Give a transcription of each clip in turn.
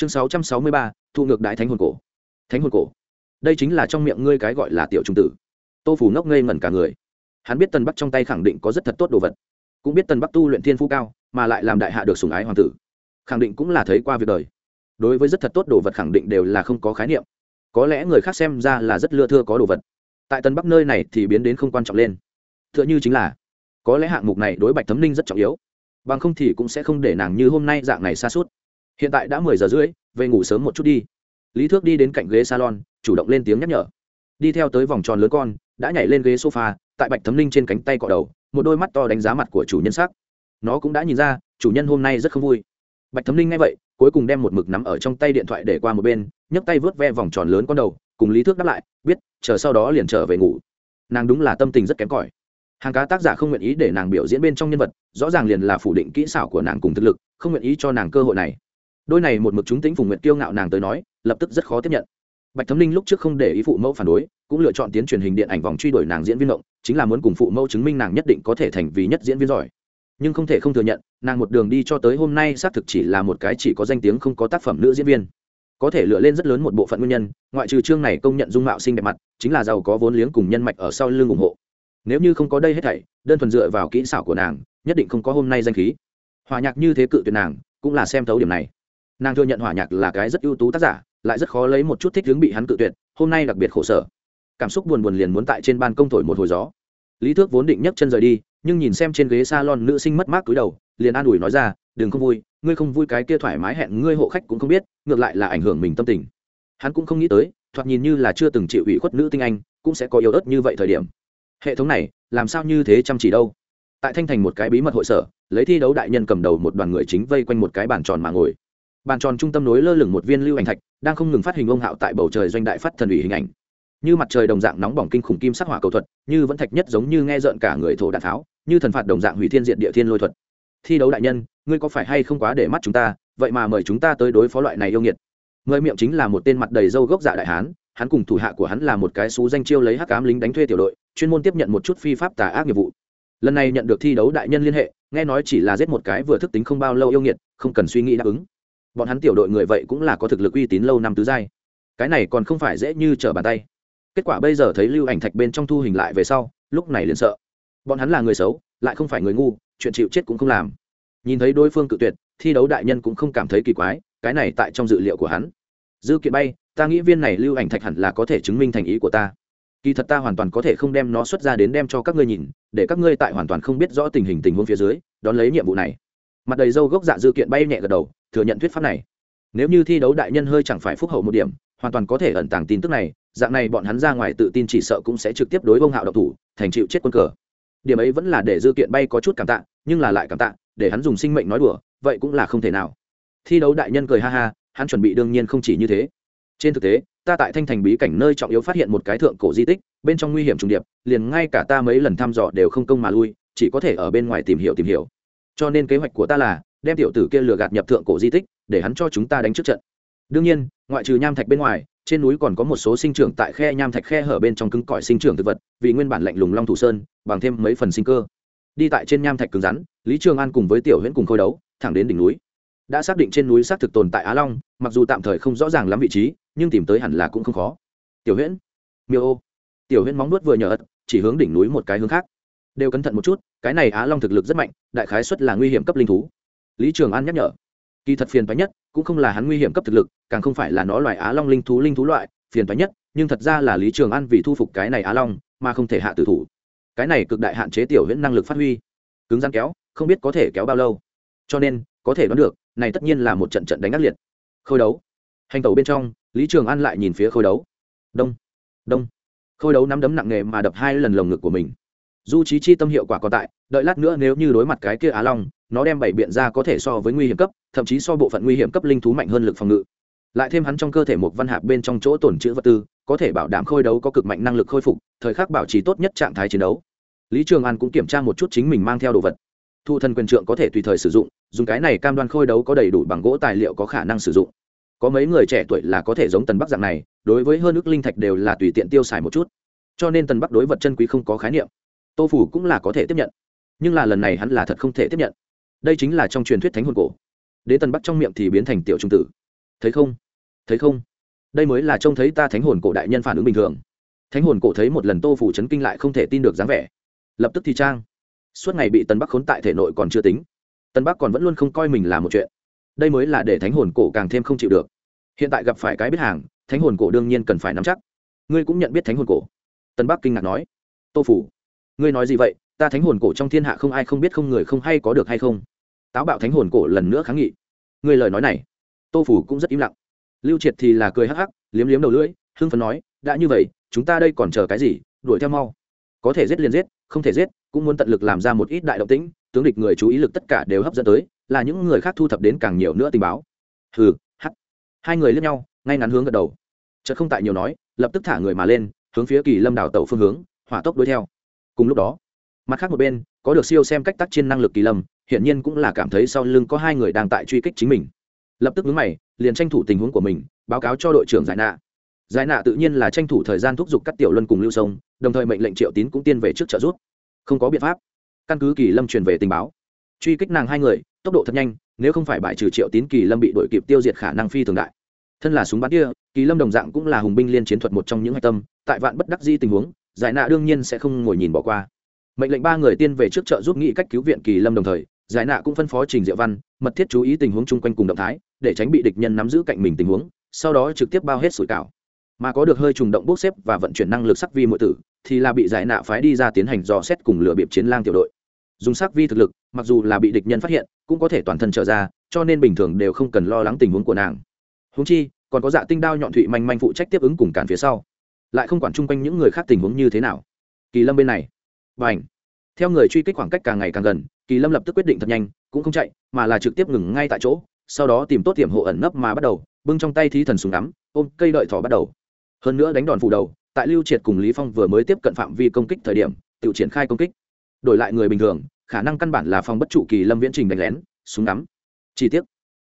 chương sáu trăm sáu mươi ba, thu ngược đại thánh hồn cổ. Thánh hồn cổ. Đây chính là trong miệng ngươi cái gọi là tiểu trung tử. Tô phủ ngốc ngây ngẩn cả người. Hắn biết tân bắc trong tay khẳng định có rất thật tốt đồ vật. Cũng biết tân bắc tu luyện thiên phú cao, mà lại làm đại hạ được sùng ái hoàng tử. Khẳng định cũng là thấy qua việc đời. Đối với rất thật tốt đồ vật khẳng định đều là không có khái niệm. Có lẽ người khác xem ra là rất lưa thưa có đồ vật. Tại tân bắc nơi này thì biến đến không quan trọng lên. T h ư ợ n h ư chính là, có lẽ hạng mục này đối bạch thấm ninh rất trọng yếu. Bằng không thì cũng sẽ không để nàng như hôm nay dạng này xa suốt hiện tại đã mười giờ rưỡi, về ngủ sớm một chút đi. Lý thước đi đến cạnh ghế salon, chủ động lên tiếng nhắc nhở. Đi theo tới vòng tròn lớn con, đã nhảy lên ghế sofa, tại bạch thấm linh trên cánh tay cọ đầu, một đôi mắt to đánh giá mặt của chủ nhân sắc. Nó cũng đã nhìn ra, chủ nhân hôm nay rất không vui. Bạch thấm linh nghe vậy, cuối cùng đem một mực nắm ở trong tay điện thoại để qua một bên, nhấc tay vớt ve vòng tròn lớn con đầu, cùng lý thước đáp lại, biết, chờ sau đó liền trở về ngủ. Nàng đúng là tâm tình rất kém cỏi. Hàng cá tác giả không nguyện ý để nàng biểu diễn bên trong nhân vật, rõ ràng liền là phủ định kỹ xảo của nàng cùng thực lực, không nguyện ý cho nàng cơ hội này đôi này một mực chúng tính phùng nguyện kiêu ngạo nàng tới nói, lập tức rất khó tiếp nhận. Bạch thấm ninh lúc trước không để ý phụ mẫu phản đối, cũng lựa chọn tiến truyền hình điện ảnh vòng truy đuổi nàng diễn viên động, chính là muốn cùng phụ mẫu chứng minh nàng nhất định có thể thành vì nhất diễn viên giỏi. Nhưng không thể không thừa nhận, nàng một đường đi cho tới hôm nay xác thực chỉ là một cái chỉ có danh tiếng không có tác phẩm nữ diễn viên. Có thể lựa lên rất lớn một bộ phận nguyên nhân, ngoại trừ chương này công nhận dung mạo xinh đẹp mặt, chính là giàu có vốn liếng cùng nhân mạch ở sau lưng ủng hộ. Nếu như không có đây hết thảy, đơn thuần dựa vào kỹ xảo của nàng, nhất định không có hôm nay danh khí. Hòa nhạc như thế cự tuyệt nàng, cũng là xem thấu điểm này nàng thừa nhận hòa nhạc là cái rất ưu tú tác giả, lại rất khó lấy một chút thích hướng bị hắn cự tuyệt, hôm nay đặc biệt khổ sở. Cảm xúc buồn buồn liền muốn tại trên ban công thổi một hồi gió. Lý thước vốn định nhấc chân rời đi, nhưng nhìn xem trên ghế salon nữ sinh mất mát cúi đầu, liền an ủi nói ra, đừng không vui, ngươi không vui cái kia thoải mái hẹn ngươi hộ khách cũng không biết, ngược lại là ảnh hưởng mình tâm tình. Hắn cũng không nghĩ tới, thoạt nhìn như là chưa từng chịu ủy khuất nữ tinh anh, cũng sẽ có yếu ớt như vậy thời điểm. Hệ thống này, làm sao như thế chăm chỉ đâu? Tại thanh thành một cái bí mật hội sở, lấy thi đấu đại nhân cầm đầu một đoàn người chính vây quanh một cái bàn tròn mà ngồi bàn tròn trung tâm nối lơ lửng một viên lưu ảnh thạch, đang không ngừng phát hình ông hạo tại bầu trời doanh đại phát thần ủy hình ảnh. Như mặt trời đồng dạng nóng bỏng kinh khủng kim sắc hỏa cầu thuật, như vẫn thạch nhất giống như nghe rợn cả người thổ đạn tháo như thần phạt đồng dạng hủy thiên diện địa thiên lôi thuật. Thi đấu đại nhân, ngươi có phải hay không quá để mắt chúng ta, vậy mà mời chúng ta tới đối phó loại này yêu nghiệt. Người miệng chính là một tên mặt đầy râu gốc dạ đại hán, hắn cùng thủ hạ của hắn là một cái xú danh chiêu lấy hắc cám lính đánh thuê tiểu đội, chuyên môn tiếp nhận một chút phi pháp tà ác nghiệp vụ. Lần này nhận được thi đấu đại nhân liên hệ, nghe nói chỉ là giết một cái vừa thức tính không bao lâu yêu nghiệt, không cần suy nghĩ đáp ứng bọn hắn tiểu đội người vậy cũng là có thực lực uy tín lâu năm tứ giai. Cái này còn không phải dễ như trở bàn tay. Kết quả bây giờ thấy lưu ảnh thạch bên trong thu hình lại về sau, lúc này liền sợ. Bọn hắn là người xấu, lại không phải người ngu, chuyện chịu chết cũng không làm. Nhìn thấy đối phương cự tuyệt, thi đấu đại nhân cũng không cảm thấy kỳ quái, cái này tại trong dự liệu của hắn. Dư kiện bay, ta nghĩ viên này lưu ảnh thạch hẳn là có thể chứng minh thành ý của ta. Kỳ thật ta hoàn toàn có thể không đem nó xuất ra đến đem cho các ngươi nhìn, để các ngươi tại hoàn toàn không biết rõ tình hình tình huống phía dưới, đón lấy nhiệm vụ này mặt đầy dâu gốc dạ dư kiện bay nhẹ gật đầu, thừa nhận thuyết pháp này. Nếu như thi đấu đại nhân hơi chẳng phải phúc hậu một điểm, hoàn toàn có thể ẩn tàng tin tức này, dạng này bọn hắn ra ngoài tự tin chỉ sợ cũng sẽ trực tiếp đối bông hạo độc thủ, thành chịu chết quân cờ. Điểm ấy vẫn là để dư kiện bay có chút cảm tạ, nhưng là lại cảm tạ, để hắn dùng sinh mệnh nói đùa, vậy cũng là không thể nào. Thi đấu đại nhân cười ha ha, hắn chuẩn bị đương nhiên không chỉ như thế. Trên thực tế, ta tại thanh thành bí cảnh nơi trọng yếu phát hiện một cái thượng cổ di tích, bên trong nguy hiểm trùng điệp, liền ngay cả ta mấy lần thăm dò đều không công mà lui, chỉ có thể ở bên ngoài tìm hiểu tìm hiểu cho nên kế hoạch của ta là đem tiểu tử kia lừa gạt nhập thượng cổ di tích, để hắn cho chúng ta đánh trước trận. Đương nhiên, ngoại trừ nham thạch bên ngoài, trên núi còn có một số sinh trưởng tại khe nham thạch khe hở bên trong cứng cỏi sinh trưởng thực vật, vì nguyên bản lạnh lùng long thủ sơn, bằng thêm mấy phần sinh cơ. Đi tại trên nham thạch cứng rắn, lý trường an cùng với tiểu huyễn cùng khôi đấu, thẳng đến đỉnh núi. Đã xác định trên núi xác thực tồn tại á long, mặc dù tạm thời không rõ ràng lắm vị trí, nhưng tìm tới hẳn là cũng không khó. Tiểu huyễn, miêu ô. Tiểu huyễn móng nuốt vừa nhờ ật, chỉ hướng đỉnh núi một cái hướng khác đều cẩn thận một chút, cái này á long thực lực rất mạnh, đại khái xuất là nguy hiểm cấp linh thú. Lý trường an nhắc nhở. Kỳ thật phiền phái nhất cũng không là hắn nguy hiểm cấp thực lực, càng không phải là nó loại á long linh thú linh thú loại, phiền phái nhất, nhưng thật ra là lý trường an vì thu phục cái này á long mà không thể hạ tử thủ. Cái này cực đại hạn chế tiểu huyễn năng lực phát huy, cứng rắn kéo, không biết có thể kéo bao lâu. Cho nên, có thể đoán được, này tất nhiên là một trận trận đánh ác liệt. Khôi đấu. Hành tàu bên trong, lý trường an lại nhìn phía khôi đấu. Đông. Đông. Khôi đấu nắm đấm nặng nề mà đập hai lần lồng ngực của mình du trí chi tâm hiệu quả còn tại, đợi lát nữa nếu như đối mặt cái kia á long, nó đem bảy biện ra có thể so với nguy hiểm cấp, thậm chí so bộ phận nguy hiểm cấp linh thú mạnh hơn lực phòng ngự. Lại thêm hắn trong cơ thể một văn hạp bên trong chỗ tổn chữ vật tư, có thể bảo đảm khôi đấu có cực mạnh năng lực khôi phục, thời khắc bảo trì tốt nhất trạng thái chiến đấu. Lý trường an cũng kiểm tra một chút chính mình mang theo đồ vật. Thu thân quyền trượng có thể tùy thời sử dụng, dùng cái này cam đoan khôi đấu có đầy đủ bằng gỗ tài liệu có khả năng sử dụng. Có mấy người trẻ tuổi là có thể giống tần bắc dạng này, đối với hơn ước linh thạch đều là tùy tiện tiêu xài một chút. Cho nên tần bắc đối vật chân quý không có khái niệm tô phủ cũng là có thể tiếp nhận. Nhưng là lần này hắn là thật không thể tiếp nhận. Đây chính là trong truyền thuyết thánh hồn cổ. Đế tần bắc trong miệng thì biến thành tiểu trung tử. Thấy không? Thấy không? Đây mới là trông thấy ta thánh hồn cổ đại nhân phản ứng bình thường. Thánh hồn cổ thấy một lần tô phủ chấn kinh lại không thể tin được dáng vẻ. Lập tức thì trang. Suốt ngày bị tân bắc khốn tại thể nội còn chưa tính. Tân bắc còn vẫn luôn không coi mình là một chuyện. Đây mới là để thánh hồn cổ càng thêm không chịu được. Hiện tại gặp phải cái biết hàng, thánh hồn cổ đương nhiên cần phải nắm chắc. Ngươi cũng nhận biết thánh hồn cổ. Tân bắc kinh ngạc nói. Tô phủ ngươi nói gì vậy, ta thánh hồn cổ trong thiên hạ không ai không biết không người không hay có được hay không. Táo bạo thánh hồn cổ lần nữa kháng nghị. Ngươi lời nói này, tô phủ cũng rất im lặng. Lưu triệt thì là cười hắc hắc, liếm liếm đầu lưỡi, hưng phấn nói, đã như vậy, chúng ta đây còn chờ cái gì, đuổi theo mau. Có thể giết liền giết, không thể giết, cũng muốn tận lực làm ra một ít đại động tĩnh, tướng địch người chú ý lực tất cả đều hấp dẫn tới, là những người khác thu thập đến càng nhiều nữa tình báo. Hừ, hắc. Hai người lướt nhau, ngay ngắn hướng gật đầu. Chợt không tại nhiều nói, lập tức thả người mà lên, hướng phía kỳ lâm đảo tàu phương hướng, hỏa tốc đuổi theo cùng lúc đó, mặt khác một bên, có được siêu xem cách tác chiến năng lực kỳ lâm hiển nhiên cũng là cảm thấy sau lưng có hai người đang tại truy kích chính mình. Lập tức vướng mày, liền tranh thủ tình huống của mình, báo cáo cho đội trưởng giải nạ. Giải nạ tự nhiên là tranh thủ thời gian thúc giục các tiểu luân cùng lưu sông, đồng thời mệnh lệnh triệu tín cũng tiên về trước trợ rút không có biện pháp. Căn cứ kỳ lâm truyền về tình báo, truy kích nàng hai người, tốc độ thật nhanh, nếu không phải bại trừ triệu tín, kỳ lâm bị đội kịp tiêu diệt khả năng phi thường đại. Thân là súng bắn kia, kỳ lâm đồng dạng cũng là hùng binh liên chiến thuật một trong những hạch tâm, tại vạn bất đắc di tình huống giải nạ đương nhiên sẽ không ngồi nhìn bỏ qua. Mệnh lệnh ba người tiên về trước chợ giúp nghĩ cách cứu viện kỳ lâm đồng thời, giải nạ cũng phân phó trình diệu văn, mật thiết chú ý tình huống chung quanh cùng động thái, để tránh bị địch nhân nắm giữ cạnh mình tình huống, sau đó trực tiếp bao hết sủi cảo. Mà có được hơi trùng động bốc xếp và vận chuyển năng lực sắc vi mọi tử, thì là bị giải nạ phái đi ra tiến hành dò xét cùng lựa bịp chiến lang tiểu đội. Dùng sắc vi thực lực, mặc dù là bị địch nhân phát hiện, cũng có thể toàn thân trở ra, cho nên bình thường đều không cần lo lắng tình huống của nàng. Húng chi, còn có dạ tinh đao nhọn thụy manh manh phụ trách tiếp ứng cùng cản phía sau lại không quản chung quanh những người khác tình huống như thế nào. Kỳ lâm bên này. Và ảnh theo người truy kích khoảng cách càng ngày càng gần, kỳ lâm lập tức quyết định thật nhanh, cũng không chạy, mà là trực tiếp ngừng ngay tại chỗ, sau đó tìm tốt tiệm hộ ẩn nấp mà bắt đầu, bưng trong tay thí thần súng đắm ôm cây đợi thỏ bắt đầu. Hơn nữa đánh đòn phủ đầu, tại lưu triệt cùng lý phong vừa mới tiếp cận phạm vi công kích thời điểm, tự triển khai công kích. Đổi lại người bình thường, khả năng căn bản là phòng bất trụ kỳ lâm viễn trình đánh lén, súng đắm chi tiết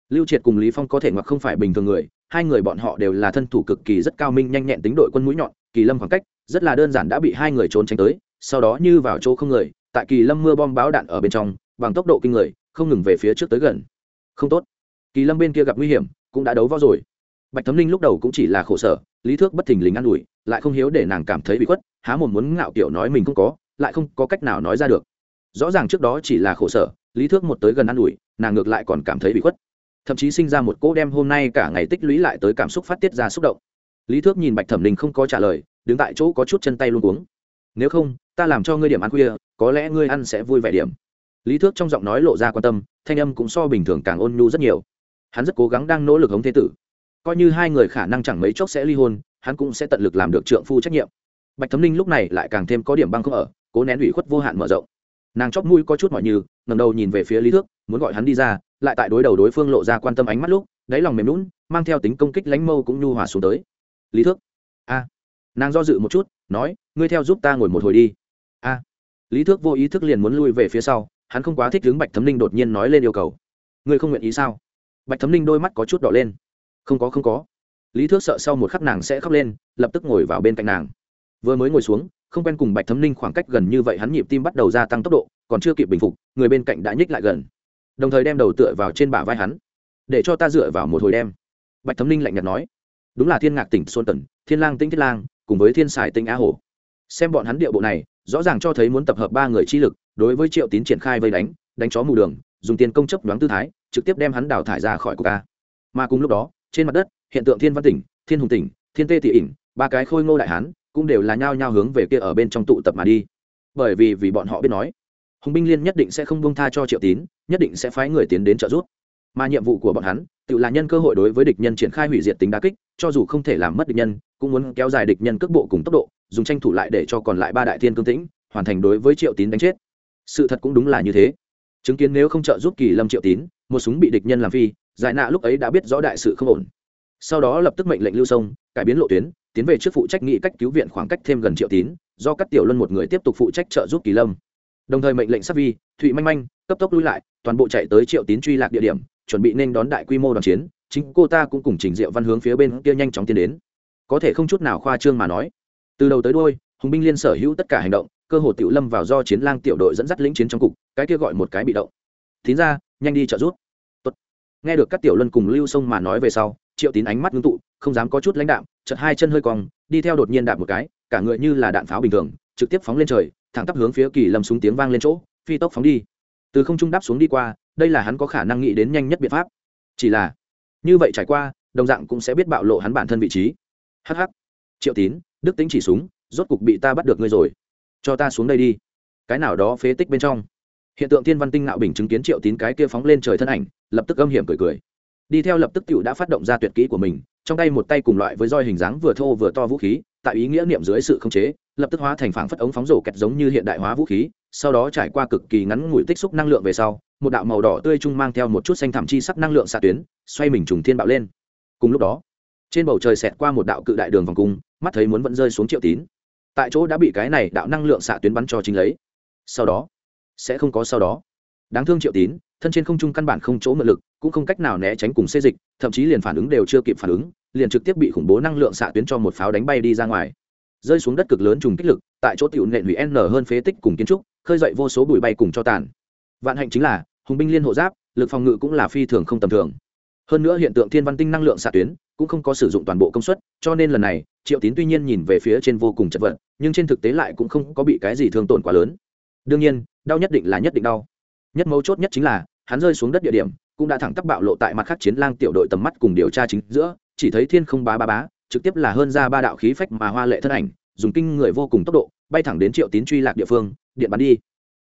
lưu triệt cùng lý phong có thể ngoặc không phải bình thường người hai người bọn họ đều là thân thủ cực kỳ rất cao minh nhanh nhẹn tính đội quân mũi nhọn, kỳ lâm khoảng cách rất là đơn giản đã bị hai người trốn tránh tới, sau đó như vào chỗ không người, tại kỳ lâm mưa bom báo đạn ở bên trong, bằng tốc độ kinh người, không ngừng về phía trước tới gần. Không tốt. Kỳ lâm bên kia gặp nguy hiểm, cũng đã đấu võ rồi. Bạch thấm linh lúc đầu cũng chỉ là khổ sở, lý thước bất thình lình ă n ủi, lại không hiếu để nàng cảm thấy bị khuất, há một muốn ngạo kiểu nói mình không có, lại không có cách nào nói ra được. Rõ ràng trước đó chỉ là khổ sở, lý thước một tới gần ă n ủi, nàng ngược lại còn cảm thấy bị khuất thậm chí sinh ra một cỗ đem hôm nay cả ngày tích lũy lại tới cảm xúc phát tiết ra xúc động. Lý thước nhìn bạch thẩm linh không có trả lời, đứng tại chỗ có chút chân tay luôn uống nếu không, ta làm cho ngươi điểm ăn khuya, có lẽ ngươi ăn sẽ vui vẻ điểm. Lý thước trong giọng nói lộ ra quan tâm, thanh âm cũng so bình thường càng ôn nhu rất nhiều. Hắn rất cố gắng đang nỗ lực hống thế tử. Coi như hai người khả năng chẳng mấy chốc sẽ ly hôn, hắn cũng sẽ tận lực làm được trượng phu trách nhiệm. Bạch thấm linh lúc này lại càng thêm có điểm băng không ở, cố nén ủy khuất vô hạn mở rộng. Nàng chóp mũi có chút mọi như ngầm đầu nhìn về phía lý thước, muốn gọi hắn đi ra lại tại đối đầu đối phương lộ ra quan tâm ánh mắt lúc, đáy lòng mềm lún mang theo tính công kích lánh mâu cũng nhu hòa xuống tới. Lý thước, a, nàng do dự một chút, nói, ngươi theo giúp ta ngồi một hồi đi. A, lý thước vô ý thức liền muốn lui về phía sau, hắn không quá thích đứng bạch thấm linh đột nhiên nói lên yêu cầu. Ngươi không nguyện ý sao? Bạch thấm linh đôi mắt có chút đỏ lên. Không có không có. Lý thước sợ sau một khắc nàng sẽ khóc lên, lập tức ngồi vào bên cạnh nàng. Vừa mới ngồi xuống, không quen cùng bạch thấm linh khoảng cách gần như vậy hắn nhịp tim bắt đầu gia tăng tốc độ, còn chưa kịp bình phục, người bên cạnh đã nhích lại gần đồng thời đem đầu tựa vào trên bả vai hắn. Để cho ta dựa vào một hồi đem. Bạch thấm ninh lạnh nhạt nói. Đúng là thiên ngạc tỉnh xuân tần, thiên lang tĩnh thiết lang, cùng với thiên sài tĩnh á hồ xem bọn hắn địa bộ này, rõ ràng cho thấy muốn tập hợp ba người chi lực, đối với triệu tín triển khai vây đánh đánh chó mù đường, dùng tiền công chấp đoán tư thái, trực tiếp đem hắn đào thải ra khỏi cuộc ca mà cùng lúc đó, trên mặt đất, hiện tượng thiên văn tỉnh, thiên hùng tỉnh, thiên tê thị ỉnh ba cái khôi ngô đại hán, cũng đều là nhao nhao hướng về kia ở bên trong tụ tập mà đi. Bởi vì vì bọn họ biết nói hùng binh liên nhất định sẽ không buông tha cho triệu tín, nhất định sẽ phái người tiến đến trợ giúp. Mà nhiệm vụ của bọn hắn, tự là nhân cơ hội đối với địch nhân triển khai hủy diệt tính đa kích, cho dù không thể làm mất địch nhân, cũng muốn kéo dài địch nhân cước bộ cùng tốc độ, dùng tranh thủ lại để cho còn lại ba đại thiên cương tĩnh, hoàn thành đối với triệu tín đánh chết. Sự thật cũng đúng là như thế. Chứng kiến nếu không trợ giúp kỳ lâm triệu tín, một súng bị địch nhân làm phi, giải nạ lúc ấy đã biết rõ đại sự không ổn. Sau đó lập tức mệnh lệnh lưu sông, cải biến lộ tuyến, tiến về trước phụ trách nghị cách cứu viện khoảng cách thêm gần triệu tín, do các tiểu luân một người tiếp tục phụ trách trợ giúp kỳ lâm đồng thời mệnh lệnh sắc vi, thụy manh manh, cấp tốc lui lại, toàn bộ chạy tới triệu tín truy lạc địa điểm, chuẩn bị nên đón đại quy mô đoàn chiến, chính cô ta cũng cùng trình diệu văn hướng phía bên kia nhanh chóng tiến đến. Có thể không chút nào khoa trương mà nói, từ đầu tới đôi hùng binh liên sở hữu tất cả hành động, cơ hồ tiểu lâm vào do chiến lang tiểu đội dẫn dắt lĩnh chiến trong cục, cái kia gọi một cái bị động. Thín ra, nhanh đi trợ giúp. Tốt. nghe được các tiểu luân cùng lưu sông mà nói về sau, triệu tín ánh mắt ngưng tụ, không dám có chút lãnh đạm chật hai chân hơi cong, đi theo đột nhiên đạp một cái, cả người như là đạn pháo bình thường, trực tiếp phóng lên trời thẳng tắp hướng phía kỳ lâm súng tiếng vang lên chỗ, phi tốc phóng đi. Từ không trung đáp xuống đi qua, đây là hắn có khả năng nghĩ đến nhanh nhất biện pháp. Chỉ là, như vậy trải qua, đồng dạng cũng sẽ biết bạo lộ hắn bản thân vị trí. Hh triệu tín, đức tính chỉ súng, rốt cục bị ta bắt được ngươi rồi. Cho ta xuống đây đi. Cái nào đó phế tích bên trong. Hiện tượng thiên văn tinh nạo bình chứng kiến triệu tín cái kia phóng lên trời thân ảnh, lập tức âm hiểm cười cười. Đi theo lập tức t đã phát động ra tuyệt kỹ của mình, trong tay một tay cùng loại với roi hình dáng vừa thô vừa to vũ khí tại ý nghĩa niệm dưới sự khống chế, lập tức hóa thành phảng phất ống phóng rổ kẹt giống như hiện đại hóa vũ khí, sau đó trải qua cực kỳ ngắn ngủi tích xúc năng lượng về sau, một đạo màu đỏ tươi trung mang theo một chút xanh thảm chi sắc năng lượng xạ tuyến, xoay mình trùng thiên bạo lên. Cùng lúc đó, trên bầu trời xẹt qua một đạo cự đại đường vòng cung, mắt thấy muốn vẫn rơi xuống triệu tín. Tại chỗ đã bị cái này đạo năng lượng xạ tuyến bắn cho chính lấy. Sau đó, sẽ không có sau đó. Đáng thương triệu tín, thân trên không trung căn bản không chỗ mượn lực, cũng không cách nào né tránh cùng xê dịch, thậm chí liền phản ứng đều chưa kịp phản ứng liền trực tiếp bị khủng bố năng lượng xạ tuyến cho một pháo đánh bay đi ra ngoài. Rơi xuống đất cực lớn trùng kích lực, tại chỗ tiểu nện hủy n hơn phế tích cùng kiến trúc, khơi dậy vô số bụi bay cùng cho tàn. Vạn hạnh chính là, hùng binh liên hộ giáp, lực phòng ngự cũng là phi thường không tầm thường. Hơn nữa hiện tượng thiên văn tinh năng lượng xạ tuyến cũng không có sử dụng toàn bộ công suất, cho nên lần này, triệu tín tuy nhiên nhìn về phía trên vô cùng chật vật, nhưng trên thực tế lại cũng không có bị cái gì thương tổn quá lớn. Đương nhiên, đau nhất định là nhất định đau. Nhất mấu chốt nhất chính là, hắn rơi xuống đất địa điểm, cũng đã thẳng tắp bạo lộ tại mặt khác chiến lang tiểu đội tầm mắt cùng điều tra chính giữa chỉ thấy thiên không bá bá bá, trực tiếp là hơn ra ba đạo khí phách mà hoa lệ thân ảnh, dùng kinh người vô cùng tốc độ, bay thẳng đến triệu tín truy lạc địa phương, điện bắn đi.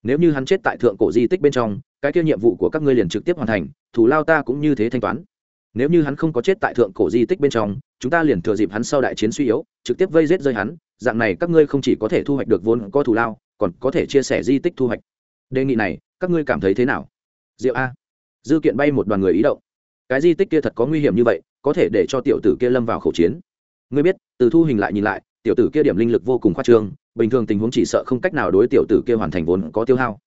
Nếu như hắn chết tại thượng cổ di tích bên trong, cái kia nhiệm vụ của các ngươi liền trực tiếp hoàn thành thủ lao ta cũng như thế thanh toán. Nếu như hắn không có chết tại thượng cổ di tích bên trong, chúng ta liền thừa dịp hắn sau đại chiến suy yếu, trực tiếp vây rết rơi hắn, dạng này các ngươi không chỉ có thể thu hoạch được vốn có thủ lao, còn có thể chia sẻ di tích thu hoạch. Đề nghị này, các ngươi cảm thấy thế nào? Diệu a. Dư kiện bay một đoàn người ý động. Cái di tích kia thật có nguy hiểm như vậy có thể để cho tiểu tử kia lâm vào khẩu chiến. Ngươi biết, từ thu hình lại nhìn lại, tiểu tử kia điểm linh lực vô cùng khoa trương, bình thường tình huống chỉ sợ không cách nào đối tiểu tử kia hoàn thành vốn có tiêu hao.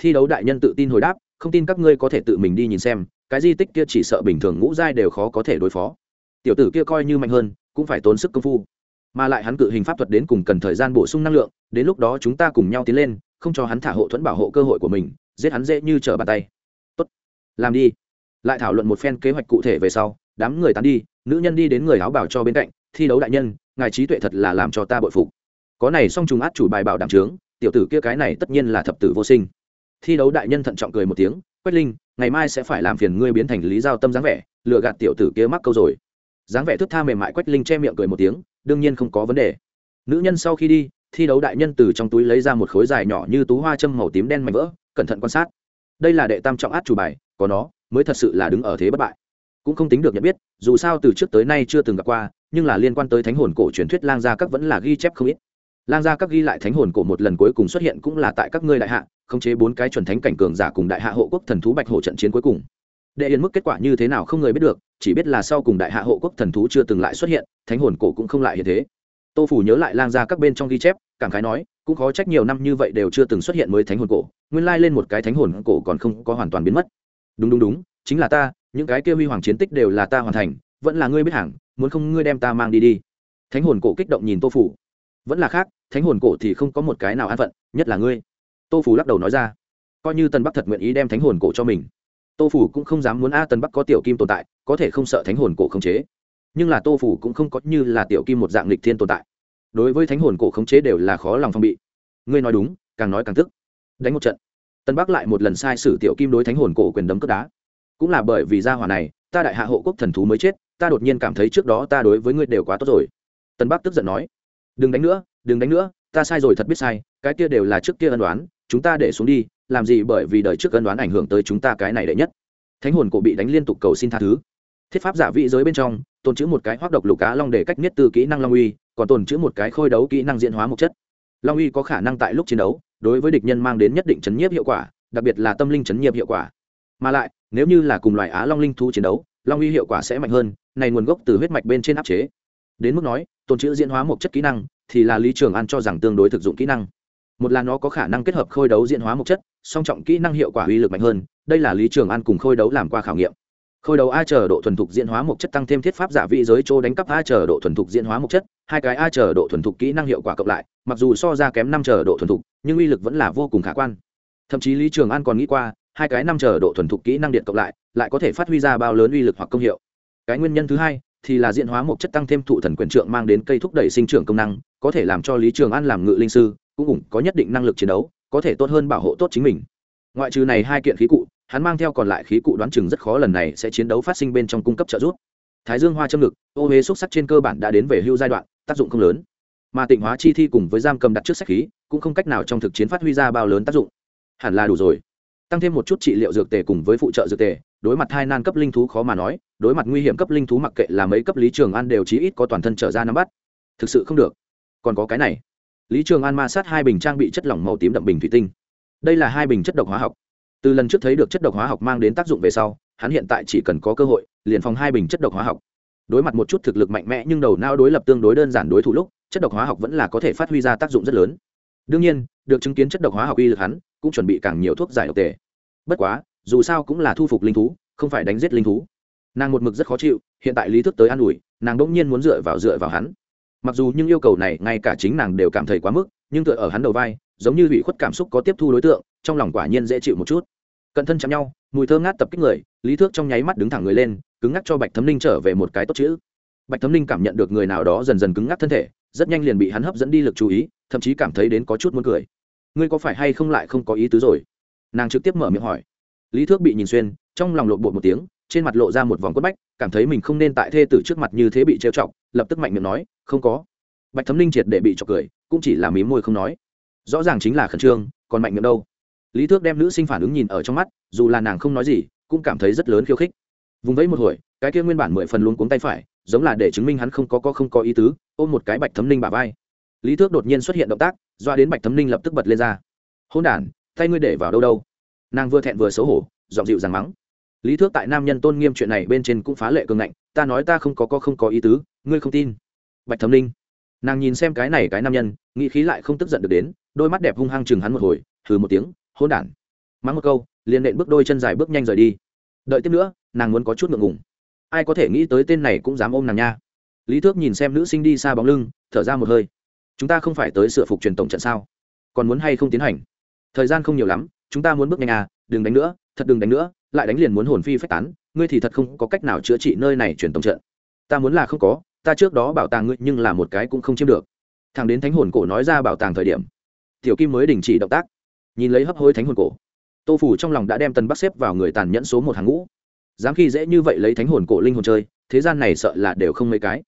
Thi đấu đại nhân tự tin hồi đáp, không tin các ngươi có thể tự mình đi nhìn xem, cái di tích kia chỉ sợ bình thường ngũ giai đều khó có thể đối phó. Tiểu tử kia coi như mạnh hơn, cũng phải tốn sức công phu. Mà lại hắn cự hình pháp thuật đến cùng cần thời gian bổ sung năng lượng, đến lúc đó chúng ta cùng nhau tiến lên, không cho hắn thả hộ thuẫn bảo hộ cơ hội của mình, giết hắn dễ như trở bàn tay. Tốt, làm đi. Lại thảo luận một phen kế hoạch cụ thể về sau đám người tán đi, nữ nhân đi đến người áo bảo cho bên cạnh, thi đấu đại nhân, ngài trí tuệ thật là làm cho ta bội phục. Có này song trùng át chủ bài bảo đảm trướng, tiểu tử kia cái này tất nhiên là thập tử vô sinh. Thi đấu đại nhân thận trọng cười một tiếng, quách linh, ngày mai sẽ phải làm phiền ngươi biến thành lý giao tâm dáng vẻ lựa gạt tiểu tử kia mắc câu rồi. Dáng vẻ thức tha mềm mại quách linh che miệng cười một tiếng, đương nhiên không có vấn đề. Nữ nhân sau khi đi, thi đấu đại nhân từ trong túi lấy ra một khối dài nhỏ như tú hoa châm màu tím đen mảnh vỡ, cẩn thận quan sát. Đây là đệ tam trọng át chủ bài, có nó, mới thật sự là đứng ở thế bất bại cũng không tính được nhận biết, dù sao từ trước tới nay chưa từng gặp qua, nhưng là liên quan tới thánh hồn cổ truyền thuyết lang gia các vẫn là ghi chép không ít. Lang gia các ghi lại thánh hồn cổ một lần cuối cùng xuất hiện cũng là tại các ngươi đại hạ, khống chế bốn cái chuẩn thánh cảnh cường giả cùng đại hạ hộ quốc thần thú bạch hổ trận chiến cuối cùng. Đệ yên mức kết quả như thế nào không người biết được, chỉ biết là sau cùng đại hạ hộ quốc thần thú chưa từng lại xuất hiện, thánh hồn cổ cũng không lại hiện thế. Tô phủ nhớ lại lang gia các bên trong ghi chép, cảm khái nói, cũng khó trách nhiều năm như vậy đều chưa từng xuất hiện mới thánh hồn cổ, nguyên lai lên một cái thánh hồn cổ còn không có hoàn toàn biến mất. Đúng đúng đúng, chính là ta những cái kia huy hoàng chiến tích đều là ta hoàn thành, vẫn là ngươi biết hàng, muốn không ngươi đem ta mang đi đi. Thánh hồn cổ kích động nhìn tô phủ. Vẫn là khác, thánh hồn cổ thì không có một cái nào an phận, nhất là ngươi. Tô phủ lắc đầu nói ra. Coi như tân bắc thật nguyện ý đem thánh hồn cổ cho mình. Tô phủ cũng không dám muốn a tân bắc có tiểu kim tồn tại, có thể không sợ thánh hồn cổ khống chế. Nhưng là tô phủ cũng không có như là tiểu kim một dạng lịch thiên tồn tại. Đối với thánh hồn cổ khống chế đều là khó lòng phong bị. Ngươi nói đúng, càng nói càng tức. Đánh một trận. Tân bắc lại một lần sai sử tiểu kim đối thánh hồn cổ quyền đấm cướp đá cũng là bởi vì gia hỏa này, ta đại hạ hộ quốc thần thú mới chết, ta đột nhiên cảm thấy trước đó ta đối với ngươi đều quá tốt rồi. Tân bắc tức giận nói. Đừng đánh nữa, đừng đánh nữa, ta sai rồi thật biết sai, cái kia đều là trước kia ân đoán chúng ta để xuống đi, làm gì bởi vì đời trước ân đoán ảnh hưởng tới chúng ta cái này đệ nhất. Thánh hồn cổ bị đánh liên tục cầu xin tha thứ. Thiết pháp giả vị giới bên trong, tồn chữ một cái hoác độc lục cá long để cách nhất từ kỹ năng long uy, còn tồn chữ một cái khôi đấu kỹ năng diễn hóa một chất. Long uy có khả năng tại lúc chiến đấu, đối với địch nhân mang đến nhất định chấn nhiếp hiệu quả, đặc biệt là tâm linh chấn nhiếp hiệu quả mà lại, nếu như là cùng loài á long linh thu chiến đấu, long uy hiệu quả sẽ mạnh hơn, này nguồn gốc từ huyết mạch bên trên áp chế. Đến mức nói, tồn chữ diễn hóa một chất kỹ năng, thì là lý trường an cho rằng tương đối thực dụng kỹ năng. Một là nó có khả năng kết hợp khôi đấu diễn hóa một chất, song trọng kỹ năng hiệu quả uy lực mạnh hơn, đây là lý trường an cùng khôi đấu làm qua khảo nghiệm. Khôi đấu a chờ độ thuần thục diễn hóa một chất tăng thêm thiết pháp giả vị giới chỗ đánh cắp a chờ độ thuần thục diễn hóa một chất, hai cái a chờ độ thuần thục kỹ năng hiệu quả cộng lại, mặc dù so ra kém năm chờ độ thuần thục, nhưng uy lực vẫn là vô cùng khả quan. Thậm chí lý trường an còn nghĩ qua hai cái năm chờ độ thuần thục kỹ năng điện cộng lại lại có thể phát huy ra bao lớn uy lực hoặc công hiệu. Cái nguyên nhân thứ hai thì là diễn hóa một chất tăng thêm thụ thần quyền trượng mang đến cây thúc đẩy sinh trưởng công năng, có thể làm cho lý trường an làm ngự linh sư, cũng ủng có nhất định năng lực chiến đấu, có thể tốt hơn bảo hộ tốt chính mình. Ngoại trừ này hai kiện khí cụ, hắn mang theo còn lại khí cụ đoán chừng rất khó lần này sẽ chiến đấu phát sinh bên trong cung cấp trợ giúp. Thái dương hoa châm ngực, ô huế xúc sắc trên cơ bản đã đến về hưu giai đoạn, tác dụng không lớn. Mà tịnh hóa chi thi cùng với giam cầm đặt trước sách khí, cũng không cách nào trong thực chiến phát huy ra bao lớn tác dụng. Hẳn là đủ rồi tăng thêm một chút trị liệu dược tề cùng với phụ trợ dược tề, đối mặt hai nan cấp linh thú khó mà nói, đối mặt nguy hiểm cấp linh thú mặc kệ là mấy cấp lý trường an đều chí ít có toàn thân trở ra nắm bắt. Thực sự không được. Còn có cái này. Lý trường an ma sát hai bình trang bị chất lỏng màu tím đậm bình thủy tinh. Đây là hai bình chất độc hóa học. Từ lần trước thấy được chất độc hóa học mang đến tác dụng về sau, hắn hiện tại chỉ cần có cơ hội, liền phòng hai bình chất độc hóa học. Đối mặt một chút thực lực mạnh mẽ nhưng đầu não đối lập tương đối đơn giản đối thủ lúc, chất độc hóa học vẫn là có thể phát huy ra tác dụng rất lớn. Đương nhiên, được chứng kiến chất độc hóa học uy lực hắn cũng chuẩn bị càng nhiều thuốc giải độc tề. Bất quá, dù sao cũng là thu phục linh thú, không phải đánh giết linh thú. Nàng một mực rất khó chịu, hiện tại lý thức tới an ủi, nàng đỗng nhiên muốn dựa vào dựa vào hắn. Mặc dù những yêu cầu này ngay cả chính nàng đều cảm thấy quá mức, nhưng tựa ở hắn đầu vai, giống như bị khuất cảm xúc có tiếp thu đối tượng, trong lòng quả nhiên dễ chịu một chút. Cận thân chạm nhau, mùi thơ ngát tập kích người, lý thước trong nháy mắt đứng thẳng người lên, cứng ngắc cho bạch thấm linh trở về một cái tốt chữ. Bạch thấm linh cảm nhận được người nào đó dần dần cứng ngắc thân thể, rất nhanh liền bị hắn hấp dẫn đi lực chú ý, thậm chí cảm thấy đến có chút muốn cười ngươi có phải hay không lại không có ý tứ rồi? Nàng trực tiếp mở miệng hỏi. Lý thước bị nhìn xuyên, trong lòng lộn bột một tiếng, trên mặt lộ ra một vòng quất bách, cảm thấy mình không nên tại thê tử trước mặt như thế bị trêu chọc, lập tức mạnh miệng nói, không có. Bạch thấm linh triệt để bị chọc cười, cũng chỉ là mí môi không nói. Rõ ràng chính là khẩn trương, còn mạnh miệng đâu. Lý thước đem nữ sinh phản ứng nhìn ở trong mắt, dù là nàng không nói gì, cũng cảm thấy rất lớn khiêu khích. Vùng vẫy một hồi, cái kia nguyên bản mười phần luôn cuống tay phải, giống là để chứng minh hắn không có có không có ý tứ, ôm một cái bạch thấm linh bà vai lý thước đột nhiên xuất hiện động tác doa đến bạch thấm Ninh lập tức bật lên ra. Hôn đản tay ngươi để vào đâu đâu? Nàng vừa thẹn vừa xấu hổ dọn dịu rằng mắng. Lý thước tại nam nhân tôn nghiêm chuyện này bên trên cũng phá lệ cường ngạnh ta nói ta không có có không có ý tứ ngươi không tin. Bạch thấm Ninh, nàng nhìn xem cái này cái nam nhân nghĩ khí lại không tức giận được đến đôi mắt đẹp hung hăng chừng hắn một hồi thử một tiếng hôn đản. Mắng một câu liền nện bước đôi chân dài bước nhanh rời đi. Đợi tiếp nữa nàng muốn có chút ngượng ngùng. Ai có thể nghĩ tới tên này cũng dám ôm nàng nha. Lý thước nhìn xem nữ sinh đi xa bóng lưng thở ra một hơi chúng ta không phải tới sửa phục truyền tổng trận sao? Còn muốn hay không tiến hành? Thời gian không nhiều lắm, chúng ta muốn bước nhanh à đừng đánh nữa, thật đừng đánh nữa, lại đánh liền muốn hồn phi phách tán, ngươi thì thật không có cách nào chữa trị nơi này truyền tổng trận. Ta muốn là không có, ta trước đó bảo tàng ngươi nhưng là một cái cũng không chiếm được. Thằng đến thánh hồn cổ nói ra bảo tàng thời điểm, tiểu kim mới đình chỉ động tác, nhìn lấy hấp hối thánh hồn cổ. Tô phủ trong lòng đã đem tần bắc xếp vào người tàn nhẫn số một hàng ngũ. Dám khi dễ như vậy lấy thánh hồn cổ linh hồn chơi, thế gian này sợ là đều không mấy cái.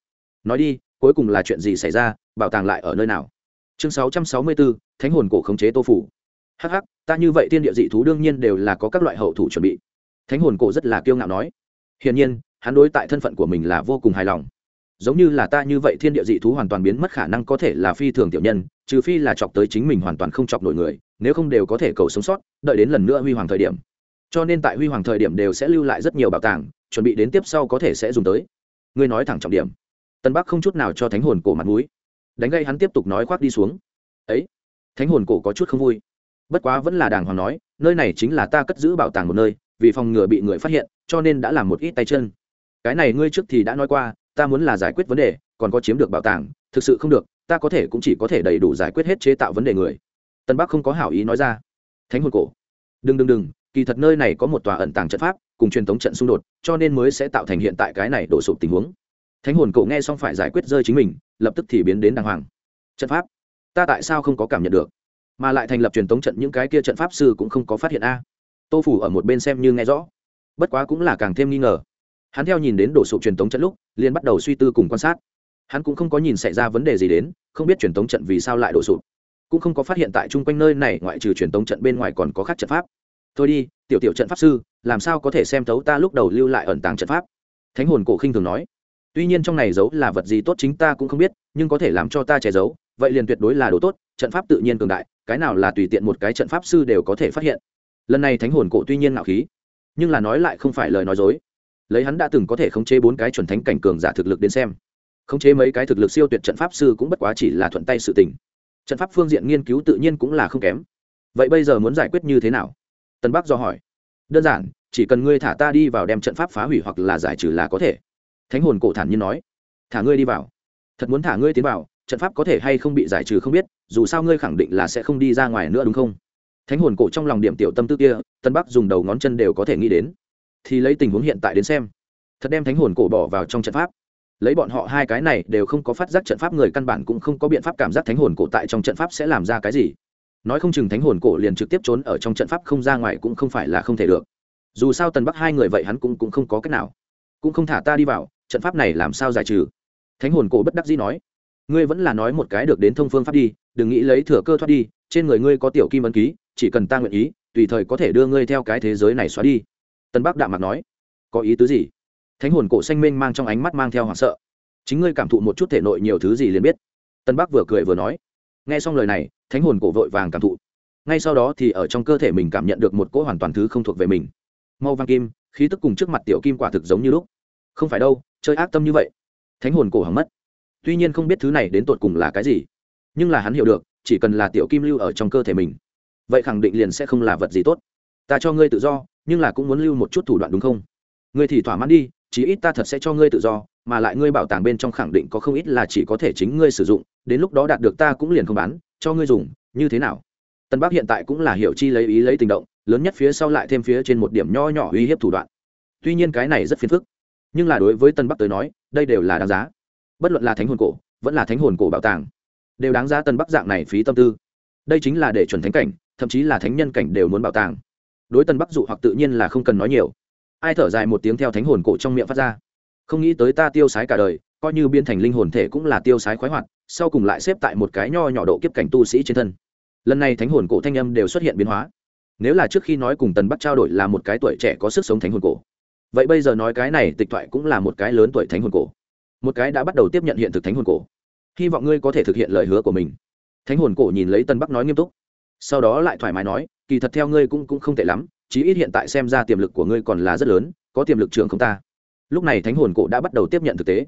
Nói đi cuối cùng là chuyện gì xảy ra, bảo tàng lại ở nơi nào? Chương sáu trăm sáu mươi bốn thánh hồn cổ khống chế tô phủ. Hắc hắc, ta như vậy tiên địa dị thú đương nhiên đều là có các loại hậu thủ chuẩn bị. Thánh hồn cổ rất là kiêu ngạo nói. Hiển nhiên, hắn đối tại thân phận của mình là vô cùng hài lòng. Giống như là ta như vậy thiên địa dị thú hoàn toàn biến mất khả năng có thể là phi thường tiểu nhân, trừ phi là chọc tới chính mình hoàn toàn không chọc nổi người, nếu không đều có thể cầu sống sót, đợi đến lần nữa huy hoàng thời điểm. Cho nên tại huy hoàng thời điểm đều sẽ lưu lại rất nhiều bảo tàng, chuẩn bị đến tiếp sau có thể sẽ dùng tới. Ngươi nói thẳng trọng điểm tân bắc không chút nào cho thánh hồn cổ mặt mũi. Đánh gây hắn tiếp tục nói khoác đi xuống. Ấy, thánh hồn cổ có chút không vui. Bất quá vẫn là đàng hoàng nói, nơi này chính là ta cất giữ bảo tàng một nơi, vì phòng ngừa bị người phát hiện, cho nên đã làm một ít tay chân. Cái này ngươi trước thì đã nói qua, ta muốn là giải quyết vấn đề, còn có chiếm được bảo tàng, thực sự không được, ta có thể cũng chỉ có thể đầy đủ giải quyết hết chế tạo vấn đề người. Tân bắc không có hảo ý nói ra. Thánh hồn cổ? Đừng đừng đừng, kỳ thật nơi này có một tòa ẩn tàng trận pháp, cùng truyền thống trận xung đột, cho nên mới sẽ tạo thành hiện tại cái này đổ sụp tình huống thánh hồn cậu nghe xong phải giải quyết rơi chính mình, lập tức thì biến đến đàng hoàng. Trận pháp? Ta tại sao không có cảm nhận được? Mà lại thành lập truyền thống trận những cái kia trận pháp sư cũng không có phát hiện a. Tô phủ ở một bên xem như nghe rõ. Bất quá cũng là càng thêm nghi ngờ. Hắn theo nhìn đến đổ sụp truyền thống trận lúc, liền bắt đầu suy tư cùng quan sát. Hắn cũng không có nhìn xảy ra vấn đề gì đến, không biết truyền thống trận vì sao lại đổ sụp. Cũng không có phát hiện tại chung quanh nơi này ngoại trừ truyền thống trận bên ngoài còn có khác trận pháp. Thôi đi, tiểu tiểu trận pháp sư, làm sao có thể xem thấu ta lúc đầu lưu lại ẩn tàng trận pháp? Thánh hồn cổ khinh thường nói tuy nhiên trong này giấu là vật gì tốt chính ta cũng không biết, nhưng có thể làm cho ta che giấu, vậy liền tuyệt đối là đồ tốt, trận pháp tự nhiên cường đại, cái nào là tùy tiện một cái trận pháp sư đều có thể phát hiện. Lần này thánh hồn cổ tuy nhiên ngạo khí, nhưng là nói lại không phải lời nói dối. Lấy hắn đã từng có thể khống chế bốn cái chuẩn thánh cảnh cường giả thực lực đến xem, khống chế mấy cái thực lực siêu tuyệt trận pháp sư cũng bất quá chỉ là thuận tay sự tình. Trận pháp phương diện nghiên cứu tự nhiên cũng là không kém. Vậy bây giờ muốn giải quyết như thế nào? Tân bắc do hỏi. Đơn giản, chỉ cần ngươi thả ta đi vào đem trận pháp phá hủy hoặc là giải trừ là có thể thánh hồn cổ thản nhiên nói thả ngươi đi vào. Thật muốn thả ngươi tiến vào trận pháp có thể hay không bị giải trừ không biết dù sao ngươi khẳng định là sẽ không đi ra ngoài nữa đúng không? Thánh hồn cổ trong lòng điểm tiểu tâm tư kia tân bắc dùng đầu ngón chân đều có thể nghĩ đến. Thì lấy tình huống hiện tại đến xem thật đem thánh hồn cổ bỏ vào trong trận pháp. Lấy bọn họ hai cái này đều không có phát giác trận pháp người căn bản cũng không có biện pháp cảm giác thánh hồn cổ tại trong trận pháp sẽ làm ra cái gì. Nói không chừng thánh hồn cổ liền trực tiếp trốn ở trong trận pháp không ra ngoài cũng không phải là không thể được. Dù sao tần bắc hai người vậy hắn cũng, cũng không có cách nào. Cũng không thả ta đi vào trận pháp này làm sao giải trừ? Thánh hồn cổ bất đắc dĩ nói, ngươi vẫn là nói một cái được đến thông phương pháp đi, đừng nghĩ lấy thừa cơ thoát đi, trên người ngươi có tiểu kim ấn ký, chỉ cần ta nguyện ý, tùy thời có thể đưa ngươi theo cái thế giới này xóa đi. Tân bắc đạm mặt nói, có ý tứ gì? Thánh hồn cổ xanh mênh mang trong ánh mắt mang theo hoảng sợ. Chính ngươi cảm thụ một chút thể nội nhiều thứ gì liền biết. Tân bắc vừa cười vừa nói, nghe xong lời này, thánh hồn cổ vội vàng cảm thụ. Ngay sau đó thì ở trong cơ thể mình cảm nhận được một cỗ hoàn toàn thứ không thuộc về mình. Màu vàng kim, khí tức cùng trước mặt tiểu kim quả thực giống như lúc. Không phải đâu chơi ác tâm như vậy. Thánh hồn cổ hỏng mất. Tuy nhiên không biết thứ này đến tột cùng là cái gì, nhưng là hắn hiểu được, chỉ cần là tiểu kim lưu ở trong cơ thể mình, vậy khẳng định liền sẽ không là vật gì tốt. Ta cho ngươi tự do, nhưng là cũng muốn lưu một chút thủ đoạn đúng không? Ngươi thì thỏa mãn đi, chí ít ta thật sẽ cho ngươi tự do, mà lại ngươi bảo tàng bên trong khẳng định có không ít là chỉ có thể chính ngươi sử dụng, đến lúc đó đạt được ta cũng liền không bán, cho ngươi dùng, như thế nào? Tân bắc hiện tại cũng là hiểu chi lấy ý lấy tình động, lớn nhất phía sau lại thêm phía trên một điểm nho nhỏ uy hiếp thủ đoạn. Tuy nhiên cái này rất phiền phức nhưng là đối với tân bắc tới nói, đây đều là đáng giá. Bất luận là thánh hồn cổ, vẫn là thánh hồn cổ bảo tàng, đều đáng giá tân bắc dạng này phí tâm tư. Đây chính là để chuẩn thánh cảnh, thậm chí là thánh nhân cảnh đều muốn bảo tàng. Đối tân bắc dụ hoặc tự nhiên là không cần nói nhiều. Ai thở dài một tiếng theo thánh hồn cổ trong miệng phát ra. Không nghĩ tới ta tiêu sái cả đời, coi như biên thành linh hồn thể cũng là tiêu sái khoái hoạt, sau cùng lại xếp tại một cái nho nhỏ độ kiếp cảnh tu sĩ trên thân. Lần này thánh hồn cổ thanh âm đều xuất hiện biến hóa. Nếu là trước khi nói cùng tần bắc trao đổi là một cái tuổi trẻ có sức sống thánh hồn cổ vậy bây giờ nói cái này tịch thoại cũng là một cái lớn tuổi thánh hồn cổ. Một cái đã bắt đầu tiếp nhận hiện thực thánh hồn cổ. Hy vọng ngươi có thể thực hiện lời hứa của mình. Thánh hồn cổ nhìn lấy tân bắc nói nghiêm túc. Sau đó lại thoải mái nói, kỳ thật theo ngươi cũng cũng không tệ lắm, chí ít hiện tại xem ra tiềm lực của ngươi còn là rất lớn, có tiềm lực trường không ta. Lúc này thánh hồn cổ đã bắt đầu tiếp nhận thực tế.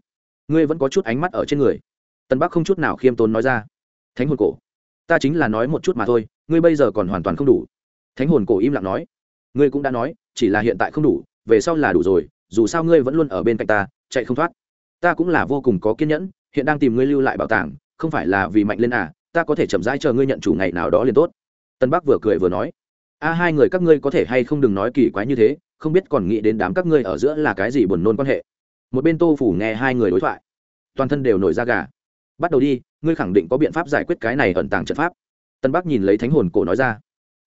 Ngươi vẫn có chút ánh mắt ở trên người. Tân bắc không chút nào khiêm tốn nói ra. Thánh hồn cổ, ta chính là nói một chút mà thôi, ngươi bây giờ còn hoàn toàn không đủ. Thánh hồn cổ im lặng nói. Ngươi cũng đã nói, chỉ là hiện tại không đủ về sau là đủ rồi, dù sao ngươi vẫn luôn ở bên cạnh ta, chạy không thoát. Ta cũng là vô cùng có kiên nhẫn, hiện đang tìm ngươi lưu lại bảo tàng, không phải là vì mạnh lên à ta có thể chậm rãi chờ ngươi nhận chủ ngày nào đó liền tốt. Tân bắc vừa cười vừa nói. A, hai người các ngươi có thể hay không đừng nói kỳ quái như thế, không biết còn nghĩ đến đám các ngươi ở giữa là cái gì buồn nôn quan hệ. Một bên tô phủ nghe hai người đối thoại, toàn thân đều nổi da gà. Bắt đầu đi, ngươi khẳng định có biện pháp giải quyết cái này ẩn tàng trận pháp. Tân bắc nhìn lấy thánh hồn cổ nói ra.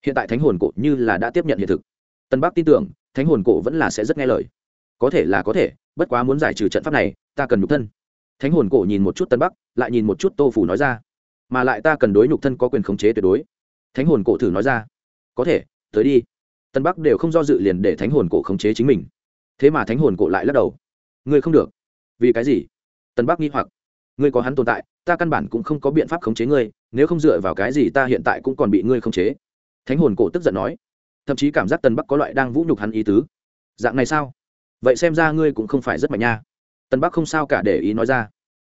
Hiện tại thánh hồn cổ như là đã tiếp nhận hiện thực. Tân bắc tin tưởng thánh hồn cổ vẫn là sẽ rất nghe lời. Có thể là có thể, bất quá muốn giải trừ trận pháp này, ta cần nhục thân. Thánh hồn cổ nhìn một chút tân bắc, lại nhìn một chút tô phủ nói ra. Mà lại ta cần đối nhục thân có quyền khống chế tuyệt đối. Thánh hồn cổ thử nói ra. Có thể, tới đi. Tân bắc đều không do dự liền để thánh hồn cổ khống chế chính mình. Thế mà thánh hồn cổ lại lắc đầu. Ngươi không được. Vì cái gì? Tân bắc nghi hoặc. Ngươi có hắn tồn tại, ta căn bản cũng không có biện pháp khống chế ngươi, nếu không dựa vào cái gì ta hiện tại cũng còn bị ngươi khống chế? Thánh hồn cổ tức giận nói thậm chí cảm giác tân bắc có loại đang vũ nhục hắn ý tứ. Dạng này sao? Vậy xem ra ngươi cũng không phải rất mạnh nha. Tân bắc không sao cả để ý nói ra.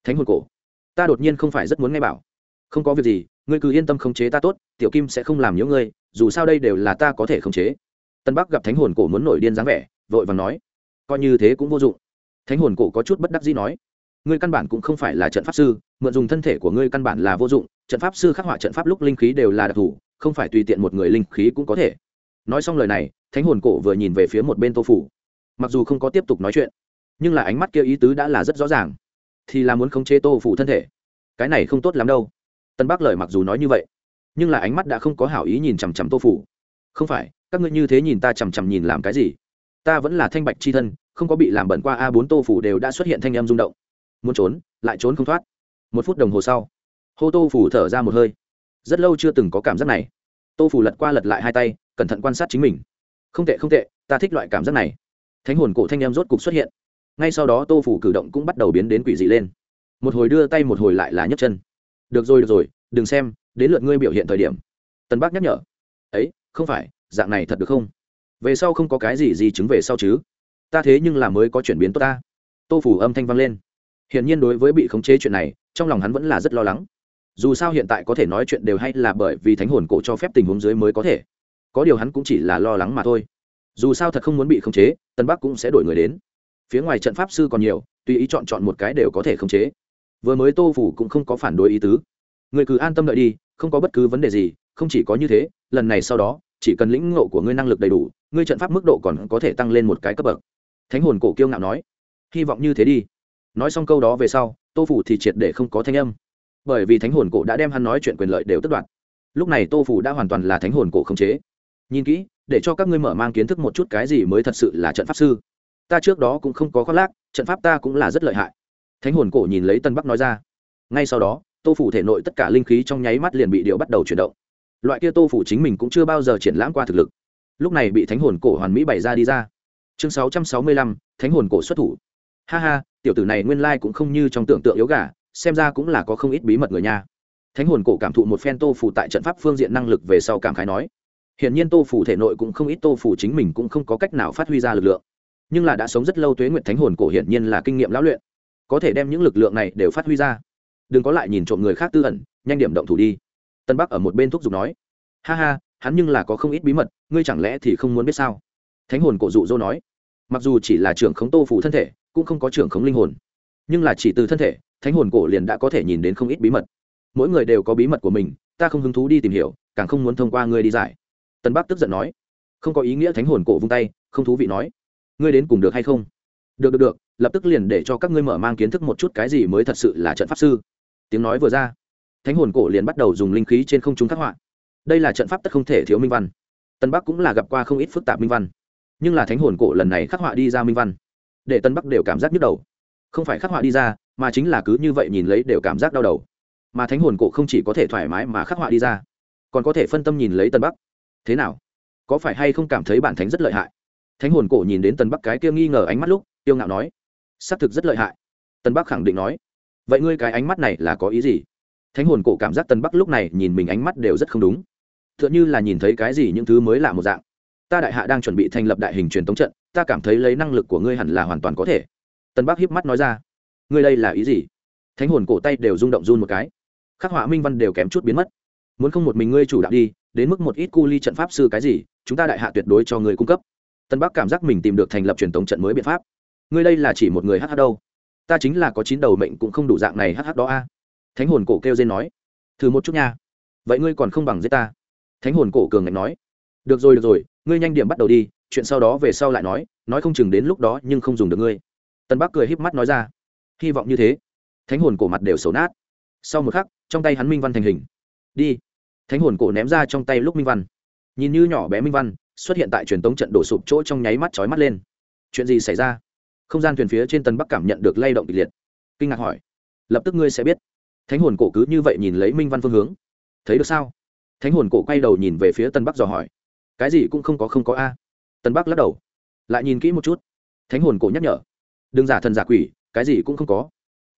Thánh hồn cổ. Ta đột nhiên không phải rất muốn nghe bảo. Không có việc gì, ngươi cứ yên tâm khống chế ta tốt, tiểu kim sẽ không làm nhiễu ngươi, dù sao đây đều là ta có thể khống chế. Tân bắc gặp thánh hồn cổ muốn nổi điên dáng vẻ, vội và nói. Coi như thế cũng vô dụng. Thánh hồn cổ có chút bất đắc dĩ nói. Ngươi căn bản cũng không phải là trận pháp sư, mượn dùng thân thể của ngươi căn bản là vô dụng, trận pháp sư khắc họa trận pháp lúc linh khí đều là đặc thù, không phải tùy tiện một người linh khí cũng có thể nói xong lời này, thánh hồn cổ vừa nhìn về phía một bên tô phủ. Mặc dù không có tiếp tục nói chuyện, nhưng là ánh mắt kia ý tứ đã là rất rõ ràng. Thì là muốn khống chế tô phủ thân thể. Cái này không tốt lắm đâu. Tân bắc lời mặc dù nói như vậy, nhưng là ánh mắt đã không có hảo ý nhìn chằm chằm tô phủ. Không phải, các ngươi như thế nhìn ta chằm chằm nhìn làm cái gì? Ta vẫn là thanh bạch c h i thân, không có bị làm bẩn qua a bốn tô phủ đều đã xuất hiện thanh em rung động. Muốn trốn, lại trốn không thoát. Một phút đồng hồ sau, hô tô phủ thở ra một hơi. Rất lâu chưa từng có cảm giác này tô phủ lật qua lật lại hai tay, cẩn thận quan sát chính mình. Không tệ không tệ, ta thích loại cảm giác này. Thánh hồn cổ thanh em rốt cục xuất hiện. Ngay sau đó tô phủ cử động cũng bắt đầu biến đến quỷ dị lên. Một hồi đưa tay một hồi lại là nhấc chân. Được rồi được rồi, đừng xem, đến lượt ngươi biểu hiện thời điểm. Tân bác nhắc nhở. Ấy, không phải, dạng này thật được không? Về sau không có cái gì gì chứng về sau chứ? Ta thế nhưng là mới có chuyển biến tốt ta. Tô phủ âm thanh vang lên. Hiển nhiên đối với bị khống chế chuyện này, trong lòng hắn vẫn là rất lo lắng dù sao hiện tại có thể nói chuyện đều hay là bởi vì thánh hồn cổ cho phép tình huống dưới mới có thể. Có điều hắn cũng chỉ là lo lắng mà thôi. Dù sao thật không muốn bị khống chế, tân bắc cũng sẽ đổi người đến. Phía ngoài trận pháp sư còn nhiều, tùy ý chọn chọn một cái đều có thể khống chế. Vừa mới tô phủ cũng không có phản đối ý tứ. Người cứ an tâm đợi đi, không có bất cứ vấn đề gì, không chỉ có như thế, lần này sau đó, chỉ cần lĩnh ngộ của ngươi năng lực đầy đủ, ngươi trận pháp mức độ còn có thể tăng lên một cái cấp bậc. Thánh hồn cổ kiêu ngạo nói. Hy vọng như thế đi. Nói xong câu đó về sau, tô phủ thì triệt để không có thanh âm bởi vì thánh hồn cổ đã đem hắn nói chuyện quyền lợi đều tất đoạt. Lúc này tô phủ đã hoàn toàn là thánh hồn cổ khống chế. Nhìn kỹ, để cho các ngươi mở mang kiến thức một chút cái gì mới thật sự là trận pháp sư. Ta trước đó cũng không có khoác lác, trận pháp ta cũng là rất lợi hại. Thánh hồn cổ nhìn lấy tân bắc nói ra. Ngay sau đó, tô phủ thể nội tất cả linh khí trong nháy mắt liền bị điều bắt đầu chuyển động. Loại kia tô phủ chính mình cũng chưa bao giờ triển lãm qua thực lực. Lúc này bị thánh hồn cổ hoàn mỹ bày ra đi ra. Chương sáu trăm sáu mươi lăm, thánh hồn cổ xuất thủ. Ha ha, tiểu tử này nguyên lai cũng không như trong tưởng tượng yếu gà xem ra cũng là có không ít bí mật người nha. Thánh hồn cổ cảm thụ một phen tô phủ tại trận pháp phương diện năng lực về sau cảm khái nói, hiển nhiên tô phủ thể nội cũng không ít tô phủ chính mình cũng không có cách nào phát huy ra lực lượng. Nhưng là đã sống rất lâu tuế nguyện thánh hồn cổ hiển nhiên là kinh nghiệm lão luyện. Có thể đem những lực lượng này đều phát huy ra. Đừng có lại nhìn trộm người khác tư ẩn, nhanh điểm động thủ đi. Tân bắc ở một bên thúc giục nói, ha ha, hắn nhưng là có không ít bí mật, ngươi chẳng lẽ thì không muốn biết sao? Thánh hồn cổ dụ dỗ nói, mặc dù chỉ là trưởng khống tô phủ thân thể, cũng không có trưởng khống linh hồn, nhưng là chỉ từ thân thể thánh hồn cổ liền đã có thể nhìn đến không ít bí mật. Mỗi người đều có bí mật của mình, ta không hứng thú đi tìm hiểu, càng không muốn thông qua ngươi đi giải. Tân bắc tức giận nói. Không có ý nghĩa thánh hồn cổ vung tay, không thú vị nói. Ngươi đến cùng được hay không? Được được được, lập tức liền để cho các ngươi mở mang kiến thức một chút cái gì mới thật sự là trận pháp sư. Tiếng nói vừa ra, thánh hồn cổ liền bắt đầu dùng linh khí trên không trung khắc họa. Đây là trận pháp tất không thể thiếu minh văn. Tân bắc cũng là gặp qua không ít phức tạp minh văn. Nhưng là thánh hồn cổ lần này khắc họa đi ra minh văn, để tân bắc đều cảm giác nhức đầu. Không phải khắc họa đi ra mà chính là cứ như vậy nhìn lấy đều cảm giác đau đầu. Mà thánh hồn cổ không chỉ có thể thoải mái mà khắc họa đi ra, còn có thể phân tâm nhìn lấy tân bắc. Thế nào? Có phải hay không cảm thấy bản thánh rất lợi hại? Thánh hồn cổ nhìn đến tân bắc cái kia nghi ngờ ánh mắt lúc, tiêu ngạo nói, xác thực rất lợi hại. Tân bắc khẳng định nói, vậy ngươi cái ánh mắt này là có ý gì? Thánh hồn cổ cảm giác tân bắc lúc này nhìn mình ánh mắt đều rất không đúng. T h ư ợ n h ư là nhìn thấy cái gì những thứ mới lạ một dạng. Ta đại hạ đang chuẩn bị thành lập đại hình truyền tống trận, ta cảm thấy lấy năng lực của ngươi hẳn là hoàn toàn có thể. Tân bắc hiếp mắt nói ra ngươi đây là ý gì? Thánh hồn cổ tay đều rung động run một cái. Khắc họa minh văn đều kém chút biến mất. Muốn không một mình ngươi chủ đạo đi, đến mức một ít cu ly trận pháp sư cái gì, chúng ta đại hạ tuyệt đối cho ngươi cung cấp. Tân bắc cảm giác mình tìm được thành lập truyền thống trận mới biện pháp. Ngươi đây là chỉ một người hh đâu? Ta chính là có chín đầu mệnh cũng không đủ dạng này hh đó a. Thánh hồn cổ kêu dên nói. Thử một chút nha. Vậy ngươi còn không bằng giết ta. Thánh hồn cổ cường ngạch nói. Được rồi được rồi, ngươi nhanh điểm bắt đầu đi, chuyện sau đó về sau lại nói nói không chừng đến lúc đó nhưng không dùng được ngươi. Tân bắc cười híp mắt nói ra hy vọng như thế. Thánh hồn cổ mặt đều xấu nát. Sau một khắc, trong tay hắn minh văn thành hình. Đi. Thánh hồn cổ ném ra trong tay lúc minh văn. Nhìn như nhỏ bé minh văn, xuất hiện tại truyền tống trận đổ sụp chỗ trong nháy mắt chói mắt lên. Chuyện gì xảy ra? Không gian thuyền phía trên tân bắc cảm nhận được lay động kịch liệt. Kinh ngạc hỏi. Lập tức ngươi sẽ biết. Thánh hồn cổ cứ như vậy nhìn lấy minh văn phương hướng. Thấy được sao? Thánh hồn cổ quay đầu nhìn về phía tân bắc dò hỏi. Cái gì cũng không có không có a. Tân bắc lắc đầu. Lại nhìn kỹ một chút. Thánh hồn cổ nhắc nhở. Đừng giả thần giả quỷ cái gì cũng không có.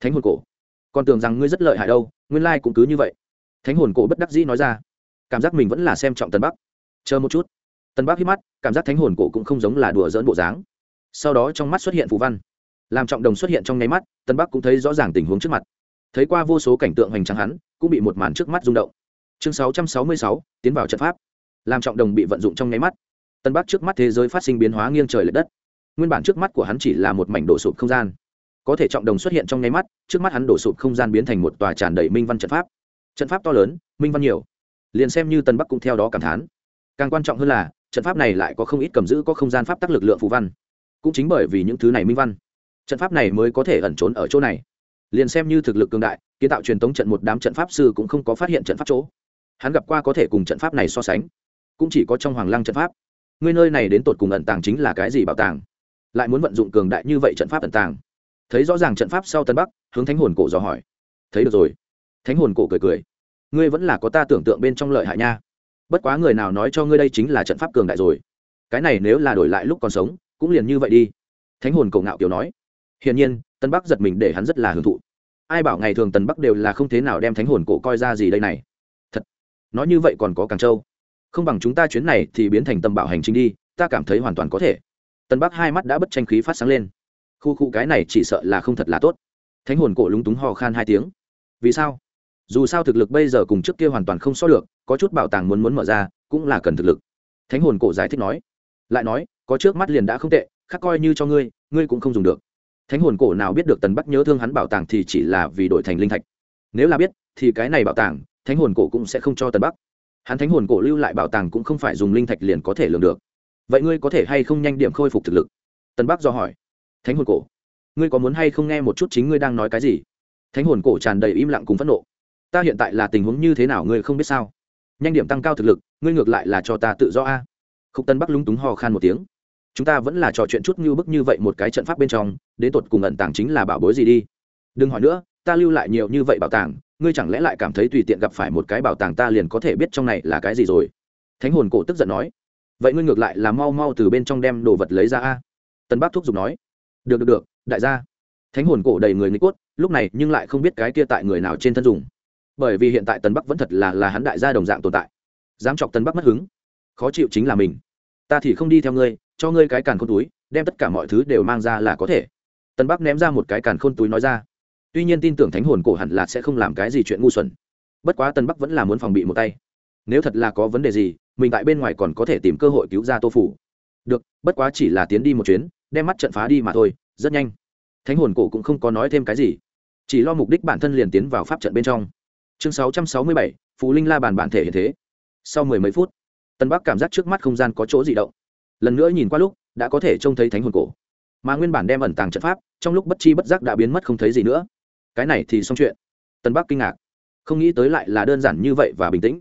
Thánh hồn cổ. Còn tưởng rằng ngươi rất lợi hại đâu, nguyên lai cũng cứ như vậy. Thánh hồn cổ bất đắc dĩ nói ra. Cảm giác mình vẫn là xem trọng tân bắc. Chờ một chút. Tân bắc hít mắt, cảm giác thánh hồn cổ cũng không giống là đùa dỡn bộ dáng. Sau đó trong mắt xuất hiện phù văn. Làm trọng đồng xuất hiện trong nháy mắt tân bắc cũng thấy rõ ràng tình huống trước mặt. Thấy qua vô số cảnh tượng hoành tráng hắn, cũng bị một màn trước mắt rung động. Chương sáu trăm sáu mươi sáu, tiến vào trận pháp. Làm trọng đồng bị vận dụng trong nháy mắt. Tân bắc trước mắt thế giới phát sinh biến hóa nghiêng trời l ệ đất. Nguyên bản trước mắt của hắn chỉ là một mảnh đổ sụp không gian có thể trọng đồng xuất hiện trong nháy mắt, trước mắt hắn đổ sụp không gian biến thành một tòa tràn đầy minh văn trận pháp. Trận pháp to lớn, minh văn nhiều. Liền xem như tân bắc cũng theo đó cảm thán. Càng quan trọng hơn là, trận pháp này lại có không ít cầm giữ có không gian pháp tắc lực lượng phù văn. Cũng chính bởi vì những thứ này minh văn, trận pháp này mới có thể ẩn trốn ở chỗ này. Liền xem như thực lực cường đại, kiến tạo truyền thống trận một đám trận pháp sư cũng không có phát hiện trận pháp chỗ. Hắn gặp qua có thể cùng trận pháp này so sánh, cũng chỉ có trong hoàng lăng trận pháp. Người nơi này đến tột cùng ẩn tàng chính là cái gì bảo tàng? Lại muốn vận dụng cường đại như vậy trận pháp ẩn tàng? Thấy rõ ràng trận pháp sau tân bắc, hướng thánh hồn cổ dò hỏi. Thấy được rồi. Thánh hồn cổ cười cười. Ngươi vẫn là có ta tưởng tượng bên trong lợi hại nha. Bất quá người nào nói cho ngươi đây chính là trận pháp cường đại rồi. Cái này nếu là đổi lại lúc còn sống, cũng liền như vậy đi. Thánh hồn cổ ngạo kiều nói. Hiển nhiên, tân bắc giật mình để hắn rất là hưởng thụ. Ai bảo ngày thường tần bắc đều là không thế nào đem thánh hồn cổ coi ra gì đây này. Thật. Nói như vậy còn có càng châu không bằng chúng ta chuyến này thì biến thành tầm bảo hành trình đi, ta cảm thấy hoàn toàn có thể. Tần bắc hai mắt đã bất tranh khí phát sáng lên khu khu cái này chỉ sợ là không thật là tốt. Thánh hồn cổ lúng túng hò khan hai tiếng. Vì sao? Dù sao thực lực bây giờ cùng trước kia hoàn toàn không so được, có chút bảo tàng muốn muốn mở ra, cũng là cần thực lực. Thánh hồn cổ giải thích nói. Lại nói, có trước mắt liền đã không tệ, khác coi như cho ngươi ngươi cũng không dùng được. Thánh hồn cổ nào biết được tần bắc nhớ thương hắn bảo tàng thì chỉ là vì đổi thành linh thạch. Nếu là biết, thì cái này bảo tàng, thánh hồn cổ cũng sẽ không cho tần bắc. Hắn thánh hồn cổ lưu lại bảo tàng cũng không phải dùng linh thạch liền có thể lường được. Vậy ngươi có thể hay không nhanh điểm khôi phục thực lực? Tần bắc do hỏi thánh hồn cổ. Ngươi có muốn hay không nghe một chút chính ngươi đang nói cái gì? Thánh hồn cổ tràn đầy im lặng cùng phẫn nộ. Ta hiện tại là tình huống như thế nào ngươi không biết sao? Nhanh điểm tăng cao thực lực, ngươi ngược lại là cho ta tự do a. Khúc tân bắc lúng túng ho khan một tiếng. Chúng ta vẫn là trò chuyện chút như bức như vậy một cái trận pháp bên trong, đến tột cùng ẩn tàng chính là bảo bối gì đi? Đừng hỏi nữa, ta lưu lại nhiều như vậy bảo tàng, ngươi chẳng lẽ lại cảm thấy tùy tiện gặp phải một cái bảo tàng ta liền có thể biết trong này là cái gì rồi? Thánh hồn cổ tức giận nói. Vậy ngươi ngược lại là mau mau từ bên trong đem đồ vật lấy ra a. Tân bác thúc giục nói được được được, đại gia. Thánh hồn cổ đầy người nghĩ cốt, lúc này nhưng lại không biết cái kia tại người nào trên thân dùng. Bởi vì hiện tại tân bắc vẫn thật là là hắn đại gia đồng dạng tồn tại. Dám chọc tân bắc mất hứng, khó chịu chính là mình. Ta thì không đi theo ngươi, cho ngươi cái càn khôn túi, đem tất cả mọi thứ đều mang ra là có thể. Tân bắc ném ra một cái càn khôn túi nói ra. Tuy nhiên tin tưởng thánh hồn cổ hẳn là sẽ không làm cái gì chuyện ngu xuẩn. Bất quá tân bắc vẫn là muốn phòng bị một tay. Nếu thật là có vấn đề gì, mình tại bên ngoài còn có thể tìm cơ hội cứu ra tô phủ. Được, bất quá chỉ là tiến đi một chuyến đem mắt trận phá đi mà thôi, rất nhanh. Thánh hồn cổ cũng không có nói thêm cái gì. Chỉ lo mục đích bản thân liền tiến vào pháp trận bên trong. Chương sáu trăm sáu mươi bảy phú linh la bàn bản thể hiện thế. Sau mười mấy phút tân bắc cảm giác trước mắt không gian có chỗ di động. Lần nữa nhìn qua lúc, đã có thể trông thấy thánh hồn cổ. Mà nguyên bản đem ẩn tàng trận pháp, trong lúc bất chi bất giác đã biến mất không thấy gì nữa. Cái này thì xong chuyện. Tân bắc kinh ngạc. Không nghĩ tới lại là đơn giản như vậy và bình tĩnh.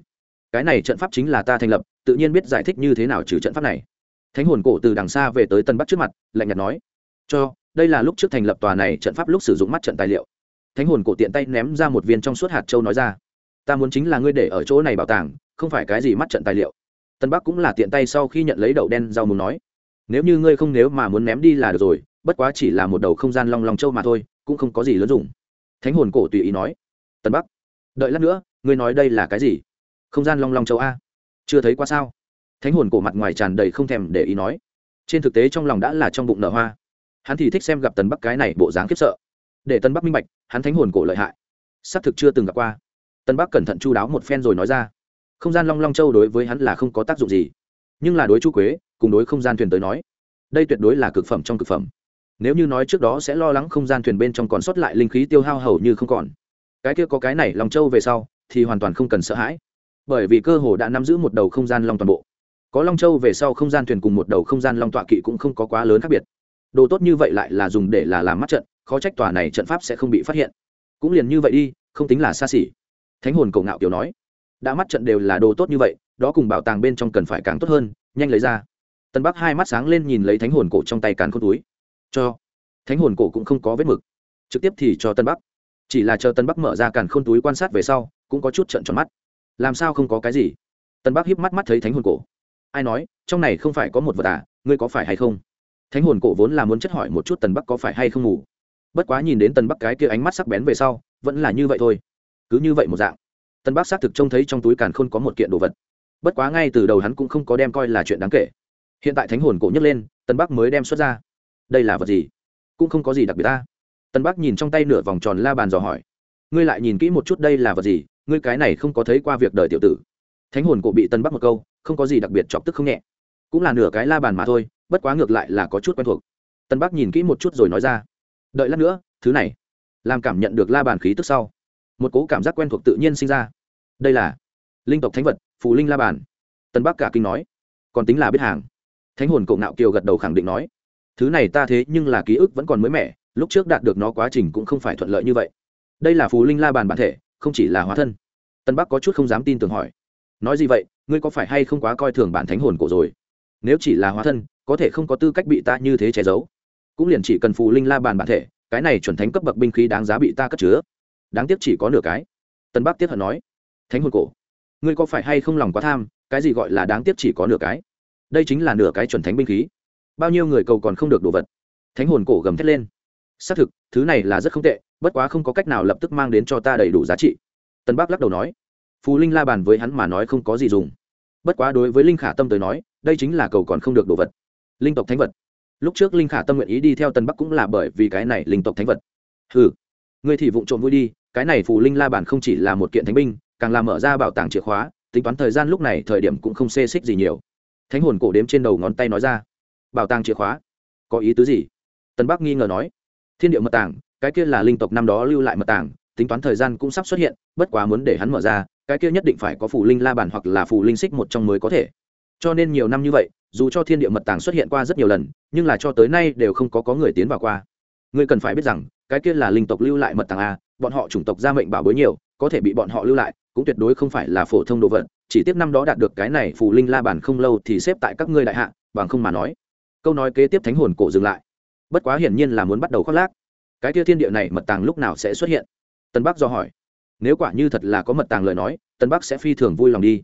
Cái này trận pháp chính là ta thành lập, tự nhiên biết giải thích như thế nào trừ trận pháp này thánh hồn cổ từ đằng xa về tới tân bắc trước mặt, lạnh nhạt nói, cho, đây là lúc trước thành lập tòa này trận pháp lúc sử dụng mắt trận tài liệu. Thánh hồn cổ tiện tay ném ra một viên trong suốt hạt châu nói ra, ta muốn chính là ngươi để ở chỗ này bảo tàng, không phải cái gì mắt trận tài liệu. Tân bắc cũng là tiện tay sau khi nhận lấy đậu đen rau muốn nói, nếu như ngươi không nếu mà muốn ném đi là được rồi, bất quá chỉ là một đầu không gian long long châu mà thôi, cũng không có gì lớn dùng. Thánh hồn cổ tùy ý nói, tân bắc, đợi lát nữa, ngươi nói đây là cái gì? Không gian long long châu a. Chưa thấy qua sao? Thánh hồn cổ mặt ngoài tràn đầy không thèm để ý nói. Trên thực tế trong lòng đã là trong bụng nở hoa. Hắn thì thích xem gặp tần bắc cái này bộ dáng khiếp sợ. Để tân bắc minh bạch, hắn thánh hồn cổ lợi hại. Xác thực chưa từng gặp qua. Tân bắc cẩn thận chu đáo một phen rồi nói ra. Không gian long long châu đối với hắn là không có tác dụng gì. Nhưng là đối chu quế, cùng đối không gian thuyền tới nói, đây tuyệt đối là cực phẩm trong cực phẩm. Nếu như nói trước đó sẽ lo lắng không gian thuyền bên trong còn sót lại linh khí tiêu hao hầu như không còn. Cái kia có cái này long châu về sau, thì hoàn toàn không cần sợ hãi. Bởi vì cơ hồ đã nắm giữ một đầu không gian long toàn bộ có long châu về sau không gian thuyền cùng một đầu không gian long tọa kỵ cũng không có quá lớn khác biệt. Đồ tốt như vậy lại là dùng để là làm mắt trận, khó trách tòa này trận pháp sẽ không bị phát hiện. Cũng liền như vậy đi, không tính là xa xỉ. Thánh hồn cầu ngạo kiểu nói, đã mắt trận đều là đồ tốt như vậy, đó cùng bảo tàng bên trong cần phải càng tốt hơn, nhanh lấy ra. Tân bắc hai mắt sáng lên nhìn lấy thánh hồn cổ trong tay càn khôn túi. Cho. Thánh hồn cổ cũng không có vết mực. Trực tiếp thì cho tân bắc. Chỉ là chờ tân bắc mở ra càn khôn túi quan sát về sau, cũng có chút trận tròn mắt. Làm sao không có cái gì? Tân bắc hiếp mắt mắt thấy thánh hồn cổ ai nói, trong này không phải có một vật à ngươi có phải hay không? Thánh hồn cổ vốn là muốn chất hỏi một chút tần bắc có phải hay không ngủ. Bất quá nhìn đến tần bắc cái kia ánh mắt sắc bén về sau, vẫn là như vậy thôi. Cứ như vậy một dạng. Tần bắc xác thực trông thấy trong túi càn khôn có một kiện đồ vật. Bất quá ngay từ đầu hắn cũng không có đem coi là chuyện đáng kể. Hiện tại thánh hồn cổ nhấc lên, tần bắc mới đem xuất ra. Đây là vật gì? Cũng không có gì đặc biệt ta. Tần bắc nhìn trong tay nửa vòng tròn la bàn dò hỏi. Ngươi lại nhìn kỹ một chút đây là vật gì? Ngươi cái này không có thấy qua việc đời tiểu tử. Thánh hồn cổ bị tần bắc một câu không có gì đặc biệt chọc tức không nhẹ. Cũng là nửa cái la bàn mà thôi, bất quá ngược lại là có chút quen thuộc. Tân bắc nhìn kỹ một chút rồi nói ra, đợi lát nữa, thứ này. Làm cảm nhận được la bàn khí tức sau, một cố cảm giác quen thuộc tự nhiên sinh ra. Đây là linh tộc thánh vật, phù linh la bàn. Tân bắc cả kinh nói, còn tính là biết hàng. Thánh hồn cậu ngạo kiều gật đầu khẳng định nói, thứ này ta thế nhưng là ký ức vẫn còn mới mẻ, lúc trước đạt được nó quá trình cũng không phải thuận lợi như vậy. Đây là phù linh la bàn bản thể, không chỉ là hóa thân. Tân bắc có chút không dám tin tưởng hỏi, nói gì vậy? Ngươi có phải hay không quá coi thường bản thánh hồn cổ rồi? Nếu chỉ là hóa thân, có thể không có tư cách bị ta như thế che giấu. Cũng liền chỉ cần phù linh la bàn bản thể, cái này chuẩn thánh cấp bậc binh khí đáng giá bị ta cất chứa. Đáng tiếc chỉ có nửa cái. Tân bắc tiếp hận nói. Thánh hồn cổ, ngươi có phải hay không lòng quá tham, cái gì gọi là đáng tiếc chỉ có nửa cái? Đây chính là nửa cái chuẩn thánh binh khí. Bao nhiêu người cầu còn không được đồ vật. Thánh hồn cổ gầm thét lên. Xác thực, thứ này là rất không tệ, bất quá không có cách nào lập tức mang đến cho ta đầy đủ giá trị. Tân bắc lắc đầu nói. Phù linh la bàn với hắn mà nói không có gì dùng bất quá đối với linh khả tâm tới nói, đây chính là cầu còn không được đồ vật. Linh tộc thánh vật. Lúc trước linh khả tâm nguyện ý đi theo tân bắc cũng là bởi vì cái này linh tộc thánh vật. Ừ người thì vụng trộm vui đi, cái này phù linh la bản không chỉ là một kiện thánh binh, càng làm mở ra bảo tàng chìa khóa, tính toán thời gian lúc này thời điểm cũng không xê xích gì nhiều. Thánh hồn cổ đếm trên đầu ngón tay nói ra. Bảo tàng chìa khóa? Có ý tứ gì? Tân bắc nghi ngờ nói. Thiên địa mật tàng, cái kia là linh tộc năm đó lưu lại mật tàng, tính toán thời gian cũng sắp xuất hiện, bất quá muốn để hắn mở ra cái kia nhất định phải có phù linh la bàn hoặc là phù linh xích một trong mới có thể. Cho nên nhiều năm như vậy, dù cho thiên địa mật tàng xuất hiện qua rất nhiều lần, nhưng là cho tới nay đều không có có người tiến vào qua. Ngươi cần phải biết rằng, cái kia là linh tộc lưu lại mật tàng a, bọn họ chủng tộc gia mệnh bảo bối nhiều, có thể bị bọn họ lưu lại, cũng tuyệt đối không phải là phổ thông đồ vật, chỉ tiếp năm đó đạt được cái này phù linh la bàn không lâu thì xếp tại các ngươi đại hạ, bằng không mà nói. Câu nói kế tiếp thánh hồn cổ dừng lại. Bất quá hiển nhiên là muốn bắt đầu khoác lác. Cái kia thiên địa này mật tàng lúc nào sẽ xuất hiện? Tân bắc do hỏi nếu quả như thật là có mật tàng lời nói, tân bắc sẽ phi thường vui lòng đi.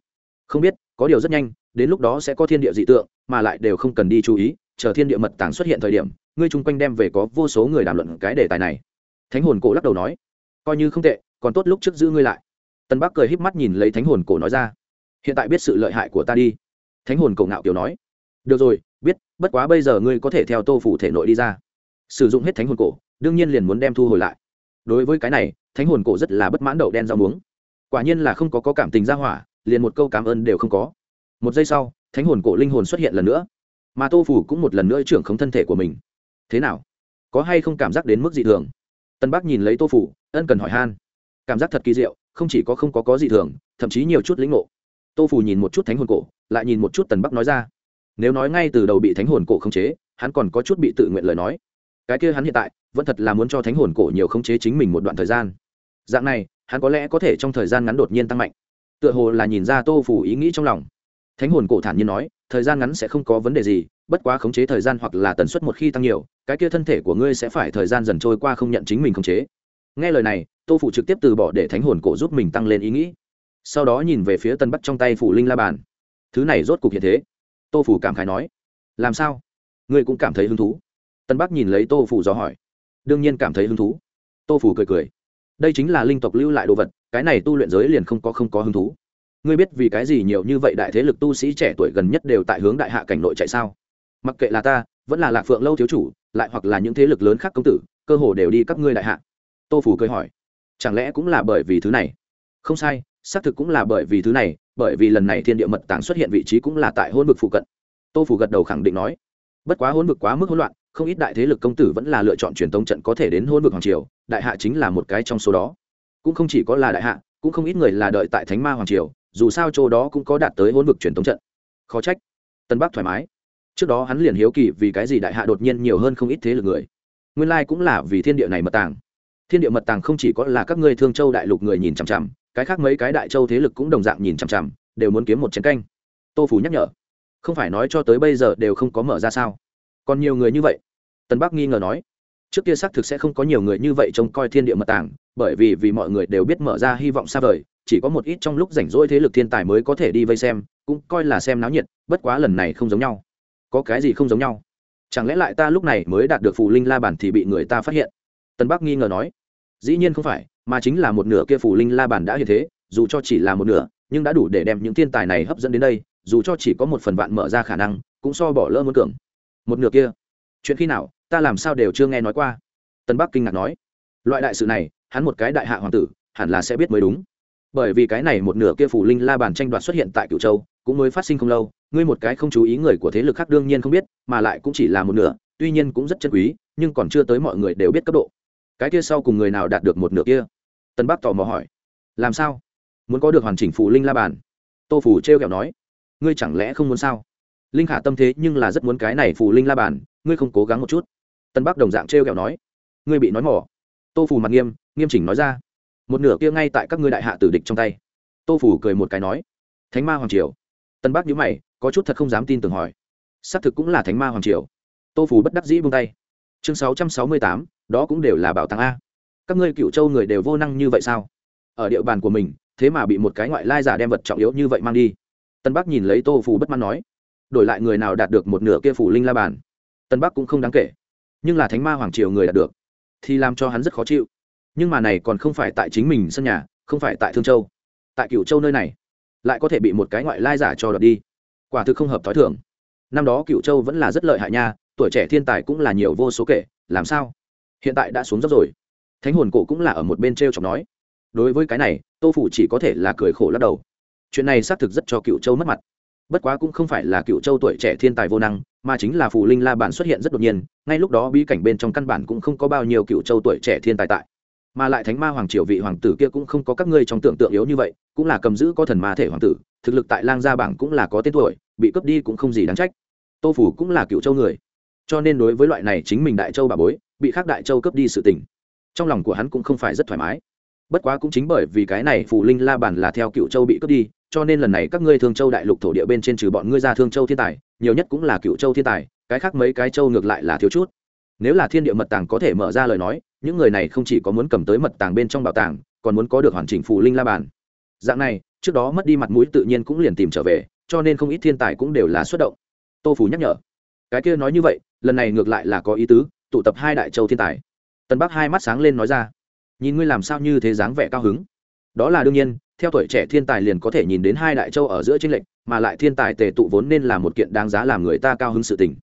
Không biết, có điều rất nhanh, đến lúc đó sẽ có thiên địa dị tượng, mà lại đều không cần đi chú ý, chờ thiên địa mật tàng xuất hiện thời điểm, ngươi chung quanh đem về có vô số người đàm luận cái đề tài này. Thánh hồn cổ lắc đầu nói, coi như không tệ, còn tốt lúc trước giữ ngươi lại. Tân bắc cười híp mắt nhìn lấy thánh hồn cổ nói ra, hiện tại biết sự lợi hại của ta đi. Thánh hồn cổ ngạo kiểu nói, được rồi, biết, bất quá bây giờ ngươi có thể theo tô phủ thể nội đi ra. Sử dụng hết thánh hồn cổ, đương nhiên liền muốn đem thu hồi lại đối với cái này thánh hồn cổ rất là bất mãn đậu đen rau muống. Quả nhiên là không có, có cảm tình ra hỏa liền một câu cảm ơn đều không có. Một giây sau thánh hồn cổ linh hồn xuất hiện lần nữa. Mà tô phủ cũng một lần nữa trưởng khống thân thể của mình. Thế nào? Có hay không cảm giác đến mức dị thường? Tân bắc nhìn lấy tô phủ ân cần hỏi han. Cảm giác thật kỳ diệu không chỉ có không có có dị thường thậm chí nhiều chút lĩnh ngộ. Tô phủ nhìn một chút thánh hồn cổ lại nhìn một chút tần bắc nói ra. Nếu nói ngay từ đầu bị thánh hồn cổ khống chế hắn còn có chút bị tự nguyện lời nói cái kia hắn hiện tại vẫn thật là muốn cho thánh hồn cổ nhiều khống chế chính mình một đoạn thời gian. Dạng này, hắn có lẽ có thể trong thời gian ngắn đột nhiên tăng mạnh. Tựa hồ là nhìn ra tô phủ ý nghĩ trong lòng. Thánh hồn cổ thản nhiên nói, thời gian ngắn sẽ không có vấn đề gì, bất quá khống chế thời gian hoặc là tần suất một khi tăng nhiều, cái kia thân thể của ngươi sẽ phải thời gian dần trôi qua không nhận chính mình khống chế. Nghe lời này, tô phủ trực tiếp từ bỏ để thánh hồn cổ giúp mình tăng lên ý nghĩ. Sau đó nhìn về phía tân bắc trong tay phủ linh la bàn. Thứ này rốt cục hiện thế. Tô phủ cảm khái nói, làm sao? Ngươi cũng cảm thấy hứng thú? Tân bắc nhìn lấy tô phủ dò hỏi. Đương nhiên cảm thấy hứng thú. Tô phủ cười cười. Đây chính là linh tộc lưu lại đồ vật, cái này tu luyện giới liền không có không có hứng thú. Ngươi biết vì cái gì nhiều như vậy đại thế lực tu sĩ trẻ tuổi gần nhất đều tại hướng đại hạ cảnh nội chạy sao? Mặc kệ là ta, vẫn là lạc phượng lâu thiếu chủ, lại hoặc là những thế lực lớn khác công tử, cơ hồ đều đi các ngươi đại hạ. Tô phủ cười hỏi. Chẳng lẽ cũng là bởi vì thứ này? Không sai, xác thực cũng là bởi vì thứ này, bởi vì lần này thiên địa mật tàng xuất hiện vị trí cũng là tại hôn vực phụ cận. Tô phủ gật đầu khẳng định nói. Bất quá hôn vực quá mức hỗn loạn không ít đại thế lực công tử vẫn là lựa chọn truyền tống trận có thể đến hôn vực hoàng triều, đại hạ chính là một cái trong số đó. Cũng không chỉ có là đại hạ, cũng không ít người là đợi tại thánh ma hoàng triều, dù sao chỗ đó cũng có đạt tới hôn vực truyền tống trận. Khó trách. Tân bắc thoải mái. Trước đó hắn liền hiếu kỳ vì cái gì đại hạ đột nhiên nhiều hơn không ít thế lực người. Nguyên lai cũng là vì thiên địa này mật tàng. Thiên địa mật tàng không chỉ có là các ngươi thương châu đại lục người nhìn chằm chằm, cái khác mấy cái đại châu thế lực cũng đồng dạng nhìn chằm chằm, đều muốn kiếm một chén canh. Tô phủ nhắc nhở. Không phải nói cho tới bây giờ đều không có mở ra sao còn nhiều người như vậy? Tân bắc nghi ngờ nói. Trước kia xác thực sẽ không có nhiều người như vậy trông coi thiên địa mật tàng, bởi vì vì mọi người đều biết mở ra hy vọng xa vời, chỉ có một ít trong lúc rảnh rỗi thế lực thiên tài mới có thể đi vây xem, cũng coi là xem náo nhiệt, bất quá lần này không giống nhau. Có cái gì không giống nhau? Chẳng lẽ lại ta lúc này mới đạt được phù linh la bản thì bị người ta phát hiện? Tân bắc nghi ngờ nói. Dĩ nhiên không phải, mà chính là một nửa kia phù linh la bản đã hiện thế, dù cho chỉ là một nửa, nhưng đã đủ để đem những thiên tài này hấp dẫn đến đây, dù cho chỉ có một phần vạn mở ra khả năng, cũng so bỏ lỡ muốn cường một nửa kia. Chuyện khi nào, ta làm sao đều chưa nghe nói qua. Tân bắc kinh ngạc nói. Loại đại sự này, hắn một cái đại hạ hoàng tử, hẳn là sẽ biết mới đúng. Bởi vì cái này một nửa kia phủ linh la bàn tranh đoạt xuất hiện tại cửu châu, cũng mới phát sinh không lâu, ngươi một cái không chú ý người của thế lực khác đương nhiên không biết, mà lại cũng chỉ là một nửa, tuy nhiên cũng rất chân quý, nhưng còn chưa tới mọi người đều biết cấp độ. Cái kia sau cùng người nào đạt được một nửa kia? Tân bắc tò mò hỏi. Làm sao? Muốn có được hoàn chỉnh phủ linh la bàn? Tô phủ t r e o kẹo nói. Ngươi chẳng lẽ không muốn sao? Linh khả tâm thế nhưng là rất muốn cái này phù linh la bàn, ngươi không cố gắng một chút. Tân bắc đồng dạng t r e o kẹo nói. Ngươi bị nói mỏ tô phủ mặt nghiêm nghiêm chỉnh nói ra. Một nửa kia ngay tại các ngươi đại hạ tử địch trong tay. Tô phủ cười một cái nói. Thánh ma hoàng triều. Tân bắc nhữ mày, có chút thật không dám tin tưởng hỏi. Xác thực cũng là thánh ma hoàng triều. Tô phủ bất đắc dĩ buông tay. Chương sáu trăm sáu mươi tám, đó cũng đều là bảo tàng a. Các ngươi cựu châu người đều vô năng như vậy sao? Ở địa bàn của mình, thế mà bị một cái ngoại lai giả đem vật trọng yếu như vậy mang đi. Tân bắc nhìn lấy tô phủ bất mãn nói đổi lại người nào đạt được một nửa kia phủ linh la bàn, tân bắc cũng không đáng kể. Nhưng là thánh ma hoàng triều người đạt được, thì làm cho hắn rất khó chịu. Nhưng mà này còn không phải tại chính mình sân nhà, không phải tại thương châu. Tại cửu châu nơi này, lại có thể bị một cái ngoại lai giả cho đợt đi. Quả thực không hợp t h ó i thường. Năm đó cửu châu vẫn là rất lợi hại nha, tuổi trẻ thiên tài cũng là nhiều vô số kể, làm sao? Hiện tại đã xuống dốc rồi. Thánh hồn cổ cũng là ở một bên t r e o chọc nói. Đối với cái này, tô phủ chỉ có thể là cười khổ lắc đầu. Chuyện này xác thực rất cho cựu châu mất mặt bất quá cũng không phải là cựu châu tuổi trẻ thiên tài vô năng, mà chính là phù linh la bản xuất hiện rất đột nhiên, ngay lúc đó bí cảnh bên trong căn bản cũng không có bao nhiêu cựu châu tuổi trẻ thiên tài tại. Mà lại thánh ma hoàng triều vị hoàng tử kia cũng không có các ngươi trong tưởng tượng yếu như vậy, cũng là cầm giữ có thần ma thể hoàng tử, thực lực tại lang gia bảng cũng là có tên tuổi, bị cướp đi cũng không gì đáng trách. Tô phủ cũng là cựu châu người. Cho nên đối với loại này chính mình đại châu bà bối, bị khác đại châu cướp đi sự tình, trong lòng của hắn cũng không phải rất thoải mái. Bất quá cũng chính bởi vì cái này phù linh la bản là theo cựu châu bị cướp đi cho nên lần này các ngươi thương châu đại lục thổ địa bên trên trừ bọn ngươi ra thương châu thiên tài, nhiều nhất cũng là cựu châu thiên tài, cái khác mấy cái châu ngược lại là thiếu chút. Nếu là thiên địa mật tàng có thể mở ra lời nói, những người này không chỉ có muốn cầm tới mật tàng bên trong bảo tàng, còn muốn có được hoàn chỉnh phù linh la bàn. Dạng này, trước đó mất đi mặt mũi tự nhiên cũng liền tìm trở về, cho nên không ít thiên tài cũng đều là xuất động. Tô phủ nhắc nhở. Cái kia nói như vậy, lần này ngược lại là có ý tứ, tụ tập hai đại châu thiên tài. Tân bắc hai mắt sáng lên nói ra. Nhìn ngươi làm sao như thế dáng vẻ cao hứng. Đó là đương nhiên theo tuổi trẻ thiên tài liền có thể nhìn đến hai đại châu ở giữa tranh lệch, mà lại thiên tài tề tụ vốn nên là một kiện đáng giá làm người ta cao hứng sự tình.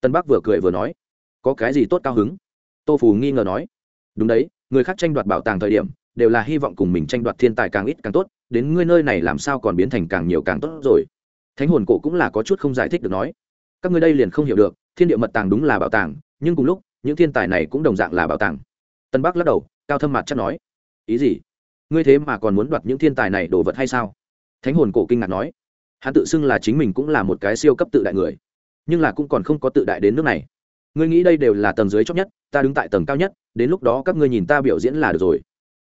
Tân bắc vừa cười vừa nói, có cái gì tốt cao hứng? Tô phù nghi ngờ nói, đúng đấy, người khác tranh đoạt bảo tàng thời điểm, đều là hy vọng cùng mình tranh đoạt thiên tài càng ít càng tốt, đến ngươi nơi này làm sao còn biến thành càng nhiều càng tốt rồi. Thánh hồn cổ cũng là có chút không giải thích được nói, các ngươi đây liền không hiểu được, thiên địa mật tàng đúng là bảo tàng, nhưng cùng lúc, những thiên tài này cũng đồng dạng là bảo tàng. Tân bắc lắc đầu, cao thâm mặt chắc nói, ý gì? Ngươi thế mà còn muốn đoạt những thiên tài này đồ vật hay sao? Thánh hồn cổ kinh ngạc nói. Hắn tự xưng là chính mình cũng là một cái siêu cấp tự đại người, nhưng là cũng còn không có tự đại đến nước này. Ngươi nghĩ đây đều là tầng dưới chót nhất, ta đứng tại tầng cao nhất, đến lúc đó các ngươi nhìn ta biểu diễn là được rồi.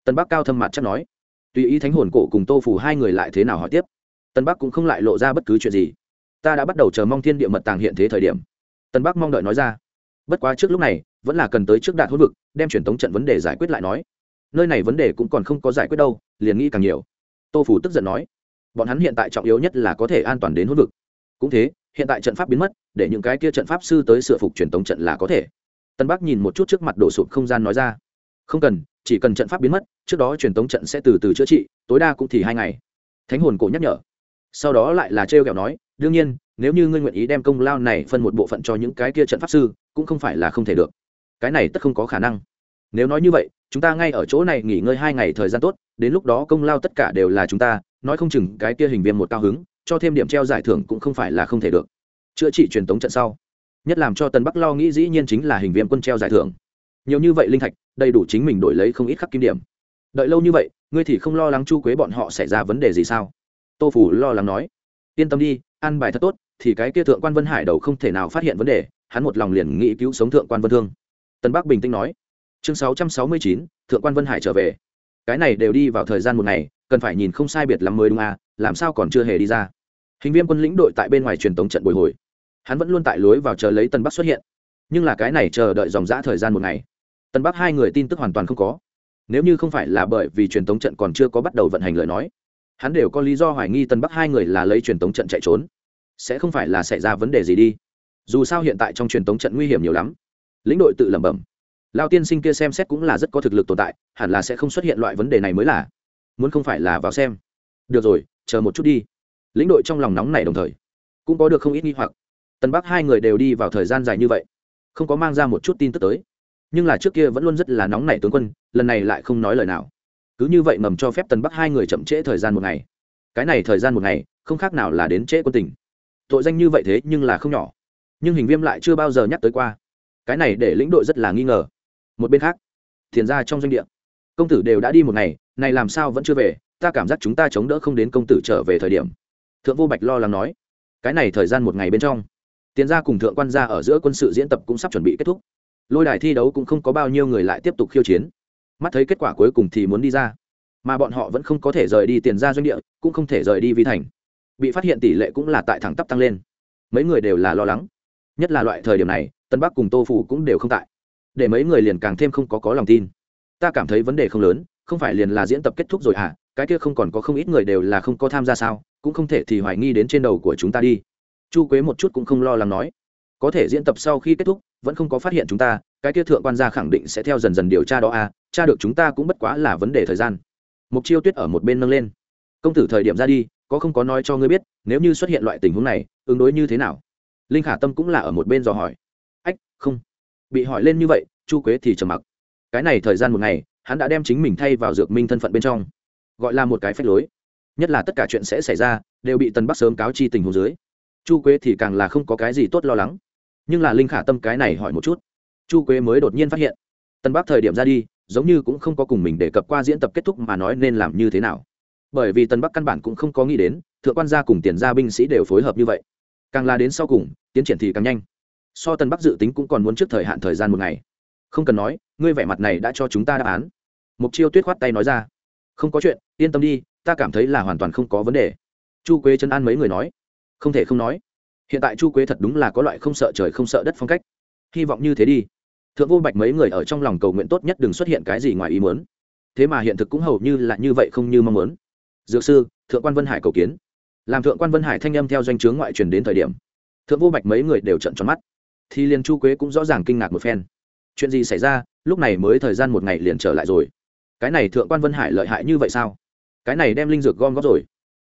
Tân bắc cao thâm mặt chắc nói. Tùy ý thánh hồn cổ cùng tô phủ hai người lại thế nào hỏi tiếp. Tân bắc cũng không lại lộ ra bất cứ chuyện gì. Ta đã bắt đầu chờ mong thiên địa mật tàng hiện thế thời điểm. Tân bắc mong đợi nói ra. Bất quá trước lúc này, vẫn là cần tới trước đạt hốt vực, đem truyền tống trận vấn đề giải quyết lại nói nơi này vấn đề cũng còn không có giải quyết đâu, liền nghĩ càng nhiều. Tô phủ tức giận nói, bọn hắn hiện tại trọng yếu nhất là có thể an toàn đến hôn vực. Cũng thế, hiện tại trận pháp biến mất, để những cái kia trận pháp sư tới sửa phục truyền tống trận là có thể. Tân bắc nhìn một chút trước mặt đổ sụp không gian nói ra, không cần, chỉ cần trận pháp biến mất, trước đó truyền tống trận sẽ từ từ chữa trị, tối đa cũng thì hai ngày. Thánh hồn cổ nhắc nhở. Sau đó lại là trêu kẹo nói, đương nhiên, nếu như ngươi nguyện ý đem công lao này phân một bộ phận cho những cái kia trận pháp sư, cũng không phải là không thể được. Cái này tất không có khả năng. Nếu nói như vậy chúng ta ngay ở chỗ này nghỉ ngơi hai ngày thời gian tốt, đến lúc đó công lao tất cả đều là chúng ta, nói không chừng cái kia hình viêm một cao hứng, cho thêm điểm treo giải thưởng cũng không phải là không thể được. Chữa trị truyền tống trận sau, nhất làm cho tần bắc lo nghĩ dĩ nhiên chính là hình viêm quân treo giải thưởng. Nhiều như vậy linh thạch, đầy đủ chính mình đổi lấy không ít khắc kim điểm. Đợi lâu như vậy, ngươi thì không lo lắng chu quế bọn họ xảy ra vấn đề gì sao? Tô phủ lo lắng nói. Yên tâm đi ăn bài thật tốt, thì cái kia thượng quan vân hải đầu không thể nào phát hiện vấn đề, hắn một lòng liền nghĩ cứu sống thượng quan vân thương. Tân bắc bình tĩnh nói chương sáu trăm sáu mươi chín, thượng quan vân hải trở về. Cái này đều đi vào thời gian một ngày, cần phải nhìn không sai biệt lắm mới đúng à làm sao còn chưa hề đi ra. Hình viên quân lĩnh đội tại bên ngoài truyền tống trận bồi hồi. Hắn vẫn luôn tại lối vào chờ lấy tân bắc xuất hiện. Nhưng là cái này chờ đợi dòng g thời gian một ngày. Tân bắc hai người tin tức hoàn toàn không có. Nếu như không phải là bởi vì truyền tống trận còn chưa có bắt đầu vận hành lời nói, hắn đều có lý do hoài nghi tân bắc hai người là lấy truyền tống trận chạy trốn. Sẽ không phải là xảy ra vấn đề gì đi. Dù sao hiện tại trong truyền tống trận nguy hiểm nhiều lắm. Lĩnh đội tự lẩm bẩm lao tiên sinh kia xem xét cũng là rất có thực lực tồn tại, hẳn là sẽ không xuất hiện loại vấn đề này mới là. Muốn không phải là vào xem. Được rồi, chờ một chút đi. Lĩnh đội trong lòng nóng này đồng thời. Cũng có được không ít nghi hoặc. Tân bắc hai người đều đi vào thời gian dài như vậy. Không có mang ra một chút tin tức tới. Nhưng là trước kia vẫn luôn rất là nóng nảy tướng quân, lần này lại không nói lời nào. Cứ như vậy ngầm cho phép tân bắc hai người chậm trễ thời gian một ngày. Cái này thời gian một ngày, không khác nào là đến trễ quân tình. Tội danh như vậy thế nhưng là không nhỏ. Nhưng hình viêm lại chưa bao giờ nhắc tới qua. Cái này để lĩnh đội rất là nghi ngờ một bên khác, thiền ra trong doanh địa. Công tử đều đã đi một ngày, này làm sao vẫn chưa về, ta cảm giác chúng ta chống đỡ không đến công tử trở về thời điểm. Thượng vô bạch lo lắng nói, cái này thời gian một ngày bên trong tiền ra cùng thượng quan gia ở giữa quân sự diễn tập cũng sắp chuẩn bị kết thúc. Lôi đài thi đấu cũng không có bao nhiêu người lại tiếp tục khiêu chiến. Mắt thấy kết quả cuối cùng thì muốn đi ra, mà bọn họ vẫn không có thể rời đi tiền ra doanh địa, cũng không thể rời đi vi thành. Bị phát hiện tỷ lệ cũng là tại thẳng tắp tăng lên. Mấy người đều là lo lắng. Nhất là loại thời điểm này, tân bắc cùng tô phủ cũng đều không tại để mấy người liền càng thêm không có có lòng tin. Ta cảm thấy vấn đề không lớn, không phải liền là diễn tập kết thúc rồi à cái kia không còn có không ít người đều là không có tham gia sao? Cũng không thể thì hoài nghi đến trên đầu của chúng ta đi. Chu quế một chút cũng không lo lắng nói. Có thể diễn tập sau khi kết thúc, vẫn không có phát hiện chúng ta, cái kia thượng quan gia khẳng định sẽ theo dần dần điều tra đó à? Tra được chúng ta cũng bất quá là vấn đề thời gian. Mục chiêu tuyết ở một bên nâng lên. Công tử thời điểm ra đi, có không có nói cho ngươi biết, nếu như xuất hiện loại tình huống này, ứng đối như thế nào? Linh khả tâm cũng là ở một bên dò hỏi. Ách, không bị hỏi lên như vậy, chu quế thì trầm mặc. Cái này thời gian một ngày, hắn đã đem chính mình thay vào dược minh thân phận bên trong, gọi là một cái phép lối. Nhất là tất cả chuyện sẽ xảy ra, đều bị tần bắc sớm cáo chi tình hồ dưới. Chu quế thì càng là không có cái gì tốt lo lắng. Nhưng là linh khả tâm cái này hỏi một chút, chu quế mới đột nhiên phát hiện tân bắc thời điểm ra đi, giống như cũng không có cùng mình đề cập qua diễn tập kết thúc mà nói nên làm như thế nào. Bởi vì tân bắc căn bản cũng không có nghĩ đến, thượng quan gia cùng tiền gia binh sĩ đều phối hợp như vậy. Càng là đến sau cùng, tiến triển thì càng nhanh so tân bắc dự tính cũng còn muốn trước thời hạn thời gian một ngày. Không cần nói, ngươi vẻ mặt này đã cho chúng ta đáp án. Mục chiêu tuyết khoát tay nói ra. Không có chuyện, yên tâm đi, ta cảm thấy là hoàn toàn không có vấn đề. Chu quế chân an mấy người nói. Không thể không nói. Hiện tại chu quế thật đúng là có loại không sợ trời không sợ đất phong cách. Hy vọng như thế đi. Thượng vô bạch mấy người ở trong lòng cầu nguyện tốt nhất đừng xuất hiện cái gì ngoài ý muốn. Thế mà hiện thực cũng hầu như là như vậy không như mong muốn. Dược sư, thượng quan vân hải cầu kiến. Làm thượng quan vân hải thanh âm theo doanh chướng ngoại truyền đến thời điểm, thượng vô bạch mấy người đều trận tròn mắt thì liền chu quế cũng rõ ràng kinh ngạc một phen. Chuyện gì xảy ra? Lúc này mới thời gian một ngày liền trở lại rồi. Cái này thượng quan vân hải lợi hại như vậy sao? Cái này đem linh dược gom góp rồi.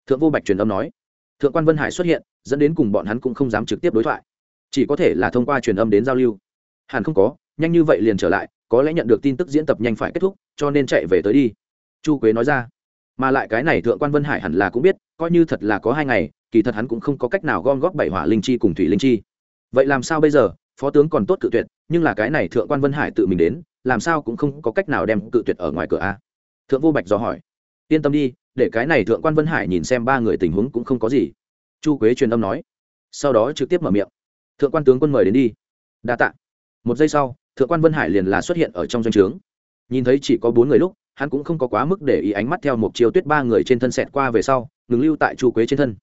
Thượng vô bạch truyền âm nói. Thượng quan vân hải xuất hiện, dẫn đến cùng bọn hắn cũng không dám trực tiếp đối thoại. Chỉ có thể là thông qua truyền âm đến giao lưu. Hẳn không có, nhanh như vậy liền trở lại, có lẽ nhận được tin tức diễn tập nhanh phải kết thúc, cho nên chạy về tới đi. Chu quế nói ra. Mà lại cái này thượng quan vân hải hẳn là cũng biết, coi như thật là có hai ngày, kỳ thật hắn cũng không có cách nào gom góp bảy hỏa linh chi cùng thủy linh chi vậy làm sao bây giờ? Phó tướng còn tốt cự tuyệt, nhưng là cái này thượng quan vân hải tự mình đến, làm sao cũng không có cách nào đem cự tuyệt ở ngoài cửa a. Thượng vô bạch dò hỏi. Yên tâm đi, để cái này thượng quan vân hải nhìn xem ba người tình huống cũng không có gì. Chu quế truyền âm nói. Sau đó trực tiếp mở miệng. Thượng quan tướng quân mời đến đi. Đa t ạ một giây sau, thượng quan vân hải liền là xuất hiện ở trong doanh trướng. Nhìn thấy chỉ có bốn người lúc, hắn cũng không có quá mức để ý ánh mắt theo một chiều tuyết ba người trên thân xẹt qua về sau, ngừng lưu tại chu quế trên thân.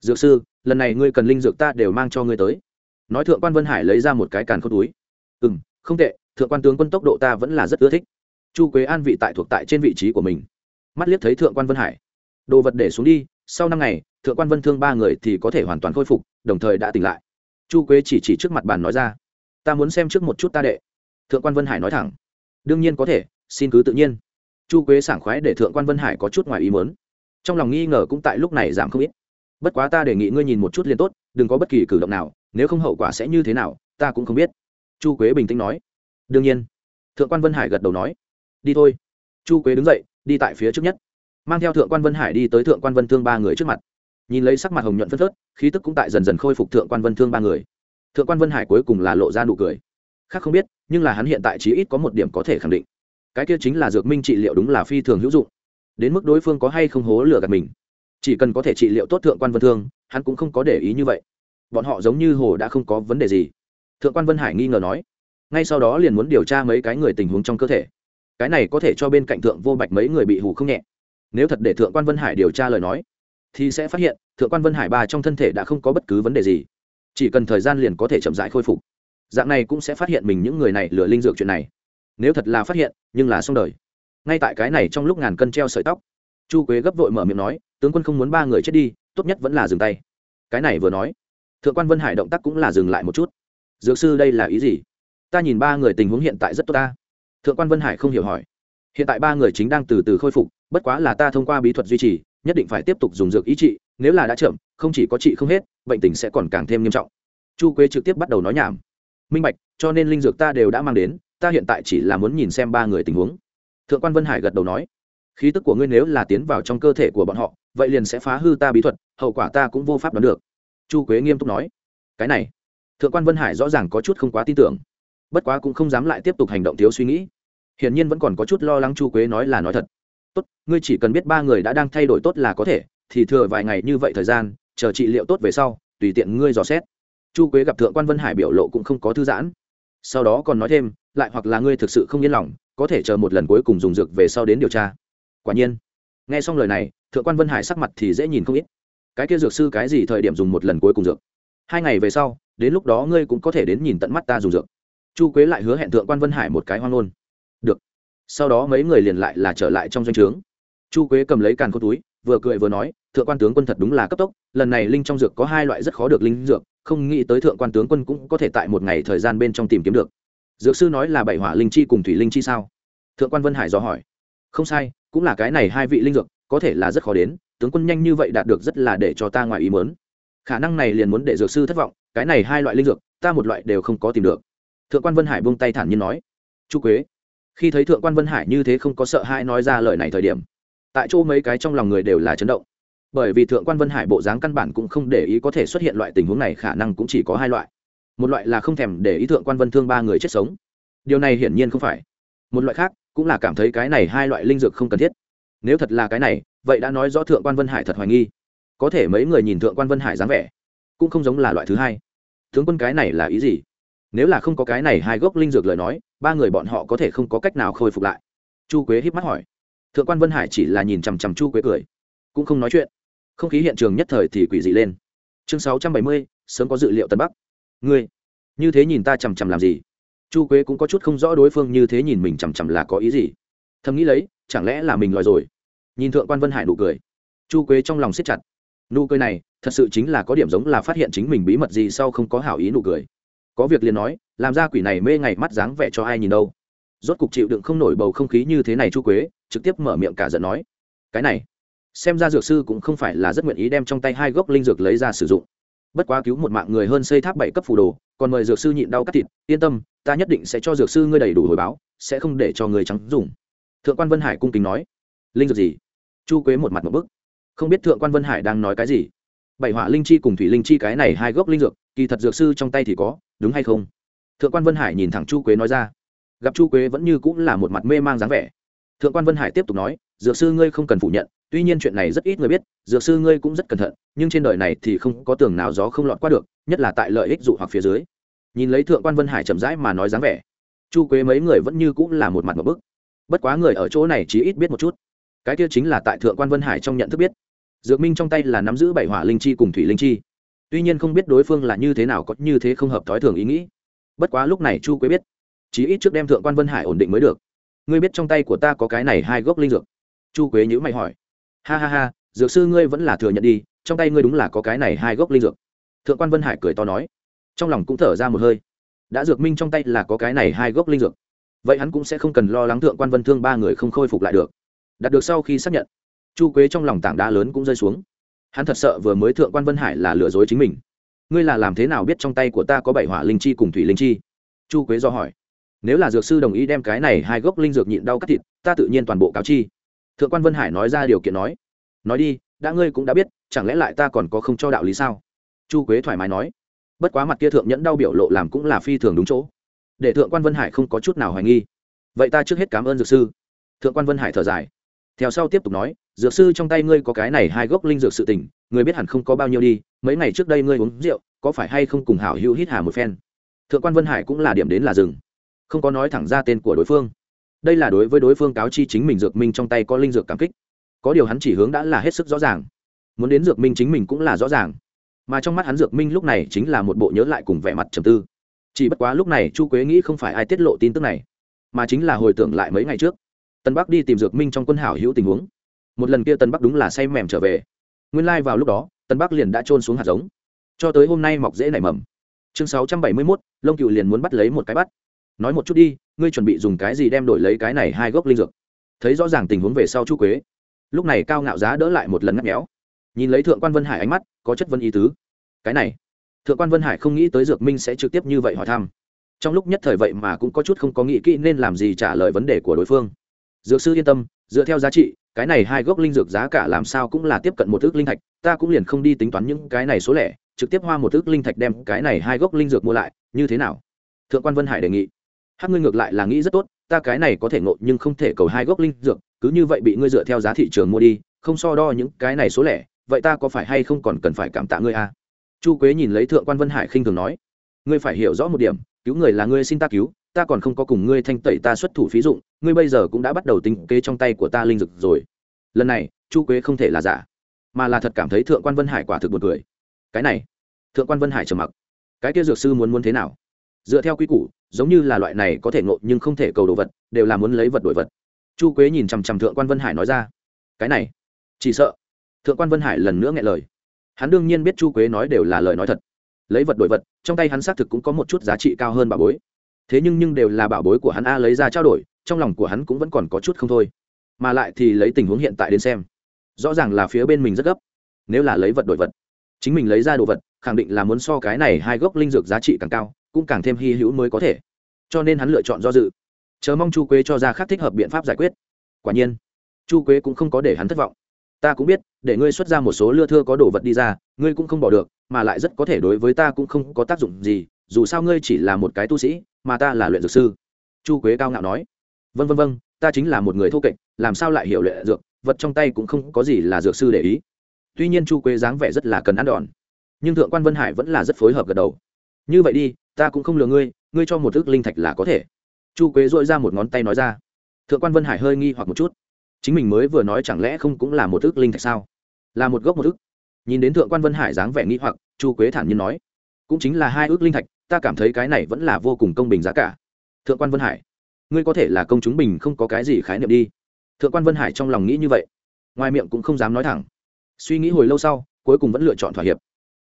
Dược sư, lần này ngươi cần linh dược ta đều mang cho ngươi tới nói thượng quan vân hải lấy ra một cái càn k túi. Ừ m không tệ, thượng quan tướng quân tốc độ ta vẫn là rất ưa thích. Chu quế an vị tại thuộc tại trên vị trí của mình. Mắt liếc thấy thượng quan vân hải. Đồ vật để xuống đi, sau năm ngày, thượng quan vân thương ba người thì có thể hoàn toàn khôi phục, đồng thời đã tỉnh lại. Chu quế chỉ chỉ trước mặt bàn nói ra. Ta muốn xem trước một chút ta đệ. Thượng quan vân hải nói thẳng. Đương nhiên có thể, xin cứ tự nhiên. Chu quế sảng khoái để thượng quan vân hải có chút ngoài ý mớn trong lòng nghi ngờ cũng tại lúc này giảm không ít. Bất quá ta đề nghị ngươi nhìn một chút liền tốt, đừng có bất kỳ cử động nào nếu không hậu quả sẽ như thế nào, ta cũng không biết. Chu quế bình tĩnh nói. Đương nhiên. Thượng quan vân hải gật đầu nói. Đi thôi. Chu quế đứng dậy, đi tại phía trước nhất. Mang theo thượng quan vân hải đi tới thượng quan vân thương ba người trước mặt. Nhìn lấy sắc mặt hồng nhuận phân phớt, khí tức cũng tại dần dần khôi phục thượng quan vân thương ba người. Thượng quan vân hải cuối cùng là lộ ra nụ cười. Khác không biết, nhưng là hắn hiện tại chí ít có một điểm có thể khẳng định. Cái kia chính là dược minh trị liệu đúng là phi thường hữu dụng. Đến mức đối phương có hay không hố lừa gạt mình. Chỉ cần có thể trị liệu tốt thượng quan vân thương, hắn cũng không có để ý như vậy bọn họ giống như hồ đã không có vấn đề gì. Thượng quan vân hải nghi ngờ nói, ngay sau đó liền muốn điều tra mấy cái người tình huống trong cơ thể. Cái này có thể cho bên cạnh thượng vô bạch mấy người bị hù không nhẹ. Nếu thật để thượng quan vân hải điều tra lời nói, thì sẽ phát hiện thượng quan vân hải ba trong thân thể đã không có bất cứ vấn đề gì. Chỉ cần thời gian liền có thể chậm rãi khôi phục. Dạng này cũng sẽ phát hiện mình những người này lừa linh dược chuyện này. Nếu thật là phát hiện, nhưng là xong đời. Ngay tại cái này trong lúc ngàn cân treo sợi tóc, chu quế gấp vội mở miệng nói, tướng quân không muốn ba người chết đi, tốt nhất vẫn là dừng tay. Cái này vừa nói thượng quan vân hải động tác cũng là dừng lại một chút. Dược sư đây là ý gì? Ta nhìn ba người tình huống hiện tại rất tốt ta. Thượng quan vân hải không hiểu hỏi. Hiện tại ba người chính đang từ từ khôi phục, bất quá là ta thông qua bí thuật duy trì, nhất định phải tiếp tục dùng dược ý trị, nếu là đã chậm, không chỉ có trị không hết, bệnh tình sẽ còn càng thêm nghiêm trọng. Chu quế trực tiếp bắt đầu nói nhảm. Minh bạch, cho nên linh dược ta đều đã mang đến, ta hiện tại chỉ là muốn nhìn xem ba người tình huống. Thượng quan vân hải gật đầu nói. Khí tức của ngươi nếu là tiến vào trong cơ thể của bọn họ, vậy liền sẽ phá hư ta bí thuật, hậu quả ta cũng vô pháp đoán được chu quế nghiêm túc nói, cái này, thượng quan vân hải rõ ràng có chút không quá tin tưởng, bất quá cũng không dám lại tiếp tục hành động thiếu suy nghĩ. Hiển nhiên vẫn còn có chút lo lắng chu quế nói là nói thật. Tốt, ngươi chỉ cần biết ba người đã đang thay đổi tốt là có thể, thì thừa vài ngày như vậy thời gian, chờ trị liệu tốt về sau, tùy tiện ngươi dò xét. Chu quế gặp thượng quan vân hải biểu lộ cũng không có thư giãn. Sau đó còn nói thêm, lại hoặc là ngươi thực sự không yên lòng, có thể chờ một lần cuối cùng dùng dược về sau đến điều tra. Quả nhiên, nghe xong lời này, thượng quan vân hải sắc mặt thì dễ nhìn không ít cái kia dược sư cái gì thời điểm dùng một lần cuối cùng dược? Hai ngày về sau, đến lúc đó ngươi cũng có thể đến nhìn tận mắt ta dùng dược. Chu quế lại hứa hẹn thượng quan vân hải một cái hoang ngôn. Được. Sau đó mấy người liền lại là trở lại trong doanh trướng. Chu quế cầm lấy càn khô túi, vừa cười vừa nói, thượng quan tướng quân thật đúng là cấp tốc, lần này linh trong dược có hai loại rất khó được linh dược, không nghĩ tới thượng quan tướng quân cũng có thể tại một ngày thời gian bên trong tìm kiếm được. Dược sư nói là bảy hỏa linh chi cùng thủy linh chi sao? Thượng quan vân hải dò hỏi. Không sai, cũng là cái này hai vị linh dược, có thể là rất khó đến tướng quân nhanh như vậy đạt được rất là để cho ta ngoài ý mớn khả năng này liền muốn để dược sư thất vọng, cái này hai loại linh dược, ta một loại đều không có tìm được. Thượng quan vân hải buông tay thản nhiên nói, chu quế, khi thấy thượng quan vân hải như thế không có sợ hãi nói ra lời này thời điểm, tại chỗ mấy cái trong lòng người đều là chấn động. Bởi vì thượng quan vân hải bộ dáng căn bản cũng không để ý có thể xuất hiện loại tình huống này, khả năng cũng chỉ có hai loại. Một loại là không thèm để ý thượng quan vân thương ba người chết sống. Điều này hiển nhiên không phải. Một loại khác cũng là cảm thấy cái này hai loại linh dược không cần thiết nếu thật là cái này, vậy đã nói rõ thượng quan vân hải thật hoài nghi. Có thể mấy người nhìn thượng quan vân hải dáng vẻ, cũng không giống là loại thứ hai. Tướng quân cái này là ý gì? Nếu là không có cái này hai gốc linh dược lời nói, ba người bọn họ có thể không có cách nào khôi phục lại. Chu quế híp mắt hỏi. Thượng quan vân hải chỉ là nhìn chằm chằm chu quế cười, cũng không nói chuyện. Không khí hiện trường nhất thời thì quỷ dị lên. Chương sáu trăm bảy mươi, sớm có dự liệu tân bắc. Ngươi, như thế nhìn ta chằm chằm làm gì? Chu quế cũng có chút không rõ đối phương như thế nhìn mình chằm chằm là có ý gì. Thầm nghĩ lấy, chẳng lẽ là mình lòi rồi? Nhìn thượng quan vân hải nụ cười. Chu quế trong lòng siết chặt. Nụ cười này, thật sự chính là có điểm giống là phát hiện chính mình bí mật gì sau không có hảo ý nụ cười. Có việc liền nói, làm ra quỷ này mê ngày mắt dáng vẻ cho ai nhìn đâu. Rốt cục chịu đựng không nổi bầu không khí như thế này chu quế, trực tiếp mở miệng cả giận nói. Cái này, xem ra dược sư cũng không phải là rất nguyện ý đem trong tay hai gốc linh dược lấy ra sử dụng. Bất quá cứu một mạng người hơn xây tháp bảy cấp phù đồ, còn mời dược sư nhịn đau cắt thịt, yên tâm, ta nhất định sẽ cho dược sư ngươi đầy đủ hồi báo, sẽ không để cho người trắng dùng. Thượng quan vân hải cung kính nói. Linh dược gì? Chu quế một mặt một bức. Không biết thượng quan vân hải đang nói cái gì. Bảy họa linh chi cùng thủy linh chi cái này hai gốc linh dược, kỳ thật dược sư trong tay thì có, đúng hay không? Thượng quan vân hải nhìn thẳng chu quế nói ra. Gặp chu quế vẫn như cũng là một mặt mê mang dáng vẻ. Thượng quan vân hải tiếp tục nói, dược sư ngươi không cần phủ nhận, tuy nhiên chuyện này rất ít người biết, dược sư ngươi cũng rất cẩn thận, nhưng trên đời này thì không có tường nào gió không lọt qua được, nhất là tại lợi ích dụ hoặc phía dưới. Nhìn lấy thượng quan vân hải chậm rãi mà nói dáng vẻ, chu quế mấy người vẫn như cũng là một mặt một bức. Bất quá người ở chỗ này chỉ ít biết một chút cái kia chính là tại thượng quan vân hải trong nhận thức biết. Dược minh trong tay là nắm giữ bảy hỏa linh chi cùng thủy linh chi. Tuy nhiên không biết đối phương là như thế nào có như thế không hợp thói thường ý nghĩ. Bất quá lúc này chu quế biết, chí ít trước đem thượng quan vân hải ổn định mới được. Ngươi biết trong tay của ta có cái này hai gốc linh dược. Chu quế nhữ mày hỏi. Ha ha ha, dược sư ngươi vẫn là thừa nhận đi, trong tay ngươi đúng là có cái này hai gốc linh dược. Thượng quan vân hải cười to nói. Trong lòng cũng thở ra một hơi. Đã dược minh trong tay là có cái này hai gốc linh dược. Vậy hắn cũng sẽ không cần lo lắng thượng quan vân thương ba người không khôi phục lại được đạt được sau khi xác nhận, chu quế trong lòng tảng đá lớn cũng rơi xuống. Hắn thật sợ vừa mới thượng quan vân hải là lừa dối chính mình. Ngươi là làm thế nào biết trong tay của ta có bảy hỏa linh chi cùng thủy linh chi? Chu quế do hỏi. Nếu là dược sư đồng ý đem cái này hai gốc linh dược nhịn đau cắt thịt, ta tự nhiên toàn bộ cáo chi. Thượng quan vân hải nói ra điều kiện nói. Nói đi, đã ngươi cũng đã biết, chẳng lẽ lại ta còn có không cho đạo lý sao? Chu quế thoải mái nói. Bất quá mặt kia thượng nhẫn đau biểu lộ làm cũng là phi thường đúng chỗ. Để thượng quan vân hải không có chút nào hoài nghi. Vậy ta trước hết cảm ơn dược sư. Thượng quan vân hải thở dài theo sau tiếp tục nói, dược sư trong tay ngươi có cái này hai gốc linh dược sự tình, người biết hẳn không có bao nhiêu đi, mấy ngày trước đây ngươi uống rượu, có phải hay không cùng hảo hữu hít hà một phen? Thượng quan vân hải cũng là điểm đến là rừng không có nói thẳng ra tên của đối phương. Đây là đối với đối phương cáo chi chính mình dược minh trong tay có linh dược cảm kích. Có điều hắn chỉ hướng đã là hết sức rõ ràng. Muốn đến dược minh chính mình cũng là rõ ràng. Mà trong mắt hắn dược minh lúc này chính là một bộ nhớ lại cùng vẻ mặt trầm tư. Chỉ bất quá lúc này chu quế nghĩ không phải ai tiết lộ tin tức này, mà chính là hồi tưởng lại mấy ngày trước tân bắc đi tìm dược minh trong quân hảo hữu tình huống. Một lần kia tân bắc đúng là say mềm trở về. Nguyên lai、like、vào lúc đó tân bắc liền đã trôn xuống hạt giống. Cho tới hôm nay mọc dễ nảy mầm. Chương sáu trăm bảy mươi mốt lông cựu liền muốn bắt lấy một cái bắt. Nói một chút đi, ngươi chuẩn bị dùng cái gì đem đổi lấy cái này hai gốc linh dược? Thấy rõ ràng tình huống về sau chu quế, lúc này cao ngạo giá đỡ lại một lần ngắt méo. Nhìn lấy thượng quan vân hải ánh mắt, có chất vân ý tứ. Cái này, thượng quan vân hải không nghĩ tới dược minh sẽ trực tiếp như vậy hỏi thăm. Trong lúc nhất thời vậy mà cũng có chút không có nghĩ kỹ nên làm gì trả lời vấn đề của đối phương dược sư yên tâm, dựa theo giá trị, cái này hai gốc linh dược giá cả làm sao cũng là tiếp cận một ước linh thạch, ta cũng liền không đi tính toán những cái này số lẻ, trực tiếp hoa một ước linh thạch đem cái này hai gốc linh dược mua lại, như thế nào? Thượng quan vân hải đề nghị. Hát ngươi ngược lại là nghĩ rất tốt, ta cái này có thể ngộ nhưng không thể cầu hai gốc linh dược, cứ như vậy bị ngươi dựa theo giá thị trường mua đi, không so đo những cái này số lẻ, vậy ta có phải hay không còn cần phải cảm tạ ngươi à? chu quế nhìn lấy thượng quan vân hải khinh thường nói. Ngươi phải hiểu rõ một điểm, cứu người là ngươi xin ta cứu ta còn không có cùng ngươi thanh tẩy ta xuất thủ phí dụng, ngươi bây giờ cũng đã bắt đầu tính kế trong tay của ta linh dực rồi. Lần này, chu quế không thể là giả, mà là thật cảm thấy thượng quan vân hải quả thực một cười. Cái này, thượng quan vân hải trầm mặc. Cái kia dược sư muốn muốn thế nào? Dựa theo quy củ, giống như là loại này có thể ngộ nhưng không thể cầu đồ vật, đều là muốn lấy vật đổi vật. Chu quế nhìn chằm chằm thượng quan vân hải nói ra, cái này, chỉ sợ. Thượng quan vân hải lần nữa nghe lời. Hắn đương nhiên biết chu quế nói đều là lời nói thật. Lấy vật đổi vật, trong tay hắn xác thực cũng có một chút giá trị cao hơn bảo bối thế nhưng nhưng đều là bảo bối của hắn a lấy ra trao đổi, trong lòng của hắn cũng vẫn còn có chút không thôi. Mà lại thì lấy tình huống hiện tại đến xem. Rõ ràng là phía bên mình rất gấp. Nếu là lấy vật đổi vật, chính mình lấy ra đồ vật, khẳng định là muốn so cái này hai gốc linh dược giá trị càng cao, cũng càng thêm hy hữu mới có thể. Cho nên hắn lựa chọn do dự. Chờ mong chu quế cho ra khác thích hợp biện pháp giải quyết. Quả nhiên, chu quế cũng không có để hắn thất vọng. Ta cũng biết, để ngươi xuất ra một số lưa thưa có đồ vật đi ra, ngươi cũng không bỏ được, mà lại rất có thể đối với ta cũng không có tác dụng gì, dù sao ngươi chỉ là một cái tu sĩ mà ta là luyện dược sư. Chu quế cao ngạo nói. Vân vân vân ta chính là một người thô kệch, làm sao lại hiểu luyện dược, vật trong tay cũng không có gì là dược sư để ý. Tuy nhiên chu quế dáng vẻ rất là cần ăn đòn, nhưng thượng quan vân hải vẫn là rất phối hợp gật đầu. Như vậy đi, ta cũng không lừa ngươi ngươi cho một ước linh thạch là có thể. Chu quế dội ra một ngón tay nói ra. Thượng quan vân hải hơi nghi hoặc một chút. Chính mình mới vừa nói chẳng lẽ không cũng là một ước linh thạch sao? Là một gốc một ước nhìn đến thượng quan vân hải dáng vẻ nghi hoặc, chu quế thản nhiên nói. Cũng chính là hai ước linh thạch ta cảm thấy cái này vẫn là vô cùng công bình giá cả. Thượng quan vân hải, ngươi có thể là công chúng bình không có cái gì khái niệm đi. Thượng quan vân hải trong lòng nghĩ như vậy, ngoài miệng cũng không dám nói thẳng. Suy nghĩ hồi lâu sau, cuối cùng vẫn lựa chọn thỏa hiệp.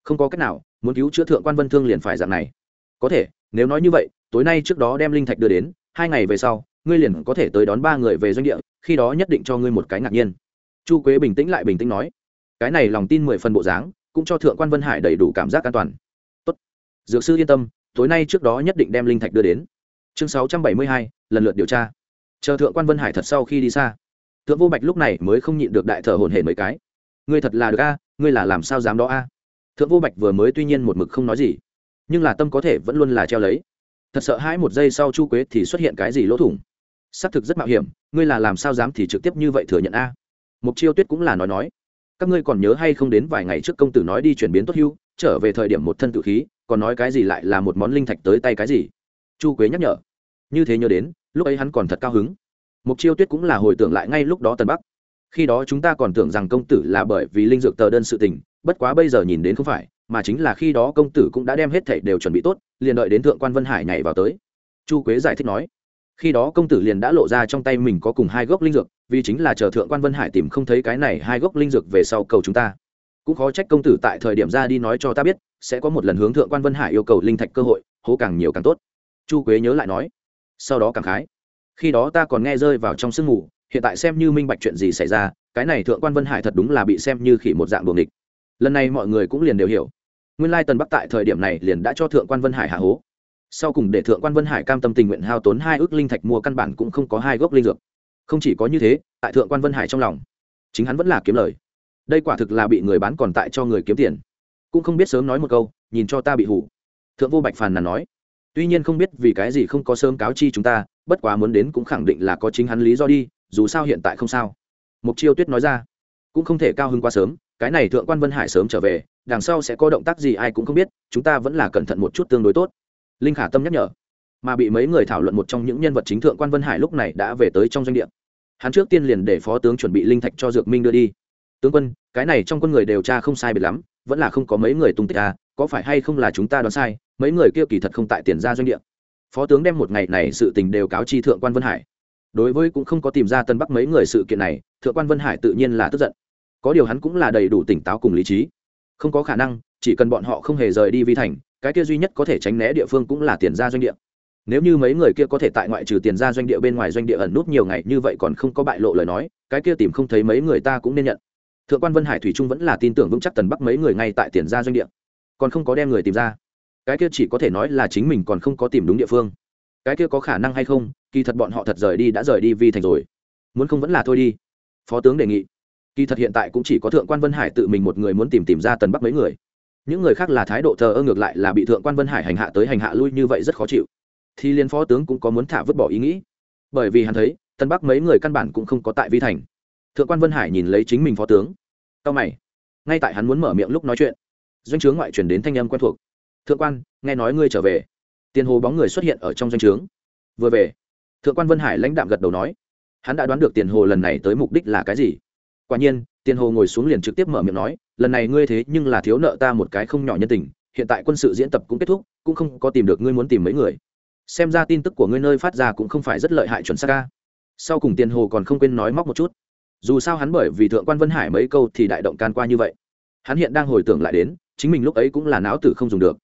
Không có cách nào, muốn cứu chữa thượng quan vân thương liền phải dạng này. Có thể, nếu nói như vậy, tối nay trước đó đem linh thạch đưa đến, hai ngày về sau, ngươi liền có thể tới đón ba người về doanh địa, khi đó nhất định cho ngươi một cái ngạc nhiên. Chu quế bình tĩnh lại bình tĩnh nói, cái này lòng tin mười phần bộ dáng, cũng cho thượng quan vân hải đầy đủ cảm giác an toàn dược sư yên tâm, tối nay trước đó nhất định đem linh thạch đưa đến. Chương sáu trăm bảy mươi hai, lần lượt điều tra. Chờ thượng quan vân hải thật sau khi đi xa. Thượng vô bạch lúc này mới không nhịn được đại thở hồn hển mấy cái. Ngươi thật là được a, ngươi là làm sao dám đó a? Thượng vô bạch vừa mới tuy nhiên một mực không nói gì, nhưng là tâm có thể vẫn luôn là treo lấy. Thật sợ hãi một giây sau chu quế thì xuất hiện cái gì lỗ thủng. Xác thực rất mạo hiểm, ngươi là làm sao dám thì trực tiếp như vậy thừa nhận a? Mục chiêu tuyết cũng là nói nói. Các ngươi còn nhớ hay không đến vài ngày trước công tử nói đi chuyển biến tốt hưu, trở về thời điểm một thân tự khí còn nói cái gì lại là một món linh thạch tới tay cái gì? Chu quế nhắc nhở. Như thế nhớ đến, lúc ấy hắn còn thật cao hứng. Mục chiêu tuyết cũng là hồi tưởng lại ngay lúc đó tân bắc. Khi đó chúng ta còn tưởng rằng công tử là bởi vì linh dược tờ đơn sự tình, bất quá bây giờ nhìn đến không phải, mà chính là khi đó công tử cũng đã đem hết thảy đều chuẩn bị tốt, liền đợi đến thượng quan vân hải nhảy vào tới. Chu quế giải thích nói, khi đó công tử liền đã lộ ra trong tay mình có cùng hai gốc linh dược, vì chính là chờ thượng quan vân hải tìm không thấy cái này hai gốc linh dược về sau cầu chúng ta. Cũng khó trách công tử tại thời điểm ra đi nói cho ta biết sẽ có một lần hướng thượng quan vân hải yêu cầu linh thạch cơ hội, hố càng nhiều càng tốt. Chu quế nhớ lại nói, sau đó cảm khái, khi đó ta còn nghe rơi vào trong sương mù, hiện tại xem như minh bạch chuyện gì xảy ra, cái này thượng quan vân hải thật đúng là bị xem như khỉ một dạng buồng địch lần này mọi người cũng liền đều hiểu. Nguyên lai tần bắc tại thời điểm này liền đã cho thượng quan vân hải hạ hố. Sau cùng để thượng quan vân hải cam tâm tình nguyện hao tốn hai ước linh thạch mua căn bản cũng không có hai gốc linh dược. Không chỉ có như thế, tại thượng quan vân hải trong lòng, chính hắn vẫn là kiếm lời. Đây quả thực là bị người bán còn tại cho người kiếm tiền cũng không biết sớm nói một câu, nhìn cho ta bị hủ. Thượng vô bạch phàn nàn nói. Tuy nhiên không biết vì cái gì không có sớm cáo chi chúng ta, bất quá muốn đến cũng khẳng định là có chính hắn lý do đi, dù sao hiện tại không sao. Mục chiêu tuyết nói ra. Cũng không thể cao hơn quá sớm, cái này thượng quan vân hải sớm trở về, đằng sau sẽ có động tác gì ai cũng không biết, chúng ta vẫn là cẩn thận một chút tương đối tốt. Linh khả tâm nhắc nhở. Mà bị mấy người thảo luận một trong những nhân vật chính thượng quan vân hải lúc này đã về tới trong doanh địa. Hắn trước tiên liền để phó tướng chuẩn bị linh thạch cho dược minh đưa đi. Tướng quân, cái này trong quân người đều tra không sai biệt lắm vẫn là không có mấy người tung tích à có phải hay không là chúng ta đoán sai, mấy người kia kỳ thật không tại tiền ra doanh địa. Phó tướng đem một ngày này sự tình đều cáo chi thượng quan vân hải. Đối với cũng không có tìm ra tân bắc mấy người sự kiện này, thượng quan vân hải tự nhiên là tức giận. Có điều hắn cũng là đầy đủ tỉnh táo cùng lý trí. Không có khả năng, chỉ cần bọn họ không hề rời đi vi thành, cái kia duy nhất có thể tránh né địa phương cũng là tiền ra doanh địa. Nếu như mấy người kia có thể tại ngoại trừ tiền ra doanh địa bên ngoài doanh địa ẩn nút nhiều ngày như vậy còn không có bại lộ lời nói, cái kia tìm không thấy mấy người ta cũng nên nhận thượng quan vân hải thủy trung vẫn là tin tưởng vững chắc tần bắc mấy người ngay tại tiền ra doanh địa. Còn không có đem người tìm ra. Cái kia chỉ có thể nói là chính mình còn không có tìm đúng địa phương. Cái kia có khả năng hay không, kỳ thật bọn họ thật rời đi đã rời đi vi thành rồi. Muốn không vẫn là thôi đi. Phó tướng đề nghị. Kỳ thật hiện tại cũng chỉ có thượng quan vân hải tự mình một người muốn tìm tìm ra tần bắc mấy người. Những người khác là thái độ thờ ơ ngược lại là bị thượng quan vân hải hành hạ tới hành hạ lui như vậy rất khó chịu. Thì liên phó tướng cũng có muốn thả vứt bỏ ý nghĩ. Bởi vì hắn thấy tân bắc mấy người căn bản cũng không có tại vi thành thượng quan vân hải nhìn lấy chính mình phó tướng tao mày ngay tại hắn muốn mở miệng lúc nói chuyện doanh trướng ngoại chuyển đến thanh âm quen thuộc thượng quan nghe nói ngươi trở về tiền hồ bóng người xuất hiện ở trong doanh trướng vừa về thượng quan vân hải lãnh đạm gật đầu nói hắn đã đoán được tiền hồ lần này tới mục đích là cái gì quả nhiên tiền hồ ngồi xuống liền trực tiếp mở miệng nói lần này ngươi thế nhưng là thiếu nợ ta một cái không nhỏ nhân tình hiện tại quân sự diễn tập cũng kết thúc cũng không có tìm được ngươi muốn tìm mấy người xem ra tin tức của ngươi nơi phát ra cũng không phải rất lợi hại chuẩn xác ca. Sau cùng tiền hồ còn không quên nói móc một chút dù sao hắn bởi vì thượng quan vân hải mấy câu thì đại động can qua như vậy. Hắn hiện đang hồi tưởng lại đến, chính mình lúc ấy cũng là não tử không dùng được.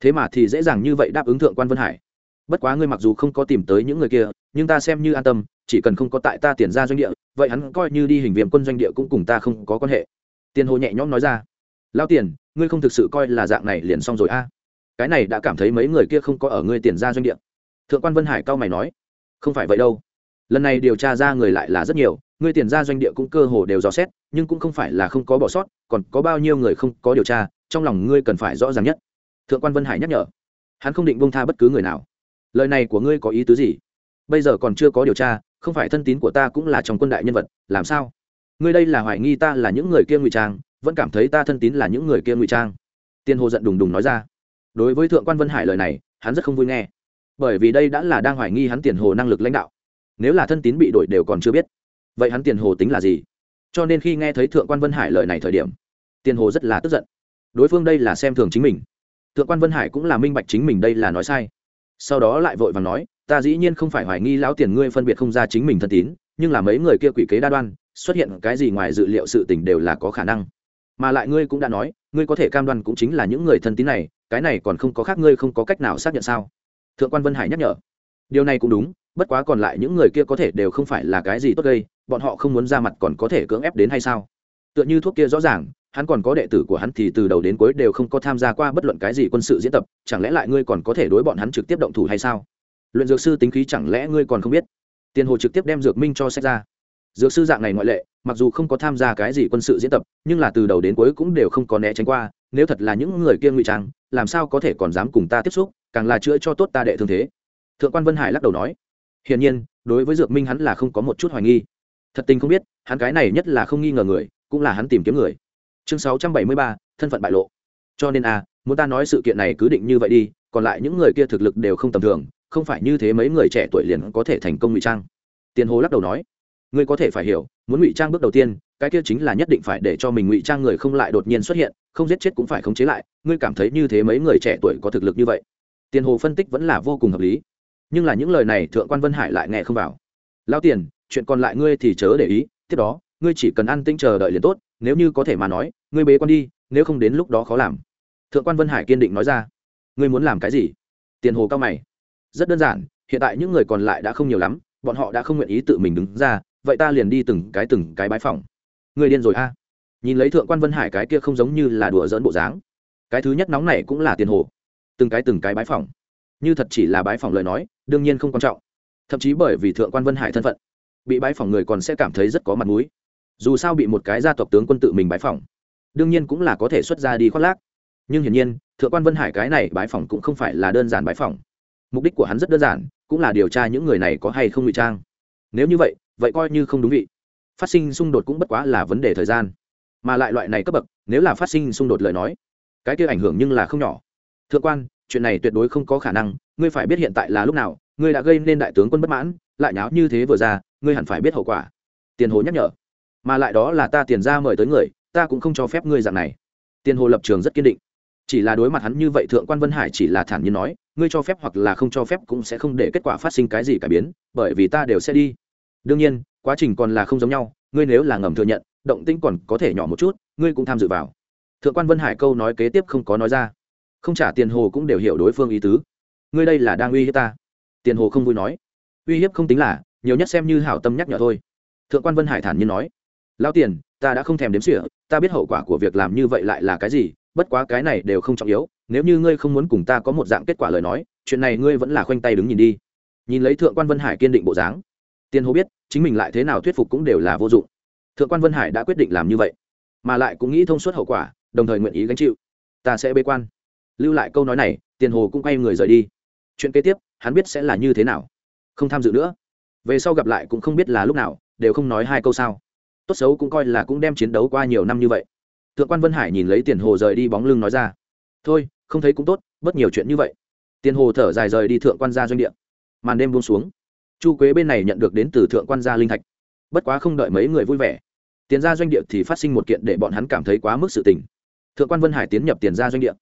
Thế mà thì dễ dàng như vậy đáp ứng thượng quan vân hải. Bất quá ngươi mặc dù không có tìm tới những người kia, nhưng ta xem như an tâm, chỉ cần không có tại ta tiền ra doanh địa, vậy hắn coi như đi hình viêm quân doanh địa cũng cùng ta không có quan hệ. Tiền hồ nhẹ nhõm nói ra. Lao tiền, ngươi không thực sự coi là dạng này liền xong rồi a. Cái này đã cảm thấy mấy người kia không có ở ngươi tiền ra doanh địa. Thượng quan vân hải cao mày nói. Không phải vậy đâu. Lần này điều tra ra người lại là rất nhiều ngươi tiền ra doanh địa cũng cơ hồ đều dò xét, nhưng cũng không phải là không có bỏ sót, còn có bao nhiêu người không có điều tra, trong lòng ngươi cần phải rõ ràng nhất. Thượng quan vân hải nhắc nhở. Hắn không định bông tha bất cứ người nào. Lời này của ngươi có ý tứ gì? Bây giờ còn chưa có điều tra, không phải thân tín của ta cũng là trong quân đại nhân vật, làm sao? Ngươi đây là hoài nghi ta là những người kia ngụy trang, vẫn cảm thấy ta thân tín là những người kia ngụy trang. Tiên hồ giận đùng đùng nói ra. Đối với thượng quan vân hải lời này, hắn rất không vui nghe. Bởi vì đây đã là đang hoài nghi hắn tiền hồ năng lực lãnh đạo. Nếu là thân tín bị đổi đều còn chưa biết vậy hắn tiền hồ tính là gì? Cho nên khi nghe thấy thượng quan vân hải lời này thời điểm, tiền hồ rất là tức giận. Đối phương đây là xem thường chính mình. Thượng quan vân hải cũng là minh bạch chính mình đây là nói sai. Sau đó lại vội và nói, ta dĩ nhiên không phải hoài nghi lão tiền ngươi phân biệt không ra chính mình thân tín, nhưng là mấy người kia quỷ kế đa đoan, xuất hiện cái gì ngoài dự liệu sự tình đều là có khả năng. Mà lại ngươi cũng đã nói, ngươi có thể cam đoan cũng chính là những người thân tín này, cái này còn không có khác ngươi không có cách nào xác nhận sao? Thượng quan vân hải nhắc nhở. Điều này cũng đúng, bất quá còn lại những người kia có thể đều không phải là cái gì tốt gây bọn họ không muốn ra mặt còn có thể cưỡng ép đến hay sao? Tựa như thuốc kia rõ ràng, hắn còn có đệ tử của hắn thì từ đầu đến cuối đều không có tham gia qua bất luận cái gì quân sự diễn tập, chẳng lẽ lại ngươi còn có thể đối bọn hắn trực tiếp động thủ hay sao? Luyện dược sư tính khí chẳng lẽ ngươi còn không biết? Tiền hồ trực tiếp đem dược minh cho sách ra. Dược sư dạng này ngoại lệ, mặc dù không có tham gia cái gì quân sự diễn tập, nhưng là từ đầu đến cuối cũng đều không có né tránh qua, nếu thật là những người kia ngụy trang, làm sao có thể còn dám cùng ta tiếp xúc, càng là chữa cho tốt ta đệ thương thế. Thượng quan vân hải lắc đầu nói, hiển nhiên, đối với dược minh hắn là không có một chút hoài nghi thật tình không biết hắn cái này nhất là không nghi ngờ người cũng là hắn tìm kiếm người. Chương sáu trăm bảy mươi ba thân phận bại lộ. Cho nên a à, muốn ta nói sự kiện này cứ định như vậy đi còn lại những người kia thực lực đều không tầm thường không phải như thế mấy người trẻ tuổi liền có thể thành công ngụy trang. Tiền hồ lắc đầu nói ngươi có thể phải hiểu muốn ngụy trang bước đầu tiên cái kia chính là nhất định phải để cho mình ngụy trang người không lại đột nhiên xuất hiện không giết chết cũng phải khống chế lại ngươi cảm thấy như thế mấy người trẻ tuổi có thực lực như vậy? Tiền hồ phân tích vẫn là vô cùng hợp lý. Nhưng là những lời này thượng quan vân hải lại nghe không vào. Lao tiền chuyện còn lại ngươi thì chớ để ý, tiếp đó, ngươi chỉ cần ăn tinh chờ đợi liền tốt, nếu như có thể mà nói, ngươi bế quan đi, nếu không đến lúc đó khó làm. Thượng quan vân hải kiên định nói ra. Ngươi muốn làm cái gì? Tiền hồ cao mày. Rất đơn giản, hiện tại những người còn lại đã không nhiều lắm, bọn họ đã không nguyện ý tự mình đứng ra, vậy ta liền đi từng cái từng cái bái phòng người điên rồi a. Nhìn lấy thượng quan vân hải cái kia không giống như là đùa dỡn bộ dáng, cái thứ nhất nóng này cũng là tiền hồ. Từng cái từng cái bái phòng như thật chỉ là bái phòng lời nói, đương nhiên không quan trọng. Thậm chí bởi vì thượng quan vân hải thân phận bị bái phỏng người còn sẽ cảm thấy rất có mặt mũi. Dù sao bị một cái gia tộc tướng quân tự mình bái phỏng, đương nhiên cũng là có thể xuất ra đi khoác lác. Nhưng hiển nhiên thượng quan vân hải cái này bái phỏng cũng không phải là đơn giản bái phỏng. mục đích của hắn rất đơn giản cũng là điều tra những người này có hay không ngụy trang. Nếu như vậy vậy coi như không đúng vị. Phát sinh xung đột cũng bất quá là vấn đề thời gian. Mà lại loại này cấp bậc nếu là phát sinh xung đột lời nói cái kia ảnh hưởng nhưng là không nhỏ. Thượng quan chuyện này tuyệt đối không có khả năng ngươi phải biết hiện tại là lúc nào ngươi đã gây nên đại tướng quân bất mãn lại nháo như thế vừa ra ngươi hẳn phải biết hậu quả. Tiền hồ nhắc nhở. Mà lại đó là ta tiền ra mời tới người, ta cũng không cho phép ngươi dạng này. Tiền hồ lập trường rất kiên định. Chỉ là đối mặt hắn như vậy thượng quan vân hải chỉ là thản nhiên nói, ngươi cho phép hoặc là không cho phép cũng sẽ không để kết quả phát sinh cái gì cả biến, bởi vì ta đều sẽ đi. Đương nhiên, quá trình còn là không giống nhau, ngươi nếu là ngầm thừa nhận, động tĩnh còn có thể nhỏ một chút, ngươi cũng tham dự vào. Thượng quan vân hải câu nói kế tiếp không có nói ra. Không trả tiền hồ cũng đều hiểu đối phương ý tứ. Ngươi đây là đang uy hiếp ta. Tiền hồ không vui nói. Uy hiếp không tính là nhiều nhất xem như hảo tâm nhắc nhở thôi. Thượng quan vân hải thản nhiên nói lao tiền, ta đã không thèm đếm sỉa ta biết hậu quả của việc làm như vậy lại là cái gì, bất quá cái này đều không trọng yếu, nếu như ngươi không muốn cùng ta có một dạng kết quả lời nói, chuyện này ngươi vẫn là khoanh tay đứng nhìn đi. Nhìn lấy thượng quan vân hải kiên định bộ dáng, tiên hô biết, chính mình lại thế nào thuyết phục cũng đều là vô dụng. Thượng quan vân hải đã quyết định làm như vậy, mà lại cũng nghĩ thông suốt hậu quả, đồng thời nguyện ý gánh chịu. Ta sẽ bế quan. Lưu lại câu nói này tiền hồ cũng quay người rời đi. Chuyện kế tiếp, hắn biết sẽ là như thế nào, không tham dự nữa về sau gặp lại cũng không biết là lúc nào, đều không nói hai câu sao. Tốt xấu cũng coi là cũng đem chiến đấu qua nhiều năm như vậy. Thượng quan vân hải nhìn lấy tiền hồ rời đi bóng lưng nói ra, thôi, không thấy cũng tốt, bất nhiều chuyện như vậy. Tiền hồ thở dài rời đi thượng quan gia doanh địa. Màn đêm buông xuống. Chu quế bên này nhận được đến từ thượng quan gia linh thạch. Bất quá không đợi mấy người vui vẻ, tiền gia doanh địa thì phát sinh một kiện để bọn hắn cảm thấy quá mức sự tình. Thượng quan vân hải tiến nhập tiền gia doanh địa,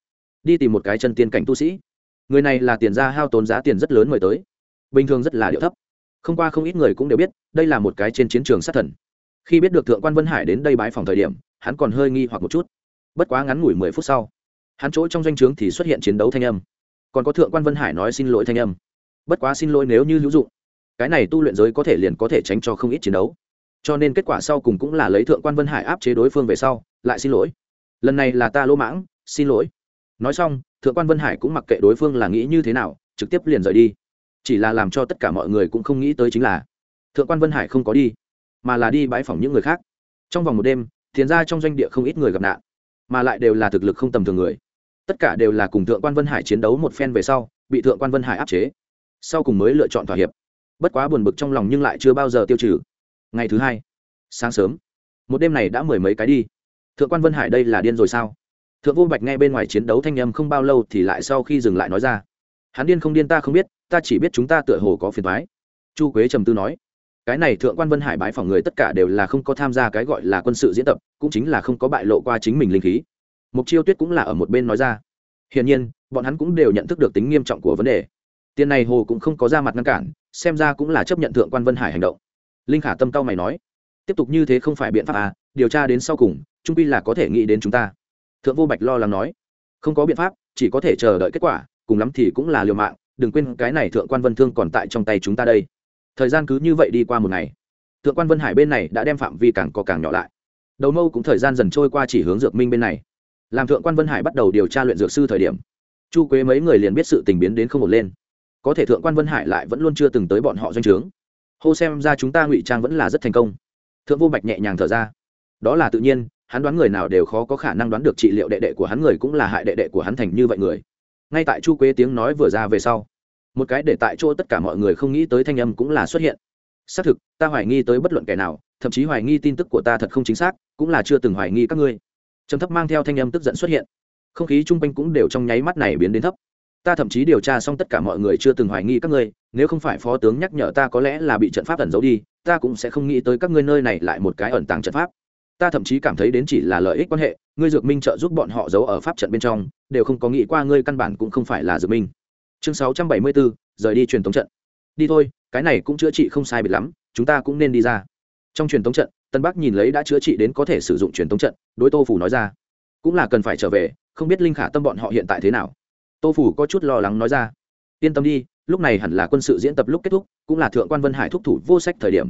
đi tìm một cái chân tiên cảnh tu sĩ. Người này là tiền gia hao tốn giá tiền rất lớn mời tới, bình thường rất là điệu thấp không qua không ít người cũng đều biết, đây là một cái trên chiến trường sát thần. Khi biết được thượng quan vân hải đến đây bái phòng thời điểm, hắn còn hơi nghi hoặc một chút. Bất quá ngắn ngủi mười phút sau, hắn chỗ trong danh o trướng thì xuất hiện chiến đấu thanh âm. Còn có thượng quan vân hải nói xin lỗi thanh âm. Bất quá xin lỗi nếu như hữu dụng. Cái này tu luyện giới có thể liền có thể tránh cho không ít chiến đấu. Cho nên kết quả sau cùng cũng là lấy thượng quan vân hải áp chế đối phương về sau, lại xin lỗi. Lần này là ta lỗ mãng, xin lỗi. Nói xong, thượng quan vân hải cũng mặc kệ đối phương là nghĩ như thế nào, trực tiếp liền rời đi chỉ là làm cho tất cả mọi người cũng không nghĩ tới chính là, thượng quan vân hải không có đi, mà là đi bãi phỏng những người khác. Trong vòng một đêm, thiền ra trong doanh địa không ít người gặp nạn, mà lại đều là thực lực không tầm thường người. Tất cả đều là cùng thượng quan vân hải chiến đấu một phen về sau, bị thượng quan vân hải áp chế. Sau cùng mới lựa chọn thỏa hiệp. Bất quá buồn bực trong lòng nhưng lại chưa bao giờ tiêu trừ. Ngày thứ hai, sáng sớm, một đêm này đã mười mấy cái đi. Thượng quan vân hải đây là điên rồi sao? Thượng vô bạch nghe bên ngoài chiến đấu thanh â m không bao lâu thì lại sau khi dừng lại nói ra. Hắn điên không điên ta không biết ta chỉ biết chúng ta tựa hồ có phiền thoái. Chu quế trầm tư nói, cái này thượng quan vân hải bái phòng người tất cả đều là không có tham gia cái gọi là quân sự diễn tập, cũng chính là không có bại lộ qua chính mình linh khí. Mục chiêu tuyết cũng là ở một bên nói ra. Hiển nhiên, bọn hắn cũng đều nhận thức được tính nghiêm trọng của vấn đề. Tiền này hồ cũng không có ra mặt ngăn cản, xem ra cũng là chấp nhận thượng quan vân hải hành động. Linh khả tâm cao mày nói, tiếp tục như thế không phải biện pháp à điều tra đến sau cùng, trung pi là có thể nghĩ đến chúng ta. Thượng vô bạch lo lắng nói, không có biện pháp, chỉ có thể chờ đợi kết quả, cùng lắm thì cũng là liều mạng đừng quên cái này thượng quan vân thương còn tại trong tay chúng ta đây. Thời gian cứ như vậy đi qua một ngày, thượng quan vân hải bên này đã đem phạm vi càng có càng nhỏ lại. Đầu mâu cũng thời gian dần trôi qua chỉ hướng dược minh bên này. Làm thượng quan vân hải bắt đầu điều tra luyện dược sư thời điểm, chu quế mấy người liền biết sự tình biến đến không một lên. Có thể thượng quan vân hải lại vẫn luôn chưa từng tới bọn họ doanh trướng. Hô xem ra chúng ta ngụy trang vẫn là rất thành công. Thượng vô bạch nhẹ nhàng thở ra. Đó là tự nhiên, hắn đoán người nào đều khó có khả năng đoán được trị liệu đệ đệ của hắn người cũng là hại đệ đệ của hắn thành như vậy người. Ngay tại chu quế tiếng nói vừa ra về sau một cái để tại chỗ tất cả mọi người không nghĩ tới thanh âm cũng là xuất hiện. Xác thực, ta hoài nghi tới bất luận kẻ nào, thậm chí hoài nghi tin tức của ta thật không chính xác, cũng là chưa từng hoài nghi các ngươi. Trầm thấp mang theo thanh âm tức giận xuất hiện. Không khí chung quanh cũng đều trong nháy mắt này biến đến thấp. Ta thậm chí điều tra xong tất cả mọi người chưa từng hoài nghi các ngươi, nếu không phải phó tướng nhắc nhở ta có lẽ là bị trận pháp ẩn giấu đi, ta cũng sẽ không nghĩ tới các ngươi nơi này lại một cái ẩn tàng trận pháp. Ta thậm chí cảm thấy đến chỉ là lợi ích quan hệ, ngươi dược minh trợ giúp bọn họ giấu ở pháp trận bên trong, đều không có nghĩ qua ngươi căn bản cũng không phải là dược minh chương sáu trăm bảy mươi bốn rời đi truyền thống trận. Đi thôi, cái này cũng chữa trị không sai biệt lắm, chúng ta cũng nên đi ra. Trong truyền thống trận, tân bắc nhìn lấy đã chữa trị đến có thể sử dụng truyền thống trận, đối tô phủ nói ra. Cũng là cần phải trở về, không biết linh khả tâm bọn họ hiện tại thế nào. Tô phủ có chút lo lắng nói ra. Yên tâm đi, lúc này hẳn là quân sự diễn tập lúc kết thúc, cũng là thượng quan vân hải thúc thủ vô sách thời điểm.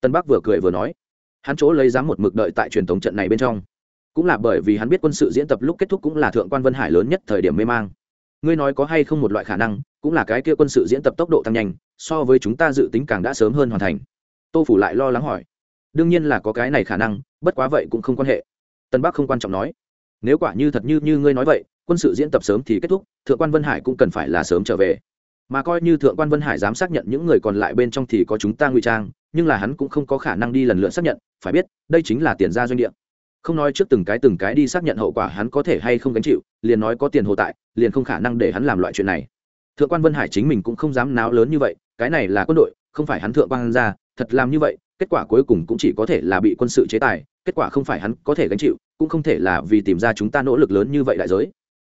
Tân bắc vừa cười vừa nói. Hắn chỗ lấy dám một mực đợi tại truyền thống trận này bên trong. Cũng là bởi vì hắn biết quân sự diễn tập lúc kết thúc cũng là thượng quan vân hải lớn nhất thời điểm mê mang ngươi nói có hay không một loại khả năng, cũng là cái kia quân sự diễn tập tốc độ tăng nhanh, so với chúng ta dự tính càng đã sớm hơn hoàn thành. Tô phủ lại lo lắng hỏi. Đương nhiên là có cái này khả năng, bất quá vậy cũng không quan hệ. Tân bắc không quan trọng nói. Nếu quả như thật như như ngươi nói vậy, quân sự diễn tập sớm thì kết thúc, thượng quan vân hải cũng cần phải là sớm trở về. Mà coi như thượng quan vân hải dám xác nhận những người còn lại bên trong thì có chúng ta ngụy trang, nhưng là hắn cũng không có khả năng đi lần lượt xác nhận, phải biết, đây chính là tiền ra doanh địa không nói trước từng cái từng cái đi xác nhận hậu quả hắn có thể hay không gánh chịu, liền nói có tiền hồ tại, liền không khả năng để hắn làm loại chuyện này. Thượng quan vân hải chính mình cũng không dám náo lớn như vậy, cái này là quân đội, không phải hắn thượng quan ra, thật làm như vậy, kết quả cuối cùng cũng chỉ có thể là bị quân sự chế tài, kết quả không phải hắn có thể gánh chịu, cũng không thể là vì tìm ra chúng ta nỗ lực lớn như vậy đại giới.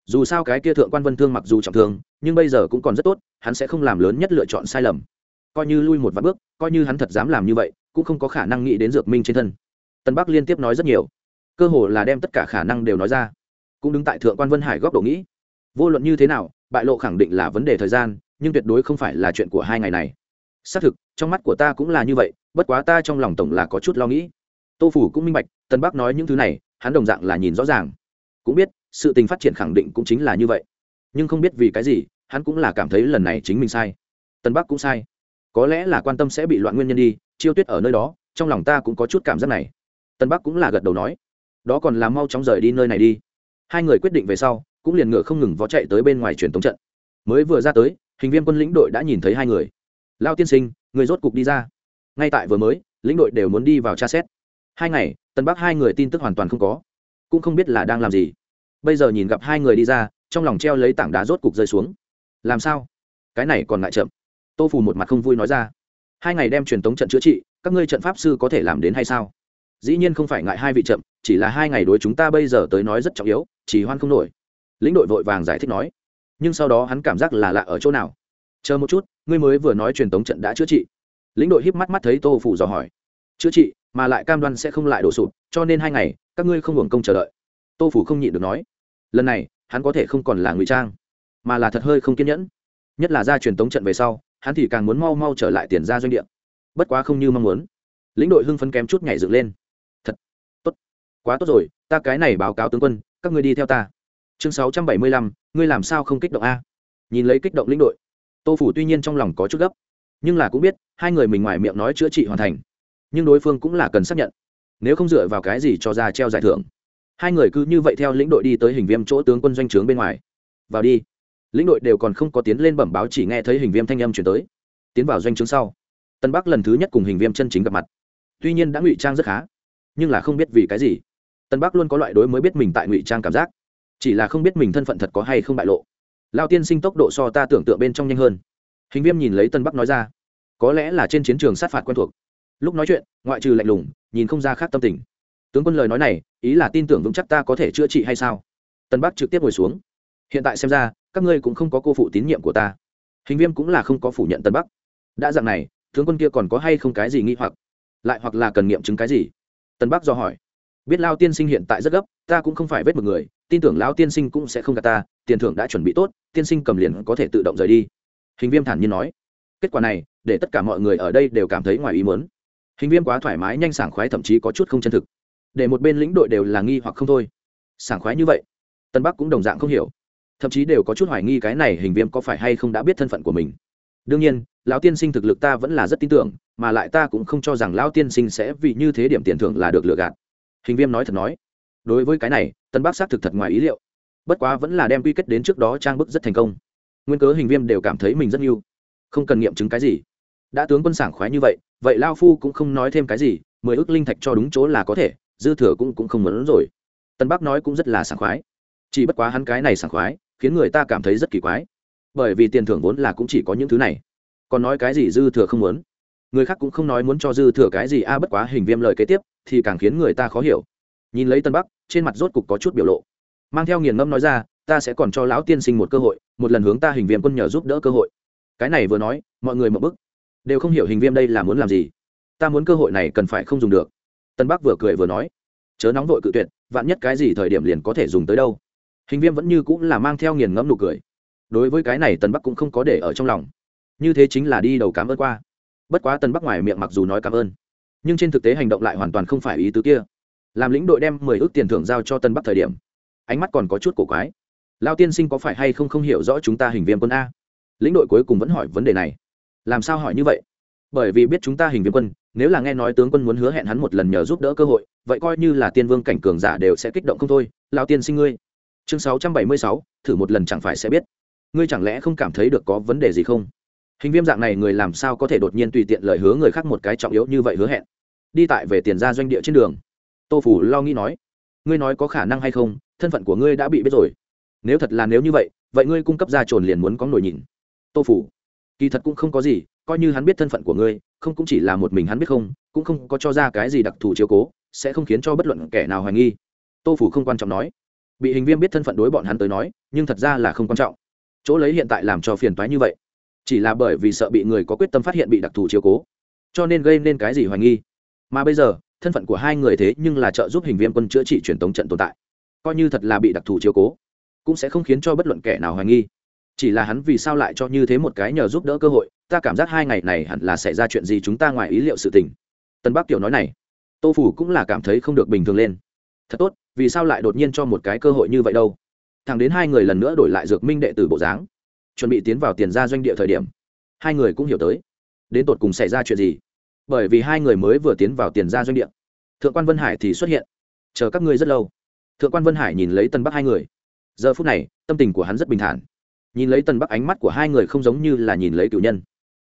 Dù sao cái kia thượng quan vân thương mặc dù trọng thương, nhưng bây giờ cũng còn rất tốt, hắn sẽ không làm lớn nhất lựa chọn sai lầm. Coi như lui một vài bước, coi như hắn thật dám làm như vậy, cũng không có khả năng nghĩ đến dược minh trên thân. Tân bắc liên tiếp nói rất nhiều cơ hồ là đem tất cả khả năng đều nói ra. Cũng đứng tại thượng quan vân hải góc độ nghĩ, vô luận như thế nào, bại lộ khẳng định là vấn đề thời gian, nhưng tuyệt đối không phải là chuyện của hai ngày này. Xác thực, trong mắt của ta cũng là như vậy, bất quá ta trong lòng tổng là có chút lo nghĩ. Tô phủ cũng minh bạch tân bắc nói những thứ này, hắn đồng dạng là nhìn rõ ràng. Cũng biết, sự tình phát triển khẳng định cũng chính là như vậy. Nhưng không biết vì cái gì, hắn cũng là cảm thấy lần này chính mình sai. Tân bắc cũng sai. Có lẽ là quan tâm sẽ bị loạn nguyên nhân đi, chiêu tuyết ở nơi đó, trong lòng ta cũng có chút cảm giác này. Tân bắc cũng là gật đầu nói đó còn là mau chóng rời đi nơi này đi. Hai người quyết định về sau, cũng liền ngựa không ngừng vó chạy tới bên ngoài truyền thống trận. Mới vừa ra tới, hình viên quân lĩnh đội đã nhìn thấy hai người. Lao tiên sinh, người rốt cục đi ra. Ngay tại vừa mới, lĩnh đội đều muốn đi vào tra xét. Hai ngày tân bắc hai người tin tức hoàn toàn không có. Cũng không biết là đang làm gì. Bây giờ nhìn gặp hai người đi ra, trong lòng treo lấy tảng đá rốt cục rơi xuống. Làm sao? Cái này còn ngại chậm. Tô phù một mặt không vui nói ra. Hai ngày đem truyền tống trận chữa trị, các ngươi trận pháp sư có thể làm đến hay sao? Dĩ nhiên không phải ngại hai vị chậm chỉ là hai ngày đối chúng ta bây giờ tới nói rất trọng yếu, chỉ hoan không nổi. Lĩnh đội vội vàng giải thích nói. Nhưng sau đó hắn cảm giác là lạ ở chỗ nào? Chờ một chút, ngươi mới vừa nói truyền tống trận đã chữa trị. Lĩnh đội híp mắt mắt thấy tô phủ dò hỏi. Chữa trị, mà lại cam đoan sẽ không lại đổ sụp, cho nên hai ngày, các ngươi không hưởng công chờ đợi. Tô phủ không nhịn được nói. Lần này, hắn có thể không còn là ngụy trang, mà là thật hơi không kiên nhẫn. Nhất là ra truyền tống trận về sau, hắn thì càng muốn mau mau trở lại tiền ra doanh địa. Bất quá không như mong muốn. Lĩnh đội hưng phấn kém chút nhảy dựng lên quá tốt rồi, ta cái này báo cáo tướng quân, các ngươi đi theo ta. Chương sáu trăm bảy mươi lăm, ngươi làm sao không kích động a? Nhìn lấy kích động lĩnh đội, tô phủ tuy nhiên trong lòng có chút gấp, nhưng là cũng biết, hai người mình ngoài miệng nói chữa trị hoàn thành, nhưng đối phương cũng là cần xác nhận, nếu không dựa vào cái gì cho ra treo giải thưởng. Hai người cứ như vậy theo lĩnh đội đi tới hình viêm chỗ tướng quân doanh trướng bên ngoài. Vào đi. Lĩnh đội đều còn không có tiến lên bẩm báo chỉ nghe thấy hình viêm thanh âm chuyển tới. Tiến vào doanh trướng sau, tân bắc lần thứ nhất cùng hình viêm chân chính gặp mặt. Tuy nhiên đã ngụy trang rất khá, nhưng là không biết vì cái gì tân bắc luôn có loại đối mới biết mình tại ngụy trang cảm giác. Chỉ là không biết mình thân phận thật có hay không bại lộ. Lao tiên sinh tốc độ so ta tưởng tượng bên trong nhanh hơn. Hình viêm nhìn lấy tân bắc nói ra. Có lẽ là trên chiến trường sát phạt quen thuộc. Lúc nói chuyện, ngoại trừ lạnh lùng, nhìn không ra khác tâm tình. Tướng quân lời nói này, ý là tin tưởng vững chắc ta có thể chữa trị hay sao? Tân bắc trực tiếp ngồi xuống. Hiện tại xem ra, các ngươi cũng không có cô phụ tín nhiệm của ta. Hình viêm cũng là không có phủ nhận tân bắc. Đã dạng này, tướng quân kia còn có hay không cái gì nghi hoặc? Lại hoặc là cần nghiệm chứng cái gì? Tân bắc do hỏi biết lao tiên sinh hiện tại rất gấp, ta cũng không phải vết một người, tin tưởng lao tiên sinh cũng sẽ không gạt ta, tiền thưởng đã chuẩn bị tốt, tiên sinh cầm liền có thể tự động rời đi. Hình viêm thản nhiên nói. Kết quả này, để tất cả mọi người ở đây đều cảm thấy ngoài ý mớn hình viêm quá thoải mái, nhanh sảng khoái, thậm chí có chút không chân thực. Để một bên lĩnh đội đều là nghi hoặc không thôi. Sảng khoái như vậy, tân bắc cũng đồng dạng không hiểu. Thậm chí đều có chút hoài nghi cái này hình viêm có phải hay không đã biết thân phận của mình. Đương nhiên, lão tiên sinh thực lực ta vẫn là rất tin tưởng, mà lại ta cũng không cho rằng lão tiên sinh sẽ vì như thế điểm tiền thưởng là được lừa gạt hình viêm nói thật nói, đối với cái này, tân Bác xác thực thật ngoài ý liệu. Bất quá vẫn là đem quy kết đến trước đó trang bức rất thành công. Nguyên cớ hình viêm đều cảm thấy mình rất yêu không cần nghiệm chứng cái gì. Đã tướng quân sảng khoái như vậy vậy lao phu cũng không nói thêm cái gì, mười ước linh thạch cho đúng chỗ là có thể, dư thừa cũng cũng không muốn rồi. Tân bắc nói cũng rất là sảng khoái. Chỉ bất quá hắn cái này sảng khoái, khiến người ta cảm thấy rất kỳ quái. Bởi vì tiền thưởng vốn là cũng chỉ có những thứ này. Còn nói cái gì dư thừa không muốn? Người khác cũng không nói muốn cho dư thừa cái gì, a, bất quá hình viêm lời kế tiếp thì càng khiến người ta khó hiểu. Nhìn lấy tân bắc, trên mặt rốt cục có chút biểu lộ. Mang theo nghiền ngâm nói ra, ta sẽ còn cho lão tiên sinh một cơ hội, một lần hướng ta hình viêm quân nhờ giúp đỡ cơ hội. Cái này vừa nói, mọi người mậu bức. Đều không hiểu hình viêm đây là muốn làm gì. Ta muốn cơ hội này cần phải không dùng được. Tân bắc vừa cười vừa nói, chớ nóng vội cự tuyệt, vạn nhất cái gì thời điểm liền có thể dùng tới đâu. Hình viêm vẫn như cũng là mang theo nghiền ngẫm nụ cười. Đối với cái này tân bắc cũng không có để ở trong lòng. Như thế chính là đi đầu cảm ơn qua. Bất quá tân bắc ngoài miệng mặc dù nói cảm ơn nhưng trên thực tế hành động lại hoàn toàn không phải ý tứ kia. Làm lĩnh đội đem mười ước tiền thưởng giao cho tân bắc thời điểm, ánh mắt còn có chút cổ quái. Lao tiên sinh có phải hay không không hiểu rõ chúng ta hình viêm quân a? Lĩnh đội cuối cùng vẫn hỏi vấn đề này. Làm sao hỏi như vậy? Bởi vì biết chúng ta hình viêm quân, nếu là nghe nói tướng quân muốn hứa hẹn hắn một lần nhờ giúp đỡ cơ hội, vậy coi như là tiên vương cảnh cường giả đều sẽ kích động không thôi. Lao tiên sinh ngươi, chương sáu trăm bảy mươi sáu, thử một lần chẳng phải sẽ biết. Ngươi chẳng lẽ không cảm thấy được có vấn đề gì không? Hình viêm dạng này người làm sao có thể đột nhiên tùy tiện lời hứa người khác một cái trọng yếu như vậy hứa hẹn? Đi tại về tiền ra doanh địa trên đường. Tô phủ lo nghĩ nói, ngươi nói có khả năng hay không, thân phận của ngươi đã bị biết rồi. Nếu thật là nếu như vậy vậy ngươi cung cấp ra trồn liền muốn có nổi nhìn. Tô phủ, kỳ thật cũng không có gì, coi như hắn biết thân phận của ngươi, không cũng chỉ là một mình hắn biết không, cũng không có cho ra cái gì đặc thù chiếu cố, sẽ không khiến cho bất luận kẻ nào hoài nghi. Tô phủ không quan trọng nói. Bị hình viêm biết thân phận đối bọn hắn tới nói, nhưng thật ra là không quan trọng. Chỗ lấy hiện tại làm cho phiền toái như vậy chỉ là bởi vì sợ bị người có quyết tâm phát hiện bị đặc thù chiếu cố, cho nên gây nên cái gì hoài nghi. Mà bây giờ, thân phận của hai người thế nhưng là trợ giúp hình viêm quân chữa trị truyền tống trận tồn tại, coi như thật là bị đặc thù chiếu cố, cũng sẽ không khiến cho bất luận kẻ nào hoài nghi. Chỉ là hắn vì sao lại cho như thế một cái nhờ giúp đỡ cơ hội, ta cảm giác hai ngày này hẳn là xảy ra chuyện gì chúng ta ngoài ý liệu sự tình. Tân bắc tiểu nói này, tô phủ cũng là cảm thấy không được bình thường lên. Thật tốt, vì sao lại đột nhiên cho một cái cơ hội như vậy đâu? Thằng đến hai người lần nữa đổi lại dược minh đệ tử bộ dáng chuẩn bị tiến vào tiền ra doanh địa thời điểm, hai người cũng hiểu tới, đến tột cùng xảy ra chuyện gì. Bởi vì hai người mới vừa tiến vào tiền ra doanh địa, thượng quan vân hải thì xuất hiện, chờ các ngươi rất lâu. Thượng quan vân hải nhìn lấy tân bắc hai người, giờ phút này, tâm tình của hắn rất bình thản. Nhìn lấy tân bắc ánh mắt của hai người không giống như là nhìn lấy cựu nhân.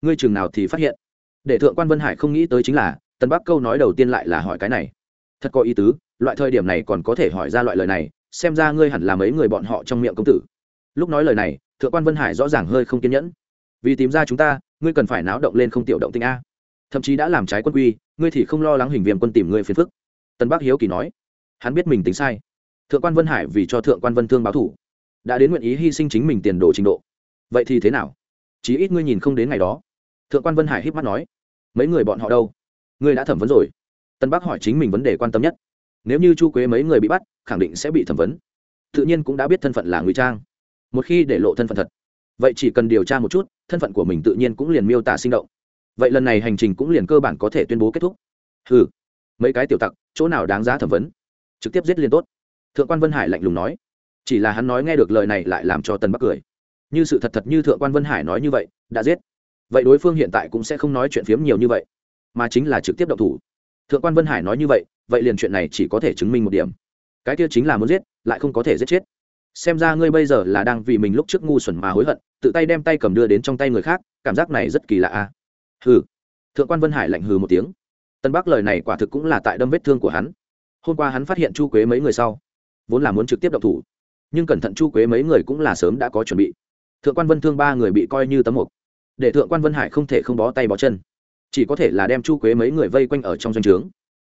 Ngươi chừng nào thì phát hiện. Để thượng quan vân hải không nghĩ tới chính là, tân bắc câu nói đầu tiên lại là hỏi cái này. Thật có ý tứ, loại thời điểm này còn có thể hỏi ra loại lời này, xem ra ngươi hẳn là mấy người bọn họ trong miệng công tử. Lúc nói lời này thượng quan vân hải rõ ràng hơi không kiên nhẫn. Vì tìm ra chúng ta, ngươi cần phải náo động lên không tiểu động tinh a. Thậm chí đã làm trái quân quy, ngươi thì không lo lắng hình viêm quân tìm ngươi phiền phức. Tân bắc hiếu kỳ nói. Hắn biết mình tính sai. Thượng quan vân hải vì cho thượng quan vân thương báo thủ, đã đến nguyện ý hy sinh chính mình tiền đồ trình độ. Vậy thì thế nào? Chí ít ngươi nhìn không đến ngày đó. Thượng quan vân hải híp mắt nói. Mấy người bọn họ đâu? Ngươi đã thẩm vấn rồi. Tân bắc hỏi chính mình vấn đề quan tâm nhất. Nếu như chu quế mấy người bị bắt, khẳng định sẽ bị thẩm vấn. Tự nhiên cũng đã biết thân phận là ngụy trang một khi để lộ thân phận thật. Vậy chỉ cần điều tra một chút, thân phận của mình tự nhiên cũng liền miêu tả sinh động. Vậy lần này hành trình cũng liền cơ bản có thể tuyên bố kết thúc. Ừ mấy cái tiểu tặc, chỗ nào đáng giá thẩm vấn? Trực tiếp giết liền tốt. Thượng quan vân hải lạnh lùng nói. Chỉ là hắn nói nghe được lời này lại làm cho tân bắc cười. Như sự thật thật như thượng quan vân hải nói như vậy, đã giết. Vậy đối phương hiện tại cũng sẽ không nói chuyện phiếm nhiều như vậy, mà chính là trực tiếp động thủ. Thượng quan vân hải nói như vậy vậy liền chuyện này chỉ có thể chứng minh một điểm. Cái kia chính là muốn giết, lại không có thể giết chết xem ra ngươi bây giờ là đang vì mình lúc trước ngu xuẩn mà hối hận, tự tay đem tay cầm đưa đến trong tay người khác, cảm giác này rất kỳ lạ à hừ. Thượng quan vân hải lạnh hừ một tiếng. Tân bắc lời này quả thực cũng là tại đâm vết thương của hắn. Hôm qua hắn phát hiện chu quế mấy người sau, vốn là muốn trực tiếp động thủ. Nhưng cẩn thận chu quế mấy người cũng là sớm đã có chuẩn bị. Thượng quan vân thương ba người bị coi như tấm mục. Để thượng quan vân hải không thể không bó tay bó chân. Chỉ có thể là đem chu quế mấy người vây quanh ở trong doanh trướng.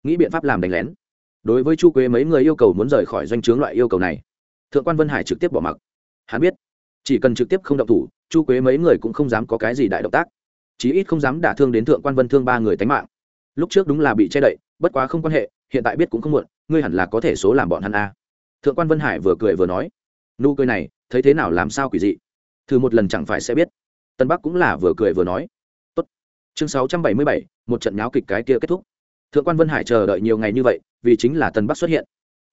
Nghĩ biện pháp làm đánh lén. Đối với chu quế mấy người yêu cầu muốn rời khỏi doanh trướng loại yêu cầu này thượng quan vân hải trực tiếp bỏ mặc hắn biết chỉ cần trực tiếp không động thủ chu quế mấy người cũng không dám có cái gì đại động tác chí ít không dám đả thương đến thượng quan vân thương ba người tánh mạng lúc trước đúng là bị che đậy bất quá không quan hệ hiện tại biết cũng không muộn ngươi hẳn là có thể số làm bọn hắn a thượng quan vân hải vừa cười vừa nói nụ cười này thấy thế nào làm sao quỷ dị thử một lần chẳng phải sẽ biết tân bắc cũng là vừa cười vừa nói Tốt. chương sáu trăm bảy mươi bảy, một trận nháo kịch cái kia kết thúc thượng quan vân hải chờ đợi nhiều ngày như vậy vì chính là tân bắc xuất hiện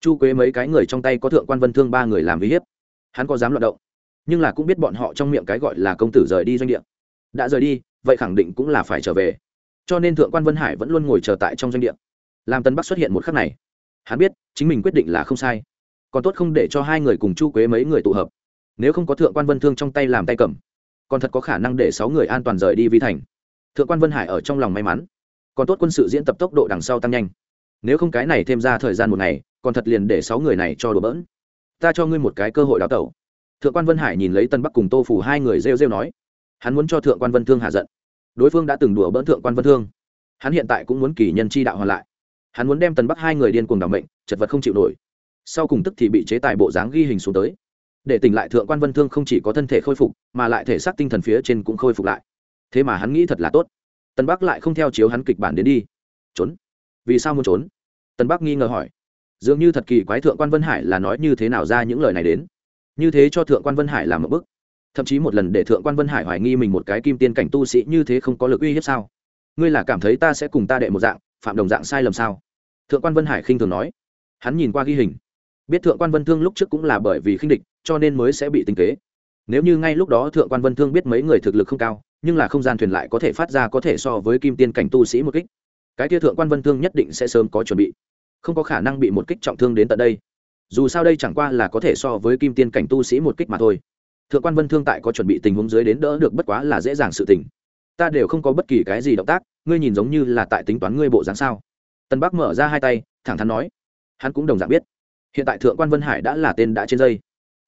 chu quế mấy cái người trong tay có thượng quan vân thương ba người làm uy hiếp. Hắn có dám loạt động, nhưng là cũng biết bọn họ trong miệng cái gọi là công tử rời đi doanh địa. Đã rời đi, vậy khẳng định cũng là phải trở về. Cho nên thượng quan vân hải vẫn luôn ngồi chờ tại trong doanh địa. Làm tân bắc xuất hiện một khắc này, hắn biết chính mình quyết định là không sai. Còn tốt không để cho hai người cùng chu quế mấy người tụ hợp. Nếu không có thượng quan vân thương trong tay làm tay cầm, còn thật có khả năng để sáu người an toàn rời đi vi thành. Thượng quan vân hải ở trong lòng may mắn. Còn tốt quân sự diễn tập tốc độ đằng sau tăng nhanh. Nếu không cái này thêm ra thời gian một ngày còn thật liền để sáu người này cho đùa bỡn. Ta cho ngươi một cái cơ hội đào tẩu. Thượng quan vân hải nhìn lấy tân bắc cùng tô phủ hai người rêu rêu nói. Hắn muốn cho thượng quan vân thương hạ giận. Đối phương đã từng đùa bỡn thượng quan vân thương. Hắn hiện tại cũng muốn kỳ nhân chi đạo hoàn lại. Hắn muốn đem tần bắc hai người điên cuồng đ ả mệnh, chật vật không chịu nổi. Sau cùng tức thì bị chế tài bộ dáng ghi hình xuống tới. Để tỉnh lại thượng quan vân thương không chỉ có thân thể khôi phục, mà lại thể xác tinh thần phía trên cũng khôi phục lại. Thế mà hắn nghĩ thật là tốt. Tân bắc lại không theo chiếu hắn kịch bản đến đi. Trốn. Vì sao muốn trốn? Tân bắc nghi ngờ hỏi dường như thật kỳ quái thượng quan vân hải là nói như thế nào ra những lời này đến. Như thế cho thượng quan vân hải làm một bức thậm chí một lần để thượng quan vân hải hoài nghi mình một cái kim tiên cảnh tu sĩ như thế không có lực uy hiếp sao? Ngươi là cảm thấy ta sẽ cùng ta đệ một dạng, phạm đồng dạng sai lầm sao? Thượng quan vân hải khinh thường nói. Hắn nhìn qua ghi hình. Biết thượng quan vân thương lúc trước cũng là bởi vì khinh địch, cho nên mới sẽ bị tinh kế. Nếu như ngay lúc đó thượng quan vân thương biết mấy người thực lực không cao, nhưng là không gian thuyền lại có thể phát ra có thể so với kim tiên cảnh tu sĩ một kích, cái kia thượng quan vân thương nhất định sẽ sớm có chuẩn bị không có khả năng bị một kích trọng thương đến tận đây. Dù sao đây chẳng qua là có thể so với kim tiên cảnh tu sĩ một kích mà thôi. Thượng quan vân thương tại có chuẩn bị tình huống dưới đến đỡ được bất quá là dễ dàng sự tình. Ta đều không có bất kỳ cái gì động tác, ngươi nhìn giống như là tại tính toán ngươi bộ dáng sao? Tân bắc mở ra hai tay, thẳng thắn nói. Hắn cũng đồng dạng biết. Hiện tại thượng quan vân hải đã là tên đã trên dây.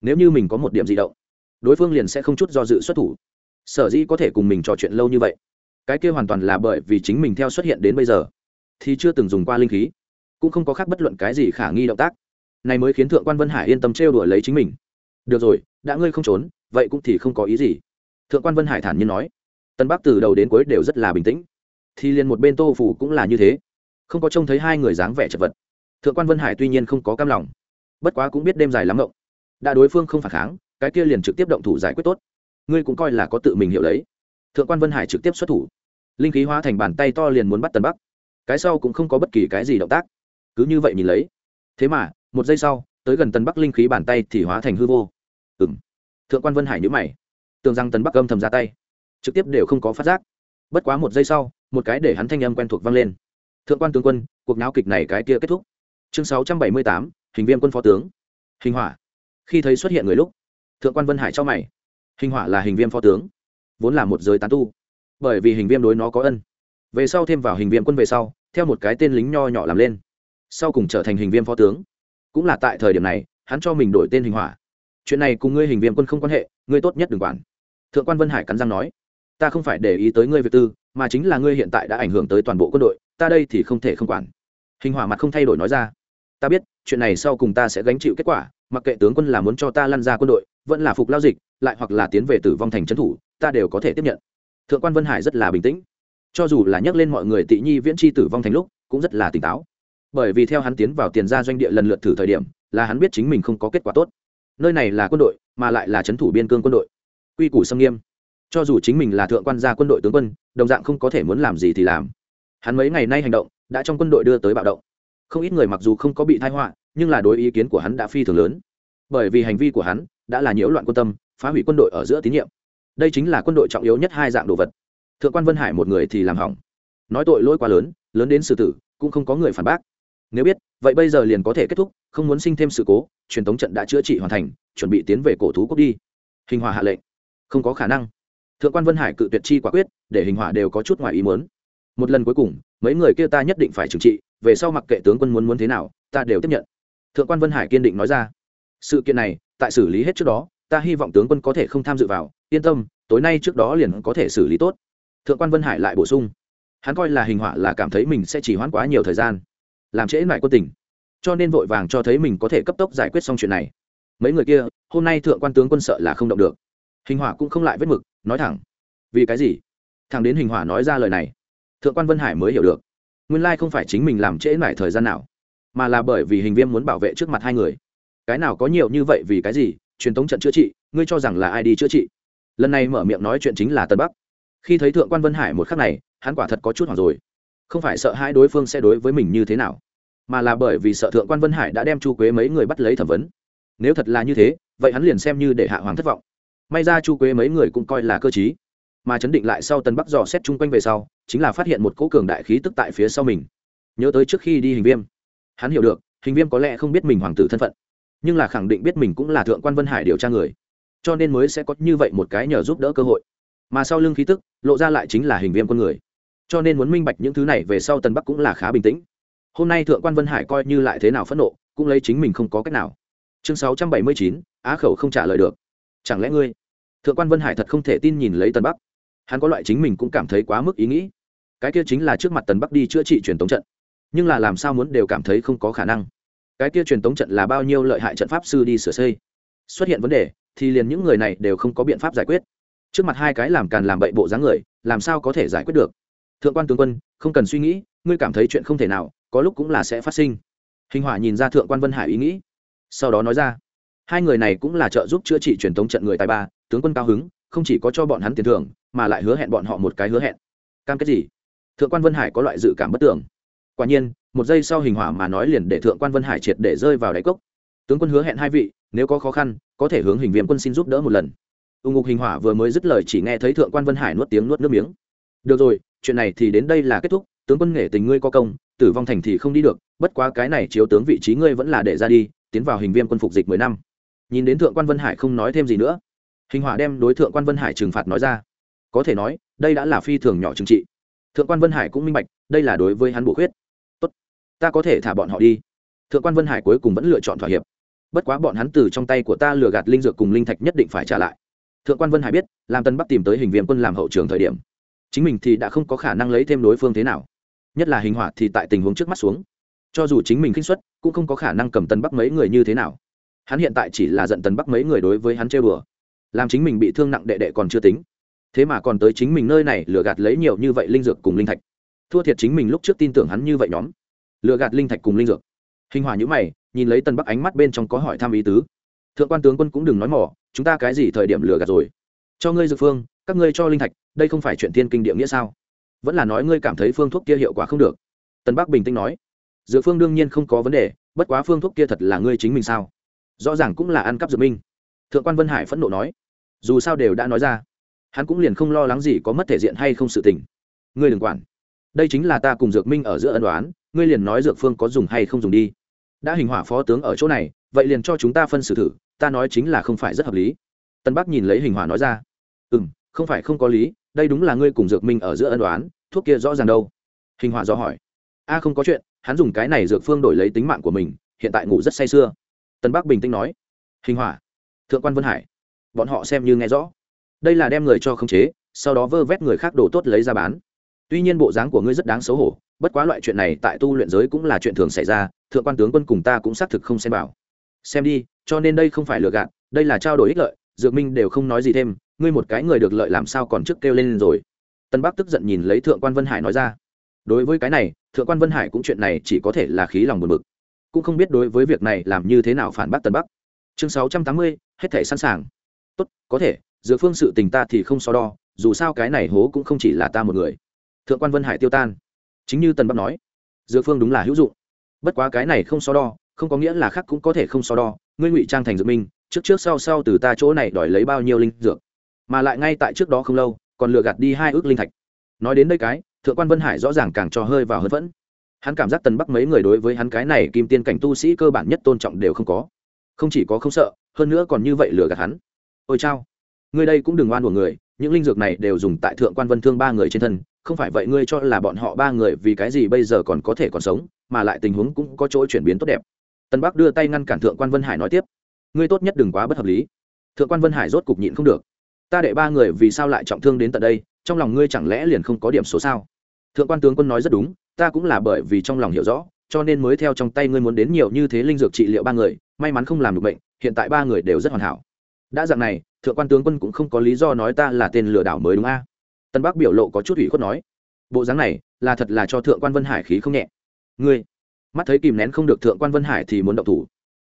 Nếu như mình có một điểm di động, đối phương liền sẽ không chút do dự xuất thủ. Sở dĩ có thể cùng mình trò chuyện lâu như vậy. Cái kia hoàn toàn là bởi vì chính mình theo xuất hiện đến bây giờ, thì chưa từng dùng qua linh khí cũng không có khác bất luận cái gì khả nghi động tác. Này mới khiến thượng quan vân hải yên tâm trêu đuổi lấy chính mình. Được rồi, đã ngươi không trốn, vậy cũng thì không có ý gì. Thượng quan vân hải thản nhiên nói. Tân bắc từ đầu đến cuối đều rất là bình tĩnh. Thì liền một bên tô phủ cũng là như thế. Không có trông thấy hai người dáng vẻ chật vật. Thượng quan vân hải tuy nhiên không có cam lòng, bất quá cũng biết đêm dài lắm ngộng. Đã đối phương không phản kháng, cái kia liền trực tiếp động thủ giải quyết tốt. Ngươi cũng coi là có tự mình hiểu lấy. Thượng quan vân hải trực tiếp xuất thủ. Linh khí hóa thành bàn tay to liền muốn bắt tân bắc. Cái sau cũng không có bất kỳ cái gì động tác cứ như vậy nhìn lấy. Thế mà, một giây sau, tới gần tân bắc linh khí bàn tay thì hóa thành hư vô. Ừng thượng quan vân hải nhữ mày. Tưởng rằng tân bắc âm thầm ra tay, trực tiếp đều không có phát giác. Bất quá một giây sau, một cái để hắn thanh âm quen thuộc vang lên. Thượng quan tướng quân, cuộc náo kịch này cái kia kết thúc. Chương sáu trăm bảy mươi tám, hình viên quân phó tướng. Hình hỏa. Khi thấy xuất hiện người lúc, thượng quan vân hải cho mày. Hình hỏa là hình viêm phó tướng, vốn là một giới tán tu. Bởi vì hình viêm đối nó có ân. Về sau thêm vào hình viêm quân về sau, theo một cái tên lính nho nhỏ làm lên sau cùng trở thành hình viêm phó tướng. Cũng là tại thời điểm này, hắn cho mình đổi tên hình hỏa. Chuyện này cùng ngươi hình viêm quân không quan hệ, ngươi tốt nhất đừng quản. Thượng quan vân hải cắn răng nói, ta không phải để ý tới ngươi việt tư, mà chính là ngươi hiện tại đã ảnh hưởng tới toàn bộ quân đội, ta đây thì không thể không quản. Hình hỏa mặt không thay đổi nói ra, ta biết, chuyện này sau cùng ta sẽ gánh chịu kết quả, mặc kệ tướng quân là muốn cho ta lăn ra quân đội, vẫn là phục lao dịch, lại hoặc là tiến về tử vong thành trấn thủ, ta đều có thể tiếp nhận. Thượng quan vân hải rất là bình tĩnh. Cho dù là nhắc lên mọi người tị nhi viễn chi tử vong thành lúc, cũng rất là tỉnh táo bởi vì theo hắn tiến vào tiền gia doanh địa lần lượt thử thời điểm, là hắn biết chính mình không có kết quả tốt. Nơi này là quân đội, mà lại là trấn thủ biên cương quân đội. Quy củ xâm nghiêm. Cho dù chính mình là thượng quan gia quân đội tướng quân, đồng dạng không có thể muốn làm gì thì làm. Hắn mấy ngày nay hành động, đã trong quân đội đưa tới bạo động. Không ít người mặc dù không có bị thai họa, nhưng là đối ý kiến của hắn đã phi thường lớn. Bởi vì hành vi của hắn đã là nhiễu loạn quân tâm, phá hủy quân đội ở giữa tín nhiệm. Đây chính là quân đội trọng yếu nhất hai dạng đồ vật. Thượng quan vân hải một người thì làm hỏng. Nói tội lỗi quá lớn lớn đến sự tử, cũng không có người phản bác nếu biết, vậy bây giờ liền có thể kết thúc, không muốn sinh thêm sự cố, truyền thống trận đã chữa trị hoàn thành, chuẩn bị tiến về cổ thú quốc đi. Hình hòa hạ lệnh. Không có khả năng. Thượng quan vân hải cự tuyệt chi quả quyết, để hình hòa đều có chút ngoài ý muốn. Một lần cuối cùng, mấy người kia ta nhất định phải trừng trị, về sau mặc kệ tướng quân muốn muốn thế nào, ta đều tiếp nhận. Thượng quan vân hải kiên định nói ra. Sự kiện này, tại xử lý hết trước đó, ta hy vọng tướng quân có thể không tham dự vào, yên tâm, tối nay trước đó liền có thể xử lý tốt. Thượng quan vân hải lại bổ sung. Hắn coi là hình họa là cảm thấy mình sẽ chỉ hoãn quá nhiều thời gian làm trễ lại quân tình. Cho nên vội vàng cho thấy mình có thể cấp tốc giải quyết xong chuyện này. Mấy người kia, hôm nay thượng quan tướng quân sợ là không động được. Hình hỏa cũng không lại vết mực, nói thẳng. Vì cái gì? Thằng đến hình hỏa nói ra lời này, thượng quan vân hải mới hiểu được. Nguyên lai không phải chính mình làm trễ lại thời gian nào, mà là bởi vì hình viêm muốn bảo vệ trước mặt hai người. Cái nào có nhiều như vậy vì cái gì? Truyền thống trận chữa trị, ngươi cho rằng là ai đi chữa trị? Lần này mở miệng nói chuyện chính là tân bắc. Khi thấy thượng quan vân hải một khắc này, hắn quả thật có chút hoảng rồi không phải sợ hai đối phương sẽ đối với mình như thế nào, mà là bởi vì sợ thượng quan vân hải đã đem chu quế mấy người bắt lấy thẩm vấn. Nếu thật là như thế, vậy hắn liền xem như để hạ hoàng thất vọng. May ra chu quế mấy người cũng coi là cơ t mà chấn định lại sau tân bắc dò xét chung quanh về sau, chính là phát hiện một cỗ cường đại khí tức tại phía sau mình. Nhớ tới trước khi đi hình viêm, hắn hiểu được, hình viêm có lẽ không biết mình hoàng tử thân phận, nhưng là khẳng định biết mình cũng là thượng quan vân hải điều tra người, cho nên mới sẽ có như vậy một cái nhờ giúp đỡ cơ hội. Mà sau lưng khí tức, lộ ra lại chính là hình viêm con người cho nên muốn minh bạch những thứ này về sau tân bắc cũng là khá bình tĩnh. Hôm nay thượng quan vân hải coi như lại thế nào phẫn nộ, cũng lấy chính mình không có cách nào. Chương sáu trăm bảy mươi chín, á khẩu không trả lời được. Chẳng lẽ ngươi, thượng quan vân hải thật không thể tin nhìn lấy tân bắc? Hắn có loại chính mình cũng cảm thấy quá mức ý nghĩ. Cái kia chính là trước mặt tần bắc đi chữa trị truyền tống trận. Nhưng là làm sao muốn đều cảm thấy không có khả năng. Cái kia truyền tống trận là bao nhiêu lợi hại trận pháp sư đi sửa xây? Xuất hiện vấn đề, thì liền những người này đều không có biện pháp giải quyết. Trước mặt hai cái làm càn làm bậy bộ dáng người, làm sao có thể giải quyết được? Thượng quan tướng quân, không cần suy nghĩ, ngươi cảm thấy chuyện không thể nào, có lúc cũng là sẽ phát sinh. Hình hỏa nhìn ra thượng quan vân hải ý nghĩ, sau đó nói ra, hai người này cũng là trợ giúp chữa trị truyền thống trận người tài ba, tướng quân cao hứng, không chỉ có cho bọn hắn tiền thưởng, mà lại hứa hẹn bọn họ một cái hứa hẹn. Cam kết gì? Thượng quan vân hải có loại dự cảm bất tưởng quả nhiên, một giây sau hình hỏa mà nói liền để thượng quan vân hải triệt để rơi vào đáy cốc. Tướng quân hứa hẹn hai vị, nếu có khó khăn, có thể hướng hình viêm quân xin giúp đỡ một lần. Ưng ngục hình hỏa vừa mới dứt lời chỉ nghe thấy thượng quan vân hải nuốt tiếng nuốt nước miếng. Được rồi chuyện này thì đến đây là kết thúc, tướng quân nghệ tình ngươi có công, tử vong thành thì không đi được, bất quá cái này chiếu tướng vị trí ngươi vẫn là để ra đi, tiến vào hình viêm quân phục dịch mười năm. Nhìn đến thượng quan vân hải không nói thêm gì nữa, hình hỏa đem đối thượng quan vân hải trừng phạt nói ra. Có thể nói, đây đã là phi thường nhỏ trừng trị. Thượng quan vân hải cũng minh bạch, đây là đối với hắn bổ khuyết. Tốt, ta có thể thả bọn họ đi. Thượng quan vân hải cuối cùng vẫn lựa chọn thỏa hiệp. Bất quá bọn hắn từ trong tay của ta lừa gạt linh dược cùng linh thạch nhất định phải trả lại. Thượng quan vân hải biết làm tân bắc tìm tới hình viêm quân làm hậu trường thời điểm chính mình thì đã không có khả năng lấy thêm đối phương thế nào. Nhất là hình hỏa thì tại tình huống trước mắt xuống. Cho dù chính mình khinh xuất cũng không có khả năng cầm tân bắc mấy người như thế nào. Hắn hiện tại chỉ là giận tân bắc mấy người đối với hắn chơi bừa làm chính mình bị thương nặng đệ đệ còn chưa tính. Thế mà còn tới chính mình nơi này lừa gạt lấy nhiều như vậy linh dược cùng linh thạch. Thua thiệt chính mình lúc trước tin tưởng hắn như vậy nhóm. Lừa gạt linh thạch cùng linh dược. Hình hòa nhữ mày, nhìn lấy tân bắc ánh mắt bên trong có hỏi thăm ý tứ. Thượng quan tướng quân cũng đừng nói mỏ chúng ta cái gì thời điểm lừa gạt rồi? Cho ngươi dược phương các ngươi cho linh thạch, đây không phải chuyện thiên kinh địa nghĩa sao? Vẫn là nói ngươi cảm thấy phương thuốc kia hiệu quả không được. Tân bắc bình tĩnh nói. Dược phương đương nhiên không có vấn đề, bất quá phương thuốc kia thật là ngươi chính mình sao? Rõ ràng cũng là ăn cắp dược minh. Thượng quan vân hải phẫn nộ nói. Dù sao đều đã nói ra, hắn cũng liền không lo lắng gì có mất thể diện hay không sự tình. Ngươi đừng quản. Đây chính là ta cùng dược minh ở giữa ân đoán ngươi liền nói dược phương có dùng hay không dùng đi. Đã hình hỏa phó tướng ở chỗ này, vậy liền cho chúng ta phân xử thử, ta nói chính là không phải rất hợp lý. Tân bắc nhìn lấy hình hỏa nói ra. Ừ m không phải không có lý, đây đúng là ngươi cùng dược minh ở giữa ân đoán thuốc kia rõ ràng đâu. Hình Hòa do hỏi. A không có chuyện, hắn dùng cái này dược phương đổi lấy tính mạng của mình, hiện tại ngủ rất say sưa. Tân bắc bình tĩnh nói. Hình hỏa thượng quan vân hải. Bọn họ xem như nghe rõ. Đây là đem người cho khống chế, sau đó vơ vét người khác đồ tốt lấy ra bán. Tuy nhiên bộ dáng của ngươi rất đáng xấu hổ, bất quá loại chuyện này tại tu luyện giới cũng là chuyện thường xảy ra, thượng quan tướng quân cùng ta cũng xác thực không xem bảo. Xem đi, cho nên đây không phải lừa gạt, đây là trao đổi ích lợi, dược minh đều không nói gì thêm ngươi một cái người được lợi làm sao còn trước kêu lên rồi? Tân bắc tức giận nhìn lấy thượng quan vân hải nói ra. Đối với cái này, thượng quan vân hải cũng chuyện này chỉ có thể là khí lòng buồn bực. Cũng không biết đối với việc này làm như thế nào phản bác tân bắc. Chương sáu trăm tám mươi, hết thể sẵn sàng. Tốt, có thể giữa phương sự tình ta thì không so đo, dù sao cái này hố cũng không chỉ là ta một người. Thượng quan vân hải tiêu tan. Chính như tần bắc nói Dược phương đúng là hữu dụng. Bất quá cái này không so đo, không có nghĩa là khác cũng có thể không so đo. Ngươi ngụy trang thành dược minh, trước trước sau sau từ ta chỗ này đòi lấy bao nhiêu linh dược mà lại ngay tại trước đó không lâu, còn lừa gạt đi hai ước linh thạch. Nói đến đây cái, thượng quan vân hải rõ ràng càng cho hơi vào hơn vẫn hắn cảm giác tần bắc mấy người đối với hắn cái này kim tiên cảnh tu sĩ cơ bản nhất tôn trọng đều không có. Không chỉ có không sợ, hơn nữa còn như vậy lừa gạt hắn. Ôi chao, ngươi đây cũng đừng oan của người, những linh dược này đều dùng tại thượng quan vân thương ba người trên thân, không phải vậy ngươi cho là bọn họ ba người vì cái gì bây giờ còn có thể còn sống, mà lại tình huống cũng có chỗ chuyển biến tốt đẹp. Tân bắc đưa tay ngăn cản thượng quan vân hải nói tiếp, ngươi tốt nhất đừng quá bất hợp lý. Thượng quan vân hải rốt cục nhịn không được ta đệ ba người vì sao lại trọng thương đến tận đây, trong lòng ngươi chẳng lẽ liền không có điểm số sao? Thượng quan tướng quân nói rất đúng, ta cũng là bởi vì trong lòng hiểu rõ, cho nên mới theo trong tay ngươi muốn đến nhiều như thế linh dược trị liệu ba người, may mắn không làm được bệnh, hiện tại ba người đều rất hoàn hảo. Đã dạng này, thượng quan tướng quân cũng không có lý do nói ta là tên lừa đảo mới đúng a? Tân bắc biểu lộ có chút ủy khuất nói, bộ dáng này, là thật là cho thượng quan vân hải khí không nhẹ. Ngươi, mắt thấy kìm nén không được thượng quan vân hải thì muốn động thủ.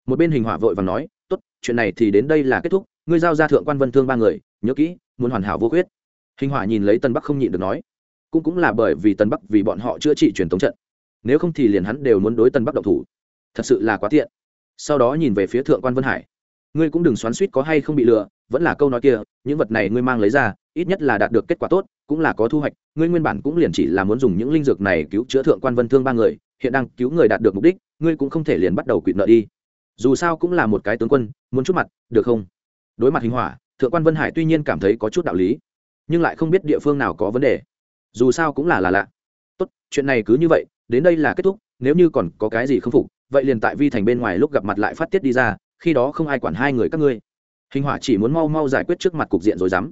Một bên hình hỏa vội và nói, tốt, chuyện này thì đến đây là kết thúc ngươi giao ra thượng quan vân thương ba người, nhớ kỹ, muốn hoàn hảo vô khuyết. Hình hỏa nhìn lấy tân bắc không nhịn được nói, cũng cũng là bởi vì tân bắc vì bọn họ chữa trị truyền thống trận, nếu không thì liền hắn đều muốn đối tân bắc động thủ. Thật sự là quá tiện. Sau đó nhìn về phía thượng quan vân hải, ngươi cũng đừng xoắn suýt có hay không bị lừa, vẫn là câu nói kia, những vật này ngươi mang lấy ra, ít nhất là đạt được kết quả tốt, cũng là có thu hoạch, ngươi nguyên bản cũng liền chỉ là muốn dùng những linh dược này cứu chữa thượng quan vân thương ba người, hiện đang cứu người đạt được mục đích, ngươi cũng không thể liền bắt đầu quỵt nợ đi. Dù sao cũng là một cái tướng quân, muốn chút mặt, được không? Đối mặt hình hỏa, thượng quan vân hải tuy nhiên cảm thấy có chút đạo lý, nhưng lại không biết địa phương nào có vấn đề. Dù sao cũng là là lạ. Tốt, chuyện này cứ như vậy, đến đây là kết thúc, nếu như còn có cái gì không phục, vậy liền tại vi thành bên ngoài lúc gặp mặt lại phát tiết đi ra, khi đó không ai quản hai người các ngươi. Hình hỏa chỉ muốn mau mau giải quyết trước mặt cục diện rồi dám.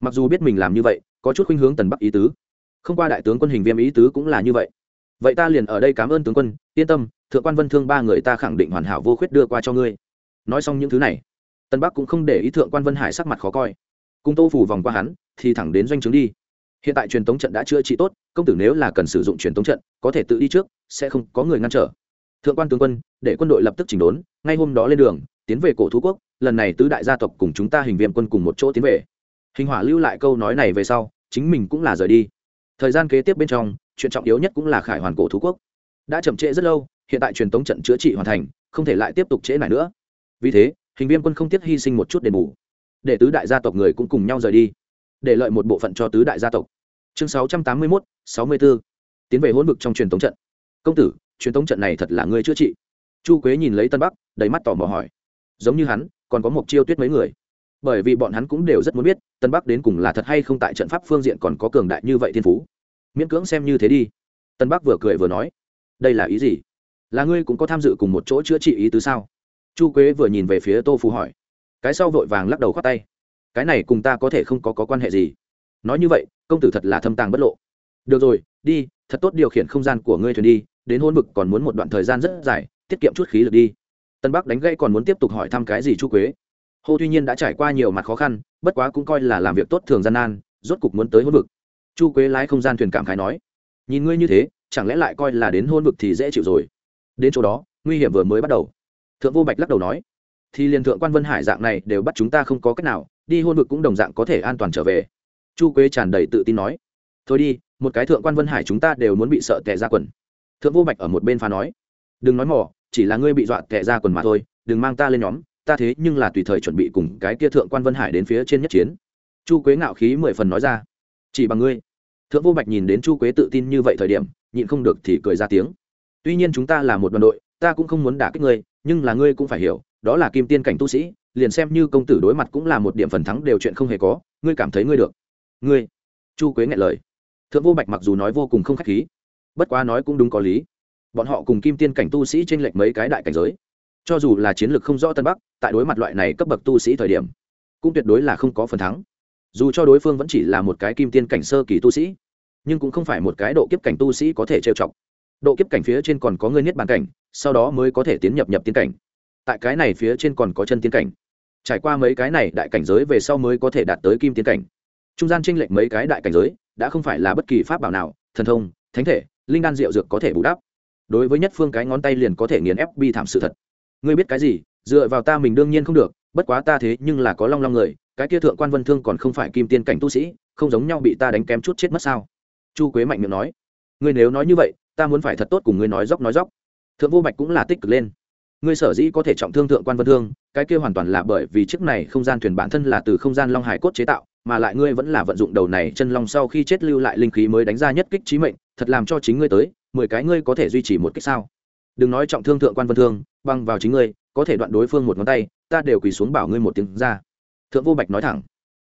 Mặc dù biết mình làm như vậy, có chút khuynh hướng tần bắc ý tứ. Không qua đại tướng quân hình viêm ý tứ cũng là như vậy. Vậy ta liền ở đây cảm ơn tướng quân, yên tâm, thượng quan vân thương ba người ta khẳng định hoàn hảo vô khuyết đưa qua cho ngươi. Nói xong những thứ này tân bắc cũng không để ý thượng quan vân hải sắc mặt khó coi. Cung tô phủ vòng qua hắn, thì thẳng đến doanh trướng đi. Hiện tại truyền tống trận đã chữa trị tốt, công tử nếu là cần sử dụng truyền tống trận, có thể tự đi trước, sẽ không có người ngăn trở. Thượng quan tướng quân, để quân đội lập tức chỉnh đốn, ngay hôm đó lên đường, tiến về cổ thú quốc, lần này tứ đại gia tộc cùng chúng ta hình viêm quân cùng một chỗ tiến về. Hình hỏa lưu lại câu nói này về sau, chính mình cũng là rời đi. Thời gian kế tiếp bên trong, chuyện trọng yếu nhất cũng là khải hoàn cổ thú quốc. Đã chậm trễ rất lâu, hiện tại truyền tống trận chữa trị hoàn thành, không thể lại tiếp tục trễ này nữa. Vì thế hình viêm quân không tiếc hy sinh một chút đền bù. Để tứ đại gia tộc người cũng cùng nhau rời đi. Để lợi một bộ phận cho tứ đại gia tộc. Chương sáu trăm tám mươi mốt, sáu mươi b ố tiến về hỗn vực trong truyền thống trận. Công tử, truyền thống trận này thật là người chữa trị. Chu quế nhìn lấy tân bắc, đầy mắt tò mò hỏi. Giống như hắn, còn có một chiêu tuyết mấy người. Bởi vì bọn hắn cũng đều rất muốn biết, tân bắc đến cùng là thật hay không tại trận pháp phương diện còn có cường đại như vậy thiên phú. Miễn cưỡng xem như thế đi. Tân bắc vừa cười vừa nói. Đây là ý gì? Là ngươi cũng có tham dự cùng một chỗ chữa trị ý tứ sao? Chu quế vừa nhìn về phía tô phù hỏi. Cái sau vội vàng lắc đầu khoát tay. Cái này cùng ta có thể không có, có quan hệ gì? Nói như vậy công tử thật là thâm tàng bất lộ. Được rồi đi thật tốt điều khiển không gian của ngươi thuyền đi đến hôn vực còn muốn một đoạn thời gian rất dài tiết kiệm chút khí lực đi. Tân bắc đánh gây còn muốn tiếp tục hỏi thăm cái gì chu quế? Hô tuy nhiên đã trải qua nhiều mặt khó khăn bất quá cũng coi là làm việc tốt thường gian nan rốt cục muốn tới hôn vực. Chu quế lái không gian thuyền cảm khái nói. Nhìn ngươi như thế chẳng lẽ lại coi là đến hôn vực thì dễ chịu rồi? Đến chỗ đó nguy hiểm vừa mới bắt đầu thượng vô bạch lắc đầu nói, thì liền thượng quan vân hải dạng này đều bắt chúng ta không có cách nào, đi hôn vực cũng đồng dạng có thể an toàn trở về. Chu quế tràn đầy tự tin nói, thôi đi, một cái thượng quan vân hải chúng ta đều muốn bị sợ tệ ra quần. Thượng vô bạch ở một bên phá nói, đừng nói mỏ chỉ là ngươi bị dọa tệ ra quần mà thôi, đừng mang ta lên nhóm, ta thế nhưng là tùy thời chuẩn bị cùng cái kia thượng quan vân hải đến phía trên nhất chiến. Chu quế ngạo khí mười phần nói ra, chỉ bằng ngươi. Thượng vô bạch nhìn đến chu quế tự tin như vậy thời điểm, nhịn không được thì cười ra tiếng, tuy nhiên chúng ta là một đoàn đội ta cũng không muốn đả kích ngươi, nhưng là ngươi cũng phải hiểu, đó là kim tiên cảnh tu sĩ, liền xem như công tử đối mặt cũng là một điểm phần thắng đều chuyện không hề có, ngươi cảm thấy ngươi được. Ngươi, chu quế ngại lời. Thượng vô bạch mặc dù nói vô cùng không k h á c h khí, bất quá nói cũng đúng có lý. Bọn họ cùng kim tiên cảnh tu sĩ t r ê n lệch mấy cái đại cảnh giới. Cho dù là chiến lược không rõ tân bắc, tại đối mặt loại này cấp bậc tu sĩ thời điểm, cũng tuyệt đối là không có phần thắng. Dù cho đối phương vẫn chỉ là một cái kim tiên cảnh sơ kỳ tu sĩ, nhưng cũng không phải một cái độ kiếp cảnh tu sĩ có thể trêu chọc. Độ kiếp cảnh phía trên còn có người niết bàn cảnh sau đó mới có thể tiến nhập nhập tiên cảnh. Tại cái này phía trên còn có chân tiên cảnh. Trải qua mấy cái này đại cảnh giới về sau mới có thể đạt tới kim tiên cảnh. Trung gian tranh lệch mấy cái đại cảnh giới đã không phải là bất kỳ pháp bảo nào, thần thông, thánh thể, linh đan diệu dược có thể bù đắp. Đối với nhất phương cái ngón tay liền có thể nghiền ép bi thảm sự thật. Ngươi biết cái gì? Dựa vào ta mình đương nhiên không được, bất quá ta thế nhưng là có long long người, cái kia thượng quan vân thương còn không phải kim tiên cảnh tu sĩ, không giống nhau bị ta đánh kém chút chết mất sao? Chu quế mạnh miệng nói. Ngươi nếu nói như vậy, ta muốn phải thật tốt cùng ngươi nói dốc nói dốc thượng vô bạch cũng là tích cực lên. Ngươi sở dĩ có thể trọng thương thượng quan vân thương, cái kia hoàn toàn là bởi vì chiếc này không gian thuyền bản thân là từ không gian long hải cốt chế tạo, mà lại ngươi vẫn là vận dụng đầu này chân long sau khi chết lưu lại linh khí mới đánh ra nhất kích trí mệnh, thật làm cho chính ngươi tới, mười cái ngươi có thể duy trì một kích sao? Đừng nói trọng thương thượng quan vân thương, băng vào chính ngươi, có thể đoạn đối phương một ngón tay, ta đều quỳ xuống bảo ngươi một tiếng ra. Thượng vô bạch nói thẳng.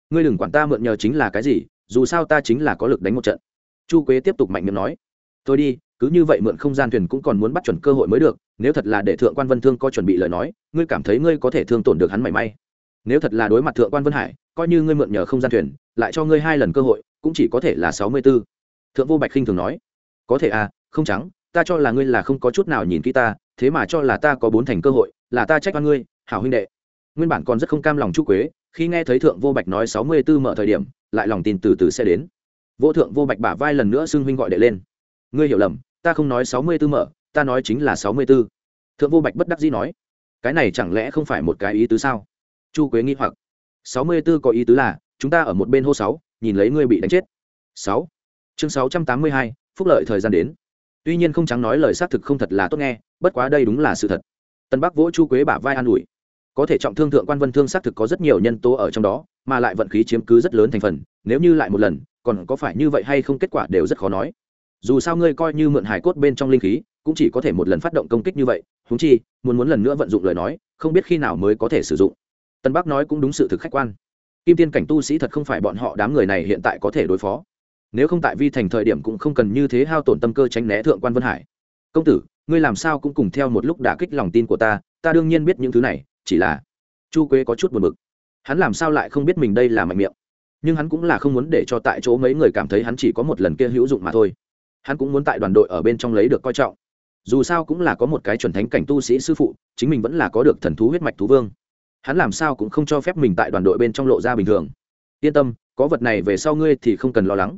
Ngươi đừng quản ta mượn nhờ chính là cái gì, dù sao ta chính là có lực đánh một trận. Chu quế tiếp tục mạnh miệng nói tôi đi, cứ như vậy mượn không gian thuyền cũng còn muốn bắt chuẩn cơ hội mới được, nếu thật là để thượng quan vân thương có chuẩn bị lời nói, ngươi cảm thấy ngươi có thể thương tổn được hắn mảy may. Nếu thật là đối mặt thượng quan vân hải, coi như ngươi mượn nhờ không gian thuyền, lại cho ngươi hai lần cơ hội, cũng chỉ có thể là sáu mươi b ố thượng vô bạch khinh thường nói. Có thể à không trắng, ta cho là ngươi là không có chút nào nhìn kỹ ta, thế mà cho là ta có bốn thành cơ hội, là ta trách oan ngươi, hảo huynh đệ. Nguyên bản còn rất không cam lòng chu quế, khi nghe thấy thượng vô bạch nói sáu mươi b ố mở thời điểm, lại lòng tin từ từ sẽ đến. Vô thượng vô bạch bả vai lần nữa xưng huynh gọi đệ lên ngươi hiểu lầm, ta không nói sáu mươi b ố mở, ta nói chính là sáu mươi b ố thượng vô bạch bất đắc dĩ nói, cái này chẳng lẽ không phải một cái ý tứ sao? Chu quế nghi hoặc, sáu mươi b ố có ý tứ là, chúng ta ở một bên hô sáu, nhìn lấy ngươi bị đánh chết. Sáu. Chương sáu trăm tám mươi hai, phúc lợi thời gian đến. Tuy nhiên không trắng nói lời xác thực không thật là tốt nghe, bất quá đây đúng là sự thật. Tân bắc vỗ chu quế bả vai an ủi. Có thể trọng thương thượng quan vân thương xác thực có rất nhiều nhân tố ở trong đó, mà lại vận khí chiếm cứ rất lớn thành phần, nếu như lại một lần, còn có phải như vậy hay không kết quả đều rất khó nói dù sao ngươi coi như mượn hải cốt bên trong linh khí, cũng chỉ có thể một lần phát động công kích như vậy húng chi, muốn muốn lần nữa vận dụng lời nói, không biết khi nào mới có thể sử dụng. Tân bắc nói cũng đúng sự thực khách quan. Kim tiên cảnh tu sĩ thật không phải bọn họ đám người này hiện tại có thể đối phó. Nếu không tại vi thành thời điểm cũng không cần như thế hao tổn tâm cơ tránh né thượng quan vân hải. Công tử, ngươi làm sao cũng cùng theo một lúc đả kích lòng tin của ta ta đương nhiên biết những thứ này, chỉ là chu quế có chút buồn bực. Hắn làm sao lại không biết mình đây là mạnh miệng? Nhưng hắn cũng là không muốn để cho tại chỗ mấy người cảm thấy hắn chỉ có một lần kia hữu dụng mà thôi hắn cũng muốn tại đoàn đội ở bên trong lấy được coi trọng. Dù sao cũng là có một cái chuẩn thánh cảnh tu sĩ sư phụ, chính mình vẫn là có được thần thú huyết mạch thú vương. Hắn làm sao cũng không cho phép mình tại đoàn đội bên trong lộ ra bình thường. Yên tâm, có vật này về sau ngươi thì không cần lo lắng.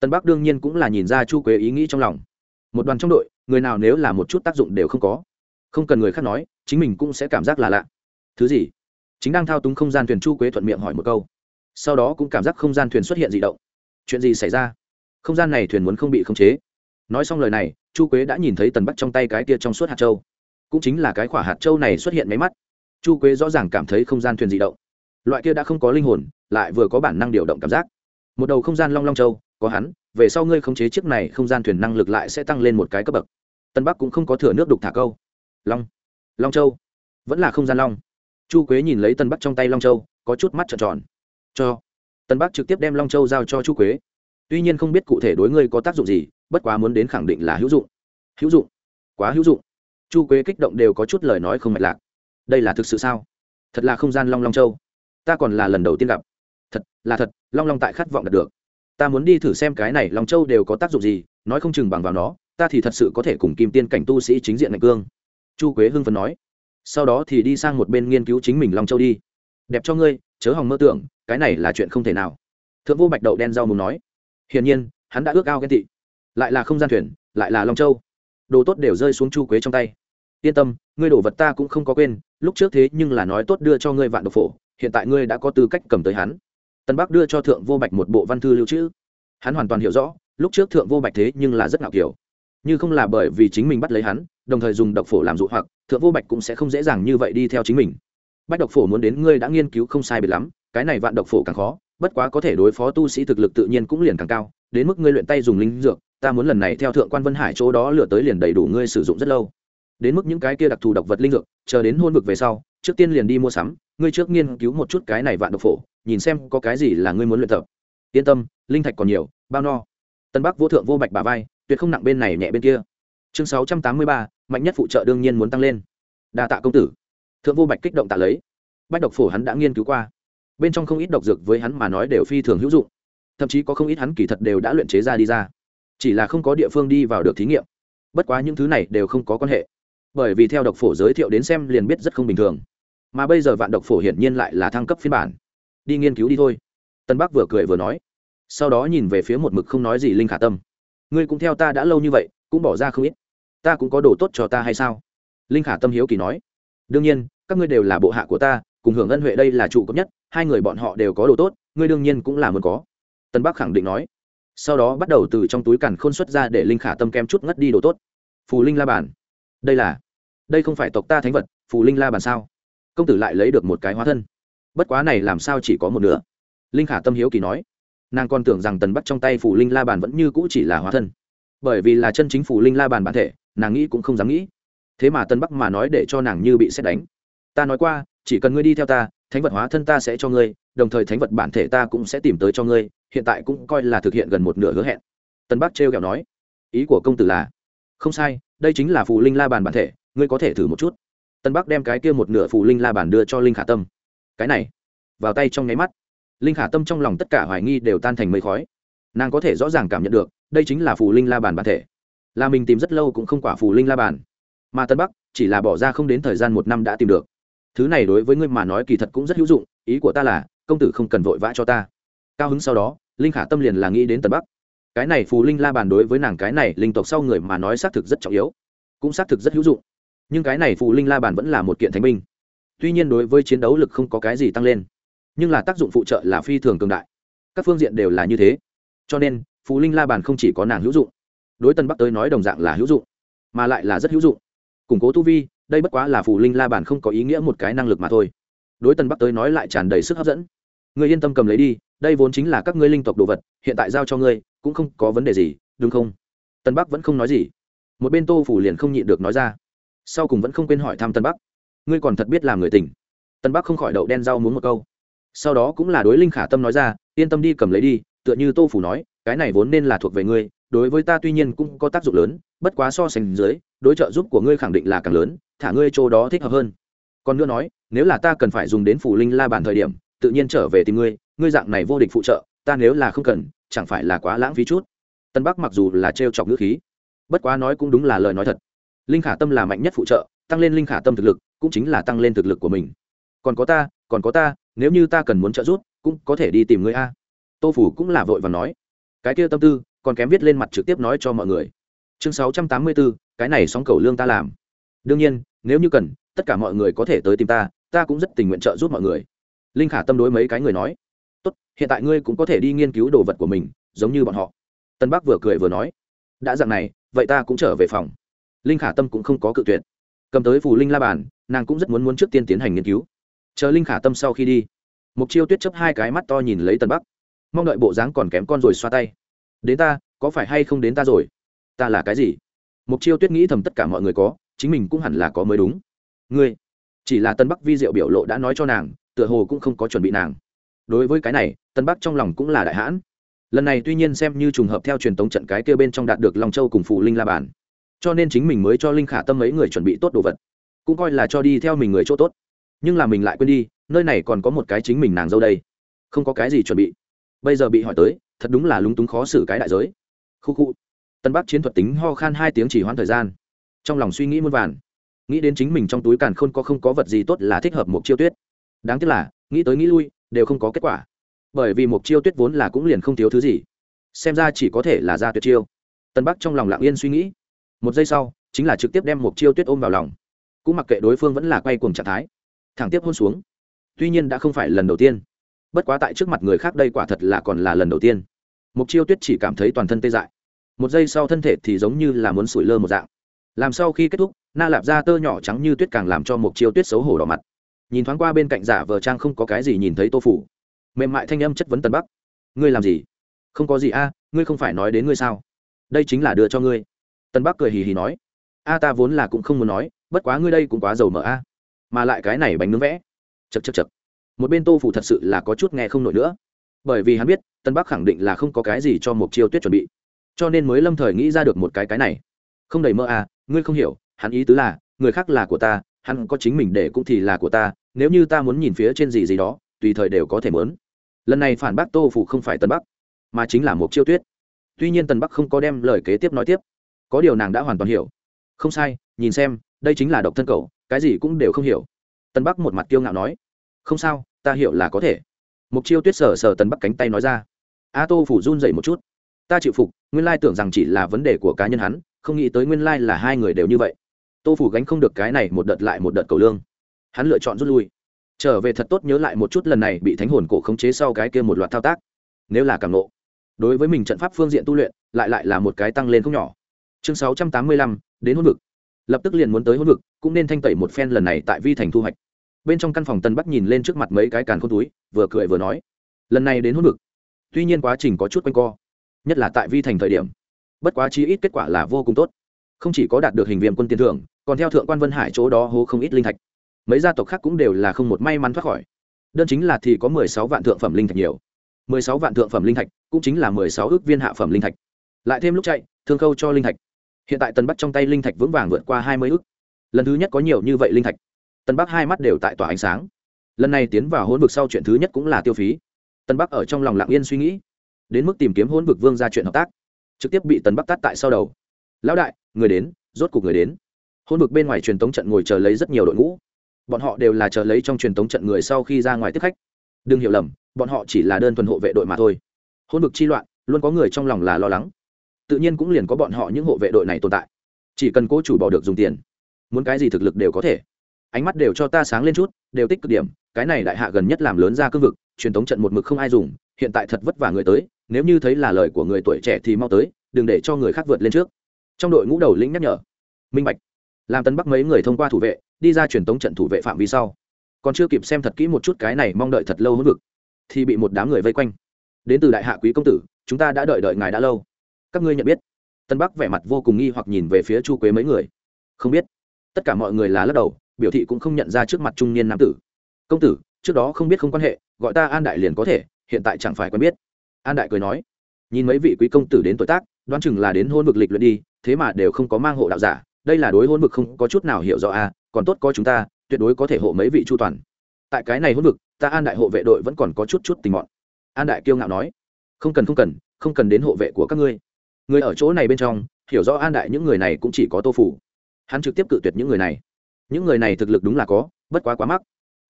Tân bắc đương nhiên cũng là nhìn ra chu quế ý nghĩ trong lòng. Một đoàn trong đội, người nào nếu là một chút tác dụng đều không có. Không cần người khác nói, chính mình cũng sẽ cảm giác là lạ. Thứ gì? Chính đang thao túng không gian thuyền chu quế thuận miệng hỏi một câu. Sau đó cũng cảm giác không gian thuyền xuất hiện d ị động. Chuyện gì xảy ra? Không gian này thuyền muốn không bị khống chế nói xong lời này, chu quế đã nhìn thấy tần bắc trong tay cái kia trong suốt hạt châu. Cũng chính là cái quả hạt châu này xuất hiện máy mắt. Chu quế rõ ràng cảm thấy không gian thuyền di động. Loại kia đã không có linh hồn, lại vừa có bản năng điều động cảm giác. Một đầu không gian long long châu, có hắn, về sau ngươi khống chế chiếc này không gian thuyền năng lực lại sẽ tăng lên một cái cấp bậc. Tân bắc cũng không có thừa nước đục thả câu. Long. Long châu. Vẫn là không gian long. Chu quế nhìn lấy tân bắc trong tay long châu, có chút mắt trợn tròn. Cho. Tân bắc trực tiếp đem long châu giao cho chu quế. Tuy nhiên không biết cụ thể đối ngươi có tác dụng gì bất quá muốn đến khẳng định là hữu dụng. Hữu dụng? Quá hữu dụng. Chu quế kích động đều có chút lời nói không mạch lạc. Đây là thực sự sao? Thật là không gian long long châu. Ta còn là lần đầu tiên gặp. Thật, là thật, long long tại khát vọng đạt được. Ta muốn đi thử xem cái này long châu đều có tác dụng gì, nói không chừng bằng vào nó, ta thì thật sự có thể cùng kim tiên cảnh tu sĩ chính diện ngạch cương. Chu quế hưng phấn nói. Sau đó thì đi sang một bên nghiên cứu chính mình long châu đi. Đẹp cho ngươi, chớ hòng mơ tưởng, cái này là chuyện không thể nào. Thượng vô bạch đậu đen rau mùng nói. Hiển nhiên, hắn đã ước ao ghen tị lại là không gian thuyền, lại là long châu. Đồ tốt đều rơi xuống chu quế trong tay. Yên tâm, ngươi đổ vật ta cũng không có quên, lúc trước thế nhưng là nói tốt đưa cho ngươi vạn độc phổ, hiện tại ngươi đã có tư cách cầm tới hắn. Tân bắc đưa cho thượng vô bạch một bộ văn thư lưu trữ. Hắn hoàn toàn hiểu rõ, lúc trước thượng vô bạch thế nhưng là rất ngạo kiểu. Như không là bởi vì chính mình bắt lấy hắn, đồng thời dùng độc phổ làm dụ hoặc, thượng vô bạch cũng sẽ không dễ dàng như vậy đi theo chính mình. Bách độc phổ muốn đến ngươi đã nghiên cứu không sai biệt lắm, cái này vạn độc phổ càng khó bất quá có thể đối phó tu sĩ thực lực tự nhiên cũng liền càng cao, đến mức ngươi luyện tay dùng linh dược, ta muốn lần này theo thượng quan vân hải chỗ đó lựa tới liền đầy đủ ngươi sử dụng rất lâu. Đến mức những cái kia đặc thù độc vật linh dược, chờ đến hôn vực về sau, trước tiên liền đi mua sắm, ngươi trước nghiên cứu một chút cái này vạn độc phổ, nhìn xem có cái gì là ngươi muốn luyện tập. Yên tâm, linh thạch còn nhiều, bao no. Tân bắc vô thượng vô bạch bà vai, tuyệt không nặng bên này nhẹ bên kia. Chương sáu trăm tám mươi ba, mạnh nhất phụ trợ đương nhiên muốn tăng lên. Đa tạ công tử. Thượng vô bạch kích động tạ lấy. Bách độc phổ hắn đã nghiên cứu qua bên trong không ít độc dược với hắn mà nói đều phi thường hữu dụng. Thậm chí có không ít hắn kỳ thật đều đã luyện chế ra đi ra. Chỉ là không có địa phương đi vào được thí nghiệm. Bất quá những thứ này đều không có quan hệ. Bởi vì theo độc phổ giới thiệu đến xem liền biết rất không bình thường. Mà bây giờ vạn độc phổ hiển nhiên lại là thăng cấp phiên bản. Đi nghiên cứu đi thôi. Tân bắc vừa cười vừa nói. Sau đó nhìn về phía một mực không nói gì linh khả tâm. Ngươi cũng theo ta đã lâu như vậy, cũng bỏ ra không ít. Ta cũng có đồ tốt cho ta hay sao? Linh khả tâm hiếu kỳ nói. Đương nhiên, các ngươi đều là bộ hạ của ta, cùng hưởng ân huệ đây là trụ cấp nhất hai người bọn họ đều có đồ tốt, ngươi đương nhiên cũng là muốn có. Tân bắc khẳng định nói. Sau đó bắt đầu từ trong túi càn khôn xuất ra để linh khả tâm kem chút ngất đi đồ tốt. Phù linh la bàn, đây là, đây không phải tộc ta thánh vật, phù linh la bàn sao? Công tử lại lấy được một cái hóa thân. Bất quá này làm sao chỉ có một nửa? Linh khả tâm hiếu kỳ nói. Nàng còn tưởng rằng tần bắc trong tay Phù linh la bàn vẫn như cũ chỉ là hóa thân. Bởi vì là chân chính Phù linh la bàn bản thể, nàng nghĩ cũng không dám nghĩ. Thế mà tân bắc mà nói để cho nàng như bị xét đánh. Ta nói qua, chỉ cần ngươi đi theo ta thánh vật hóa thân ta sẽ cho ngươi, đồng thời thánh vật bản thể ta cũng sẽ tìm tới cho ngươi, hiện tại cũng coi là thực hiện gần một nửa hứa hẹn. Tân bắc trêu kẹo nói. Ý của công tử là, không sai, đây chính là phù linh la bàn bản thể, ngươi có thể thử một chút. Tân bắc đem cái kia một nửa phù linh la bàn đưa cho linh khả tâm. Cái này. Vào tay trong nháy mắt, linh khả tâm trong lòng tất cả hoài nghi đều tan thành mây khói. Nàng có thể rõ ràng cảm nhận được, đây chính là phù linh la bàn bản thể. Là mình tìm rất lâu cũng không quả phù linh la bàn. Mà tân bắc chỉ là bỏ ra không đến thời gian một năm đã tìm được thứ này đối với ngươi mà nói kỳ thật cũng rất hữu dụng, ý của ta là, công tử không cần vội vã cho ta. Cao hứng sau đó, linh khả tâm liền là nghĩ đến tần bắc. Cái này phù linh la bàn đối với nàng cái này linh tộc sau người mà nói xác thực rất trọng yếu, cũng xác thực rất hữu dụng. Nhưng cái này phù linh la bàn vẫn là một kiện thánh binh. Tuy nhiên đối với chiến đấu lực không có cái gì tăng lên, nhưng là tác dụng phụ trợ là phi thường cường đại. Các phương diện đều là như thế. Cho nên, phù linh la bàn không chỉ có nàng hữu dụng, đối tân bắc tới nói đồng dạng là hữu dụng, mà lại là rất hữu dụng. Củng cố tu vi đây bất quá là phù linh la bàn không có ý nghĩa một cái năng lực mà thôi. Đối tân bắc tới nói lại tràn đầy sức hấp dẫn. Người yên tâm cầm lấy đi, đây vốn chính là các ngươi linh tộc đồ vật, hiện tại giao cho ngươi, cũng không có vấn đề gì, đúng không? Tân bắc vẫn không nói gì. Một bên tô phủ liền không nhịn được nói ra. Sau cùng vẫn không quên hỏi thăm tân bắc. Ngươi còn thật biết làm người tỉnh tân bắc không khỏi đậu đen rau muốn một câu. Sau đó cũng là đối linh khả tâm nói ra, yên tâm đi cầm lấy đi, tựa như tô phủ nói, cái này vốn nên là thuộc về ngươi đối với ta tuy nhiên cũng có tác dụng lớn, bất quá so sánh dưới, đối trợ giúp của ngươi khẳng định là càng lớn, thả ngươi chỗ đó thích hợp hơn. Còn nữa nói, nếu là ta cần phải dùng đến phủ linh la bàn thời điểm, tự nhiên trở về tìm ngươi ngươi dạng này vô địch phụ trợ, ta nếu là không cần, chẳng phải là quá lãng phí chút. Tân bắc mặc dù là trêu chọc ngữ khí, bất quá nói cũng đúng là lời nói thật. Linh khả tâm là mạnh nhất phụ trợ, tăng lên linh khả tâm thực lực, cũng chính là tăng lên thực lực của mình. Còn có ta, còn có ta, nếu như ta cần muốn trợ giúp, cũng có thể đi tìm ngươi a. Tô phủ cũng là vội và nói. Cái kia tâm tư còn kém viết lên mặt trực tiếp nói cho mọi người. Chương sáu trăm tám mươi bốn cái này sóng cầu lương ta làm. Đương nhiên, nếu như cần, tất cả mọi người có thể tới tìm ta ta cũng rất tình nguyện trợ giúp mọi người. Linh khả tâm đối mấy cái người nói, tốt, hiện tại ngươi cũng có thể đi nghiên cứu đồ vật của mình, giống như bọn họ. Tân bắc vừa cười vừa nói, đã dặn này, vậy ta cũng trở về phòng. Linh khả tâm cũng không có cự tuyệt. Cầm tới phù linh la bàn, nàng cũng rất muốn muốn trước tiên tiến hành nghiên cứu. Chờ linh khả tâm sau khi đi mục chiêu tuyết chấp hai cái mắt to nhìn lấy tân bắc. Mong đợi bộ dáng còn kém con rồi xoa tay đến ta, có phải hay không đến ta rồi? Ta là cái gì? Mục chiêu tuyết nghĩ thầm tất cả mọi người có, chính mình cũng hẳn là có mới đúng. Ngươi, chỉ là tân bắc vi diệu biểu lộ đã nói cho nàng, tựa hồ cũng không có chuẩn bị nàng. Đối với cái này, tân bắc trong lòng cũng là đại hãn. Lần này tuy nhiên xem như trùng hợp theo truyền tống trận cái kia bên trong đạt được long châu cùng phụ linh la bàn. Cho nên chính mình mới cho linh khả tâm mấy người chuẩn bị tốt đồ vật. Cũng coi là cho đi theo mình người chỗ tốt. Nhưng là mình lại quên đi, nơi này còn có một cái chính mình nàng dâu đây. Không có cái gì chuẩn bị. Bây giờ bị hỏi tới thật đúng là lúng túng khó xử cái đại giới. Khu khu. Tân bắc chiến thuật tính ho khan hai tiếng chỉ hoãn thời gian. Trong lòng suy nghĩ muôn vàn. Nghĩ đến chính mình trong túi càn khôn có không có vật gì tốt là thích hợp một chiêu tuyết. Đáng tiếc là, nghĩ tới nghĩ lui, đều không có kết quả. Bởi vì một chiêu tuyết vốn là cũng liền không thiếu thứ gì. Xem ra chỉ có thể là ra tuyệt chiêu. Tân bắc trong lòng lặng yên suy nghĩ. Một giây sau, chính là trực tiếp đem một chiêu tuyết ôm vào lòng. Cũng mặc kệ đối phương vẫn là quay cuồng trạng thái. Thẳng tiếp hôn xuống. Tuy nhiên đã không phải lần đầu tiên bất quá tại trước mặt người khác đây quả thật là còn là lần đầu tiên. Mục chiêu tuyết chỉ cảm thấy toàn thân tê dại. Một giây sau thân thể thì giống như là muốn sủi lơ một dạng. Làm sau khi kết thúc, na lạp ra tơ nhỏ trắng như tuyết càng làm cho mục chiêu tuyết xấu hổ đỏ mặt. Nhìn thoáng qua bên cạnh giả vờ trang không có cái gì nhìn thấy tô phủ. Mềm mại thanh âm chất vấn tần bắc. Ngươi làm gì? Không có gì a, ngươi không phải nói đến ngươi sao? Đây chính là đưa cho ngươi. Tân bắc cười hì hì nói. A ta vốn là cũng không muốn nói, bất quá ngươi đây cũng quá giàu mở a. Mà lại cái này bánh nướng vẽ. Chật chật chật một bên tô phủ thật sự là có chút nghe không nổi nữa. Bởi vì hắn biết, tân bắc khẳng định là không có cái gì cho mục chiêu tuyết chuẩn bị. Cho nên mới lâm thời nghĩ ra được một cái cái này. Không đầy mơ à ngươi không hiểu, hắn ý tứ là, người khác là của ta, hắn có chính mình để cũng thì là của ta, nếu như ta muốn nhìn phía trên gì gì đó, tùy thời đều có thể mớn lần này phản bác tô phủ không phải tân bắc, mà chính là mục chiêu tuyết. Tuy nhiên tân bắc không có đem lời kế tiếp nói tiếp. Có điều nàng đã hoàn toàn hiểu. Không sai, nhìn xem, đây chính là độc thân cậu, cái gì cũng đều không hiểu. Tân bắc một mặt kiêu ngạo nói không sao, ta hiểu là có thể. Mục chiêu tuyết sờ sờ Tần bắc cánh tay nói ra. A tô phủ run dậy một chút. Ta chịu phục, nguyên lai tưởng rằng chỉ là vấn đề của cá nhân hắn, không nghĩ tới nguyên lai là hai người đều như vậy. Tô phủ gánh không được cái này một đợt lại một đợt cầu lương. Hắn lựa chọn rút lui. Trở về thật tốt nhớ lại một chút lần này bị thánh hồn cổ khống chế sau cái kia một loạt thao tác. Nếu là cảm nộ. Đối với mình trận pháp phương diện tu luyện, lại lại là một cái tăng lên không nhỏ. Chương sáu trăm tám mươi lăm, đến hôn vực. Lập tức liền muốn tới hôn vực, cũng nên thanh tẩy một phen lần này tại vi thành thu hoạch bên trong căn phòng tân bắc nhìn lên trước mặt mấy cái càn khôn túi, vừa cười vừa nói, lần này đến hôn vực, tuy nhiên quá trình có chút quanh co, nhất là tại vi thành thời điểm, bất quá chi ít kết quả là vô cùng tốt. Không chỉ có đạt được hình viêm quân tiền thưởng, còn theo thượng quan vân hải chỗ đó hô không ít linh thạch. Mấy gia tộc khác cũng đều là không một may mắn thoát khỏi. Đơn chính là thì có mười sáu vạn thượng phẩm linh thạch nhiều. mười sáu vạn thượng phẩm linh thạch cũng chính là mười sáu ước viên hạ phẩm linh thạch. Lại thêm lúc chạy, thương khâu cho linh thạch. Hiện tại tần bắt trong tay linh thạch vững vàng vượt qua hai mươi ước. Lần thứ nhất có nhiều như vậy linh thạch tân bắc hai mắt đều tại tỏa ánh sáng. Lần này tiến vào hôn vực sau chuyện thứ nhất cũng là tiêu phí. Tân bắc ở trong lòng lặng yên suy nghĩ, đến mức tìm kiếm hôn vực vương ra chuyện hợp tác, trực tiếp bị Tân bắc tắt tại sau đầu. Lão đại, người đến, rốt cuộc người đến. Hôn vực bên ngoài truyền tống trận ngồi chờ lấy rất nhiều đội ngũ. Bọn họ đều là chờ lấy trong truyền tống trận người sau khi ra ngoài tiếp khách. Đừng hiểu lầm, bọn họ chỉ là đơn thuần hộ vệ đội mà thôi. Hôn vực chi loạn, luôn có người trong lòng là lo lắng. Tự nhiên cũng liền có bọn họ những hộ vệ đội này tồn tại. Chỉ cần cố chủ bỏ được dùng tiền, muốn cái gì thực lực đều có thể ánh mắt đều cho ta sáng lên chút, đều tích cực điểm, cái này đại hạ gần nhất làm lớn ra cương vực, truyền thống trận một mực không ai dùng, hiện tại thật vất vả người tới, nếu như thấy là lời của người tuổi trẻ thì mau tới, đừng để cho người khác vượt lên trước. Trong đội ngũ đầu lĩnh nhắc nhở. Minh bạch. Làm tân bắc mấy người thông qua thủ vệ, đi ra truyền thống trận thủ vệ phạm vi sau. Còn chưa kịp xem thật kỹ một chút cái này mong đợi thật lâu hơn vực, thì bị một đám người vây quanh. Đến từ đại hạ quý công tử, chúng ta đã đợi đợi ngài đã lâu. Các ngươi nhận biết. Tân bắc vẻ mặt vô cùng nghi hoặc nhìn về phía chu quế mấy người. Không biết. Tất cả mọi người là lắc đầu biểu thị cũng không nhận ra trước mặt trung niên nam tử. Công tử trước đó không biết không quan hệ gọi ta an đại liền có thể hiện tại chẳng phải quen biết. An đại cười nói. Nhìn mấy vị quý công tử đến tuổi tác đoán chừng là đến hôn vực lịch luyện đi thế mà đều không có mang hộ đạo giả đây là đối hôn vực không có chút nào hiểu rõ a à, còn tốt có chúng ta tuyệt đối có thể hộ mấy vị chu toàn. Tại cái này hôn vực ta an đại hộ vệ đội vẫn còn có chút chút tình mọn. An đại kiêu ngạo nói. Không cần không cần không cần đến hộ vệ của các ngươi. Người ở chỗ này bên trong hiểu rõ an đại những người này cũng chỉ có tô phủ. Hắn trực tiếp cự tuyệt những người này những người này thực lực đúng là có, bất quá quá mắc.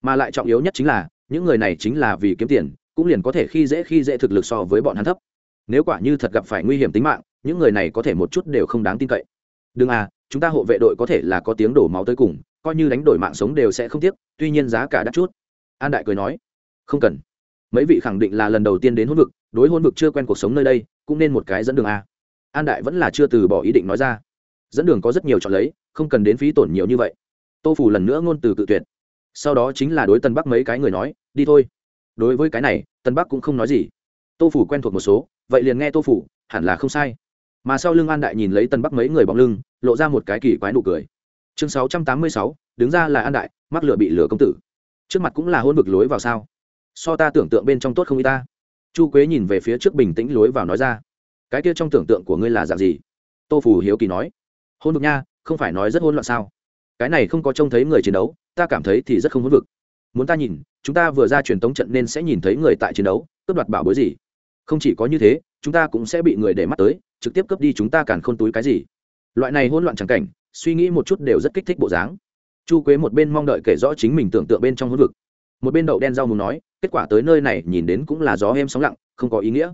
Mà lại trọng yếu nhất chính là, những người này chính là vì kiếm tiền, cũng liền có thể khi dễ khi dễ thực lực so với bọn hắn thấp. Nếu quả như thật gặp phải nguy hiểm tính mạng, những người này có thể một chút đều không đáng tin cậy. Đừng à chúng ta hộ vệ đội có thể là có tiếng đổ máu tới cùng, coi như đánh đổi mạng sống đều sẽ không tiếc, tuy nhiên giá cả đắt chút. An đại cười nói, không cần. Mấy vị khẳng định là lần đầu tiên đến hôn vực, đối hôn vực chưa quen cuộc sống nơi đây, cũng nên một cái dẫn đường a an đại vẫn là chưa từ bỏ ý định nói ra. Dẫn đường có rất nhiều chọn lấy, không cần đến phí tổn nhiều như vậy tô phủ lần nữa ngôn từ cự tuyệt. Sau đó chính là đối tân bắc mấy cái người nói, đi thôi. Đối với cái này, tân bắc cũng không nói gì. Tô phủ quen thuộc một số, vậy liền nghe tô phủ hẳn là không sai. Mà sau lưng an đại nhìn lấy tân bắc mấy người bóng lưng, lộ ra một cái kỳ quái nụ cười. Chương sáu trăm tám mươi sáu, đứng ra là an đại, mắc lửa bị lửa công tử. Trước mặt cũng là hôn vực lối vào sao? So ta tưởng tượng bên trong tốt không y ta. Chu quế nhìn về phía trước bình tĩnh lối vào nói ra. Cái kia trong tưởng tượng của ngươi là dạng gì? Tô phủ hiếu kỳ nói. Hôn vực nha, không phải nói rất hôn loạn sao? Cái này không có trông thấy người chiến đấu, ta cảm thấy thì rất không hôn vực muốn ta nhìn, chúng ta vừa ra truyền tống trận nên sẽ nhìn thấy người tại chiến đấu, cướp đoạt bảo bối gì? Không chỉ có như thế, chúng ta cũng sẽ bị người để mắt tới, trực tiếp cướp đi chúng ta càn khôn túi cái gì? Loại này hỗn loạn chẳng cảnh, suy nghĩ một chút đều rất kích thích bộ dáng. Chu quế một bên mong đợi kể rõ chính mình tưởng tượng bên trong hỗn vực. Một bên đậu đen rau muốn nói, kết quả tới nơi này nhìn đến cũng là gió êm sóng lặng, không có ý nghĩa.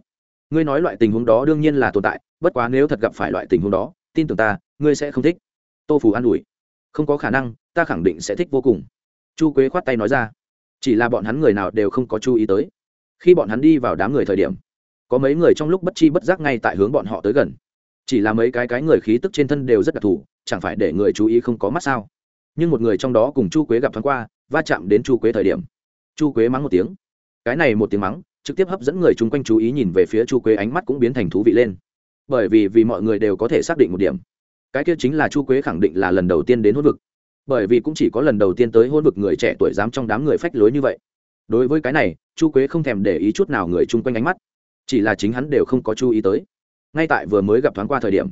Ngươi nói loại tình huống đó đương nhiên là tồn tại, bất quá nếu thật gặp phải loại tình huống đó, tin tưởng ta, ngươi sẽ không thích. Tô phủ an ủi không có khả năng, ta khẳng định sẽ thích vô cùng. Chu quế khoát tay nói ra. Chỉ là bọn hắn người nào đều không có chú ý tới. Khi bọn hắn đi vào đám người thời điểm, có mấy người trong lúc bất chi bất giác ngay tại hướng bọn họ tới gần. Chỉ là mấy cái cái người khí tức trên thân đều rất đặc thù, chẳng phải để người chú ý không có mắt sao? Nhưng một người trong đó cùng chu quế gặp thoáng qua, va chạm đến chu quế thời điểm, chu quế mắng một tiếng. Cái này một tiếng mắng, trực tiếp hấp dẫn người chung quanh chú ý nhìn về phía chu quế, ánh mắt cũng biến thành thú vị lên. Bởi vì vì mọi người đều có thể xác định một điểm cái kia chính là chu quế khẳng định là lần đầu tiên đến hôn vực. Bởi vì cũng chỉ có lần đầu tiên tới hôn vực người trẻ tuổi dám trong đám người phách lối như vậy. Đối với cái này, chu quế không thèm để ý chút nào người chung quanh ánh mắt. Chỉ là chính hắn đều không có chú ý tới. Ngay tại vừa mới gặp thoáng qua thời điểm,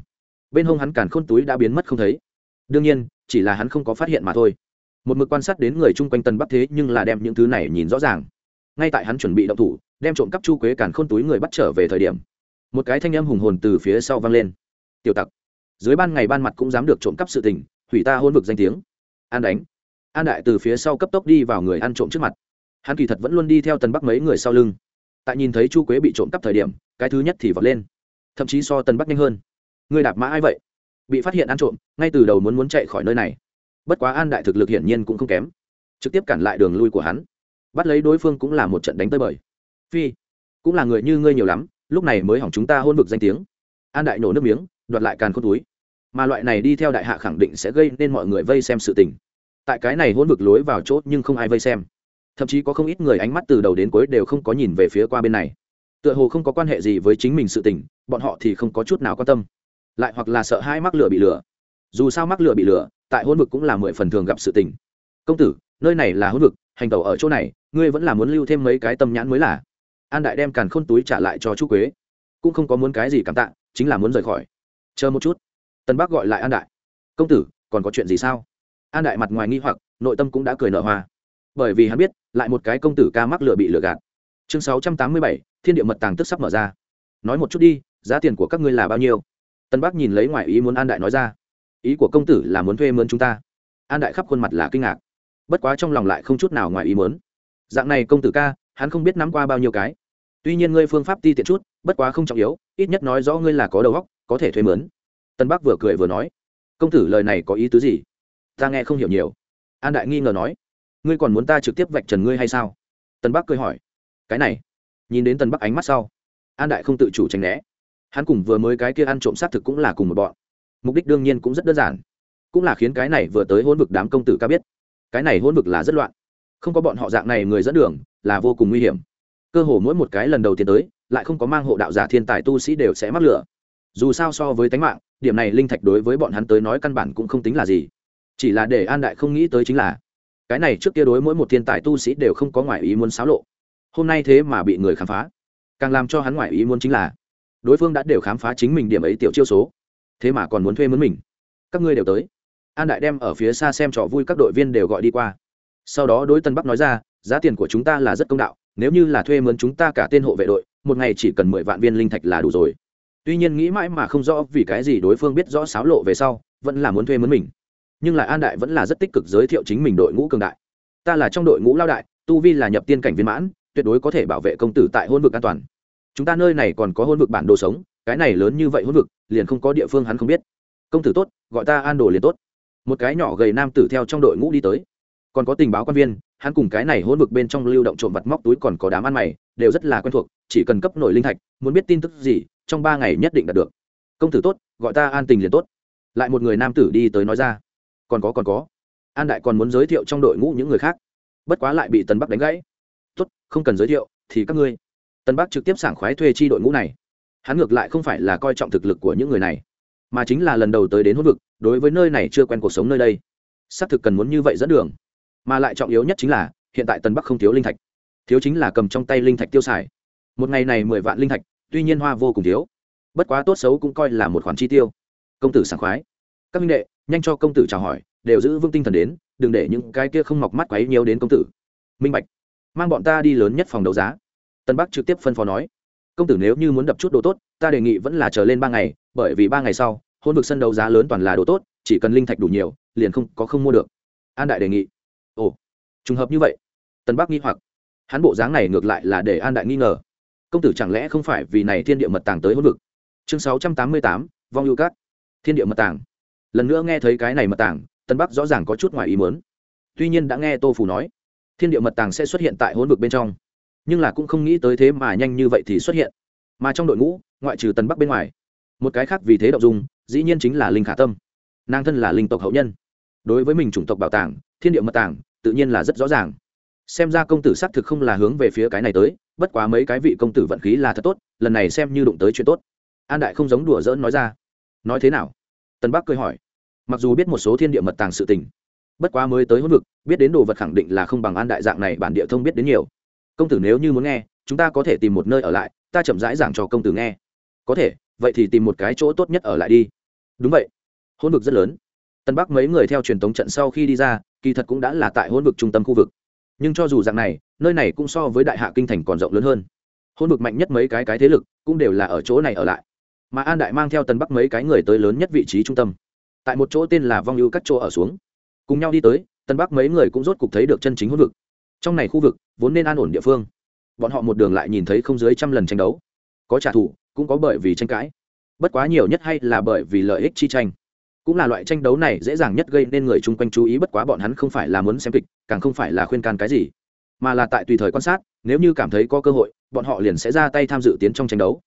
bên hông hắn càn khôn túi đã biến mất không thấy. Đương nhiên, chỉ là hắn không có phát hiện mà thôi. Một mực quan sát đến người chung quanh tân bắc thế nhưng là đem những thứ này nhìn rõ ràng. Ngay tại hắn chuẩn bị động thủ, đem trộm cắp chu quế càn khôn túi người bắt trở về thời điểm, một cái thanh âm hùng hồn từ phía sau vang lên. Tiểu tặc dưới ban ngày ban mặt cũng dám được trộm cắp sự tình, hủy ta hôn vực danh tiếng. An đánh. An đại từ phía sau cấp tốc đi vào người ăn trộm trước mặt. Hắn kỳ thật vẫn luôn đi theo tần bắc mấy người sau lưng. Tại nhìn thấy chu quế bị trộm cắp thời điểm, cái thứ nhất thì vọt lên. Thậm chí so tần bắc nhanh hơn. Người đạp mã ai vậy? Bị phát hiện ăn trộm, ngay từ đầu muốn muốn chạy khỏi nơi này. Bất quá an đại thực lực hiển nhiên cũng không kém. Trực tiếp cản lại đường lui của hắn. Bắt lấy đối phương cũng là một trận đánh tới bời. Phi, cũng là người như ngươi nhiều lắm, lúc này mới hỏng chúng ta hôn vực danh tiếng. An đại nổ nước miếng đoạt lại càn khôn túi. Mà loại này đi theo đại hạ khẳng định sẽ gây nên mọi người vây xem sự tình. Tại cái này hôn vực lối vào chốt nhưng không ai vây xem. Thậm chí có không ít người ánh mắt từ đầu đến cuối đều không có nhìn về phía qua bên này. Tựa hồ không có quan hệ gì với chính mình sự tình, bọn họ thì không có chút nào quan tâm. Lại hoặc là sợ hai mắc lửa bị lửa. Dù sao mắc lửa bị lửa, tại hôn vực cũng là mười phần thường gặp sự tình. Công tử, nơi này là hôn vực, hành tẩu ở chỗ này, ngươi vẫn là muốn lưu thêm mấy cái tâm nhãn mới là. An đại đem càn khôn túi trả lại cho chú quế. Cũng không có muốn cái gì cảm tạ, chính là muốn rời khỏi chờ một chút. Tân bác gọi lại an đại. Công tử, còn có chuyện gì sao? An đại mặt ngoài nghi hoặc, nội tâm cũng đã cười nở hoa. Bởi vì hắn biết, lại một cái công tử ca mắc lựa bị lừa gạt. Chương sáu trăm tám mươi bảy, thiên địa mật tàng tức sắp mở ra. Nói một chút đi, giá tiền của các ngươi là bao nhiêu? Tân bắc nhìn lấy ngoài ý muốn an đại nói ra. Ý của công tử là muốn thuê mướn chúng ta. An đại khắp khuôn mặt là kinh ngạc. Bất quá trong lòng lại không chút nào ngoài ý muốn. Dạng này công tử ca, hắn không biết nắm qua bao nhiêu cái tuy nhiên ngươi phương pháp ti tiện chút, bất quá không trọng yếu, ít nhất nói rõ ngươi là có đầu óc, có thể thuê mướn. Tân bắc vừa cười vừa nói, công tử lời này có ý tứ gì? Ta nghe không hiểu nhiều. An đại nghi ngờ nói, ngươi còn muốn ta trực tiếp vạch trần ngươi hay sao? Tân bắc cười hỏi, cái này. Nhìn đến tân bắc ánh mắt sau, an đại không tự chủ tránh né. Hắn cùng vừa mới cái kia ăn trộm xác thực cũng là cùng một bọn. Mục đích đương nhiên cũng rất đơn giản, cũng là khiến cái này vừa tới hôn vực đám công tử ca biết. Cái này hôn vực là rất loạn, không có bọn họ dạng này người dẫn đường, là vô cùng nguy hiểm cơ hồ mỗi một cái lần đầu tiên tới, lại không có mang hộ đạo giả thiên tài tu sĩ đều sẽ mắc lửa. Dù sao so với tánh mạng, điểm này linh thạch đối với bọn hắn tới nói căn bản cũng không tính là gì. Chỉ là để an đại không nghĩ tới chính là, cái này trước kia đối mỗi một thiên tài tu sĩ đều không có ngoại ý muốn xáo lộ. Hôm nay thế mà bị người khám phá. Càng làm cho hắn ngoại ý muốn chính là, đối phương đã đều khám phá chính mình điểm ấy tiểu chiêu số. Thế mà còn muốn thuê mướn mình. Các ngươi đều tới. An đại đem ở phía xa xem trò vui các đội viên đều gọi đi qua. Sau đó đối tân bắc nói ra, giá tiền của chúng ta là rất công đạo nếu như là thuê mướn chúng ta cả tên hộ vệ đội, một ngày chỉ cần mười vạn viên linh thạch là đủ rồi. Tuy nhiên nghĩ mãi mà không rõ vì cái gì đối phương biết rõ xáo lộ về sau, vẫn là muốn thuê mướn mình. Nhưng lại an đại vẫn là rất tích cực giới thiệu chính mình đội ngũ cường đại. Ta là trong đội ngũ lao đại, tu vi là nhập tiên cảnh viên mãn, tuyệt đối có thể bảo vệ công tử tại hôn vực an toàn. Chúng ta nơi này còn có hôn vực bản đồ sống, cái này lớn như vậy hôn vực, liền không có địa phương hắn không biết. Công tử tốt, gọi ta an đồ liền tốt. Một cái nhỏ gầy nam tử theo trong đội ngũ đi tới còn có tình báo quan viên, hắn cùng cái này hỗn vực bên trong lưu động trộm vặt móc túi còn có đám ăn mày, đều rất là quen thuộc, chỉ cần cấp nổi linh thạch, muốn biết tin tức gì, trong ba ngày nhất định đạt được. Công tử tốt, gọi ta an tình liền tốt. Lại một người nam tử đi tới nói ra. Còn có còn có. An đại còn muốn giới thiệu trong đội ngũ những người khác. Bất quá lại bị tần bắc đánh gãy. Tốt, không cần giới thiệu, thì các ngươi. Tân bắc trực tiếp sảng khoái thuê chi đội ngũ này. Hắn ngược lại không phải là coi trọng thực lực của những người này, mà chính là lần đầu tới đến hốt vực, đối với nơi này chưa quen cuộc sống nơi đây. Xác thực cần muốn như vậy dẫn đường mà lại trọng yếu nhất chính là, hiện tại tân bắc không thiếu linh thạch. Thiếu chính là cầm trong tay linh thạch tiêu xài. Một ngày này mười vạn linh thạch, tuy nhiên hoa vô cùng thiếu. Bất quá tốt xấu cũng coi là một khoản chi tiêu. Công tử sảng khoái. Các minh đệ, nhanh cho công tử chào hỏi, đều giữ vững tinh thần đến, đừng để những cái kia không mọc mắt quấy nhiều đến công tử. Minh bạch. Mang bọn ta đi lớn nhất phòng đấu giá. Tân bắc trực tiếp phân phó nói. Công tử nếu như muốn đập chút đồ tốt, ta đề nghị vẫn là chờ lên ba ngày, bởi vì ba ngày sau, hôn vực sân đấu giá lớn toàn là đồ tốt, chỉ cần linh thạch đủ nhiều, liền không, có không mua được. An đại đề nghị trùng hợp như vậy. Tân bắc nghi hoặc. Hắn bộ dáng này ngược lại là để an đại nghi ngờ. Công tử chẳng lẽ không phải vì này thiên địa mật tàng tới hôn vực? Chương sáu trăm tám mươi tám, vong ưu cát thiên địa mật tàng. Lần nữa nghe thấy cái này mật tàng tân bắc rõ ràng có chút ngoài ý mớn tuy nhiên đã nghe tô phủ nói, thiên địa mật tàng sẽ xuất hiện tại hôn vực bên trong. Nhưng là cũng không nghĩ tới thế mà nhanh như vậy thì xuất hiện. Mà trong đội ngũ, ngoại trừ tần bắc bên ngoài, một cái khác vì thế đậu dung, dĩ nhiên chính là linh khả tâm. Nàng thân là linh tộc hậu nhân. Đối với mình chủng tộc bảo tàng, thiên địa mật tàng tự nhiên là rất rõ ràng. Xem ra công tử xác thực không là hướng về phía cái này tới, bất quá mấy cái vị công tử vận khí là thật tốt, lần này xem như đụng tới chuyện tốt. An đại không giống đùa dỡn nói ra. Nói thế nào? Tân bắc cười hỏi. Mặc dù biết một số thiên địa mật tàng sự tình, bất quá mới tới hôn vực, biết đến đồ vật khẳng định là không bằng an đại dạng này bản địa thông biết đến nhiều. Công tử nếu như muốn nghe, chúng ta có thể tìm một nơi ở lại, ta chậm rãi giảng cho công tử nghe. Có thể, vậy thì tìm một cái chỗ tốt nhất ở lại đi. Đúng vậy. Hôn vực rất lớn tân bắc mấy người theo truyền thống trận sau khi đi ra, kỳ thật cũng đã là tại hôn vực trung tâm khu vực. Nhưng cho dù dạng này, nơi này cũng so với đại hạ kinh thành còn rộng lớn hơn. Hôn vực mạnh nhất mấy cái cái thế lực cũng đều là ở chỗ này ở lại. Mà an đại mang theo tân bắc mấy cái người tới lớn nhất vị trí trung tâm. Tại một chỗ tên là vong ưu các chỗ ở xuống. Cùng nhau đi tới, tân bắc mấy người cũng rốt cục thấy được chân chính hôn vực. Trong này khu vực vốn nên an ổn địa phương. Bọn họ một đường lại nhìn thấy không dưới trăm lần tranh đấu. Có trả thù, cũng có bởi vì tranh cãi. Bất quá nhiều nhất hay là bởi vì lợi ích chi tranh cũng là loại tranh đấu này dễ dàng nhất gây nên người chung quanh chú ý, bất quá bọn hắn không phải là muốn xem kịch, càng không phải là khuyên can cái gì, mà là tại tùy thời quan sát, nếu như cảm thấy có cơ hội, bọn họ liền sẽ ra tay tham dự tiến trong tranh đấu.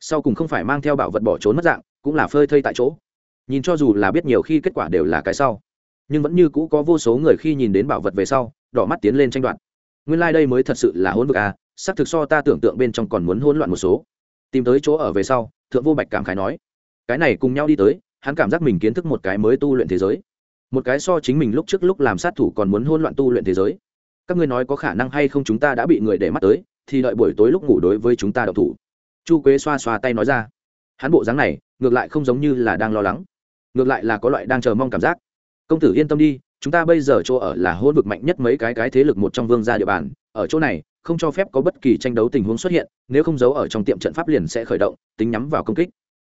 Sau cùng không phải mang theo bảo vật bỏ trốn mất dạng, cũng là phơi thây tại chỗ. Nhìn cho dù là biết nhiều khi kết quả đều là cái sau, nhưng vẫn như cũ có vô số người khi nhìn đến bảo vật về sau, đỏ mắt tiến lên tranh đoạt. Nguyên lai、like、đây mới thật sự là hỗn vực à xác thực so ta tưởng tượng bên trong còn muốn hỗn loạn một số. Tìm tới chỗ ở về sau, thượng vô bạch cảm khái nói, cái này cùng nhau đi tới hắn cảm giác mình kiến thức một cái mới tu luyện thế giới. Một cái so chính mình lúc trước lúc làm sát thủ còn muốn hôn loạn tu luyện thế giới. Các ngươi nói có khả năng hay không chúng ta đã bị người để mắt tới, thì đợi buổi tối lúc ngủ đối với chúng ta đậu thủ. Chu quế xoa xoa tay nói ra. Hắn bộ dáng này, ngược lại không giống như là đang lo lắng. Ngược lại là có loại đang chờ mong cảm giác. Công tử yên tâm đi, chúng ta bây giờ chỗ ở là hôn vực mạnh nhất mấy cái cái thế lực một trong vương gia địa bàn. Ở chỗ này, không cho phép có bất kỳ tranh đấu tình huống xuất hiện, nếu không giấu ở trong tiệm trận pháp liền sẽ khởi động, tính nhắm vào công kích.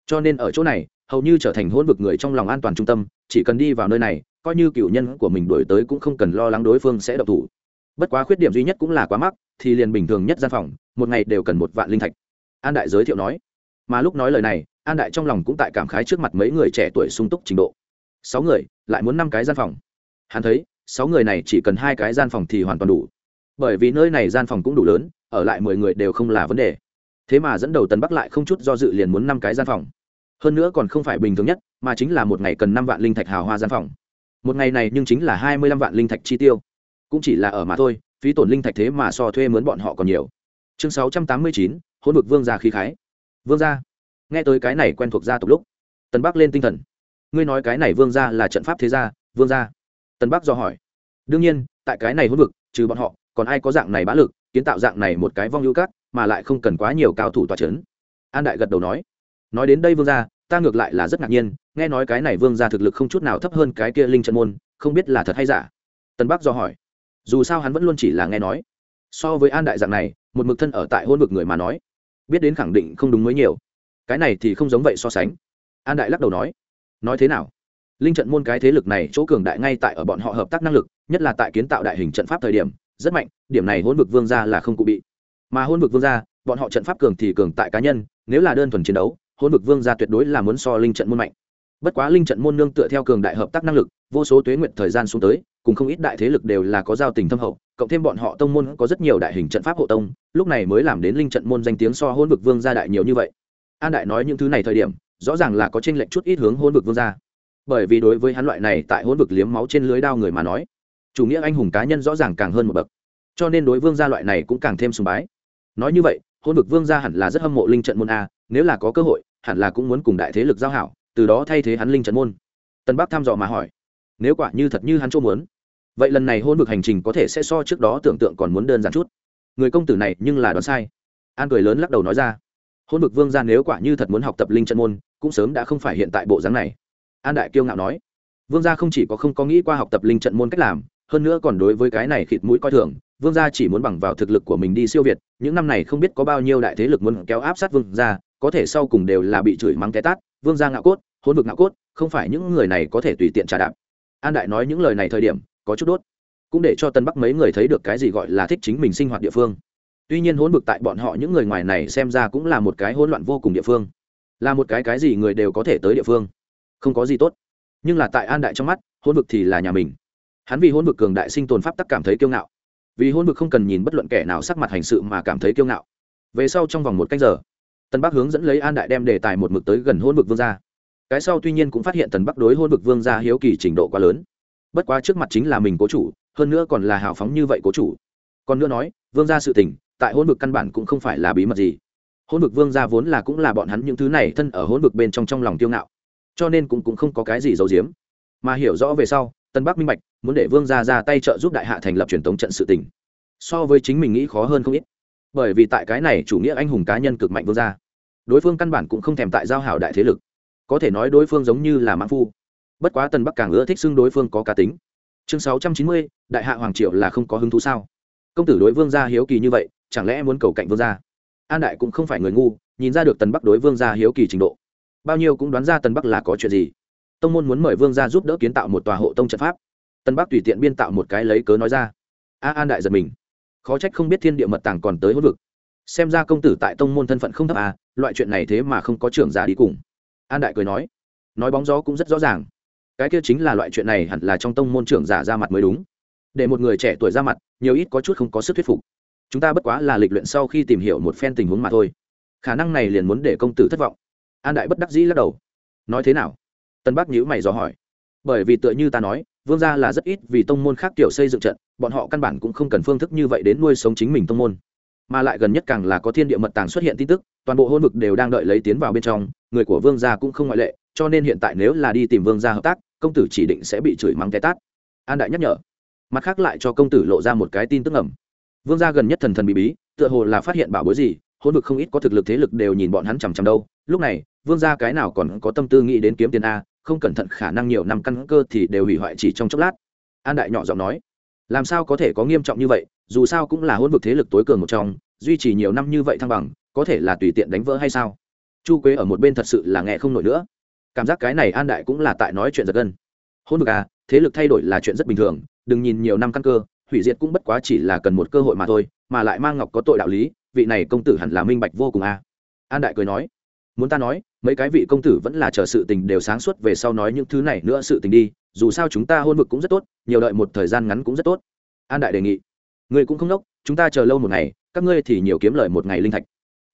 Cho nên ở chỗ này hầu như trở thành hôn vực người trong lòng an toàn trung tâm, chỉ cần đi vào nơi này, coi như cựu nhân của mình đổi tới cũng không cần lo lắng đối phương sẽ độc thủ. Bất quá khuyết điểm duy nhất cũng là quá mắc, thì liền bình thường nhất gian phòng, một ngày đều cần một vạn linh thạch. An đại giới thiệu nói. Mà lúc nói lời này, an đại trong lòng cũng tại cảm khái trước mặt mấy người trẻ tuổi sung túc trình độ. Sáu người, lại muốn năm cái gian phòng. Hắn thấy, sáu người này chỉ cần hai cái gian phòng thì hoàn toàn đủ. Bởi vì nơi này gian phòng cũng đủ lớn, ở lại mười người đều không là vấn đề. Thế mà dẫn đầu tần bắc lại không chút do dự liền muốn năm cái gian phòng hơn nữa còn không phải bình thường nhất, mà chính là một ngày cần năm vạn linh thạch hào hoa gian phòng. Một ngày này nhưng chính là hai mươi lăm vạn linh thạch chi tiêu. Cũng chỉ là ở mà thôi, phí tổn linh thạch thế mà so thuê mướn bọn họ còn nhiều. Chương sáu trăm tám mươi chín hôn vực vương gia khí khái. Vương gia. Nghe tới cái này quen thuộc gia tộc lúc, tần bắc lên tinh thần. Ngươi nói cái này vương gia là trận pháp thế gia, vương gia. Tần bắc do hỏi. Đương nhiên, tại cái này hôn vực, trừ bọn họ, còn ai có dạng này bá lực, kiến tạo dạng này một cái vong hữu cát, mà lại không cần quá nhiều cao thủ tòa c h ấ n an đại gật đầu nói. Nói đến đây vương gia ta ngược lại là rất ngạc nhiên, nghe nói cái này vương gia thực lực không chút nào thấp hơn cái kia linh trận môn, không biết là thật hay giả. Tân bắc do hỏi. Dù sao hắn vẫn luôn chỉ là nghe nói. So với an đại dạng này, một mực thân ở tại hôn vực người mà nói, biết đến khẳng định không đúng mới nhiều. Cái này thì không giống vậy so sánh. An đại lắc đầu nói. Nói thế nào? Linh trận môn cái thế lực này chỗ cường đại ngay tại ở bọn họ hợp tác năng lực, nhất là tại kiến tạo đại hình trận pháp thời điểm, rất mạnh, điểm này hôn vực vương gia là không cụ bị. Mà hôn vực vương gia, bọn họ trận pháp cường thì cường tại cá nhân, nếu là đơn thuần chiến đấu hôn vực vương gia tuyệt đối là muốn so linh trận môn mạnh. Bất quá linh trận môn nương tựa theo cường đại hợp tác năng lực, vô số tuế nguyện thời gian xuống tới, cùng không ít đại thế lực đều là có giao tình thâm hậu, cộng thêm bọn họ tông môn có rất nhiều đại hình trận pháp hộ tông, lúc này mới làm đến linh trận môn danh tiếng so hôn vực vương gia đại nhiều như vậy. An đại nói những thứ này thời điểm, rõ ràng là có tranh lệch chút ít hướng hôn vực vương gia. Bởi vì đối với hắn loại này tại hôn vực liếm máu trên lưới đao người mà nói, chủ nghĩa anh hùng cá nhân rõ ràng càng hơn một bậc. Cho nên đối vương gia loại này cũng càng thêm sùng bái. Nói như vậy, hôn vực vương gia hẳn là rất hâm mộ linh trận môn a nếu là có cơ hội, hẳn là cũng muốn cùng đại thế lực giao hảo, từ đó thay thế hắn linh trận môn. Tân bắc thăm dò mà hỏi. Nếu quả như thật như hắn chỗ muốn, vậy lần này hôn vực hành trình có thể sẽ so trước đó tưởng tượng còn muốn đơn giản chút. Người công tử này nhưng là đoán sai. An cười lớn lắc đầu nói ra. Hôn vực vương gia nếu quả như thật muốn học tập linh trận môn, cũng sớm đã không phải hiện tại bộ dáng này. An đại kiêu ngạo nói. Vương gia không chỉ có không có nghĩ qua học tập linh trận môn cách làm, hơn nữa còn đối với cái này khịt mũi coi thường, vương gia chỉ muốn bằng vào thực lực của mình đi siêu việt, những năm này không biết có bao nhiêu đại thế lực muốn kéo áp sát vương gia có thể sau cùng đều là bị chửi mắng té tát, vương gia ngạo cốt, hôn vực ngạo cốt, không phải những người này có thể tùy tiện trả đạp. An đại nói những lời này thời điểm, có chút đốt. Cũng để cho tân bắc mấy người thấy được cái gì gọi là thích chính mình sinh hoạt địa phương. Tuy nhiên hỗn vực tại bọn họ những người ngoài này xem ra cũng là một cái hỗn loạn vô cùng địa phương. Là một cái cái gì người đều có thể tới địa phương. Không có gì tốt. Nhưng là tại an đại trong mắt hỗn vực thì là nhà mình. Hắn vì hỗn vực cường đại sinh tồn pháp tắc cảm thấy kiêu ngạo. Vì hỗn vực không cần nhìn bất luận kẻ nào sắc mặt hành sự mà cảm thấy kiêu ngạo. Về sau trong vòng một canh giờ tân bắc hướng dẫn lấy an đại đem đề tài một mực tới gần hôn vực vương gia. Cái sau tuy nhiên cũng phát hiện tần bắc đối hôn vực vương gia hiếu kỳ trình độ quá lớn. Bất quá trước mặt chính là mình cố chủ, hơn nữa còn là hào phóng như vậy cố chủ. Còn nữa nói, vương gia sự tình, tại hôn vực căn bản cũng không phải là bí mật gì. Hôn vực vương gia vốn là cũng là bọn hắn những thứ này thân ở hôn vực bên trong trong lòng tiêu ngạo. Cho nên cũng cũng không có cái gì giấu giếm. Mà hiểu rõ về sau tân bắc minh bạch, muốn để vương gia ra tay trợ giúp đại hạ thành lập truyền thống trận sự tình. So với chính mình nghĩ khó hơn không ít. Bởi vì tại cái này chủ nghĩa anh hùng cá nhân cực mạnh vương gia đối phương căn bản cũng không thèm tại giao hảo đại thế lực. Có thể nói đối phương giống như là mãn phu. Bất quá Tần bắc càng ưa thích xưng đối phương có cá tính. Chương sáu trăm chín mươi, đại hạ hoàng triệu là không có hứng thú sao? Công tử đối vương gia hiếu kỳ như vậy, chẳng lẽ muốn cầu cạnh vương gia? An đại cũng không phải người ngu, nhìn ra được tần bắc đối vương gia hiếu kỳ trình độ. Bao nhiêu cũng đoán ra tần bắc là có chuyện gì. Tông môn muốn mời vương gia giúp đỡ kiến tạo một tòa hộ tông trận pháp. Tần bắc tùy tiện biên tạo một cái lấy cớ nói ra. A, an đại giật mình. Khó trách không biết thiên địa mật tàng còn tới hốt vực xem ra công tử tại tông môn thân phận không thấp à loại chuyện này thế mà không có trưởng giả đi cùng. An đại cười nói. Nói bóng gió cũng rất rõ ràng. Cái kia chính là loại chuyện này hẳn là trong tông môn trưởng giả ra mặt mới đúng. Để một người trẻ tuổi ra mặt, nhiều ít có chút không có sức thuyết phục. Chúng ta bất quá là lịch luyện sau khi tìm hiểu một phen tình huống mà thôi. Khả năng này liền muốn để công tử thất vọng. An đại bất đắc dĩ lắc đầu. Nói thế nào? Tân bắc nhữ mày dò hỏi. Bởi vì tựa như ta nói, vương gia là rất ít vì tông môn khác kiểu xây dựng trận, bọn họ căn bản cũng không cần phương thức như vậy đến nuôi sống chính mình tông môn mà lại gần nhất càng là có thiên địa mật tàng xuất hiện tin tức, toàn bộ hôn vực đều đang đợi lấy tiến vào bên trong, người của vương gia cũng không ngoại lệ, cho nên hiện tại nếu là đi tìm vương gia hợp tác, công tử chỉ định sẽ bị chửi mắng té tát. An đại nhắc nhở. Mặt khác lại cho công tử lộ ra một cái tin tức ẩm vương gia gần nhất thần thần bị bí, tựa hồ là phát hiện bảo bối gì, hôn vực không ít có thực lực thế lực đều nhìn bọn hắn chằm chằm đâu. Lúc này, vương gia cái nào còn có tâm tư nghĩ đến kiếm tiền a, không cẩn thận khả năng nhiều năm căn cơ thì đều hủy hoại chỉ trong chốc lát. An đại nhỏ giọng nói làm sao có thể có nghiêm trọng như vậy, dù sao cũng là hôn vực thế lực tối cường một trong, duy trì nhiều năm như vậy thăng bằng, có thể là tùy tiện đánh vỡ hay sao? Chu quế ở một bên thật sự là nghe không nổi nữa. Cảm giác cái này an đại cũng là tại nói chuyện giật gân. Hôn vực à thế lực thay đổi là chuyện rất bình thường, đừng nhìn nhiều năm căn cơ, hủy diệt cũng bất quá chỉ là cần một cơ hội mà thôi, mà lại mang ngọc có tội đạo lý, vị này công tử hẳn là minh bạch vô cùng à. An đại cười nói, muốn ta nói, mấy cái vị công tử vẫn là chờ sự tình đều sáng suốt về sau nói những thứ này nữa sự tình đi dù sao chúng ta hôn vực cũng rất tốt, nhiều đợi một thời gian ngắn cũng rất tốt. An đại đề nghị. Người cũng không đốc, chúng ta chờ lâu một ngày, các ngươi thì nhiều kiếm lời một ngày linh thạch.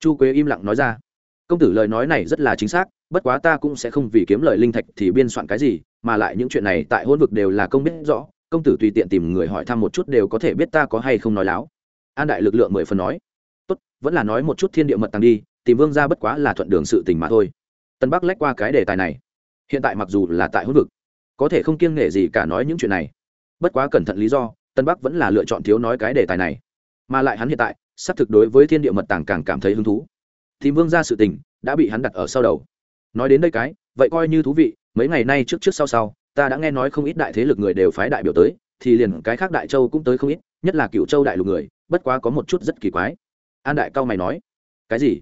Chu quế im lặng nói ra. Công tử lời nói này rất là chính xác, bất quá ta cũng sẽ không vì kiếm lời linh thạch thì biên soạn cái gì, mà lại những chuyện này tại hôn vực đều là công biết rõ, công tử tùy tiện tìm người hỏi thăm một chút đều có thể biết ta có hay không nói láo. An đại lực lượng mười phần nói. Tốt, vẫn là nói một chút thiên địa mật tăng đi, tìm vương ra bất quá là thuận đường sự tình mà thôi. Tân bắc lách qua cái đề tài này. Hiện tại mặc dù là tại hôn vực có thể không kiêng nể gì cả nói những chuyện này. Bất quá cẩn thận lý do, tân bắc vẫn là lựa chọn thiếu nói cái đề tài này. Mà lại hắn hiện tại sắp thực đối với thiên địa mật tàng càng cảm thấy hứng thú. Thì vương ra sự tình, đã bị hắn đặt ở sau đầu. Nói đến đây cái, vậy coi như thú vị, mấy ngày nay trước trước sau sau, ta đã nghe nói không ít đại thế lực người đều phái đại biểu tới, thì liền cái khác đại châu cũng tới không ít, nhất là cựu châu đại lục người, bất quá có một chút rất kỳ quái. An đại cao mày nói, cái gì?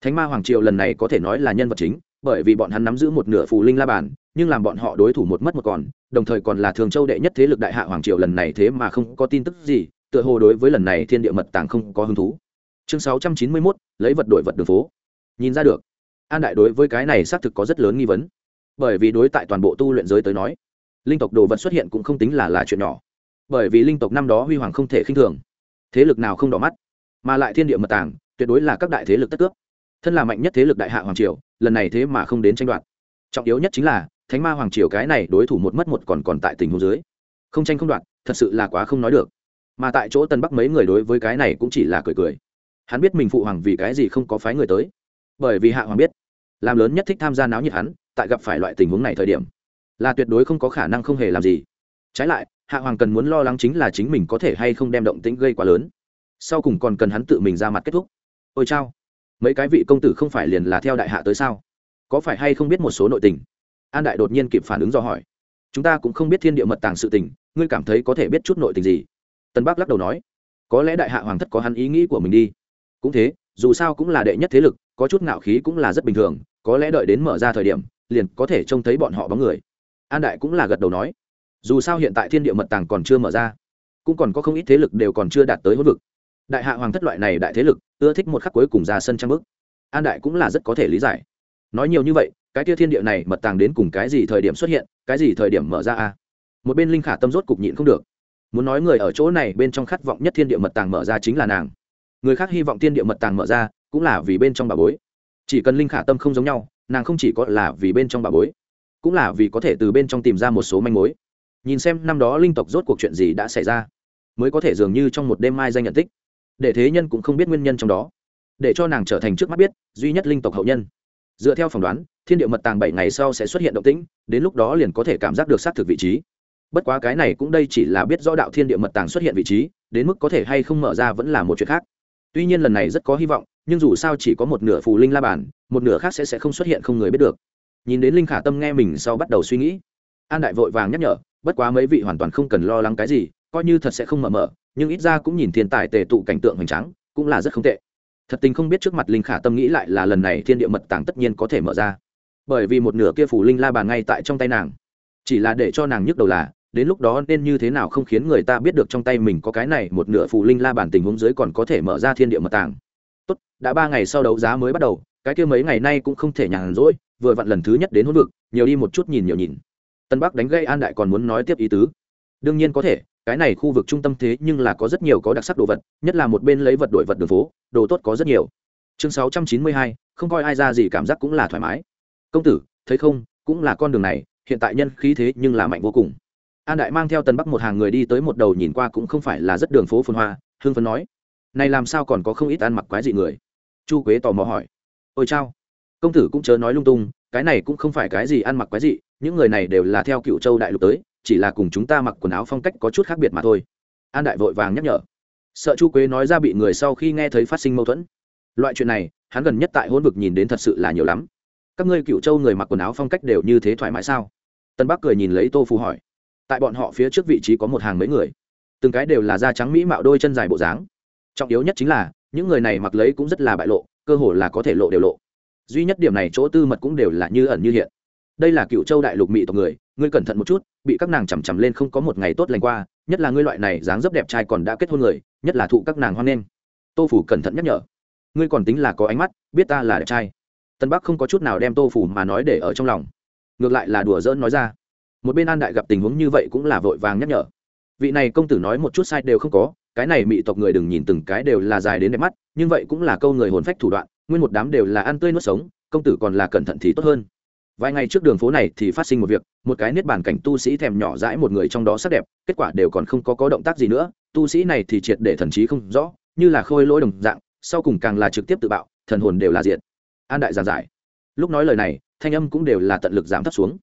Thánh ma hoàng triều lần này có thể nói là nhân vật chính? Bởi vì bọn hắn nắm giữ một nửa phù linh la bàn, nhưng làm bọn họ đối thủ một mất một còn, đồng thời còn là thường châu đệ nhất thế lực đại hạ hoàng triều lần này thế mà không có tin tức gì, tựa hồ đối với lần này thiên địa mật tàng không có hứng thú. Chương sáu trăm chín mươi mốt, lấy vật đổi vật đường phố. Nhìn ra được. An đại đối với cái này xác thực có rất lớn nghi vấn. Bởi vì đối tại toàn bộ tu luyện giới tới nói, linh tộc đồ vật xuất hiện cũng không tính là là chuyện nhỏ. Bởi vì linh tộc năm đó huy hoàng không thể khinh thường. Thế lực nào không đỏ mắt. Mà lại thiên địa mật tàng, tuyệt đối là các đại thế lực tất cướp. Thân là mạnh nhất thế lực đại hạ hoàng triều lần này thế mà không đến tranh đoạt. Trọng yếu nhất chính là, thánh ma hoàng triều cái này đối thủ một mất một còn còn tại tình huống dưới. Không tranh không đoạt, thật sự là quá không nói được. Mà tại chỗ tân bắc mấy người đối với cái này cũng chỉ là cười cười. Hắn biết mình phụ hoàng vì cái gì không có phái người tới. Bởi vì hạ hoàng biết, làm lớn nhất thích tham gia náo nhiệt hắn, tại gặp phải loại tình huống này thời điểm, là tuyệt đối không có khả năng không hề làm gì. Trái lại, hạ hoàng cần muốn lo lắng chính là chính mình có thể hay không đem động tĩnh gây quá lớn. Sau cùng còn cần hắn tự mình ra mặt kết thúc. Ôi chao mấy cái vị công tử không phải liền là theo đại hạ tới sao? Có phải hay không biết một số nội tình? An đại đột nhiên kịp phản ứng do hỏi. Chúng ta cũng không biết thiên địa mật tàng sự tình, ngươi cảm thấy có thể biết chút nội tình gì? Tân bắc lắc đầu nói. Có lẽ đại hạ hoàng thất có hắn ý nghĩ của mình đi. Cũng thế, dù sao cũng là đệ nhất thế lực, có chút ngạo khí cũng là rất bình thường, có lẽ đợi đến mở ra thời điểm, liền có thể trông thấy bọn họ bóng người. An đại cũng là gật đầu nói. Dù sao hiện tại thiên địa mật tàng còn chưa mở ra, cũng còn có không ít thế lực đều còn chưa đạt tới hốt vực đại hạ hoàng thất loại này đại thế lực, ưa thích một khắc cuối cùng ra sân trang bức an đại cũng là rất có thể lý giải. Nói nhiều như vậy, cái tia thiên địa này mật tàng đến cùng cái gì thời điểm xuất hiện, cái gì thời điểm mở ra a? Một bên linh khả tâm rốt cục nhịn không được. Muốn nói người ở chỗ này bên trong khát vọng nhất thiên địa mật tàng mở ra chính là nàng. Người khác hy vọng thiên địa mật tàng mở ra, cũng là vì bên trong bà bối. Chỉ cần linh khả tâm không giống nhau, nàng không chỉ có là vì bên trong bà bối, cũng là vì có thể từ bên trong tìm ra một số manh mối. Nhìn xem năm đó linh tộc rốt cuộc chuyện gì đã xảy ra, mới có thể dường như trong một đêm mai danh nhận tích để thế nhân cũng không biết nguyên nhân trong đó. Để cho nàng trở thành trước mắt biết, duy nhất linh tộc hậu nhân. Dựa theo phỏng đoán, thiên địa mật tàng bảy ngày sau sẽ xuất hiện động tĩnh, đến lúc đó liền có thể cảm giác được xác thực vị trí. Bất quá cái này cũng đây chỉ là biết rõ đạo thiên địa mật tàng xuất hiện vị trí, đến mức có thể hay không mở ra vẫn là một chuyện khác. Tuy nhiên lần này rất có hy vọng, nhưng dù sao chỉ có một nửa phù linh la bàn, một nửa khác sẽ sẽ không xuất hiện không người biết được. Nhìn đến linh khả tâm nghe mình sau bắt đầu suy nghĩ, an đại vội vàng nhắc nhở, bất quá mấy vị hoàn toàn không cần lo lắng cái gì, coi như thật sẽ không mở mở nhưng ít ra cũng nhìn thiên tài tề tụ cảnh tượng hoành tráng, cũng là rất không tệ. Thật tình không biết trước mặt linh khả tâm nghĩ lại là lần này thiên địa mật tàng tất nhiên có thể mở ra. Bởi vì một nửa kia phủ linh la bàn ngay tại trong tay nàng. Chỉ là để cho nàng nhức đầu là, đến lúc đó nên như thế nào không khiến người ta biết được trong tay mình có cái này một nửa phù linh la bàn tình huống dưới còn có thể mở ra thiên địa mật tàng. Tốt, đã ba ngày sau đấu giá mới bắt đầu, cái kia mấy ngày nay cũng không thể nhàn rỗi, vừa vặn lần thứ nhất đến hỗn vực, nhiều đi một chút nhìn nhiều nhìn. Tân bắc đánh gây an đại còn muốn nói tiếp ý tứ. Đương nhiên có thể cái này khu vực trung tâm thế nhưng là có rất nhiều có đặc sắc đồ vật, nhất là một bên lấy vật đổi vật đường phố, đồ tốt có rất nhiều. Chương sáu trăm chín mươi hai, không coi ai ra gì cảm giác cũng là thoải mái. Công tử, thấy không, cũng là con đường này, hiện tại nhân khí thế nhưng là mạnh vô cùng. An đại mang theo tần bắc một hàng người đi tới một đầu nhìn qua cũng không phải là rất đường phố phồn hoa hương phấn nói. Này làm sao còn có không ít ăn mặc quái dị người? Chu quế tò mò hỏi. Ôi chao. Công tử cũng chớ nói lung tung, cái này cũng không phải cái gì ăn mặc quái dị, những người này đều là theo cựu châu đại lục tới chỉ là cùng chúng ta mặc quần áo phong cách có chút khác biệt mà thôi. An đại vội vàng nhắc nhở. Sợ chu quế nói ra bị người sau khi nghe thấy phát sinh mâu thuẫn. Loại chuyện này, hắn gần nhất tại hôn vực nhìn đến thật sự là nhiều lắm. Các ngươi cựu châu người mặc quần áo phong cách đều như thế thoải mái sao? Tân bắc cười nhìn lấy tô phù hỏi. Tại bọn họ phía trước vị trí có một hàng mấy người. Từng cái đều là da trắng mỹ mạo đôi chân dài bộ dáng. Trọng yếu nhất chính là, những người này mặc lấy cũng rất là bại lộ, cơ hồ là có thể lộ đều lộ. Duy nhất điểm này chỗ tư mật cũng đều là như ẩn như hiện đây là cựu châu đại lục mỹ tộc người, ngươi cẩn thận một chút, bị các nàng chằm chằm lên không có một ngày tốt lành qua, nhất là ngươi loại này dáng dấp đẹp trai còn đã kết hôn người, nhất là thụ các nàng hoan nghênh. Tô phủ cẩn thận nhắc nhở. Ngươi còn tính là có ánh mắt, biết ta là đẹp trai. Tân bắc không có chút nào đem tô phủ mà nói để ở trong lòng. Ngược lại là đùa dỡn nói ra. Một bên an đại gặp tình huống như vậy cũng là vội vàng nhắc nhở. Vị này công tử nói một chút sai đều không có, cái này mỹ tộc người đừng nhìn từng cái đều là dài đến đẹp mắt, nhưng vậy cũng là câu người hồn phách thủ đoạn, nguyên một đám đều là ăn tươi nuốt sống, công tử còn là cẩn thận thì tốt hơn vài ngày trước đường phố này thì phát sinh một việc, một cái niết bàn cảnh tu sĩ thèm nhỏ dãi một người trong đó sắc đẹp, kết quả đều còn không có có động tác gì nữa, tu sĩ này thì triệt để thần trí không rõ, như là khôi lỗi đồng dạng, sau cùng càng là trực tiếp tự bạo, thần hồn đều là diện an đại giàn giải. Lúc nói lời này, thanh âm cũng đều là tận lực giảm thấp xuống.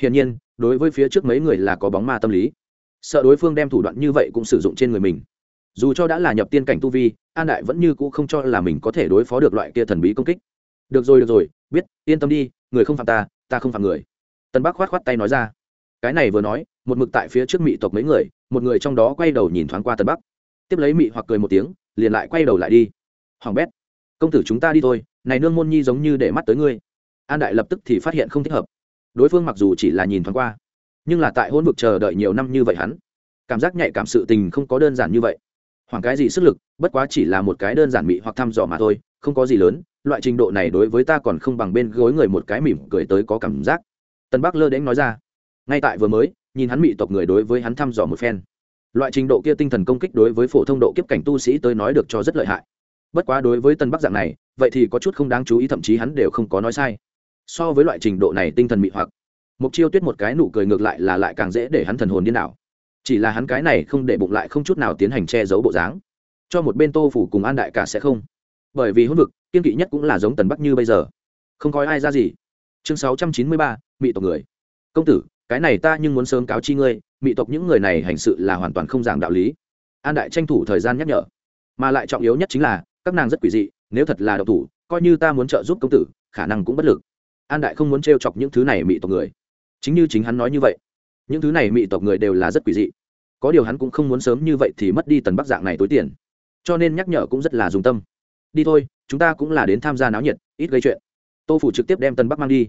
Hiển nhiên, đối với phía trước mấy người là có bóng ma tâm lý. Sợ đối phương đem thủ đoạn như vậy cũng sử dụng trên người mình. Dù cho đã là nhập tiên cảnh tu vi, an đại vẫn như cũ không cho là mình có thể đối phó được loại kia thần bí công kích. Được rồi được rồi, biết, yên tâm đi, người không phạm ta ta không phạm người. Tân bắc khoát khoát tay nói ra. Cái này vừa nói, một mực tại phía trước mị tộc mấy người, một người trong đó quay đầu nhìn thoáng qua tân bắc. Tiếp lấy mị hoặc cười một tiếng, liền lại quay đầu lại đi. Hoàng bét, công tử chúng ta đi thôi, này nương môn nhi giống như để mắt tới ngươi. An đại lập tức thì phát hiện không thích hợp. Đối phương mặc dù chỉ là nhìn thoáng qua, nhưng là tại hôn vực chờ đợi nhiều năm như vậy hắn, cảm giác nhạy cảm sự tình không có đơn giản như vậy. Hoàng cái gì sức lực, bất quá chỉ là một cái đơn giản mị hoặc thăm dò mà thôi không có gì lớn, loại trình độ này đối với ta còn không bằng bên gối người một cái mỉm cười tới có cảm giác. Tân bắc lơ đễnh nói ra. Ngay tại vừa mới, nhìn hắn mị tộc người đối với hắn thăm dò một phen. Loại trình độ kia tinh thần công kích đối với phổ thông độ kiếp cảnh tu sĩ tới nói được cho rất lợi hại. Bất quá đối với tân bắc dạng này, vậy thì có chút không đáng chú ý, thậm chí hắn đều không có nói sai. So với loại trình độ này tinh thần mị hoặc mục chiêu tuyết một cái nụ cười ngược lại là lại càng dễ để hắn thần hồn điên đảo. Chỉ là hắn cái này không để bụng lại không chút nào tiến hành che giấu bộ dáng. Cho một bên tô phủ cùng an đại cả sẽ không bởi vì hôn vực, kiên kỵ nhất cũng là giống tần bắc như bây giờ. Không coi ai ra gì. Chương sáu trăm chín mươi ba mỹ tộc người. Công tử, cái này ta nhưng muốn sớm cáo chi ngươi mỹ tộc những người này hành sự là hoàn toàn không giảng đạo lý. An đại tranh thủ thời gian nhắc nhở. Mà lại trọng yếu nhất chính là, các nàng rất quỷ dị, nếu thật là độc thủ, coi như ta muốn trợ giúp công tử, khả năng cũng bất lực. An đại không muốn t chọc những thứ này mỹ tộc người. Chính như chính hắn nói như vậy, những thứ này mỹ tộc người đều là rất quỷ dị. Có điều hắn cũng không muốn sớm như vậy thì mất đi tần bắc dạng này tối tiền. Cho nên nhắc nhở cũng rất là dùng tâm đi thôi, chúng ta cũng là đến tham gia náo nhiệt, ít gây chuyện. Tô phủ trực tiếp đem tần bắc mang đi.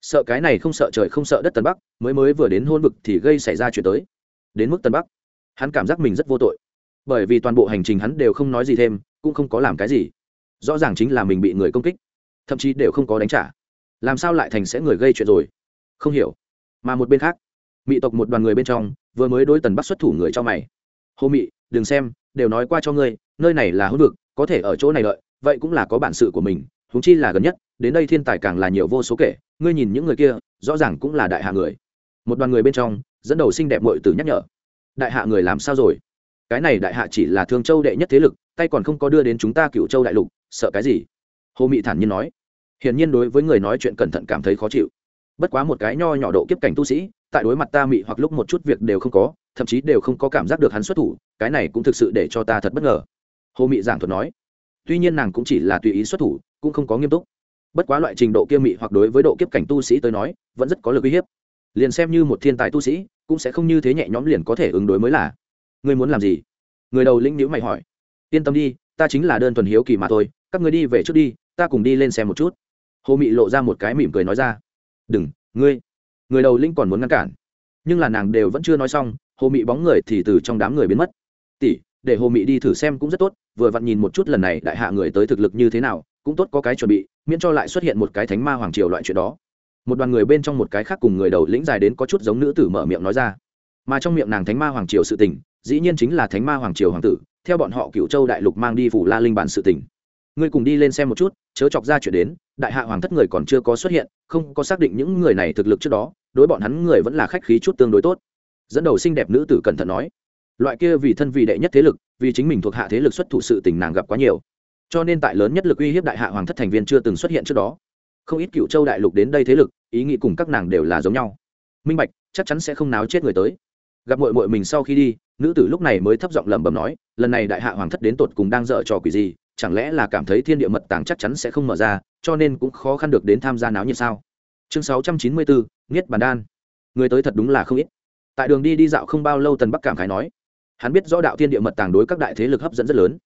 Sợ cái này không sợ trời không sợ đất tần bắc, mới mới vừa đến hôn vực thì gây xảy ra chuyện tới. Đến mức tần bắc, hắn cảm giác mình rất vô tội. Bởi vì toàn bộ hành trình hắn đều không nói gì thêm, cũng không có làm cái gì. Rõ ràng chính là mình bị người công kích, thậm chí đều không có đánh trả. Làm sao lại thành sẽ người gây chuyện rồi? Không hiểu. Mà một bên khác mỹ tộc một đoàn người bên trong, vừa mới đối tần bắc xuất thủ người cho mày. Hô mị, đừng xem, đều nói qua cho ngươi, nơi này là hữu vực có thể ở chỗ này lợi vậy cũng là có bản sự của mình, huống chi là gần nhất, đến đây thiên tài càng là nhiều vô số kể, ngươi nhìn những người kia, rõ ràng cũng là đại hạ người. Một đoàn người bên trong, dẫn đầu xinh đẹp mội tử nhắc nhở. Đại hạ người làm sao rồi? Cái này đại hạ chỉ là thương châu đệ nhất thế lực, tay còn không có đưa đến chúng ta cựu châu đại lục, sợ cái gì? Hồ mị thản nhiên nói. Hiển nhiên đối với người nói chuyện cẩn thận cảm thấy khó chịu. Bất quá một cái nho nhỏ độ kiếp cảnh tu sĩ, tại đối mặt ta mị hoặc lúc một chút việc đều không có, thậm chí đều không có cảm giác được hắn xuất thủ, cái này cũng thực sự để cho ta thật bất ngờ hồ mị giảng thuật nói, tuy nhiên nàng cũng chỉ là tùy ý xuất thủ, cũng không có nghiêm túc. Bất quá loại trình độ kia mị hoặc đối với độ kiếp cảnh tu sĩ tới nói, vẫn rất có lực uy hiếp. Liền xem như một thiên tài tu sĩ, cũng sẽ không như thế nhẹ nhõm liền có thể ứng đối mới là. Ngươi muốn làm gì? Người đầu lĩnh nhữ mày hỏi. Yên tâm đi, ta chính là đơn thuần hiếu kỳ mà thôi, các người đi về trước đi, ta cùng đi lên xem một chút. Hồ mị lộ ra một cái mỉm cười nói ra. Đừng, ngươi. Người đầu lĩnh còn muốn ngăn cản. Nhưng là nàng đều vẫn chưa nói xong, hồ mị bóng người thì từ trong đám người biến mất. Tỷ để hồ mị đi thử xem cũng rất tốt, vừa vặn nhìn một chút lần này đại hạ người tới thực lực như thế nào, cũng tốt có cái chuẩn bị, miễn cho lại xuất hiện một cái thánh ma hoàng triều loại chuyện đó. Một đoàn người bên trong một cái khác cùng người đầu lĩnh dài đến có chút giống nữ tử mở miệng nói ra. Mà trong miệng nàng thánh ma hoàng triều sự tình, dĩ nhiên chính là thánh ma hoàng triều hoàng tử, theo bọn họ cựu châu đại lục mang đi phủ la linh bản sự tình. Ngươi cùng đi lên xem một chút, chớ chọc ra chuyện đến, đại hạ hoàng thất người còn chưa có xuất hiện, không có xác định những người này thực lực trước đó, đối bọn hắn người vẫn là khách khí chút tương đối tốt. Dẫn đầu xinh đẹp nữ tử cẩn thận nói loại kia vì thân vị đệ nhất thế lực, vì chính mình thuộc hạ thế lực xuất thủ sự tình nàng gặp quá nhiều. Cho nên tại lớn nhất lực uy hiếp đại hạ hoàng thất thành viên chưa từng xuất hiện trước đó. Không ít cựu châu đại lục đến đây thế lực, ý nghĩ cùng các nàng đều là giống nhau. Minh bạch, chắc chắn sẽ không náo chết người tới. Gặp mội mội mình sau khi đi, nữ tử lúc này mới thấp giọng lẩm bẩm nói, lần này đại hạ hoàng thất đến tột cùng đang dở trò quỷ gì, chẳng lẽ là cảm thấy thiên địa mật tàng chắc chắn sẽ không mở ra, cho nên cũng khó khăn được đến tham gia náo nhiệt sao? Chương sáu trăm chín mươi bốn nghiết bàn đan. Người tới thật đúng là không ít. Tại đường đi đi dạo không bao lâu tần bắc cảm khái nói hắn biết rõ đạo thiên địa mật tàng đối các đại thế lực hấp dẫn rất lớn.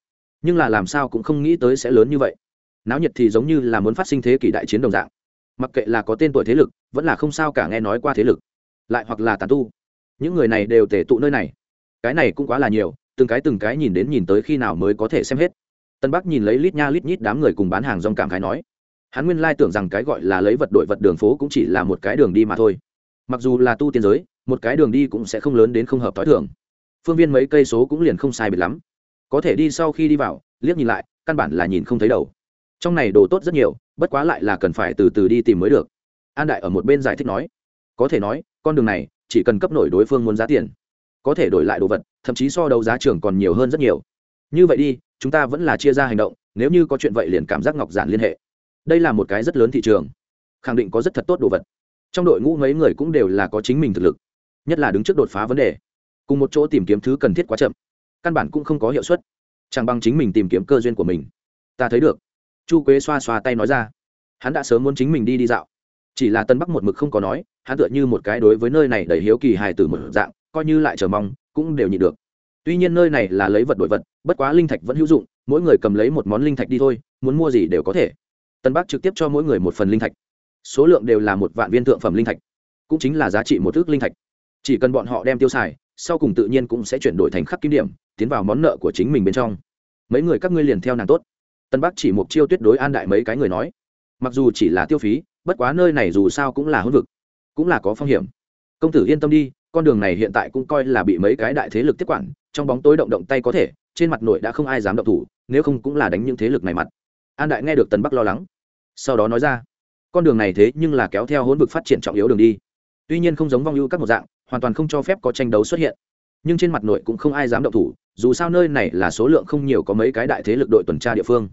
Nhưng là làm sao cũng không nghĩ tới sẽ lớn như vậy. Náo nhiệt thì giống như là muốn phát sinh thế kỷ đại chiến đồng dạng. Mặc kệ là có tên tuổi thế lực, vẫn là không sao cả nghe nói qua thế lực. Lại hoặc là tàn tu. Những người này đều tể tụ nơi này. Cái này cũng quá là nhiều, từng cái từng cái nhìn đến nhìn tới khi nào mới có thể xem hết. Tân bắc nhìn lấy lít nha lít nhít đám người cùng bán hàng rong cảm khái nói. Hắn nguyên lai tưởng rằng cái gọi là lấy vật đổi vật đường phố cũng chỉ là một cái đường đi mà thôi. Mặc dù là tu tiên giới, một cái đường đi cũng sẽ không lớn đến không hợp t h o i thường phương viên mấy cây số cũng liền không sai biệt lắm. Có thể đi sau khi đi vào, liếc nhìn lại, căn bản là nhìn không thấy đầu. Trong này đồ tốt rất nhiều, bất quá lại là cần phải từ từ đi tìm mới được. An đại ở một bên giải thích nói, có thể nói, con đường này, chỉ cần cấp nổi đối phương muốn giá tiền, có thể đổi lại đồ vật, thậm chí so đấu giá trường còn nhiều hơn rất nhiều. Như vậy đi, chúng ta vẫn là chia ra hành động, nếu như có chuyện vậy liền cảm giác ngọc giản liên hệ. Đây là một cái rất lớn thị trường, khẳng định có rất thật tốt đồ vật. Trong đội ngũ mấy người cũng đều là có chính mình thực lực, nhất là đứng trước đột phá vấn đề cùng một chỗ tìm kiếm thứ cần thiết quá chậm. Căn bản cũng không có hiệu suất. Chẳng bằng chính mình tìm kiếm cơ duyên của mình. Ta thấy được. Chu quế xoa xoa tay nói ra. Hắn đã sớm muốn chính mình đi đi dạo. Chỉ là tân bắc một mực không có nói, hắn tựa như một cái đối với nơi này đầy hiếu kỳ hài từ một dạng, coi như lại chờ mong, cũng đều nhịn được. Tuy nhiên nơi này là lấy vật đổi vật, bất quá linh thạch vẫn hữu dụng, mỗi người cầm lấy một món linh thạch đi thôi, muốn mua gì đều có thể. Tân bắc trực tiếp cho mỗi người một phần linh thạch. Số lượng đều là một vạn viên thượng phẩm linh thạch. Cũng chính là giá trị một ước linh thạch. Chỉ cần bọn họ đem tiêu xài sau cùng tự nhiên cũng sẽ chuyển đổi thành khắc kim điểm, tiến vào món nợ của chính mình bên trong. Mấy người các ngươi liền theo nàng tốt. Tân bắc chỉ một chiêu tuyệt đối an đại mấy cái người nói. Mặc dù chỉ là tiêu phí, bất quá nơi này dù sao cũng là hôn vực, cũng là có phong hiểm. Công tử yên tâm đi, con đường này hiện tại cũng coi là bị mấy cái đại thế lực tiếp quản, trong bóng tối động động tay có thể, trên mặt nội đã không ai dám động thủ, nếu không cũng là đánh những thế lực này mặt. An đại nghe được tần bắc lo lắng, sau đó nói ra, con đường này thế nhưng là kéo theo hỗn vực phát triển trọng yếu đường đi. Tuy nhiên không giống vong ưu các một dạng hoàn toàn không cho phép có tranh đấu xuất hiện. Nhưng trên mặt nội cũng không ai dám động thủ, dù sao nơi này là số lượng không nhiều có mấy cái đại thế lực đội tuần tra địa phương.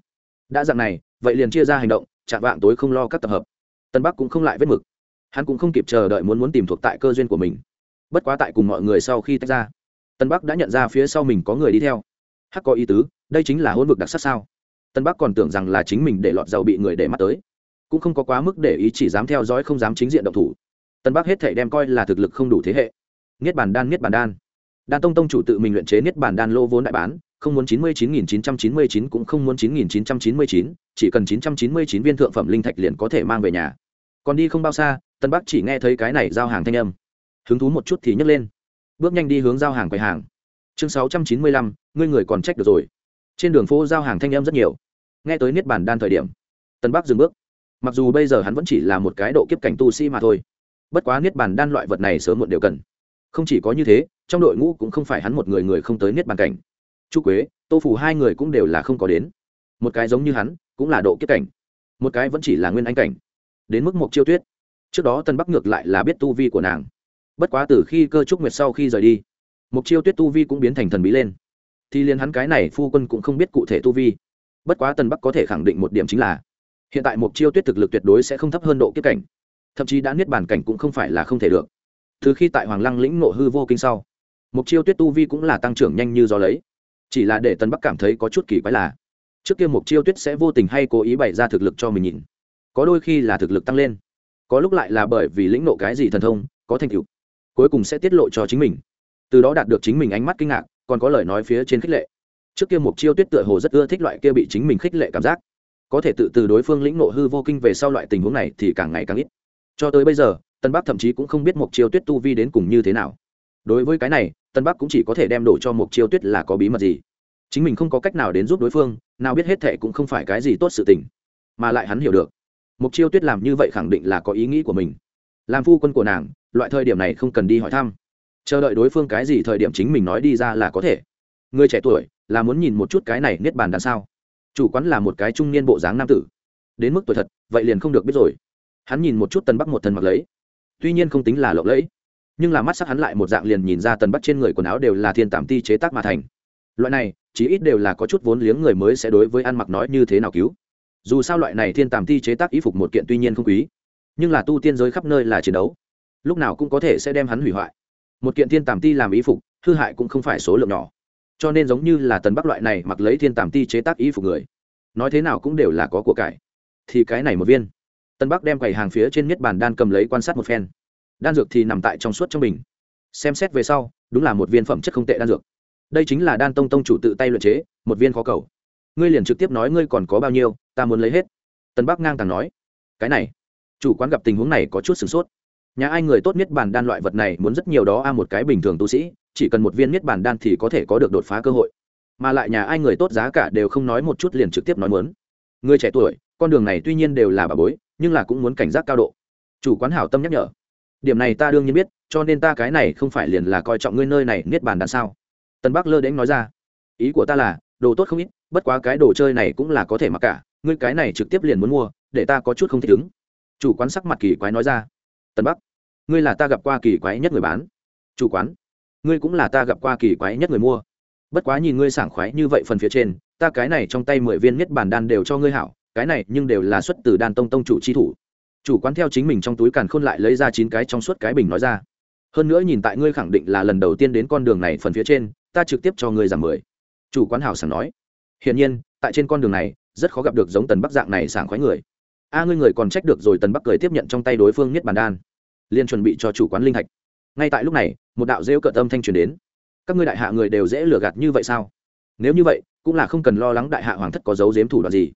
Đã dạng này, vậy liền chia ra hành động, chạm vạng tối không lo các tập hợp. Tân bắc cũng không lại vết mực. Hắn cũng không kịp chờ đợi muốn muốn tìm thuộc tại cơ duyên của mình. Bất quá tại cùng mọi người sau khi tách ra, tân bắc đã nhận ra phía sau mình có người đi theo. Hắc có ý tứ, đây chính là hôn vực đặc sắc sao? Tân bắc còn tưởng rằng là chính mình để lọt dầu bị người để mắt tới. Cũng không có quá mức để ý, chỉ dám theo dõi không dám chính diện động thủ tân bắc hết thể đem coi là thực lực không đủ thế hệ. Niết bàn đan, niết bàn đan. Đan tông tông chủ tự mình luyện chế niết bàn đan lô vốn đại bán, không muốn chín mươi chín nghìn chín trăm chín mươi chín cũng không muốn chín nghìn chín trăm chín mươi chín, chỉ cần chín trăm chín mươi chín viên thượng phẩm linh thạch liền có thể mang về nhà. Còn đi không bao xa, tân bắc chỉ nghe thấy cái này giao hàng thanh âm. Hứng thú một chút thì nhấc lên. Bước nhanh đi hướng giao hàng quầy hàng. Chương sáu trăm chín mươi lăm, ngươi người còn trách được rồi. Trên đường phố giao hàng thanh âm rất nhiều. Nghe tới niết bàn đan thời điểm, tân bắc dừng bước. Mặc dù bây giờ hắn vẫn chỉ là một cái độ kiếp cảnh tu sĩ mà thôi bất quá niết bàn đan loại vật này sớm muộn đều cần. Không chỉ có như thế, trong đội ngũ cũng không phải hắn một người người không tới niết bàn cảnh. Chu quế, tô phủ hai người cũng đều là không có đến. Một cái giống như hắn, cũng là độ kiếp cảnh. Một cái vẫn chỉ là nguyên anh cảnh. Đến mức một chiêu tuyết. Trước đó tân bắc ngược lại là biết tu vi của nàng. Bất quá từ khi cơ trúc nguyệt sau khi rời đi mục chiêu tuyết tu vi cũng biến thành thần bí lên. Thì liền hắn cái này phu quân cũng không biết cụ thể tu vi. Bất quá tân bắc có thể khẳng định một điểm chính là, hiện tại mục chiêu tuyết thực lực tuyệt đối sẽ không thấp hơn độ kiếp cảnh thậm chí đã niết bàn cảnh cũng không phải là không thể được. Từ khi tại hoàng lăng lĩnh nộ hư vô kinh sau mục chiêu tuyết tu vi cũng là tăng trưởng nhanh như gió lấy. Chỉ là để tân bắc cảm thấy có chút kỳ quái là, trước kia mục chiêu tuyết sẽ vô tình hay cố ý bày ra thực lực cho mình nhìn. Có đôi khi là thực lực tăng lên, có lúc lại là bởi vì lĩnh nộ cái gì thần thông, có thành tựu, cuối cùng sẽ tiết lộ cho chính mình. Từ đó đạt được chính mình ánh mắt kinh ngạc, còn có lời nói phía trên khích lệ. Trước kia mục chiêu tuyết tựa hồ rất ưa thích loại kia bị chính mình khích lệ cảm giác. Có thể tự từ đối phương lĩnh nộ hư vô kinh về sau loại tình huống này thì càng ngày càng ít cho tới bây giờ, tân bắc thậm chí cũng không biết mục chiêu tuyết tu vi đến cùng như thế nào. Đối với cái này, tân bắc cũng chỉ có thể đem đổ cho mục chiêu tuyết là có bí mật gì. Chính mình không có cách nào đến giúp đối phương, nào biết hết thệ cũng không phải cái gì tốt sự tình. Mà lại hắn hiểu được mục chiêu tuyết làm như vậy khẳng định là có ý nghĩ của mình. Làm phu quân của nàng, loại thời điểm này không cần đi hỏi thăm. Chờ đợi đối phương cái gì thời điểm chính mình nói đi ra là có thể. Người trẻ tuổi, là muốn nhìn một chút cái này niết bàn đằng sao? Chủ quán là một cái trung niên bộ dáng nam tử. Đến mức tuổi thật, vậy liền không được biết rồi hắn nhìn một chút tần bắc một thần mặc lấy. Tuy nhiên không tính là lộng lẫy, nhưng là mắt sắc hắn lại một dạng liền nhìn ra tần bắc trên người quần áo đều là thiên tạm ti chế tác mà thành. Loại này, chí ít đều là có chút vốn liếng người mới sẽ đối với ăn mặc nói như thế nào cứu. Dù sao loại này thiên tàm ti chế tác y phục một kiện tuy nhiên không quý, nhưng là tu tiên giới khắp nơi là chiến đấu, lúc nào cũng có thể sẽ đem hắn hủy hoại. Một kiện thiên tàm ti làm y phục, hư hại cũng không phải số lượng nhỏ. Cho nên giống như là tần bắc loại này mặc lấy thiên tàm ti chế tác y phục người, nói thế nào cũng đều là có của cải. Thì cái này một viên tân bắc đem quầy hàng phía trên niết bàn đan cầm lấy quan sát một phen. Đan dược thì nằm tại trong suốt trong bình. Xem xét về sau, đúng là một viên phẩm chất không tệ đan dược. Đây chính là đan tông tông chủ tự tay luyện chế, một viên khó cầu. Ngươi liền trực tiếp nói ngươi còn có bao nhiêu, ta muốn lấy hết. Tân bắc ngang tàng nói. Cái này, chủ quán gặp tình huống này có chút sửng sốt. Nhà ai người tốt nhất bản đan loại vật này muốn rất nhiều đó a, một cái bình thường tu sĩ, chỉ cần một viên nhất bản đan thì có thể có được đột phá cơ hội. Mà lại nhà ai người tốt giá cả đều không nói một chút liền trực tiếp nói muốn. Người trẻ tuổi, con đường này tuy nhiên đều là bà bối nhưng là cũng muốn cảnh giác cao độ. Chủ quán hảo tâm nhắc nhở. Điểm này ta đương nhiên biết, cho nên ta cái này không phải liền là coi trọng ngươi nơi này niết bàn đằng sao? Tân bắc lơ đễnh nói ra. Ý của ta là, đồ tốt không ít, bất quá cái đồ chơi này cũng là có thể mặc cả, ngươi cái này trực tiếp liền muốn mua, để ta có chút không thích ứng. Chủ quán sắc mặt kỳ quái nói ra. Tân bắc, ngươi là ta gặp qua kỳ quái nhất người bán. Chủ quán, ngươi cũng là ta gặp qua kỳ quái nhất người mua. Bất quá nhìn ngươi sảng khoái như vậy phần phía trên, ta cái này trong tay mười viên miết bàn đan đều cho ngươi hảo cái này nhưng đều là xuất từ đan tông tông chủ chi thủ. Chủ quán theo chính mình trong túi càn khôn lại lấy ra chín cái trong suốt cái bình nói ra. Hơn nữa nhìn tại ngươi khẳng định là lần đầu tiên đến con đường này phần phía trên, ta trực tiếp cho ngươi giảm mười. Chủ quán hảo sảng nói. Hiển nhiên, tại trên con đường này, rất khó gặp được giống tần bắc dạng này sảng khoái người. A, ngươi người còn trách được rồi tần bắc cười tiếp nhận trong tay đối phương niết bàn đan. Liền chuẩn bị cho chủ quán linh thạch. Ngay tại lúc này, một đạo rêu cợt âm thanh truyền đến. Các ngươi đại hạ người đều dễ lừa gạt như vậy sao? Nếu như vậy, cũng là không cần lo lắng đại hạ hoàng thất có dấu dếm thủ đoạn gì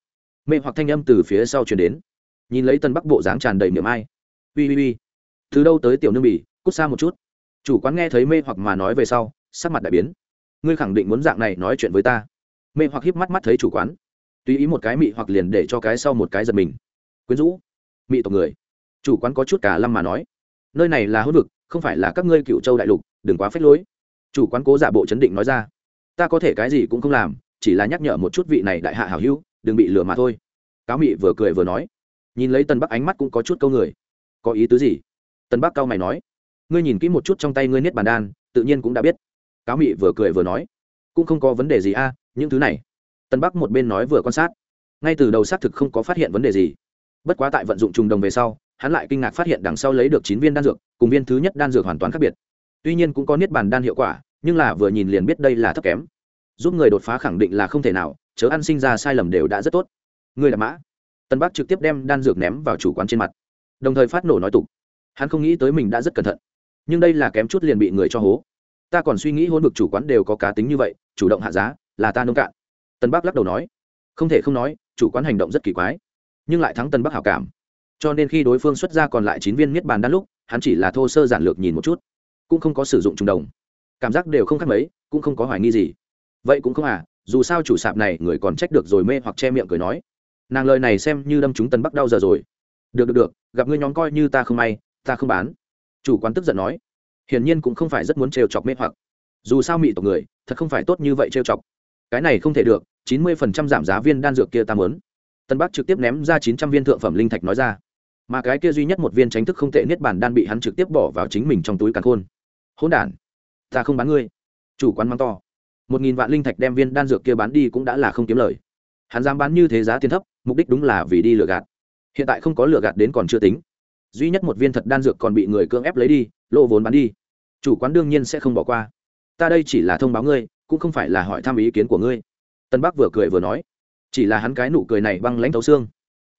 mê hoặc thanh âm từ phía sau truyền đến. Nhìn lấy tân bắc bộ dáng tràn đầy miệng ai. Ui ui ui từ đâu tới tiểu nương bỉ, cút xa một chút. Chủ quán nghe thấy mê hoặc mà nói về sau, sắc mặt đại biến. Ngươi khẳng định muốn dạng này nói chuyện với ta. Mê hoặc híp mắt mắt thấy chủ quán. Tùy ý một cái mị hoặc liền để cho cái sau một cái giật mình. Quyến rũ. Mị tộc người. Chủ quán có chút cả lâm mà nói. Nơi này là hỗn vực, không phải là các ngươi cựu châu đại lục, đừng quá phết lối. Chủ quán cố giả bộ chấn định nói ra. Ta có thể cái gì cũng không làm, chỉ là nhắc nhở một chút vị này đại hạ hảo hữu đừng bị lừa mà thôi. Cáo mị vừa cười vừa nói. Nhìn lấy tân bắc ánh mắt cũng có chút câu người. Có ý tứ gì? Tân bắc cao mày nói. Ngươi nhìn kỹ một chút trong tay ngươi niết bàn đan, tự nhiên cũng đã biết. Cáo mị vừa cười vừa nói. Cũng không có vấn đề gì a, những thứ này. Tân bắc một bên nói vừa quan sát. Ngay từ đầu xác thực không có phát hiện vấn đề gì. Bất quá tại vận dụng trùng đồng về sau, hắn lại kinh ngạc phát hiện đằng sau lấy được chín viên đan dược, cùng viên thứ nhất đan dược hoàn toàn khác biệt. Tuy nhiên cũng có niết bàn đan hiệu quả, nhưng là vừa nhìn liền biết đây là thấp kém. Giúp người đột phá khẳng định là không thể nào chớ ăn sinh ra sai lầm đều đã rất tốt. Người là mã. Tân bắc trực tiếp đem đan dược ném vào chủ quán trên mặt. Đồng thời phát nổ nói tục. Hắn không nghĩ tới mình đã rất cẩn thận. Nhưng đây là kém chút liền bị người cho hố. Ta còn suy nghĩ hôn vực chủ quán đều có cá tính như vậy, chủ động hạ giá, là ta nông cạn. Tân bắc lắc đầu nói. Không thể không nói, chủ quán hành động rất kỳ quái. Nhưng lại thắng tân bắc hảo cảm. Cho nên khi đối phương xuất ra còn lại chín viên miết bàn đan lúc, hắn chỉ là thô sơ giản lược nhìn một chút. Cũng không có sử dụng trùng đồng. Cảm giác đều không khác mấy, cũng không có hoài nghi gì. Vậy cũng không à dù sao chủ sạp này người còn trách được rồi mê hoặc che miệng cười nói. Nàng lời này xem như đâm chúng tân bắc đau giờ rồi. Được được được, gặp ngươi nhóm coi như ta không may, ta không bán. Chủ quán tức giận nói. Hiển nhiên cũng không phải rất muốn trêu chọc mê hoặc. Dù sao mị tộc người, thật không phải tốt như vậy trêu chọc. Cái này không thể được, chín mươi phần trăm giảm giá viên đan dược kia ta mớn tân bắc trực tiếp ném ra chín trăm viên thượng phẩm linh thạch nói ra. Mà cái kia duy nhất một viên tránh thức không tệ niết bản đan bị hắn trực tiếp bỏ vào chính mình trong túi càn khôn. Hỗn đản, ta không bán ngươi. Chủ quán mắng to một nghìn vạn linh thạch đem viên đan dược kia bán đi cũng đã là không kiếm lời. Hắn dám bán như thế giá tiền thấp, mục đích đúng là vì đi lừa gạt. Hiện tại không có lừa gạt đến còn chưa tính. Duy nhất một viên thật đan dược còn bị người cưỡng ép lấy đi lô vốn bán đi. Chủ quán đương nhiên sẽ không bỏ qua. Ta đây chỉ là thông báo ngươi, cũng không phải là hỏi thăm ý kiến của ngươi. Tân bắc vừa cười vừa nói. Chỉ là hắn cái nụ cười này băng lãnh thấu xương.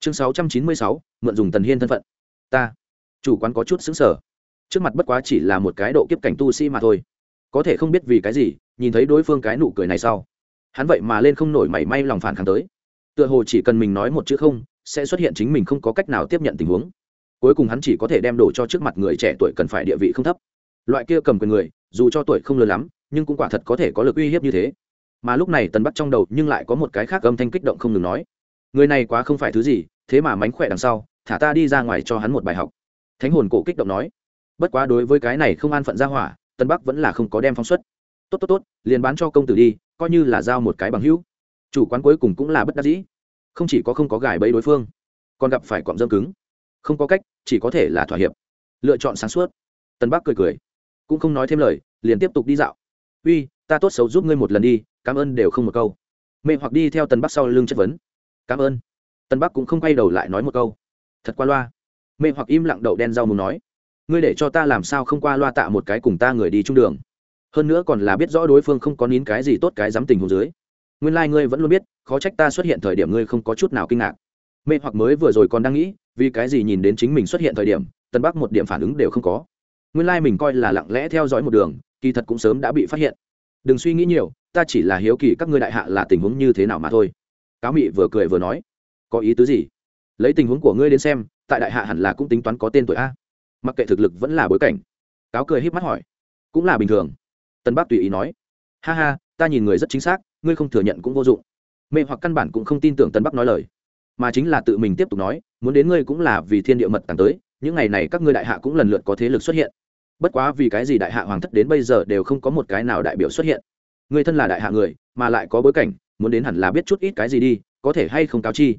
Chương sáu trăm chín mươi sáu, mượn dùng tần hiên thân phận. Ta. Chủ quán có chút xứng sở trước mặt bất quá chỉ là một cái độ kiếp cảnh tu sĩ mà thôi có thể không biết vì cái gì, nhìn thấy đối phương cái nụ cười này sau, hắn vậy mà lên không nổi mảy may lòng phản kháng tới. Tựa hồ chỉ cần mình nói một chữ không, sẽ xuất hiện chính mình không có cách nào tiếp nhận tình huống. Cuối cùng hắn chỉ có thể đem đổ cho trước mặt người trẻ tuổi cần phải địa vị không thấp. Loại kia cầm quyền người, dù cho tuổi không lớn lắm, nhưng cũng quả thật có thể có lực uy hiếp như thế. Mà lúc này tần bắt trong đầu nhưng lại có một cái khác âm thanh kích động không ngừng nói. Người này quá không phải thứ gì, thế mà mánh khỏe đằng sau, thả ta đi ra ngoài cho hắn một bài học. Thánh hồn cổ kích động nói. Bất quá đối với cái này không an phận ra hỏa tân bắc vẫn là không có đem phóng xuất. Tốt tốt tốt, liền bán cho công tử đi, coi như là giao một cái bằng hữu. Chủ quán cuối cùng cũng là bất đắc dĩ. Không chỉ có không có gài bẫy đối phương, còn gặp phải cọm dâm cứng. Không có cách, chỉ có thể là thỏa hiệp. Lựa chọn sáng suốt. Tân bắc cười cười, cũng không nói thêm lời, liền tiếp tục đi dạo. Uy, ta tốt xấu giúp ngươi một lần đi, cảm ơn đều không một câu. Mẹ hoặc đi theo tân bắc sau lưng chất vấn. Cảm ơn. Tân bắc cũng không quay đầu lại nói một câu. Thật qua loa. Mẹ hoặc im lặng đậu đen rau muốn nói ngươi để cho ta làm sao không qua loa tạ một cái cùng ta người đi trung đường. Hơn nữa còn là biết rõ đối phương không có nín cái gì tốt cái dám tình hồ dưới. Nguyên lai、like、ngươi vẫn luôn biết, khó trách ta xuất hiện thời điểm ngươi không có chút nào kinh ngạc. Mê hoặc mới vừa rồi còn đang nghĩ, vì cái gì nhìn đến chính mình xuất hiện thời điểm, tân bắc một điểm phản ứng đều không có. Nguyên lai mình coi là lặng lẽ theo dõi một đường, kỳ thật cũng sớm đã bị phát hiện. Đừng suy nghĩ nhiều, ta chỉ là hiếu kỳ các ngươi đại hạ là tình huống như thế nào mà thôi. Cáo mị vừa cười vừa nói, có ý tứ gì? Lấy tình huống của ngươi đến xem, tại đại hạ hẳn là cũng tính toán có tên tuổi a mặc kệ thực lực vẫn là bối cảnh. Cáo cười híp mắt hỏi. Cũng là bình thường. Tân bắc tùy ý nói. Ha ha, ta nhìn người rất chính xác, ngươi không thừa nhận cũng vô dụng. Mê hoặc căn bản cũng không tin tưởng tân bắc nói lời. Mà chính là tự mình tiếp tục nói, muốn đến ngươi cũng là vì thiên địa mật tàng tới, những ngày này các ngươi đại hạ cũng lần lượt có thế lực xuất hiện. Bất quá vì cái gì đại hạ hoàng thất đến bây giờ đều không có một cái nào đại biểu xuất hiện. Người thân là đại hạ người, mà lại có bối cảnh, muốn đến hẳn là biết chút ít cái gì đi, có thể hay không cáo chi.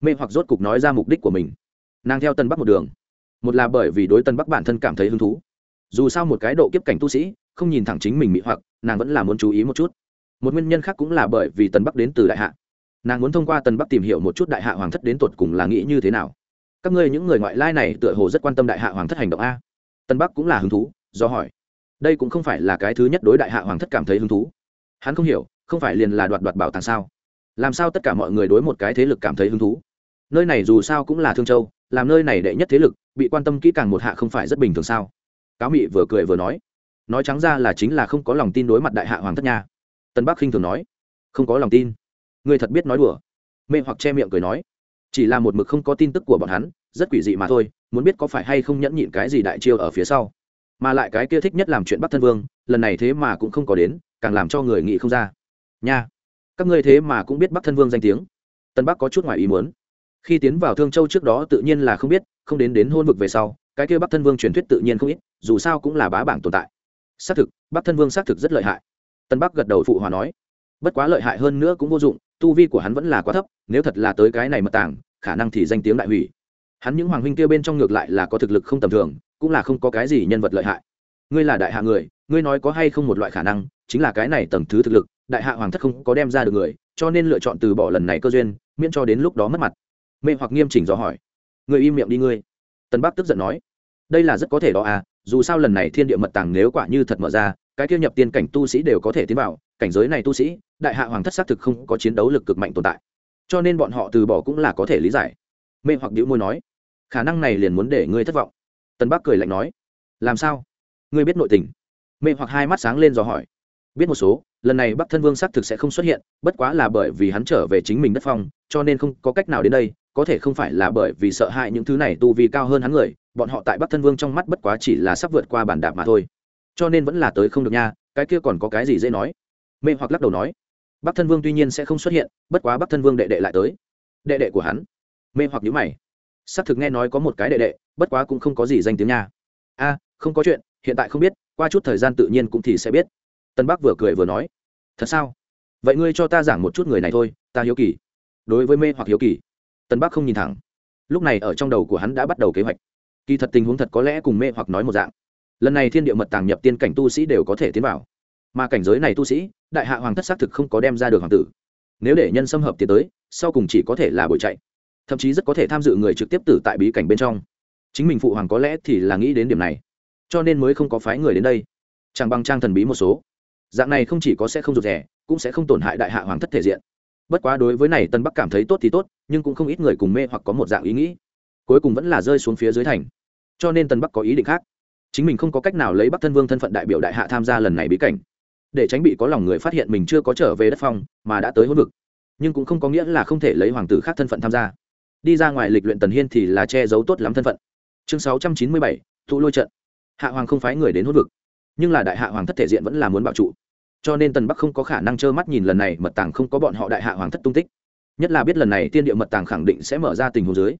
Mê hoặc rốt cục nói ra mục đích của mình. Nàng theo tân bắc một đường một là bởi vì đối tân bắc bản thân cảm thấy hứng thú. Dù sao một cái độ kiếp cảnh tu sĩ, không nhìn thẳng chính mình mị hoặc, nàng vẫn là muốn chú ý một chút. Một nguyên nhân khác cũng là bởi vì tân bắc đến từ đại hạ. Nàng muốn thông qua tân bắc tìm hiểu một chút đại hạ hoàng thất đến tột cùng là nghĩ như thế nào. Các ngươi những người ngoại lai này tựa hồ rất quan tâm đại hạ hoàng thất hành động a. Tân bắc cũng là hứng thú, do hỏi. Đây cũng không phải là cái thứ nhất đối đại hạ hoàng thất cảm thấy hứng thú. Hắn không hiểu, không phải liền là đoạt đoạt bảo tàng sao? Làm sao tất cả mọi người đối một cái thế lực cảm thấy hứng thú? Nơi này dù sao cũng là thương châu, làm nơi này đệ nhất thế lực bị quan tâm kỹ càng một hạ không phải rất bình thường sao? Cáo mị vừa cười vừa nói. Nói trắng ra là chính là không có lòng tin đối mặt đại hạ hoàng thất nha. Tân bắc khinh thường nói. Không có lòng tin. Người thật biết nói đùa. Mê hoặc che miệng cười nói. Chỉ là một mực không có tin tức của bọn hắn, rất quỷ dị mà thôi, muốn biết có phải hay không nhẫn nhịn cái gì đại chiêu ở phía sau. Mà lại cái kia thích nhất làm chuyện bắt thân vương, lần này thế mà cũng không có đến, càng làm cho người nghĩ không ra. Nha. Các ngươi thế mà cũng biết bắc thân vương danh tiếng. Tân bắc có chút ngoài ý muốn khi tiến vào thương châu trước đó tự nhiên là không biết, không đến đến hôn vực về sau, cái kia bắc thân vương truyền thuyết tự nhiên không ít, dù sao cũng là bá bảng tồn tại. Xác thực, bắc thân vương xác thực rất lợi hại. Tân bắc gật đầu phụ hòa nói, bất quá lợi hại hơn nữa cũng vô dụng, tu vi của hắn vẫn là quá thấp, nếu thật là tới cái này mật tàng, khả năng thì danh tiếng đại hủy. Hắn những hoàng huynh kia bên trong ngược lại là có thực lực không tầm thường, cũng là không có cái gì nhân vật lợi hại. Ngươi là đại hạ người, ngươi nói có hay không một loại khả năng, chính là cái này tầng thứ thực lực, đại hạ hoàng thất không có đem ra được người, cho nên lựa chọn từ bỏ lần này cơ duyên, miễn cho đến lúc đó mất mặt mê hoặc nghiêm chỉnh dò hỏi. Người im miệng đi ngươi. Tân bắc tức giận nói. Đây là rất có thể đó à dù sao lần này thiên địa mật tàng nếu quả như thật mở ra, cái kia nhập tiên cảnh tu sĩ đều có thể tiến vào, cảnh giới này tu sĩ, đại hạ hoàng thất xác thực không có chiến đấu lực cực mạnh tồn tại. Cho nên bọn họ từ bỏ cũng là có thể lý giải. Mê hoặc đĩu môi nói. Khả năng này liền muốn để ngươi thất vọng. Tân bắc cười lạnh nói. Làm sao? Ngươi biết nội tình. Mê hoặc hai mắt sáng lên dò hỏi. Biết một số, lần này bắc thân vương xác thực sẽ không xuất hiện, bất quá là bởi vì hắn trở về chính mình đất phong, cho nên không có cách nào đến đây có thể không phải là bởi vì sợ hãi những thứ này tu vi cao hơn hắn người, bọn họ tại bắc thân vương trong mắt bất quá chỉ là sắp vượt qua bản đạp mà thôi. Cho nên vẫn là tới không được nha, cái kia còn có cái gì dễ nói? Mê hoặc lắc đầu nói. Bắc thân vương tuy nhiên sẽ không xuất hiện, bất quá bắc thân vương đệ đệ lại tới. Đệ đệ của hắn. Mê hoặc nhữ mày. Xác thực nghe nói có một cái đệ đệ, bất quá cũng không có gì danh tiếng nha. A, không có chuyện, hiện tại không biết, qua chút thời gian tự nhiên cũng thì sẽ biết. Tân bắc vừa cười vừa nói. Thật sao? Vậy ngươi cho ta giảng một chút người này thôi, ta hiếu kỳ. Đối với mê hoặc hiếu kỳ tân bắc không nhìn thẳng. Lúc này ở trong đầu của hắn đã bắt đầu kế hoạch. Kỳ thật tình huống thật có lẽ cùng mê hoặc nói một dạng. Lần này thiên địa mật tàng nhập tiên cảnh tu sĩ đều có thể tiến vào. Mà cảnh giới này tu sĩ, đại hạ hoàng thất xác thực không có đem ra được hoàng tử. Nếu để nhân xâm hợp tiến tới, sau cùng chỉ có thể là bội chạy. Thậm chí rất có thể tham dự người trực tiếp tử tại bí cảnh bên trong. Chính mình phụ hoàng có lẽ thì là nghĩ đến điểm này. Cho nên mới không có phái người đến đây. Chẳng bằng trang thần bí một số. Dạng này không chỉ có sẽ không rụt rẻ cũng sẽ không tổn hại đại hạ hoàng thất thể diện bất quá đối với này tân bắc cảm thấy tốt thì tốt, nhưng cũng không ít người cùng mê hoặc có một dạng ý nghĩ. Cuối cùng vẫn là rơi xuống phía dưới thành. Cho nên tân bắc có ý định khác. Chính mình không có cách nào lấy bắc thân vương thân phận đại biểu đại hạ tham gia lần này bí cảnh. Để tránh bị có lòng người phát hiện mình chưa có trở về đất phong, mà đã tới hôn vực. Nhưng cũng không có nghĩa là không thể lấy hoàng tử khác thân phận tham gia. Đi ra ngoài lịch luyện tần hiên thì là che giấu tốt lắm thân phận. Chương sáu trăm chín mươi bảy, thụ lôi trận. Hạ hoàng không phái người đến hôn vực. Nhưng là đại hạ hoàng thất thể diện vẫn là muốn bảo trụ cho nên tần bắc không có khả năng trơ mắt nhìn lần này mật tàng không có bọn họ đại hạ hoàng thất tung tích. Nhất là biết lần này tiên địa mật tàng khẳng định sẽ mở ra tình huống dưới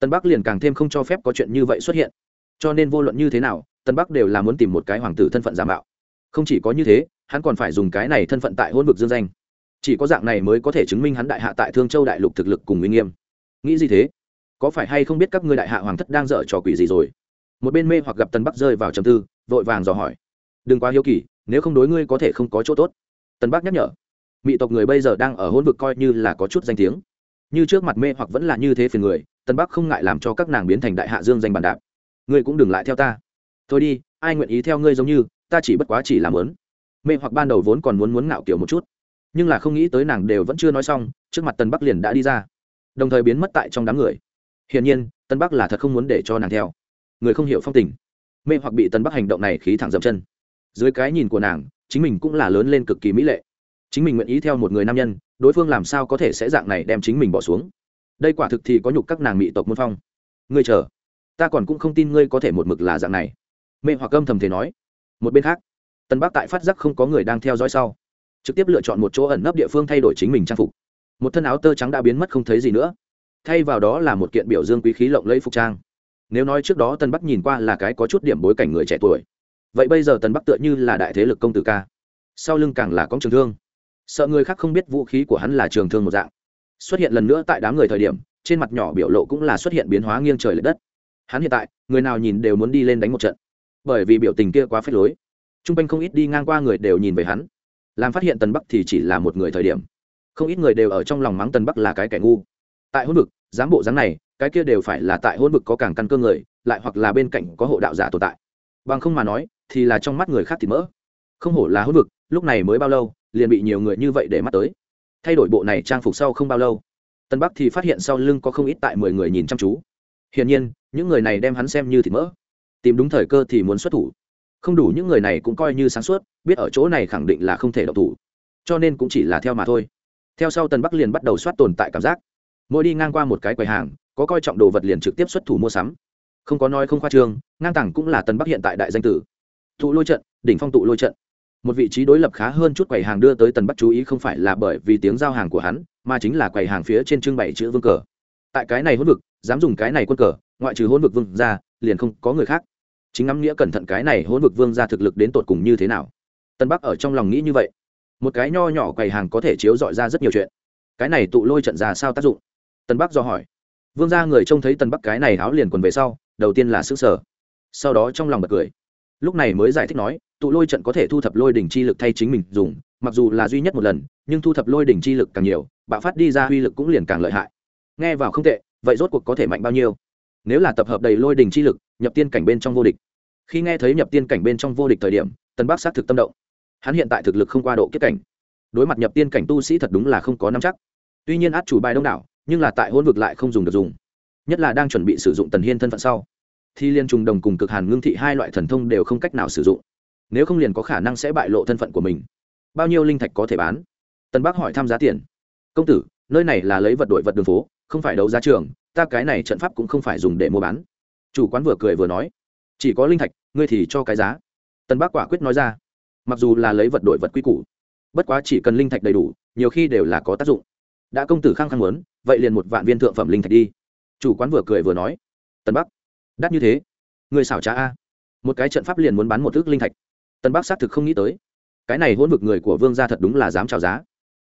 tân bắc liền càng thêm không cho phép có chuyện như vậy xuất hiện. Cho nên vô luận như thế nào tân bắc đều là muốn tìm một cái hoàng tử thân phận giả mạo. Không chỉ có như thế, hắn còn phải dùng cái này thân phận tại hôn vực dương danh. Chỉ có dạng này mới có thể chứng minh hắn đại hạ tại thương châu đại lục thực lực cùng uy nghiêm. Nghĩ gì thế? Có phải hay không biết các ngươi đại hạ hoàng thất đang dở trò quỷ gì rồi? Một bên mê hoặc gặp tân bắc rơi vào trầm tư, vội vàng dò hỏi. Đừng quá hiếu kỳ nếu không đối ngươi có thể không có chỗ tốt. Tân bắc nhắc nhở mỹ tộc người bây giờ đang ở hôn vực coi như là có chút danh tiếng. Như trước mặt mê hoặc vẫn là như thế phiền người tân bắc không ngại làm cho các nàng biến thành đại hạ dương danh bàn đạp ngươi cũng đừng lại theo ta. Thôi đi, ai nguyện ý theo ngươi giống như, ta chỉ bất quá chỉ làm lớn. Mê hoặc ban đầu vốn còn muốn muốn ngạo kiểu một chút, nhưng là không nghĩ tới nàng đều vẫn chưa nói xong, trước mặt tân bắc liền đã đi ra. Đồng thời biến mất tại trong đám người. Hiển nhiên tân bắc là thật không muốn để cho nàng theo. Người không hiểu phong tình. Mê hoặc bị tân bắc hành động này khí thẳng dậm chân dưới cái nhìn của nàng, chính mình cũng là lớn lên cực kỳ mỹ lệ. Chính mình nguyện ý theo một người nam nhân, đối phương làm sao có thể sẽ dạng này đem chính mình bỏ xuống? Đây quả thực thì có nhục các nàng mỹ tộc môn phong. Ngươi chờ, ta còn cũng không tin ngươi có thể một mực là dạng này. Mê hoặc âm thầm thế nói. Một bên khác tân bắc tại phát giác không có người đang theo dõi sau, trực tiếp lựa chọn một chỗ ẩn nấp địa phương thay đổi chính mình trang phục. Một thân áo tơ trắng đã biến mất không thấy gì nữa. Thay vào đó là một kiện biểu dương quý khí lộng lẫy phục trang. Nếu nói trước đó tân bắc nhìn qua là cái có chút điểm bối cảnh người trẻ tuổi vậy bây giờ tần bắc tựa như là đại thế lực công tử ca. Sau lưng càng là con trường thương. Sợ người khác không biết vũ khí của hắn là trường thương một dạng. Xuất hiện lần nữa tại đám người thời điểm, trên mặt nhỏ biểu lộ cũng là xuất hiện biến hóa nghiêng trời l ệ đất. Hắn hiện tại, người nào nhìn đều muốn đi lên đánh một trận. Bởi vì biểu tình kia quá phết lối. T r u n g quanh không ít đi ngang qua người đều nhìn về hắn. Làm phát hiện tần bắc thì chỉ là một người thời điểm. Không ít người đều ở trong lòng mắng tần bắc là cái kẻ ngu. Tại hôn vực giám bộ dáng này, cái kia đều phải là tại hôn vực có càng căn cơ người, lại hoặc là bên cạnh có hộ đạo giả tồn tại. Bằng không mà nói thì là trong mắt người khác thì mỡ. Không hổ là hôn vực, lúc này mới bao lâu, liền bị nhiều người như vậy để mắt tới. Thay đổi bộ này trang phục sau không bao lâu, tân bắc thì phát hiện sau lưng có không ít tại mười người nhìn chăm chú. Hiển nhiên, những người này đem hắn xem như thịt mỡ. Tìm đúng thời cơ thì muốn xuất thủ. Không đủ những người này cũng coi như sáng suốt, biết ở chỗ này khẳng định là không thể độc thủ. Cho nên cũng chỉ là theo mà thôi. Theo sau tân bắc liền bắt đầu soát tồn tại cảm giác. Mỗi đi ngang qua một cái quầy hàng, có coi trọng đồ vật liền trực tiếp xuất thủ mua sắm. Không có nói không khoa trương, ngang tẳng cũng là tân bắc hiện tại đại danh tử tụ lôi trận, đỉnh phong tụ lôi trận. Một vị trí đối lập khá hơn chút quầy hàng đưa tới tần bắc chú ý không phải là bởi vì tiếng giao hàng của hắn, mà chính là quầy hàng phía trên trưng bày chữ vương cờ. Tại cái này hôn vực, dám dùng cái này quân cờ, ngoại trừ hôn vực vương ra liền không có người khác. Chính ngắm nghĩa cẩn thận cái này hôn vực vương ra thực lực đến tột cùng như thế nào? Tân bắc ở trong lòng nghĩ như vậy. Một cái nho nhỏ quầy hàng có thể chiếu dọi ra rất nhiều chuyện. Cái này tụ lôi trận ra sao tác dụng? Tân bắc do hỏi. Vương ra người trông thấy tân bắc cái này áo liền quần về sau, đầu tiên là xứ sở sau đó trong lòng bật cười lúc này mới giải thích nói, tụ lôi trận có thể thu thập lôi đỉnh chi lực thay chính mình dùng, mặc dù là duy nhất một lần, nhưng thu thập lôi đỉnh chi lực càng nhiều, bạo phát đi ra uy lực cũng liền càng lợi hại. Nghe vào không tệ, vậy rốt cuộc có thể mạnh bao nhiêu? Nếu là tập hợp đầy lôi đỉnh chi lực, nhập tiên cảnh bên trong vô địch. Khi nghe thấy nhập tiên cảnh bên trong vô địch thời điểm, tân bắc xác thực tâm động. Hắn hiện tại thực lực không qua độ kết cảnh. Đối mặt nhập tiên cảnh tu sĩ thật đúng là không có nắm chắc. Tuy nhiên át chủ bài đông đảo, nhưng là tại hôn vực lại không dùng được dùng. Nhất là đang chuẩn bị sử dụng tần hiên thân phận sau thì liên trùng đồng cùng cực hàn ngưng thị hai loại thần thông đều không cách nào sử dụng. Nếu không liền có khả năng sẽ bại lộ thân phận của mình. Bao nhiêu linh thạch có thể bán? Tân bắc hỏi tham giá tiền. Công tử, nơi này là lấy vật đổi vật đường phố, không phải đấu giá trường, ta cái này trận pháp cũng không phải dùng để mua bán. Chủ quán vừa cười vừa nói. Chỉ có linh thạch, ngươi thì cho cái giá. Tân bắc quả quyết nói ra. Mặc dù là lấy vật đổi vật quy củ, bất quá chỉ cần linh thạch đầy đủ, nhiều khi đều là có tác dụng. Đã công tử khăng khăng muốn, vậy liền một vạn viên thượng phẩm linh thạch đi. Chủ quán vừa cười vừa nói. Tân bắc đắt như thế? Người xảo trá a. Một cái trận pháp liền muốn bán một thước linh thạch. Tân bắc xác thực không nghĩ tới. Cái này hôn vực người của vương gia thật đúng là dám trào giá.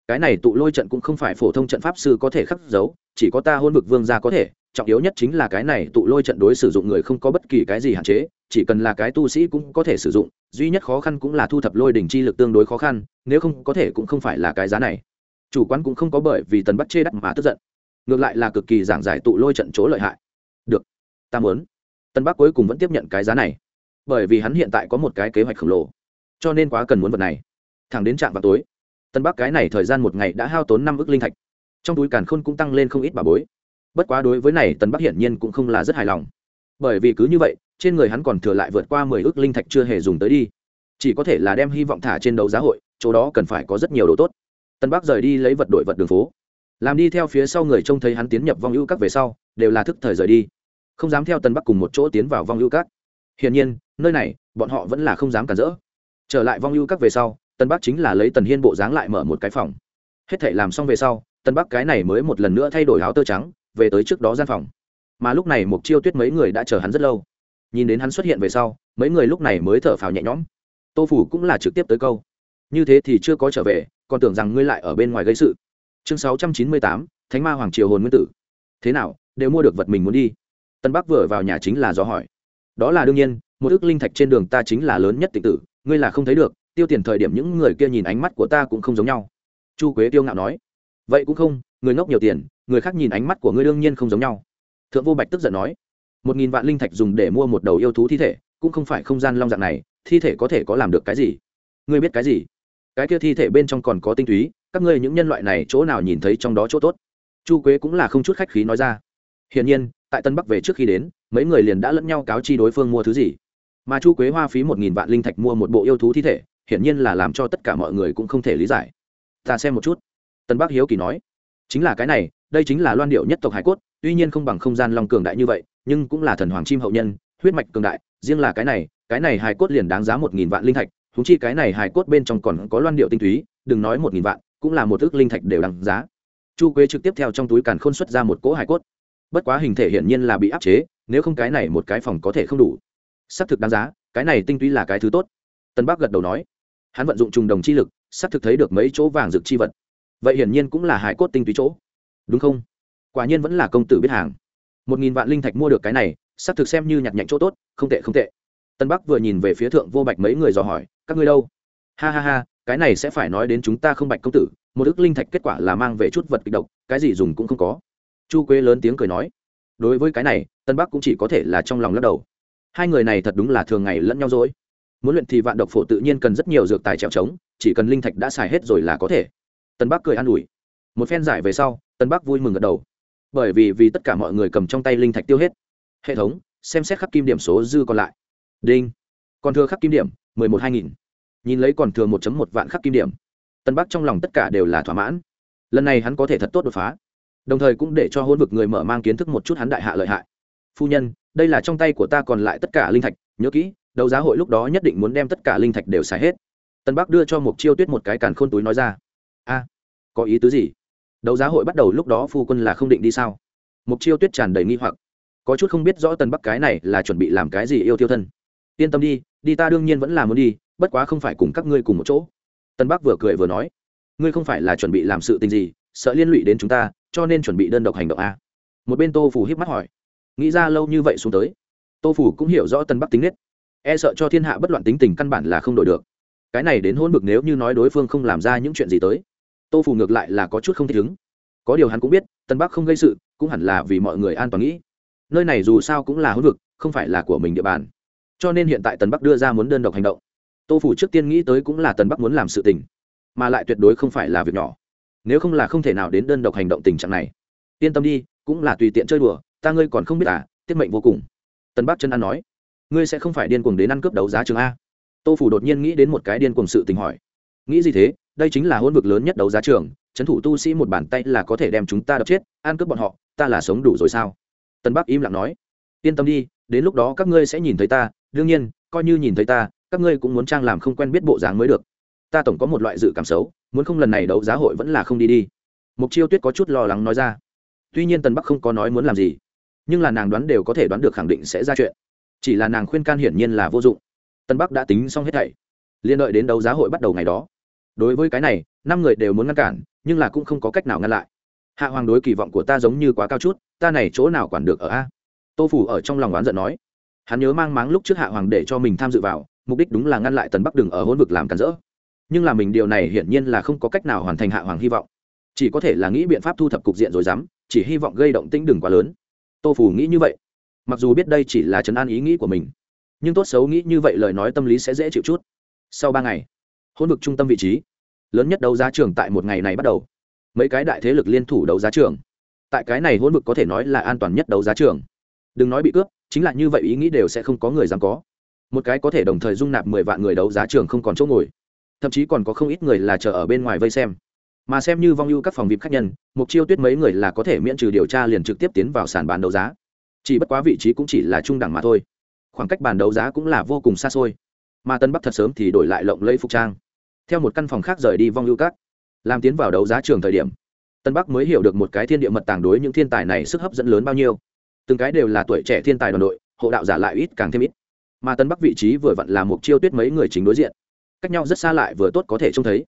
Cái này tụ lôi trận cũng không phải phổ thông trận pháp sư có thể khắc giấu chỉ có ta hôn vực vương gia có thể. Trọng yếu nhất chính là cái này tụ lôi trận đối sử dụng người không có bất kỳ cái gì hạn chế, chỉ cần là cái tu sĩ cũng có thể sử dụng. Duy nhất khó khăn cũng là thu thập lôi đỉnh chi lực tương đối khó khăn, nếu không có thể cũng không phải là cái giá này. Chủ quán cũng không có bởi vì tần bắt chê đắt mà tức giận. Ngược lại là cực kỳ giảng giải tụ lôi trận chỗ lợi hại. Được, ta muốn tân bắc cuối cùng vẫn tiếp nhận cái giá này. Bởi vì hắn hiện tại có một cái kế hoạch khổng lồ. Cho nên quá cần muốn vật này. Thẳng đến trạm vào tối, tân bắc cái này thời gian một ngày đã hao tốn năm ước linh thạch. Trong túi càn khôn cũng tăng lên không ít bà bối. Bất quá đối với này, tân bắc hiển nhiên cũng không là rất hài lòng. Bởi vì cứ như vậy, trên người hắn còn thừa lại vượt qua mười ước linh thạch chưa hề dùng tới đi. Chỉ có thể là đem hy vọng thả trên đấu giá hội, chỗ đó cần phải có rất nhiều đồ tốt. Tân bắc rời đi lấy vật đổi vật đường phố. Làm đi theo phía sau người trông thấy hắn tiến nhập vong ưu các về sau, đều là thức thời rời đi không dám theo tân bắc cùng một chỗ tiến vào vong ưu các hiển nhiên, nơi này, bọn họ vẫn là không dám cản rỡ. Trở lại vong ưu các về sau, tân bắc chính là lấy tần hiên bộ dáng lại mở một cái phòng. Hết thể làm xong về sau, tân bắc cái này mới một lần nữa thay đổi áo tơ trắng, về tới trước đó gian phòng. Mà lúc này mục chiêu tuyết mấy người đã chờ hắn rất lâu. Nhìn đến hắn xuất hiện về sau, mấy người lúc này mới thở phào nhẹ nhõm. Tô phủ cũng là trực tiếp tới câu. Như thế thì chưa có trở về, còn tưởng rằng ngươi lại ở bên ngoài gây sự. Chương sáu trăm chín mươi tám, thánh ma hoàng triều hồn nguyên tử. Thế nào, đều mua được vật mình muốn đi tân bắc vừa vào nhà chính là do hỏi. Đó là đương nhiên, một ước linh thạch trên đường ta chính là lớn nhất tịch tử, ngươi là không thấy được, tiêu tiền thời điểm những người kia nhìn ánh mắt của ta cũng không giống nhau. Chu quế tiêu ngạo nói. Vậy cũng không, người ngốc nhiều tiền, người khác nhìn ánh mắt của ngươi đương nhiên không giống nhau. Thượng vô bạch tức giận nói. Một nghìn vạn linh thạch dùng để mua một đầu yêu thú thi thể, cũng không phải không gian long dạng này, thi thể có thể có làm được cái gì? Ngươi biết cái gì? Cái kia thi thể bên trong còn có tinh túy, các ngươi những nhân loại này chỗ nào nhìn thấy trong đó chỗ tốt? Chu quế cũng là không chút khách khí nói ra. Hiển nhiên tại tân bắc về trước khi đến, mấy người liền đã lẫn nhau cáo chi đối phương mua thứ gì. Mà chu quế hoa phí một nghìn vạn linh thạch mua một bộ yêu thú thi thể, hiển nhiên là làm cho tất cả mọi người cũng không thể lý giải. Ta xem một chút. Tân bắc hiếu kỳ nói. Chính là cái này, đây chính là loan điệu nhất tộc hải cốt, tuy nhiên không bằng không gian long cường đại như vậy, nhưng cũng là thần hoàng chim hậu nhân, huyết mạch cường đại, riêng là cái này cái này hải cốt liền đáng giá một nghìn vạn linh thạch thúng chi cái này hải cốt bên trong còn có loan điệu tinh túy, đừng nói một nghìn vạn, cũng là một ước linh thạch đều đáng giá. Chu quế trực tiếp theo trong túi càn khôn xuất ra một cỗ hải cốt bất quá hình thể hiển nhiên là bị áp chế, nếu không cái này một cái phòng có thể không đủ. Xác thực đáng giá, cái này tinh túy là cái thứ tốt. Tân bắc gật đầu nói. Hắn vận dụng trùng đồng chi lực, xác thực thấy được mấy chỗ vàng rực chi vật. Vậy hiển nhiên cũng là hải cốt tinh túy chỗ. Đúng không? Quả nhiên vẫn là công tử biết hàng. Một nghìn vạn linh thạch mua được cái này, xác thực xem như nhặt nhạnh chỗ tốt, không tệ không tệ. Tân bắc vừa nhìn về phía thượng vô bạch mấy người dò hỏi, các ngươi đâu? Ha ha ha, cái này sẽ phải nói đến chúng ta không bạch công tử, một ức linh thạch kết quả là mang về chút vật kịch độc, cái gì dùng cũng không có chu quế lớn tiếng cười nói, đối với cái này, tân bắc cũng chỉ có thể là trong lòng lắc đầu. Hai người này thật đúng là thường ngày lẫn nhau dối. Muốn luyện thì vạn độc phổ tự nhiên cần rất nhiều dược tài trèo trống, chỉ cần linh thạch đã xài hết rồi là có thể. Tân bắc cười an ủi. Một phen giải về sau, tân bắc vui mừng gật đầu. Bởi vì vì tất cả mọi người cầm trong tay linh thạch tiêu hết. Hệ thống, xem xét khắc kim điểm số dư còn lại. Đinh. Còn thừa khắc kim điểm, mười một hai nghìn. Nhìn lấy còn thừa một một vạn khắc kim điểm. Tân bắc trong lòng tất cả đều là thỏa mãn. Lần này hắn có thể thật tốt đột phá đồng thời cũng để cho hôn vực người mở mang kiến thức một chút hắn đại hạ lợi hại. Phu nhân, đây là trong tay của ta còn lại tất cả linh thạch, nhớ kỹ, đấu giá hội lúc đó nhất định muốn đem tất cả linh thạch đều xài hết. Tân bắc đưa cho một chiêu tuyết một cái càn khôn túi nói ra. A, có ý tứ gì? Đấu giá hội bắt đầu lúc đó phu quân là không định đi sao? Mục chiêu tuyết tràn đầy nghi hoặc. Có chút không biết rõ tân bắc cái này là chuẩn bị làm cái gì yêu tiêu thân. Yên tâm đi đi ta đương nhiên vẫn là muốn đi, bất quá không phải cùng các ngươi cùng một chỗ. Tân bắc vừa cười vừa nói. Ngươi không phải là chuẩn bị làm sự tình gì sợ liên lụy đến chúng ta, cho nên chuẩn bị đơn độc hành động a. Một bên tô phủ hiếp mắt hỏi. Nghĩ ra lâu như vậy xuống tới. Tô phủ cũng hiểu rõ tân bắc tính nết. E sợ cho thiên hạ bất loạn tính tình căn bản là không đổi được. Cái này đến hôn bực nếu như nói đối phương không làm ra những chuyện gì tới. Tô phủ ngược lại là có chút không thích ứng. Có điều hắn cũng biết, tân bắc không gây sự, cũng hẳn là vì mọi người an toàn nghĩ. Nơi này dù sao cũng là hôn vực, không phải là của mình địa bàn. Cho nên hiện tại tần bắc đưa ra muốn đơn độc hành động. Tô phủ trước tiên nghĩ tới cũng là tần bắc muốn làm sự tình, mà lại tuyệt đối không phải là việc nhỏ nếu không là không thể nào đến đơn độc hành động tình trạng này. Yên tâm đi, cũng là tùy tiện chơi đùa, ta ngươi còn không biết à tiết mệnh vô cùng. Tần bắc chân An nói, ngươi sẽ không phải điên cuồng đến ăn cướp đấu giá trường a. Tô phủ đột nhiên nghĩ đến một cái điên cuồng sự tình hỏi, nghĩ gì thế, đây chính là hôn vực lớn nhất đấu giá trường trấn thủ tu sĩ một bàn tay là có thể đem chúng ta đập chết, ăn cướp bọn họ, ta là sống đủ rồi sao? Tân bắc im lặng nói, yên tâm đi, đến lúc đó các ngươi sẽ nhìn thấy ta, đương nhiên, coi như nhìn thấy ta, các ngươi cũng muốn trang làm không quen biết bộ dáng mới được. Ta tổng có một loại dự cảm xấu muốn không lần này đấu giá hội vẫn là không đi đi. Mục chiêu tuyết có chút lo lắng nói ra. Tuy nhiên tần bắc không có nói muốn làm gì, nhưng là nàng đoán đều có thể đoán được khẳng định sẽ ra chuyện. Chỉ là nàng khuyên can hiển nhiên là vô dụng. Tân bắc đã tính xong hết thảy liên đợi đến đấu giá hội bắt đầu ngày đó. Đối với cái này, năm người đều muốn ngăn cản, nhưng là cũng không có cách nào ngăn lại. Hạ hoàng đối kỳ vọng của ta giống như quá cao chút, ta này chỗ nào quản được ở a? Tô phủ ở trong lòng oán giận nói. Hắn nhớ mang máng lúc trước hạ hoàng để cho mình tham dự vào, mục đích đúng là ngăn lại tần bắc đừng ở hôn vực làm cản rỡ nhưng là mình điều này hiển nhiên là không có cách nào hoàn thành hạ hoàng hy vọng. Chỉ có thể là nghĩ biện pháp thu thập cục diện rồi dám, chỉ hy vọng gây động tĩnh đừng quá lớn. Tô phủ nghĩ như vậy. Mặc dù biết đây chỉ là trấn an ý nghĩ của mình, nhưng tốt xấu nghĩ như vậy lời nói tâm lý sẽ dễ chịu chút. Sau ba ngày, hôn vực trung tâm vị trí, lớn nhất đấu giá trường tại một ngày này bắt đầu. Mấy cái đại thế lực liên thủ đấu giá trường. Tại cái này hôn vực có thể nói là an toàn nhất đấu giá trường. Đừng nói bị cướp, chính là như vậy ý nghĩ đều sẽ không có người dám có. Một cái có thể đồng thời dung nạp mười vạn người đấu giá trường không còn chỗ ngồi thậm chí còn có không ít người là chờ ở bên ngoài vây xem. Mà xem như vong ưu các phòng vip khách nhân mục chiêu tuyết mấy người là có thể miễn trừ điều tra liền trực tiếp tiến vào sàn bán đấu giá. Chỉ bất quá vị trí cũng chỉ là trung đẳng mà thôi. Khoảng cách bàn đấu giá cũng là vô cùng xa xôi. Mà tân bắc thật sớm thì đổi lại lộng lẫy phục trang. Theo một căn phòng khác rời đi vong ưu các, làm tiến vào đấu giá trường thời điểm, tân bắc mới hiểu được một cái thiên địa mật tàng đối những thiên tài này sức hấp dẫn lớn bao nhiêu. Từng cái đều là tuổi trẻ thiên tài đoàn đội, hộ đạo giả lại ít càng thêm ít. Mà tân bắc vị trí vừa vặn là mục chiêu tuyết mấy người chính đối diện cách nhau rất xa lại vừa tốt có thể trông thấy.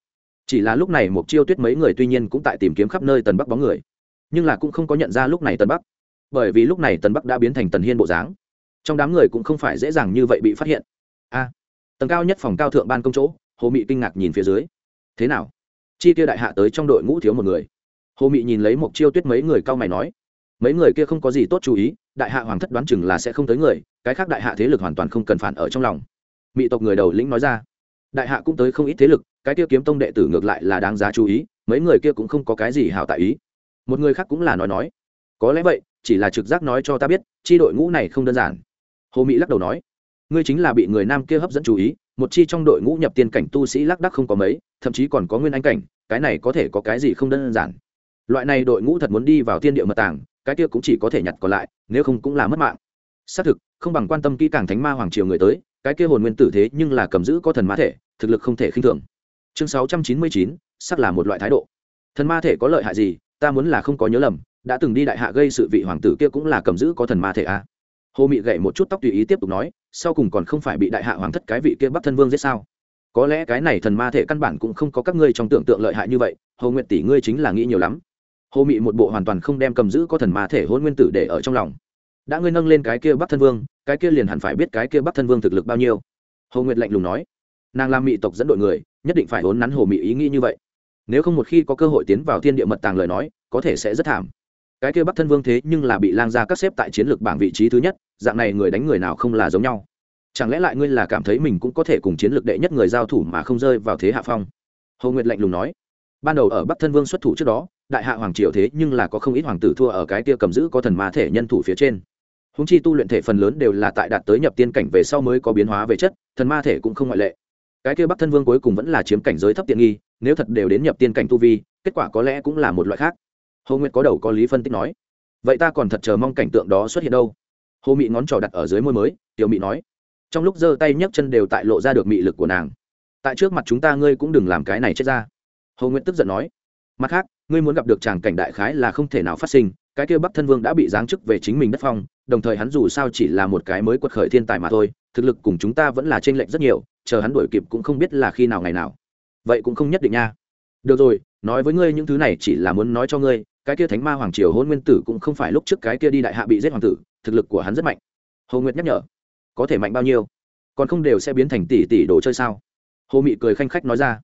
Chỉ là lúc này một chiêu tuyết mấy người tuy nhiên cũng tại tìm kiếm khắp nơi tần bắc bóng người, nhưng là cũng không có nhận ra lúc này tần bắc. Bởi vì lúc này tần bắc đã biến thành tần hiên bộ dáng, trong đám người cũng không phải dễ dàng như vậy bị phát hiện. A à, tầng cao nhất phòng cao thượng ban công chỗ, hồ mị kinh ngạc nhìn phía dưới. Thế nào? Chi tiêu đại hạ tới trong đội ngũ thiếu một người. Hồ mị nhìn lấy một chiêu tuyết mấy người cao mày nói, mấy người kia không có gì tốt chú ý, đại hạ hoàng thất đoán chừng là sẽ không tới người, cái khác đại hạ thế lực hoàn toàn không cần phản ở trong lòng. Mị tộc người đầu lĩnh nói ra đại hạ cũng tới không ít thế lực, cái kia kiếm tông đệ tử ngược lại là đáng giá chú ý, mấy người kia cũng không có cái gì hảo tại ý. Một người khác cũng là nói nói, có lẽ vậy, chỉ là trực giác nói cho ta biết, chi đội ngũ này không đơn giản. Hồ mỹ lắc đầu nói, ngươi chính là bị người nam kia hấp dẫn chú ý, một chi trong đội ngũ nhập tiên cảnh tu sĩ lác đắc không có mấy, thậm chí còn có nguyên anh cảnh, cái này có thể có cái gì không đơn giản. Loại này đội ngũ thật muốn đi vào tiên địa mật tàng, cái kia cũng chỉ có thể nhặt còn lại, nếu không cũng là mất mạng. Xác thực, không bằng quan tâm kỹ càng thánh ma hoàng triều người tới cái kia hồn nguyên tử thế nhưng là cầm giữ có thần ma thể, thực lực không thể khinh thường. Chương sáu trăm chín mươi chín, sắc là một loại thái độ. Thần ma thể có lợi hại gì, ta muốn là không có nhớ lầm, đã từng đi đại hạ gây sự vị hoàng tử kia cũng là cầm giữ có thần ma thể a à. hồ mị gậy một chút tóc tùy ý tiếp tục nói, sau cùng còn không phải bị đại hạ hoàng thất cái vị kia bắc thân vương giết sao? Có lẽ cái này thần ma thể căn bản cũng không có các ngươi trong tưởng tượng lợi hại như vậy, hồ nguyện tỷ ngươi chính là nghĩ nhiều lắm. Hồ mị một bộ hoàn toàn không đem cầm giữ có thần ma thể hôn nguyên tử để ở trong lòng đã ngươi nâng lên cái kia bắc thân vương, cái kia liền hẳn phải biết cái kia bắc thân vương thực lực bao nhiêu. Hồ nguyệt lạnh lùng nói. Nàng làm mị tộc dẫn đội người, nhất định phải hốn nắn hồ mị ý nghĩ như vậy. Nếu không một khi có cơ hội tiến vào thiên địa mật tàng lời nói, có thể sẽ rất thảm. Cái kia bắc thân vương thế nhưng là bị lang gia cắt xếp tại chiến lược bảng vị trí thứ nhất, dạng này người đánh người nào không là giống nhau. Chẳng lẽ lại ngươi là cảm thấy mình cũng có thể cùng chiến lược đệ nhất người giao thủ mà không rơi vào thế hạ phong? Hồ nguyệt lạnh lùng nói. Ban đầu ở bắc thân vương xuất thủ trước đó, đại hạ hoàng triều thế nhưng là có không ít hoàng tử thua ở cái kia cầm giữ có thần ma thể nhân thủ phía trên húng chi tu luyện thể phần lớn đều là tại đạt tới nhập tiên cảnh về sau mới có biến hóa về chất, thần ma thể cũng không ngoại lệ. Cái kia bắc thân vương cuối cùng vẫn là chiếm cảnh giới thấp tiện nghi, nếu thật đều đến nhập tiên cảnh tu vi, kết quả có lẽ cũng là một loại khác. Hồ nguyệt có đầu có lý phân tích nói, vậy ta còn thật chờ mong cảnh tượng đó xuất hiện đâu? Hồ mị ngón trỏ đặt ở dưới môi mới, tiểu mị nói, trong lúc giơ tay nhấc chân đều tại lộ ra được mị lực của nàng. Tại trước mặt chúng ta ngươi cũng đừng làm cái này chết ra. Hồ nguyệt tức giận nói, mặt khác, ngươi muốn gặp được chàng cảnh đại khái là không thể nào phát sinh cái kia bắc thân vương đã bị giáng chức về chính mình đất phong đồng thời hắn dù sao chỉ là một cái mới quật khởi thiên tài mà thôi thực lực cùng chúng ta vẫn là t r ê n lệch rất nhiều chờ hắn đuổi kịp cũng không biết là khi nào ngày nào. Vậy cũng không nhất định nha. Được rồi nói với ngươi những thứ này chỉ là muốn nói cho ngươi cái kia thánh ma hoàng triều hôn nguyên tử cũng không phải lúc trước cái kia đi đại hạ bị giết hoàng tử thực lực của hắn rất mạnh. Hồ nguyệt nhắc nhở có thể mạnh bao nhiêu? Còn không đều sẽ biến thành tỷ tỷ đồ chơi sao? Hồ mị cười khanh khách nói ra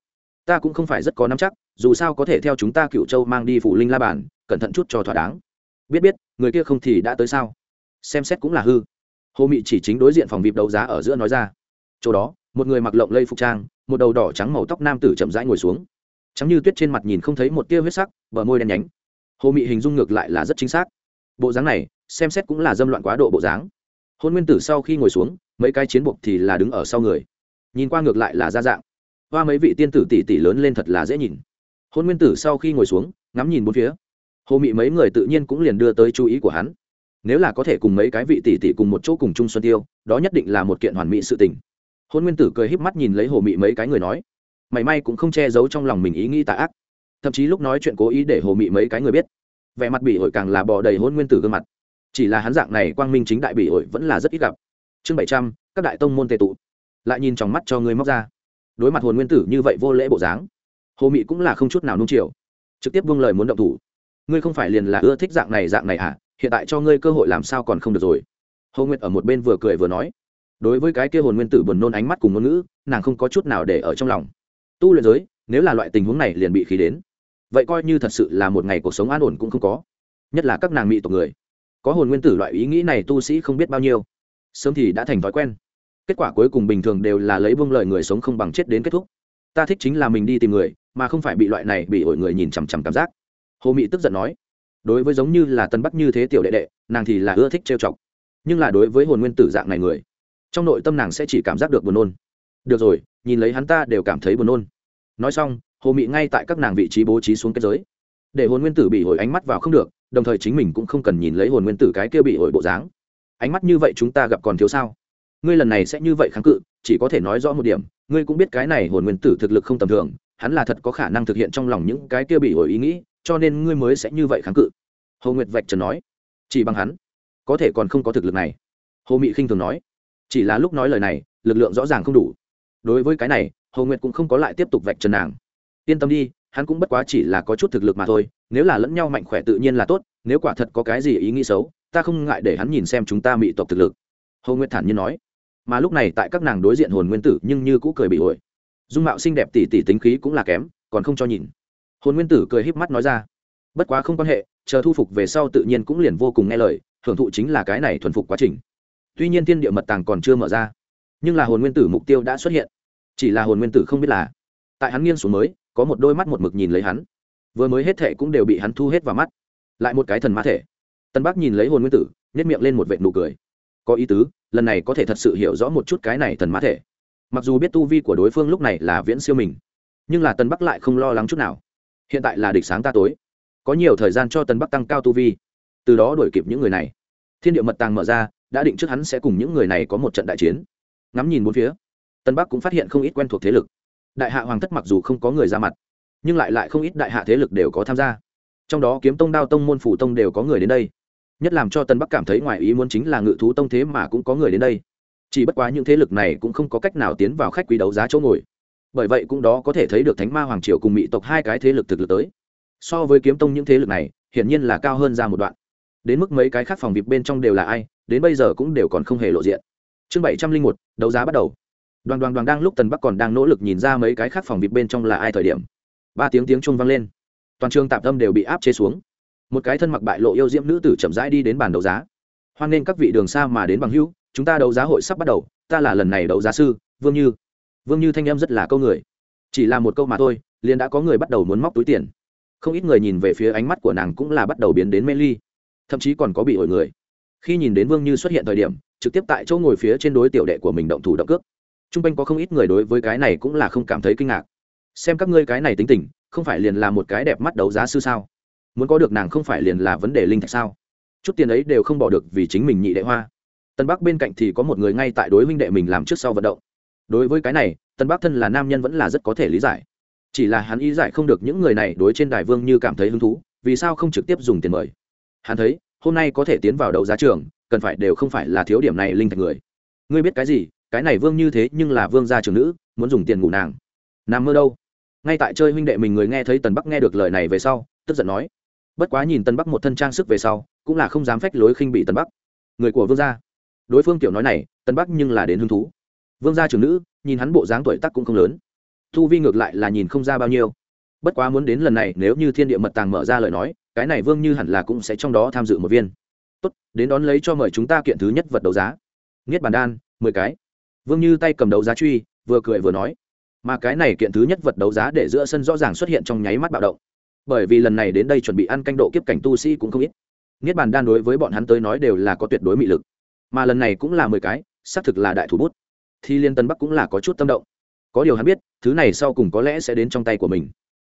ta cũng không phải rất có nắm chắc dù sao có thể theo chúng ta cựu châu mang đi phụ linh la bản, cẩn thận chút cho thỏa đáng biết biết, người kia không thì đã tới sao? Xem xét cũng là hư. Hồ mị chỉ chính đối diện phòng vịp đấu giá ở giữa nói ra. Chỗ đó, một người mặc lộng lây phục trang, một đầu đỏ trắng màu tóc nam tử chậm rãi ngồi xuống. Trắng như tuyết trên mặt nhìn không thấy một tia huyết sắc, bờ môi đen nhánh. Hồ mị hình dung ngược lại là rất chính xác. Bộ dáng này, xem xét cũng là dâm loạn quá độ bộ dáng. Hôn nguyên tử sau khi ngồi xuống, mấy cái chiến buộc thì là đứng ở sau người. Nhìn qua ngược lại là ra dạng. Hoa mấy vị tiên tử tỷ tỷ lớn lên thật là dễ nhìn. Hôn nguyên tử sau khi ngồi xuống, ngắm nhìn bốn phía hồ mị mấy người tự nhiên cũng liền đưa tới chú ý của hắn. Nếu là có thể cùng mấy cái vị tỷ tỷ cùng một chỗ cùng chung xuân tiêu, đó nhất định là một kiện hoàn mỹ sự tình. Hôn nguyên tử cười híp mắt nhìn lấy hồ mị mấy cái người nói, mảy may cũng không che giấu trong lòng mình ý nghĩ tà ác. Thậm chí lúc nói chuyện cố ý để hồ mị mấy cái người biết, vẻ mặt bị ổi càng là bò đầy hôn nguyên tử gương mặt. Chỉ là hắn dạng này quang minh chính đại bị ổi vẫn là rất ít gặp. Chương bảy trăm, các đại tông môn tệ tụ. Lại nhìn trong mắt cho người móc ra. Đối mặt hồn nguyên tử như vậy vô lễ bộ dáng, hồ mị cũng là không chút nào nung chiều, trực tiếp buông lời muốn động thủ ngươi không phải liền là ưa thích dạng này dạng này à? Hiện tại cho ngươi cơ hội làm sao còn không được rồi? Hồ nguyệt ở một bên vừa cười vừa nói. Đối với cái kia hồn nguyên tử buồn nôn ánh mắt cùng ngôn ngữ, nàng không có chút nào để ở trong lòng. Tu luyện giới, nếu là loại tình huống này liền bị khí đến. Vậy coi như thật sự là một ngày cuộc sống an ổn cũng không có. Nhất là các nàng mỹ tộc người. Có hồn nguyên tử loại ý nghĩ này tu sĩ không biết bao nhiêu. Sớm thì đã thành thói quen. Kết quả cuối cùng bình thường đều là lấy vương lời người sống không bằng chết đến kết thúc. Ta thích chính là mình đi tìm người, mà không phải bị loại này bị ổi người nhìn chằm chằm cảm giác hồ mị tức giận nói, đối với giống như là tân bắc như thế tiểu đệ đệ, nàng thì là ưa thích trêu chọc, nhưng là đối với hồn nguyên tử dạng này người, trong nội tâm nàng sẽ chỉ cảm giác được buồn nôn. Được rồi, nhìn lấy hắn ta đều cảm thấy buồn nôn. Nói xong, hồ mị ngay tại các nàng vị trí bố trí xuống kết giới. Để hồn nguyên tử bị hồi ánh mắt vào không được, đồng thời chính mình cũng không cần nhìn lấy hồn nguyên tử cái kia bị hồi bộ dáng. Ánh mắt như vậy chúng ta gặp còn thiếu sao? Ngươi lần này sẽ như vậy kháng cự, chỉ có thể nói rõ một điểm, ngươi cũng biết cái này hồn nguyên tử thực lực không tầm thường, hắn là thật có khả năng thực hiện trong lòng những cái kia bị hồi ý nghĩ cho nên ngươi mới sẽ như vậy kháng cự. Hồ nguyệt vạch trần nói. Chỉ bằng hắn, có thể còn không có thực lực này. Hồ mị khinh thường nói. Chỉ là lúc nói lời này, lực lượng rõ ràng không đủ. Đối với cái này, hồ nguyệt cũng không có lại tiếp tục vạch trần nàng. Yên tâm đi, hắn cũng bất quá chỉ là có chút thực lực mà thôi. Nếu là lẫn nhau mạnh khỏe tự nhiên là tốt, nếu quả thật có cái gì ý nghĩ xấu, ta không ngại để hắn nhìn xem chúng ta mị tộc thực lực. Hồ nguyệt thản nhiên nói. Mà lúc này tại các nàng đối diện hồn nguyên tử nhưng như cũ cười bị ổi. Dung mạo xinh đẹp tỷ tỷ tính khí cũng là kém, còn không cho nhìn hồn nguyên tử cười híp mắt nói ra. Bất quá không quan hệ, chờ thu phục về sau tự nhiên cũng liền vô cùng nghe lời, hưởng thụ chính là cái này thuần phục quá trình. Tuy nhiên thiên địa mật tàng còn chưa mở ra, nhưng là hồn nguyên tử mục tiêu đã xuất hiện. Chỉ là hồn nguyên tử không biết là, tại hắn nghiêng xuống mới, có một đôi mắt một mực nhìn lấy hắn. Vừa mới hết thệ cũng đều bị hắn thu hết vào mắt. Lại một cái thần ma thể. Tân bắc nhìn lấy hồn nguyên tử nhét miệng lên một vệ nụ cười. Có ý tứ, lần này có thể thật sự hiểu rõ một chút cái này thần mã thể. Mặc dù biết tu vi của đối phương lúc này là viễn siêu mình, nhưng là tân bắc lại không lo lắng chút nào hiện tại là địch sáng ta tối. Có nhiều thời gian cho tân bắc tăng cao tu vi. Từ đó đuổi kịp những người này. Thiên địa mật tàng mở ra, đã định trước hắn sẽ cùng những người này có một trận đại chiến. Ngắm nhìn bốn phía tân bắc cũng phát hiện không ít quen thuộc thế lực. Đại hạ hoàng thất mặc dù không có người ra mặt, nhưng lại lại không ít đại hạ thế lực đều có tham gia. Trong đó kiếm tông, đao tông, môn phủ tông đều có người đến đây. Nhất làm cho tân bắc cảm thấy ngoài ý muốn chính là ngự thú tông thế mà cũng có người đến đây. Chỉ bất quá những thế lực này cũng không có cách nào tiến vào khách quý đấu giá chỗ ngồi bởi vậy cũng đó có thể thấy được thánh ma hoàng triều cùng mỹ tộc hai cái thế lực thực lực tới. So với kiếm tông những thế lực này, hiển nhiên là cao hơn ra một đoạn. Đến mức mấy cái khác phòng vịp bên trong đều là ai, đến bây giờ cũng đều còn không hề lộ diện. Chương bảy trăm linh một, đấu giá bắt đầu. Đoàn đoàn đoàn đang lúc tần bắc còn đang nỗ lực nhìn ra mấy cái khác phòng vịp bên trong là ai thời điểm. Ba tiếng tiếng chuông vang lên. Toàn trường tạm tâm đều bị áp chế xuống. Một cái thân mặc bại lộ yêu diễm nữ tử chậm rãi đi đến bàn đấu giá. Hoan nghênh các vị đường xa mà đến bằng hữu, chúng ta đấu giá hội sắp bắt đầu, ta là lần này đấu giá sư, vương như vương như thanh em rất là câu người. Chỉ là một câu mà thôi, liền đã có người bắt đầu muốn móc túi tiền. Không ít người nhìn về phía ánh mắt của nàng cũng là bắt đầu biến đến mê ly. Thậm chí còn có bị ổi người. Khi nhìn đến vương như xuất hiện thời điểm, trực tiếp tại chỗ ngồi phía trên đối tiểu đệ của mình động thủ động cước. T r u n g quanh có không ít người đối với cái này cũng là không cảm thấy kinh ngạc. Xem các ngươi cái này tính tình, không phải liền là một cái đẹp mắt đấu giá sư sao? Muốn có được nàng không phải liền là vấn đề linh thạch sao? Chút tiền ấy đều không bỏ được vì chính mình nhị đệ hoa. Tân bắc bên cạnh thì có một người ngay tại đối minh đệ mình làm trước sau vận động đối với cái này, tân bắc thân là nam nhân vẫn là rất có thể lý giải. Chỉ là hắn ý giải không được những người này đối trên đài vương như cảm thấy hứng thú, vì sao không trực tiếp dùng tiền mời? Hắn thấy, hôm nay có thể tiến vào đấu giá trường, cần phải đều không phải là thiếu điểm này linh thạch người. Ngươi biết cái gì, cái này vương như thế nhưng là vương gia trưởng nữ, muốn dùng tiền ngủ nàng. Nằm mơ đâu? Ngay tại chơi huynh đệ mình người nghe thấy tần bắc nghe được lời này về sau, tức giận nói. Bất quá nhìn tần bắc một thân trang sức về sau, cũng là không dám phách lối khinh bị tần bắc. Người của vương gia. Đối phương tiểu nói này, tần bắc nhưng là đến hứng thú vương gia trưởng nữ, nhìn hắn bộ dáng tuổi tác cũng không lớn. Thu vi ngược lại là nhìn không ra bao nhiêu. Bất quá muốn đến lần này, nếu như thiên địa mật tàng mở ra lời nói, cái này vương như hẳn là cũng sẽ trong đó tham dự một viên. Tốt, đến đón lấy cho mời chúng ta kiện thứ nhất vật đấu giá. Nghiết bàn đan, mười cái. Vương như tay cầm đấu giá truy, vừa cười vừa nói. Mà cái này kiện thứ nhất vật đấu giá để giữa sân rõ ràng xuất hiện trong nháy mắt bạo động. Bởi vì lần này đến đây chuẩn bị ăn canh độ kiếp cảnh tu sĩ cũng không ít. Nghiết bàn đan đối với bọn hắn tới nói đều là có tuyệt đối mị lực. Mà lần này cũng là mười cái, xác thực là đại thủ bút thì liên tân bắc cũng là có chút tâm động. Có điều hắn biết, thứ này sau cùng có lẽ sẽ đến trong tay của mình.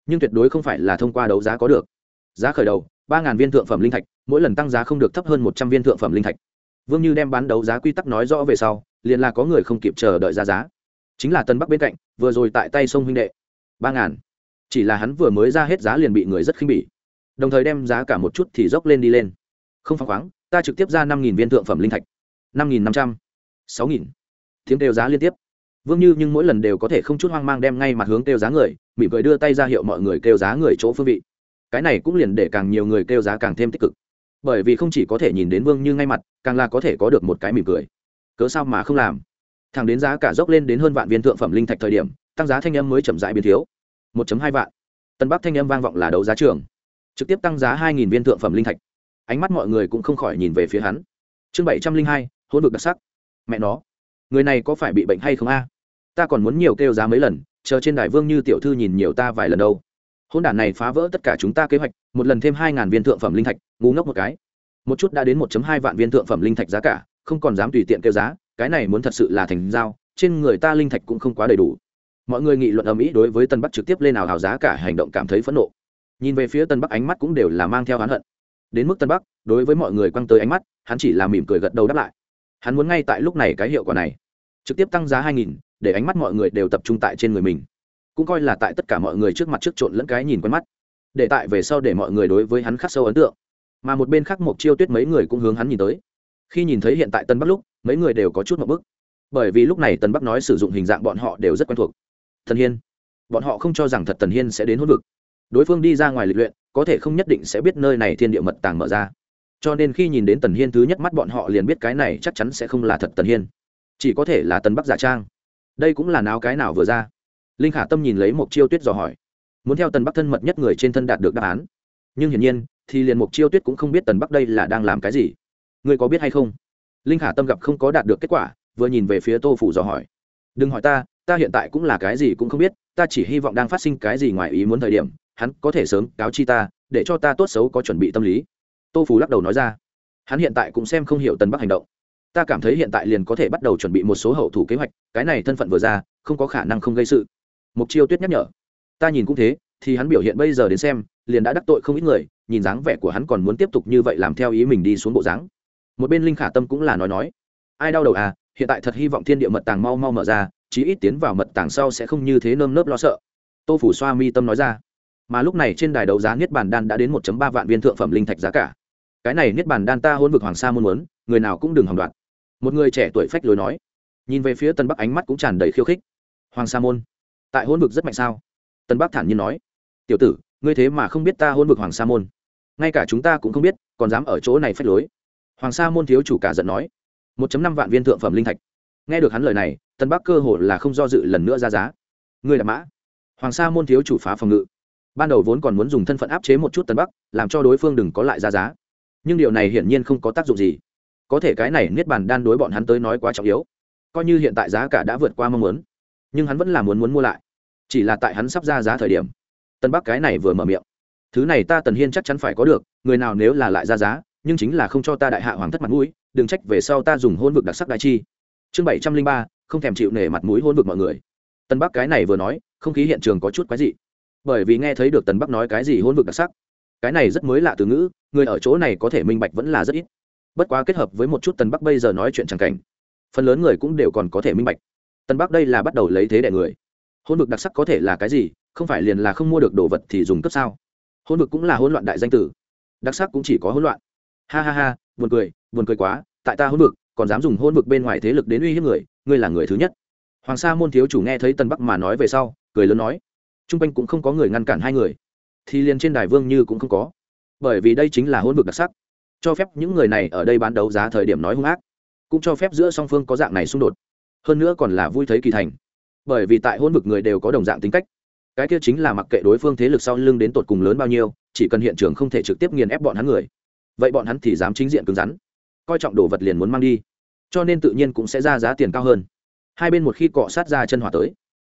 Nhưng tuyệt đối không phải là thông qua đấu giá có được. Giá khởi đầu, ba viên thượng phẩm linh thạch, mỗi lần tăng giá không được thấp hơn một trăm viên thượng phẩm linh thạch. Vương như đem bán đấu giá quy tắc nói rõ về sau, liền là có người không kịp chờ đợi ra giá. Chính là tân bắc bên cạnh, vừa rồi tại tay sông huynh đệ. Ba ngàn. Chỉ là hắn vừa mới ra hết giá liền bị người rất khinh bỉ. Đồng thời đem giá cả một chút thì dốc lên đi lên. Không phăng khoáng, ta trực tiếp ra năm nghìn viên thượng phẩm linh thạch. Năm nghìn năm trăm. Sáu nghìn tiếng kêu giá liên tiếp. Vương như nhưng mỗi lần đều có thể không chút hoang mang đem ngay mặt hướng kêu giá người, mỉm cười đưa tay ra hiệu mọi người kêu giá người chỗ phương vị. Cái này cũng liền để càng nhiều người kêu giá càng thêm tích cực. Bởi vì không chỉ có thể nhìn đến vương như ngay mặt, càng là có thể có được một cái mỉm cười. Cớ sao mà không làm? Thằng đến giá cả dốc lên đến hơn vạn viên thượng phẩm linh thạch thời điểm, tăng giá thanh âm mới chậm rãi biến thiếu. Một hai vạn. Tân bắc thanh âm vang vọng là đấu giá trường. Trực tiếp tăng giá hai viên thượng phẩm linh thạch. Ánh mắt mọi người cũng không khỏi nhìn về phía hắn. Chương bảy trăm linh hai hôn vực đặc sắc. Mẹ nó người này có phải bị bệnh hay không a? Ta còn muốn nhiều kêu giá mấy lần, chờ trên đài vương như tiểu thư nhìn nhiều ta vài lần đâu. Hôn đản này phá vỡ tất cả chúng ta kế hoạch, một lần thêm hai ngàn viên thượng phẩm linh thạch, ngu ngốc một cái. Một chút đã đến một hai vạn viên thượng phẩm linh thạch giá cả, không còn dám tùy tiện kêu giá, cái này muốn thật sự là thành giao, trên người ta linh thạch cũng không quá đầy đủ. Mọi người nghị luận ầm ĩ đối với tân bắc trực tiếp lên nào hào giá cả hành động cảm thấy phẫn nộ. Nhìn về phía tân bắc ánh mắt cũng đều là mang theo hắn hận. Đến mức tân bắc, đối với mọi người quăng tới ánh mắt, hắn chỉ là mỉm cười gật đầu đáp lại hắn muốn ngay tại lúc này cái hiệu quả này. Trực tiếp tăng giá hai nghìn, để ánh mắt mọi người đều tập trung tại trên người mình. Cũng coi là tại tất cả mọi người trước mặt trước trộn lẫn cái nhìn quen mắt. Để tại về sau để mọi người đối với hắn khắc sâu ấn tượng. Mà một bên khác Mộc chiêu tuyết mấy người cũng hướng hắn nhìn tới. Khi nhìn thấy hiện tại tân bắc lúc, mấy người đều có chút một bức. Bởi vì lúc này tân bắc nói sử dụng hình dạng bọn họ đều rất quen thuộc. Thần hiên. Bọn họ không cho rằng thật thần hiên sẽ đến hốt vực. Đối phương đi ra ngoài lịch luyện, có thể không nhất định sẽ biết nơi này thiên địa mật tàng mở ra cho nên khi nhìn đến tần hiên thứ nhất mắt bọn họ liền biết cái này chắc chắn sẽ không là thật tần hiên. Chỉ có thể là tần bắc giả trang. Đây cũng là nào cái nào vừa ra. Linh khả tâm nhìn lấy một chiêu tuyết dò hỏi. Muốn theo tần bắc thân mật nhất người trên thân đạt được đáp án. Nhưng hiển nhiên, thì liền mục chiêu tuyết cũng không biết tần bắc đây là đang làm cái gì. Ngươi có biết hay không? Linh khả tâm gặp không có đạt được kết quả, vừa nhìn về phía tô phủ dò hỏi. Đừng hỏi ta ta hiện tại cũng là cái gì cũng không biết, ta chỉ hy vọng đang phát sinh cái gì ngoài ý muốn thời điểm, hắn có thể sớm cáo chi ta, để cho ta tốt xấu có chuẩn bị tâm lý tô Phù lắc đầu nói ra. Hắn hiện tại cũng xem không hiểu tần bắc hành động. Ta cảm thấy hiện tại liền có thể bắt đầu chuẩn bị một số hậu thủ kế hoạch, cái này thân phận vừa ra, không có khả năng không gây sự. Mục chiêu tuyết nhắc nhở. Ta nhìn cũng thế, thì hắn biểu hiện bây giờ đến xem, liền đã đắc tội không ít người, nhìn dáng vẻ của hắn còn muốn tiếp tục như vậy làm theo ý mình đi xuống bộ dáng. Một bên linh khả tâm cũng là nói nói. Ai đau đầu à hiện tại thật hy vọng thiên địa mật tàng mau mau mở ra, chí ít tiến vào mật tàng sau sẽ không như thế nơm nớp lo sợ. Tô phủ xoa mi tâm nói ra. Mà lúc này trên đài đấu giá niết bàn đan đã đến 1 ba vạn viên thượng phẩm linh thạch giá cả cái này niết bàn đan ta hôn vực hoàng sa muôn muốn, người nào cũng đừng hòng đoạt. Một người trẻ tuổi phách lối nói. Nhìn về phía tân bắc ánh mắt cũng tràn đầy khiêu khích. Hoàng sa môn, tại hôn vực rất mạnh sao? Tân bắc thản nhiên nói. Tiểu tử, ngươi thế mà không biết ta hôn vực hoàng sa môn. Ngay cả chúng ta cũng không biết, còn dám ở chỗ này phách lối. Hoàng sa môn thiếu chủ cả giận nói. Một năm vạn viên thượng phẩm linh thạch. Nghe được hắn lời này tân bắc cơ hồ là không do dự lần nữa ra giá. Ngươi là mã. Hoàng sa môn thiếu chủ phá phòng ngự. Ban đầu vốn còn muốn dùng thân phận áp chế một chút tân bắc, làm cho đối phương đừng có lại ra giá nhưng điều này hiển nhiên không có tác dụng gì. Có thể cái này niết bàn đan đối bọn hắn tới nói quá trọng yếu. Coi như hiện tại giá cả đã vượt qua mong muốn, nhưng hắn vẫn là muốn muốn mua lại. Chỉ là tại hắn sắp ra giá thời điểm, tân bắc cái này vừa mở miệng. Thứ này ta tần hiên chắc chắn phải có được, người nào nếu là lại ra giá, nhưng chính là không cho ta đại hạ hoàng thất mặt mũi, đừng trách về sau ta dùng hôn vực đặc sắc đại chi. Chương bảy trăm linh ba, không thèm chịu nể mặt mũi hôn vực mọi người. Tân bắc cái này vừa nói, không khí hiện trường có chút quái dị. Bởi vì nghe thấy được tần bắc nói cái gì hôn vực đặc sắc cái này rất mới lạ từ ngữ, người ở chỗ này có thể minh bạch vẫn là rất ít. Bất quá kết hợp với một chút tần bắc bây giờ nói chuyện c cảnh, phần lớn người cũng đều còn có thể minh bạch. Tần bắc đây là bắt đầu lấy thế đẻ người. Hôn vực đặc sắc có thể là cái gì, không phải liền là không mua được đồ vật thì dùng cấp sao? Hôn vực cũng là hỗn loạn đại danh tử. Đặc sắc cũng chỉ có hỗn loạn. Ha ha ha, buồn cười buồn cười quá, tại ta hôn vực, còn dám dùng hôn vực bên ngoài thế lực đến uy hiếp người, ngươi là người thứ nhất. Hoàng sa môn thiếu chủ nghe thấy tân bắc mà nói về sau, cười lớn nói. T r u n g quanh cũng không có người ngăn cản hai người thì liền trên đài vương như cũng không có. Bởi vì đây chính là hôn vực đặc sắc. Cho phép những người này ở đây bán đấu giá thời điểm nói hung ác, cũng cho phép giữa song phương có dạng này xung đột. Hơn nữa còn là vui thấy kỳ thành. Bởi vì tại hôn vực người đều có đồng dạng tính cách. Cái kia chính là mặc kệ đối phương thế lực sau lưng đến tột cùng lớn bao nhiêu, chỉ cần hiện trường không thể trực tiếp nghiền ép bọn hắn người, vậy bọn hắn thì dám chính diện cứng rắn. Coi trọng đồ vật liền muốn mang đi, cho nên tự nhiên cũng sẽ ra giá tiền cao hơn. Hai bên một khi cọ sát ra chân hòa tới,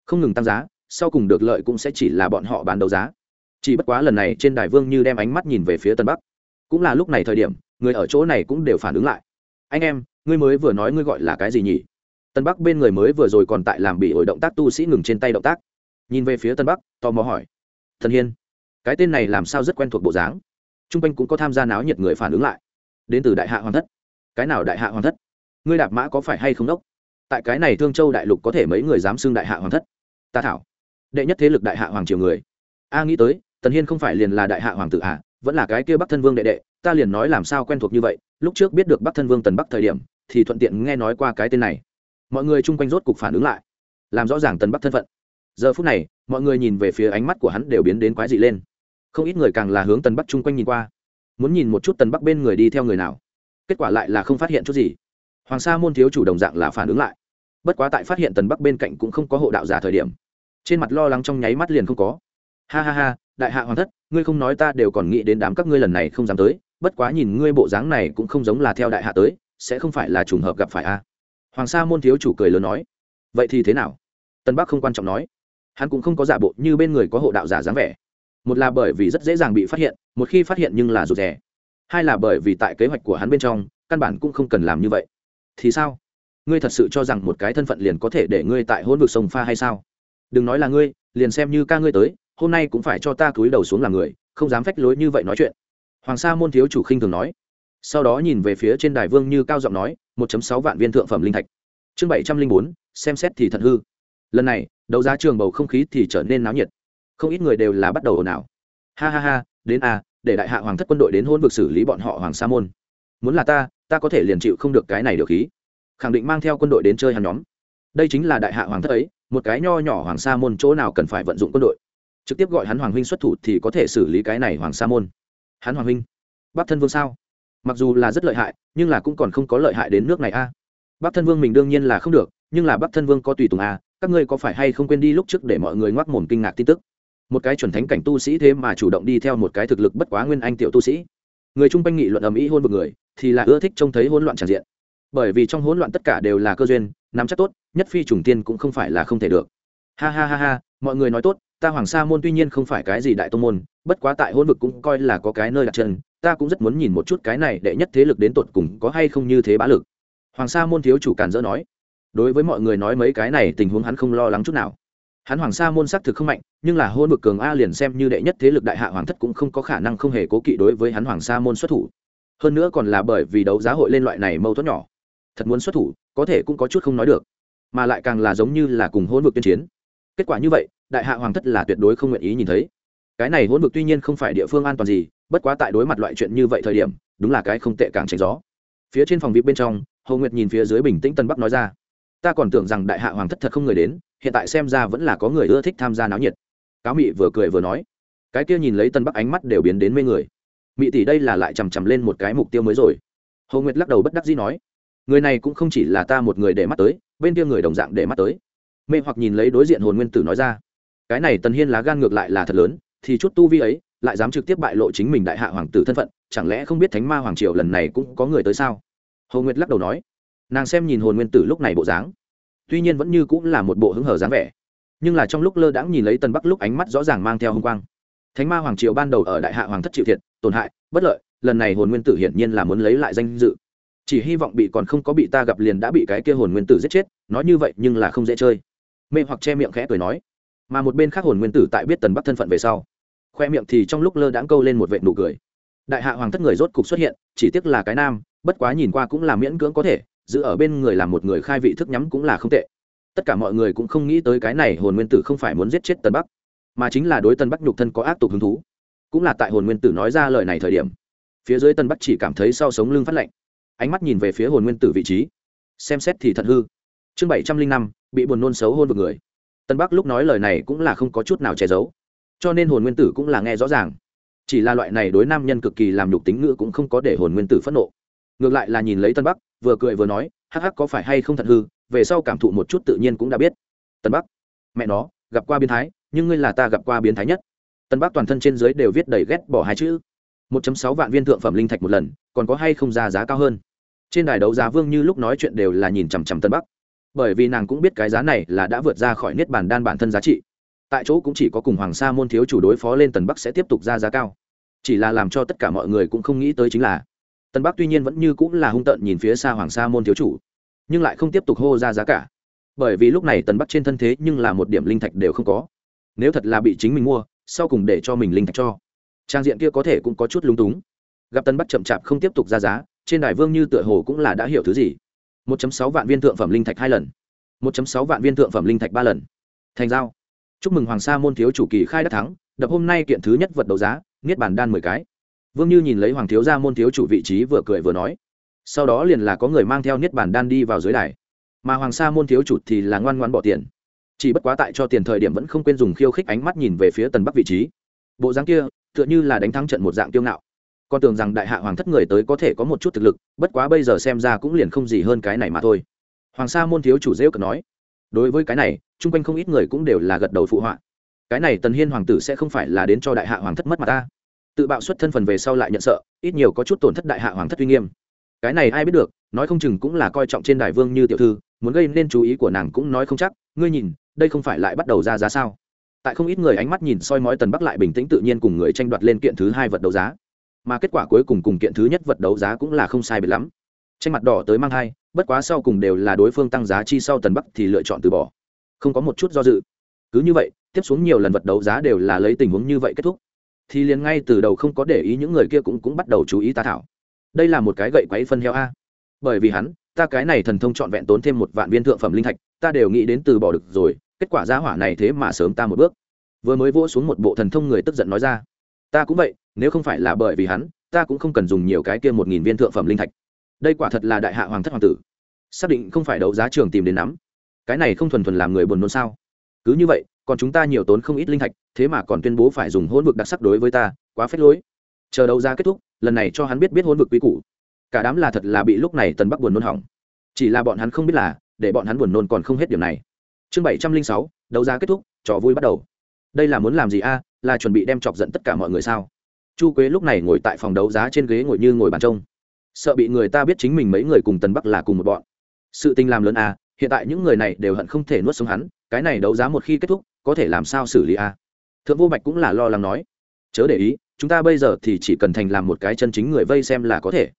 không ngừng tăng giá, sau cùng được lợi cũng sẽ chỉ là bọn họ bán đấu giá chỉ bất quá lần này trên đài vương như đem ánh mắt nhìn về phía tân bắc. Cũng là lúc này thời điểm, người ở chỗ này cũng đều phản ứng lại. Anh em, ngươi mới vừa nói ngươi gọi là cái gì nhỉ? Tân bắc bên người mới vừa rồi còn tại làm bị ổi động tác tu sĩ ngừng trên tay động tác. Nhìn về phía tân bắc, tò mò hỏi. Thần hiên, cái tên này làm sao rất quen thuộc bộ dáng? T r u n g quanh cũng có tham gia náo nhiệt người phản ứng lại. Đến từ đại hạ hoàng thất. Cái nào đại hạ hoàng thất? Ngươi đạp mã có phải hay không đốc? Tại cái này thương châu đại lục có thể mấy người dám xưng đại hạ hoàng thất? Ta thảo. Đệ nhất thế lực đại hạ hoàng triều người a nghĩ tới, tần hiên không phải liền là đại hạ hoàng tử à vẫn là cái kia bắc thân vương đệ đệ, ta liền nói làm sao quen thuộc như vậy, lúc trước biết được bắc thân vương tần bắc thời điểm, thì thuận tiện nghe nói qua cái tên này. Mọi người chung quanh rốt cục phản ứng lại, làm rõ ràng tần bắc thân phận. Giờ phút này, mọi người nhìn về phía ánh mắt của hắn đều biến đến quái dị lên. Không ít người càng là hướng tần bắc chung quanh nhìn qua, muốn nhìn một chút tần bắc bên người đi theo người nào. Kết quả lại là không phát hiện chút gì. Hoàng sa môn thiếu chủ đồng dạng là phản ứng lại. Bất quá tại phát hiện tần bắc bên cạnh cũng không có hộ đạo giả thời điểm. Trên mặt lo lắng trong nháy mắt liền không có ha ha ha, đại hạ hoàng thất, ngươi không nói ta đều còn nghĩ đến đám các ngươi lần này không dám tới, bất quá nhìn ngươi bộ dáng này cũng không giống là theo đại hạ tới, sẽ không phải là trùng hợp gặp phải a hoàng sa môn thiếu chủ cười lớn nói. Vậy thì thế nào? Tân bắc không quan trọng nói. Hắn cũng không có giả bộ như bên người có hộ đạo giả dáng vẻ. Một là bởi vì rất dễ dàng bị phát hiện, một khi phát hiện nhưng là rụt rè. Hai là bởi vì tại kế hoạch của hắn bên trong, căn bản cũng không cần làm như vậy. Thì sao? Ngươi thật sự cho rằng một cái thân phận liền có thể để ngươi tại hôn vực sông pha hay sao? Đừng nói là ngươi, liền xem như ca ngươi tới hôm nay cũng phải cho ta cúi đầu xuống làm người, không dám phách lối như vậy nói chuyện. Hoàng sa môn thiếu chủ khinh thường nói. Sau đó nhìn về phía trên đài vương như cao giọng nói, một sáu vạn viên thượng phẩm linh thạch. Chương bảy trăm linh bốn, xem xét thì thật hư. Lần này, đấu giá trường bầu không khí thì trở nên náo nhiệt. Không ít người đều là bắt đầu ồn ào. Ha ha ha, đến a để đại hạ hoàng thất quân đội đến hôn vực xử lý bọn họ hoàng sa môn. Muốn là ta ta có thể liền chịu không được cái này được khí. Khẳng định mang theo quân đội đến chơi hàng nhóm. Đây chính là đại hạ hoàng thất ấy, một cái nho nhỏ hoàng sa môn chỗ nào cần phải vận dụng quân đội trực tiếp gọi hắn hoàng huynh xuất thủ thì có thể xử lý cái này hoàng sa môn. Hắn hoàng huynh, bắc thân vương sao? Mặc dù là rất lợi hại, nhưng là cũng còn không có lợi hại đến nước này a. Bắc thân vương mình đương nhiên là không được, nhưng là bắc thân vương có tùy tùng a, các ngươi có phải hay không quên đi lúc trước để mọi người ngoác mồm kinh ngạc tin tức? Một cái chuẩn thánh cảnh tu sĩ thế mà chủ động đi theo một cái thực lực bất quá nguyên anh tiểu tu sĩ. Người chung quanh nghị luận ầm ĩ hôn vực người, thì là ưa thích trông thấy hỗn loạn tràn diện. Bởi vì trong hỗn loạn tất cả đều là cơ duyên, nắm chắc tốt, nhất phi trùng tiên cũng không phải là không thể được. Ha ha ha ha, mọi người nói tốt ta hoàng sa môn tuy nhiên không phải cái gì đại tông môn, bất quá tại hôn vực cũng coi là có cái nơi đặt chân, ta cũng rất muốn nhìn một chút cái này đệ nhất thế lực đến tột cùng có hay không như thế bá lực. Hoàng sa môn thiếu chủ càn dỡ nói. Đối với mọi người nói mấy cái này tình huống hắn không lo lắng chút nào. Hắn hoàng sa môn xác thực không mạnh, nhưng là hôn vực cường a liền xem như đệ nhất thế lực đại hạ hoàng thất cũng không có khả năng không hề cố kỵ đối với hắn hoàng sa môn xuất thủ. Hơn nữa còn là bởi vì đấu giá hội lên loại này mâu thuẫn nhỏ. Thật muốn xuất thủ, có thể cũng có chút không nói được, mà lại càng là giống như là cùng hôn vực tuyên chiến kết quả như vậy, đại hạ hoàng thất là tuyệt đối không nguyện ý nhìn thấy. Cái này hỗn vực tuy nhiên không phải địa phương an toàn gì, bất quá tại đối mặt loại chuyện như vậy thời điểm, đúng là cái không tệ càng tránh gió. Phía trên phòng vip bên trong hầu nguyệt nhìn phía dưới bình tĩnh tân bắc nói ra, ta còn tưởng rằng đại hạ hoàng thất thật không người đến, hiện tại xem ra vẫn là có người ưa thích tham gia náo nhiệt. Cáo mị vừa cười vừa nói, cái kia nhìn lấy tân bắc ánh mắt đều biến đến mê người. Mị tỷ đây là lại chằm chằm lên một cái mục tiêu mới rồi. Hầu nguyệt lắc đầu bất đắc dĩ nói, người này cũng không chỉ là ta một người để mắt tới, bên kia người đồng dạng để mắt tới mê hoặc nhìn lấy đối diện hồn nguyên tử nói ra. Cái này tần hiên lá gan ngược lại là thật lớn, thì chút tu vi ấy, lại dám trực tiếp bại lộ chính mình đại hạ hoàng tử thân phận, chẳng lẽ không biết thánh ma hoàng triều lần này cũng có người tới sao? Hồ nguyệt lắc đầu nói. Nàng xem nhìn hồn nguyên tử lúc này bộ dáng, tuy nhiên vẫn như cũng là một bộ hứng hở dáng vẻ, nhưng là trong lúc lơ đãng nhìn lấy tần bắc lúc ánh mắt rõ ràng mang theo h ư n g quang. Thánh ma hoàng triều ban đầu ở đại hạ hoàng thất chịu thiệt, tổn hại, bất lợi, lần này hồn nguyên tử hiển nhiên là muốn lấy lại danh dự. Chỉ hy vọng bị còn không có bị ta gặp liền đã bị cái kia hồn nguyên tử giết chết, nói như vậy nhưng là không dễ chơi mê hoặc che miệng khẽ cười nói. Mà một bên khác hồn nguyên tử tại biết tần bắc thân phận về sau, khoe miệng thì trong lúc lơ đãng câu lên một vệ nụ cười. Đại hạ hoàng thất người rốt cục xuất hiện, chỉ tiếc là cái nam, bất quá nhìn qua cũng là miễn cưỡng có thể, giữ ở bên người làm một người khai vị thức nhắm cũng là không tệ. Tất cả mọi người cũng không nghĩ tới cái này hồn nguyên tử không phải muốn giết chết tần bắc, mà chính là đối tân bắc nhục thân có ác tục hứng thú. Cũng là tại hồn nguyên tử nói ra lời này thời điểm, phía dưới tân bắc chỉ cảm thấy sau sống lưng phát lạnh, ánh mắt nhìn về phía hồn nguyên tử vị trí, xem xét thì thật hư. Chương bảy trăm linh năm bị buồn nôn xấu hôn vực người. Tân bắc lúc nói lời này cũng là không có chút nào che giấu. Cho nên hồn nguyên tử cũng là nghe rõ ràng. Chỉ là loại này đối nam nhân cực kỳ làm nhục tính ngữ cũng không có để hồn nguyên tử phẫn nộ. Ngược lại là nhìn lấy tân bắc, vừa cười vừa nói, hắc hắc, có phải hay không thật hư, về sau cảm thụ một chút tự nhiên cũng đã biết. Tân bắc, mẹ nó, gặp qua biến thái, nhưng ngươi là ta gặp qua biến thái nhất. Tân bắc toàn thân trên dưới đều viết đầy ghét bỏ hai chữ. Một chấm sáu vạn viên thượng phẩm linh thạch một lần, còn có hay không ra giá cao hơn? Trên đài đấu giá vương như lúc nói chuyện đều là nhìn chằm chằm tân bắc bởi vì nàng cũng biết cái giá này là đã vượt ra khỏi niết bàn đan bản thân giá trị. Tại chỗ cũng chỉ có cùng hoàng sa môn thiếu chủ đối phó lên tần bắc sẽ tiếp tục ra giá cao. Chỉ là làm cho tất cả mọi người cũng không nghĩ tới chính là, tần bắc tuy nhiên vẫn như cũng là hung tợn nhìn phía xa hoàng sa môn thiếu chủ, nhưng lại không tiếp tục hô ra giá cả. Bởi vì lúc này tần bắc trên thân thế nhưng là một điểm linh thạch đều không có. Nếu thật là bị chính mình mua, sau cùng để cho mình linh thạch cho. Trang diện kia có thể cũng có chút lúng túng. Gặp tần bắc chậm chạp không tiếp tục ra giá, trên đài vương như tựa hồ cũng là đã hiểu thứ gì. 1.6 vạn viên thượng phẩm linh thạch hai lần. 1.6 vạn viên thượng phẩm linh thạch ba lần. Thành giao. Chúc mừng hoàng sa môn thiếu chủ kỳ khai đã thắng, đập hôm nay kiện thứ nhất vật đấu giá, niết bàn đan mười cái. Vương như nhìn lấy hoàng thiếu gia môn thiếu chủ vị trí vừa cười vừa nói, sau đó liền là có người mang theo niết bàn đan đi vào dưới đài. Mà hoàng sa môn thiếu chủ thì là ngoan ngoan bỏ tiền. Chỉ bất quá tại cho tiền thời điểm vẫn không quên dùng khiêu khích ánh mắt nhìn về phía tần bắc vị trí. Bộ dáng kia, tựa như là đánh thắng trận một dạng tiêu ngạo con tưởng rằng đại hạ hoàng thất người tới có thể có một chút thực lực, bất quá bây giờ xem ra cũng liền không gì hơn cái này mà thôi. Hoàng sa môn thiếu chủ rêu cực nói, đối với cái này, chung quanh không ít người cũng đều là gật đầu phụ họa. Cái này tần hiên hoàng tử sẽ không phải là đến cho đại hạ hoàng thất mất mà ta. Tự bạo xuất thân phần về sau lại nhận sợ, ít nhiều có chút tổn thất đại hạ hoàng thất uy nghiêm. Cái này ai biết được, nói không chừng cũng là coi trọng trên đài vương như tiểu thư, muốn gây nên chú ý của nàng cũng nói không chắc, ngươi nhìn, đây không phải lại bắt đầu ra giá sao? Tại không ít người ánh mắt nhìn soi mói tần bắc lại bình tĩnh tự nhiên cùng người tranh đoạt lên kiện thứ hai vật đấu giá mà kết quả cuối cùng cùng kiện thứ nhất vật đấu giá cũng là không sai biệt lắm. Tranh mặt đỏ tới mang hai, bất quá sau cùng đều là đối phương tăng giá chi sau tần bắc thì lựa chọn từ bỏ. Không có một chút do dự. Cứ như vậy, tiếp xuống nhiều lần vật đấu giá đều là lấy tình huống như vậy kết thúc. Thì liền ngay từ đầu không có để ý những người kia cũng cũng bắt đầu chú ý ta thảo. Đây là một cái gậy quấy phân heo a. Bởi vì hắn, ta cái này thần thông trọn vẹn tốn thêm một vạn viên thượng phẩm linh thạch, ta đều nghĩ đến từ bỏ được rồi, kết quả giá hỏa này thế mà sớm ta một bước. Vừa mới vỗ xuống một bộ thần thông người tức giận nói ra. Ta cũng vậy nếu không phải là bởi vì hắn, ta cũng không cần dùng nhiều cái kia một nghìn viên thượng phẩm linh thạch. Đây quả thật là đại hạ hoàng thất hoàng tử. Xác định không phải đấu giá trường tìm đến nắm. Cái này không thuần thuần làm người buồn nôn sao? Cứ như vậy, còn chúng ta nhiều tốn không ít linh thạch, thế mà còn tuyên bố phải dùng hôn vực đặc sắc đối với ta, quá phết lối. Chờ đấu giá kết thúc, lần này cho hắn biết biết hôn vực quy củ. Cả đám là thật là bị lúc này tần bắc buồn nôn hỏng. Chỉ là bọn hắn không biết là, để bọn hắn buồn nôn còn không hết điểm này. Chương bảy trăm linh sáu, đấu giá kết thúc, trò vui bắt đầu. Đây là muốn làm gì a? Là chuẩn bị đem chọc giận tất cả mọi người sao? Chu quế lúc này ngồi tại phòng đấu giá trên ghế ngồi như ngồi bàn trông. Sợ bị người ta biết chính mình mấy người cùng tần bắc là cùng một bọn. Sự tình làm lớn à? hiện tại những người này đều hận không thể nuốt sống hắn, cái này đấu giá một khi kết thúc, có thể làm sao xử lý à? thượng vô bạch cũng là lo lắng nói. Chớ để ý, chúng ta bây giờ thì chỉ cần thành làm một cái chân chính người vây xem là có thể.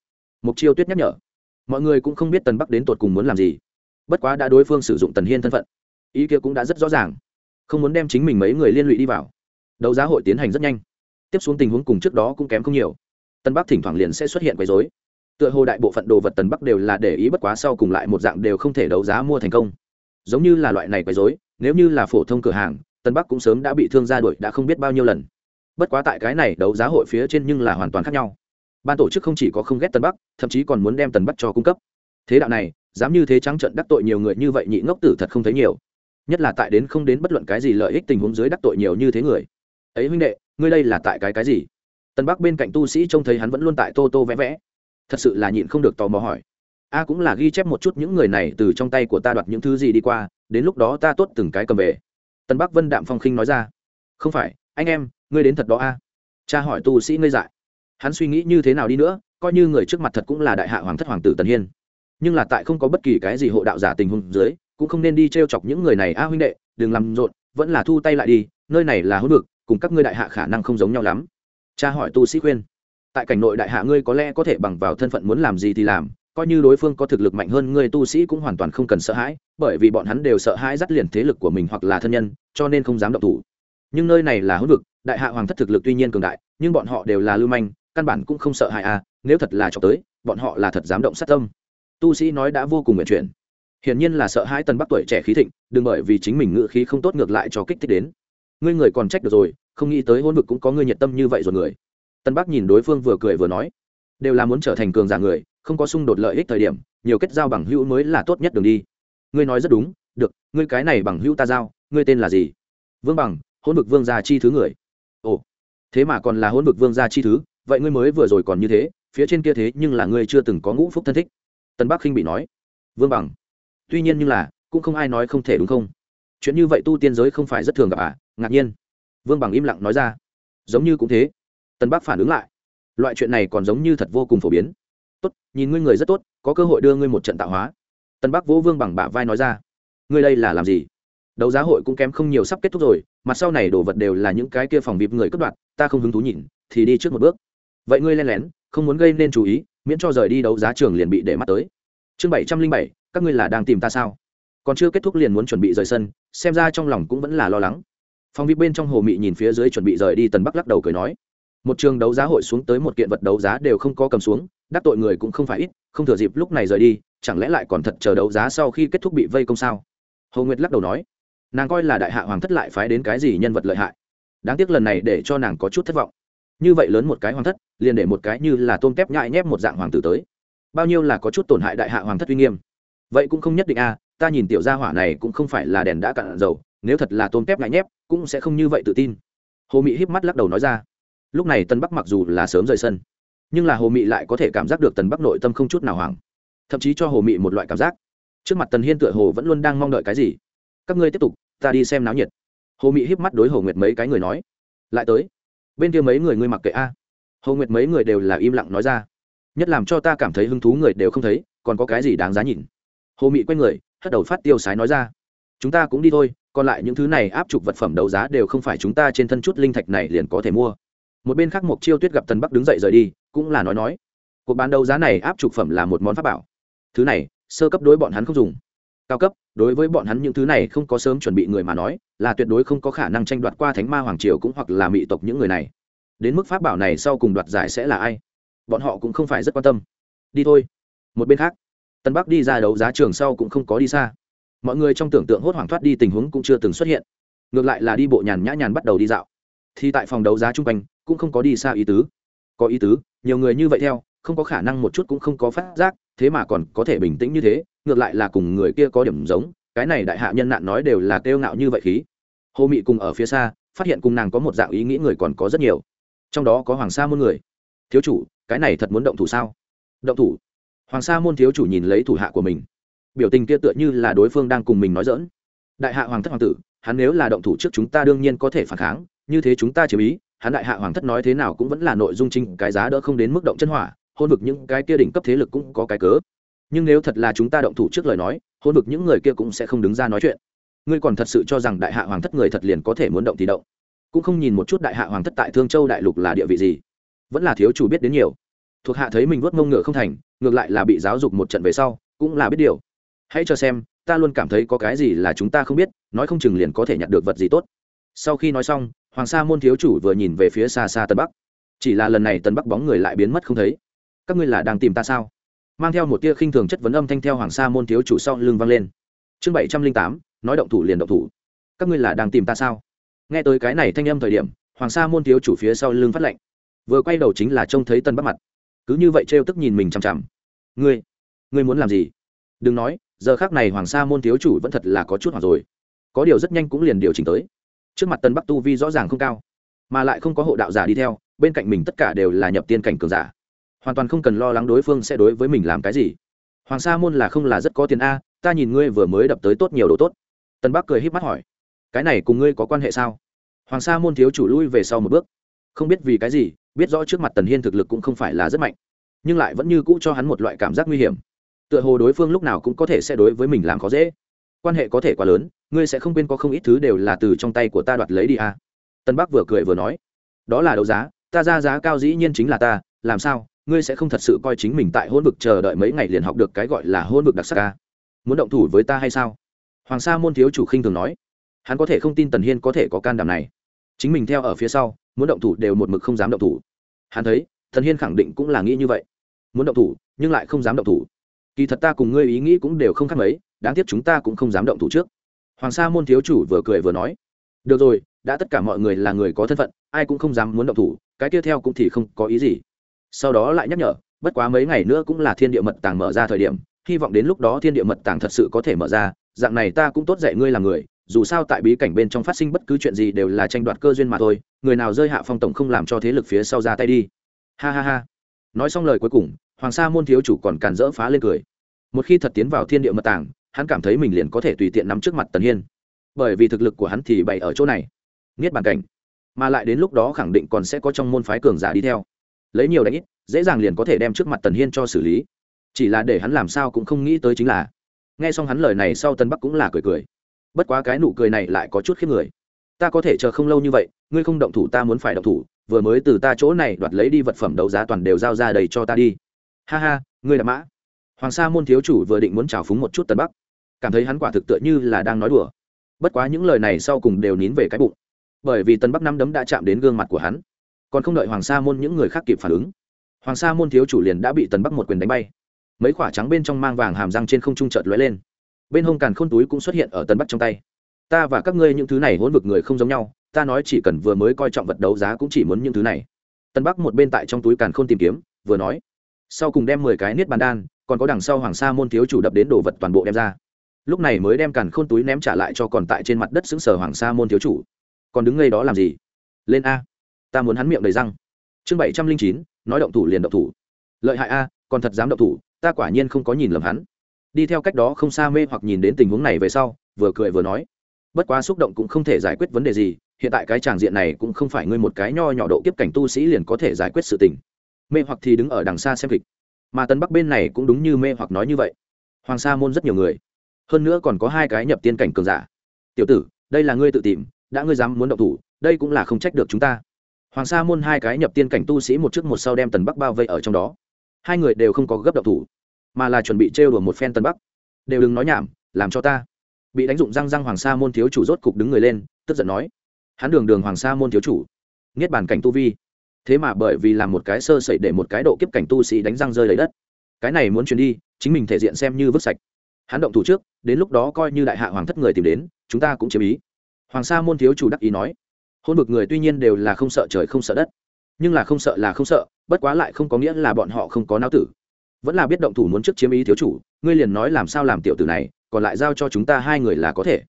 Mục chiêu tuyết nhắc nhở. Mọi người cũng không biết tần bắc đến tột cùng muốn làm gì. Bất quá đã đối phương sử dụng tần hiên thân phận. Ý kia cũng đã rất rõ ràng. Không muốn đem chính mình mấy người liên lụy đi vào. Đấu giá hội tiến hành rất nhanh tiếp xuống tình huống cùng trước đó cũng kém không nhiều. Tân bắc thỉnh thoảng liền sẽ xuất hiện quấy dối tựa hồ đại bộ phận đồ vật Tân bắc đều là để ý bất quá sau cùng lại một dạng đều không thể đấu giá mua thành công. Giống như là loại này quấy dối nếu như là phổ thông cửa hàng, tân bắc cũng sớm đã bị thương gia đuổi đã không biết bao nhiêu lần. Bất quá tại cái này đấu giá hội phía trên nhưng là hoàn toàn khác nhau. Ban tổ chức không chỉ có không ghét tân bắc, thậm chí còn muốn đem Tân bắc cho cung cấp. Thế đạo này, dám như thế trắng trận đắc tội nhiều người như vậy nhị ngốc tử thật không thấy nhiều. Nhất là tại đến không đến bất luận cái gì lợi ích tình huống dưới đắc tội nhiều như thế người. Ấy huynh đệ ngươi đây là tại cái cái gì? Tân bắc bên cạnh tu sĩ trông thấy hắn vẫn luôn tại tô tô vẽ vẽ. Thật sự là nhịn không được tò mò hỏi. A cũng là ghi chép một chút những người này từ trong tay của ta đoạt những thứ gì đi qua, đến lúc đó ta tốt từng cái cầm về. Tân bắc vân đạm phong khinh nói ra. Không phải, anh em, ngươi đến thật đó a. Cha hỏi tu sĩ ngươi dại hắn suy nghĩ như thế nào đi nữa, coi như người trước mặt thật cũng là đại hạ hoàng thất hoàng tử tần hiên. Nhưng là tại không có bất kỳ cái gì hộ đạo giả tình huống dưới, cũng không nên đi t r e o chọc những người này. A huynh đệ, đừng làm rộn, vẫn là thu tay lại đi, nơi này là hữu vực cùng các ngươi đại hạ khả năng không giống nhau lắm. Cha hỏi tu sĩ khuyên, tại cảnh nội đại hạ ngươi có lẽ có thể bằng vào thân phận muốn làm gì thì làm, coi như đối phương có thực lực mạnh hơn ngươi tu sĩ cũng hoàn toàn không cần sợ hãi, bởi vì bọn hắn đều sợ hãi dắt liền thế lực của mình hoặc là thân nhân, cho nên không dám động thủ. Nhưng nơi này là hữu vực, đại hạ hoàng thất thực lực tuy nhiên cường đại, nhưng bọn họ đều là lưu manh, căn bản cũng không sợ hãi à nếu thật là cho tới, bọn họ là thật dám động sát tâm. Tu sĩ nói đã vô cùng nguyện chuyển. Hiển nhiên là sợ hãi tần bắc tuổi trẻ khí thịnh, đừng bởi vì chính mình ngự khí không tốt ngược lại cho kích thích đến ngươi người còn trách được rồi, không nghĩ tới hôn vực cũng có ngươi nhiệt tâm như vậy rồi người. Tân bắc nhìn đối phương vừa cười vừa nói, đều là muốn trở thành cường giả người, không có xung đột lợi ích thời điểm, nhiều kết giao bằng hữu mới là tốt nhất đường đi. Ngươi nói rất đúng, được, ngươi cái này bằng hữu ta giao, ngươi tên là gì? Vương bằng, hôn vực vương gia chi thứ người. Ồ, thế mà còn là hôn vực vương gia chi thứ, vậy ngươi mới vừa rồi còn như thế, phía trên kia thế nhưng là ngươi chưa từng có ngũ phúc thân thích. Tân bắc khinh bị nói, vương bằng, tuy nhiên như là, cũng không ai nói không thể đúng không? Chuyện như vậy tu tiên giới không phải rất thường gặp à? Ngạc nhiên. Vương bằng im lặng nói ra, giống như cũng thế. Tân bắc phản ứng lại, loại chuyện này còn giống như thật vô cùng phổ biến. Tốt, nhìn ngươi người rất tốt, có cơ hội đưa ngươi một trận tạo hóa. Tân bắc vỗ vương bằng bả vai nói ra, ngươi đây là làm gì? Đấu giá hội cũng kém không nhiều sắp kết thúc rồi mặt sau này đồ vật đều là những cái kia phòng bịp người cất đoạt, ta không hứng thú nhìn, thì đi trước một bước. Vậy ngươi len lén, không muốn gây nên chú ý, miễn cho rời đi đấu giá trường liền bị để mắt tới. Chương bảy trăm linh bảy, các ngươi là đang tìm ta sao? Còn chưa kết thúc liền muốn chuẩn bị rời sân, xem ra trong lòng cũng vẫn là lo lắng. Phong vip bên trong hồ mị nhìn phía dưới chuẩn bị rời đi tần bắc lắc đầu cười nói một trường đấu giá hội xuống tới một kiện vật đấu giá đều không có cầm xuống đắc tội người cũng không phải ít không thừa dịp lúc này rời đi chẳng lẽ lại còn thật chờ đấu giá sau khi kết thúc bị vây công sao? Hồ nguyệt lắc đầu nói nàng coi là đại hạ hoàng thất lại phái đến cái gì nhân vật lợi hại. Đáng tiếc lần này để cho nàng có chút thất vọng. Như vậy lớn một cái hoàng thất liền để một cái như là tôm tép nhại nhép một dạng hoàng tử tới. Bao nhiêu là có chút tổn hại đại hạ hoàng thất uy nghiêm. Vậy cũng không nhất định a à, ta nhìn tiểu gia hỏa này cũng không phải là đèn đã cạn dầu nếu thật là tôm tép ngại nhép, cũng sẽ không như vậy tự tin. Hồ mị híp mắt lắc đầu nói ra. Lúc này tân bắc mặc dù là sớm rời sân, nhưng là hồ mị lại có thể cảm giác được tần bắc nội tâm không chút nào hoảng. Thậm chí cho hồ mị một loại cảm giác. Trước mặt tần hiên tựa hồ vẫn luôn đang mong đợi cái gì. Các ngươi tiếp tục, ta đi xem náo nhiệt. Hồ mị híp mắt đối hồ nguyệt mấy cái người nói. Lại tới. Bên kia mấy người ngươi mặc kệ a. Hồ nguyệt mấy người đều là im lặng nói ra. Nhất làm cho ta cảm thấy hứng thú người đều không thấy, còn có cái gì đáng giá nhìn. Hồ mị quay người, hất đầu phát tiêu sái nói ra. Chúng ta cũng đi thôi còn lại những thứ này áp trục vật phẩm đấu giá đều không phải chúng ta trên thân chút linh thạch này liền có thể mua. Một bên khác mộc chiêu tuyết gặp tần bắc đứng dậy rời đi, cũng là nói nói, cuộc bán đấu giá này áp trục phẩm là một món pháp bảo. Thứ này, sơ cấp đối bọn hắn không dùng. Cao cấp, đối với bọn hắn những thứ này không có sớm chuẩn bị người mà nói, là tuyệt đối không có khả năng tranh đoạt qua thánh ma hoàng triều cũng hoặc là mỹ tộc những người này. Đến mức pháp bảo này sau cùng đoạt giải sẽ là ai? Bọn họ cũng không phải rất quan tâm. Đi thôi. Một bên khác tân bắc đi ra đấu giá trường sau cũng không có đi xa mọi người trong tưởng tượng hốt hoảng thoát đi tình huống cũng chưa từng xuất hiện. Ngược lại là đi bộ nhàn nhã nhàn bắt đầu đi dạo. Thì tại phòng đấu giá chung quanh, cũng không có đi xa ý tứ. Có ý tứ, nhiều người như vậy theo, không có khả năng một chút cũng không có phát giác, thế mà còn có thể bình tĩnh như thế, ngược lại là cùng người kia có điểm giống, cái này đại hạ nhân nạn nói đều là kêu ngạo như vậy khí. Hồ mị cùng ở phía xa, phát hiện cùng nàng có một dạng ý nghĩ người còn có rất nhiều. Trong đó có hoàng sa môn người. Thiếu chủ, cái này thật muốn động thủ sao? Động thủ. Hoàng sa môn thiếu chủ nhìn lấy thủ hạ của mình biểu tình kia tựa như là đối phương đang cùng mình nói dỡn. Đại hạ hoàng thất hoàng tử, hắn nếu là động thủ trước chúng ta đương nhiên có thể phản kháng, như thế chúng ta chiếm ý, hắn đại hạ hoàng thất nói thế nào cũng vẫn là nội dung chính cái giá đỡ không đến mức động chân hỏa, hôn vực những cái kia đỉnh cấp thế lực cũng có cái cớ. Nhưng nếu thật là chúng ta động thủ trước lời nói, hôn vực những người kia cũng sẽ không đứng ra nói chuyện. Ngươi còn thật sự cho rằng đại hạ hoàng thất người thật liền có thể muốn động thì động. Cũng không nhìn một chút đại hạ hoàng thất tại thương châu đại lục là địa vị gì. Vẫn là thiếu chủ biết đến nhiều. Thuộc hạ thấy mình vuốt mông ngựa không thành, ngược lại là bị giáo dục một trận về sau, cũng là biết điều hãy cho xem, ta luôn cảm thấy có cái gì là chúng ta không biết, nói không chừng liền có thể nhận được vật gì tốt. Sau khi nói xong, hoàng sa môn thiếu chủ vừa nhìn về phía xa xa tân bắc. Chỉ là lần này tân bắc bóng người lại biến mất không thấy. Các ngươi là đang tìm ta sao? Mang theo một tia khinh thường chất vấn âm thanh theo hoàng sa môn thiếu chủ sau lưng vang lên. Chương bảy trăm linh tám, nói động thủ liền động thủ. Các ngươi là đang tìm ta sao? Nghe tới cái này thanh âm thời điểm, hoàng sa môn thiếu chủ phía sau lưng phát lệnh. Vừa quay đầu chính là trông thấy tân bắc mặt. Cứ như vậy trêu tức nhìn mình chằm chằm. Ngươi ngươi muốn làm gì? Đừng nói giờ khác này hoàng sa môn thiếu chủ vẫn thật là có chút hoặc rồi. Có điều rất nhanh cũng liền điều chỉnh tới. Trước mặt tân bắc tu vi rõ ràng không cao, mà lại không có hộ đạo giả đi theo, bên cạnh mình tất cả đều là nhập tiên cảnh cường giả. Hoàn toàn không cần lo lắng đối phương sẽ đối với mình làm cái gì. Hoàng sa môn là không là rất có tiền a, ta nhìn ngươi vừa mới đập tới tốt nhiều đồ tốt. Tân bắc cười h í p mắt hỏi, cái này cùng ngươi có quan hệ sao? Hoàng sa môn thiếu chủ lui về sau một bước. Không biết vì cái gì, biết rõ trước mặt tần hiên thực lực cũng không phải là rất mạnh, nhưng lại vẫn như cũ cho hắn một loại cảm giác nguy hiểm tựa hồ đối phương lúc nào cũng có thể sẽ đối với mình làm khó dễ. Quan hệ có thể quá lớn, ngươi sẽ không quên có không ít thứ đều là từ trong tay của ta đoạt lấy đi à. tân bắc vừa cười vừa nói. Đó là đấu giá, ta ra giá cao dĩ nhiên chính là ta, làm sao, ngươi sẽ không thật sự coi chính mình tại hôn vực chờ đợi mấy ngày liền học được cái gọi là hôn vực đặc sắc ca muốn động thủ với ta hay sao? Hoàng sa môn thiếu chủ khinh thường nói. Hắn có thể không tin tần hiên có thể có can đảm này. Chính mình theo ở phía sau, muốn động thủ đều một mực không dám động thủ. Hắn thấy thần hiên khẳng định cũng là nghĩ như vậy. Muốn động thủ, nhưng lại không dám động thủ kỳ thật ta cùng ngươi ý nghĩ cũng đều không khác mấy, đáng tiếc chúng ta cũng không dám động thủ trước. Hoàng sa môn thiếu chủ vừa cười vừa nói. Được rồi, đã tất cả mọi người là người có thân phận, ai cũng không dám muốn động thủ, cái tiếp theo cũng thì không có ý gì. Sau đó lại nhắc nhở, bất quá mấy ngày nữa cũng là thiên địa mật tàng mở ra thời điểm, hy vọng đến lúc đó thiên địa mật tàng thật sự có thể mở ra, dạng này ta cũng tốt dạy ngươi là người, dù sao tại bí cảnh bên trong phát sinh bất cứ chuyện gì đều là tranh đoạt cơ duyên mà thôi, người nào rơi hạ phong tổng không làm cho thế lực phía sau ra tay đi. Ha ha ha. Nói xong lời cuối cùng hoàng sa môn thiếu chủ còn càn dỡ phá lên cười. Một khi thật tiến vào thiên địa mật tàng, hắn cảm thấy mình liền có thể tùy tiện nắm trước mặt tần hiên. Bởi vì thực lực của hắn thì bày ở chỗ này. Niết bàn cảnh. Mà lại đến lúc đó khẳng định còn sẽ có trong môn phái cường giả đi theo. Lấy nhiều đánh ít, dễ dàng liền có thể đem trước mặt tần hiên cho xử lý. Chỉ là để hắn làm sao cũng không nghĩ tới chính là, nghe xong hắn lời này sau tân bắc cũng là cười cười. Bất quá cái nụ cười này lại có chút khiếp người. Ta có thể chờ không lâu như vậy, ngươi không động thủ ta muốn phải động thủ, vừa mới từ ta chỗ này đoạt lấy đi vật phẩm đấu giá toàn đều giao ra đầy cho ta đi ha ha, ngươi là mã. Hoàng sa môn thiếu chủ vừa định muốn trào phúng một chút tân bắc. Cảm thấy hắn quả thực tựa như là đang nói đùa. Bất quá những lời này sau cùng đều nín về cái bụng. Bởi vì tân bắc năm đấm đã chạm đến gương mặt của hắn. Còn không đợi hoàng sa môn những người khác kịp phản ứng, hoàng sa môn thiếu chủ liền đã bị tần bắc một quyền đánh bay. Mấy quả trắng bên trong mang vàng hàm răng trên không trung chợt lóe lên. Bên hông càn khôn túi cũng xuất hiện ở tần bắc trong tay. Ta và các ngươi những thứ này hỗn vực người không giống nhau, ta nói chỉ cần vừa mới coi trọng vật đấu giá cũng chỉ muốn những thứ này. Tân bắc một bên tại trong túi càn khôn tìm kiếm, vừa nói sau cùng đem mười cái niết bàn đan, còn có đằng sau hoàng sa môn thiếu chủ đập đến đồ vật toàn bộ đem ra. Lúc này mới đem càn khôn túi ném trả lại cho còn tại trên mặt đất xứng sở hoàng sa môn thiếu chủ. Còn đứng ngay đó làm gì? Lên a. Ta muốn hắn miệng đầy răng. Chương bảy trăm linh chín, nói động thủ liền động thủ. Lợi hại a, còn thật dám động thủ, ta quả nhiên không có nhìn lầm hắn. Đi theo cách đó không xa mê hoặc nhìn đến tình huống này về sau, vừa cười vừa nói. Bất quá xúc động cũng không thể giải quyết vấn đề gì, hiện tại cái tràng diện này cũng không phải ngươi một cái nho nhỏ độ kiếp cảnh tu sĩ liền có thể giải quyết sự tình mê hoặc thì đứng ở đằng xa xem kịch. Mà tân bắc bên này cũng đúng như mê hoặc nói như vậy. Hoàng sa môn rất nhiều người. Hơn nữa còn có hai cái nhập tiên cảnh cường giả. Tiểu tử, đây là ngươi tự tìm, đã ngươi dám muốn động thủ, đây cũng là không trách được chúng ta. Hoàng sa môn hai cái nhập tiên cảnh tu sĩ một trước một sau đem tần bắc bao vây ở trong đó. Hai người đều không có gấp động thủ, mà là chuẩn bị trêu đùa một phen tần bắc. Đều đừng nói nhảm, làm cho ta. Bị đánh dụng răng răng hoàng sa môn thiếu chủ rốt cục đứng người lên, tức giận nói. Hắn đường đường hoàng sa môn thiếu chủ, niết bàn cảnh tu vi thế mà bởi vì làm một cái sơ sẩy để một cái độ kiếp cảnh tu sĩ đánh răng rơi lấy đất. Cái này muốn chuyển đi, chính mình thể diện xem như vứt sạch. Hắn động thủ trước, đến lúc đó coi như đại hạ hoàng thất người tìm đến, chúng ta cũng chiếm ý. Hoàng sa môn thiếu chủ đắc ý nói, hôn vực người tuy nhiên đều là không sợ trời không sợ đất, nhưng là không sợ là không sợ, bất quá lại không có nghĩa là bọn họ không có não tử. Vẫn là biết động thủ muốn trước chiếm ý thiếu chủ, ngươi liền nói làm sao làm tiểu tử này, còn lại giao cho chúng ta hai người là có thể.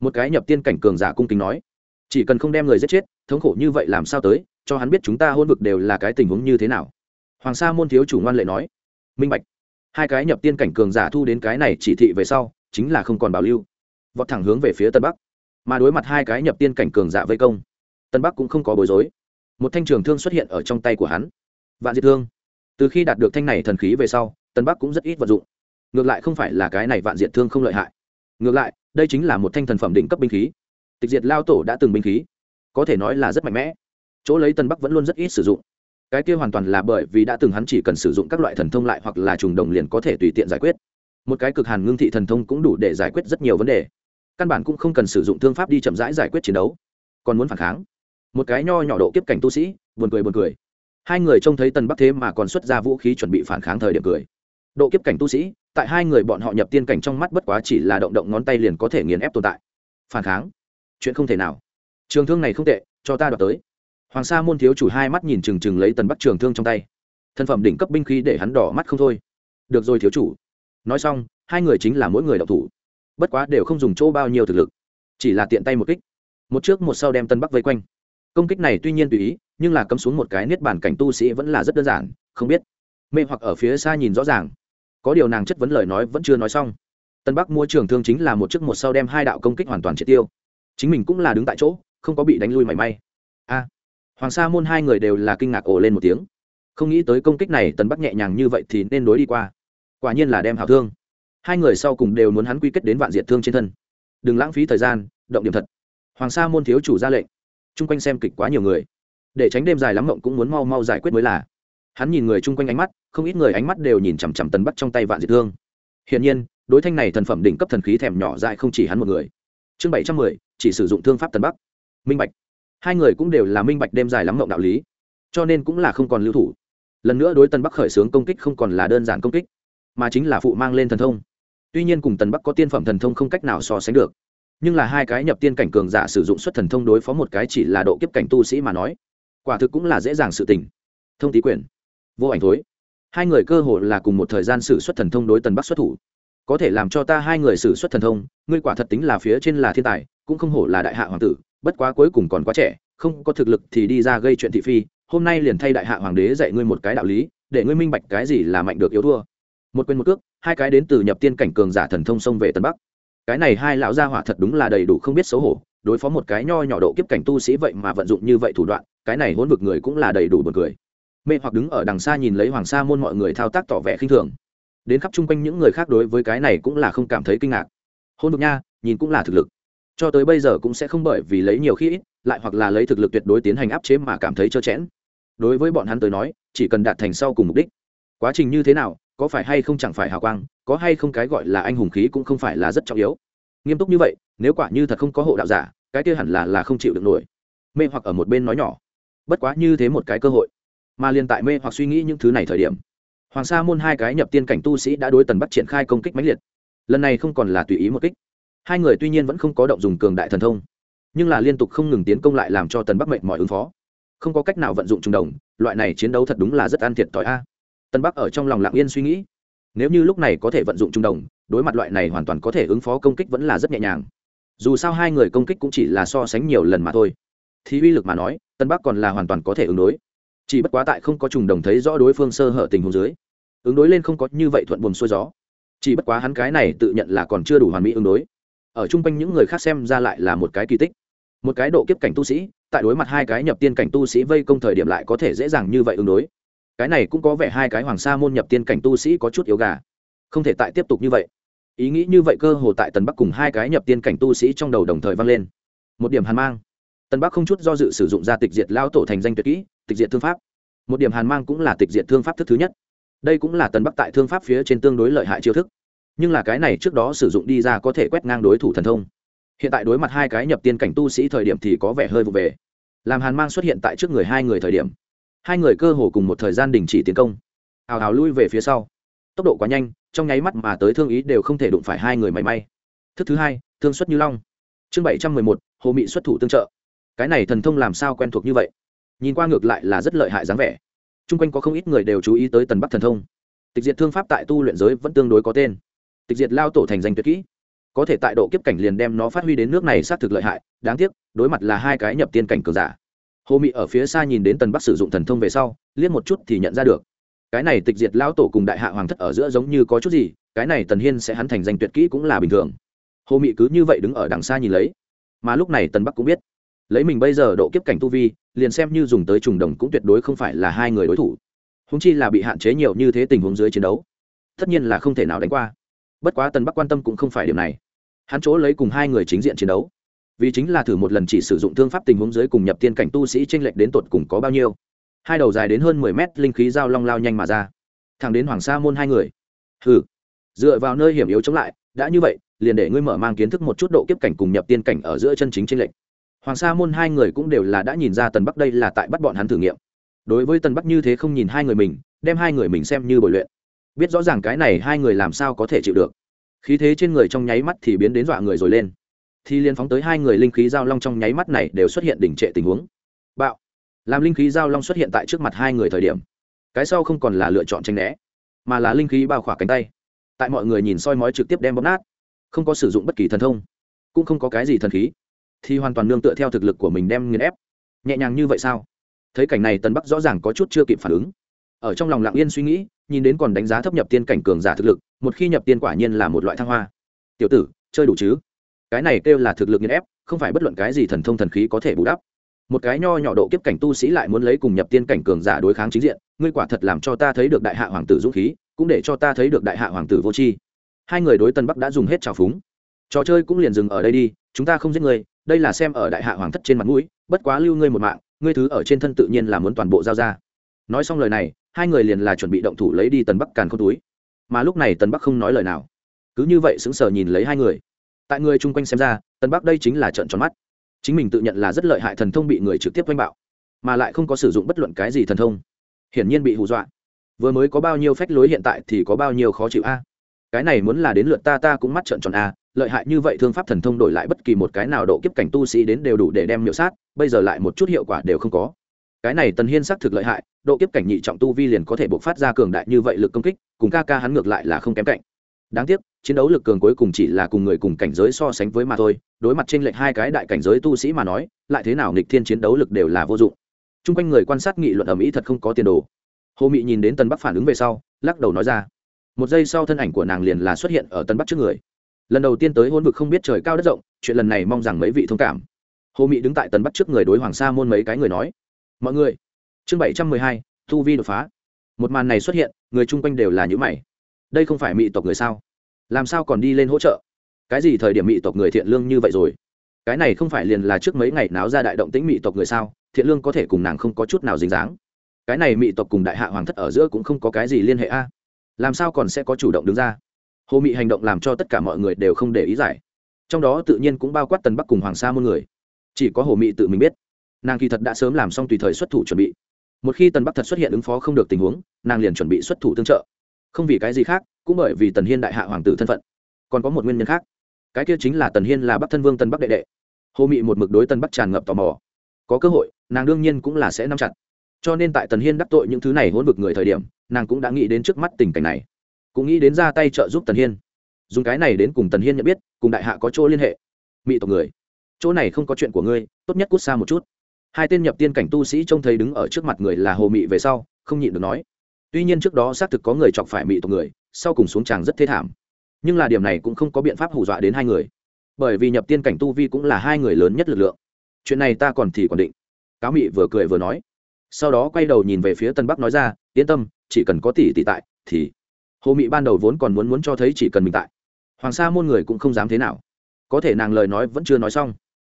Một cái nhập tiên cảnh cường giả cung kính nói, chỉ cần không đem người giết chết, thống khổ như vậy làm sao tới? Cho hắn biết chúng ta hôn vực đều là cái tình huống như thế nào. Hoàng sa môn thiếu chủ ngoan lệ nói. Minh bạch. Hai cái nhập tiên cảnh cường giả thu đến cái này chỉ thị về sau, chính là không còn bảo lưu. Vọt thẳng hướng về phía tân bắc. Mà đối mặt hai cái nhập tiên cảnh cường giả vây công, tân bắc cũng không có bối rối. Một thanh trường thương xuất hiện ở trong tay của hắn. Vạn diệt thương. Từ khi đạt được thanh này thần khí về sau, tân bắc cũng rất ít vật dụng. Ngược lại không phải là cái này vạn diệt thương không lợi hại. Ngược lại, đây chính là một thanh thần phẩm đỉnh cấp binh khí. Tịch diệt lao tổ đã từng binh khí, có thể nói là rất mạnh mẽ chỗ lấy tân bắc vẫn luôn rất ít sử dụng. Cái kia hoàn toàn là bởi vì đã từng hắn chỉ cần sử dụng các loại thần thông lại hoặc là trùng đồng liền có thể tùy tiện giải quyết. Một cái cực hàn ngưng thị thần thông cũng đủ để giải quyết rất nhiều vấn đề. Căn bản cũng không cần sử dụng thương pháp đi chậm rãi giải quyết chiến đấu. Còn muốn phản kháng? Một cái nho nhỏ độ kiếp cảnh tu sĩ, buồn cười buồn cười. Hai người trông thấy tần bắc thế mà còn xuất ra vũ khí chuẩn bị phản kháng thời điểm cười. Độ kiếp cảnh tu sĩ, tại hai người bọn họ nhập tiên cảnh trong mắt bất quá chỉ là động động ngón tay liền có thể nghiền ép tồn tại. Phản kháng? Chuyện không thể nào. Trường thương này không tệ, cho ta đoạt tới hoàng sa môn thiếu chủ hai mắt nhìn trừng trừng lấy tần bắc trường thương trong tay. Thân phẩm đỉnh cấp binh khí để hắn đỏ mắt không thôi. Được rồi thiếu chủ. Nói xong, hai người chính là mỗi người đậu thủ. Bất quá đều không dùng chỗ bao nhiêu thực lực, chỉ là tiện tay một kích. Một trước một sau đem tân bắc vây quanh. Công kích này tuy nhiên tùy ý, nhưng là cấm xuống một cái niết bản cảnh tu sĩ vẫn là rất đơn giản, không biết. Mê hoặc ở phía xa nhìn rõ ràng. Có điều nàng chất vấn lời nói vẫn chưa nói xong. Tân bắc mua trường thương chính là một chiếc một sau đem hai đạo công kích hoàn toàn triệt tiêu. Chính mình cũng là đứng tại chỗ, không có bị đánh lui mảy may. A hoàng sa môn hai người đều là kinh ngạc ồ lên một tiếng. Không nghĩ tới công kích này tần bắc nhẹ nhàng như vậy thì nên đối đi qua. Quả nhiên là đem hảo thương. Hai người sau cùng đều muốn hắn quy kết đến vạn diệt thương trên thân. Đừng lãng phí thời gian, động điểm thật. Hoàng sa môn thiếu chủ ra lệnh. Chung quanh xem kịch quá nhiều người. Để tránh đêm dài lắm mộng cũng muốn mau mau giải quyết mới là. Hắn nhìn người chung quanh ánh mắt, không ít người ánh mắt đều nhìn chằm chằm tần bắt trong tay vạn diệt thương. Hiển nhiên, đối thanh này thần phẩm đỉnh cấp thần khí thèm nhỏ dại không chỉ hắn một người. Chương bảy trăm mười, chỉ sử dụng thương pháp tần bắc. Minh bạch hai người cũng đều là minh bạch đêm dài lắm mộng đạo lý, cho nên cũng là không còn lưu thủ. Lần nữa đối tân bắc khởi xướng công kích không còn là đơn giản công kích, mà chính là phụ mang lên thần thông. Tuy nhiên cùng tần bắc có tiên phẩm thần thông không cách nào so sánh được, nhưng là hai cái nhập tiên cảnh cường giả sử dụng xuất thần thông đối phó một cái chỉ là độ kiếp cảnh tu sĩ mà nói, quả thực cũng là dễ dàng sự tình. Thông tý quyền, vô ảnh thối, hai người cơ hội là cùng một thời gian sử xuất thần thông đối tần bắc xuất thủ. Có thể làm cho ta hai người sử xuất thần thông, ngươi quả thật tính là phía trên là thiên tài, cũng không hổ là đại hạ hoàng tử bất quá cuối cùng còn quá trẻ, không có thực lực thì đi ra gây chuyện thị phi, hôm nay liền thay đại hạ hoàng đế dạy ngươi một cái đạo lý, để ngươi minh bạch cái gì là mạnh được yếu thua. Một quên một cước, hai cái đến từ nhập tiên cảnh cường giả thần thông xông về tân bắc. Cái này hai lão gia hỏa thật đúng là đầy đủ không biết xấu hổ, đối phó một cái nho nhỏ độ kiếp cảnh tu sĩ vậy mà vận dụng như vậy thủ đoạn, cái này hỗn vực người cũng là đầy đủ buồn cười. Mê hoặc đứng ở đằng xa nhìn lấy hoàng sa môn mọi người thao tác tỏ vẻ khinh thường. Đến khắp chung quanh những người khác đối với cái này cũng là không cảm thấy kinh ngạc. Hôn vực nha, nhìn cũng là thực lực cho tới bây giờ cũng sẽ không bởi vì lấy nhiều khi ít, lại hoặc là lấy thực lực tuyệt đối tiến hành áp chế mà cảm thấy trơ chẽn. Đối với bọn hắn tới nói, chỉ cần đạt thành sau cùng mục đích. Quá trình như thế nào, có phải hay không chẳng phải hào quang, có hay không cái gọi là anh hùng khí cũng không phải là rất trọng yếu. Nghiêm túc như vậy, nếu quả như thật không có hộ đạo giả, cái kia hẳn là là không chịu được nổi. Mê hoặc ở một bên nói nhỏ. Bất quá như thế một cái cơ hội, mà liền tại mê hoặc suy nghĩ những thứ này thời điểm, hoàng sa môn hai cái nhập tiên cảnh tu sĩ đã đối tần bắt triển khai công kích mãnh liệt. Lần này không còn là tùy ý một kích hai người tuy nhiên vẫn không có động dùng cường đại thần thông, nhưng là liên tục không ngừng tiến công lại làm cho tần bắc mệnh mọi ứng phó. Không có cách nào vận dụng trùng đồng, loại này chiến đấu thật đúng là rất an thiệt tỏi a. Tân bắc ở trong lòng lặng yên suy nghĩ, nếu như lúc này có thể vận dụng trung đồng, đối mặt loại này hoàn toàn có thể ứng phó công kích vẫn là rất nhẹ nhàng. Dù sao hai người công kích cũng chỉ là so sánh nhiều lần mà thôi. Thì uy lực mà nói tân bắc còn là hoàn toàn có thể ứng đối. Chỉ bất quá tại không có trùng đồng thấy rõ đối phương sơ hở tình huống dưới, ứng đối lên không có như vậy thuận buồm xuôi gió. Chỉ bất quá hắn cái này tự nhận là còn chưa đủ hoàn mỹ ứng đối ở chung quanh những người khác xem ra lại là một cái kỳ tích. Một cái độ kiếp cảnh tu sĩ, tại đối mặt hai cái nhập tiên cảnh tu sĩ vây công thời điểm lại có thể dễ dàng như vậy ứng đối. Cái này cũng có vẻ hai cái hoàng sa môn nhập tiên cảnh tu sĩ có chút yếu gà. Không thể tại tiếp tục như vậy. Ý nghĩ như vậy cơ hồ tại tần bắc cùng hai cái nhập tiên cảnh tu sĩ trong đầu đồng thời vang lên. Một điểm hàn mang. Tần bắc không chút do dự sử dụng ra tịch diệt lao tổ thành danh tuyệt kỹ, tịch diệt thương pháp. Một điểm hàn mang cũng là tịch diệt thương pháp thức thứ nhất. Đây cũng là tần bắc tại thương pháp phía trên tương đối lợi hại chiêu thức nhưng là cái này trước đó sử dụng đi ra có thể quét ngang đối thủ thần thông. Hiện tại đối mặt hai cái nhập tiên cảnh tu sĩ thời điểm thì có vẻ hơi vụ về. Làm hàn mang xuất hiện tại trước người hai người thời điểm, hai người cơ hồ cùng một thời gian đình chỉ tiến công. Hào hào lui về phía sau. Tốc độ quá nhanh, trong nháy mắt mà tới thương ý đều không thể đụng phải hai người mảy may. Thức thứ hai, thương xuất như long. Chương bảy trăm mười một, hồ mị xuất thủ tương trợ. Cái này thần thông làm sao quen thuộc như vậy? Nhìn qua ngược lại là rất lợi hại dáng vẻ. T r u n g quanh có không ít người đều chú ý tới tần bắc thần thông. Tịch diệt thương pháp tại tu luyện giới vẫn tương đối có tên tịch diệt lao tổ thành danh tuyệt kỹ. Có thể tại độ kiếp cảnh liền đem nó phát huy đến nước này xác thực lợi hại, đáng tiếc, đối mặt là hai cái nhập tiên cảnh cường giả. Hồ mị ở phía xa nhìn đến tần bắc sử dụng thần thông về sau, liếc một chút thì nhận ra được. Cái này tịch diệt lao tổ cùng đại hạ hoàng thất ở giữa giống như có chút gì, cái này tần hiên sẽ hắn thành danh tuyệt kỹ cũng là bình thường. Hồ mị cứ như vậy đứng ở đằng xa nhìn lấy. Mà lúc này tần bắc cũng biết, lấy mình bây giờ độ kiếp cảnh tu vi, liền xem như dùng tới trùng đồng cũng tuyệt đối không phải là hai người đối thủ. Húng chi là bị hạn chế nhiều như thế tình huống dưới chiến đấu, tất nhiên là không thể nào đánh qua bất quá tần bắc quan tâm cũng không phải điểm này. Hắn chỗ lấy cùng hai người chính diện chiến đấu. Vì chính là thử một lần chỉ sử dụng thương pháp tình huống dưới cùng nhập tiên cảnh tu sĩ tranh lệch đến tột cùng có bao nhiêu. Hai đầu dài đến hơn mười mét linh khí dao long lao nhanh mà ra. Thẳng đến hoàng sa môn hai người. Hừ. Dựa vào nơi hiểm yếu chống lại, đã như vậy, liền để ngươi mở mang kiến thức một chút độ kiếp cảnh cùng nhập tiên cảnh ở giữa chân chính trên lệnh hoàng sa môn hai người cũng đều là đã nhìn ra tần bắc đây là tại bắt bọn hắn thử nghiệm. Đối với tần bắc như thế không nhìn hai người mình, đem hai người mình xem như bồi luyện biết rõ ràng cái này hai người làm sao có thể chịu được. Khí thế trên người trong nháy mắt thì biến đến dọa người rồi lên. Thì liên phóng tới hai người linh khí giao long trong nháy mắt này đều xuất hiện đỉnh trệ tình huống. Bạo. Làm linh khí giao long xuất hiện tại trước mặt hai người thời điểm, cái sau không còn là lựa chọn tranh né, mà là linh khí bao khỏa cánh tay. Tại mọi người nhìn soi mói trực tiếp đem bóp nát, không có sử dụng bất kỳ thần thông, cũng không có cái gì thần khí, thì hoàn toàn nương tựa theo thực lực của mình đem nghiền ép. Nhẹ nhàng như vậy sao? Thấy cảnh này tần bắc rõ ràng có chút chưa kịp phản ứng. Ở trong lòng lặng yên suy nghĩ nhìn đến còn đánh giá thấp nhập tiên cảnh cường giả thực lực, một khi nhập tiên quả nhiên là một loại thăng hoa. Tiểu tử, chơi đủ chứ? Cái này kêu là thực lực nghiền ép, không phải bất luận cái gì thần thông thần khí có thể bù đắp. Một cái nho nhỏ độ kiếp cảnh tu sĩ lại muốn lấy cùng nhập tiên cảnh cường giả đối kháng chính diện, ngươi quả thật làm cho ta thấy được đại hạ hoàng tử dũng khí, cũng để cho ta thấy được đại hạ hoàng tử vô tri. Hai người đối tân bắc đã dùng hết trào phúng. Trò chơi cũng liền dừng ở đây đi, chúng ta không giết ngươi, đây là xem ở đại hạ hoàng thất trên mặt mũi, bất quá lưu ngươi một mạng, ngươi thứ ở trên thân tự nhiên là muốn toàn bộ giao ra. Nói xong lời này hai người liền là chuẩn bị động thủ lấy đi tần bắc càn khôn túi. Mà lúc này tần bắc không nói lời nào. Cứ như vậy sững sờ nhìn lấy hai người. Tại người chung quanh xem ra, tần bắc đây chính là trận tròn mắt. Chính mình tự nhận là rất lợi hại thần thông bị người trực tiếp oanh bạo, mà lại không có sử dụng bất luận cái gì thần thông. Hiển nhiên bị hù dọa. Vừa mới có bao nhiêu phách lối hiện tại thì có bao nhiêu khó chịu a. Cái này muốn là đến lượt ta ta cũng mắt trợn tròn a. Lợi hại như vậy thương pháp thần thông đổi lại bất kỳ một cái nào độ kiếp cảnh tu sĩ đến đều đủ để đem miệu sát, bây giờ lại một chút hiệu quả đều không có cái này tần hiên xác thực lợi hại, độ kiếp cảnh nhị trọng tu vi liền có thể bộc phát ra cường đại như vậy lực công kích, cùng ca ca hắn ngược lại là không kém cạnh. Đáng tiếc, chiến đấu lực cường cuối cùng chỉ là cùng người cùng cảnh giới so sánh với mà thôi, đối mặt trên lệch hai cái đại cảnh giới tu sĩ mà nói, lại thế nào nghịch thiên chiến đấu lực đều là vô dụng. T r u n g quanh người quan sát nghị luận ầm ĩ thật không có tiền đồ. Hồ mị nhìn đến tân bắc phản ứng về sau, lắc đầu nói ra. Một giây sau thân ảnh của nàng liền là xuất hiện ở tân bắc trước người. Lần đầu tiên tới hôn vực không biết trời cao đất rộng, chuyện lần này mong rằng mấy vị thông cảm. Hồ mị đứng tại tân bắc trước người đối hoàng sa môn mấy cái người nói mọi người. Chương bảy trăm mười hai thu vi đột phá. Một màn này xuất hiện, người chung quanh đều là những mày. Đây không phải mị tộc người sao? Làm sao còn đi lên hỗ trợ? Cái gì thời điểm mị tộc người thiện lương như vậy rồi? Cái này không phải liền là trước mấy ngày náo ra đại động tĩnh mị tộc người sao? Thiện lương có thể cùng nàng không có chút nào dính dáng. Cái này mị tộc cùng đại hạ hoàng thất ở giữa cũng không có cái gì liên hệ a. Làm sao còn sẽ có chủ động đứng ra? Hồ mị hành động làm cho tất cả mọi người đều không để ý giải. Trong đó tự nhiên cũng bao quát tần bắc cùng hoàng sa muôn người. Chỉ có hồ mị tự mình biết nàng kỳ thật đã sớm làm xong tùy thời xuất thủ chuẩn bị. Một khi tần bắc thật xuất hiện ứng phó không được tình huống, nàng liền chuẩn bị xuất thủ tương trợ. Không vì cái gì khác, cũng bởi vì tần hiên đại hạ hoàng tử thân phận. Còn có một nguyên nhân khác. Cái kia chính là tần hiên là bắc thân vương tân bắc đệ đệ. Hồ mị một mực đối tân bắc tràn ngập tò mò. Có cơ hội, nàng đương nhiên cũng là sẽ nắm chặt. Cho nên tại tần hiên đắc tội những thứ này hỗn vực người thời điểm, nàng cũng đã nghĩ đến trước mắt tình cảnh này. Cũng nghĩ đến ra tay trợ giúp tần hiên. Dùng cái này đến cùng tần hiên nhận biết, cùng đại hạ có chỗ liên hệ. Mị tộc người, chỗ này không có chuyện của ngươi, tốt nhất cút xa một chút hai tên nhập tiên cảnh tu sĩ trông thấy đứng ở trước mặt người là hồ mị về sau, không nhịn được nói. Tuy nhiên trước đó xác thực có người chọc phải mị tộc người, sau cùng xuống tràng rất thê thảm. Nhưng là điểm này cũng không có biện pháp hù dọa đến hai người. Bởi vì nhập tiên cảnh tu vi cũng là hai người lớn nhất lực lượng. Chuyện này ta còn thì còn định. Cáo mị vừa cười vừa nói. Sau đó quay đầu nhìn về phía tân bắc nói ra, yên tâm, chỉ cần có tỷ tỷ tại, thì hồ mị ban đầu vốn còn muốn muốn cho thấy chỉ cần mình tại. Hoàng sa môn người cũng không dám thế nào. Có thể nàng lời nói vẫn chưa nói xong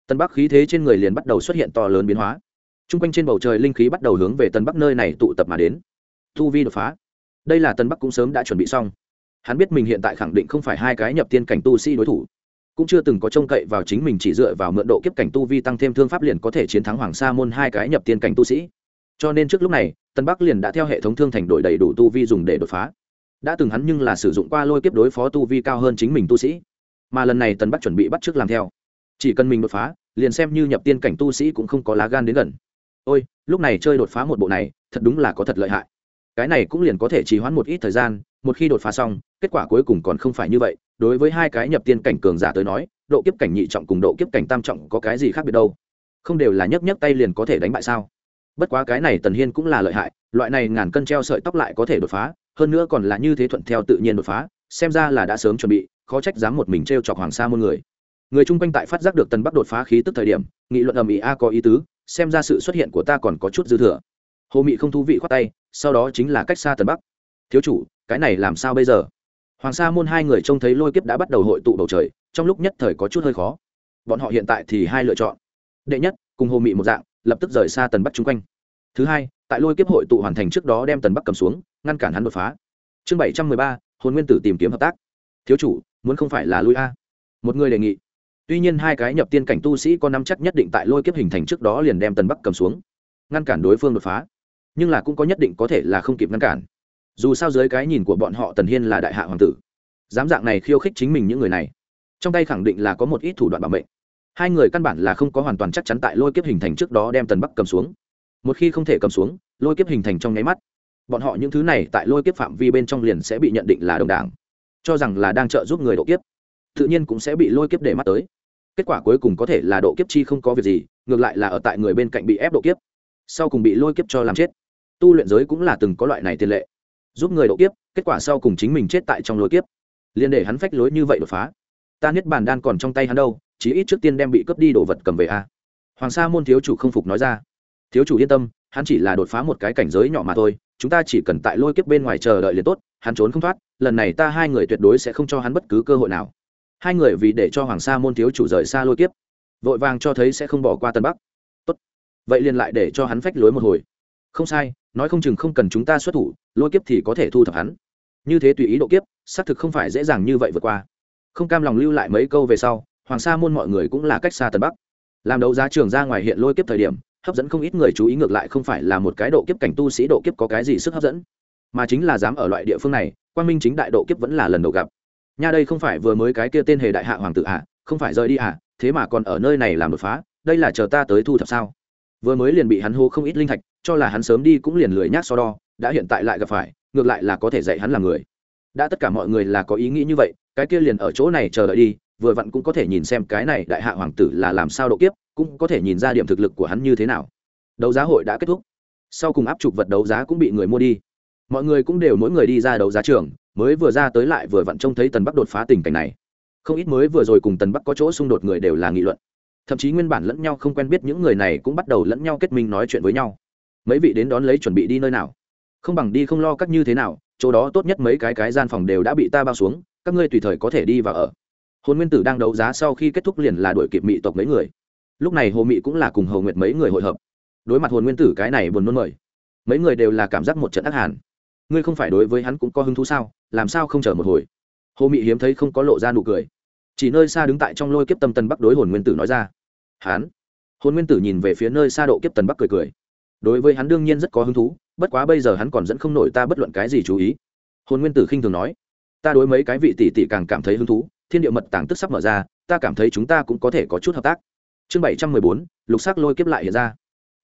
tân bắc khí thế trên người liền bắt đầu xuất hiện to lớn biến hóa. T r u n g quanh trên bầu trời linh khí bắt đầu hướng về tân bắc nơi này tụ tập mà đến. Thu vi đột phá. Đây là tân bắc cũng sớm đã chuẩn bị xong. Hắn biết mình hiện tại khẳng định không phải hai cái nhập tiên cảnh tu sĩ đối thủ. Cũng chưa từng có trông cậy vào chính mình chỉ dựa vào mượn độ kiếp cảnh tu vi tăng thêm thương pháp liền có thể chiến thắng hoàng sa môn hai cái nhập tiên cảnh tu sĩ. Cho nên trước lúc này, tân bắc liền đã theo hệ thống thương thành đội đầy đủ tu vi dùng để đột phá. Đã từng hắn nhưng là sử dụng qua lôi kiếp đối phó tu vi cao hơn chính mình tu sĩ. Mà lần này tân bắc chuẩn bị bắt trước làm theo chỉ cần mình đột phá, liền xem như nhập tiên cảnh tu sĩ cũng không có lá gan đến gần. Ôi, lúc này chơi đột phá một bộ này, thật đúng là có thật lợi hại. Cái này cũng liền có thể trì hoãn một ít thời gian, một khi đột phá xong, kết quả cuối cùng còn không phải như vậy. Đối với hai cái nhập tiên cảnh cường giả tới nói, độ kiếp cảnh nhị trọng cùng độ kiếp cảnh tam trọng có cái gì khác biệt đâu? Không đều là nhấc nhấc tay liền có thể đánh bại sao? Bất quá cái này tần hiên cũng là lợi hại, loại này ngàn cân treo sợi tóc lại có thể đột phá, hơn nữa còn là như thế thuận theo tự nhiên đột phá, xem ra là đã sớm chuẩn bị, khó trách dám một mình t r e o chọc hoàng sa muôn người người chung quanh tại phát giác được tần bắc đột phá khí tức thời điểm, nghị luận ầm ĩ, a, có ý tứ, xem ra sự xuất hiện của ta còn có chút dư thừa. Hồ mị không thú vị khoát tay, sau đó chính là cách xa tần bắc. Thiếu chủ, cái này làm sao bây giờ? Hoàng sa môn hai người trông thấy lôi kiếp đã bắt đầu hội tụ bầu trời, trong lúc nhất thời có chút hơi khó. Bọn họ hiện tại thì hai lựa chọn. Đệ nhất, cùng hồ mị một dạng, lập tức rời xa tần bắc chung quanh. Thứ hai, tại lôi kiếp hội tụ hoàn thành trước đó đem tần bắc cầm xuống, ngăn cản hắn đột phá. Chương bảy trăm mười ba, hồn nguyên tử tìm kiếm hợp tác. Thiếu chủ, muốn không phải là lui a? Một người đề nghị tuy nhiên hai cái nhập tiên cảnh tu sĩ có nắm chắc nhất định tại lôi kiếp hình thành trước đó liền đem tần bắc cầm xuống, ngăn cản đối phương đột phá. Nhưng là cũng có nhất định có thể là không kịp ngăn cản. Dù sao dưới cái nhìn của bọn họ tần hiên là đại hạ hoàng tử. Dám dạng này khiêu khích chính mình những người này. Trong tay khẳng định là có một ít thủ đoạn bảo mệnh. Hai người căn bản là không có hoàn toàn chắc chắn tại lôi kiếp hình thành trước đó đem tần bắc cầm xuống. Một khi không thể cầm xuống, lôi kiếp hình thành trong nháy mắt, bọn họ những thứ này tại lôi kiếp phạm vi bên trong liền sẽ bị nhận định là đồng đảng. Cho rằng là đang trợ giúp người độ kiếp tự nhiên cũng sẽ bị lôi kiếp để mắt tới. Kết quả cuối cùng có thể là độ kiếp chi không có việc gì, ngược lại là ở tại người bên cạnh bị ép độ kiếp. Sau cùng bị lôi kiếp cho làm chết. Tu luyện giới cũng là từng có loại này tiền lệ. Giúp người độ kiếp, kết quả sau cùng chính mình chết tại trong lôi kiếp. Liền để hắn phách lối như vậy đột phá. Ta niết bàn đan còn trong tay hắn đâu, chí ít trước tiên đem bị cướp đi đồ vật cầm về a. Hoàng sa môn thiếu chủ không phục nói ra. Thiếu chủ yên tâm, hắn chỉ là đột phá một cái cảnh giới nhỏ mà thôi, chúng ta chỉ cần tại lôi kiếp bên ngoài chờ đợi liền tốt, hắn trốn không thoát, lần này ta hai người tuyệt đối sẽ không cho hắn bất cứ cơ hội nào hai người vì để cho hoàng sa môn thiếu chủ rời xa lôi kiếp, vội vàng cho thấy sẽ không bỏ qua tân bắc. Tốt. Vậy liền lại để cho hắn phách lối một hồi. Không sai, nói không chừng không cần chúng ta xuất thủ, lôi kiếp thì có thể thu thập hắn. Như thế tùy ý độ kiếp, xác thực không phải dễ dàng như vậy vượt qua. Không cam lòng lưu lại mấy câu về sau, hoàng sa môn mọi người cũng là cách xa tân bắc. Làm đấu giá trường ra ngoài hiện lôi kiếp thời điểm, hấp dẫn không ít người chú ý ngược lại không phải là một cái độ kiếp cảnh tu sĩ độ kiếp có cái gì sức hấp dẫn, mà chính là dám ở loại địa phương này quan minh chính đại độ kiếp vẫn là lần đầu gặp nha đây không phải vừa mới cái kia tên hề đại hạ hoàng tử ạ không phải rời đi ạ thế mà còn ở nơi này làm đột phá, đây là chờ ta tới thu thập sao? Vừa mới liền bị hắn hô không ít linh thạch, cho là hắn sớm đi cũng liền lười nhác so đo, đã hiện tại lại gặp phải, ngược lại là có thể dạy hắn làm người. Đã tất cả mọi người là có ý nghĩ như vậy, cái kia liền ở chỗ này chờ đợi đi, vừa vặn cũng có thể nhìn xem cái này đại hạ hoàng tử là làm sao độ kiếp, cũng có thể nhìn ra điểm thực lực của hắn như thế nào. Đấu giá hội đã kết thúc. Sau cùng áp chụp vật đấu giá cũng bị người mua đi. Mọi người cũng đều mỗi người đi ra đấu giá trường mới vừa ra tới lại vừa vặn trông thấy tần bắc đột phá tình cảnh này. Không ít mới vừa rồi cùng tần bắc có chỗ xung đột người đều là nghị luận. Thậm chí nguyên bản lẫn nhau không quen biết những người này cũng bắt đầu lẫn nhau kết minh nói chuyện với nhau. Mấy vị đến đón lấy chuẩn bị đi nơi nào? Không bằng đi không lo các như thế nào, chỗ đó tốt nhất mấy cái cái gian phòng đều đã bị ta bao xuống, các ngươi tùy thời có thể đi và ở. Hồn nguyên tử đang đấu giá sau khi kết thúc liền là đuổi kịp mỹ tộc mấy người. Lúc này hồ mị cũng là cùng hầu nguyệt mấy người hội hợp. Đối mặt hồn nguyên tử cái này buồn nôn mời, mấy người đều là cảm giác một trận ác hàn ngươi không phải đối với hắn cũng có hứng thú sao, làm sao không chờ một hồi? Hồ mị hiếm thấy không có lộ ra nụ cười. Chỉ nơi xa đứng tại trong lôi kiếp tâm tân bắc đối hồn nguyên tử nói ra. Hắn? Hồn nguyên tử nhìn về phía nơi xa độ kiếp tần bắc cười cười. Đối với hắn đương nhiên rất có hứng thú, bất quá bây giờ hắn còn dẫn không nổi ta bất luận cái gì chú ý. Hồn nguyên tử khinh thường nói. Ta đối mấy cái vị tỷ tỷ càng cảm thấy hứng thú, thiên địa mật tàng tức sắp mở ra, ta cảm thấy chúng ta cũng có thể có chút hợp tác. Chương bảy trăm mười bốn, lục sắc lôi kiếp lại hiện ra.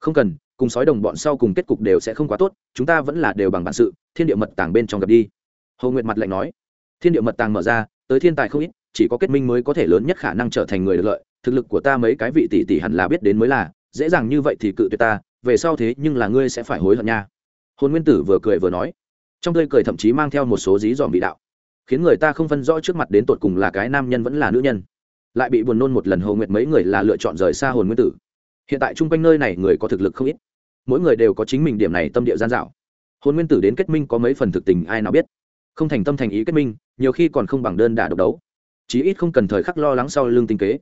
Không cần cùng sói đồng bọn sau cùng kết cục đều sẽ không quá tốt, chúng ta vẫn là đều bằng bản sự, thiên địa mật tàng bên trong gặp đi. Hồ nguyệt mặt lạnh nói. Thiên địa mật tàng mở ra, tới thiên tài không ít, chỉ có kết minh mới có thể lớn nhất khả năng trở thành người được lợi, thực lực của ta mấy cái vị tỷ tỷ hẳn là biết đến mới là, dễ dàng như vậy thì cự tuyệt ta, về sau thế nhưng là ngươi sẽ phải hối hận nha. Hôn nguyên tử vừa cười vừa nói. Trong tươi cười thậm chí mang theo một số dí dòm vị đạo, khiến người ta không phân rõ trước mặt đến tột cùng là cái nam nhân vẫn là nữ nhân. Lại bị buồn nôn một lần hầu nguyệt mấy người là lựa chọn rời xa hồn nguyên tử. Hiện tại chung quanh nơi này người có thực lực không ít mỗi người đều có chính mình điểm này tâm địa gian dạo hồn nguyên tử đến kết minh có mấy phần thực tình, ai nào biết. Không thành tâm thành ý kết minh, nhiều khi còn không bằng đơn đả độc đấu. Chí ít không cần thời khắc lo lắng sau lưng tinh kế.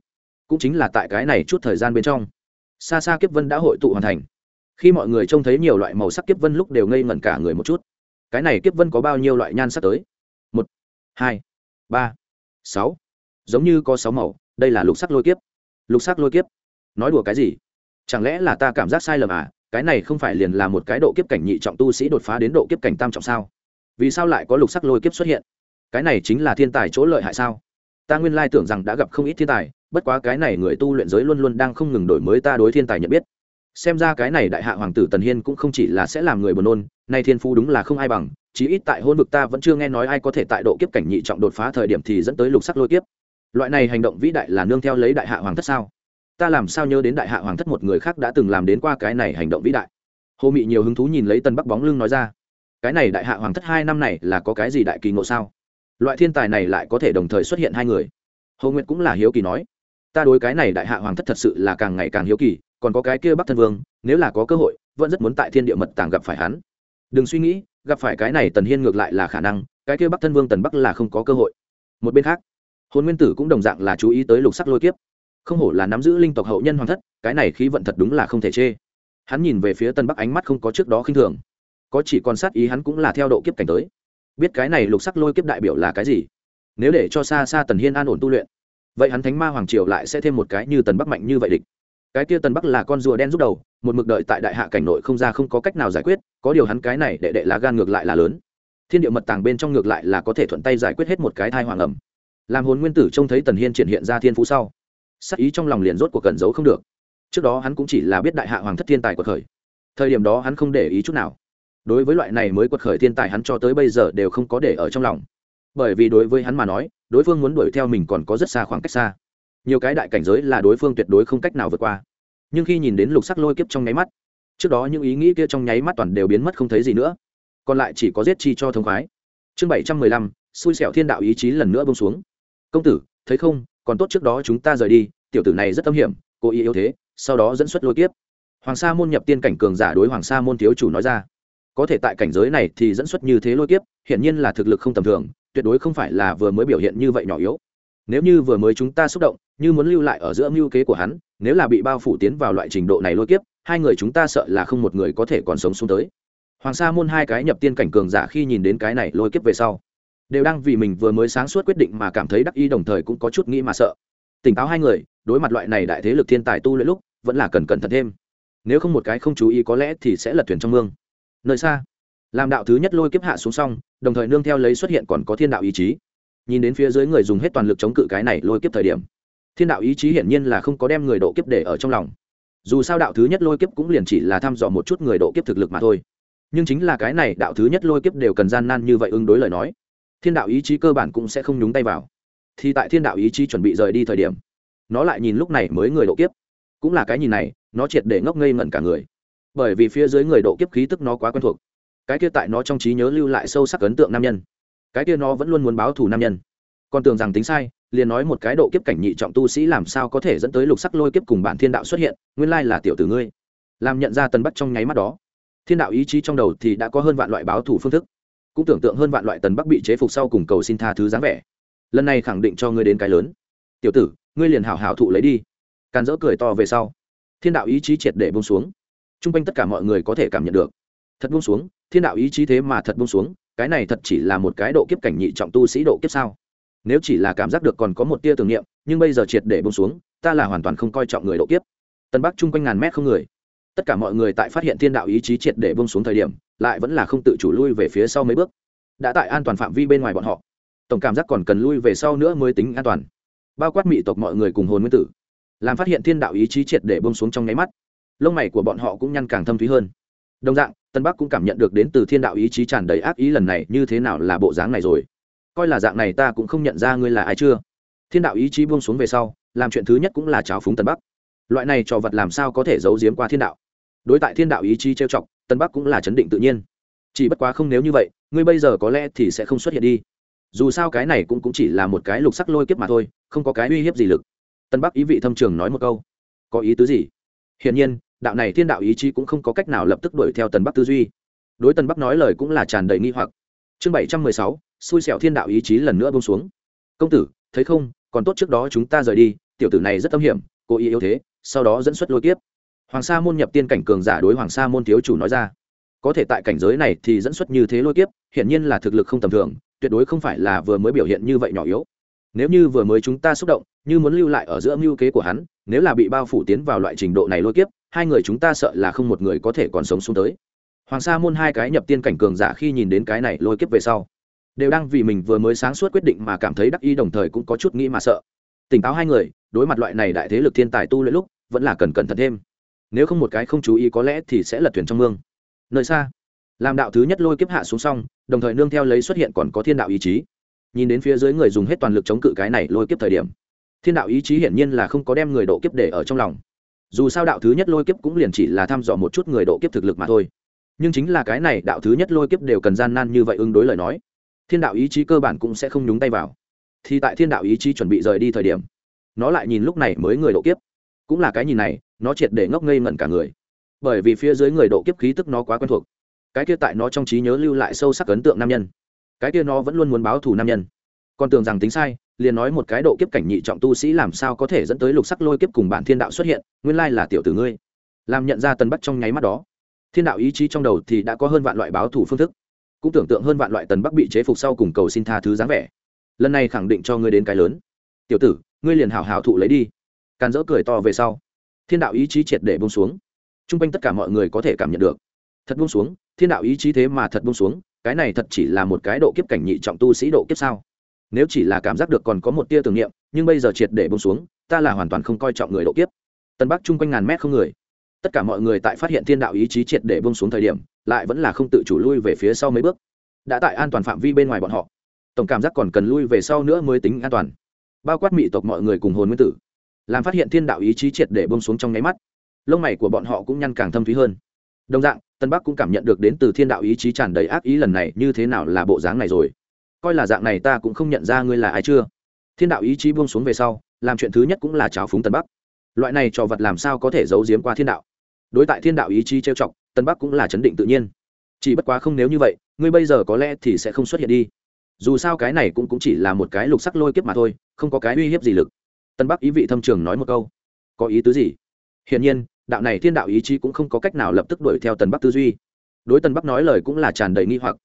Cũng chính là tại cái này chút thời gian bên trong xa xa kiếp vân đã hội tụ hoàn thành. Khi mọi người trông thấy nhiều loại màu sắc kiếp vân lúc đều ngây ngẩn cả người một chút. Cái này kiếp vân có bao nhiêu loại nhan sắc tới? Một, hai, ba, sáu. Giống như có sáu màu, đây là lục sắc lôi kiếp. Lục sắc lôi kiếp? Nói đùa cái gì? Chẳng lẽ là ta cảm giác sai lầm à? Cái này không phải liền là một cái độ kiếp cảnh nhị trọng tu sĩ đột phá đến độ kiếp cảnh tam trọng sao? Vì sao lại có lục sắc lôi kiếp xuất hiện? Cái này chính là thiên tài chỗ lợi hại sao? Ta nguyên lai tưởng rằng đã gặp không ít thiên tài, bất quá cái này người tu luyện giới luôn luôn đang không ngừng đổi mới ta đối thiên tài nhận biết. Xem ra cái này đại hạ hoàng tử tần hiên cũng không chỉ là sẽ làm người buồn nôn, nay thiên phú đúng là không ai bằng, chí ít tại hôn vực ta vẫn chưa nghe nói ai có thể tại độ kiếp cảnh nhị trọng đột phá thời điểm thì dẫn tới lục sắc lôi kiếp. Loại này hành động vĩ đại là nương theo lấy đại hạ hoàng thất sao? Ta làm sao nhớ đến đại hạ hoàng thất một người khác đã từng làm đến qua cái này hành động vĩ đại. Hồ mị nhiều hứng thú nhìn lấy tân bắc bóng lưng nói ra, cái này đại hạ hoàng thất hai năm này là có cái gì đại kỳ ngộ sao? Loại thiên tài này lại có thể đồng thời xuất hiện hai người. Hồ nguyệt cũng là hiếu kỳ nói, ta đối cái này đại hạ hoàng thất thật sự là càng ngày càng hiếu kỳ, còn có cái kia bắc thân vương, nếu là có cơ hội, vẫn rất muốn tại thiên địa mật tàng gặp phải hắn. Đừng suy nghĩ, gặp phải cái này tần hiên ngược lại là khả năng, cái kia bắc thân vương tần bắc là không có cơ hội. Một bên khác, Hồn nguyên tử cũng đồng dạng là chú ý tới lục sắc lôi kiếp không hổ là nắm giữ linh tộc hậu nhân hoàng thất, cái này khí vận thật đúng là không thể chê. Hắn nhìn về phía tân bắc ánh mắt không có trước đó khinh thường. Có chỉ còn sát ý hắn cũng là theo độ kiếp cảnh tới. Biết cái này lục sắc lôi kiếp đại biểu là cái gì? Nếu để cho xa xa tần hiên an ổn tu luyện, vậy hắn thánh ma hoàng triều lại sẽ thêm một cái như tần bắc mạnh như vậy địch. Cái kia tần bắc là con rùa đen rút đầu, một mực đợi tại đại hạ cảnh nội không ra không có cách nào giải quyết, có điều hắn cái này đệ đệ lá gan ngược lại là lớn. Thiên địa mật tàng bên trong ngược lại là có thể thuận tay giải quyết hết một cái thai hoàng ẩm làm hồn nguyên tử trông thấy tần hiên triển hiện ra thiên phú sau sắc ý trong lòng liền rốt của cẩn giấu không được. Trước đó hắn cũng chỉ là biết đại hạ hoàng thất thiên tài của khởi. Thời điểm đó hắn không để ý chút nào. Đối với loại này mới quật khởi thiên tài hắn cho tới bây giờ đều không có để ở trong lòng. Bởi vì đối với hắn mà nói, đối phương muốn đuổi theo mình còn có rất xa khoảng cách xa. Nhiều cái đại cảnh giới là đối phương tuyệt đối không cách nào vượt qua. Nhưng khi nhìn đến lục sắc lôi kiếp trong nháy mắt, trước đó những ý nghĩ kia trong nháy mắt toàn đều biến mất không thấy gì nữa. Còn lại chỉ có giết chi cho thông khoái. Chương bảy trăm mười lăm, xui xẻo thiên đạo ý chí lần nữa bông xuống. Công tử, thấy không? Còn tốt trước đó chúng ta rời đi, tiểu tử này rất tâm hiểm, cố ý yếu thế, sau đó dẫn xuất lôi kiếp. Hoàng sa môn nhập tiên cảnh cường giả đối hoàng sa môn thiếu chủ nói ra. Có thể tại cảnh giới này thì dẫn xuất như thế lôi kiếp, hiển nhiên là thực lực không tầm thường, tuyệt đối không phải là vừa mới biểu hiện như vậy nhỏ yếu. Nếu như vừa mới chúng ta xúc động, như muốn lưu lại ở giữa mưu kế của hắn, nếu là bị bao phủ tiến vào loại trình độ này lôi kiếp, hai người chúng ta sợ là không một người có thể còn sống xuống tới. Hoàng sa môn hai cái nhập tiên cảnh cường giả khi nhìn đến cái này lôi kiếp về sau đều đang vì mình vừa mới sáng suốt quyết định mà cảm thấy đắc ý đồng thời cũng có chút nghĩ mà sợ. Tỉnh táo hai người, đối mặt loại này đại thế lực thiên tài tu luyện lúc, vẫn là cần cẩn thận thêm. Nếu không một cái không chú ý có lẽ thì sẽ lật thuyền trong mương. Nơi xa, làm đạo thứ nhất lôi kiếp hạ xuống xong, đồng thời nương theo lấy xuất hiện còn có thiên đạo ý chí. Nhìn đến phía dưới người dùng hết toàn lực chống cự cái này lôi kiếp thời điểm, thiên đạo ý chí hiển nhiên là không có đem người độ kiếp để ở trong lòng. Dù sao đạo thứ nhất lôi kiếp cũng liền chỉ là thăm dò một chút người độ kiếp thực lực mà thôi. Nhưng chính là cái này đạo thứ nhất lôi kiếp đều cần gian nan như vậy ứng đối lời nói thiên đạo ý chí cơ bản cũng sẽ không nhúng tay vào. Thì tại thiên đạo ý chí chuẩn bị rời đi thời điểm, nó lại nhìn lúc này mới người độ kiếp. Cũng là cái nhìn này, nó triệt để ngốc ngây ngẩn cả người. Bởi vì phía dưới người độ kiếp khí tức nó quá quen thuộc. Cái kia tại nó trong trí nhớ lưu lại sâu sắc ấn tượng nam nhân. Cái kia nó vẫn luôn muốn báo thù nam nhân. Còn tưởng rằng tính sai, liền nói một cái độ kiếp cảnh nhị trọng tu sĩ làm sao có thể dẫn tới lục sắc lôi kiếp cùng bản thiên đạo xuất hiện, nguyên lai là tiểu tử ngươi. Làm nhận ra tần bắt trong nháy mắt đó, thiên đạo ý chí trong đầu thì đã có hơn vạn loại báo thù phương thức cũng tưởng tượng hơn vạn loại tần bắc bị chế phục sau cùng cầu xin tha thứ dáng vẻ. Lần này khẳng định cho ngươi đến cái lớn. Tiểu tử, ngươi liền hảo hảo thụ lấy đi. Càn dỡ cười to về sau. Thiên đạo ý chí triệt để bông xuống. T r u n g quanh tất cả mọi người có thể cảm nhận được. Thật bông xuống, thiên đạo ý chí thế mà thật bông xuống, cái này thật chỉ là một cái độ kiếp cảnh nhị trọng tu sĩ độ kiếp sao? Nếu chỉ là cảm giác được còn có một tia tưởng niệm, nhưng bây giờ triệt để bông xuống, ta là hoàn toàn không coi trọng người độ kiếp. Tân bắc chung quanh ngàn mét không người. Tất cả mọi người tại phát hiện thiên đạo ý chí triệt để bông xuống thời điểm lại vẫn là không tự chủ lui về phía sau mấy bước. Đã tại an toàn phạm vi bên ngoài bọn họ, tổng cảm giác còn cần lui về sau nữa mới tính an toàn. Bao quát mỹ tộc mọi người cùng hồn nguyên tử, làm phát hiện thiên đạo ý chí triệt để bông xuống trong nháy mắt. Lông mày của bọn họ cũng nhăn càng thâm thúy hơn. Đồng dạng, tân bắc cũng cảm nhận được đến từ thiên đạo ý chí tràn đầy ác ý lần này như thế nào là bộ dáng này rồi. Coi là dạng này ta cũng không nhận ra ngươi là ai chưa. Thiên đạo ý chí buông xuống về sau, làm chuyện thứ nhất cũng là trào phúng tân bắc. Loại này trò vật làm sao có thể giấu giếm qua thiên đạo? Đối tại thiên đạo ý chí trêu chọc tân bắc cũng là chấn định tự nhiên. Chỉ bất quá không nếu như vậy ngươi bây giờ có lẽ thì sẽ không xuất hiện đi. Dù sao cái này cũng, cũng chỉ là một cái lục sắc lôi kiếp mà thôi không có cái uy hiếp gì lực. Tân bắc ý vị thâm trường nói một câu. Có ý tứ gì? Hiển nhiên đạo này thiên đạo ý chí cũng không có cách nào lập tức đuổi theo tần bắc tư duy. Đối tần bắc nói lời cũng là tràn đầy nghi hoặc. Chương bảy trăm mười sáu xui xẻo thiên đạo ý chí lần nữa bông xuống. Công tử thấy không? Còn tốt trước đó chúng ta rời đi tiểu tử này rất âm hiểm cố ý yếu thế sau đó dẫn xuất lôi kiếp hoàng sa môn nhập tiên cảnh cường giả đối hoàng sa môn thiếu chủ nói ra. Có thể tại cảnh giới này thì dẫn xuất như thế lôi kiếp, hiển nhiên là thực lực không tầm thường, tuyệt đối không phải là vừa mới biểu hiện như vậy nhỏ yếu. Nếu như vừa mới chúng ta xúc động, như muốn lưu lại ở giữa mưu kế của hắn, nếu là bị bao phủ tiến vào loại trình độ này lôi kiếp, hai người chúng ta sợ là không một người có thể còn sống xuống tới. Hoàng sa môn hai cái nhập tiên cảnh cường giả khi nhìn đến cái này lôi kiếp về sau, đều đang vì mình vừa mới sáng suốt quyết định mà cảm thấy đắc ý đồng thời cũng có chút nghĩ mà sợ. Tỉnh táo hai người, đối mặt loại này đại thế lực thiên tài tu luyện lúc, vẫn là cần cẩn thận thêm nếu không một cái không chú ý có lẽ thì sẽ lật thuyền trong mương. Nơi xa, làm đạo thứ nhất lôi kiếp hạ xuống xong, đồng thời nương theo lấy xuất hiện còn có thiên đạo ý chí. Nhìn đến phía dưới người dùng hết toàn lực chống cự cái này lôi kiếp thời điểm, thiên đạo ý chí hiển nhiên là không có đem người độ kiếp để ở trong lòng. Dù sao đạo thứ nhất lôi kiếp cũng liền chỉ là thăm dò một chút người độ kiếp thực lực mà thôi. Nhưng chính là cái này đạo thứ nhất lôi kiếp đều cần gian nan như vậy ứng đối lời nói, thiên đạo ý chí cơ bản cũng sẽ không nhúng tay vào. Thì tại thiên đạo ý chí chuẩn bị rời đi thời điểm, nó lại nhìn lúc này mới người độ kiếp. Cũng là cái nhìn này nó triệt để ngốc ngây ngẩn cả người. Bởi vì phía dưới người độ kiếp khí tức nó quá quen thuộc. Cái kia tại nó trong trí nhớ lưu lại sâu sắc ấn tượng nam nhân. Cái kia nó vẫn luôn muốn báo thù nam nhân. Còn tưởng rằng tính sai, liền nói một cái độ kiếp cảnh nhị trọng tu sĩ làm sao có thể dẫn tới lục sắc lôi kiếp cùng bản thiên đạo xuất hiện, nguyên lai là tiểu tử ngươi. Làm nhận ra tần bắc trong nháy mắt đó, thiên đạo ý chí trong đầu thì đã có hơn vạn loại báo thù phương thức. Cũng tưởng tượng hơn vạn loại tần bắc bị chế phục sau cùng cầu xin tha thứ dáng vẻ. Lần này khẳng định cho ngươi đến cái lớn. Tiểu tử, ngươi liền hảo hảo thụ lấy đi. Càn dỡ cười to về sau thiên đạo ý chí triệt để bông xuống. T r u n g quanh tất cả mọi người có thể cảm nhận được. Thật bông xuống, thiên đạo ý chí thế mà thật bông xuống, cái này thật chỉ là một cái độ kiếp cảnh nhị trọng tu sĩ độ kiếp sao? Nếu chỉ là cảm giác được còn có một tia tưởng niệm, nhưng bây giờ triệt để bông xuống, ta là hoàn toàn không coi trọng người độ kiếp. Tân bắc chung quanh ngàn mét không người. Tất cả mọi người tại phát hiện thiên đạo ý chí triệt để bông xuống thời điểm, lại vẫn là không tự chủ lui về phía sau mấy bước. Đã tại an toàn phạm vi bên ngoài bọn họ, tổng cảm giác còn cần lui về sau nữa mới tính an toàn. Bao quát mỹ tộc mọi người cùng hồn nguyên tử làm phát hiện thiên đạo ý chí triệt để bông xuống trong nháy mắt. Lông mày của bọn họ cũng nhăn càng thâm thúy hơn. Đồng dạng tân bắc cũng cảm nhận được đến từ thiên đạo ý chí tràn đầy ác ý lần này như thế nào là bộ dáng này rồi. Coi là dạng này ta cũng không nhận ra ngươi là ai chưa. Thiên đạo ý chí buông xuống về sau làm chuyện thứ nhất cũng là trào phúng tân bắc. Loại này trò vật làm sao có thể giấu giếm qua thiên đạo? Đối tại thiên đạo ý chí trêu chọc tân bắc cũng là chấn định tự nhiên. Chỉ bất quá không nếu như vậy ngươi bây giờ có lẽ thì sẽ không xuất hiện đi. Dù sao cái này cũng, cũng chỉ là một cái lục sắc lôi kiếp mà thôi không có cái uy hiếp gì lực tân bắc ý vị thâm trường nói một câu. Có ý tứ gì? Hiển nhiên, đạo này thiên đạo ý chí cũng không có cách nào lập tức đuổi theo tần bắc tư duy. Đối tần bắc nói lời cũng là tràn đầy nghi hoặc.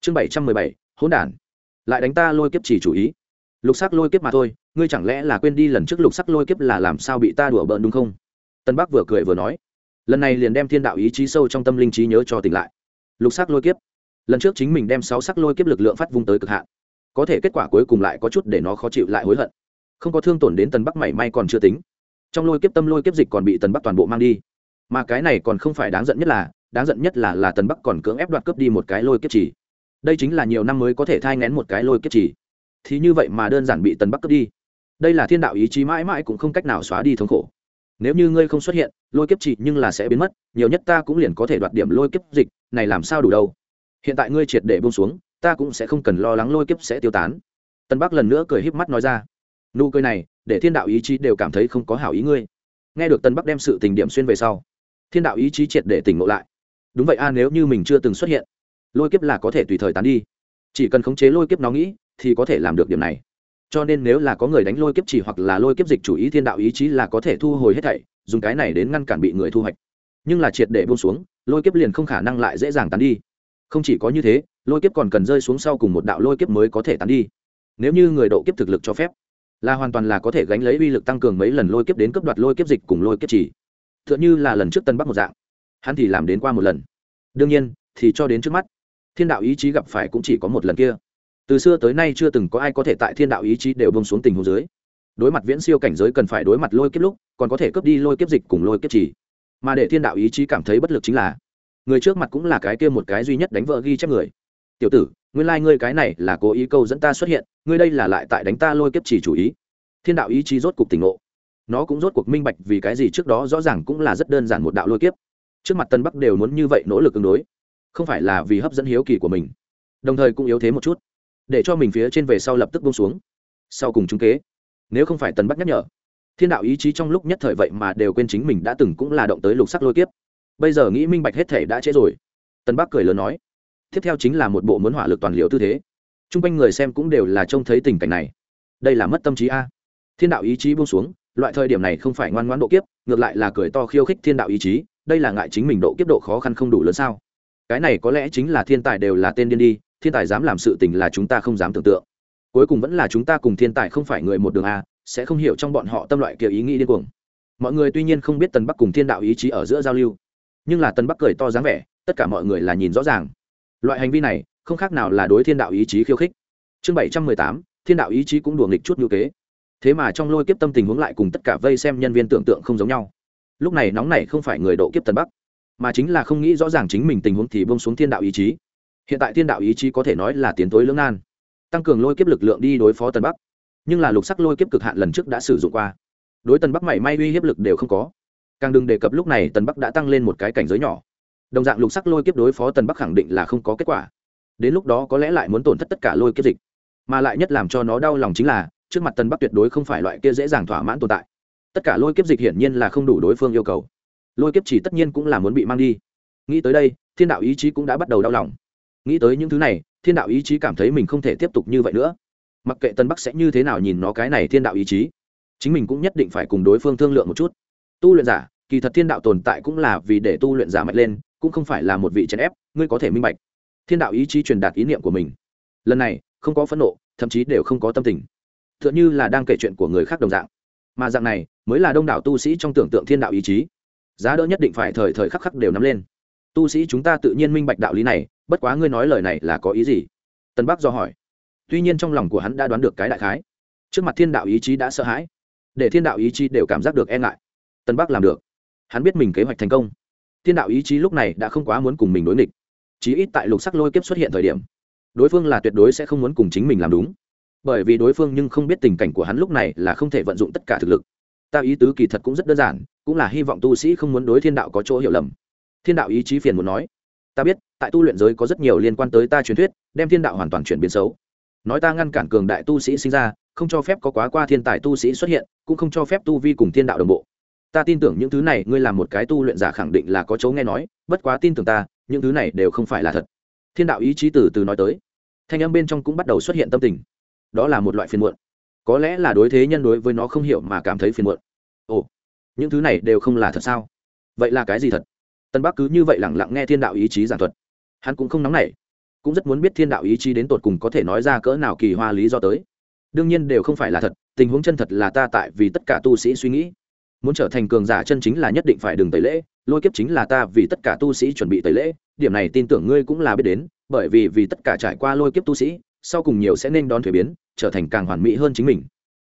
Chương bảy trăm mười bảy, hỗn đản. Lại đánh ta lôi kiếp chỉ chủ ý. Lục sắc lôi kiếp mà thôi, ngươi chẳng lẽ là quên đi lần trước lục sắc lôi kiếp là làm sao bị ta đùa bỡn đúng không? Tân bắc vừa cười vừa nói. Lần này liền đem thiên đạo ý chí sâu trong tâm linh trí nhớ cho tỉnh lại. Lục sắc lôi kiếp. Lần trước chính mình đem sáu sắc lôi kiếp lực lượng phát vung tới cực hạn. Có thể kết quả cuối cùng lại có chút để nó khó chịu lại hối hận không có thương tổn đến tần bắc mảy may còn chưa tính. Trong lôi kiếp tâm lôi kiếp dịch còn bị tần bắc toàn bộ mang đi. Mà cái này còn không phải đáng giận nhất là, đáng giận nhất là là tần bắc còn cưỡng ép đoạt cướp đi một cái lôi kiếp chỉ. Đây chính là nhiều năm mới có thể thai ngén một cái lôi kiếp chỉ. Thì như vậy mà đơn giản bị tần bắc cướp đi. Đây là thiên đạo ý chí mãi mãi cũng không cách nào xóa đi thống khổ. Nếu như ngươi không xuất hiện, lôi kiếp chỉ nhưng là sẽ biến mất, nhiều nhất ta cũng liền có thể đoạt điểm lôi kiếp dịch, này làm sao đủ đâu? Hiện tại ngươi triệt để bông xuống, ta cũng sẽ không cần lo lắng lôi kiếp sẽ tiêu tán. Tân bắc lần nữa cười híp mắt nói ra nụ cười này, để thiên đạo ý chí đều cảm thấy không có hảo ý ngươi. Nghe được tân bắc đem sự tình điểm xuyên về sau, thiên đạo ý chí triệt để tỉnh ngộ lại. Đúng vậy a, nếu như mình chưa từng xuất hiện, lôi kiếp là có thể tùy thời tán đi. Chỉ cần khống chế lôi kiếp nó nghĩ, thì có thể làm được điểm này. Cho nên nếu là có người đánh lôi kiếp chỉ hoặc là lôi kiếp dịch chủ ý, thiên đạo ý chí là có thể thu hồi hết thảy, dùng cái này đến ngăn cản bị người thu hoạch. Nhưng là triệt để buông xuống, lôi kiếp liền không khả năng lại dễ dàng tán đi. Không chỉ có như thế, lôi kiếp còn cần rơi xuống sau cùng một đạo lôi kiếp mới có thể tán đi. Nếu như người độ kiếp thực lực cho phép là hoàn toàn là có thể gánh lấy uy lực tăng cường mấy lần lôi kiếp đến cấp đoạt lôi kiếp dịch cùng lôi kiếp chỉ t h ư ợ n là lần trước tân bắc một dạng. Hắn thì làm đến qua một lần. Đương nhiên, thì cho đến trước mắt, thiên đạo ý chí gặp phải cũng chỉ có một lần kia. Từ xưa tới nay chưa từng có ai có thể tại thiên đạo ý chí đều bông xuống tình hồ dưới. Đối mặt viễn siêu cảnh giới cần phải đối mặt lôi kiếp lúc, còn có thể cướp đi lôi kiếp dịch cùng lôi kiếp chỉ mà để thiên đạo ý chí cảm thấy bất lực chính là, người trước mặt cũng là cái kia một cái duy nhất đánh vợ ghi chép người tiểu tử, nguyên lai、like、ngươi cái này là cố ý câu dẫn ta xuất hiện, ngươi đây là lại tại đánh ta lôi kiếp chỉ chủ ý. Thiên đạo ý chí rốt cuộc tỉnh ngộ. Nó cũng rốt cuộc minh bạch vì cái gì trước đó rõ ràng cũng là rất đơn giản một đạo lôi kiếp. Trước mặt tân bắc đều muốn như vậy nỗ lực ứng đối. Không phải là vì hấp dẫn hiếu kỳ của mình. Đồng thời cũng yếu thế một chút. Để cho mình phía trên về sau lập tức bông xuống. Sau cùng chúng kế. Nếu không phải tân bắc nhắc nhở, thiên đạo ý chí trong lúc nhất thời vậy mà đều quên chính mình đã từng cũng là động tới lục sắc lôi kiếp. Bây giờ nghĩ minh bạch hết thể đã trễ rồi. Tân bắc cười lớn nói tiếp theo chính là một bộ muốn hỏa lực toàn liệu tư thế. T r u n g quanh người xem cũng đều là trông thấy tình cảnh này. Đây là mất tâm trí a. Thiên đạo ý chí buông xuống, loại thời điểm này không phải ngoan ngoãn độ kiếp, ngược lại là cười to khiêu khích thiên đạo ý chí, đây là ngại chính mình độ kiếp độ khó khăn không đủ lớn sao? Cái này có lẽ chính là thiên tài đều là tên điên đi, thiên tài dám làm sự tình là chúng ta không dám tưởng tượng. Cuối cùng vẫn là chúng ta cùng thiên tài không phải người một đường a, sẽ không hiểu trong bọn họ tâm loại kiểu ý nghĩ điên cuồng. Mọi người tuy nhiên không biết tần bắc cùng thiên đạo ý chí ở giữa giao lưu, nhưng là tần bắc cười to dáng vẻ, tất cả mọi người là nhìn rõ ràng loại hành vi này không khác nào là đối thiên đạo ý chí khiêu khích. Chương bảy trăm mười tám, thiên đạo ý chí cũng đùa nghịch chút ngữ kế thế mà trong lôi kiếp tâm tình huống lại cùng tất cả vây xem nhân viên tưởng tượng không giống nhau. Lúc này nóng này không phải người độ kiếp tân bắc, mà chính là không nghĩ rõ ràng chính mình tình huống thì bông xuống thiên đạo ý chí. Hiện tại thiên đạo ý chí có thể nói là tiến tối lưỡng nan, tăng cường lôi kiếp lực lượng đi đối phó tân bắc. Nhưng là lục sắc lôi kiếp cực hạn lần trước đã sử dụng qua. Đối tân bắc mảy may uy hiếp lực đều không có. Càng đừng đề cập lúc này tần bắc đã tăng lên một cái cảnh giới nhỏ đồng dạng lục sắc lôi kiếp đối phó tần bắc khẳng định là không có kết quả. Đến lúc đó có lẽ lại muốn tổn thất tất cả lôi kiếp dịch. Mà lại nhất làm cho nó đau lòng chính là, trước mặt tần bắc tuyệt đối không phải loại kia dễ dàng thỏa mãn tồn tại. Tất cả lôi kiếp dịch hiển nhiên là không đủ đối phương yêu cầu. Lôi kiếp chỉ tất nhiên cũng là muốn bị mang đi. Nghĩ tới đây, thiên đạo ý chí cũng đã bắt đầu đau lòng. Nghĩ tới những thứ này, thiên đạo ý chí cảm thấy mình không thể tiếp tục như vậy nữa. Mặc kệ tân bắc sẽ như thế nào nhìn nó cái này thiên đạo ý chí, chính mình cũng nhất định phải cùng đối phương thương lượng một chút. Tu luyện giả, kỳ thật thiên đạo tồn tại cũng là vì để tu luyện giả mạnh lên cũng không phải là một vị chèn ép, ngươi có thể minh bạch. Thiên đạo ý chí truyền đạt ý niệm của mình. Lần này, không có phẫn nộ, thậm chí đều không có tâm tình. T h ư ợ n h ư là đang kể chuyện của người khác đồng dạng. Mà dạng này, mới là đông đảo tu sĩ trong tưởng tượng thiên đạo ý chí. Giá đỡ nhất định phải thời thời khắc khắc đều nắm lên. Tu sĩ chúng ta tự nhiên minh bạch đạo lý này, bất quá ngươi nói lời này là có ý gì? Tân bắc do hỏi. Tuy nhiên trong lòng của hắn đã đoán được cái đại khái. Trước mặt thiên đạo ý chí đã sợ hãi, để thiên đạo ý chí đều cảm giác được e ngại. Tân bắc làm được. Hắn biết mình kế hoạch thành công thiên đạo ý chí lúc này đã không quá muốn cùng mình đối nghịch. Chí ít tại lục sắc lôi kiếp xuất hiện thời điểm, đối phương là tuyệt đối sẽ không muốn cùng chính mình làm đúng. Bởi vì đối phương nhưng không biết tình cảnh của hắn lúc này là không thể vận dụng tất cả thực lực. Ta ý tứ kỳ thật cũng rất đơn giản, cũng là hy vọng tu sĩ không muốn đối thiên đạo có chỗ hiểu lầm. Thiên đạo ý chí phiền muốn nói, ta biết, tại tu luyện giới có rất nhiều liên quan tới ta truyền thuyết, đem thiên đạo hoàn toàn chuyển biến xấu. Nói ta ngăn cản cường đại tu sĩ sinh ra, không cho phép có quá qua thiên tài tu sĩ xuất hiện, cũng không cho phép tu vi cùng thiên đạo đồng bộ ta tin tưởng những thứ này ngươi làm một cái tu luyện giả khẳng định là có chỗ nghe nói, bất quá tin tưởng ta, những thứ này đều không phải là thật. Thiên đạo ý chí từ từ nói tới. Thanh âm bên trong cũng bắt đầu xuất hiện tâm tình. Đó là một loại phiền muộn. Có lẽ là đối thế nhân đối với nó không hiểu mà cảm thấy phiền muộn. Ồ, những thứ này đều không là thật sao? Vậy là cái gì thật? Tân bắc cứ như vậy lẳng lặng nghe thiên đạo ý chí giảng thuật. Hắn cũng không nóng nảy, cũng rất muốn biết thiên đạo ý chí đến tột cùng có thể nói ra cỡ nào kỳ hoa lý do tới. Đương nhiên đều không phải là thật, tình huống chân thật là ta tại vì tất cả tu sĩ suy nghĩ muốn trở thành cường giả chân chính là nhất định phải đừng tẩy lễ, lôi kiếp chính là ta vì tất cả tu sĩ chuẩn bị tẩy lễ, điểm này tin tưởng ngươi cũng là biết đến, bởi vì vì tất cả trải qua lôi kiếp tu sĩ, sau cùng nhiều sẽ nên đón thuế biến, trở thành càng hoàn mỹ hơn chính mình.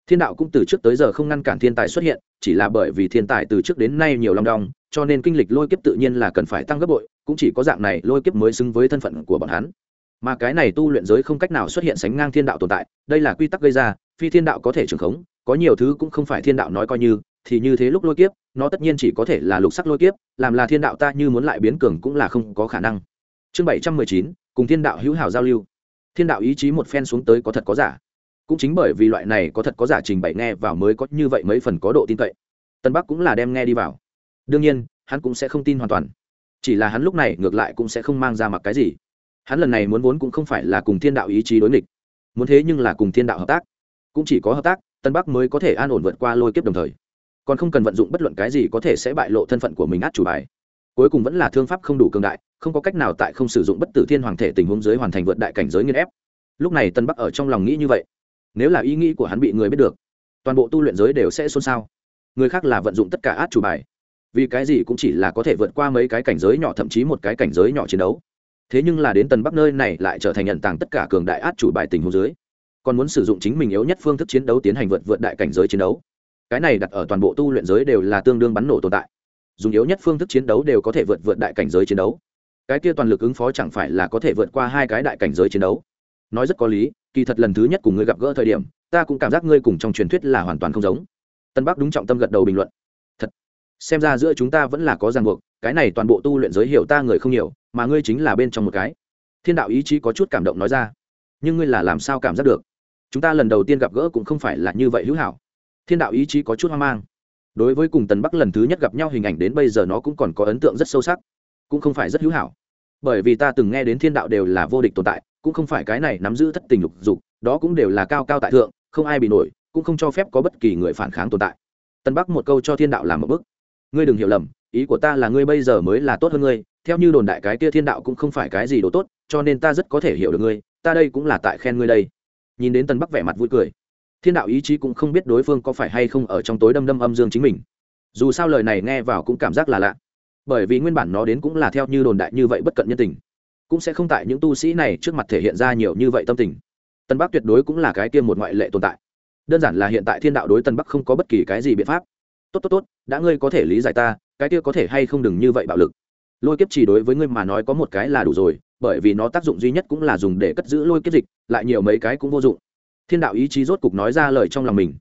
Thiên đạo cũng từ trước tới giờ không ngăn cản thiên tài xuất hiện, chỉ là bởi vì thiên tài từ trước đến nay nhiều long đong, cho nên kinh lịch lôi kiếp tự nhiên là cần phải tăng gấp bội, cũng chỉ có dạng này lôi kiếp mới xứng với thân phận của bọn hắn. Mà cái này tu luyện giới không cách nào xuất hiện sánh ngang thiên đạo tồn tại, đây là quy tắc gây ra, phi thiên đạo có thể trường khống, có nhiều thứ cũng không phải thiên đạo nói coi như thì như thế lúc lôi kiếp, nó tất nhiên chỉ có thể là lục sắc lôi kiếp, làm là thiên đạo ta như muốn lại biến cường cũng là không có khả năng. Chương bảy trăm mười chín, cùng thiên đạo hữu hảo giao lưu. Thiên đạo ý chí một phen xuống tới có thật có giả. Cũng chính bởi vì loại này có thật có giả trình bày nghe vào mới có như vậy mấy phần có độ tin cậy. Tân bắc cũng là đem nghe đi vào. Đương nhiên, hắn cũng sẽ không tin hoàn toàn. Chỉ là hắn lúc này ngược lại cũng sẽ không mang ra mặc cái gì. Hắn lần này muốn vốn cũng không phải là cùng thiên đạo ý chí đối nghịch. Muốn thế nhưng là cùng thiên đạo hợp tác. Cũng chỉ có hợp tác, tân bắc mới có thể an ổn vượt qua lôi kiếp đồng thời còn không cần vận dụng bất luận cái gì có thể sẽ bại lộ thân phận của mình át chủ bài. Cuối cùng vẫn là thương pháp không đủ cường đại, không có cách nào tại không sử dụng bất tử thiên hoàng thể tình huống giới hoàn thành vượt đại cảnh giới nghiên ép. Lúc này tân bắc ở trong lòng nghĩ như vậy. Nếu là ý nghĩ của hắn bị người biết được, toàn bộ tu luyện giới đều sẽ xôn xao. Người khác là vận dụng tất cả át chủ bài. Vì cái gì cũng chỉ là có thể vượt qua mấy cái cảnh giới nhỏ, thậm chí một cái cảnh giới nhỏ chiến đấu. Thế nhưng là đến tần bắc nơi này lại trở thành nhận tàng tất cả cường đại át chủ bài tình huống dưới. Còn muốn sử dụng chính mình yếu nhất phương thức chiến đấu tiến hành vượt vượt đại cảnh giới chiến đấu cái này đặt ở toàn bộ tu luyện giới đều là tương đương bắn nổ tồn tại. Dùng yếu nhất phương thức chiến đấu đều có thể vượt vượt đại cảnh giới chiến đấu. Cái kia toàn lực ứng phó chẳng phải là có thể vượt qua hai cái đại cảnh giới chiến đấu. Nói rất có lý, kỳ thật lần thứ nhất cùng ngươi gặp gỡ thời điểm, ta cũng cảm giác ngươi cùng trong truyền thuyết là hoàn toàn không giống. Tân bắc đúng trọng tâm gật đầu bình luận. Thật, xem ra giữa chúng ta vẫn là có ràng buộc, cái này toàn bộ tu luyện giới hiểu ta người không nhiều, mà ngươi chính là bên trong một cái. Thiên đạo ý chí có chút cảm động nói ra. Nhưng ngươi là làm sao cảm giác được? Chúng ta lần đầu tiên gặp gỡ cũng không phải là như vậy hữu hảo thiên đạo ý chí có chút hoang mang. Đối với cùng tần bắc lần thứ nhất gặp nhau hình ảnh đến bây giờ nó cũng còn có ấn tượng rất sâu sắc, cũng không phải rất hữu hảo. Bởi vì ta từng nghe đến thiên đạo đều là vô địch tồn tại, cũng không phải cái này nắm giữ thất tình lục dục, đó cũng đều là cao cao tại thượng, không ai bị nổi, cũng không cho phép có bất kỳ người phản kháng tồn tại. Tân bắc một câu cho thiên đạo làm một bức ngươi đừng hiểu lầm, ý của ta là ngươi bây giờ mới là tốt hơn ngươi, theo như đồn đại cái kia thiên đạo cũng không phải cái gì đồ tốt, cho nên ta rất có thể hiểu được ngươi, ta đây cũng là tại khen ngươi đây. Nhìn đến tân bắc vẻ mặt vui cười thiên đạo ý chí cũng không biết đối phương có phải hay không ở trong tối đâm đâm âm dương chính mình. Dù sao lời này nghe vào cũng cảm giác là lạ. Bởi vì nguyên bản nó đến cũng là theo như đồn đại như vậy bất cận nhân tình. Cũng sẽ không tại những tu sĩ này trước mặt thể hiện ra nhiều như vậy tâm tình. Tân bắc tuyệt đối cũng là cái tiêm một ngoại lệ tồn tại. Đơn giản là hiện tại thiên đạo đối tân bắc không có bất kỳ cái gì biện pháp. Tốt tốt tốt, đã ngươi có thể lý giải ta, cái kia có thể hay không đừng như vậy bạo lực. Lôi kiếp chỉ đối với ngươi mà nói có một cái là đủ rồi, bởi vì nó tác dụng duy nhất cũng là dùng để cất giữ lôi kiếp dịch, lại nhiều mấy cái cũng vô dụng thiên đạo ý chí rốt cục nói ra lời trong lòng mình.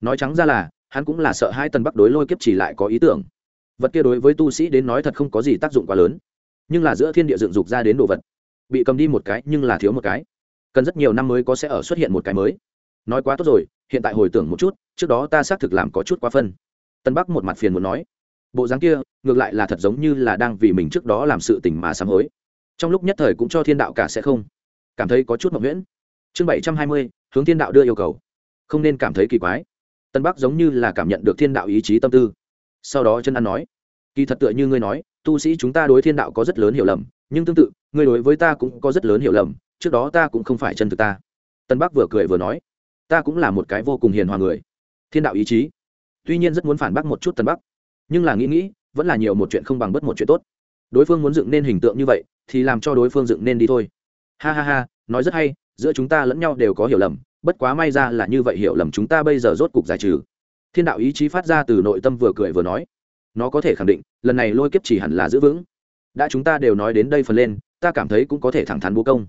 Nói trắng ra là, hắn cũng là sợ hai tần bắc đối lôi kiếp chỉ lại có ý tưởng. Vật kia đối với tu sĩ đến nói thật không có gì tác dụng quá lớn. Nhưng là giữa thiên địa dựng dục ra đến đồ vật. Bị cầm đi một cái, nhưng là thiếu một cái. Cần rất nhiều năm mới có sẽ ở xuất hiện một cái mới. Nói quá tốt rồi, hiện tại hồi tưởng một chút, trước đó ta xác thực làm có chút quá phân. Tân bắc một mặt phiền muốn nói. Bộ dáng kia, ngược lại là thật giống như là đang vì mình trước đó làm sự tình mà sám hối. Trong lúc nhất thời cũng cho thiên đạo cả sẽ không. Cảm thấy có chút mộng nguyễn chương bảy trăm hai mươi hướng thiên đạo đưa yêu cầu. Không nên cảm thấy kỳ quái. Tân bắc giống như là cảm nhận được thiên đạo ý chí tâm tư. Sau đó chân ăn nói, kỳ thật tựa như ngươi nói, tu sĩ chúng ta đối thiên đạo có rất lớn hiểu lầm, nhưng tương tự, ngươi đối với ta cũng có rất lớn hiểu lầm, trước đó ta cũng không phải chân thực ta. Tân bắc vừa cười vừa nói, ta cũng là một cái vô cùng hiền hòa người. Thiên đạo ý chí. Tuy nhiên rất muốn phản bác một chút tân bắc, nhưng là nghĩ nghĩ, vẫn là nhiều một chuyện không bằng bất một chuyện tốt. Đối phương muốn dựng nên hình tượng như vậy, thì làm cho đối phương dựng nên đi thôi. Ha ha ha, nói rất hay giữa chúng ta lẫn nhau đều có hiểu lầm, bất quá may ra là như vậy hiểu lầm chúng ta bây giờ rốt cục giải trừ. Thiên đạo ý chí phát ra từ nội tâm vừa cười vừa nói. Nó có thể khẳng định, lần này lôi kiếp chỉ hẳn là giữ vững. Đã chúng ta đều nói đến đây phần lên, ta cảm thấy cũng có thể thẳng thắn bố công.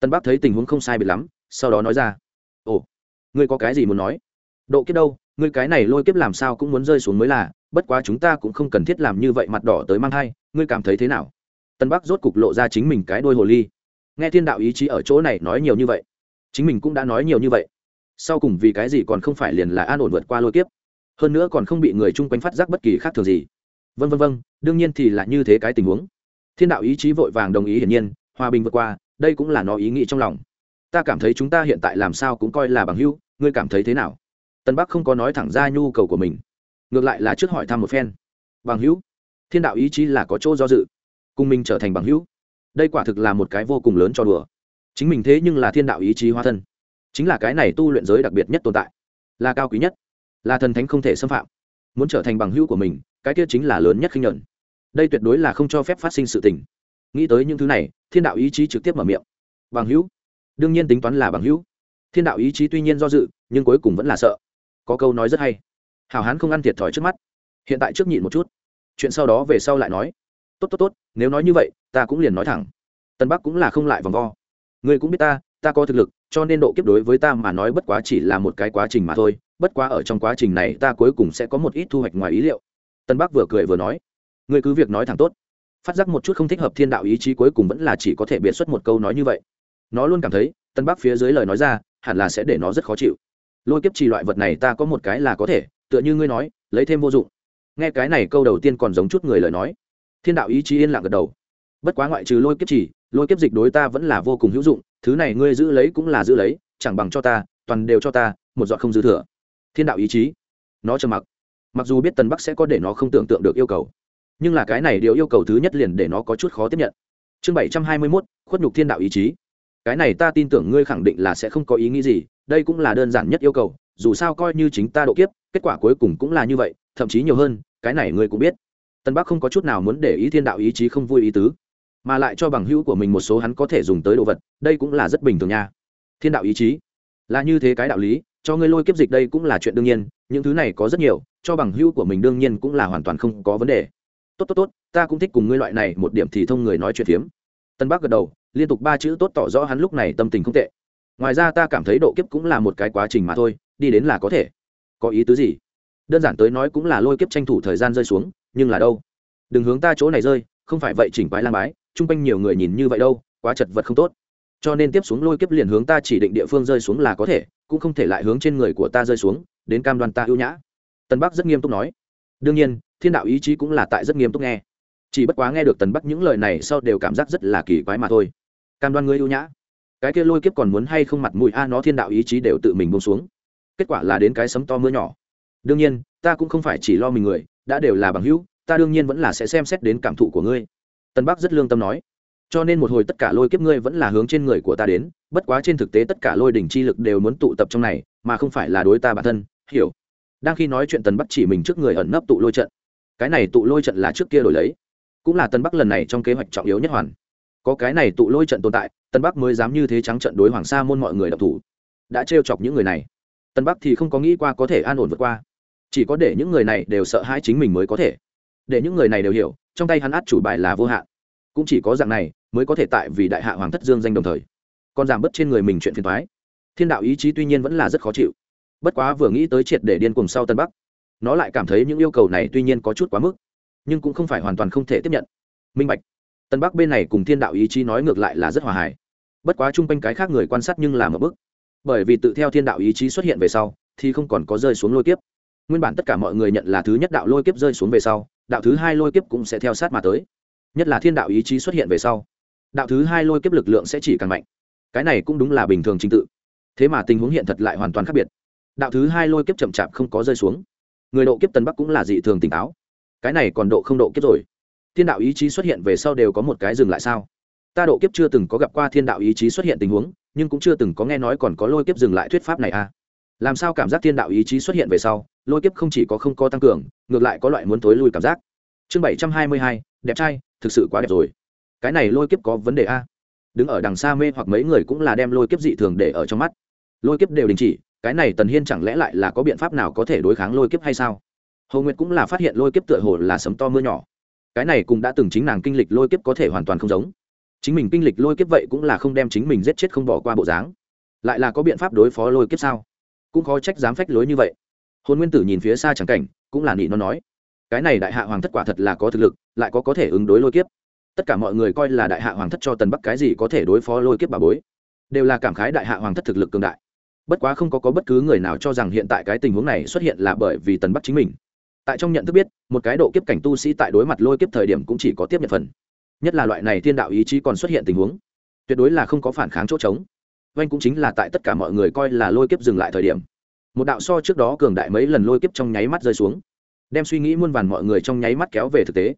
Tân bắc thấy tình huống không sai biệt lắm, sau đó nói ra. Ồ, ngươi có cái gì muốn nói? Độ kiếp đâu? Ngươi cái này lôi kiếp làm sao cũng muốn rơi xuống mới là, bất quá chúng ta cũng không cần thiết làm như vậy mặt đỏ tới mang thai, ngươi cảm thấy thế nào? Tân bắc rốt cục lộ ra chính mình cái đôi hồ ly nghe thiên đạo ý chí ở chỗ này nói nhiều như vậy, chính mình cũng đã nói nhiều như vậy. Sau cùng vì cái gì còn không phải liền là an ổn vượt qua lôi kiếp? Hơn nữa còn không bị người chung quanh phát giác bất kỳ khác thường gì. Vân vân vân đương nhiên thì là như thế cái tình huống. Thiên đạo ý chí vội vàng đồng ý hiển nhiên, hòa bình vượt qua, đây cũng là nó ý nghĩ trong lòng. Ta cảm thấy chúng ta hiện tại làm sao cũng coi là bằng hữu, ngươi cảm thấy thế nào? Tân bắc không có nói thẳng ra nhu cầu của mình, ngược lại là trước hỏi thăm một phen. Bằng hữu, thiên đạo ý chí là có chỗ do dự, cùng mình trở thành bằng hữu đây quả thực là một cái vô cùng lớn cho đùa. Chính mình thế nhưng là thiên đạo ý chí hóa thân. Chính là cái này tu luyện giới đặc biệt nhất tồn tại. Là cao quý nhất. Là thần thánh không thể xâm phạm. Muốn trở thành bằng hữu của mình, cái kia chính là lớn nhất khinh nhuận. Đây tuyệt đối là không cho phép phát sinh sự tình. Nghĩ tới những thứ này, thiên đạo ý chí trực tiếp mở miệng. Bằng hữu? Đương nhiên tính toán là bằng hữu. Thiên đạo ý chí tuy nhiên do dự, nhưng cuối cùng vẫn là sợ. Có câu nói rất hay. Hào hán không ăn thiệt thòi trước mắt. Hiện tại trước nhịn một chút. Chuyện sau đó về sau lại nói tốt tốt tốt, nếu nói như vậy, ta cũng liền nói thẳng. Tân bắc cũng là không lại vòng vo. Ngươi cũng biết ta ta có thực lực, cho nên độ kiếp đối với ta mà nói bất quá chỉ là một cái quá trình mà thôi. Bất quá ở trong quá trình này, ta cuối cùng sẽ có một ít thu hoạch ngoài ý liệu. Tân bắc vừa cười vừa nói, ngươi cứ việc nói thẳng tốt. Phát giác một chút không thích hợp thiên đạo ý chí cuối cùng vẫn là chỉ có thể biệt xuất một câu nói như vậy. Nó luôn cảm thấy, tân bắc phía dưới lời nói ra, hẳn là sẽ để nó rất khó chịu. Lôi kiếp trì loại vật này ta có một cái là có thể, tựa như ngươi nói, lấy thêm vô dụng. Nghe cái này câu đầu tiên còn giống chút người lời nói thiên đạo ý chí yên lặng gật đầu. Bất quá ngoại trừ lôi kiếp chỉ, lôi kiếp dịch đối ta vẫn là vô cùng hữu dụng thứ này ngươi giữ lấy cũng là giữ lấy chẳng bằng cho ta toàn đều cho ta một giọt không dư thừa. Thiên đạo ý chí nó trầm mặc. Mặc dù biết tần bắc sẽ có để nó không tưởng tượng được yêu cầu nhưng là cái này điều yêu cầu thứ nhất liền để nó có chút khó tiếp nhận. Chương bảy trăm hai mươi mốt khuất nhục thiên đạo ý chí. Cái này ta tin tưởng ngươi khẳng định là sẽ không có ý nghĩ gì đây cũng là đơn giản nhất yêu cầu dù sao coi như chính ta độ kiếp kết quả cuối cùng cũng là như vậy thậm chí nhiều hơn cái này ngươi cũng biết tân bắc không có chút nào muốn để ý thiên đạo ý chí không vui ý tứ, mà lại cho bằng hữu của mình một số hắn có thể dùng tới đồ vật, đây cũng là rất bình thường nha. Thiên đạo ý chí, là như thế cái đạo lý, cho ngươi lôi kiếp dịch đây cũng là chuyện đương nhiên, những thứ này có rất nhiều, cho bằng hữu của mình đương nhiên cũng là hoàn toàn không có vấn đề. Tốt tốt tốt, ta cũng thích cùng ngươi loại này một điểm thì thông người nói chuyện phiếm. Tân bắc gật đầu, liên tục ba chữ tốt tỏ rõ hắn lúc này tâm tình không tệ. Ngoài ra ta cảm thấy độ kiếp cũng là một cái quá trình mà thôi, đi đến là có thể. Có ý tứ gì? Đơn giản tới nói cũng là lôi kiếp tranh thủ thời gian rơi xuống nhưng là đâu? Đừng hướng ta chỗ này rơi, không phải vậy chỉnh quái lang bái, chung quanh nhiều người nhìn như vậy đâu, quá chật vật không tốt. Cho nên tiếp xuống lôi kiếp liền hướng ta chỉ định địa phương rơi xuống là có thể, cũng không thể lại hướng trên người của ta rơi xuống, đến cam đoan ta ưu nhã. Tân bắc rất nghiêm túc nói. Đương nhiên, thiên đạo ý chí cũng là tại rất nghiêm túc nghe. Chỉ bất quá nghe được tần bắc những lời này sau đều cảm giác rất là kỳ quái mà thôi. Cam đoan ngươi ưu nhã. Cái kia lôi kiếp còn muốn hay không mặt mũi a, nó thiên đạo ý chí đều tự mình bông xuống. Kết quả là đến cái sấm to mưa nhỏ. Đương nhiên, ta cũng không phải chỉ lo mình người đã đều là bằng hữu, ta đương nhiên vẫn là sẽ xem xét đến cảm thụ của ngươi. Tân bắc rất lương tâm nói. Cho nên một hồi tất cả lôi kiếp ngươi vẫn là hướng trên người của ta đến, bất quá trên thực tế tất cả lôi đỉnh chi lực đều muốn tụ tập trong này, mà không phải là đối ta bản thân, hiểu. Đang khi nói chuyện tần bắc chỉ mình trước người ẩn nấp tụ lôi trận. Cái này tụ lôi trận là trước kia đổi lấy. Cũng là tân bắc lần này trong kế hoạch trọng yếu nhất hoàn. Có cái này tụ lôi trận tồn tại, tân bắc mới dám như thế trắng trận đối hoàng sa môn mọi người đọc thủ. Đã trêu chọc những người này. Tân bắc thì không có nghĩ qua có thể an ổn vượt qua chỉ có để những người này đều sợ hãi chính mình mới có thể. Để những người này đều hiểu, trong tay hắn át chủ bài là vô hạn. Cũng chỉ có dạng này, mới có thể tại vì đại hạ hoàng thất dương danh đồng thời, còn giảm bớt trên người mình chuyện phiền thoái thiên đạo ý chí tuy nhiên vẫn là rất khó chịu. Bất quá vừa nghĩ tới triệt để điên cùng sau tân bắc, nó lại cảm thấy những yêu cầu này tuy nhiên có chút quá mức, nhưng cũng không phải hoàn toàn không thể tiếp nhận. Minh bạch. Tân bắc bên này cùng thiên đạo ý chí nói ngược lại là rất hòa hài. Bất quá chung quanh cái khác người quan sát nhưng làm ở bức bởi vì tự theo thiên đạo ý chí xuất hiện về sau, thì không còn có rơi xuống lôi tiếp nguyên bản tất cả mọi người nhận là thứ nhất đạo lôi kiếp rơi xuống về sau, đạo thứ hai lôi kiếp cũng sẽ theo sát mà tới. Nhất là thiên đạo ý chí xuất hiện về sau, đạo thứ hai lôi kiếp lực lượng sẽ chỉ càng mạnh. Cái này cũng đúng là bình thường trình tự. Thế mà tình huống hiện thật lại hoàn toàn khác biệt. Đạo thứ hai lôi kiếp chậm chạp không có rơi xuống. Người độ kiếp tân bắc cũng là dị thường tỉnh táo. Cái này còn độ không độ kiếp rồi. Thiên đạo ý chí xuất hiện về sau đều có một cái dừng lại sao? Ta độ kiếp chưa từng có gặp qua thiên đạo ý chí xuất hiện tình huống, nhưng cũng chưa từng có nghe nói còn có lôi kiếp dừng lại thuyết pháp này à? Làm sao cảm giác thiên đạo ý chí xuất hiện về sau lôi kiếp không chỉ có không có tăng cường, ngược lại có loại muốn tối lui cảm giác. Chương bảy trăm hai mươi hai, đẹp trai, thực sự quá đẹp rồi. Cái này lôi kiếp có vấn đề a? Đứng ở đằng xa mê hoặc mấy người cũng là đem lôi kiếp dị thường để ở trong mắt. Lôi kiếp đều đình chỉ, cái này tần hiên chẳng lẽ lại là có biện pháp nào có thể đối kháng lôi kiếp hay sao? Hầu nguyệt cũng là phát hiện lôi kiếp tựa hồ là sấm to mưa nhỏ. Cái này cũng đã từng chính nàng kinh lịch lôi kiếp có thể hoàn toàn không giống. Chính mình kinh lịch lôi kiếp vậy cũng là không đem chính mình giết chết không bỏ qua bộ dáng. Lại là có biện pháp đối phó lôi kiếp sao? Cũng khó trách dám phách lối như vậy hôn nguyên tử nhìn phía xa chẳng cảnh cũng là nị nó nói cái này đại hạ hoàng thất quả thật là có thực lực lại có có thể ứng đối lôi kiếp. Tất cả mọi người coi là đại hạ hoàng thất cho tần bắc cái gì có thể đối phó lôi kiếp bà bối đều là cảm khái đại hạ hoàng thất thực lực cường đại. Bất quá không có, có bất cứ người nào cho rằng hiện tại cái tình huống này xuất hiện là bởi vì tần bắc chính mình. Tại trong nhận thức biết một cái độ kiếp cảnh tu sĩ tại đối mặt lôi kiếp thời điểm cũng chỉ có tiếp nhận phần. Nhất là loại này thiên đạo ý chí còn xuất hiện tình huống tuyệt đối là không có phản kháng chỗ trống. Oanh cũng chính là tại tất cả mọi người coi là lôi kiếp dừng lại thời điểm một đạo so trước đó cường đại mấy lần lôi kiếp trong nháy mắt rơi xuống, đem suy nghĩ muôn vàn mọi người trong nháy mắt kéo về thực tế.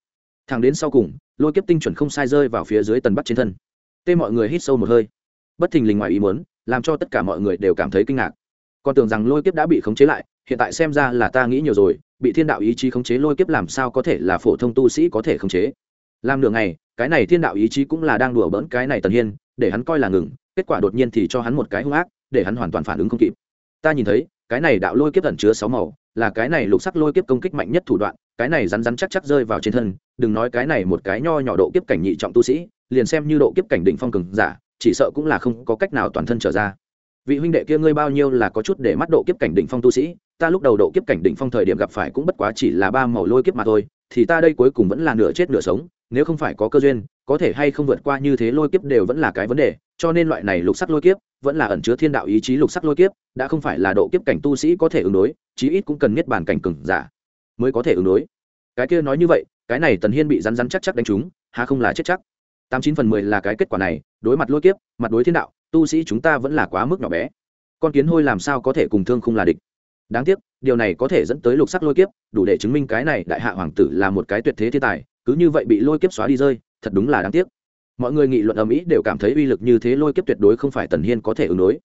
Thẳng đến sau cùng, lôi kiếp tinh chuẩn không sai rơi vào phía dưới tần bắc trên thân. Tê mọi người hít sâu một hơi. Bất thình lình ngoài ý muốn, làm cho tất cả mọi người đều cảm thấy kinh ngạc. Còn tưởng rằng lôi kiếp đã bị khống chế lại, hiện tại xem ra là ta nghĩ nhiều rồi, bị thiên đạo ý chí khống chế lôi kiếp làm sao có thể là phổ thông tu sĩ có thể khống chế? Làm nửa ngày, cái này thiên đạo ý chí cũng là đang đùa bỡn cái này tần hiên, để hắn coi là ngừng, kết quả đột nhiên thì cho hắn một cái hung ác, để hắn hoàn toàn phản ứng không kịp. Ta nhìn thấy cái này đạo lôi kiếp ẩn chứa sáu màu, là cái này lục sắc lôi kiếp công kích mạnh nhất thủ đoạn, cái này rắn rắn chắc chắc rơi vào trên thân, đừng nói cái này một cái nho nhỏ độ kiếp cảnh nhị trọng tu sĩ, liền xem như độ kiếp cảnh đỉnh phong cường giả, chỉ sợ cũng là không có cách nào toàn thân trở ra. Vị huynh đệ kia ngươi bao nhiêu là có chút để mắt độ kiếp cảnh đỉnh phong tu sĩ, ta lúc đầu độ kiếp cảnh đỉnh phong thời điểm gặp phải cũng bất quá chỉ là ba màu lôi kiếp mà thôi, thì ta đây cuối cùng vẫn là nửa chết nửa sống, nếu không phải có cơ duyên, có thể hay không vượt qua như thế lôi kiếp đều vẫn là cái vấn đề, cho nên loại này lục sắc lôi kiếp vẫn là ẩn chứa thiên đạo ý chí lục sắc lôi kiếp, đã không phải là độ kiếp cảnh tu sĩ có thể ứng đối, chí ít cũng cần niết bàn cảnh cừng giả mới có thể ứng đối. Cái kia nói như vậy, cái này tần hiên bị rắn rắn chắc chắc đánh trúng hà không là chết chắc? Tám chín phần mười là cái kết quả này, đối mặt lôi kiếp, mặt đối thiên đạo, tu sĩ chúng ta vẫn là quá mức nhỏ bé. Con kiến hôi làm sao có thể cùng thương không là địch? Đáng tiếc, điều này có thể dẫn tới lục sắc lôi kiếp, đủ để chứng minh cái này đại hạ hoàng tử là một cái tuyệt thế thiên tài, cứ như vậy bị lôi kiếp xóa đi rơi, thật đúng là đáng tiếc mọi người nghị luận ở mỹ đều cảm thấy uy lực như thế lôi kiếp tuyệt đối không phải tần hiên có thể ứng đối.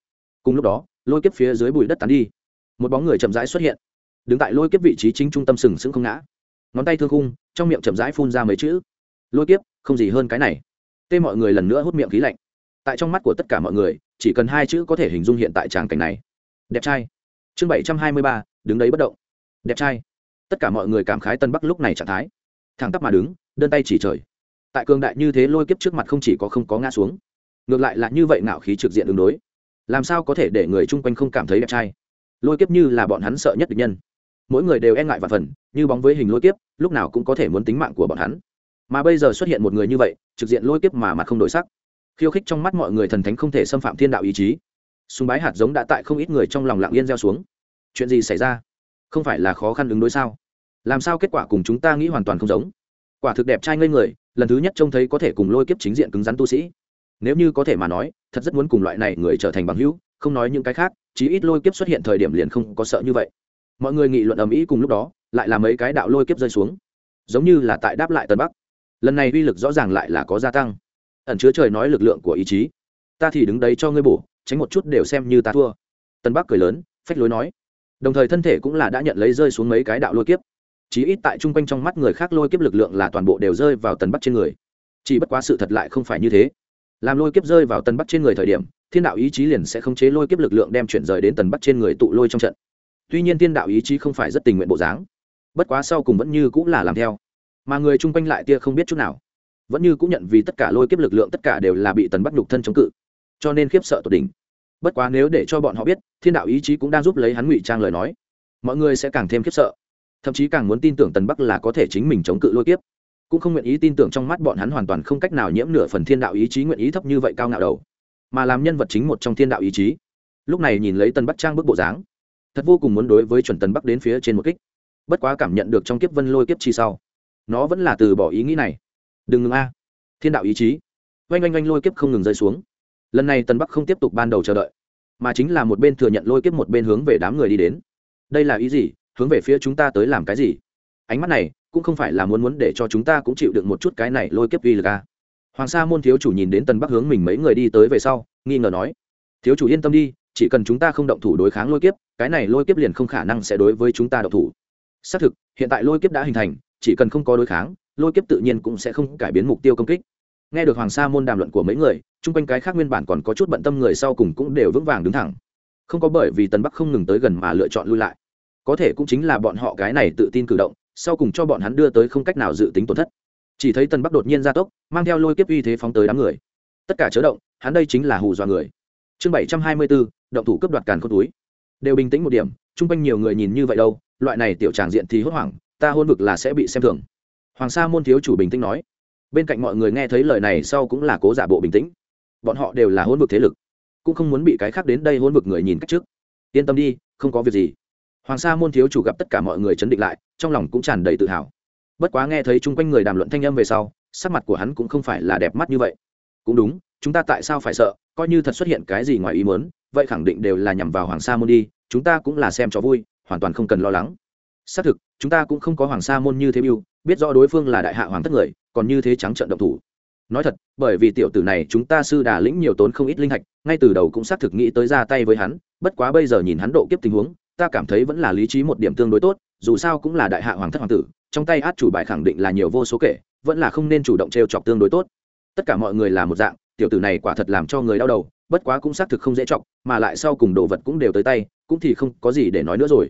Cùng lúc đó, lôi kiếp phía dưới bụi đất tán đi. Một bóng người chậm rãi xuất hiện. Đứng tại lôi kiếp vị trí chính trung tâm sừng sững không ngã. Ngón tay thương khung, trong miệng chậm rãi phun ra mấy chữ. Lôi kiếp, không gì hơn cái này. Tê mọi người lần nữa hút miệng khí lạnh. Tại trong mắt của tất cả mọi người, chỉ cần hai chữ có thể hình dung hiện tại tràng cảnh này. Đẹp trai. Chương bảy trăm hai mươi ba, đứng đấy bất động. Đẹp trai. Tất cả mọi người cảm khái tân bắc lúc này trạng thái. Thẳng tắp mà đứng, đơn tay chỉ trời tại cường đại như thế lôi kiếp trước mặt không chỉ có không có ngã xuống, ngược lại là như vậy ngạo khí trực diện ứng đối. Làm sao có thể để người chung quanh không cảm thấy đẹp trai? Lôi kiếp như là bọn hắn sợ nhất địch nhân. Mỗi người đều e ngại và phần, như bóng với hình lôi kiếp, lúc nào cũng có thể muốn tính mạng của bọn hắn. Mà bây giờ xuất hiện một người như vậy, trực diện lôi kiếp mà mặt không đổi sắc. Khiêu khích trong mắt mọi người thần thánh không thể xâm phạm thiên đạo ý chí. Súng bái hạt giống đã tại không ít người trong lòng lặng yên gieo xuống. Chuyện gì xảy ra? Không phải là khó khăn ứng đối sao? Làm sao kết quả cùng chúng ta nghĩ hoàn toàn không giống? Quả thực đẹp trai ngây người, lần thứ nhất trông thấy có thể cùng lôi kiếp chính diện cứng rắn tu sĩ. Nếu như có thể mà nói, thật rất muốn cùng loại này người trở thành bằng hữu, không nói những cái khác, chí ít lôi kiếp xuất hiện thời điểm liền không có sợ như vậy. Mọi người nghị luận ầm ĩ cùng lúc đó, lại là mấy cái đạo lôi kiếp rơi xuống. Giống như là tại đáp lại tân bắc. Lần này uy lực rõ ràng lại là có gia tăng. Ẩn chứa trời nói lực lượng của ý chí. Ta thì đứng đấy cho ngươi bổ, tránh một chút đều xem như ta thua. Tân bắc cười lớn, phách lối nói. Đồng thời thân thể cũng là đã nhận lấy rơi xuống mấy cái đạo lôi kiếp chí ít tại chung quanh trong mắt người khác lôi kiếp lực lượng là toàn bộ đều rơi vào tần bắc trên người. Chỉ bất quá sự thật lại không phải như thế. Làm lôi kiếp rơi vào tần bắc trên người thời điểm, thiên đạo ý chí liền sẽ khống chế lôi kiếp lực lượng đem chuyển rời đến tần bắc trên người tụ lôi trong trận. Tuy nhiên thiên đạo ý chí không phải rất tình nguyện bộ dáng. Bất quá sau cùng vẫn như cũng là làm theo. Mà người chung quanh lại tia không biết chút nào. Vẫn như cũng nhận vì tất cả lôi kiếp lực lượng tất cả đều là bị tần bắc nhục thân chống cự. Cho nên khiếp sợ tột đỉnh. Bất quá nếu để cho bọn họ biết, thiên đạo ý chí cũng đang giúp lấy hắn ngụy trang lời nói, mọi người sẽ càng thêm khiếp sợ thậm chí càng muốn tin tưởng tần bắc là có thể chính mình chống cự lôi kiếp. Cũng không nguyện ý tin tưởng trong mắt bọn hắn hoàn toàn không cách nào nhiễm nửa phần thiên đạo ý chí nguyện ý thấp như vậy cao ngạo đầu, mà làm nhân vật chính một trong thiên đạo ý chí. Lúc này nhìn lấy tần bắc trang bức bộ dáng, thật vô cùng muốn đối với chuẩn tần bắc đến phía trên một kích. Bất quá cảm nhận được trong kiếp vân lôi kiếp chi sau, nó vẫn là từ bỏ ý nghĩ này. Đừng ngừng a. Thiên đạo ý chí. Oanh oanh oanh lôi kiếp không ngừng rơi xuống. Lần này tần bắc không tiếp tục ban đầu chờ đợi, mà chính là một bên thừa nhận lôi kiếp một bên hướng về đám người đi đến. Đây là ý gì? Hướng về phía chúng ta tới làm cái gì? Ánh mắt này cũng không phải là muốn muốn để cho chúng ta cũng chịu được một chút cái này lôi kiếp uy lực a hoàng sa môn thiếu chủ nhìn đến tân bắc hướng mình mấy người đi tới về sau, nghi ngờ nói, thiếu chủ yên tâm đi, chỉ cần chúng ta không động thủ đối kháng lôi kiếp, cái này lôi kiếp liền không khả năng sẽ đối với chúng ta động thủ. Xác thực, hiện tại lôi kiếp đã hình thành, chỉ cần không có đối kháng, lôi kiếp tự nhiên cũng sẽ không cải biến mục tiêu công kích. Nghe được hoàng sa môn đàm luận của mấy người, chung quanh cái khác nguyên bản còn có chút bận tâm người sau cùng cũng đều vững vàng đứng thẳng. Không có bởi vì tân bắc không ngừng tới gần mà lựa chọn lui lại có thể cũng chính là bọn họ cái này tự tin cử động, sau cùng cho bọn hắn đưa tới không cách nào dự tính tổn thất. Chỉ thấy tân bắc đột nhiên ra tốc, mang theo lôi kiếp uy thế phóng tới đám người. Tất cả chớ động, hắn đây chính là hù dọa người. Chương bảy trăm hai mươi bốn, động thủ cấp đoạt càn khôn túi. Đều bình tĩnh một điểm, chung quanh nhiều người nhìn như vậy đâu, loại này tiểu tràng diện thì hốt hoảng, ta hôn vực là sẽ bị xem thường. Hoàng sa môn thiếu chủ bình tĩnh nói. Bên cạnh mọi người nghe thấy lời này sau cũng là cố giả bộ bình tĩnh. Bọn họ đều là hôn vực thế lực, cũng không muốn bị cái khác đến đây hôn vực người nhìn cách trước. Yên tâm đi, không có việc gì hoàng sa môn thiếu chủ gặp tất cả mọi người chấn định lại, trong lòng cũng tràn đầy tự hào. Bất quá nghe thấy chung quanh người đàm luận thanh âm về sau, sắc mặt của hắn cũng không phải là đẹp mắt như vậy. Cũng đúng, chúng ta tại sao phải sợ, coi như thật xuất hiện cái gì ngoài ý muốn, vậy khẳng định đều là nhằm vào hoàng sa môn đi, chúng ta cũng là xem cho vui, hoàn toàn không cần lo lắng. Xác thực, chúng ta cũng không có hoàng sa môn như thế mưu biết rõ đối phương là đại hạ hoàng thất người, còn như thế trắng trận động thủ. Nói thật, bởi vì tiểu tử này chúng ta sư đà lĩnh nhiều tốn không ít linh hạch, ngay từ đầu cũng xác thực nghĩ tới ra tay với hắn, bất quá bây giờ nhìn hắn độ kiếp tình huống ta cảm thấy vẫn là lý trí một điểm tương đối tốt, dù sao cũng là đại hạ hoàng thất hoàng tử, trong tay át chủ bài khẳng định là nhiều vô số kể, vẫn là không nên chủ động t r e o chọc tương đối tốt. Tất cả mọi người là một dạng, tiểu tử này quả thật làm cho người đau đầu, bất quá cũng xác thực không dễ chọc, mà lại sau cùng đồ vật cũng đều tới tay, cũng thì không có gì để nói nữa rồi.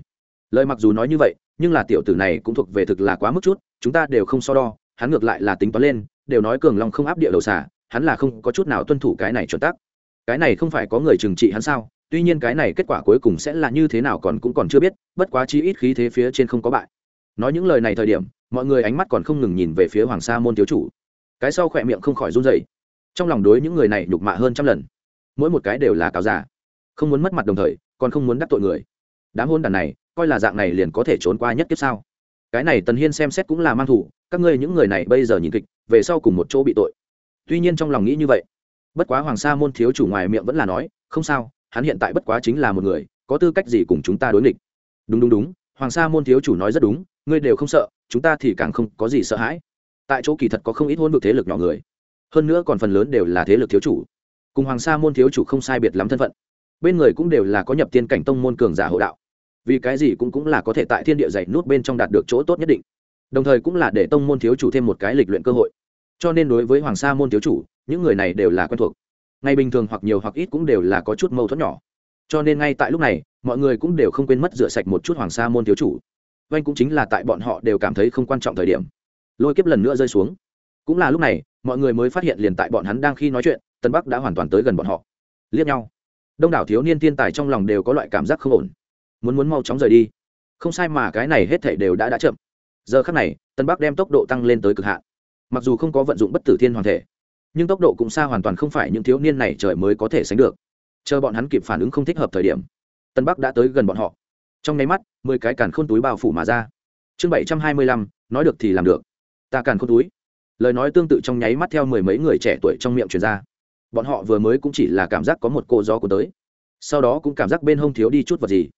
Lời mặc dù nói như vậy, nhưng là tiểu tử này cũng thuộc về thực là quá mức chút, chúng ta đều không so đo, hắn ngược lại là tính toán lên, đều nói cường long không áp địa đầu xả hắn là không có chút nào tuân thủ cái này chuẩn tắc. Cái này không phải có người trừng trị hắn sao? Tuy nhiên cái này kết quả cuối cùng sẽ là như thế nào còn cũng còn chưa biết, bất quá chi ít khí thế phía trên không có bại. Nói những lời này thời điểm, mọi người ánh mắt còn không ngừng nhìn về phía hoàng sa môn thiếu chủ. Cái sau khỏe miệng không khỏi run dày trong lòng đối những người này nhục mạ hơn trăm lần. Mỗi một cái đều là cáo giả. Không muốn mất mặt đồng thời, còn không muốn đắc tội người. Đám hôn đàn này, coi là dạng này liền có thể trốn qua nhất tiếp sao? Cái này tần hiên xem xét cũng là mang thủ, các ngươi những người này bây giờ nhìn kịch, về sau cùng một chỗ bị tội. Tuy nhiên trong lòng nghĩ như vậy, bất quá hoàng sa môn thiếu chủ ngoài miệng vẫn là nói, không sao hắn hiện tại bất quá chính là một người, có tư cách gì cùng chúng ta đối nghịch? Đúng đúng đúng, hoàng sa môn thiếu chủ nói rất đúng, ngươi đều không sợ, chúng ta thì càng không có gì sợ hãi. Tại chỗ kỳ thật có không ít hôn vực thế lực nhỏ người, hơn nữa còn phần lớn đều là thế lực thiếu chủ. Cùng hoàng sa môn thiếu chủ không sai biệt lắm thân phận, bên người cũng đều là có nhập tiên cảnh tông môn cường giả hộ đạo. Vì cái gì cũng cũng là có thể tại thiên địa dạy nút bên trong đạt được chỗ tốt nhất định. Đồng thời cũng là để tông môn thiếu chủ thêm một cái lịch luyện cơ hội. Cho nên đối với hoàng sa môn thiếu chủ, những người này đều là quen thuộc ngày bình thường hoặc nhiều hoặc ít cũng đều là có chút mâu thuẫn nhỏ. Cho nên ngay tại lúc này, mọi người cũng đều không quên mất rửa sạch một chút hoàng sa môn thiếu chủ. Vanh cũng chính là tại bọn họ đều cảm thấy không quan trọng thời điểm. Lôi kiếp lần nữa rơi xuống. Cũng là lúc này, mọi người mới phát hiện liền tại bọn hắn đang khi nói chuyện, tân bắc đã hoàn toàn tới gần bọn họ. Liếc nhau. Đông đảo thiếu niên thiên tài trong lòng đều có loại cảm giác không ổn. Muốn muốn mau chóng rời đi. Không sai mà cái này hết thể đều đã đã chậm. Giờ khắc này, tân bắc đem tốc độ tăng lên tới cực hạn. Mặc dù không có vận dụng bất tử thiên hoàng thể nhưng tốc độ cũng xa hoàn toàn không phải những thiếu niên này trời mới có thể sánh được. Chờ bọn hắn kịp phản ứng không thích hợp thời điểm, tân bắc đã tới gần bọn họ. Trong nháy mắt, mười cái càn khôn túi bao phủ mà ra. Chương bảy trăm hai mươi lăm, nói được thì làm được. Ta càn khôn túi. Lời nói tương tự trong nháy mắt theo mười mấy người trẻ tuổi trong miệng truyền ra. Bọn họ vừa mới cũng chỉ là cảm giác có một cô gió của tới. Sau đó cũng cảm giác bên hông thiếu đi chút vật gì.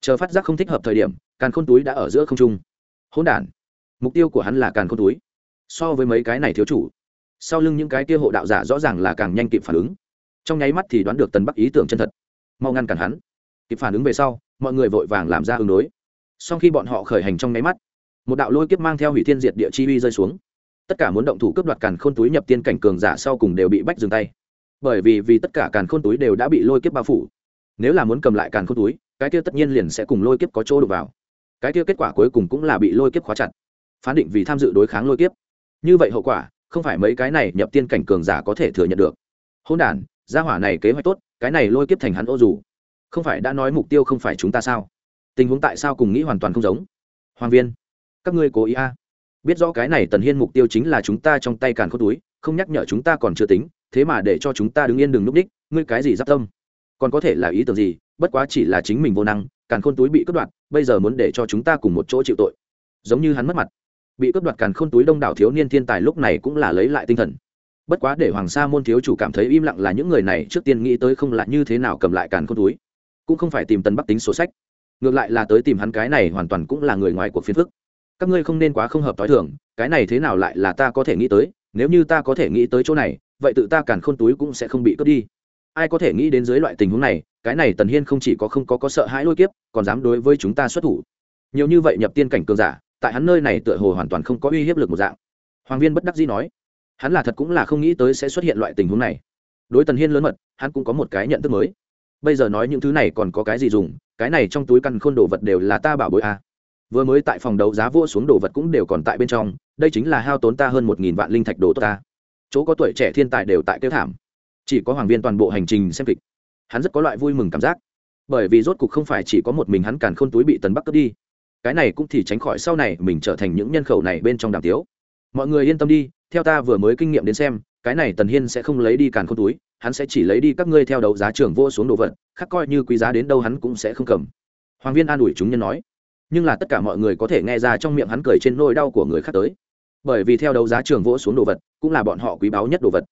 Chờ phát giác không thích hợp thời điểm, càn khôn túi đã ở giữa không trung. Hỗn đản. Mục tiêu của hắn là càn khôn túi. So với mấy cái này thiếu chủ sau lưng những cái kia hộ đạo giả rõ ràng là càng nhanh kịp phản ứng. Trong nháy mắt thì đoán được tần bắc ý tưởng chân thật. Mau ngăn cản hắn. Kịp phản ứng về sau, mọi người vội vàng làm ra ứng đối. Sau khi bọn họ khởi hành trong nháy mắt, một đạo lôi kiếp mang theo hủy thiên diệt địa chi uy rơi xuống. Tất cả muốn động thủ cướp đoạt càn khôn túi nhập tiên cảnh cường giả sau cùng đều bị bách dừng tay. Bởi vì vì tất cả càn khôn túi đều đã bị lôi kiếp bao phủ. Nếu là muốn cầm lại càn khôn túi, cái kia tất nhiên liền sẽ cùng lôi kiếp có chỗ đục vào. Cái kia kết quả cuối cùng cũng là bị lôi kiếp khóa chặt. Phán định vì tham dự đối kháng lôi kiếp. Như vậy hậu quả không phải mấy cái này nhập tiên cảnh cường giả có thể thừa nhận được. Hôn đản, gia hỏa này kế hoạch tốt, cái này lôi kiếp thành hắn ô dù. Không phải đã nói mục tiêu không phải chúng ta sao? Tình huống tại sao cùng nghĩ hoàn toàn không giống? Hoàng viên, các ngươi cố ý a. À. biết rõ cái này tần hiên mục tiêu chính là chúng ta trong tay càn khôn túi, không nhắc nhở chúng ta còn chưa tính, thế mà để cho chúng ta đứng yên đừng núp đích, ngươi cái gì giáp tâm? Còn có thể là ý tưởng gì? Bất quá chỉ là chính mình vô năng, càn khôn túi bị cướp đoạt, bây giờ muốn để cho chúng ta cùng một chỗ chịu tội. Giống như hắn mất mặt bị cướp đoạt càn khôn túi đông đảo thiếu niên thiên tài lúc này cũng là lấy lại tinh thần. Bất quá để hoàng sa môn thiếu chủ cảm thấy im lặng là những người này trước tiên nghĩ tới không là như thế nào cầm lại càn khôn túi. Cũng không phải tìm tần bắc tính sổ sách. Ngược lại là tới tìm hắn cái này hoàn toàn cũng là người ngoài cuộc phiền phức. Các ngươi không nên quá không hợp t h i thường, cái này thế nào lại là ta có thể nghĩ tới, nếu như ta có thể nghĩ tới chỗ này, vậy tự ta càn khôn túi cũng sẽ không bị cướp đi. Ai có thể nghĩ đến dưới loại tình huống này, cái này tần hiên không chỉ có không có có sợ hãi lôi kiếp, còn dám đối với chúng ta xuất thủ. Nhiều như vậy nhập tiên cảnh cường giả tại hắn nơi này tựa hồ hoàn toàn không có uy hiếp lực một dạng. Hoàng viên bất đắc dĩ nói, hắn là thật cũng là không nghĩ tới sẽ xuất hiện loại tình huống này. Đối tần hiên lớn mật, hắn cũng có một cái nhận thức mới. Bây giờ nói những thứ này còn có cái gì dùng, cái này trong túi căn khôn đồ vật đều là ta bảo bối a. À. vừa mới tại phòng đấu giá vua xuống đồ vật cũng đều còn tại bên trong, đây chính là hao tốn ta hơn một nghìn vạn linh thạch đồ tốt ta. Chỗ có tuổi trẻ thiên tài đều tại kêu thảm. Chỉ có hoàng viên toàn bộ hành trình xem kịch. Hắn rất có loại vui mừng cảm giác. Bởi vì rốt cục không phải chỉ có một mình hắn càn khôn túi bị tần bắc cướp đi cái này cũng thì tránh khỏi sau này mình trở thành những nhân khẩu này bên trong đàm tiếu. Mọi người yên tâm đi, theo ta vừa mới kinh nghiệm đến xem, cái này tần hiên sẽ không lấy đi càn không túi, hắn sẽ chỉ lấy đi các ngươi theo đấu giá trưởng vô xuống đồ vật, khác coi như quý giá đến đâu hắn cũng sẽ không cầm. Hoàng viên an ủi chúng nhân nói. Nhưng là tất cả mọi người có thể nghe ra trong miệng hắn cười trên nỗi đau của người khác tới. Bởi vì theo đấu giá trường vỗ xuống đồ vật, cũng là bọn họ quý báu nhất đồ vật.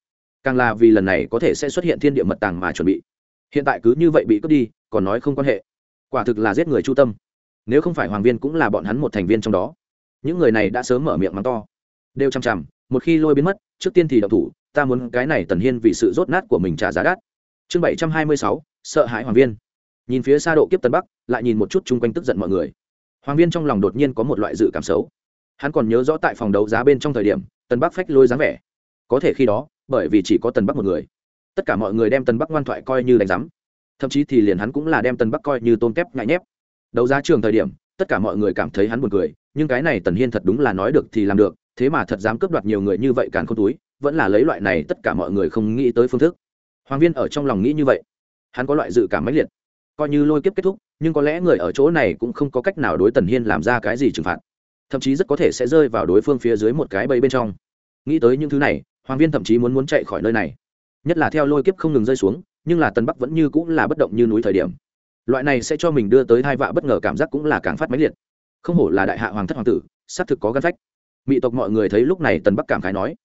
Càng là vì lần này có thể sẽ xuất hiện thiên địa mật tàng mà chuẩn bị. Hiện tại cứ như vậy bị cướp đi, còn nói không quan hệ. Quả thực là giết người chu tâm nếu không phải hoàng viên cũng là bọn hắn một thành viên trong đó. Những người này đã sớm mở miệng mắng to. Đều chằm chằm, một khi lôi biến mất, trước tiên thì đậu thủ, ta muốn cái này tần hiên vì sự rốt nát của mình trả giá đắt. Chương bảy trăm hai mươi sáu, sợ hãi hoàng viên. Nhìn phía xa độ kiếp tân bắc, lại nhìn một chút chung quanh tức giận mọi người. Hoàng viên trong lòng đột nhiên có một loại dự cảm xấu. Hắn còn nhớ rõ tại phòng đấu giá bên trong thời điểm tân bắc phách lôi dáng vẻ. Có thể khi đó, bởi vì chỉ có tần bắc một người, tất cả mọi người đem tần bắc ngoan thoại coi như đánh giám. Thậm chí thì liền hắn cũng là đem tần bắc coi như tôn kép ngại nhép đấu giá trường thời điểm, tất cả mọi người cảm thấy hắn buồn cười, nhưng cái này tần hiên thật đúng là nói được thì làm được, thế mà thật dám cướp đoạt nhiều người như vậy càn không túi, vẫn là lấy loại này tất cả mọi người không nghĩ tới phương thức. Hoàng viên ở trong lòng nghĩ như vậy. Hắn có loại dự cảm mãnh liệt. Coi như lôi kiếp kết thúc, nhưng có lẽ người ở chỗ này cũng không có cách nào đối tần hiên làm ra cái gì trừng phạt. Thậm chí rất có thể sẽ rơi vào đối phương phía dưới một cái bẫy bên trong. Nghĩ tới những thứ này, hoàng viên thậm chí muốn muốn chạy khỏi nơi này. Nhất là theo lôi kiếp không ngừng rơi xuống, nhưng là tần bắc vẫn như cũng là bất động như núi thời điểm loại này sẽ cho mình đưa tới hai vạ bất ngờ cảm giác cũng là càng phát máy liệt. Không hổ là đại hạ hoàng thất hoàng tử, xác thực có gắn phách. Mỹ tộc mọi người thấy lúc này tần bắc cảm khái nói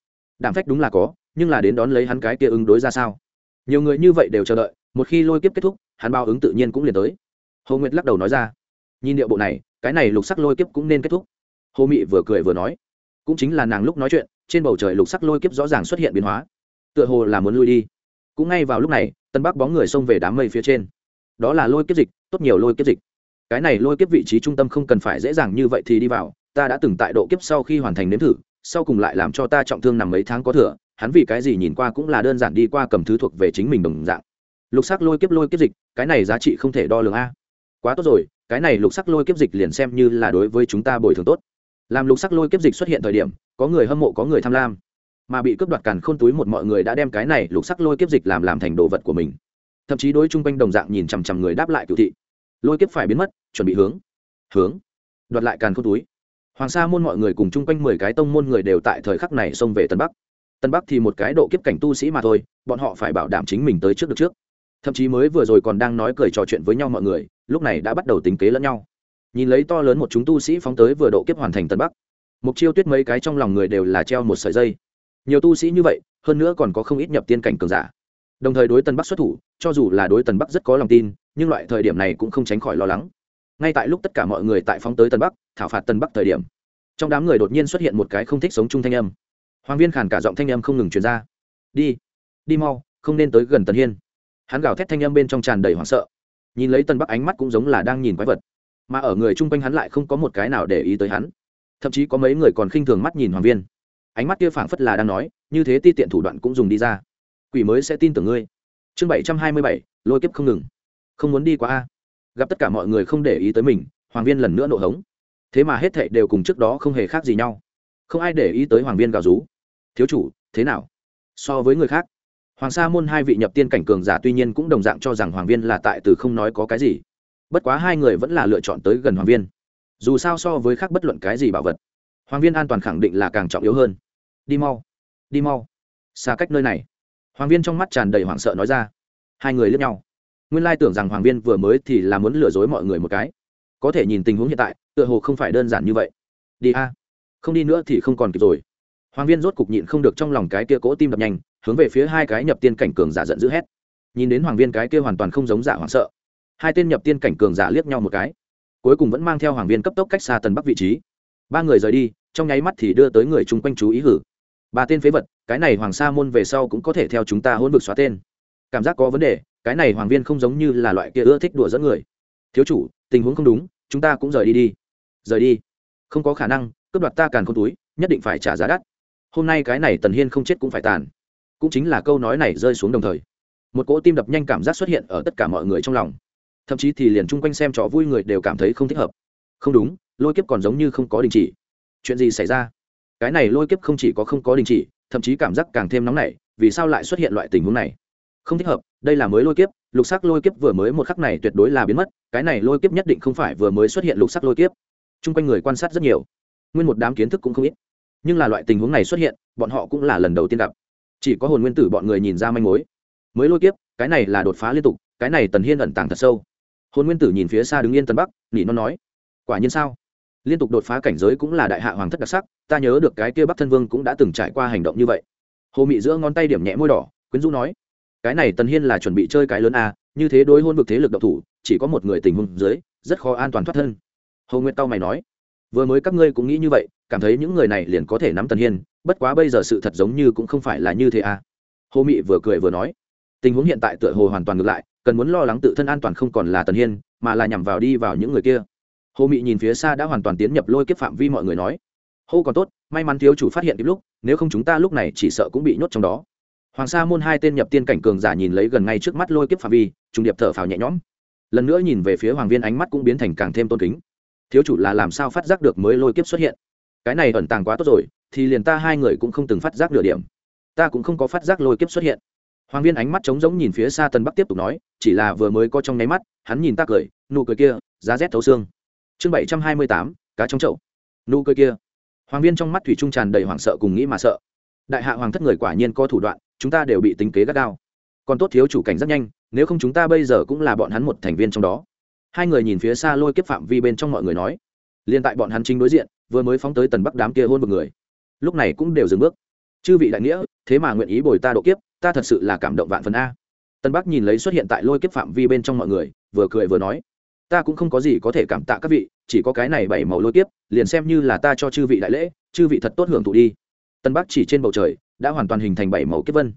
đảm phách đúng là có, nhưng là đến đón lấy hắn cái kia ứng đối ra sao? Nhiều người như vậy đều chờ đợi, một khi lôi kiếp kết thúc, hắn bao ứng tự nhiên cũng liền tới. Hồ nguyệt lắc đầu nói ra, nhìn điệu bộ này, cái này lục sắc lôi kiếp cũng nên kết thúc. Hồ mị vừa cười vừa nói, cũng chính là nàng lúc nói chuyện, trên bầu trời lục sắc lôi kiếp rõ ràng xuất hiện biến hóa. Tựa hồ là muốn lui đi. Cũng ngay vào lúc này tân bắc bóng người xông về đám mây phía trên đó là lôi kiếp dịch, tốt nhiều lôi kiếp dịch. Cái này lôi kiếp vị trí trung tâm không cần phải dễ dàng như vậy thì đi vào, ta đã từng tại độ kiếp sau khi hoàn thành nếm thử, sau cùng lại làm cho ta trọng thương nằm mấy tháng có thừa, hắn vì cái gì nhìn qua cũng là đơn giản đi qua cầm thứ thuộc về chính mình đồng dạng. Lục sắc lôi kiếp lôi kiếp dịch, cái này giá trị không thể đo lường a. Quá tốt rồi, cái này lục sắc lôi kiếp dịch liền xem như là đối với chúng ta bồi thường tốt. Làm lục sắc lôi kiếp dịch xuất hiện thời điểm, có người hâm mộ, có người tham lam. Mà bị cướp đoạt càn khôn túi một mọi người đã đem cái này lục sắc lôi kiếp dịch làm làm thành đồ vật của mình thậm chí đối chung quanh đồng dạng nhìn chằm chằm người đáp lại cựu thị. Lôi kiếp phải biến mất, chuẩn bị hướng hướng, đoạt lại càn khôn túi. Hoàng sa môn mọi người cùng chung quanh mười cái tông môn người đều tại thời khắc này xông về tân bắc. Tân bắc thì một cái độ kiếp cảnh tu sĩ mà thôi, bọn họ phải bảo đảm chính mình tới trước được trước. Thậm chí mới vừa rồi còn đang nói cười trò chuyện với nhau mọi người, lúc này đã bắt đầu tính kế lẫn nhau. Nhìn lấy to lớn một chúng tu sĩ phóng tới vừa độ kiếp hoàn thành tân bắc. Mục chiêu tuyết mấy cái trong lòng người đều là treo một sợi dây. Nhiều tu sĩ như vậy, hơn nữa còn có không ít nhập tiên cảnh cường giả đồng thời đối tân bắc xuất thủ, cho dù là đối tân bắc rất có lòng tin, nhưng loại thời điểm này cũng không tránh khỏi lo lắng. Ngay tại lúc tất cả mọi người tại phóng tới tân bắc, thảo phạt tân bắc thời điểm, trong đám người đột nhiên xuất hiện một cái không thích sống chung thanh âm. Hoàng viên khản cả giọng thanh âm không ngừng truyền ra. Đi đi mau, không nên tới gần tần hiên. Hắn gào thét thanh âm bên trong tràn đầy hoảng sợ. Nhìn lấy tân bắc ánh mắt cũng giống là đang nhìn quái vật. Mà ở người chung quanh hắn lại không có một cái nào để ý tới hắn. Thậm chí có mấy người còn khinh thường mắt nhìn hoàng viên. Ánh mắt kia phảng phất là đang nói, như thế ti tiện thủ đoạn cũng dùng đi ra quỷ mới sẽ tin tưởng ngươi. Chương bảy trăm hai mươi bảy, lôi kiếp không ngừng. Không muốn đi qua a. Gặp tất cả mọi người không để ý tới mình, hoàng viên lần nữa nộ hống. Thế mà hết thệ đều cùng trước đó không hề khác gì nhau. Không ai để ý tới hoàng viên gào rú. Thiếu chủ, thế nào? So với người khác. Hoàng sa môn hai vị nhập tiên cảnh cường giả tuy nhiên cũng đồng dạng cho rằng hoàng viên là tại từ không nói có cái gì. Bất quá hai người vẫn là lựa chọn tới gần hoàng viên. Dù sao so với khác bất luận cái gì bảo vật, hoàng viên an toàn khẳng định là càng trọng yếu hơn. Đi mau đi mau. Xa cách nơi này hoàng viên trong mắt tràn đầy hoảng sợ nói ra. Hai người lướt nhau. Nguyên lai tưởng rằng hoàng viên vừa mới thì là muốn lừa dối mọi người một cái. Có thể nhìn tình huống hiện tại, tựa hồ không phải đơn giản như vậy. Đi a. Không đi nữa thì không còn kịp rồi. Hoàng viên rốt cục nhịn không được trong lòng cái kia cỗ tim đập nhanh, hướng về phía hai cái nhập tiên cảnh cường giả giận dữ hét. Nhìn đến hoàng viên cái kia hoàn toàn không giống giả hoảng sợ. Hai tên nhập tiên cảnh cường giả liếc nhau một cái. Cuối cùng vẫn mang theo hoàng viên cấp tốc cách xa tần bắc vị trí. Ba người rời đi, trong nháy mắt thì đưa tới người chung quanh chú ý hử. Ba tên phế vật cái này hoàng sa môn về sau cũng có thể theo chúng ta hôn vực xóa tên. Cảm giác có vấn đề, cái này hoàng viên không giống như là loại kia ưa thích đùa dẫn người. Thiếu chủ, tình huống không đúng, chúng ta cũng rời đi đi. Rời đi? Không có khả năng, cướp đoạt ta càn không túi, nhất định phải trả giá đắt. Hôm nay cái này tần hiên không chết cũng phải tàn. Cũng chính là câu nói này rơi xuống đồng thời. Một cỗ tim đập nhanh cảm giác xuất hiện ở tất cả mọi người trong lòng. Thậm chí thì liền chung quanh xem trò vui người đều cảm thấy không thích hợp. Không đúng, lôi kiếp còn giống như không có đình chỉ. Chuyện gì xảy ra? Cái này lôi kiếp không chỉ có không có đình chỉ thậm chí cảm giác càng thêm nóng nảy, vì sao lại xuất hiện loại tình huống này? Không thích hợp, đây là mới lôi kiếp, lục sắc lôi kiếp vừa mới một khắc này tuyệt đối là biến mất, cái này lôi kiếp nhất định không phải vừa mới xuất hiện lục sắc lôi kiếp. T r u n g quanh người quan sát rất nhiều. Nguyên một đám kiến thức cũng không ít. Nhưng là loại tình huống này xuất hiện, bọn họ cũng là lần đầu tiên gặp. Chỉ có hồn nguyên tử bọn người nhìn ra manh mối. Mới lôi kiếp, cái này là đột phá liên tục, cái này tần hiên ẩn tàng thật sâu. Hồn nguyên tử nhìn phía xa đứng yên tần bắc, nỉ nó nói, quả nhiên sao? Liên tục đột phá cảnh giới cũng là đại hạ hoàng thất đặc sắc, ta nhớ được cái kia bắc thân vương cũng đã từng trải qua hành động như vậy. Hồ mị giữa ngón tay điểm nhẹ môi đỏ, quyến rũ nói, cái này tần hiên là chuẩn bị chơi cái lớn a, như thế đối hôn vực thế lực độc thủ, chỉ có một người tình huống dưới, rất khó an toàn thoát thân. Hồ nguyệt tao mày nói, vừa mới các ngươi cũng nghĩ như vậy, cảm thấy những người này liền có thể nắm tần hiên, bất quá bây giờ sự thật giống như cũng không phải là như thế à hồ mị vừa cười vừa nói, tình huống hiện tại tựa hồ hoàn toàn ngược lại, cần muốn lo lắng tự thân an toàn không còn là tần hiên, mà là nhằm vào đi vào những người kia hồ mị nhìn phía xa đã hoàn toàn tiến nhập lôi kiếp phạm vi mọi người nói. Hô còn tốt, may mắn thiếu chủ phát hiện kịp lúc, nếu không chúng ta lúc này chỉ sợ cũng bị nhốt trong đó. Hoàng sa môn hai tên nhập tiên cảnh cường giả nhìn lấy gần ngay trước mắt lôi kiếp phạm vi, trùng điệp thở phào nhẹ nhõm. Lần nữa nhìn về phía hoàng viên ánh mắt cũng biến thành càng thêm tôn kính. Thiếu chủ là làm sao phát giác được mới lôi kiếp xuất hiện? Cái này ẩn tàng quá tốt rồi, thì liền ta hai người cũng không từng phát giác nửa điểm. Ta cũng không có phát giác lôi kiếp xuất hiện. Hoàng viên ánh mắt trống rỗng nhìn phía xa tân bắc tiếp tục nói, chỉ là vừa mới có trong nháy mắt, hắn nhìn ta cười, nụ cười kia, giá rét thấu xương chương bảy trăm hai mươi tám, cá trong chậu. Nụ cười kia. Hoàng viên trong mắt thủy trung tràn đầy hoảng sợ cùng nghĩ mà sợ. Đại hạ hoàng thất người quả nhiên có thủ đoạn, chúng ta đều bị tính kế gắt gao. Còn tốt thiếu chủ cảnh rất nhanh, nếu không chúng ta bây giờ cũng là bọn hắn một thành viên trong đó. Hai người nhìn phía xa lôi kiếp phạm vi bên trong mọi người nói. Liên tại bọn hắn chính đối diện, vừa mới phóng tới tần bắc đám kia hôn một người. Lúc này cũng đều dừng bước. Chư vị đại nghĩa, thế mà nguyện ý bồi ta độ kiếp, ta thật sự là cảm động vạn phần a. Tân bắc nhìn lấy xuất hiện tại lôi kiếp phạm vi bên trong mọi người, vừa cười vừa nói ta cũng không có gì có thể cảm tạ các vị, chỉ có cái này bảy màu lôi tiếp liền xem như là ta cho chư vị đại lễ, chư vị thật tốt hưởng thụ đi. Tân bắc chỉ trên bầu trời, đã hoàn toàn hình thành bảy màu kiếp vân.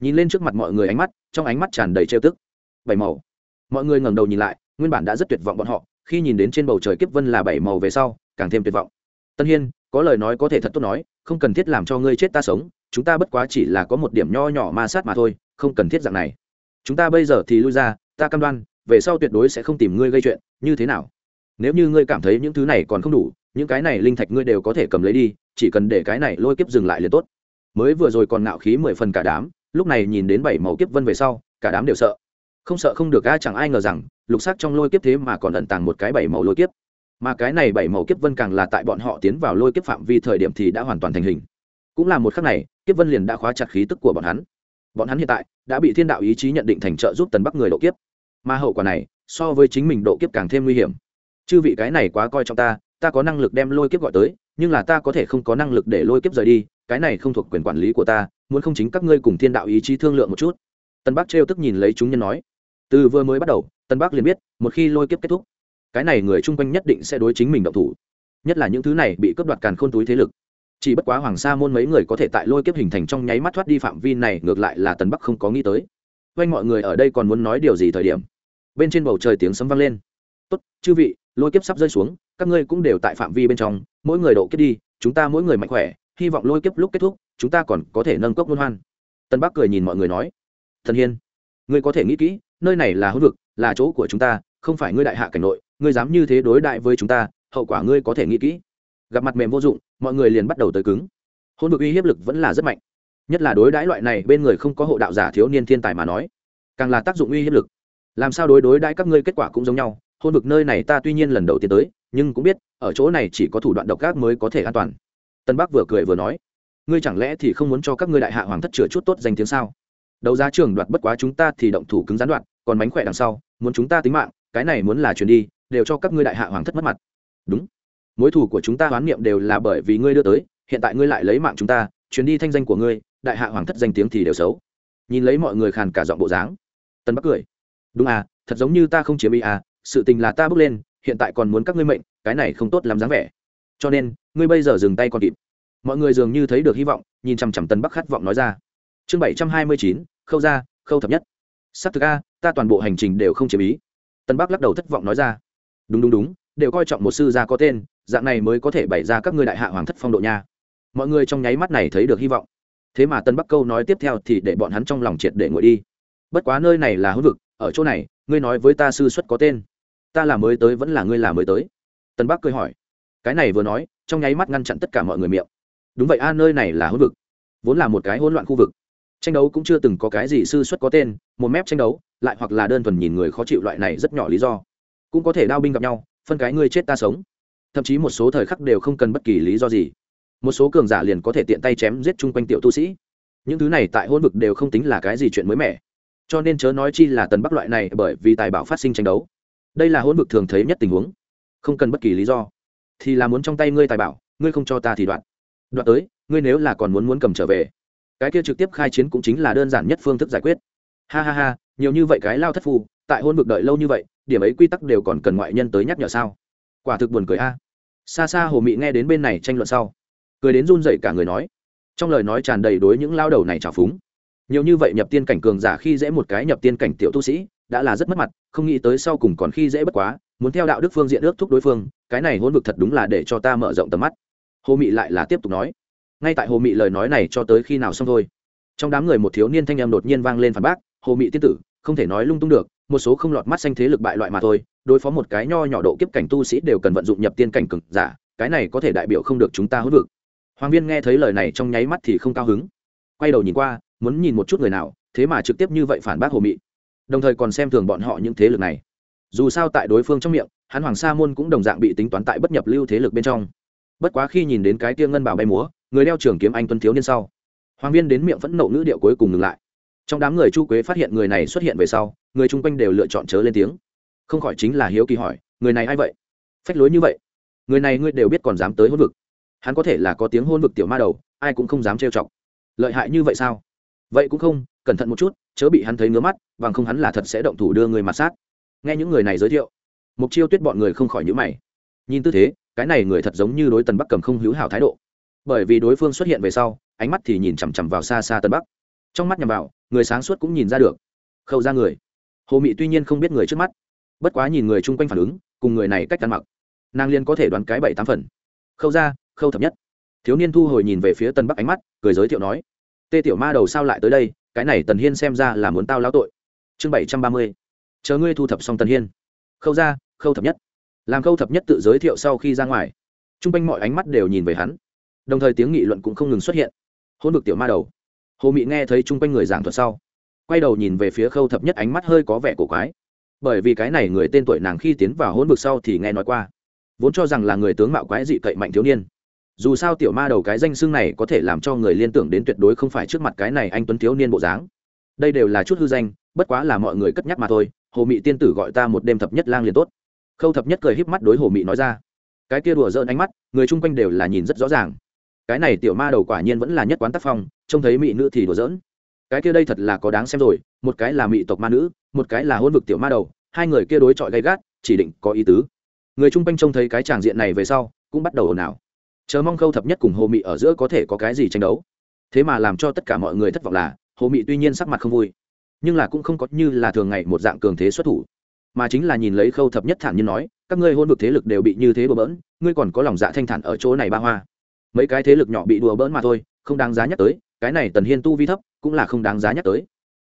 Nhìn lên trước mặt mọi người ánh mắt, trong ánh mắt tràn đầy trêu tức. Bảy màu. Mọi người ngẩng đầu nhìn lại, nguyên bản đã rất tuyệt vọng bọn họ, khi nhìn đến trên bầu trời kiếp vân là bảy màu về sau, càng thêm tuyệt vọng. Tân hiên, có lời nói có thể thật tốt nói, không cần thiết làm cho ngươi chết ta sống, chúng ta bất quá chỉ là có một điểm nho nhỏ ma sát mà thôi, không cần thiết dạng này. Chúng ta bây giờ thì lui ra, ta cam đoan về sau tuyệt đối sẽ không tìm ngươi gây chuyện, như thế nào? Nếu như ngươi cảm thấy những thứ này còn không đủ, những cái này linh thạch ngươi đều có thể cầm lấy đi, chỉ cần để cái này lôi kiếp dừng lại liền tốt. Mới vừa rồi còn ngạo khí mười phần cả đám, lúc này nhìn đến bảy màu kiếp vân về sau, cả đám đều sợ. Không sợ không được a chẳng ai ngờ rằng, lục sắc trong lôi kiếp thế mà còn ẩn tàng một cái bảy màu lôi kiếp. Mà cái này bảy màu kiếp vân càng là tại bọn họ tiến vào lôi kiếp phạm vi thời điểm thì đã hoàn toàn thành hình. Cũng là một khắc này, kiếp vân liền đã khóa chặt khí tức của bọn hắn. Bọn hắn hiện tại đã bị thiên đạo ý chí nhận định thành trợ giúp tần bắc người độ kiếp mà hậu quả này, so với chính mình độ kiếp càng thêm nguy hiểm. Chư vị cái này quá coi trọng ta ta có năng lực đem lôi kiếp gọi tới, nhưng là ta có thể không có năng lực để lôi kiếp rời đi, cái này không thuộc quyền quản lý của ta, muốn không chính các ngươi cùng thiên đạo ý chí thương lượng một chút. Tân bắc trêu tức nhìn lấy chúng nhân nói. Từ vừa mới bắt đầu, tân bắc liền biết, một khi lôi kiếp kết thúc, cái này người chung quanh nhất định sẽ đối chính mình động thủ. Nhất là những thứ này bị cướp đoạt càn khôn túi thế lực. Chỉ bất quá hoàng sa môn mấy người có thể tại lôi kiếp hình thành trong nháy mắt thoát đi phạm vi này, ngược lại là tần bắc không có nghĩ tới. Quanh mọi người ở đây còn muốn nói điều gì thời điểm? Bên trên bầu trời tiếng sấm vang lên. Tốt, chư vị, lôi kiếp sắp rơi xuống, các ngươi cũng đều tại phạm vi bên trong, mỗi người độ kiếp đi, chúng ta mỗi người mạnh khỏe, hy vọng lôi kiếp lúc kết thúc, chúng ta còn có thể nâng cốc luân hoan. Tân bắc cười nhìn mọi người nói, thần hiên, ngươi có thể nghĩ kỹ, nơi này là hữu vực, là chỗ của chúng ta, không phải ngươi đại hạ cảnh nội, ngươi dám như thế đối đại với chúng ta, hậu quả ngươi có thể nghĩ kỹ. Gặp mặt mềm vô dụng, mọi người liền bắt đầu tới cứng. Hôn vực uy hiếp lực vẫn là rất mạnh. Nhất là đối đãi loại này, bên người không có hộ đạo giả thiếu niên thiên tài mà nói, càng là tác dụng uy hiếp lực làm sao đối đối đãi các ngươi kết quả cũng giống nhau, hôn vực nơi này ta tuy nhiên lần đầu tiên tới, nhưng cũng biết, ở chỗ này chỉ có thủ đoạn độc ác mới có thể an toàn. Tân bắc vừa cười vừa nói, ngươi chẳng lẽ thì không muốn cho các ngươi đại hạ hoàng thất chừa chút tốt danh tiếng sao? Đấu giá trường đoạt bất quá chúng ta thì động thủ cứng gián đoạn còn mánh khỏe đằng sau, muốn chúng ta tính mạng, cái này muốn là chuyển đi, đều cho các ngươi đại hạ hoàng thất mất mặt. Đúng. Mối thủ của chúng ta hoán niệm đều là bởi vì ngươi đưa tới, hiện tại ngươi lại lấy mạng chúng ta, chuyến đi thanh danh của ngươi, đại hạ hoàng thất danh tiếng thì đều xấu. Nhìn lấy mọi người khàn cả giọng bộ dáng, tân bắc cười đúng à thật giống như ta không chiếm ý à sự tình là ta bước lên, hiện tại còn muốn các ngươi mệnh, cái này không tốt làm dáng vẻ. Cho nên, ngươi bây giờ dừng tay còn kịp. Mọi người dường như thấy được hy vọng, nhìn chằm chằm tân bắc khát vọng nói ra. Chương bảy trăm hai mươi chín, khâu ra, khâu thập nhất. S ắ c thực a, ta toàn bộ hành trình đều không chiếm ý. Tân bắc lắc đầu thất vọng nói ra. Đúng đúng đúng, đều coi trọng một sư gia có tên, dạng này mới có thể bày ra các ngươi đại hạ hoàng thất phong độ nha. Mọi người trong nháy mắt này thấy được hy vọng. Thế mà tân bắc câu nói tiếp theo thì để bọn hắn trong lòng triệt để ngồi đi. Bất quá nơi này là hữu vực ở chỗ này, ngươi nói với ta sư xuất có tên. Ta là mới tới vẫn là ngươi là mới tới. Tân bắc cười hỏi. Cái này vừa nói, trong nháy mắt ngăn chặn tất cả mọi người miệng. Đúng vậy a, nơi này là hữu vực. Vốn là một cái hỗn loạn khu vực. Tranh đấu cũng chưa từng có cái gì sư xuất có tên, một mép tranh đấu, lại hoặc là đơn thuần nhìn người khó chịu loại này rất nhỏ lý do. Cũng có thể đao binh gặp nhau, phân cái ngươi chết ta sống. Thậm chí một số thời khắc đều không cần bất kỳ lý do gì. Một số cường giả liền có thể tiện tay chém giết chung quanh tiểu tu sĩ. Những thứ này tại hôn vực đều không tính là cái gì chuyện mới mẻ cho nên chớ nói chi là tần bắc loại này bởi vì tài bảo phát sinh tranh đấu. Đây là hôn vực thường thấy nhất tình huống. Không cần bất kỳ lý do. Thì là muốn trong tay ngươi tài bảo, ngươi không cho ta thì đoạn. Đoạn tới, ngươi nếu là còn muốn muốn cầm trở về, cái kia trực tiếp khai chiến cũng chính là đơn giản nhất phương thức giải quyết. Ha ha ha, nhiều như vậy cái lao thất phu, tại hôn vực đợi lâu như vậy, điểm ấy quy tắc đều còn cần ngoại nhân tới nhắc nhở sao? Quả thực buồn cười a. Xa xa hồ mị nghe đến bên này tranh luận sau, cười đến run dậy cả người nói. Trong lời nói tràn đầy đối những lao đầu này trào phúng nhiều như vậy nhập tiên cảnh cường giả khi dễ một cái nhập tiên cảnh tiểu tu sĩ, đã là rất mất mặt, không nghĩ tới sau cùng còn khi dễ bất quá, muốn theo đạo đức phương diện ước thúc đối phương, cái này hôn vực thật đúng là để cho ta mở rộng tầm mắt. Hồ mị lại là tiếp tục nói. Ngay tại hồ mị lời nói này cho tới khi nào xong thôi. Trong đám người một thiếu niên thanh em đột nhiên vang lên phản bác, hồ mị tiên tử, không thể nói lung tung được, một số không lọt mắt xanh thế lực bại loại mà thôi, đối phó một cái nho nhỏ độ kiếp cảnh tu sĩ đều cần vận dụng nhập tiên cảnh cực giả, cái này có thể đại biểu không được chúng ta hốt vực. Hoàng viên nghe thấy lời này trong nháy mắt thì không cao hứng. Quay đầu nhìn qua muốn nhìn một chút người nào, thế mà trực tiếp như vậy phản bác hồ mị. Đồng thời còn xem thường bọn họ những thế lực này. Dù sao tại đối phương trong miệng, hắn hoàng sa môn cũng đồng dạng bị tính toán tại bất nhập lưu thế lực bên trong. Bất quá khi nhìn đến cái tia ngân bảo bay múa, người đeo trường kiếm anh Tuân thiếu niên sau, hoàng viên đến miệng phẫn nộ ngữ điệu cuối cùng ngừng lại. Trong đám người chu quế phát hiện người này xuất hiện về sau, người chung quanh đều lựa chọn chớ lên tiếng. Không khỏi chính là hiếu kỳ hỏi, người này a i vậy? Phách lối như vậy. Người này ngươi đều biết còn dám tới hôn vực. Hắn có thể là có tiếng hôn vực tiểu ma đầu, ai cũng không dám trêu chọc. Lợi hại như vậy sao? Vậy cũng không, cẩn thận một chút, chớ bị hắn thấy ngứa mắt, bằng không hắn là thật sẽ động thủ đưa người mặt sát. Nghe những người này giới thiệu mục chiêu tuyết bọn người không khỏi nhữ mày. Nhìn tư thế, cái này người thật giống như đối tần bắc cầm không hữu hảo thái độ. Bởi vì đối phương xuất hiện về sau, ánh mắt thì nhìn chằm chằm vào xa xa tần bắc. Trong mắt nhằm vào, người sáng suốt cũng nhìn ra được. Khâu ra người. Hồ mị tuy nhiên không biết người trước mắt, bất quá nhìn người chung quanh phản ứng, cùng người này cách ăn mặc, nàng liên có thể đoán cái bảy tám phần. Khâu ra, khâu thập nhất. Thiếu niên thu hồi nhìn về phía tân bắc ánh mắt, cười giới thiệu nói tê tiểu ma đầu sao lại tới đây, cái này tần hiên xem ra là muốn tao lao tội. Chương bảy trăm ba mươi, chờ ngươi thu thập xong tần hiên. Khâu ra khâu thập nhất. Làm khâu thập nhất tự giới thiệu sau khi ra ngoài t r u n g quanh mọi ánh mắt đều nhìn về hắn. Đồng thời tiếng nghị luận cũng không ngừng xuất hiện. Hôn vực tiểu ma đầu. Hồ mị nghe thấy chung quanh người giảng thuật sau, quay đầu nhìn về phía khâu thập nhất ánh mắt hơi có vẻ cổ quái. Bởi vì cái này người tên tuổi nàng khi tiến vào hôn vực sau thì nghe nói qua, vốn cho rằng là người tướng mạo quái dị cậy mạnh thiếu niên dù sao tiểu ma đầu cái danh xưng này có thể làm cho người liên tưởng đến tuyệt đối không phải trước mặt cái này anh tuấn thiếu niên bộ dáng. Đây đều là chút hư danh, bất quá là mọi người cất nhắc mà thôi, hồ mị tiên tử gọi ta một đêm thập nhất lang liền tốt. Khâu thập nhất cười híp mắt đối hồ mị nói ra. Cái kia đùa dỡn ánh mắt, người chung quanh đều là nhìn rất rõ ràng. Cái này tiểu ma đầu quả nhiên vẫn là nhất quán tác phong, trông thấy mỹ nữ thì đùa giỡn. Cái kia đây thật là có đáng xem rồi, một cái là mỹ tộc ma nữ, một cái là hôn vực tiểu ma đầu, hai người kia đối chọi gay gắt, chỉ định có ý tứ. Người chung quanh trông thấy cái tràng diện này về sau, cũng bắt đầu ồn ào chờ mong khâu thập nhất cùng hồ mị ở giữa có thể có cái gì tranh đấu. Thế mà làm cho tất cả mọi người thất vọng là, hồ mị tuy nhiên sắc mặt không vui, nhưng là cũng không có như là thường ngày một dạng cường thế xuất thủ. Mà chính là nhìn lấy khâu thập nhất thản nhiên nói, các ngươi hôn vực thế lực đều bị như thế bừa bỡn, ngươi còn có lòng dạ thanh thản ở chỗ này ba hoa. Mấy cái thế lực nhỏ bị đùa bỡn mà thôi, không đáng giá nhắc tới, cái này tần hiên tu vi thấp, cũng là không đáng giá nhắc tới.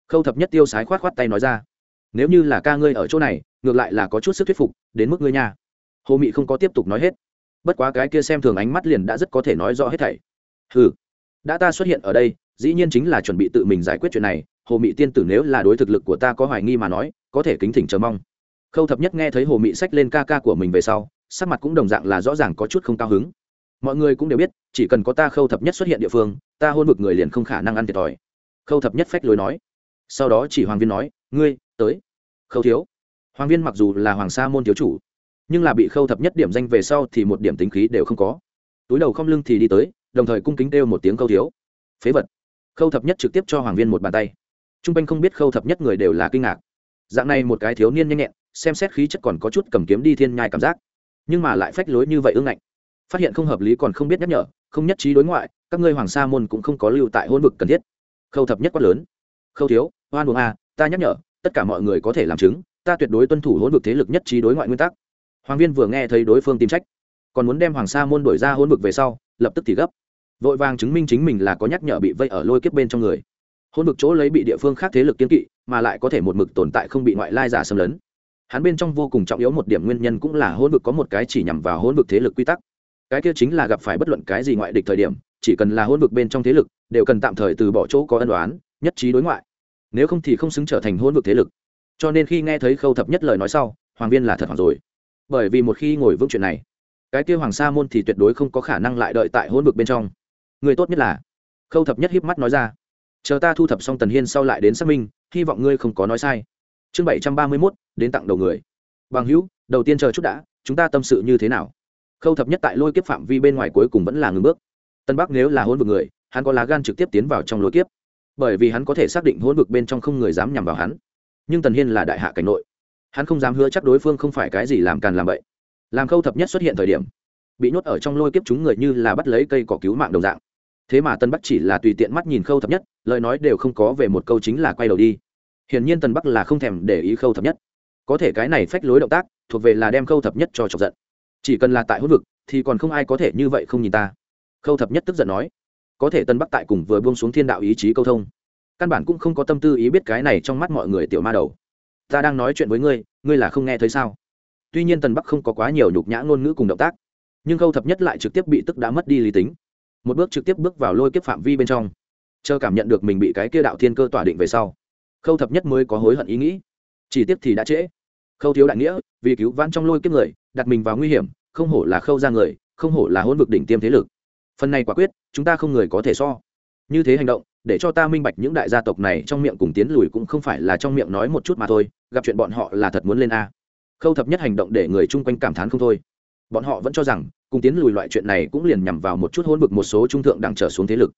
Khâu thập nhất tiêu sái khoát khoát tay nói ra, nếu như là ca ngươi ở chỗ này, ngược lại là có chút sức thuyết phục, đến mức ngươi nha. Hồ mị không có tiếp tục nói hết bất quá cái kia xem thường ánh mắt liền đã rất có thể nói rõ hết thảy. Hừ, đã ta xuất hiện ở đây dĩ nhiên chính là chuẩn bị tự mình giải quyết chuyện này hồ mị tiên tử nếu là đối thực lực của ta có hoài nghi mà nói có thể kính thỉnh chờ mong. Khâu thập nhất nghe thấy hồ mị sách lên ca ca của mình về sau sắc mặt cũng đồng dạng là rõ ràng có chút không cao hứng. Mọi người cũng đều biết chỉ cần có ta khâu thập nhất xuất hiện địa phương ta hôn vực người liền không khả năng ăn thiệt thòi. Khâu thập nhất phách lối nói. Sau đó chỉ hoàng viên nói ngươi tới. Khâu thiếu. Hoàng viên mặc dù là hoàng sa môn thiếu chủ nhưng là bị khâu thập nhất điểm danh về sau thì một điểm tính khí đều không có. Túi đầu không lưng thì đi tới, đồng thời cung kính kêu một tiếng khâu thiếu. Phế vật. Khâu thập nhất trực tiếp cho hoàng viên một bàn tay. T r u n g quanh không biết khâu thập nhất người đều là kinh ngạc. Dạng này một cái thiếu niên nhanh nhẹn, xem xét khí chất còn có chút cầm kiếm đi thiên nhai cảm giác. Nhưng mà lại phách lối như vậy ưng ngạnh. Phát hiện không hợp lý còn không biết nhắc nhở, không nhất trí đối ngoại, các ngươi hoàng sa môn cũng không có lưu tại hôn vực cần thiết. Khâu thập nhất quát lớn. Khâu thiếu hoan buồng a à, ta nhắc nhở, tất cả mọi người có thể làm chứng, ta tuyệt đối tuân thủ hôn vực thế lực nhất trí đối ngoại nguyên tắc hoàng viên vừa nghe thấy đối phương tìm trách, còn muốn đem hoàng sa môn đổi ra hôn vực về sau, lập tức thì gấp. Vội vàng chứng minh chính mình là có nhắc nhở bị vây ở lôi kiếp bên trong người. Hôn vực chỗ lấy bị địa phương khác thế lực kiên kỵ, mà lại có thể một mực tồn tại không bị ngoại lai giả xâm lấn. Hắn bên trong vô cùng trọng yếu một điểm nguyên nhân cũng là hôn vực có một cái chỉ nhằm vào hôn vực thế lực quy tắc. Cái kia chính là gặp phải bất luận cái gì ngoại địch thời điểm, chỉ cần là hôn vực bên trong thế lực, đều cần tạm thời từ bỏ chỗ có ân đoán nhất trí đối ngoại. Nếu không thì không xứng trở thành hôn vực thế lực. Cho nên khi nghe thấy khâu thập nhất lời nói sau, hoàng viên là thật hoàng rồi bởi vì một khi ngồi vững chuyện này, cái kia hoàng sa môn thì tuyệt đối không có khả năng lại đợi tại hôn vực bên trong. Người tốt nhất là, khâu thập nhất hiếp mắt nói ra, chờ ta thu thập xong tần hiên sau lại đến xác minh, hy vọng ngươi không có nói sai. Chương bảy trăm ba mươi mốt, đến tặng đầu người. Bằng hữu, đầu tiên chờ chút đã, chúng ta tâm sự như thế nào? Khâu thập nhất tại lôi kiếp phạm vi bên ngoài cuối cùng vẫn là ngừng bước. Tân bắc nếu là hôn vực người, hắn có lá gan trực tiếp tiến vào trong lôi kiếp, bởi vì hắn có thể xác định hôn vực bên trong không người dám nhằm vào hắn. Nhưng tần hiên là đại hạ cảnh nội hắn không dám hứa chắc đối phương không phải cái gì làm càn làm vậy làm khâu thập nhất xuất hiện thời điểm, bị nhốt ở trong lôi kiếp chúng người như là bắt lấy cây cỏ cứu mạng đồng dạng. Thế mà tân bắc chỉ là tùy tiện mắt nhìn khâu thập nhất, lời nói đều không có về một câu chính là quay đầu đi. Hiển nhiên tân bắc là không thèm để ý khâu thập nhất. Có thể cái này phách lối động tác, thuộc về là đem khâu thập nhất cho chọc giận. Chỉ cần là tại hốt vực, thì còn không ai có thể như vậy không nhìn ta. Khâu thập nhất tức giận nói, có thể tân bắc tại cùng vừa buông xuống thiên đạo ý chí câu thông. Căn bản cũng không có tâm tư ý biết cái này trong mắt mọi người tiểu ma đầu ta đang nói chuyện với ngươi ngươi là không nghe thấy sao? Tuy nhiên tần bắc không có quá nhiều nhục nhã ngôn ngữ cùng động tác, nhưng khâu thập nhất lại trực tiếp bị tức đã mất đi lý tính. Một bước trực tiếp bước vào lôi kiếp phạm vi bên trong, chờ cảm nhận được mình bị cái kia đạo thiên cơ tỏa định về sau khâu thập nhất mới có hối hận ý nghĩ. Chỉ tiếp thì đã trễ. Khâu thiếu đại nghĩa, vì cứu vãn trong lôi kiếp người, đặt mình vào nguy hiểm, không hổ là khâu ra người, không hổ là hôn vực đỉnh tiêm thế lực. Phần này quả quyết, chúng ta không người có thể so. Như thế hành động, để cho ta minh bạch những đại gia tộc này trong miệng cùng tiến lùi cũng không phải là trong miệng nói một chút mà thôi gặp chuyện bọn họ là thật muốn lên a. Khâu thập nhất hành động để người chung quanh cảm thán không thôi. Bọn họ vẫn cho rằng, cùng tiến lùi loại chuyện này cũng liền nhằm vào một chút hôn vực một số trung thượng đẳng trở xuống thế lực.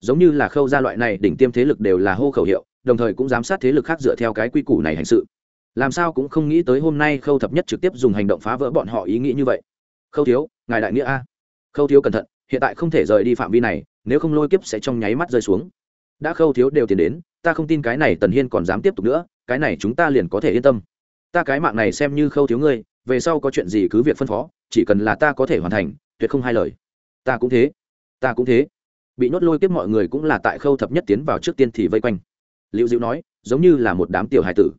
Giống như là khâu gia loại này đỉnh tiêm thế lực đều là hô khẩu hiệu, đồng thời cũng giám sát thế lực khác dựa theo cái quy củ này hành sự. Làm sao cũng không nghĩ tới hôm nay khâu thập nhất trực tiếp dùng hành động phá vỡ bọn họ ý nghĩ như vậy. Khâu thiếu, ngài đại nghĩa a. Khâu thiếu cẩn thận, hiện tại không thể rời đi phạm vi này, nếu không lôi kiếp sẽ trong nháy mắt rơi xuống. Đã khâu thiếu đều tiền đến ta không tin cái này tần hiên còn dám tiếp tục nữa, cái này chúng ta liền có thể yên tâm. Ta cái mạng này xem như khâu thiếu ngươi, về sau có chuyện gì cứ việc phân phó, chỉ cần là ta có thể hoàn thành, tuyệt không hai lời. Ta cũng thế, ta cũng thế. Bị nhốt lôi tiếp mọi người cũng là tại khâu thập nhất tiến vào trước tiên thì vây quanh. Liệu dịu nói, giống như là một đám tiểu hài tử.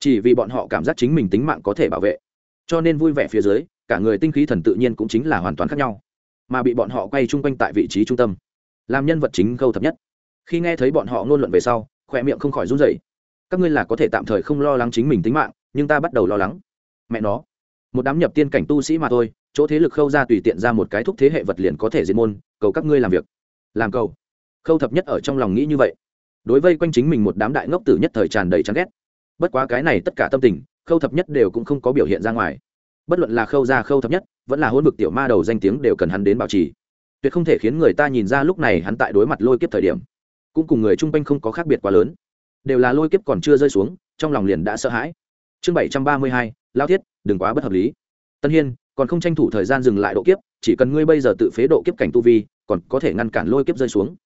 Chỉ vì bọn họ cảm giác chính mình tính mạng có thể bảo vệ, cho nên vui vẻ phía dưới, cả người tinh khí thần tự nhiên cũng chính là hoàn toàn khác nhau. Mà bị bọn họ quay chung quanh tại vị trí trung tâm, làm nhân vật chính khâu thập nhất. Khi nghe thấy bọn họ ngôn luận về sau khoe miệng không khỏi run rẩy. Các ngươi là có thể tạm thời không lo lắng chính mình tính mạng, nhưng ta bắt đầu lo lắng. Mẹ nó. Một đám nhập tiên cảnh tu sĩ mà thôi, chỗ thế lực khâu ra tùy tiện ra một cái thúc thế hệ vật liền có thể diệt môn, cầu các ngươi làm việc. Làm cầu. Khâu thập nhất ở trong lòng nghĩ như vậy. Đối vây quanh chính mình một đám đại ngốc tử nhất thời tràn đầy chán ghét. Bất quá cái này tất cả tâm tình, khâu thập nhất đều cũng không có biểu hiện ra ngoài. Bất luận là khâu ra khâu thập nhất, vẫn là hôn bực tiểu ma đầu danh tiếng đều cần hắn đến bảo trì. Tuyệt không thể khiến người ta nhìn ra lúc này hắn tại đối mặt lôi kiếp thời điểm cũng cùng người chung quanh không có khác biệt quá lớn. Đều là lôi kiếp còn chưa rơi xuống, trong lòng liền đã sợ hãi. Chương bảy trăm ba mươi hai, lao thiết, đừng quá bất hợp lý. Tân hiên, còn không tranh thủ thời gian dừng lại độ kiếp, chỉ cần ngươi bây giờ tự phế độ kiếp cảnh tu vi, còn có thể ngăn cản lôi kiếp rơi xuống.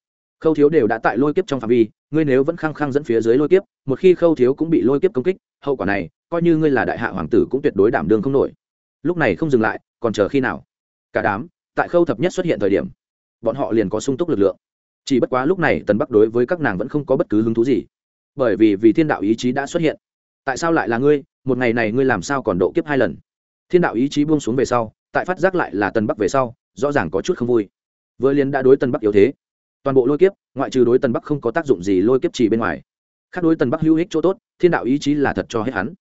Khâu thiếu đều đã tại lôi kiếp trong phạm vi, ngươi nếu vẫn khăng khăng dẫn phía dưới lôi kiếp, một khi khâu thiếu cũng bị lôi kiếp công kích, hậu quả này, coi như ngươi là đại hạ hoàng tử cũng tuyệt đối đảm đương không nổi. Lúc này không dừng lại, còn chờ khi nào? Cả đám, tại khâu thập nhất xuất hiện thời điểm, bọn họ liền có sung túc lực lượng chỉ bất quá lúc này tần bắc đối với các nàng vẫn không có bất cứ hứng thú gì. Bởi vì vì thiên đạo ý chí đã xuất hiện. Tại sao lại là ngươi? Một ngày này ngươi làm sao còn độ kiếp hai lần? Thiên đạo ý chí buông xuống về sau, tại phát giác lại là tần bắc về sau, rõ ràng có chút không vui. Vừa liền đã đối tần bắc yếu thế. Toàn bộ lôi kiếp, ngoại trừ đối tần bắc không có tác dụng gì lôi kiếp chỉ bên ngoài. Khác đối tần bắc hữu ích chỗ tốt, thiên đạo ý chí là thật cho hết hắn.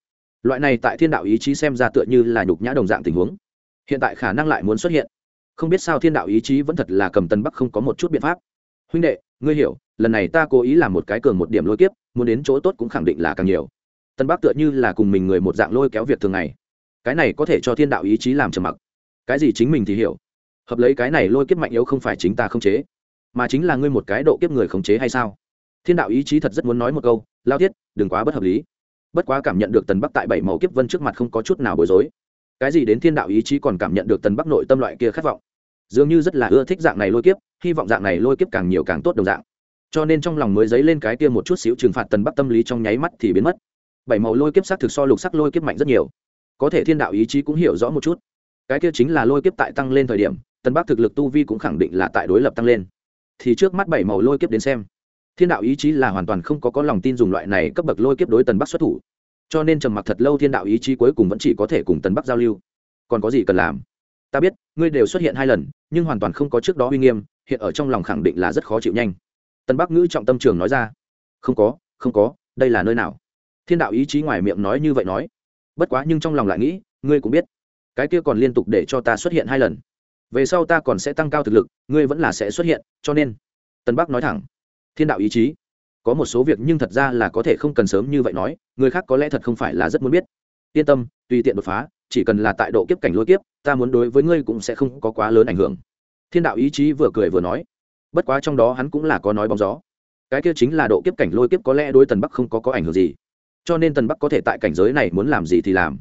Loại này tại thiên đạo ý chí xem ra tựa như là nhục nhã đồng dạng tình huống. Hiện tại khả năng lại muốn xuất hiện. Không biết sao thiên đạo ý chí vẫn thật là cầm tần bắc không có một chút biện pháp huynh đệ, ngươi hiểu, lần này ta cố ý làm một cái cường một điểm lôi kiếp, muốn đến chỗ tốt cũng khẳng định là càng nhiều. Tân bắc tựa như là cùng mình người một dạng lôi kéo việc thường ngày. Cái này có thể cho thiên đạo ý chí làm trầm mặc. Cái gì chính mình thì hiểu. Hợp lấy cái này lôi kiếp mạnh yếu không phải chính ta không chế, mà chính là ngươi một cái độ kiếp người khống chế hay sao? Thiên đạo ý chí thật rất muốn nói một câu, lao thiết, đừng quá bất hợp lý. Bất quá cảm nhận được tần bắc tại bảy màu kiếp vân trước mặt không có chút nào bối rối. Cái gì đến thiên đạo ý chí còn cảm nhận được tần bắc nội tâm loại kia khát vọng. Dường như rất là ưa thích dạng này lôi kiếp hy vọng dạng này lôi kiếp càng nhiều càng tốt đồng dạng. Cho nên trong lòng mới dấy lên cái kia một chút xíu trừng phạt tần bắc tâm lý trong nháy mắt thì biến mất. Bảy màu lôi kiếp sắc thực so lục sắc lôi kiếp mạnh rất nhiều. Có thể thiên đạo ý chí cũng hiểu rõ một chút. Cái kia chính là lôi kiếp tại tăng lên thời điểm, tần bắc thực lực tu vi cũng khẳng định là tại đối lập tăng lên. Thì trước mắt bảy màu lôi kiếp đến xem, thiên đạo ý chí là hoàn toàn không có có lòng tin dùng loại này cấp bậc lôi kiếp đối tần bắc xuất thủ. Cho nên trầm mặc thật lâu thiên đạo ý chí cuối cùng vẫn chỉ có thể cùng tần bắc giao lưu. Còn có gì cần làm? Ta biết, ngươi đều xuất hiện hai lần, nhưng hoàn toàn không có trước đó uy nghiêm hiện ở trong lòng khẳng định là rất khó chịu nhanh. Tân bắc ngữ trọng tâm trường nói ra, không có không có, đây là nơi nào? Thiên đạo ý chí ngoài miệng nói như vậy nói. Bất quá nhưng trong lòng lại nghĩ, ngươi cũng biết, cái kia còn liên tục để cho ta xuất hiện hai lần. Về sau ta còn sẽ tăng cao thực lực, ngươi vẫn là sẽ xuất hiện, cho nên tân bắc nói thẳng, thiên đạo ý chí, có một số việc nhưng thật ra là có thể không cần sớm như vậy nói, người khác có lẽ thật không phải là rất muốn biết. Yên tâm, tùy tiện đột phá, chỉ cần là tại độ kiếp cảnh lôi kiếp, ta muốn đối với ngươi cũng sẽ không có quá lớn ảnh hưởng thiên đạo ý chí vừa cười vừa nói. Bất quá trong đó hắn cũng là có nói bóng gió. Cái kia chính là độ kiếp cảnh lôi kiếp có lẽ đối tần bắc không có có ảnh hưởng gì. Cho nên tần bắc có thể tại cảnh giới này muốn làm gì thì làm.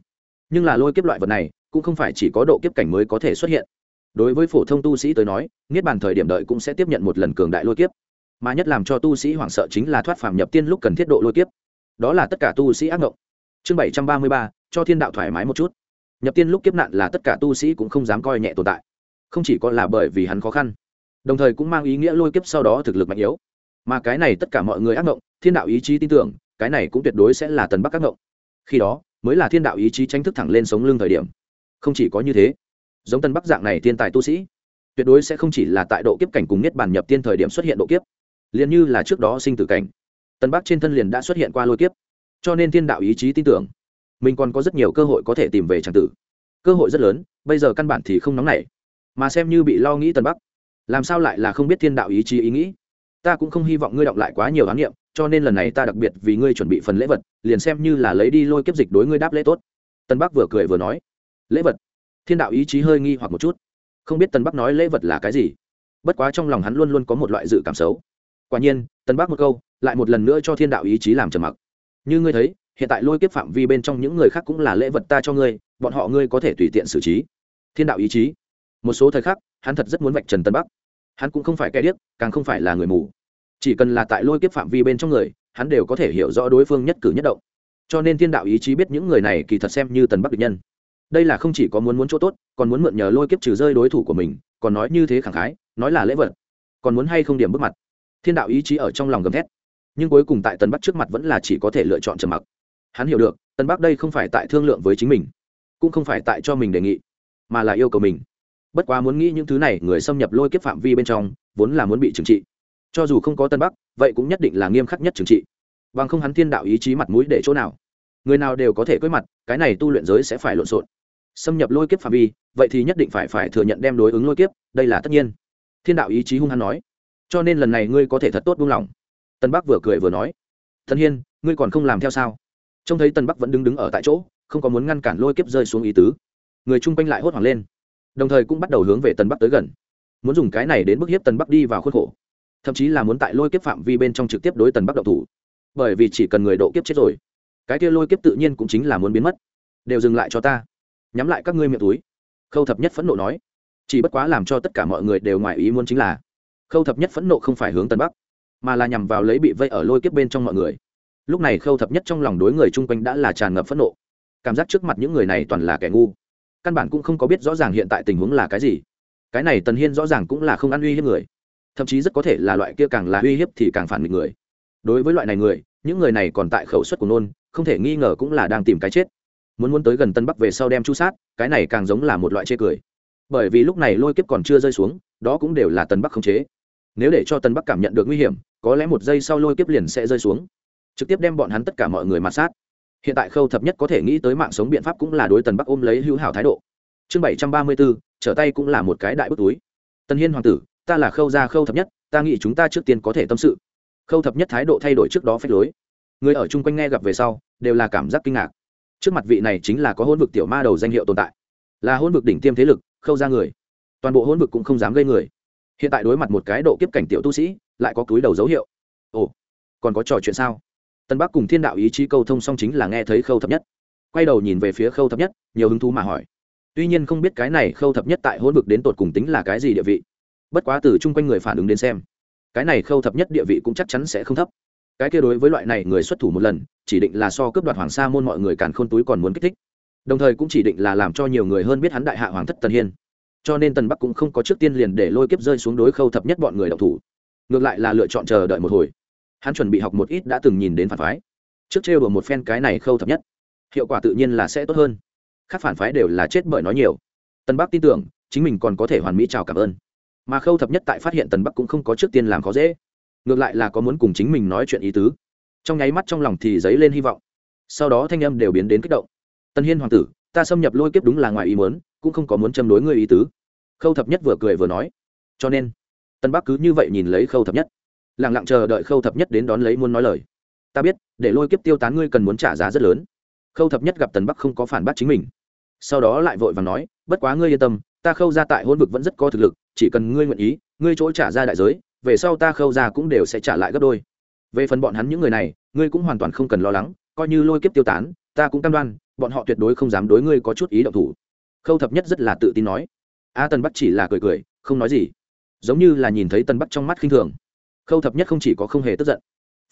Nhưng là lôi kiếp loại vật này, cũng không phải chỉ có độ kiếp cảnh mới có thể xuất hiện. Đối với phổ thông tu sĩ tới nói, niết bàn thời điểm đợi cũng sẽ tiếp nhận một lần cường đại lôi kiếp. Mà nhất làm cho tu sĩ hoảng sợ chính là thoát phàm nhập tiên lúc cần thiết độ lôi kiếp. Đó là tất cả tu sĩ ác ngộng. Chương bảy trăm ba mươi ba, cho thiên đạo thoải mái một chút. Nhập tiên lúc kiếp nạn là tất cả tu sĩ cũng không dám coi nhẹ tồn tại không chỉ có là bởi vì hắn khó khăn, đồng thời cũng mang ý nghĩa lôi kiếp sau đó thực lực mạnh yếu. Mà cái này tất cả mọi người ác mộng, thiên đạo ý chí tin tưởng, cái này cũng tuyệt đối sẽ là tần bắc ác mộng. Khi đó, mới là thiên đạo ý chí tranh thức thẳng lên sống lưng thời điểm. Không chỉ có như thế, giống tần bắc dạng này thiên tài tu sĩ, tuyệt đối sẽ không chỉ là tại độ kiếp cảnh cùng niết bàn nhập tiên thời điểm xuất hiện độ kiếp, liền như là trước đó sinh tử cảnh, tần bắc trên thân liền đã xuất hiện qua lôi kiếp. Cho nên thiên đạo ý chí tin tưởng, mình còn có rất nhiều cơ hội có thể tìm về tràng tử. Cơ hội rất lớn, bây giờ căn bản thì không nóng nảy mà xem như bị lo nghĩ tần bắc. Làm sao lại là không biết thiên đạo ý chí ý nghĩ? Ta cũng không hy vọng ngươi đọc lại quá nhiều ám nghiệm cho nên lần này ta đặc biệt vì ngươi chuẩn bị phần lễ vật, liền xem như là lấy đi lôi kiếp dịch đối ngươi đáp lễ tốt. Tân bắc vừa cười vừa nói. Lễ vật? Thiên đạo ý chí hơi nghi hoặc một chút. Không biết tân bắc nói lễ vật là cái gì? Bất quá trong lòng hắn luôn luôn có một loại dự cảm xấu. Quả nhiên tân bắc một câu, lại một lần nữa cho thiên đạo ý chí làm trầm mặc. Như ngươi thấy, hiện tại lôi kiếp phạm vi bên trong những người khác cũng là lễ vật ta cho ngươi, bọn họ ngươi có thể tùy tiện xử trí. Thiên đạo ý chí một số thời khắc, hắn thật rất muốn vạch trần tân bắc. Hắn cũng không phải kẻ điếc, càng không phải là người mù. Chỉ cần là tại lôi kiếp phạm vi bên trong người, hắn đều có thể hiểu rõ đối phương nhất cử nhất động. Cho nên thiên đạo ý chí biết những người này kỳ thật xem như tần bắc địch nhân. Đây là không chỉ có muốn muốn chỗ tốt, còn muốn mượn nhờ lôi kiếp trừ rơi đối thủ của mình, còn nói như thế khẳng khái, nói là lễ vật. Còn muốn hay không điểm bước mặt. Thiên đạo ý chí ở trong lòng gầm thét. Nhưng cuối cùng tại tần bắc trước mặt vẫn là chỉ có thể lựa chọn trầm mặc. Hắn hiểu được tần bắc đây không phải tại thương lượng với chính mình, cũng không phải tại cho mình đề nghị, mà là yêu cầu mình bất quá muốn nghĩ những thứ này, người xâm nhập lôi kiếp phạm vi bên trong, vốn là muốn bị trừng trị. Cho dù không có tân bắc, vậy cũng nhất định là nghiêm khắc nhất trừng trị. Bằng không hắn thiên đạo ý chí mặt mũi để chỗ nào? Người nào đều có thể quét mặt, cái này tu luyện giới sẽ phải lộn xộn. Xâm nhập lôi kiếp phạm vi, vậy thì nhất định phải phải thừa nhận đem đối ứng lôi kiếp, đây là tất nhiên. Thiên đạo ý chí hung hăng nói. Cho nên lần này ngươi có thể thật tốt buông lỏng. Tân bắc vừa cười vừa nói. Thân hiên, ngươi còn không làm theo sao? Trông thấy tân bắc vẫn đứng đứng ở tại chỗ, không có muốn ngăn cản lôi kiếp rơi xuống ý tứ. Người chung quanh lại hốt hoảng lên đồng thời cũng bắt đầu hướng về tân bắc tới gần. Muốn dùng cái này đến bức hiếp tân bắc đi vào khuôn khổ. Thậm chí là muốn tại lôi kiếp phạm vi bên trong trực tiếp đối tần bắc độc thủ. Bởi vì chỉ cần người độ kiếp chết rồi, cái kia lôi kiếp tự nhiên cũng chính là muốn biến mất. Đều dừng lại cho ta. Nhắm lại các ngươi miệng túi. Khâu thập nhất phẫn nộ nói. Chỉ bất quá làm cho tất cả mọi người đều ngoài ý muốn chính là, khâu thập nhất phẫn nộ không phải hướng tân bắc, mà là nhằm vào lấy bị vây ở lôi kiếp bên trong mọi người. Lúc này khâu thập nhất trong lòng đối người chung quanh đã là tràn ngập phẫn nộ. Cảm giác trước mặt những người này toàn là kẻ ngu căn bản cũng không có biết rõ ràng hiện tại tình huống là cái gì. Cái này tần hiên rõ ràng cũng là không ăn uy hiếp người. Thậm chí rất có thể là loại kia càng là uy hiếp thì càng phản nghịch người. Đối với loại này người, những người này còn tại khẩu suất của nôn, không thể nghi ngờ cũng là đang tìm cái chết. Muốn muốn tới gần tân bắc về sau đem chu sát, cái này càng giống là một loại chê cười. Bởi vì lúc này lôi kiếp còn chưa rơi xuống, đó cũng đều là tân bắc khống chế. Nếu để cho tân bắc cảm nhận được nguy hiểm, có lẽ một giây sau lôi kiếp liền sẽ rơi xuống. Trực tiếp đem bọn hắn tất cả mọi người mặt sát hiện tại khâu thập nhất có thể nghĩ tới mạng sống biện pháp cũng là đối tần bắc ôm lấy hữu hảo thái độ chương bảy trăm ba mươi bốn trở tay cũng là một cái đại bức túi tân hiên hoàng tử ta là khâu gia khâu thập nhất ta nghĩ chúng ta trước tiên có thể tâm sự khâu thập nhất thái độ thay đổi trước đó phách lối người ở chung quanh nghe gặp về sau đều là cảm giác kinh ngạc trước mặt vị này chính là có hôn vực tiểu ma đầu danh hiệu tồn tại là hôn vực đỉnh tiêm thế lực khâu ra người toàn bộ hôn vực cũng không dám gây người hiện tại đối mặt một cái độ kiếp cảnh tiểu tu sĩ lại có túi đầu dấu hiệu ồ còn có trò chuyện sao tân bắc cùng thiên đạo ý chí câu thông song chính là nghe thấy khâu thập nhất. Quay đầu nhìn về phía khâu thập nhất, nhiều hứng thú mà hỏi. Tuy nhiên không biết cái này khâu thập nhất tại hôn vực đến tột cùng tính là cái gì địa vị. Bất quá từ chung quanh người phản ứng đến xem, cái này khâu thập nhất địa vị cũng chắc chắn sẽ không thấp. Cái kia đối với loại này người xuất thủ một lần, chỉ định là so cướp đoạt hoàng sa môn mọi người càn khôn túi còn muốn kích thích. Đồng thời cũng chỉ định là làm cho nhiều người hơn biết hắn đại hạ hoàng thất tần hiên. Cho nên tần bắc cũng không có trước tiên liền để lôi kiếp rơi xuống đối khâu thập nhất bọn người đậu thủ. Ngược lại là lựa chọn chờ đợi một hồi hắn chuẩn bị học một ít đã từng nhìn đến phản phái. Trước trêu đùa một phen cái này khâu thập nhất, hiệu quả tự nhiên là sẽ tốt hơn. Các phản phái đều là chết bởi nói nhiều. Tần bắc tin tưởng, chính mình còn có thể hoàn mỹ chào cảm ơn. Mà khâu thập nhất tại phát hiện tần bắc cũng không có trước tiên làm khó dễ. Ngược lại là có muốn cùng chính mình nói chuyện ý tứ. Trong nháy mắt trong lòng thì dấy lên hy vọng. Sau đó thanh âm đều biến đến kích động. Tân hiên hoàng tử, ta xâm nhập lôi kiếp đúng là ngoài ý muốn, cũng không có muốn châm đối ngươi ý tứ. Khâu thập nhất vừa cười vừa nói. Cho nên, tân bắc cứ như vậy nhìn lấy khâu thập nhất lẳng lặng chờ đợi khâu thập nhất đến đón lấy muốn nói lời. Ta biết, để lôi kiếp tiêu tán ngươi cần muốn trả giá rất lớn. Khâu thập nhất gặp tần bắc không có phản bác chính mình. Sau đó lại vội và nói, bất quá ngươi yên tâm, ta khâu ra tại hôn vực vẫn rất có thực lực, chỉ cần ngươi nguyện ý, ngươi chỗ trả ra đại giới, về sau ta khâu ra cũng đều sẽ trả lại gấp đôi. Về phần bọn hắn những người này, ngươi cũng hoàn toàn không cần lo lắng, coi như lôi kiếp tiêu tán, ta cũng cam đoan, bọn họ tuyệt đối không dám đối ngươi có chút ý động thủ. Khâu thập nhất rất là tự tin nói. A Tần bắc chỉ là cười cười, không nói gì. Giống như là nhìn thấy Tần bắc trong mắt khinh thường khâu thập nhất không chỉ có không hề tức giận,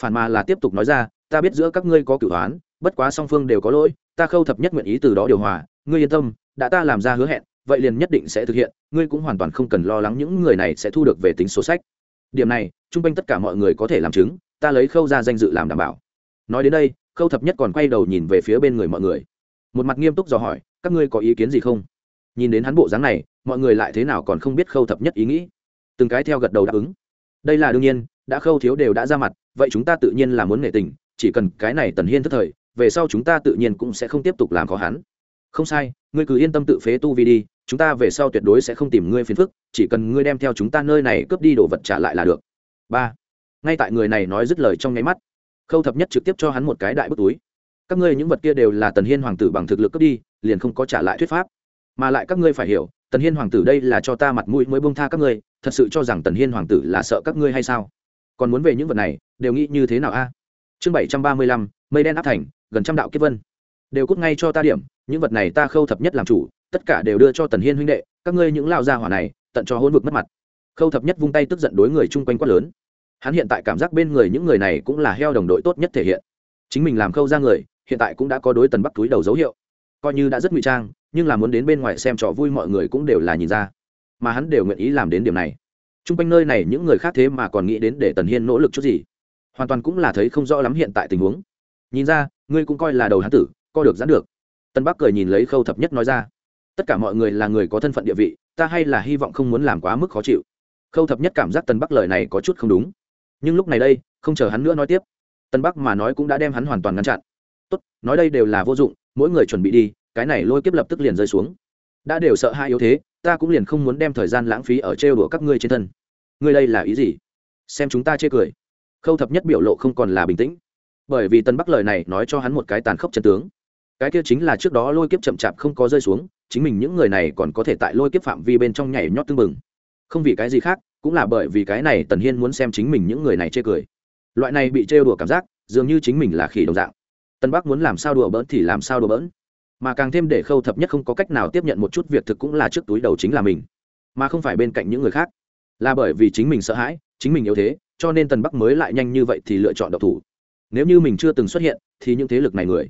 phản mà là tiếp tục nói ra, ta biết giữa các ngươi có cửu toán bất quá song phương đều có lỗi, ta khâu thập nhất nguyện ý từ đó điều hòa, ngươi yên tâm, đã ta làm ra hứa hẹn, vậy liền nhất định sẽ thực hiện, ngươi cũng hoàn toàn không cần lo lắng những người này sẽ thu được về tính số sách. Điểm này chung quanh tất cả mọi người có thể làm chứng, ta lấy khâu ra danh dự làm đảm bảo. Nói đến đây, khâu thập nhất còn quay đầu nhìn về phía bên người mọi người. Một mặt nghiêm túc dò hỏi, các ngươi có ý kiến gì không? Nhìn đến hắn bộ dáng này, mọi người lại thế nào còn không biết khâu thập nhất ý nghĩ. Từng cái theo gật đầu đáp ứng đây là đương nhiên, đã khâu thiếu đều đã ra mặt, vậy chúng ta tự nhiên là muốn nghệ tình, chỉ cần cái này tần hiên thất thời, về sau chúng ta tự nhiên cũng sẽ không tiếp tục làm khó hắn. Không sai, ngươi cứ yên tâm tự phế tu vi đi, chúng ta về sau tuyệt đối sẽ không tìm ngươi phiền phức, chỉ cần ngươi đem theo chúng ta nơi này cướp đi đồ vật trả lại là được. Ba. Ngay tại người này nói dứt lời trong nháy mắt, khâu thập nhất trực tiếp cho hắn một cái đại bức túi. Các ngươi những vật kia đều là tần hiên hoàng tử bằng thực lực cướp đi, liền không có trả lại thuyết pháp. Mà lại các ngươi phải hiểu tần hiên hoàng tử đây là cho ta mặt mũi mới bông tha các ngươi, thật sự cho rằng tần hiên hoàng tử là sợ các ngươi hay sao? Còn muốn về những vật này, đều nghĩ như thế nào a? Chương bảy trăm ba mươi lăm, mây đen áp thành, gần trăm đạo kiếp vân. Đều cút ngay cho ta điểm, những vật này ta khâu thập nhất làm chủ, tất cả đều đưa cho tần hiên huynh đệ, các ngươi những lao gia hỏa này, tận cho hôn vực mất mặt. Khâu thập nhất vung tay tức giận đối người chung quanh quát lớn. Hắn hiện tại cảm giác bên người những người này cũng là heo đồng đội tốt nhất thể hiện. Chính mình làm khâu ra người, hiện tại cũng đã có đối tần bắc túi đầu dấu hiệu. Coi như đã rất ngụy trang nhưng là muốn đến bên ngoài xem trò vui mọi người cũng đều là nhìn ra. Mà hắn đều nguyện ý làm đến điểm này. T r u n g quanh nơi này những người khác thế mà còn nghĩ đến để tần hiên nỗ lực chút gì. Hoàn toàn cũng là thấy không rõ lắm hiện tại tình huống. Nhìn ra, ngươi cũng coi là đầu hán tử, co được giãn được. Tân bắc cười nhìn lấy khâu thập nhất nói ra, tất cả mọi người là người có thân phận địa vị, ta hay là hy vọng không muốn làm quá mức khó chịu. Khâu thập nhất cảm giác tân bắc lời này có chút không đúng. Nhưng lúc này đây, không chờ hắn nữa nói tiếp tân bắc mà nói cũng đã đem hắn hoàn toàn ngăn chặn. Tốt, nói đây đều là vô dụng, mỗi người chuẩn bị đi cái này lôi kiếp lập tức liền rơi xuống. Đã đều sợ hai yếu thế, ta cũng liền không muốn đem thời gian lãng phí ở trêu đùa các ngươi trên thân. Ngươi đây là ý gì? Xem chúng ta chê cười. Khâu thập nhất biểu lộ không còn là bình tĩnh. Bởi vì tân bắc lời này nói cho hắn một cái tàn khốc chân tướng. Cái kia chính là trước đó lôi kiếp chậm chạp không có rơi xuống, chính mình những người này còn có thể tại lôi kiếp phạm vi bên trong nhảy nhót tưng bừng. Không vì cái gì khác, cũng là bởi vì cái này tần hiên muốn xem chính mình những người này chê cười. Loại này bị trêu đùa cảm giác, dường như chính mình là khỉ đồng dạng. Tân bắc muốn làm sao đùa bỡn thì làm sao đùa bỡn mà càng thêm để khâu thập nhất không có cách nào tiếp nhận một chút việc thực cũng là trước túi đầu chính là mình, mà không phải bên cạnh những người khác. Là bởi vì chính mình sợ hãi, chính mình yếu thế, cho nên tần bắc mới lại nhanh như vậy thì lựa chọn độc thủ. Nếu như mình chưa từng xuất hiện, thì những thế lực này người,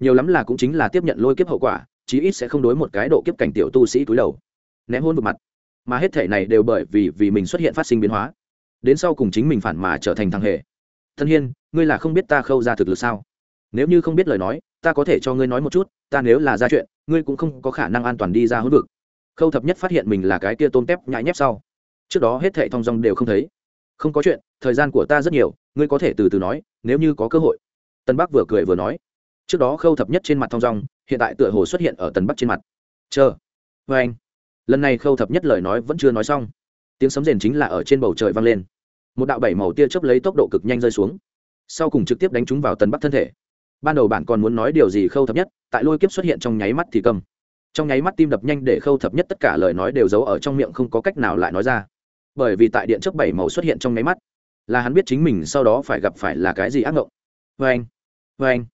nhiều lắm là cũng chính là tiếp nhận lôi kiếp hậu quả, chí ít sẽ không đối một cái độ kiếp cảnh tiểu tu sĩ túi đầu, ném hôn vực mặt. Mà hết thể này đều bởi vì vì mình xuất hiện phát sinh biến hóa, đến sau cùng chính mình phản mà trở thành thằng hề. Thân hiên, ngươi là không biết ta khâu ra thực lực sao? Nếu như không biết lời nói, ta có thể cho ngươi nói một chút, ta nếu là ra chuyện, ngươi cũng không có khả năng an toàn đi ra hỗn vực. Khâu thập nhất phát hiện mình là cái kia tôm tép nhãi nhép sau. Trước đó hết thệ thong dong đều không thấy. Không có chuyện, thời gian của ta rất nhiều, ngươi có thể từ từ nói, nếu như có cơ hội. Tân bắc vừa cười vừa nói. Trước đó khâu thập nhất trên mặt thong dong, hiện tại tựa hồ xuất hiện ở tần bắc trên mặt. Chờ. Vê anh. Lần này khâu thập nhất lời nói vẫn chưa nói xong. Tiếng sấm rền chính là ở trên bầu trời vang lên. Một đạo bảy màu tia chớp lấy tốc độ cực nhanh rơi xuống. Sau cùng trực tiếp đánh trúng vào tần bắc thân thể ban đầu bạn còn muốn nói điều gì khâu thập nhất, tại lôi kiếp xuất hiện trong nháy mắt thì cầm. Trong nháy mắt tim đập nhanh để khâu thập nhất tất cả lời nói đều giấu ở trong miệng không có cách nào lại nói ra. Bởi vì tại điện trước bảy màu xuất hiện trong nháy mắt, là hắn biết chính mình sau đó phải gặp phải là cái gì ác ngộng. Vê anh vê anh.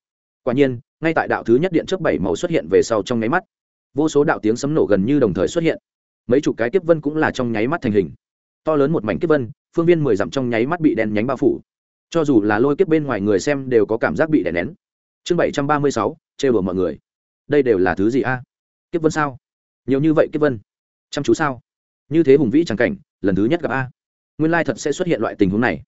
Quả nhiên, ngay tại đạo thứ nhất điện trước bảy màu xuất hiện về sau trong nháy mắt, vô số đạo tiếng sấm nổ gần như đồng thời xuất hiện. Mấy chục cái kiếp vân cũng là trong nháy mắt thành hình. To lớn một mảnh kiếp vân, phương viên mười dặm trong nháy mắt bị đen nhánh bao phủ. Cho dù là lôi kiếp bên ngoài người xem đều có cảm giác bị đè nén chương bảy trăm ba mươi sáu, trêu đùa mọi người. Đây đều là thứ gì a? Kiếp vân sao? Nhiều như vậy kiếp vân? Chăm chú sao? Như thế hùng vĩ chẳng cảnh, lần thứ nhất gặp a. Nguyên lai thật sẽ xuất hiện loại tình huống này.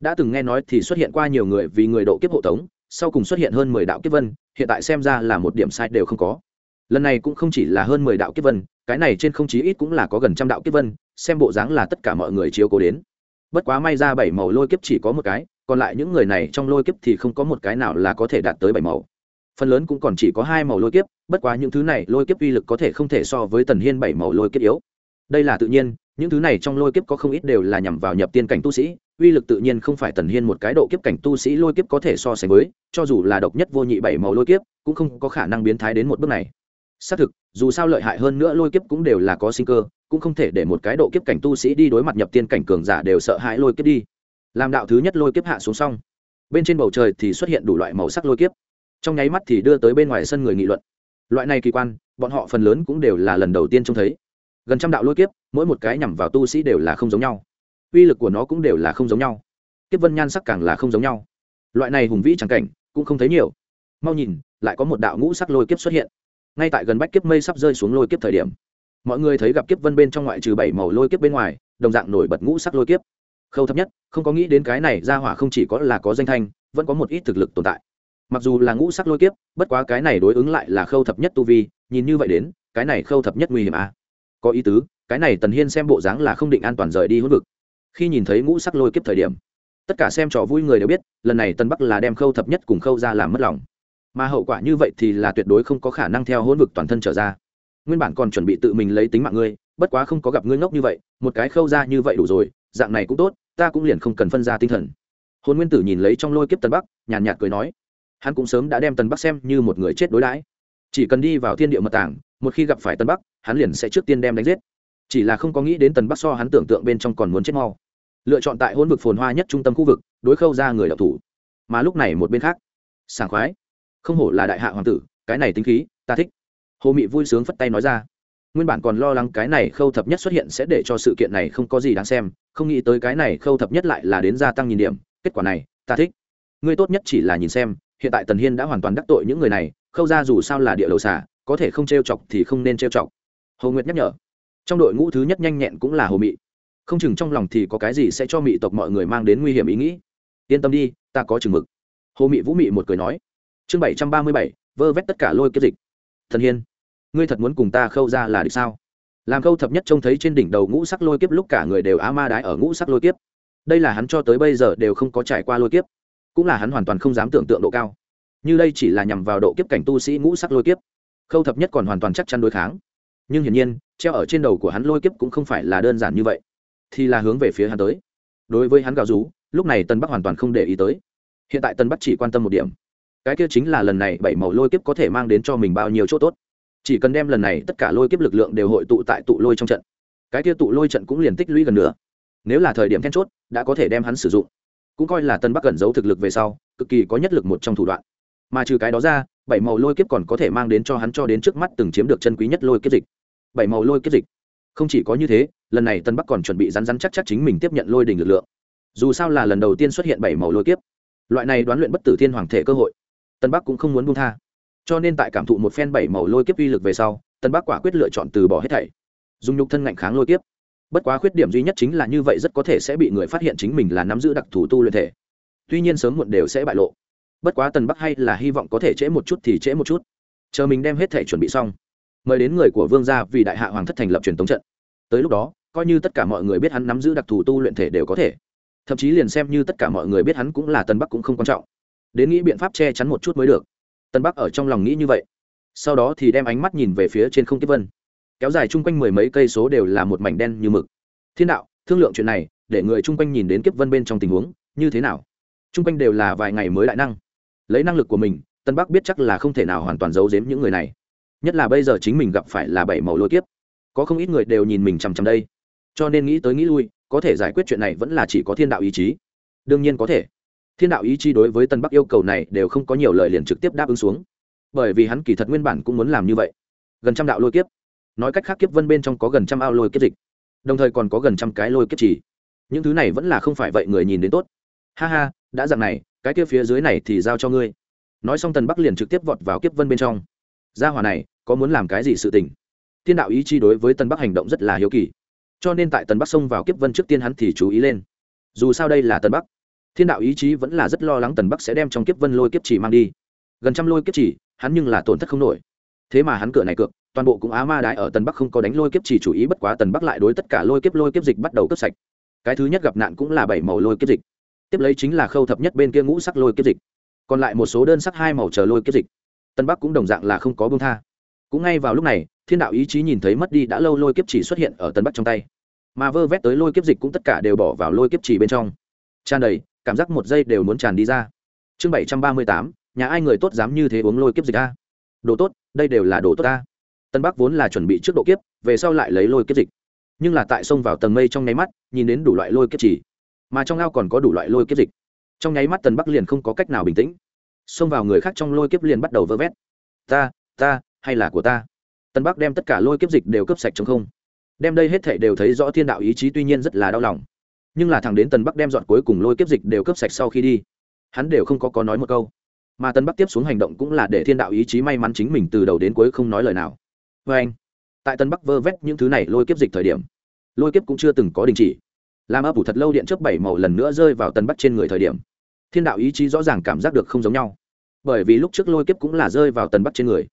Đã từng nghe nói thì xuất hiện qua nhiều người vì người độ kiếp hộ tống, sau cùng xuất hiện hơn mười đạo kiếp vân, hiện tại xem ra là một điểm sai đều không có. Lần này cũng không chỉ là hơn mười đạo kiếp vân, cái này trên không chí ít cũng là có gần trăm đạo kiếp vân, xem bộ dáng là tất cả mọi người chiếu cố đến. Bất quá may ra bảy màu lôi kiếp chỉ có một cái còn lại những người này trong lôi kiếp thì không có một cái nào là có thể đạt tới bảy màu. Phần lớn cũng còn chỉ có hai màu lôi kiếp, bất quá những thứ này lôi kiếp uy lực có thể không thể so với tần hiên bảy màu lôi kiếp yếu. Đây là tự nhiên, những thứ này trong lôi kiếp có không ít đều là nhằm vào nhập tiên cảnh tu sĩ, uy lực tự nhiên không phải tần hiên một cái độ kiếp cảnh tu sĩ lôi kiếp có thể so sánh với, cho dù là độc nhất vô nhị bảy màu lôi kiếp, cũng không có khả năng biến thái đến một bước này. Xác thực, dù sao lợi hại hơn nữa lôi kiếp cũng đều là có sinh cơ, cũng không thể để một cái độ kiếp cảnh tu sĩ đi đối mặt nhập tiên cảnh cường giả đều sợ hãi lôi kiếp đi làm đạo thứ nhất lôi kiếp hạ xuống xong bên trên bầu trời thì xuất hiện đủ loại màu sắc lôi kiếp. Trong nháy mắt thì đưa tới bên ngoài sân người nghị luận. Loại này kỳ quan, bọn họ phần lớn cũng đều là lần đầu tiên trông thấy. Gần trăm đạo lôi kiếp, mỗi một cái nhằm vào tu sĩ đều là không giống nhau. Uy lực của nó cũng đều là không giống nhau. Kiếp vân nhan sắc càng là không giống nhau. Loại này hùng vĩ trắng cảnh, cũng không thấy nhiều. Mau nhìn, lại có một đạo ngũ sắc lôi kiếp xuất hiện. Ngay tại gần bách kiếp mây sắp rơi xuống lôi kiếp thời điểm, mọi người thấy gặp kiếp vân bên trong ngoại trừ bảy màu lôi kiếp bên ngoài, đồng dạng nổi bật ngũ sắc lôi kiếp khâu thấp nhất, không có nghĩ đến cái này ra hỏa không chỉ có là có danh thanh, vẫn có một ít thực lực tồn tại. Mặc dù là ngũ sắc lôi kiếp, bất quá cái này đối ứng lại là khâu thập nhất tu vi, nhìn như vậy đến, cái này khâu thập nhất nguy hiểm à. có ý tứ, cái này tần hiên xem bộ dáng là không định an toàn rời đi hỗn vực. Khi nhìn thấy ngũ sắc lôi kiếp thời điểm, tất cả xem trò vui người đều biết, lần này tân bắc là đem khâu thập nhất cùng khâu ra làm mất lòng. Mà hậu quả như vậy thì là tuyệt đối không có khả năng theo hỗn vực toàn thân trở ra. Nguyên bản còn chuẩn bị tự mình lấy tính mạng ngươi, bất quá không có gặp ngươi ngốc như vậy, một cái khâu ra như vậy đủ rồi, dạng này cũng tốt ta cũng liền không cần phân ra tinh thần. Hôn nguyên tử nhìn lấy trong lôi kiếp tân bắc, nhàn nhạt cười nói, hắn cũng sớm đã đem tân bắc xem như một người chết đối đãi. Chỉ cần đi vào thiên địa mật tảng, một khi gặp phải tân bắc, hắn liền sẽ trước tiên đem đánh giết. Chỉ là không có nghĩ đến tần bắc so hắn tưởng tượng bên trong còn muốn chết mau. Lựa chọn tại hôn vực phồn hoa nhất trung tâm khu vực, đối khâu ra người đạo thủ. Mà lúc này một bên khác, sảng khoái, không hổ là đại hạ hoàng tử, cái này tính khí, ta thích. Hồ mị vui sướng phất tay nói ra nguyên bản còn lo lắng cái này khâu thập nhất xuất hiện sẽ để cho sự kiện này không có gì đáng xem, không nghĩ tới cái này khâu thập nhất lại là đến gia tăng nhìn điểm, kết quả này, ta thích. Ngươi tốt nhất chỉ là nhìn xem, hiện tại tần hiên đã hoàn toàn đắc tội những người này, khâu ra dù sao là địa đầu xả có thể không t r e o chọc thì không nên t r e o chọc. Hầu nguyệt nhắc nhở. Trong đội ngũ thứ nhất nhanh nhẹn cũng là hồ mị. Không chừng trong lòng thì có cái gì sẽ cho mị tộc mọi người mang đến nguy hiểm ý nghĩ. Yên tâm đi, ta có chừng mực. Hồ mị vũ mị một cười nói. Chương bảy trăm ba mươi bảy, vơ vét tất cả lôi kiếp dịch. Thần hiên ngươi thật muốn cùng ta khâu ra là được sao? Làm khâu thập nhất trông thấy trên đỉnh đầu ngũ sắc lôi kiếp lúc cả người đều á ma đái ở ngũ sắc lôi kiếp. Đây là hắn cho tới bây giờ đều không có trải qua lôi kiếp. Cũng là hắn hoàn toàn không dám tưởng tượng độ cao. Như đây chỉ là nhằm vào độ kiếp cảnh tu sĩ ngũ sắc lôi kiếp. Khâu thập nhất còn hoàn toàn chắc chắn đối kháng. Nhưng hiển nhiên, treo ở trên đầu của hắn lôi kiếp cũng không phải là đơn giản như vậy. Thì là hướng về phía hắn tới. Đối với hắn gào rú, lúc này tân bắc hoàn toàn không để ý tới. Hiện tại tân bắc chỉ quan tâm một điểm. Cái kia chính là lần này bảy màu lôi kiếp có thể mang đến cho mình bao nhiêu chỗ tốt chỉ cần đem lần này tất cả lôi kiếp lực lượng đều hội tụ tại tụ lôi trong trận. Cái kia tụ lôi trận cũng liền tích lũy gần nữa nếu là thời điểm then chốt, đã có thể đem hắn sử dụng. Cũng coi là tân bắc cẩn giấu thực lực về sau, cực kỳ có nhất lực một trong thủ đoạn. Mà trừ cái đó ra, bảy màu lôi kiếp còn có thể mang đến cho hắn cho đến trước mắt từng chiếm được chân quý nhất lôi kiếp dịch. Bảy màu lôi kiếp dịch. Không chỉ có như thế, lần này tân bắc còn chuẩn bị rắn rắn chắc chắc chính mình tiếp nhận lôi đình lực lượng. Dù sao là lần đầu tiên xuất hiện bảy màu lôi kiếp. Loại này đoán luyện bất tử thiên hoàng thể cơ hội, tân bắc cũng không muốn buông tha cho nên tại cảm thụ một phen bảy màu lôi kiếp uy lực về sau, tân bắc quả quyết lựa chọn từ bỏ hết thảy. Dùng nhục thân ngạnh kháng lôi kiếp. Bất quá khuyết điểm duy nhất chính là như vậy rất có thể sẽ bị người phát hiện chính mình là nắm giữ đặc thù tu luyện thể. Tuy nhiên sớm muộn đều sẽ bại lộ. Bất quá tần bắc hay là hy vọng có thể trễ một chút thì trễ một chút. Chờ mình đem hết thể chuẩn bị xong, mời đến người của vương gia vì đại hạ hoàng thất thành lập truyền thống trận. Tới lúc đó, coi như tất cả mọi người biết hắn nắm giữ đặc thù tu luyện thể đều có thể. Thậm chí liền xem như tất cả mọi người biết hắn cũng là tân bắc cũng không quan trọng. Đến nghĩ biện pháp che chắn một chút mới được tân bắc ở trong lòng nghĩ như vậy. Sau đó thì đem ánh mắt nhìn về phía trên không kiếp vân. Kéo dài chung quanh mười mấy cây số đều là một mảnh đen như mực. Thiên đạo, thương lượng chuyện này, để người chung quanh nhìn đến kiếp vân bên trong tình huống, như thế nào? Chung quanh đều là vài ngày mới đại năng. Lấy năng lực của mình, tân bắc biết chắc là không thể nào hoàn toàn giấu giếm những người này. Nhất là bây giờ chính mình gặp phải là bảy màu lôi kiếp. Có không ít người đều nhìn mình chằm chằm đây. Cho nên nghĩ tới nghĩ lui, có thể giải quyết chuyện này vẫn là chỉ có thiên đạo ý chí. Đương nhiên có thể thiên đạo ý chí đối với tân bắc yêu cầu này đều không có nhiều lời liền trực tiếp đáp ứng xuống. Bởi vì hắn kỳ thật nguyên bản cũng muốn làm như vậy. Gần trăm đạo lôi kiếp. Nói cách khác kiếp vân bên trong có gần trăm ao lôi kiếp dịch. Đồng thời còn có gần trăm cái lôi kiếp chỉ. Những thứ này vẫn là không phải vậy người nhìn đến tốt. Ha ha, đã dặn này, cái kia phía dưới này thì giao cho ngươi. Nói xong tần bắc liền trực tiếp vọt vào kiếp vân bên trong. Gia hỏa này, có muốn làm cái gì sự tình? Thiên đạo ý chi đối với tần bắc hành động rất là hiếu kỳ. Cho nên tại tần bắc xông vào kiếp vân trước tiên hắn thì chú ý lên. Dù sao đây là tần bắc thiên đạo ý chí vẫn là rất lo lắng tần bắc sẽ đem trong kiếp vân lôi kiếp chỉ mang đi gần trăm lôi kiếp chỉ hắn nhưng là tổn thất không nổi thế mà hắn cửa này cược toàn bộ cũng á ma đái ở tần bắc không có đánh lôi kiếp chỉ chủ ý bất quá tần bắc lại đối tất cả lôi kiếp lôi kiếp dịch bắt đầu cấp sạch cái thứ nhất gặp nạn cũng là bảy màu lôi kiếp dịch tiếp lấy chính là khâu thập nhất bên kia ngũ sắc lôi kiếp dịch còn lại một số đơn sắc hai màu chờ lôi kiếp dịch tân bắc cũng đồng dạng là không có bông tha cũng ngay vào lúc này thiên đạo ý chí nhìn thấy mất đi đã lâu lôi kiếp chỉ xuất hiện ở tân bắc trong tay mà vơ vét tới lôi kiếp dịch cũng tất cả đều bỏ vào lôi kiếp chỉ bên trong tràn đầy cảm giác một giây đều muốn tràn đi ra. Chương bảy trăm ba mươi tám, nhà ai người tốt dám như thế uống lôi kiếp dịch a? Đồ tốt, đây đều là đồ tốt a. Tân bắc vốn là chuẩn bị trước độ kiếp, về sau lại lấy lôi kiếp dịch. Nhưng là tại sông vào tầng mây trong nháy mắt, nhìn đến đủ loại lôi kiếp chỉ. Mà trong ao còn có đủ loại lôi kiếp dịch. Trong nháy mắt tần bắc liền không có cách nào bình tĩnh. Xông vào người khác trong lôi kiếp liền bắt đầu vơ vét. Ta ta, hay là của ta? Tần bắc đem tất cả lôi kiếp dịch đều cướp sạch trong không. Đem đây hết thể đều thấy rõ thiên đạo ý chí tuy nhiên rất là đau lòng nhưng là thằng đến tần bắc đem dọn cuối cùng lôi kiếp dịch đều cướp sạch sau khi đi, hắn đều không có có nói một câu. Mà tần bắc tiếp xuống hành động cũng là để thiên đạo ý chí may mắn chính mình từ đầu đến cuối không nói lời nào. Vê anh, tại tần bắc vơ vét những thứ này lôi kiếp dịch thời điểm, lôi kiếp cũng chưa từng có đình chỉ. Làm ấp ủ thật lâu điện trước bảy màu lần nữa rơi vào tần bắc trên người thời điểm, thiên đạo ý chí rõ ràng cảm giác được không giống nhau. Bởi vì lúc trước lôi kiếp cũng là rơi vào tần bắc trên người,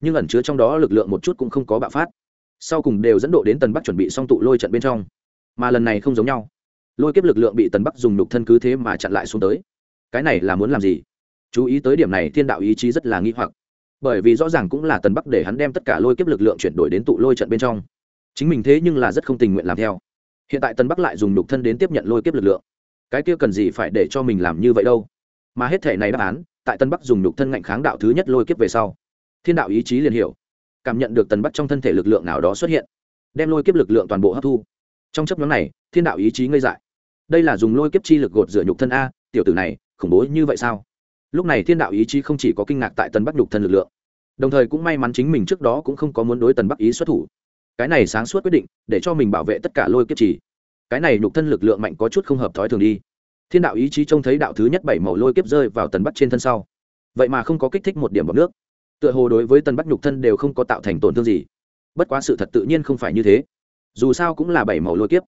nhưng ẩn chứa trong đó lực lượng một chút cũng không có bạo phát. Sau cùng đều dẫn độ đến tần bắc chuẩn bị xong tụ lôi trận bên trong, mà lần này không giống nhau lôi kiếp lực lượng bị tần bắc dùng nhục thân cứ thế mà chặn lại xuống tới. Cái này là muốn làm gì? Chú ý tới điểm này, thiên đạo ý chí rất là nghi hoặc. Bởi vì rõ ràng cũng là tần bắc để hắn đem tất cả lôi kiếp lực lượng chuyển đổi đến tụ lôi trận bên trong. Chính mình thế nhưng là rất không tình nguyện làm theo. Hiện tại tần bắc lại dùng nhục thân đến tiếp nhận lôi kiếp lực lượng. Cái kia cần gì phải để cho mình làm như vậy đâu? Mà hết thể này đáp án, tại tân bắc dùng nhục thân ngạnh kháng đạo thứ nhất lôi kiếp về sau, thiên đạo ý chí liền hiểu. Cảm nhận được tần bắc trong thân thể lực lượng nào đó xuất hiện, đem lôi kiếp lực lượng toàn bộ hấp thu. Trong chấp nhóm này, thiên đạo ý chí ngây dại đây là dùng lôi kiếp chi lực gột rửa nhục thân a, tiểu tử này, khủng bố như vậy sao? Lúc này thiên đạo ý chí không chỉ có kinh ngạc tại tần bắc nhục thân lực lượng, đồng thời cũng may mắn chính mình trước đó cũng không có muốn đối tần bắc ý xuất thủ. Cái này sáng suốt quyết định, để cho mình bảo vệ tất cả lôi kiếp chỉ cái này nhục thân lực lượng mạnh có chút không hợp thói thường đi. Thiên đạo ý chí trông thấy đạo thứ nhất bảy màu lôi kiếp rơi vào tần bắc trên thân sau. Vậy mà không có kích thích một điểm bọc nước. Tựa hồ đối với tần bắc nhục thân đều không có tạo thành tổn thương gì. Bất quá sự thật tự nhiên không phải như thế. Dù sao cũng là bảy màu lôi kiếp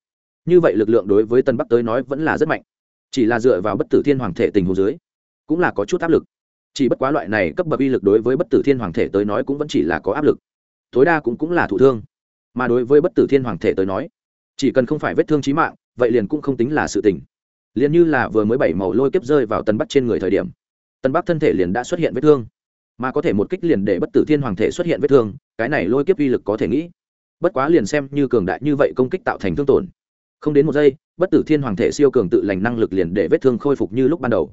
như vậy lực lượng đối với Tân bắc tới nói vẫn là rất mạnh. Chỉ là dựa vào bất tử thiên hoàng thể tình hồ dưới, cũng là có chút áp lực. Chỉ bất quá loại này cấp bậc uy lực đối với bất tử thiên hoàng thể tới nói cũng vẫn chỉ là có áp lực. Tối đa cũng cũng là thụ thương. Mà đối với bất tử thiên hoàng thể tới nói, chỉ cần không phải vết thương trí mạng, vậy liền cũng không tính là sự tình. Liền như là vừa mới bảy màu lôi kiếp rơi vào tân bắc trên người thời điểm, tân bắc thân thể liền đã xuất hiện vết thương. Mà có thể một kích liền để bất tử thiên hoàng thể xuất hiện vết thương, cái này lôi kiếp uy lực có thể nghĩ. Bất quá liền xem như cường đại như vậy công kích tạo thành thương tổn không đến một giây, bất tử thiên hoàng thể siêu cường tự lành năng lực liền để vết thương khôi phục như lúc ban đầu.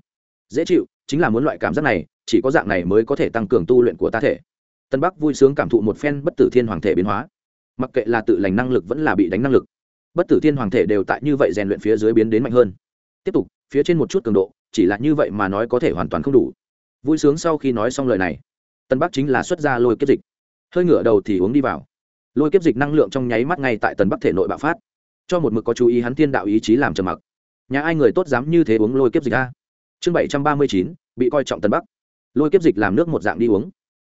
Dễ chịu, chính là muốn loại cảm giác này, chỉ có dạng này mới có thể tăng cường tu luyện của ta thể. Tân bắc vui sướng cảm thụ một phen bất tử thiên hoàng thể biến hóa. Mặc kệ là tự lành năng lực vẫn là bị đánh năng lực, bất tử thiên hoàng thể đều tại như vậy rèn luyện phía dưới biến đến mạnh hơn. Tiếp tục, phía trên một chút cường độ, chỉ là như vậy mà nói có thể hoàn toàn không đủ. Vui sướng sau khi nói xong lời này, tân bắc chính là xuất ra lôi kiếp dịch. Hơi ngửa đầu thì uống đi vào. Lôi kiếp dịch năng lượng trong nháy mắt ngay tại tần bắc thể nội bạo phát cho một mực có chú ý hắn thiên đạo ý chí làm trầm mặc. Nhà ai người tốt dám như thế uống lôi kiếp dịch a? Chương bảy trăm ba mươi chín, bị coi trọng tân bắc. Lôi kiếp dịch làm nước một dạng đi uống.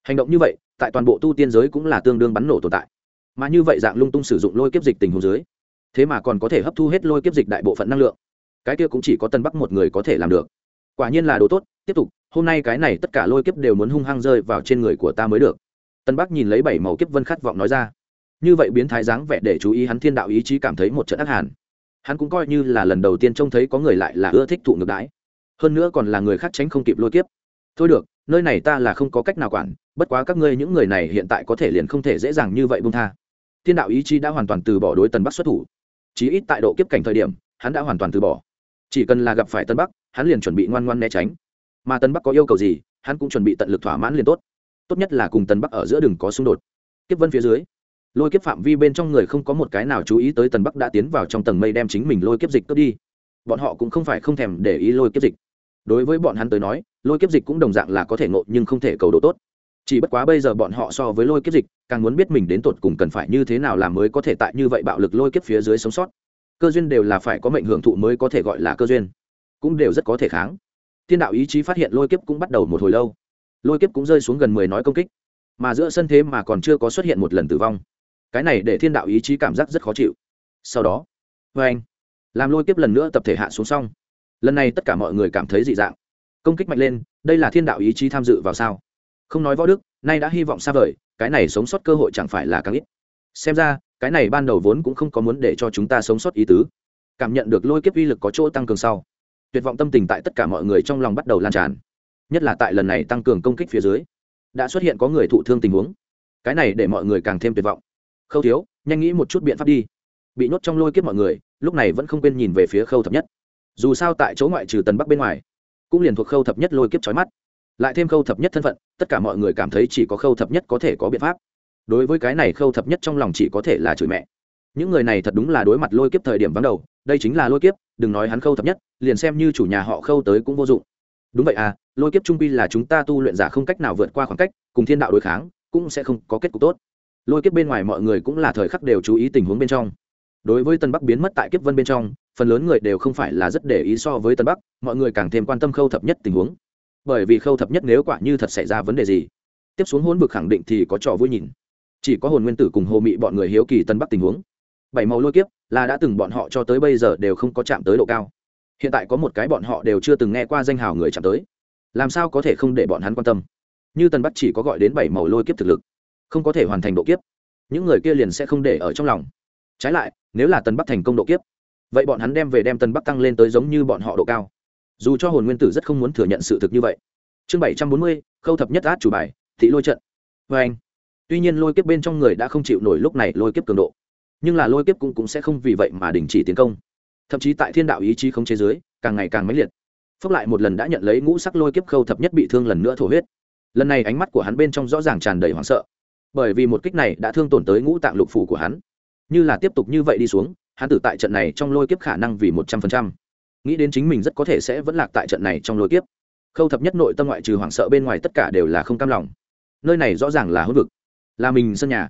Hành động như vậy, tại toàn bộ tu tiên giới cũng là tương đương bắn nổ tồn tại. Mà như vậy dạng lung tung sử dụng lôi kiếp dịch tình huống dưới, thế mà còn có thể hấp thu hết lôi kiếp dịch đại bộ phận năng lượng. Cái kia cũng chỉ có tân bắc một người có thể làm được. Quả nhiên là đồ tốt, tiếp tục, hôm nay cái này tất cả lôi kiếp đều muốn hung hăng rơi vào trên người của ta mới được. Tân bắc nhìn lấy bảy màu kiếp vân khát vọng nói ra như vậy biến thái dáng vẻ để chú ý hắn thiên đạo ý chí cảm thấy một trận ác hàn. Hắn cũng coi như là lần đầu tiên trông thấy có người lại là ưa thích thụ ngược đãi. Hơn nữa còn là người khác tránh không kịp lôi kiếp. Thôi được, nơi này ta là không có cách nào quản, bất quá các ngươi những người này hiện tại có thể liền không thể dễ dàng như vậy bung tha. Thiên đạo ý chí đã hoàn toàn từ bỏ đối tần bắc xuất thủ. Chí ít tại độ kiếp cảnh thời điểm, hắn đã hoàn toàn từ bỏ. Chỉ cần là gặp phải tân bắc, hắn liền chuẩn bị ngoan ngoan né tránh. Mà tân bắc có yêu cầu gì, hắn cũng chuẩn bị tận lực thỏa mãn liền tốt. Tốt nhất là cùng tân bắc ở giữa đường có xung đột. Kiếp vân phía dưới lôi kiếp phạm vi bên trong người không có một cái nào chú ý tới tần bắc đã tiến vào trong tầng mây đem chính mình lôi kiếp dịch cướp đi. Bọn họ cũng không phải không thèm để ý lôi kiếp dịch. Đối với bọn hắn tới nói, lôi kiếp dịch cũng đồng dạng là có thể ngộ nhưng không thể cầu độ tốt. Chỉ bất quá bây giờ bọn họ so với lôi kiếp dịch, càng muốn biết mình đến tột cùng cần phải như thế nào làm mới có thể tại như vậy bạo lực lôi kiếp phía dưới sống sót. Cơ duyên đều là phải có mệnh hưởng thụ mới có thể gọi là cơ duyên. Cũng đều rất có thể kháng. Thiên đạo ý chí phát hiện lôi kiếp cũng bắt đầu một hồi lâu. Lôi kiếp cũng rơi xuống gần mười nói công kích. Mà giữa sân thế mà còn chưa có xuất hiện một lần tử vong cái này để thiên đạo ý chí cảm giác rất khó chịu. Sau đó vê anh, làm lôi kiếp lần nữa tập thể hạ xuống xong. Lần này tất cả mọi người cảm thấy dị dạng. Công kích mạnh lên, đây là thiên đạo ý chí tham dự vào sao? Không nói võ đức, nay đã hy vọng xa vời, cái này sống sót cơ hội chẳng phải là càng ít. Xem ra, cái này ban đầu vốn cũng không có muốn để cho chúng ta sống sót ý tứ. Cảm nhận được lôi kiếp uy lực có chỗ tăng cường sau, tuyệt vọng tâm tình tại tất cả mọi người trong lòng bắt đầu lan tràn. Nhất là tại lần này tăng cường công kích phía dưới, đã xuất hiện có người thụ thương tình huống. Cái này để mọi người càng thêm tuyệt vọng khâu thiếu, nhanh nghĩ một chút biện pháp đi. Bị nhốt trong lôi kiếp mọi người, lúc này vẫn không quên nhìn về phía khâu thập nhất. Dù sao tại chỗ ngoại trừ tần bắc bên ngoài, cũng liền thuộc khâu thập nhất lôi kiếp trói mắt. Lại thêm khâu thập nhất thân phận, tất cả mọi người cảm thấy chỉ có khâu thập nhất có thể có biện pháp. Đối với cái này khâu thập nhất trong lòng chỉ có thể là chửi mẹ. Những người này thật đúng là đối mặt lôi kiếp thời điểm vắng đầu, đây chính là lôi kiếp, đừng nói hắn khâu thập nhất, liền xem như chủ nhà họ khâu tới cũng vô dụng. Đúng vậy à lôi kiếp trung pi là chúng ta tu luyện giả không cách nào vượt qua khoảng cách, cùng thiên đạo đối kháng, cũng sẽ không có kết cục tốt lôi kiếp bên ngoài mọi người cũng là thời khắc đều chú ý tình huống bên trong. Đối với tân bắc biến mất tại kiếp vân bên trong, phần lớn người đều không phải là rất để ý so với tân bắc, mọi người càng thêm quan tâm khâu thập nhất tình huống. Bởi vì khâu thập nhất nếu quả như thật xảy ra vấn đề gì, tiếp xuống hôn vực khẳng định thì có trò vui nhìn. Chỉ có hồn nguyên tử cùng hồ mị bọn người hiếu kỳ tân bắc tình huống. Bảy màu lôi kiếp là đã từng bọn họ cho tới bây giờ đều không có chạm tới độ cao. Hiện tại có một cái bọn họ đều chưa từng nghe qua danh hào người chạm tới. Làm sao có thể không để bọn hắn quan tâm? Như tân bắc chỉ có gọi đến bảy màu lôi kiếp thực lực không có thể hoàn thành độ kiếp. Những người kia liền sẽ không để ở trong lòng. Trái lại nếu là tân bắc thành công độ kiếp vậy bọn hắn đem về đem tân bắc tăng lên tới giống như bọn họ độ cao. Dù cho hồn nguyên tử rất không muốn thừa nhận sự thực như vậy. Chương bảy trăm bốn mươi khâu thập nhất át chủ bài thị lôi trận. Vê anh tuy nhiên lôi kiếp bên trong người đã không chịu nổi lúc này lôi kiếp cường độ nhưng là lôi kiếp cũng, cũng sẽ không vì vậy mà đình chỉ tiến công. Thậm chí tại thiên đạo ý chí không chế giới càng ngày càng mãnh liệt. Phốc lại một lần đã nhận lấy ngũ sắc lôi kiếp khâu thập nhất bị thương lần nữa thổ huyết. Lần này ánh mắt của hắn bên trong rõ ràng tràn đầy hoảng sợ bởi vì một kích này đã thương tổn tới ngũ tạng lục phủ của hắn. Như là tiếp tục như vậy đi xuống, hắn tử tại trận này trong lôi kiếp khả năng vì một trăm phần trăm. Nghĩ đến chính mình rất có thể sẽ vẫn lạc tại trận này trong lôi kiếp. Khâu thập nhất nội tâm ngoại trừ hoảng sợ bên ngoài tất cả đều là không cam lòng. Nơi này rõ ràng là hữu vực, là mình sân nhà.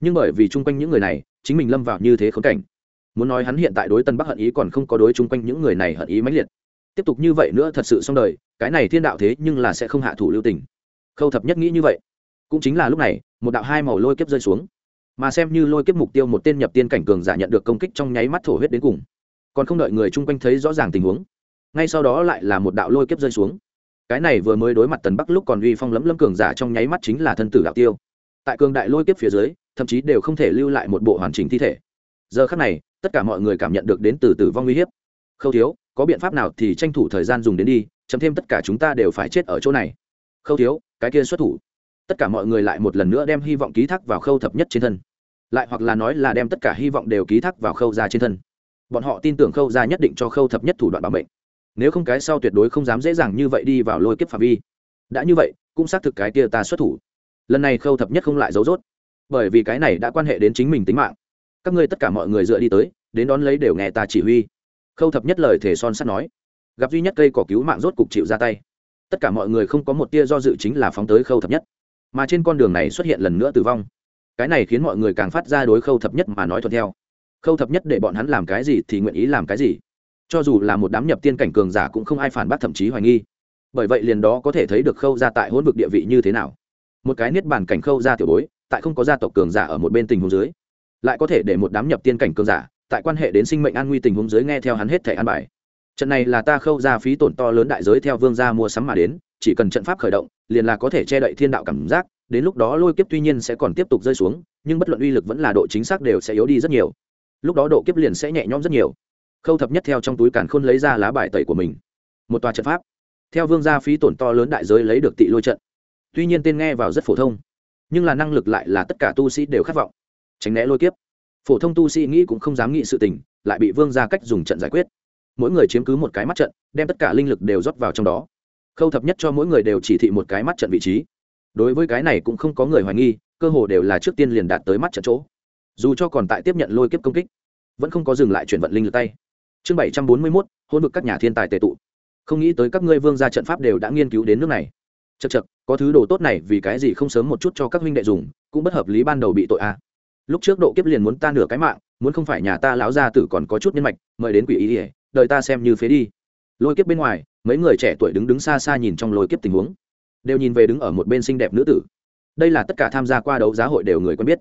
Nhưng bởi vì chung quanh những người này, chính mình lâm vào như thế khốn cảnh. Muốn nói hắn hiện tại đối tân bắc hận ý còn không có đối chung quanh những người này hận ý mãnh liệt. Tiếp tục như vậy nữa thật sự xong đời, cái này thiên đạo thế nhưng là sẽ không hạ thủ lưu tình. Khâu thập nhất nghĩ như vậy. Cũng chính là lúc này một đạo hai màu lôi kiếp rơi xuống. Mà xem như lôi kiếp mục tiêu một tên nhập tiên cảnh cường giả nhận được công kích trong nháy mắt thổ huyết đến cùng. Còn không đợi người chung quanh thấy rõ ràng tình huống, ngay sau đó lại là một đạo lôi kiếp rơi xuống. Cái này vừa mới đối mặt tần bắc lúc còn uy phong lấm lấm cường giả trong nháy mắt chính là thân tử đạo tiêu. Tại cường đại lôi kiếp phía dưới, thậm chí đều không thể lưu lại một bộ hoàn chỉnh thi thể. Giờ khắc này, tất cả mọi người cảm nhận được đến từ tử vong uy hiếp. Khâu thiếu, có biện pháp nào thì tranh thủ thời gian dùng đến đi, chấm thêm tất cả chúng ta đều phải chết ở chỗ này. Khâu thiếu, cái kia xuất thủ tất cả mọi người lại một lần nữa đem hy vọng ký thác vào khâu thập nhất trên thân. Lại hoặc là nói là đem tất cả hy vọng đều ký thác vào khâu ra trên thân. Bọn họ tin tưởng khâu ra nhất định cho khâu thập nhất thủ đoạn bảo mệnh. Nếu không cái sau tuyệt đối không dám dễ dàng như vậy đi vào lôi kiếp phạm vi. Đã như vậy, cũng xác thực cái kia ta xuất thủ. Lần này khâu thập nhất không lại giấu rốt. Bởi vì cái này đã quan hệ đến chính mình tính mạng. Các ngươi tất cả mọi người dựa đi tới, đến đón lấy đều nghe ta chỉ huy. Khâu thập nhất lời thể son sắt nói. Gặp duy nhất cây cỏ cứu mạng rốt cục chịu ra tay. Tất cả mọi người không có một tia do dự chính là phóng tới khâu thập nhất mà trên con đường này xuất hiện lần nữa tử vong. Cái này khiến mọi người càng phát ra đối khâu thập nhất mà nói thuận theo. Khâu thập nhất để bọn hắn làm cái gì thì nguyện ý làm cái gì. Cho dù là một đám nhập tiên cảnh cường giả cũng không ai phản bác thậm chí hoài nghi. Bởi vậy liền đó có thể thấy được khâu ra tại hôn vực địa vị như thế nào. Một cái niết bàn cảnh khâu ra tiểu bối, tại không có gia tộc cường giả ở một bên tình huống dưới, lại có thể để một đám nhập tiên cảnh cường giả, tại quan hệ đến sinh mệnh an nguy tình huống dưới nghe theo hắn hết thẻ an bài. Trận này là ta khâu ra phí tổn to lớn đại giới theo vương gia mua sắm mà đến, chỉ cần trận pháp khởi động liền là có thể che đậy thiên đạo cảm giác, đến lúc đó lôi kiếp tuy nhiên sẽ còn tiếp tục rơi xuống, nhưng bất luận uy lực vẫn là độ chính xác đều sẽ yếu đi rất nhiều. Lúc đó độ kiếp liền sẽ nhẹ nhõm rất nhiều. Khâu thập nhất theo trong túi càn khôn lấy ra lá bài tẩy của mình. Một tòa trận pháp. Theo vương gia phí tổn to lớn đại giới lấy được tị lôi trận. Tuy nhiên tên nghe vào rất phổ thông, nhưng là năng lực lại là tất cả tu sĩ đều khát vọng. Tránh né lôi kiếp. Phổ thông tu sĩ nghĩ cũng không dám nghĩ sự tình, lại bị vương gia cách dùng trận giải quyết. Mỗi người chiếm cứ một cái mắt trận, đem tất cả linh lực đều rót vào trong đó khâu thập nhất cho mỗi người đều chỉ thị một cái mắt trận vị trí. Đối với cái này cũng không có người hoài nghi, cơ hồ đều là trước tiên liền đạt tới mắt trận chỗ. Dù cho còn tại tiếp nhận lôi kiếp công kích, vẫn không có dừng lại chuyển vận linh lực tay. Chương bảy trăm bốn mươi mốt, hôn vực các nhà thiên tài tệ tụ. Không nghĩ tới các ngươi vương gia trận pháp đều đã nghiên cứu đến nước này. Chật chật có thứ đồ tốt này vì cái gì không sớm một chút cho các huynh đệ dùng, cũng bất hợp lý ban đầu bị tội a à. lúc trước độ kiếp liền muốn ta nửa cái mạng, muốn không phải nhà ta láo ra tử còn có chút nhân mạch, mời đến quỷ ý ỉa đợi ta xem như phế đi. Lôi kiếp bên ngoài mấy người trẻ tuổi đứng đứng xa xa nhìn trong lôi kiếp tình huống, đều nhìn về đứng ở một bên xinh đẹp nữ tử. Đây là tất cả tham gia qua đấu giá hội đều người quen biết,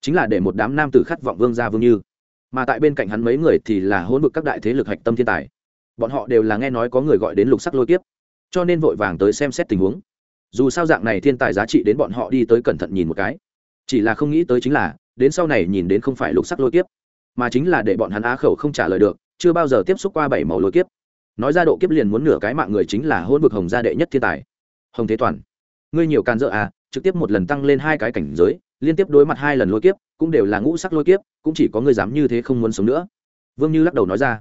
chính là để một đám nam tử khát vọng vương gia vương như. Mà tại bên cạnh hắn mấy người thì là hôn vực các đại thế lực hạch tâm thiên tài. Bọn họ đều là nghe nói có người gọi đến lục sắc lôi kiếp, cho nên vội vàng tới xem xét tình huống. Dù sao dạng này thiên tài giá trị đến bọn họ đi tới cẩn thận nhìn một cái. Chỉ là không nghĩ tới chính là, đến sau này nhìn đến không phải lục sắc lôi kiếp, mà chính là để bọn hắn á khẩu không trả lời được, chưa bao giờ tiếp xúc qua bảy màu lôi kiếp nói ra độ kiếp liền muốn nửa cái mạng người chính là hôn vực hồng gia đệ nhất thiên tài. Hồng thế toàn, ngươi nhiều can dỡ à trực tiếp một lần tăng lên hai cái cảnh giới, liên tiếp đối mặt hai lần lôi kiếp, cũng đều là ngũ sắc lôi kiếp, cũng chỉ có ngươi dám như thế không muốn sống nữa. Vương như lắc đầu nói ra,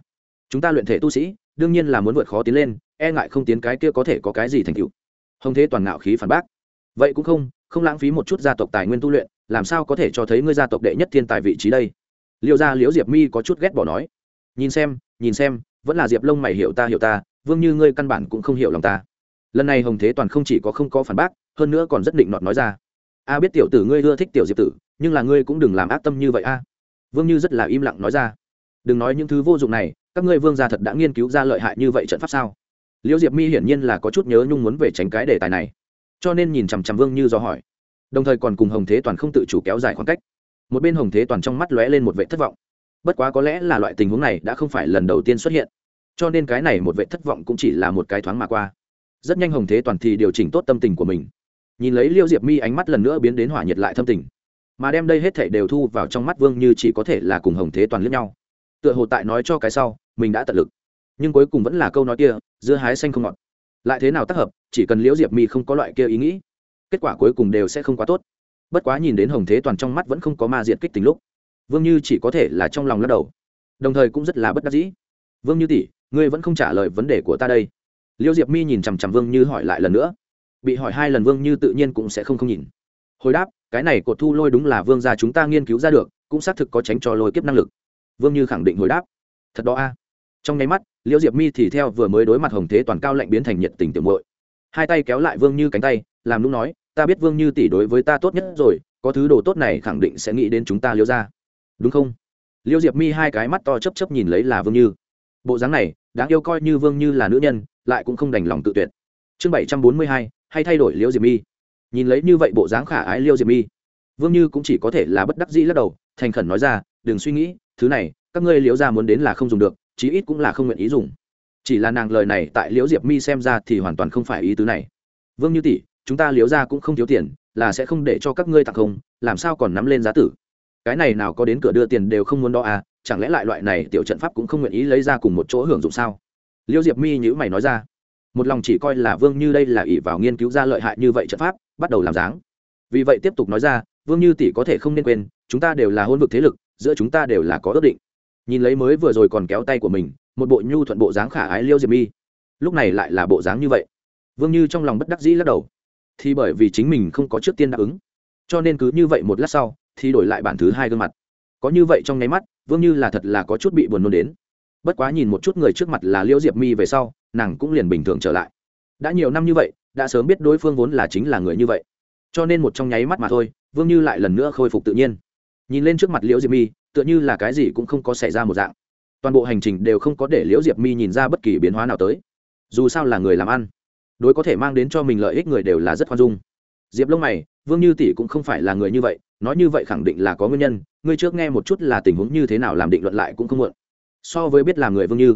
chúng ta luyện thể tu sĩ, đương nhiên là muốn vượt khó tiến lên e ngại không tiến cái kia có thể có cái gì thành tựu. Hồng thế toàn ngạo khí phản bác, vậy cũng không không lãng phí một chút gia tộc tài nguyên tu luyện, làm sao có thể cho thấy ngươi gia tộc đệ nhất thiên tài vị trí đây? Liệu ra liễu diệp mi có chút ghét bỏ nói, nhìn xem nhìn xem vẫn là diệp lông mày hiểu ta hiểu ta, vương như ngươi căn bản cũng không hiểu lòng ta. Lần này hồng thế toàn không chỉ có không có phản bác, hơn nữa còn rất định nọt nói ra. A biết tiểu tử ngươi ưa thích tiểu diệp tử, nhưng là ngươi cũng đừng làm ác tâm như vậy a. Vương như rất là im lặng nói ra. Đừng nói những thứ vô dụng này, các ngươi vương gia thật đã nghiên cứu ra lợi hại như vậy trận pháp sao? Liễu diệp mi hiển nhiên là có chút nhớ nhung muốn về tránh cái đề tài này, cho nên nhìn chằm chằm vương như do hỏi. Đồng thời còn cùng hồng thế toàn không tự chủ kéo dài khoảng cách. Một bên hồng thế toàn trong mắt lóe lên một vệ thất vọng bất quá có lẽ là loại tình huống này đã không phải lần đầu tiên xuất hiện. Cho nên cái này một vệ thất vọng cũng chỉ là một cái thoáng mà qua. Rất nhanh hồng thế toàn thì điều chỉnh tốt tâm tình của mình. Nhìn lấy liêu diệp mi ánh mắt lần nữa biến đến hỏa nhiệt lại thâm tình. Mà đem đây hết thể đều thu vào trong mắt vương như chỉ có thể là cùng hồng thế toàn lướt nhau. Tựa hồ tại nói cho cái sau, mình đã tận lực. Nhưng cuối cùng vẫn là câu nói kia, dưa hái xanh không ngọt. Lại thế nào tác hợp, chỉ cần liễu diệp mi không có loại kia ý nghĩ, kết quả cuối cùng đều sẽ không quá tốt. Bất quá nhìn đến hồng thế toàn trong mắt vẫn không có ma diện kích tính lúc vương như chỉ có thể là trong lòng lắc đầu. Đồng thời cũng rất là bất đắc dĩ. Vương như tỷ, ngươi vẫn không trả lời vấn đề của ta đây. Liêu diệp mi nhìn chằm chằm vương như hỏi lại lần nữa. Bị hỏi hai lần vương như tự nhiên cũng sẽ không không nhìn. Hồi đáp, cái này cột thu lôi đúng là vương gia chúng ta nghiên cứu ra được, cũng xác thực có tránh cho lôi kiếp năng lực. Vương như khẳng định hồi đáp. Thật đó a. Trong nháy mắt liễu diệp mi thì theo vừa mới đối mặt hồng thế toàn cao lạnh biến thành nhiệt tình tiểu muội. Hai tay kéo lại vương như cánh tay, làm lúc nói, ta biết vương như tỷ đối với ta tốt nhất rồi, có thứ đồ tốt này khẳng định sẽ nghĩ đến chúng ta liễu ra đúng không? Liêu diệp mi hai cái mắt to chấp chấp nhìn lấy là vương như. Bộ dáng này, đáng yêu coi như vương như là nữ nhân, lại cũng không đành lòng tự tuyệt. Chương bảy trăm bốn mươi hai, hay thay đổi Liêu diệp mi. Nhìn lấy như vậy bộ dáng khả ái Liêu diệp mi, vương như cũng chỉ có thể là bất đắc dĩ lắc đầu, thành khẩn nói ra, đừng suy nghĩ, thứ này, các ngươi liễu ra muốn đến là không dùng được, chí ít cũng là không nguyện ý dùng. Chỉ là nàng lời này tại liễu diệp mi xem ra thì hoàn toàn không phải ý tứ này. Vương như tỷ, chúng ta liễu ra cũng không thiếu tiền, là sẽ không để cho các ngươi tặng không, làm sao còn nắm lên giá tử? Cái này nào có đến cửa đưa tiền đều không muốn đó à chẳng lẽ lại loại này tiểu trận pháp cũng không nguyện ý lấy ra cùng một chỗ hưởng dụng sao? Liêu diệp mi nhữ mày nói ra. Một lòng chỉ coi là vương như đây là ỷ vào nghiên cứu ra lợi hại như vậy trận pháp, bắt đầu làm dáng. Vì vậy tiếp tục nói ra, vương như tỷ có thể không nên quên, chúng ta đều là hôn vực thế lực, giữa chúng ta đều là có ước định. Nhìn lấy mới vừa rồi còn kéo tay của mình, một bộ nhu thuận bộ dáng khả ái liêu diệp mi. Lúc này lại là bộ dáng như vậy. Vương như trong lòng bất đắc dĩ lắc đầu. Thì bởi vì chính mình không có trước tiên đáp ứng. Cho nên cứ như vậy một lát sau thì đổi lại bản thứ hai gương mặt. Có như vậy trong nháy mắt, vương như là thật là có chút bị buồn nôn đến. Bất quá nhìn một chút người trước mặt là liễu diệp mi về sau, nàng cũng liền bình thường trở lại. Đã nhiều năm như vậy, đã sớm biết đối phương vốn là chính là người như vậy. Cho nên một trong nháy mắt mà thôi, vương như lại lần nữa khôi phục tự nhiên. Nhìn lên trước mặt liễu diệp mi, tựa như là cái gì cũng không có xảy ra một dạng. Toàn bộ hành trình đều không có để liễu diệp mi nhìn ra bất kỳ biến hóa nào tới. Dù sao là người làm ăn, đối có thể mang đến cho mình lợi ích người đều là rất khoan dung. Diệp lông mày, vương như tỷ cũng không phải là người như vậy nói như vậy khẳng định là có nguyên nhân, ngươi trước nghe một chút là tình huống như thế nào làm định luận lại cũng không muộn. So với biết làm người vương như,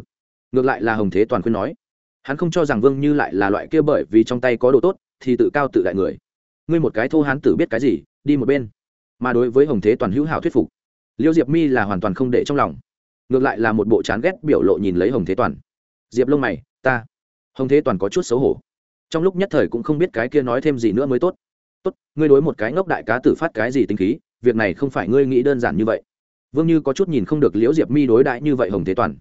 ngược lại là hồng thế toàn khuyên nói. Hắn không cho rằng vương như lại là loại kia bởi vì trong tay có đồ tốt, thì tự cao tự đại người. Ngươi một cái thô hán tử biết cái gì, đi một bên. Mà đối với hồng thế toàn hữu hảo thuyết phục, liêu diệp mi là hoàn toàn không để trong lòng. Ngược lại là một bộ chán ghét biểu lộ nhìn lấy hồng thế toàn. Diệp lông mày, ta, hồng thế toàn có chút xấu hổ. Trong lúc nhất thời cũng không biết cái kia nói thêm gì nữa mới tốt tốt, ngươi đối một cái ngốc đại cá tử phát cái gì tính khí, việc này không phải ngươi nghĩ đơn giản như vậy. Vương như có chút nhìn không được liễu diệp mi đối đãi như vậy hồng thế toàn.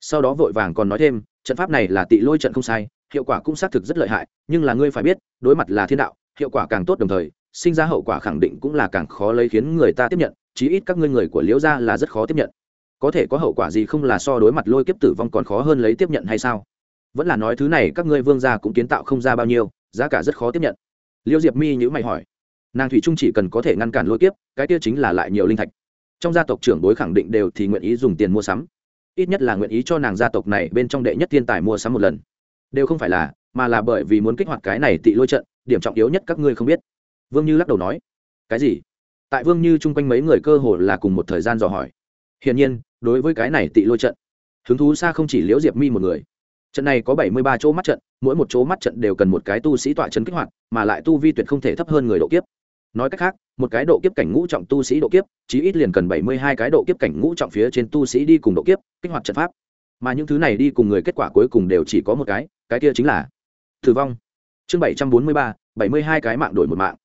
Sau đó vội vàng còn nói thêm, trận pháp này là tị lôi trận không sai, hiệu quả cũng xác thực rất lợi hại, nhưng là ngươi phải biết, đối mặt là thiên đạo, hiệu quả càng tốt đồng thời, sinh ra hậu quả khẳng định cũng là càng khó lấy khiến người ta tiếp nhận, chí ít các ngươi người của liễu gia là rất khó tiếp nhận. Có thể có hậu quả gì không là so đối mặt lôi kiếp tử vong còn khó hơn lấy tiếp nhận hay sao? Vẫn là nói thứ này các ngươi vương gia cũng kiến tạo không ra bao nhiêu, giá cả rất khó tiếp nhận liêu diệp mi nhữ mày hỏi. Nàng thủy trung chỉ cần có thể ngăn cản lôi kiếp, cái kia chính là lại nhiều linh thạch. Trong gia tộc trưởng bối khẳng định đều thì nguyện ý dùng tiền mua sắm. Ít nhất là nguyện ý cho nàng gia tộc này bên trong đệ nhất thiên tài mua sắm một lần. Đều không phải là, mà là bởi vì muốn kích hoạt cái này tị lôi trận, điểm trọng yếu nhất các ngươi không biết. Vương như lắc đầu nói. Cái gì? Tại vương như chung quanh mấy người cơ hồ là cùng một thời gian dò hỏi. Hiển nhiên, đối với cái này tị lôi trận, hứng thú xa không chỉ liễu diệp mi một người. Trận này có bảy mươi ba chỗ mắt trận mỗi một chỗ mắt trận đều cần một cái tu sĩ tọa chân kích hoạt, mà lại tu vi tuyệt không thể thấp hơn người độ kiếp. Nói cách khác, một cái độ kiếp cảnh ngũ trọng tu sĩ độ kiếp, chí ít liền cần bảy mươi hai cái độ kiếp cảnh ngũ trọng phía trên tu sĩ đi cùng độ kiếp, kích hoạt trận pháp. Mà những thứ này đi cùng người kết quả cuối cùng đều chỉ có một cái cái kia chính là tử vong. Chương bảy trăm bốn mươi ba, bảy mươi hai cái mạng đổi một mạng.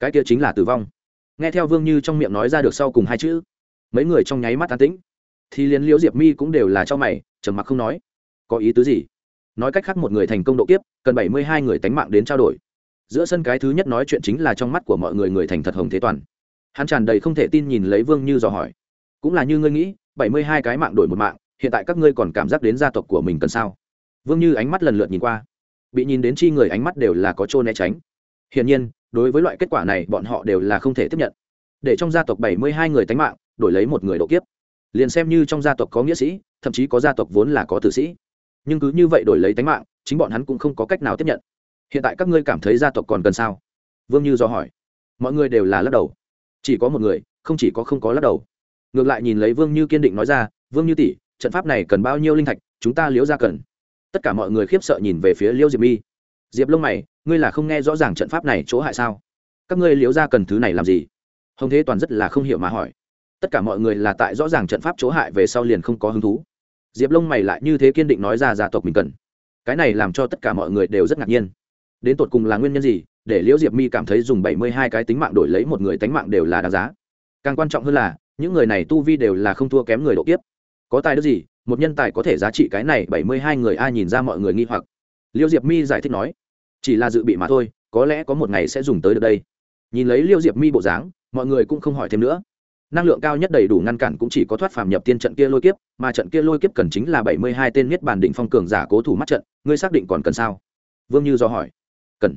Cái kia chính là tử vong. Nghe theo vương như trong miệng nói ra được sau cùng hai chữ, mấy người trong nháy mắt tán tĩnh. Thì liền liễu diệp mi cũng đều là cho mày, trầm mặc không nói. Có ý tứ gì? Nói cách khác một người thành công độ kiếp, cần bảy mươi hai người tánh mạng đến trao đổi. Giữa sân cái thứ nhất nói chuyện chính là trong mắt của mọi người người thành thật hồng thế toàn. Hắn tràn đầy không thể tin nhìn lấy vương như dò hỏi. Cũng là như ngươi nghĩ, bảy mươi hai cái mạng đổi một mạng, hiện tại các ngươi còn cảm giác đến gia tộc của mình cần sao? Vương như ánh mắt lần lượt nhìn qua. Bị nhìn đến chi người ánh mắt đều là có trô né tránh. Hiển nhiên, đối với loại kết quả này bọn họ đều là không thể tiếp nhận. Để trong gia tộc bảy mươi hai người tánh mạng, đổi lấy một người độ kiếp. Liền xem như trong gia tộc có nghĩa sĩ, thậm chí có gia tộc vốn là có tử sĩ nhưng cứ như vậy đổi lấy tánh mạng, chính bọn hắn cũng không có cách nào tiếp nhận. Hiện tại các ngươi cảm thấy gia tộc còn cần sao? Vương như do hỏi. Mọi người đều là lắc đầu. Chỉ có một người, không chỉ có không có lắc đầu. Ngược lại nhìn lấy vương như kiên định nói ra, vương như tỷ, trận pháp này cần bao nhiêu linh thạch, chúng ta liễu ra cần. Tất cả mọi người khiếp sợ nhìn về phía liễu diệp mi. Diệp lông mày, ngươi là không nghe rõ ràng trận pháp này chỗ hại sao? Các ngươi liễu ra cần thứ này làm gì? Hồng thế toàn rất là không hiểu mà hỏi. Tất cả mọi người là tại rõ ràng trận pháp chỗ hại về sau liền không có hứng thú diệp lông mày lại như thế kiên định nói ra gia tộc mình cần. Cái này làm cho tất cả mọi người đều rất ngạc nhiên. Đến tột cùng là nguyên nhân gì, để liễu diệp mi cảm thấy dùng bảy mươi hai cái tính mạng đổi lấy một người tính mạng đều là đáng giá. Càng quan trọng hơn là, những người này tu vi đều là không thua kém người độ kiếp. Có tài đức gì, một nhân tài có thể giá trị cái này bảy mươi hai người ai nhìn ra mọi người nghi hoặc. Liễu diệp mi giải thích nói, chỉ là dự bị mà thôi, có lẽ có một ngày sẽ dùng tới được đây. Nhìn lấy liễu diệp mi bộ dáng, mọi người cũng không hỏi thêm nữa năng lượng cao nhất đầy đủ ngăn cản cũng chỉ có thoát phàm nhập tiên trận kia lôi kiếp, mà trận kia lôi kiếp cần chính là bảy mươi hai tên niết bàn định phong cường giả cố thủ mắt trận, ngươi xác định còn cần sao? Vương như do hỏi. Cần.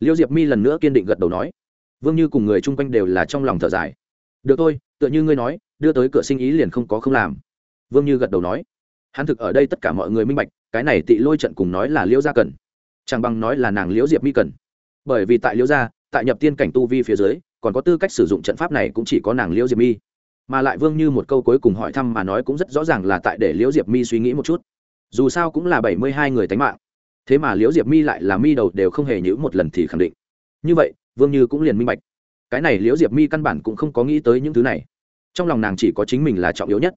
Liêu diệp mi lần nữa kiên định gật đầu nói. Vương như cùng người chung quanh đều là trong lòng thở dài. Được thôi, tựa như ngươi nói, đưa tới cửa sinh ý liền không có không làm. Vương như gật đầu nói. Hắn thực ở đây tất cả mọi người minh bạch, cái này tị lôi trận cùng nói là liễu gia cần. Chẳng bằng nói là nàng liễu diệp mi cần. Bởi vì tại liễu gia, tại nhập tiên cảnh tu vi phía dưới còn có tư cách sử dụng trận pháp này cũng chỉ có nàng liễu diệp mi. Mà lại vương như một câu cuối cùng hỏi thăm mà nói cũng rất rõ ràng là tại để liễu diệp mi suy nghĩ một chút. Dù sao cũng là bảy mươi hai người tánh mạng. Thế mà liễu diệp mi lại là mi đầu đều không hề nhữ một lần thì khẳng định. Như vậy, vương như cũng liền minh bạch. Cái này liễu diệp mi căn bản cũng không có nghĩ tới những thứ này. Trong lòng nàng chỉ có chính mình là trọng yếu nhất.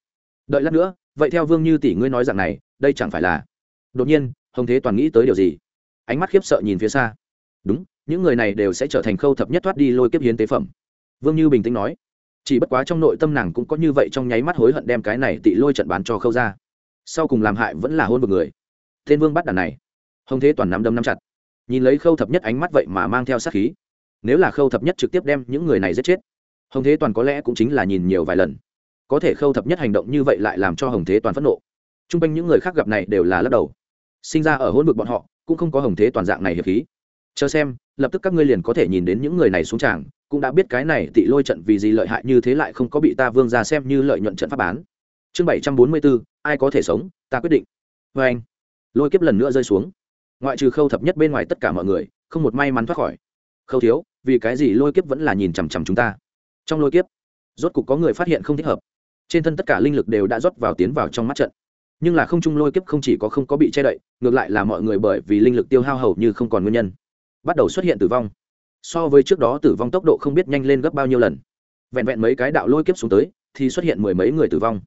Đợi lát nữa, vậy theo vương như tỷ ngươi nói rằng này, đây chẳng phải là đột nhiên, hồng thế toàn nghĩ tới điều gì? Ánh mắt khiếp sợ nhìn phía xa. Đúng những người này đều sẽ trở thành khâu thập nhất thoát đi lôi kiếp hiến tế phẩm. Vương như bình tĩnh nói, chỉ bất quá trong nội tâm nàng cũng có như vậy trong nháy mắt hối hận đem cái này tị lôi trận bán cho khâu ra sau cùng làm hại vẫn là hôn một người. Tên vương bắt đàn này. Hồng thế toàn nắm đâm nắm chặt. Nhìn lấy khâu thập nhất ánh mắt vậy mà mang theo sát khí. Nếu là khâu thập nhất trực tiếp đem những người này giết chết, hồng thế toàn có lẽ cũng chính là nhìn nhiều vài lần. Có thể khâu thập nhất hành động như vậy lại làm cho hồng thế toàn phẫn nộ. T r u n g quanh những người khác gặp này đều là lắc đầu. Sinh ra ở hôn vực bọn họ, cũng không có hồng thế toàn dạng này hiệp khí chờ xem, lập tức các ngươi liền có thể nhìn đến những người này xuống tràng, cũng đã biết cái này tị lôi trận vì gì lợi hại như thế lại không có bị ta vương ra xem như lợi nhuận trận pháp bán. Chương bảy trăm bốn mươi bốn ai có thể sống, ta quyết định. Vê anh, lôi kiếp lần nữa rơi xuống. Ngoại trừ khâu thập nhất bên ngoài tất cả mọi người, không một may mắn thoát khỏi. Khâu thiếu, vì cái gì lôi kiếp vẫn là nhìn chằm chằm chúng ta? Trong lôi kiếp, rốt cục có người phát hiện không thích hợp. Trên thân tất cả linh lực đều đã rót vào tiến vào trong mắt trận. Nhưng là không trung lôi kiếp không chỉ có không có bị che đậy, ngược lại là mọi người bởi vì linh lực tiêu hao hầu như không còn nguyên nhân bắt đầu xuất hiện tử vong. So với trước đó tử vong tốc độ không biết nhanh lên gấp bao nhiêu lần. Vẹn vẹn mấy cái đạo lôi kiếp xuống tới, thì xuất hiện mười mấy người tử vong.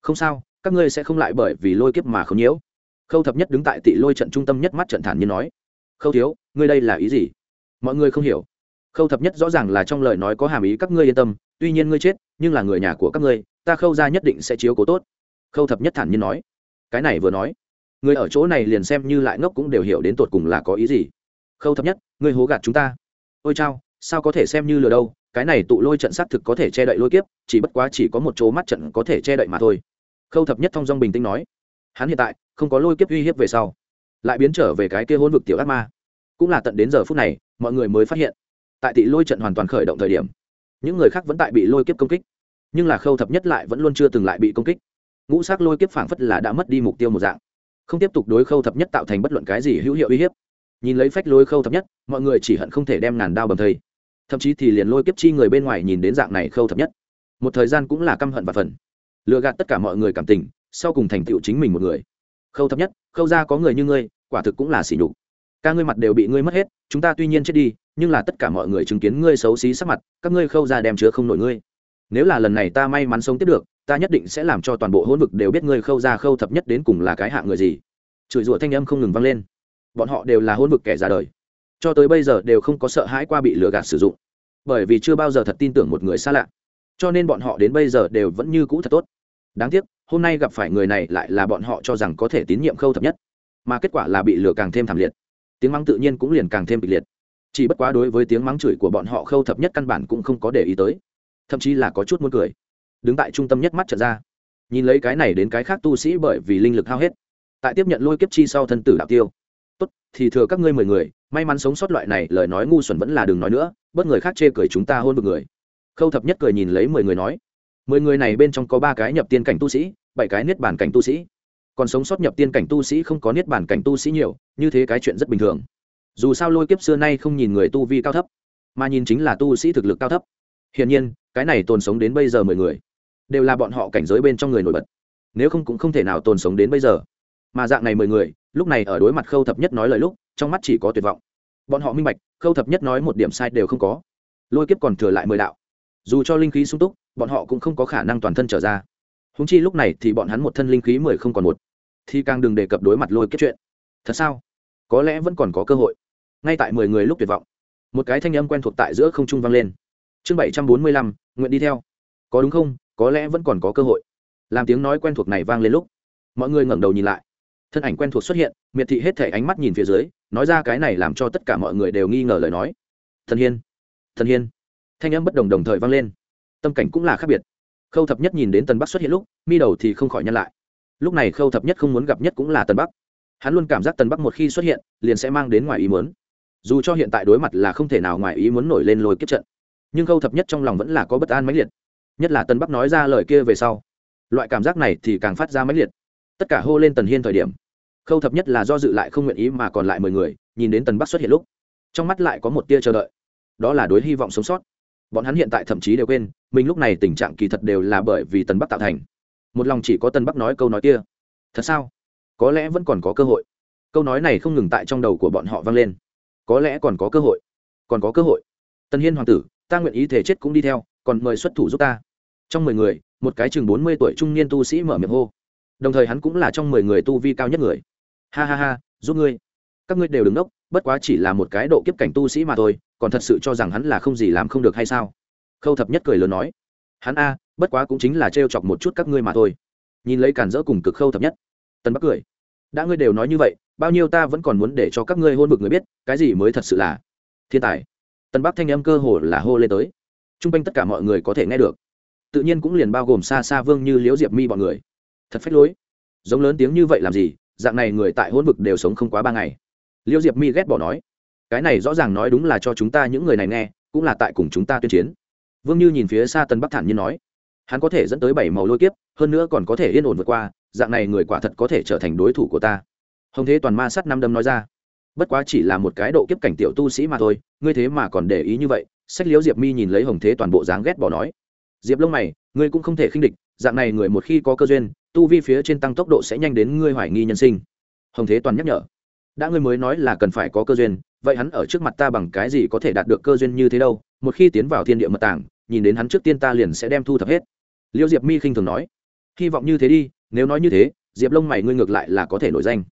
Không sao, các ngươi sẽ không lại bởi vì lôi kiếp mà không nhiễu. Khâu thập nhất đứng tại tị lôi trận trung tâm nhất mắt trận thản như nói. Khâu thiếu, ngươi đây là ý gì? Mọi người không hiểu. Khâu thập nhất rõ ràng là trong lời nói có hàm ý các ngươi yên tâm, tuy nhiên ngươi chết, nhưng là người nhà của các ngươi, ta khâu ra nhất định sẽ chiếu cố tốt. Khâu thập nhất thản nhiên nói. Cái này vừa nói, người ở chỗ này liền xem như lại ngốc cũng đều hiểu đến tột cùng là có ý gì khâu thập nhất, ngươi hố gạt chúng ta. Ôi chao, sao có thể xem như lừa đâu, cái này tụ lôi trận xác thực có thể che đậy lôi kiếp, chỉ bất quá chỉ có một chỗ mắt trận có thể che đậy mà thôi. Khâu thập nhất thong dong bình tĩnh nói, hắn hiện tại không có lôi kiếp uy hiếp về sau, lại biến trở về cái kia hôn vực tiểu ác ma. Cũng là tận đến giờ phút này, mọi người mới phát hiện, tại tị lôi trận hoàn toàn khởi động thời điểm, những người khác vẫn tại bị lôi kiếp công kích, nhưng là khâu thập nhất lại vẫn luôn chưa từng lại bị công kích. Ngũ sắc lôi kiếp phảng phất là đã mất đi mục tiêu một dạng. Không tiếp tục đối khâu thập nhất tạo thành bất luận cái gì hữu hiệu uy hiếp nhìn lấy phách lôi khâu thập nhất, mọi người chỉ hận không thể đem ngàn đao bầm thây. Thậm chí thì liền lôi kiếp chi người bên ngoài nhìn đến dạng này khâu thập nhất. Một thời gian cũng là căm hận và phần lừa gạt tất cả mọi người cảm tình, sau cùng thành tựu chính mình một người. Khâu thập nhất, khâu ra có người như ngươi, quả thực cũng là sỉ nhục. Ca ngươi mặt đều bị ngươi mất hết, chúng ta tuy nhiên chết đi, nhưng là tất cả mọi người chứng kiến ngươi xấu xí sắc mặt, các ngươi khâu ra đem chứa không nổi ngươi. Nếu là lần này ta may mắn sống tiếp được, ta nhất định sẽ làm cho toàn bộ hỗn vực đều biết ngươi khâu ra khâu thập nhất đến cùng là cái hạng người gì. Chửi rủa thanh âm không ngừng vang lên bọn họ đều là hôn vực kẻ ra đời. Cho tới bây giờ đều không có sợ hãi qua bị lừa gạt sử dụng. Bởi vì chưa bao giờ thật tin tưởng một người xa lạ. Cho nên bọn họ đến bây giờ đều vẫn như cũ thật tốt. Đáng tiếc, hôm nay gặp phải người này lại là bọn họ cho rằng có thể tín nhiệm khâu thập nhất. Mà kết quả là bị lừa càng thêm thảm liệt. Tiếng mắng tự nhiên cũng liền càng thêm kịch liệt. Chỉ bất quá đối với tiếng mắng chửi của bọn họ khâu thập nhất căn bản cũng không có để ý tới. Thậm chí là có chút muốn cười. Đứng tại trung tâm nhất mắt trận ra. Nhìn lấy cái này đến cái khác tu sĩ bởi vì linh lực hao hết. Tại tiếp nhận lôi kiếp chi sau thân tử đạo tiêu tốt, thì thừa các ngươi mười người, may mắn sống sót loại này, lời nói ngu xuẩn vẫn là đừng nói nữa, bớt người khác chê cười chúng ta hôn một người. Khâu thập nhất cười nhìn lấy mười người nói, mười người này bên trong có ba cái nhập tiên cảnh tu sĩ, bảy cái niết bàn cảnh tu sĩ. Còn sống sót nhập tiên cảnh tu sĩ không có niết bàn cảnh tu sĩ nhiều, như thế cái chuyện rất bình thường. Dù sao lôi kiếp xưa nay không nhìn người tu vi cao thấp, mà nhìn chính là tu sĩ thực lực cao thấp. Hiển nhiên, cái này tồn sống đến bây giờ mười người, đều là bọn họ cảnh giới bên trong người nổi bật. Nếu không cũng không thể nào tồn sống đến bây giờ. Mà dạng này mười người lúc này ở đối mặt khâu thập nhất nói lời lúc, trong mắt chỉ có tuyệt vọng. Bọn họ minh bạch, khâu thập nhất nói một điểm sai đều không có. Lôi kiếp còn thừa lại mười đạo. Dù cho linh khí sung túc, bọn họ cũng không có khả năng toàn thân trở ra. Húng chi lúc này thì bọn hắn một thân linh khí mười không còn một. Thì càng đừng đề cập đối mặt lôi kiếp chuyện. Thật sao? Có lẽ vẫn còn có cơ hội. Ngay tại mười người lúc tuyệt vọng, một cái thanh âm quen thuộc tại giữa không trung vang lên. Chương bảy trăm bốn mươi lăm, nguyện đi theo. Có đúng không? Có lẽ vẫn còn có cơ hội. Làm tiếng nói quen thuộc này vang lên lúc, mọi người ngẩng đầu nhìn lại thân ảnh quen thuộc xuất hiện, miệt thị hết thể ánh mắt nhìn phía dưới, nói ra cái này làm cho tất cả mọi người đều nghi ngờ lời nói. Thần hiên thần hiên. Thanh âm bất đồng đồng thời vang lên. Tâm cảnh cũng là khác biệt. Khâu thập nhất nhìn đến tần bắc xuất hiện lúc, mi đầu thì không khỏi nhăn lại. Lúc này khâu thập nhất không muốn gặp nhất cũng là tần bắc. Hắn luôn cảm giác tần bắc một khi xuất hiện, liền sẽ mang đến ngoài ý muốn. Dù cho hiện tại đối mặt là không thể nào ngoài ý muốn nổi lên lôi kiếp trận, nhưng khâu thập nhất trong lòng vẫn là có bất an mãnh liệt. Nhất là tần bắc nói ra lời kia về sau, loại cảm giác này thì càng phát ra mãnh liệt. Tất cả hô lên tần hiên thời điểm khâu thập nhất là do dự lại không nguyện ý mà còn lại mười người nhìn đến tần bắc xuất hiện lúc trong mắt lại có một tia chờ đợi đó là đối hy vọng sống sót bọn hắn hiện tại thậm chí đều quên mình lúc này tình trạng kỳ thật đều là bởi vì tần bắc tạo thành một lòng chỉ có tần bắc nói câu nói kia thật sao có lẽ vẫn còn có cơ hội câu nói này không ngừng tại trong đầu của bọn họ vang lên có lẽ còn có cơ hội còn có cơ hội tần hiên hoàng tử ta nguyện ý thể chết cũng đi theo còn mời xuất thủ giúp ta trong mười người một cái chừng bốn mươi tuổi trung niên tu sĩ mở miệng hô đồng thời hắn cũng là trong mười người tu vi cao nhất người ha ha ha, giúp ngươi. Các ngươi đều đứng đốc bất quá chỉ là một cái độ kiếp cảnh tu sĩ mà thôi, còn thật sự cho rằng hắn là không gì làm không được hay sao? Khâu thập nhất cười lớn nói, hắn a, bất quá cũng chính là trêu chọc một chút các ngươi mà thôi. Nhìn lấy cản rỡ cùng cực khâu thập nhất tân bắc cười, đã ngươi đều nói như vậy, bao nhiêu ta vẫn còn muốn để cho các ngươi hôn bực người biết, cái gì mới thật sự là thiên tài. Tân bắc thanh âm cơ hồ là hô lên tới. T r u n g quanh tất cả mọi người có thể nghe được. Tự nhiên cũng liền bao gồm xa xa vương như liễu diệp mi bọn người. Thật phách lối. Giống lớn tiếng như vậy làm gì? Dạng này người tại hôn vực đều sống không quá ba ngày. Liễu diệp mi ghét bỏ nói, cái này rõ ràng nói đúng là cho chúng ta những người này nghe, cũng là tại cùng chúng ta tuyên chiến. Vương như nhìn phía xa tân bắc thản nhiên nói, hắn có thể dẫn tới bảy màu lôi kiếp, hơn nữa còn có thể yên ổn vượt qua, dạng này người quả thật có thể trở thành đối thủ của ta. Hồng thế toàn ma sát năm đâm nói ra, bất quá chỉ là một cái độ kiếp cảnh tiểu tu sĩ mà thôi, ngươi thế mà còn để ý như vậy, sách liễu diệp mi nhìn lấy hồng thế toàn bộ dáng ghét bỏ nói, diệp lông mày, ngươi cũng không thể khinh địch dạng này người một khi có cơ duyên, tu vi phía trên tăng tốc độ sẽ nhanh đến ngươi hoài nghi nhân sinh. Hồng thế toàn nhắc nhở, đã ngươi mới nói là cần phải có cơ duyên, vậy hắn ở trước mặt ta bằng cái gì có thể đạt được cơ duyên như thế đâu? Một khi tiến vào thiên địa mật tảng nhìn đến hắn trước tiên ta liền sẽ đem thu thập hết. Liêu diệp mi khinh thường nói, hy vọng như thế đi, nếu nói như thế, diệp lông mày ngươi ngược lại là có thể nổi danh.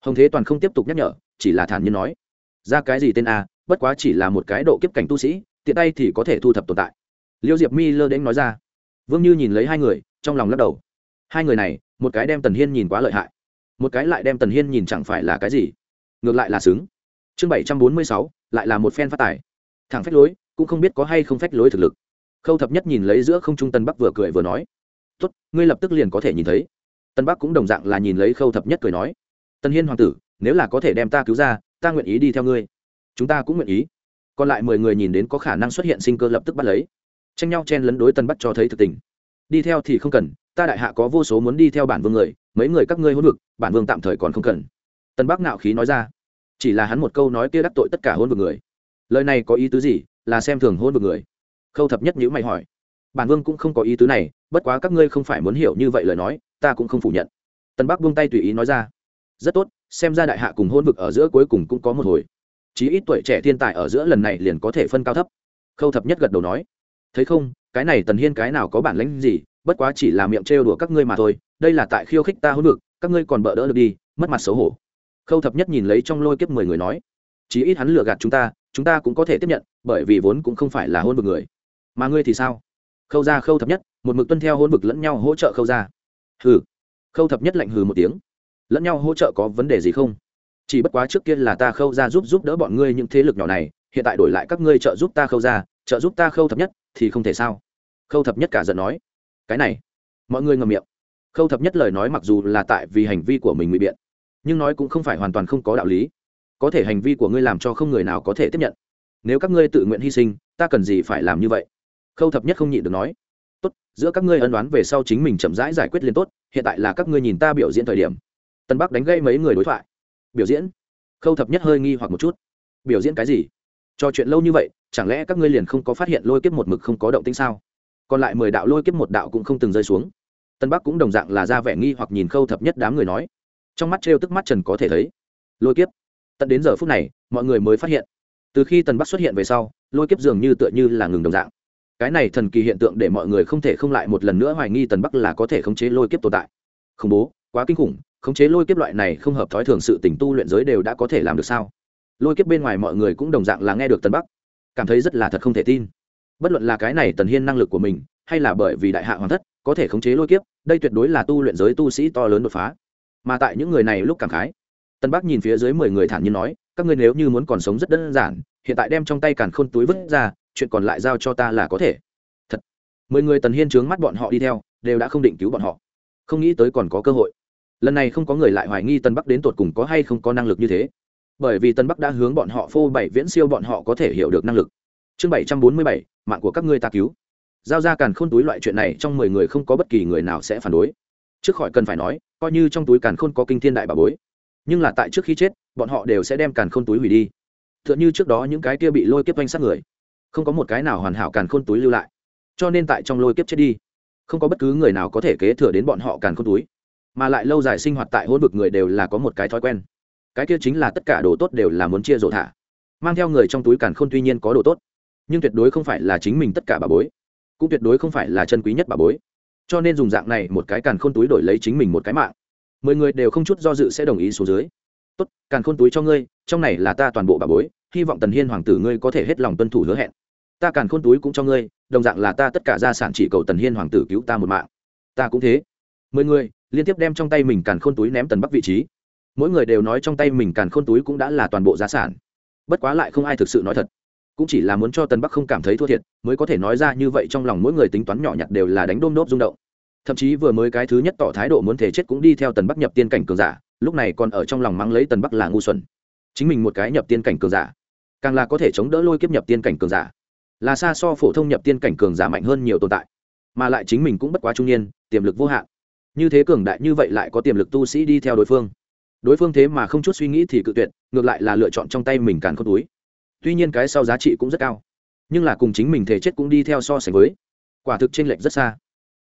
Hồng thế toàn không tiếp tục nhắc nhở, chỉ là thản nhiên nói, ra cái gì tên a, bất quá chỉ là một cái độ kiếp cảnh tu sĩ, tiện tay thì có thể thu thập tồn tại. Liêu diệp mi lơ đễnh nói ra, vương như nhìn lấy hai người trong lòng lắc đầu. Hai người này, một cái đem tần hiên nhìn quá lợi hại, một cái lại đem tần hiên nhìn chẳng phải là cái gì. Ngược lại là xứng. Chương bảy trăm bốn mươi sáu, lại là một phen phát tài. Thẳng phách lối, cũng không biết có hay không phách lối thực lực. Khâu thập nhất nhìn lấy giữa không trung tân bắc vừa cười vừa nói, tốt, ngươi lập tức liền có thể nhìn thấy. Tân bắc cũng đồng dạng là nhìn lấy khâu thập nhất cười nói tân hiên hoàng tử, nếu là có thể đem ta cứu ra, ta nguyện ý đi theo ngươi. Chúng ta cũng nguyện ý. Còn lại mười người nhìn đến có khả năng xuất hiện sinh cơ lập tức bắt lấy, tranh nhau chen lấn đối tân bắc cho thấy thực tình đi theo thì không cần, ta đại hạ có vô số muốn đi theo bản vương người, mấy người các ngươi hôn vực, bản vương tạm thời còn không cần. Tân bắc nạo khí nói ra. Chỉ là hắn một câu nói kia đắc tội tất cả hôn vực người. Lời này có ý tứ gì? Là xem thường hôn vực người. Khâu thập nhất nhữ mày hỏi. Bản vương cũng không có ý tứ này, bất quá các ngươi không phải muốn hiểu như vậy lời nói, ta cũng không phủ nhận. Tân bắc buông tay tùy ý nói ra. Rất tốt, xem ra đại hạ cùng hôn vực ở giữa cuối cùng cũng có một hồi. Chí ít tuổi trẻ thiên tài ở giữa lần này liền có thể phân cao thấp. Khâu thập nhất gật đầu nói thấy không, cái này tần hiên cái nào có bản lãnh gì, bất quá chỉ là miệng trêu đùa các ngươi mà thôi, đây là tại khiêu khích ta hữu vực, các ngươi còn bỡ đỡ được đi, mất mặt xấu hổ. Khâu thập nhất nhìn lấy trong lôi kiếp mười người nói, chí ít hắn lừa gạt chúng ta chúng ta cũng có thể tiếp nhận, bởi vì vốn cũng không phải là hôn vực người. Mà ngươi thì sao? Khâu ra khâu thập nhất, một mực tuân theo hôn vực lẫn nhau hỗ trợ khâu ra hừ. Khâu thập nhất lạnh hừ một tiếng. Lẫn nhau hỗ trợ có vấn đề gì không? Chỉ bất quá trước kia là ta khâu ra giúp giúp đỡ bọn ngươi những thế lực nhỏ này, hiện tại đổi lại các ngươi trợ giúp ta khâu ra trợ giúp ta khâu thập nhất thì không thể sao? Khâu thập nhất cả giận nói. Cái này mọi người ngầm miệng. Khâu thập nhất lời nói mặc dù là tại vì hành vi của mình ngụy biện nhưng nói cũng không phải hoàn toàn không có đạo lý. Có thể hành vi của ngươi làm cho không người nào có thể tiếp nhận. Nếu các ngươi tự nguyện hy sinh ta cần gì phải làm như vậy? Khâu thập nhất không nhịn được nói. Tốt giữa các ngươi ân đoán về sau chính mình chậm rãi giải, giải quyết liền tốt hiện tại là các ngươi nhìn ta biểu diễn thời điểm. Tân bắc đánh gây mấy người đối thoại. Biểu diễn? Khâu thập nhất hơi nghi hoặc một chút. Biểu diễn cái gì? Cho chuyện lâu như vậy, chẳng lẽ các ngươi liền không có phát hiện lôi kiếp một mực không có động tĩnh sao? Còn lại mười đạo lôi kiếp một đạo cũng không từng rơi xuống. Tân bắc cũng đồng dạng là ra vẻ nghi hoặc nhìn khâu thập nhất đám người nói. Trong mắt trêu tức mắt trần có thể thấy. Lôi kiếp. Tận đến giờ phút này, mọi người mới phát hiện. Từ khi tần bắc xuất hiện về sau, lôi kiếp dường như tựa như là ngừng đồng dạng. Cái này thần kỳ hiện tượng để mọi người không thể không lại một lần nữa hoài nghi tần bắc là có thể khống chế lôi kiếp tồn tại. Khủng bố, quá kinh khủng, khống chế lôi kiếp loại này không hợp thói thường sự tình tu luyện giới đều đã có thể làm được sao? Lôi kiếp bên ngoài mọi người cũng đồng dạng là nghe được tần bắc, cảm thấy rất là thật không thể tin. Bất luận là cái này tần hiên năng lực của mình, hay là bởi vì đại hạ hoàng thất, có thể khống chế lôi kiếp, đây tuyệt đối là tu luyện giới tu sĩ to lớn đột phá. Mà tại những người này lúc cảm khái tân bắc nhìn phía dưới mười người thản nhiên nói, các ngươi nếu như muốn còn sống rất đơn giản, hiện tại đem trong tay càn khôn túi vứt ra, chuyện còn lại giao cho ta là có thể. Thật. Mười người tần hiên trướng mắt bọn họ đi theo, đều đã không định cứu bọn họ. Không nghĩ tới còn có cơ hội. Lần này không có người lại hoài nghi tân bắc đến tột cùng có hay không có năng lực như thế bởi vì tân bắc đã hướng bọn họ phô bảy viễn siêu bọn họ có thể hiểu được năng lực. Chương bảy trăm bốn mươi bảy, mạng của các ngươi ta cứu. Giao ra càn khôn túi loại chuyện này trong mười người không có bất kỳ người nào sẽ phản đối. Trước khỏi cần phải nói, coi như trong túi càn khôn có kinh thiên đại bà bối, nhưng là tại trước khi chết, bọn họ đều sẽ đem càn khôn túi hủy đi. T h ư ợ n h ư trước đó những cái kia bị lôi kiếp oanh sát người, không có một cái nào hoàn hảo càn khôn túi lưu lại. Cho nên tại trong lôi kiếp chết đi, không có bất cứ người nào có thể kế thừa đến bọn họ càn khôn túi, mà lại lâu dài sinh hoạt tại hôn vực người đều là có một cái thói quen cái kia chính là tất cả đồ tốt đều là muốn chia rổ thả. Mang theo người trong túi càn khôn tuy nhiên có đồ tốt, nhưng tuyệt đối không phải là chính mình tất cả bà bối, cũng tuyệt đối không phải là chân quý nhất bà bối. Cho nên dùng dạng này một cái càn khôn túi đổi lấy chính mình một cái mạng, mười người đều không chút do dự sẽ đồng ý xuống dưới. Tốt, càn khôn túi cho ngươi, trong này là ta toàn bộ bà bối, hy vọng tần hiên hoàng tử ngươi có thể hết lòng tuân thủ hứa hẹn. Ta càn khôn túi cũng cho ngươi, đồng dạng là ta tất cả gia sản chỉ cầu tần hiên hoàng tử cứu ta một mạng. Ta cũng thế. Mười người liên tiếp đem trong tay mình càn khôn túi ném tần bắc vị trí mỗi người đều nói trong tay mình càn khôn túi cũng đã là toàn bộ gia sản. Bất quá lại không ai thực sự nói thật. Cũng chỉ là muốn cho tần bắc không cảm thấy thua thiệt, mới có thể nói ra như vậy trong lòng mỗi người tính toán nhỏ nhặt đều là đánh đôm nốt rung động. Thậm chí vừa mới cái thứ nhất tỏ thái độ muốn thể chết cũng đi theo tần bắc nhập tiên cảnh cường giả, lúc này còn ở trong lòng mắng lấy tần bắc là ngu xuẩn. Chính mình một cái nhập tiên cảnh cường giả, càng là có thể chống đỡ lôi kiếp nhập tiên cảnh cường giả. Là xa so phổ thông nhập tiên cảnh cường giả mạnh hơn nhiều tồn tại, mà lại chính mình cũng bất quá trung niên, tiềm lực vô hạn. Như thế cường đại như vậy lại có tiềm lực tu sĩ đi theo đối phương đối phương thế mà không chút suy nghĩ thì cự tuyệt, ngược lại là lựa chọn trong tay mình càn khôn túi. Tuy nhiên cái sau giá trị cũng rất cao, nhưng là cùng chính mình thể chết cũng đi theo so sánh với. Quả thực chênh lệch rất xa.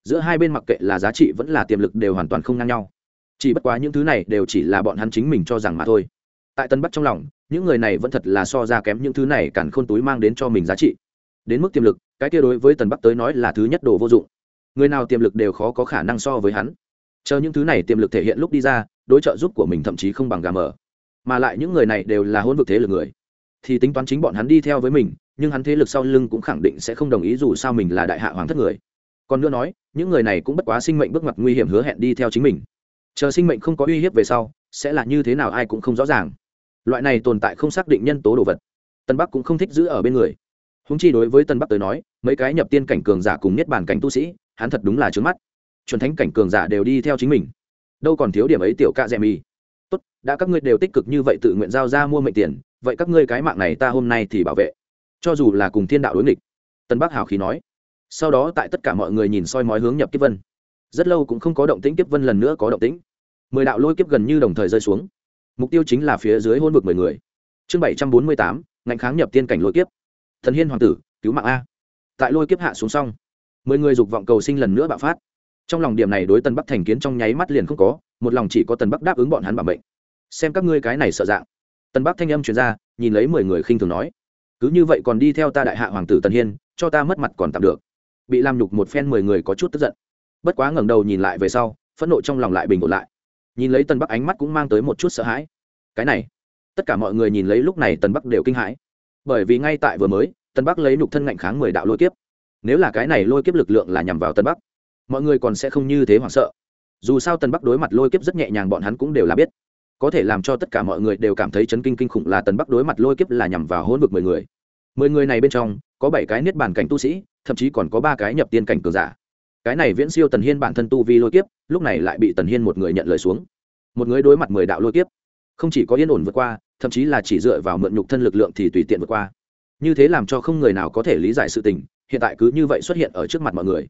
Giữa hai bên mặc kệ là giá trị vẫn là tiềm lực đều hoàn toàn không ngang nhau. Chỉ bất quá những thứ này đều chỉ là bọn hắn chính mình cho rằng mà thôi. Tại tân bắc trong lòng, những người này vẫn thật là so ra kém những thứ này càn khôn túi mang đến cho mình giá trị. Đến mức tiềm lực, cái kia đối với tần bắc tới nói là thứ nhất đồ vô dụng. Người nào tiềm lực đều khó có khả năng so với hắn. Chờ những thứ này tiềm lực thể hiện lúc đi ra đối trợ giúp của mình thậm chí không bằng gà mờ. Mà lại những người này đều là hôn vực thế lực người. Thì tính toán chính bọn hắn đi theo với mình, nhưng hắn thế lực sau lưng cũng khẳng định sẽ không đồng ý dù sao mình là đại hạ hoàng thất người. Còn nữa nói, những người này cũng bất quá sinh mệnh bước ngoặt nguy hiểm hứa hẹn đi theo chính mình. Chờ sinh mệnh không có uy hiếp về sau, sẽ là như thế nào ai cũng không rõ ràng. Loại này tồn tại không xác định nhân tố đồ vật. Tân bắc cũng không thích giữ ở bên người. Húng chi đối với tân bắc tới nói, mấy cái nhập tiên cảnh cường giả cùng nhất bản cảnh tu sĩ, hắn thật đúng là trướng mắt. Chuẩn thánh cảnh cường giả đều đi theo chính mình đâu còn thiếu điểm ấy tiểu cạ rẻ mì. Tốt, đã các ngươi đều tích cực như vậy tự nguyện giao ra mua mệnh tiền, vậy các ngươi cái mạng này ta hôm nay thì bảo vệ. Cho dù là cùng thiên đạo đối nghịch. Tân bắc hào khí nói. Sau đó tại tất cả mọi người nhìn soi mói hướng nhập kiếp vân. Rất lâu cũng không có động tĩnh kiếp vân lần nữa có động tĩnh. Mười đạo lôi kiếp gần như đồng thời rơi xuống. Mục tiêu chính là phía dưới hôn vực mười người. Chương bảy trăm bốn mươi tám, ngạnh kháng nhập tiên cảnh lôi kiếp. Thần hiên hoàng tử, cứu mạng a. Tại lôi kiếp hạ xuống xong, mười người dục vọng cầu sinh lần nữa bạo phát trong lòng điểm này đối tân bắc thành kiến trong nháy mắt liền không có, một lòng chỉ có tân bắc đáp ứng bọn hắn bảo mệnh. Xem các ngươi cái này sợ dạng. Tân bắc thanh âm truyền ra, nhìn lấy mười người khinh thường nói, cứ như vậy còn đi theo ta đại hạ hoàng tử tần hiên, cho ta mất mặt còn tạm được. Bị làm nhục một phen mười người có chút tức giận. Bất quá ngẩng đầu nhìn lại về sau, phẫn nộ trong lòng lại bình ổn lại. Nhìn lấy tân bắc ánh mắt cũng mang tới một chút sợ hãi. Cái này, tất cả mọi người nhìn lấy lúc này tân bắc đều kinh hãi. Bởi vì ngay tại vừa mới tân bắc lấy nhục thân ngạnh kháng mười đạo lôi kiếp. Nếu là cái này lôi kiếp lực lượng là nhằm vào tân bắc mọi người còn sẽ không như thế hoảng sợ. Dù sao tần bắc đối mặt lôi kiếp rất nhẹ nhàng, bọn hắn cũng đều là biết. Có thể làm cho tất cả mọi người đều cảm thấy chấn kinh kinh khủng là tần bắc đối mặt lôi kiếp là nhằm vào hôn vực mười người. Mười người này bên trong, có bảy cái niết bàn cảnh tu sĩ, thậm chí còn có ba cái nhập tiên cảnh cường giả. Cái này viễn siêu tần hiên bản thân tu vi lôi kiếp, lúc này lại bị tần hiên một người nhận lời xuống. Một người đối mặt mười đạo lôi kiếp. Không chỉ có yên ổn vượt qua, thậm chí là chỉ dựa vào mượn nhục thân lực lượng thì tùy tiện vượt qua. Như thế làm cho không người nào có thể lý giải sự tình, hiện tại cứ như vậy xuất hiện ở trước mặt mọi người.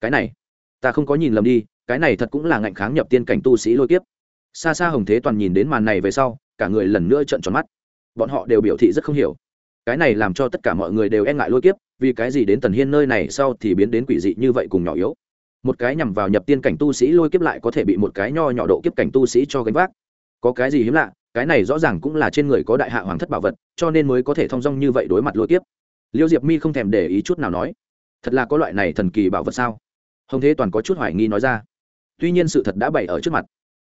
Cái này ta không có nhìn lầm đi, cái này thật cũng là ngạnh kháng nhập tiên cảnh tu sĩ lôi kiếp. Xa xa hồng thế toàn nhìn đến màn này về sau, cả người lần nữa trợn tròn mắt. Bọn họ đều biểu thị rất không hiểu. Cái này làm cho tất cả mọi người đều e ngại lôi kiếp, vì cái gì đến tần hiên nơi này sau thì biến đến quỷ dị như vậy cùng nhỏ yếu. Một cái nhằm vào nhập tiên cảnh tu sĩ lôi kiếp lại có thể bị một cái nho nhỏ độ kiếp cảnh tu sĩ cho gánh vác. Có cái gì hiếm lạ, cái này rõ ràng cũng là trên người có đại hạ hoàng thất bảo vật, cho nên mới có thể thong dong như vậy đối mặt lôi kiếp. Liêu diệp mi không thèm để ý chút nào nói, thật là có loại này thần kỳ bảo vật sao? Hồng thế toàn có chút hoài nghi nói ra tuy nhiên sự thật đã bày ở trước mặt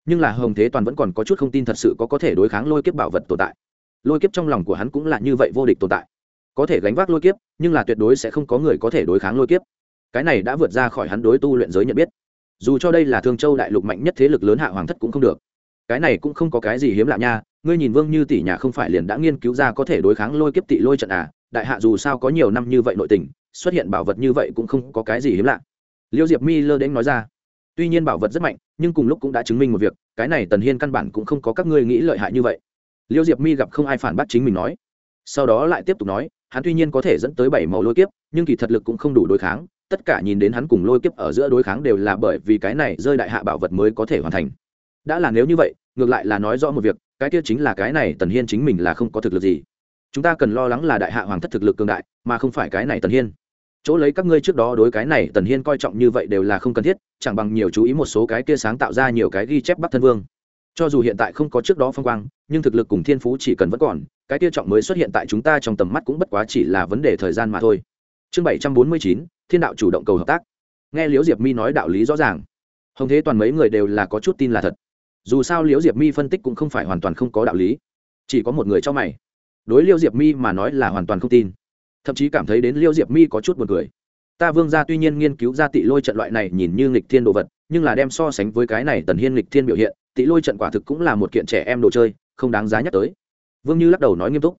nhưng là hồng thế toàn vẫn còn có chút không tin thật sự có có thể đối kháng lôi kiếp bảo vật tồn tại lôi kiếp trong lòng của hắn cũng là như vậy vô địch tồn tại có thể gánh vác lôi kiếp nhưng là tuyệt đối sẽ không có người có thể đối kháng lôi kiếp cái này đã vượt ra khỏi hắn đối tu luyện giới nhận biết dù cho đây là thương châu đại lục mạnh nhất thế lực lớn hạ hoàng thất cũng không được cái này cũng không có cái gì hiếm lạ nha ngươi nhìn vương như tỷ nhà không phải liền đã nghiên cứu ra có thể đối kháng lôi kiếp tị lôi trận à? đại hạ dù sao có nhiều năm như vậy nội tình, xuất hiện bảo vật như vậy cũng không có cái gì hiếm lạ liêu diệp mi lơ đến nói ra. Tuy nhiên bảo vật rất mạnh, nhưng cùng lúc cũng đã chứng minh một việc, cái này tần hiên căn bản cũng không có các ngươi nghĩ lợi hại như vậy. Liêu diệp mi gặp không ai phản bác chính mình nói. Sau đó lại tiếp tục nói, hắn tuy nhiên có thể dẫn tới bảy màu lôi kiếp, nhưng kỳ thật lực cũng không đủ đối kháng, tất cả nhìn đến hắn cùng lôi kiếp ở giữa đối kháng đều là bởi vì cái này rơi đại hạ bảo vật mới có thể hoàn thành. Đã là nếu như vậy, ngược lại là nói rõ một việc, cái kia chính là cái này tần hiên chính mình là không có thực lực gì. Chúng ta cần lo lắng là đại hạ hoàng thất thực lực cường đại, mà không phải cái này tần hiên chỗ lấy các ngươi trước đó đối cái này tần hiên coi trọng như vậy đều là không cần thiết, chẳng bằng nhiều chú ý một số cái kia sáng tạo ra nhiều cái ghi chép bắc thân vương. Cho dù hiện tại không có trước đó phong quang, nhưng thực lực cùng thiên phú chỉ cần vẫn còn, cái kia trọng mới xuất hiện tại chúng ta trong tầm mắt cũng bất quá chỉ là vấn đề thời gian mà thôi. Chương bảy trăm bốn mươi chín, thiên đạo chủ động cầu hợp tác. Nghe liễu diệp mi nói đạo lý rõ ràng. Hồng thế toàn mấy người đều là có chút tin là thật. Dù sao liễu diệp mi phân tích cũng không phải hoàn toàn không có đạo lý. Chỉ có một người cho mày. Đối liễu diệp mi mà nói là hoàn toàn không tin thậm chí cảm thấy đến liêu diệp mi có chút b u ồ n cười. Ta vương gia tuy nhiên nghiên cứu ra tị lôi trận loại này nhìn như nghịch thiên đồ vật, nhưng là đem so sánh với cái này tần hiên nghịch thiên biểu hiện, tị lôi trận quả thực cũng là một kiện trẻ em đồ chơi, không đáng giá nhắc tới. Vương như lắc đầu nói nghiêm túc.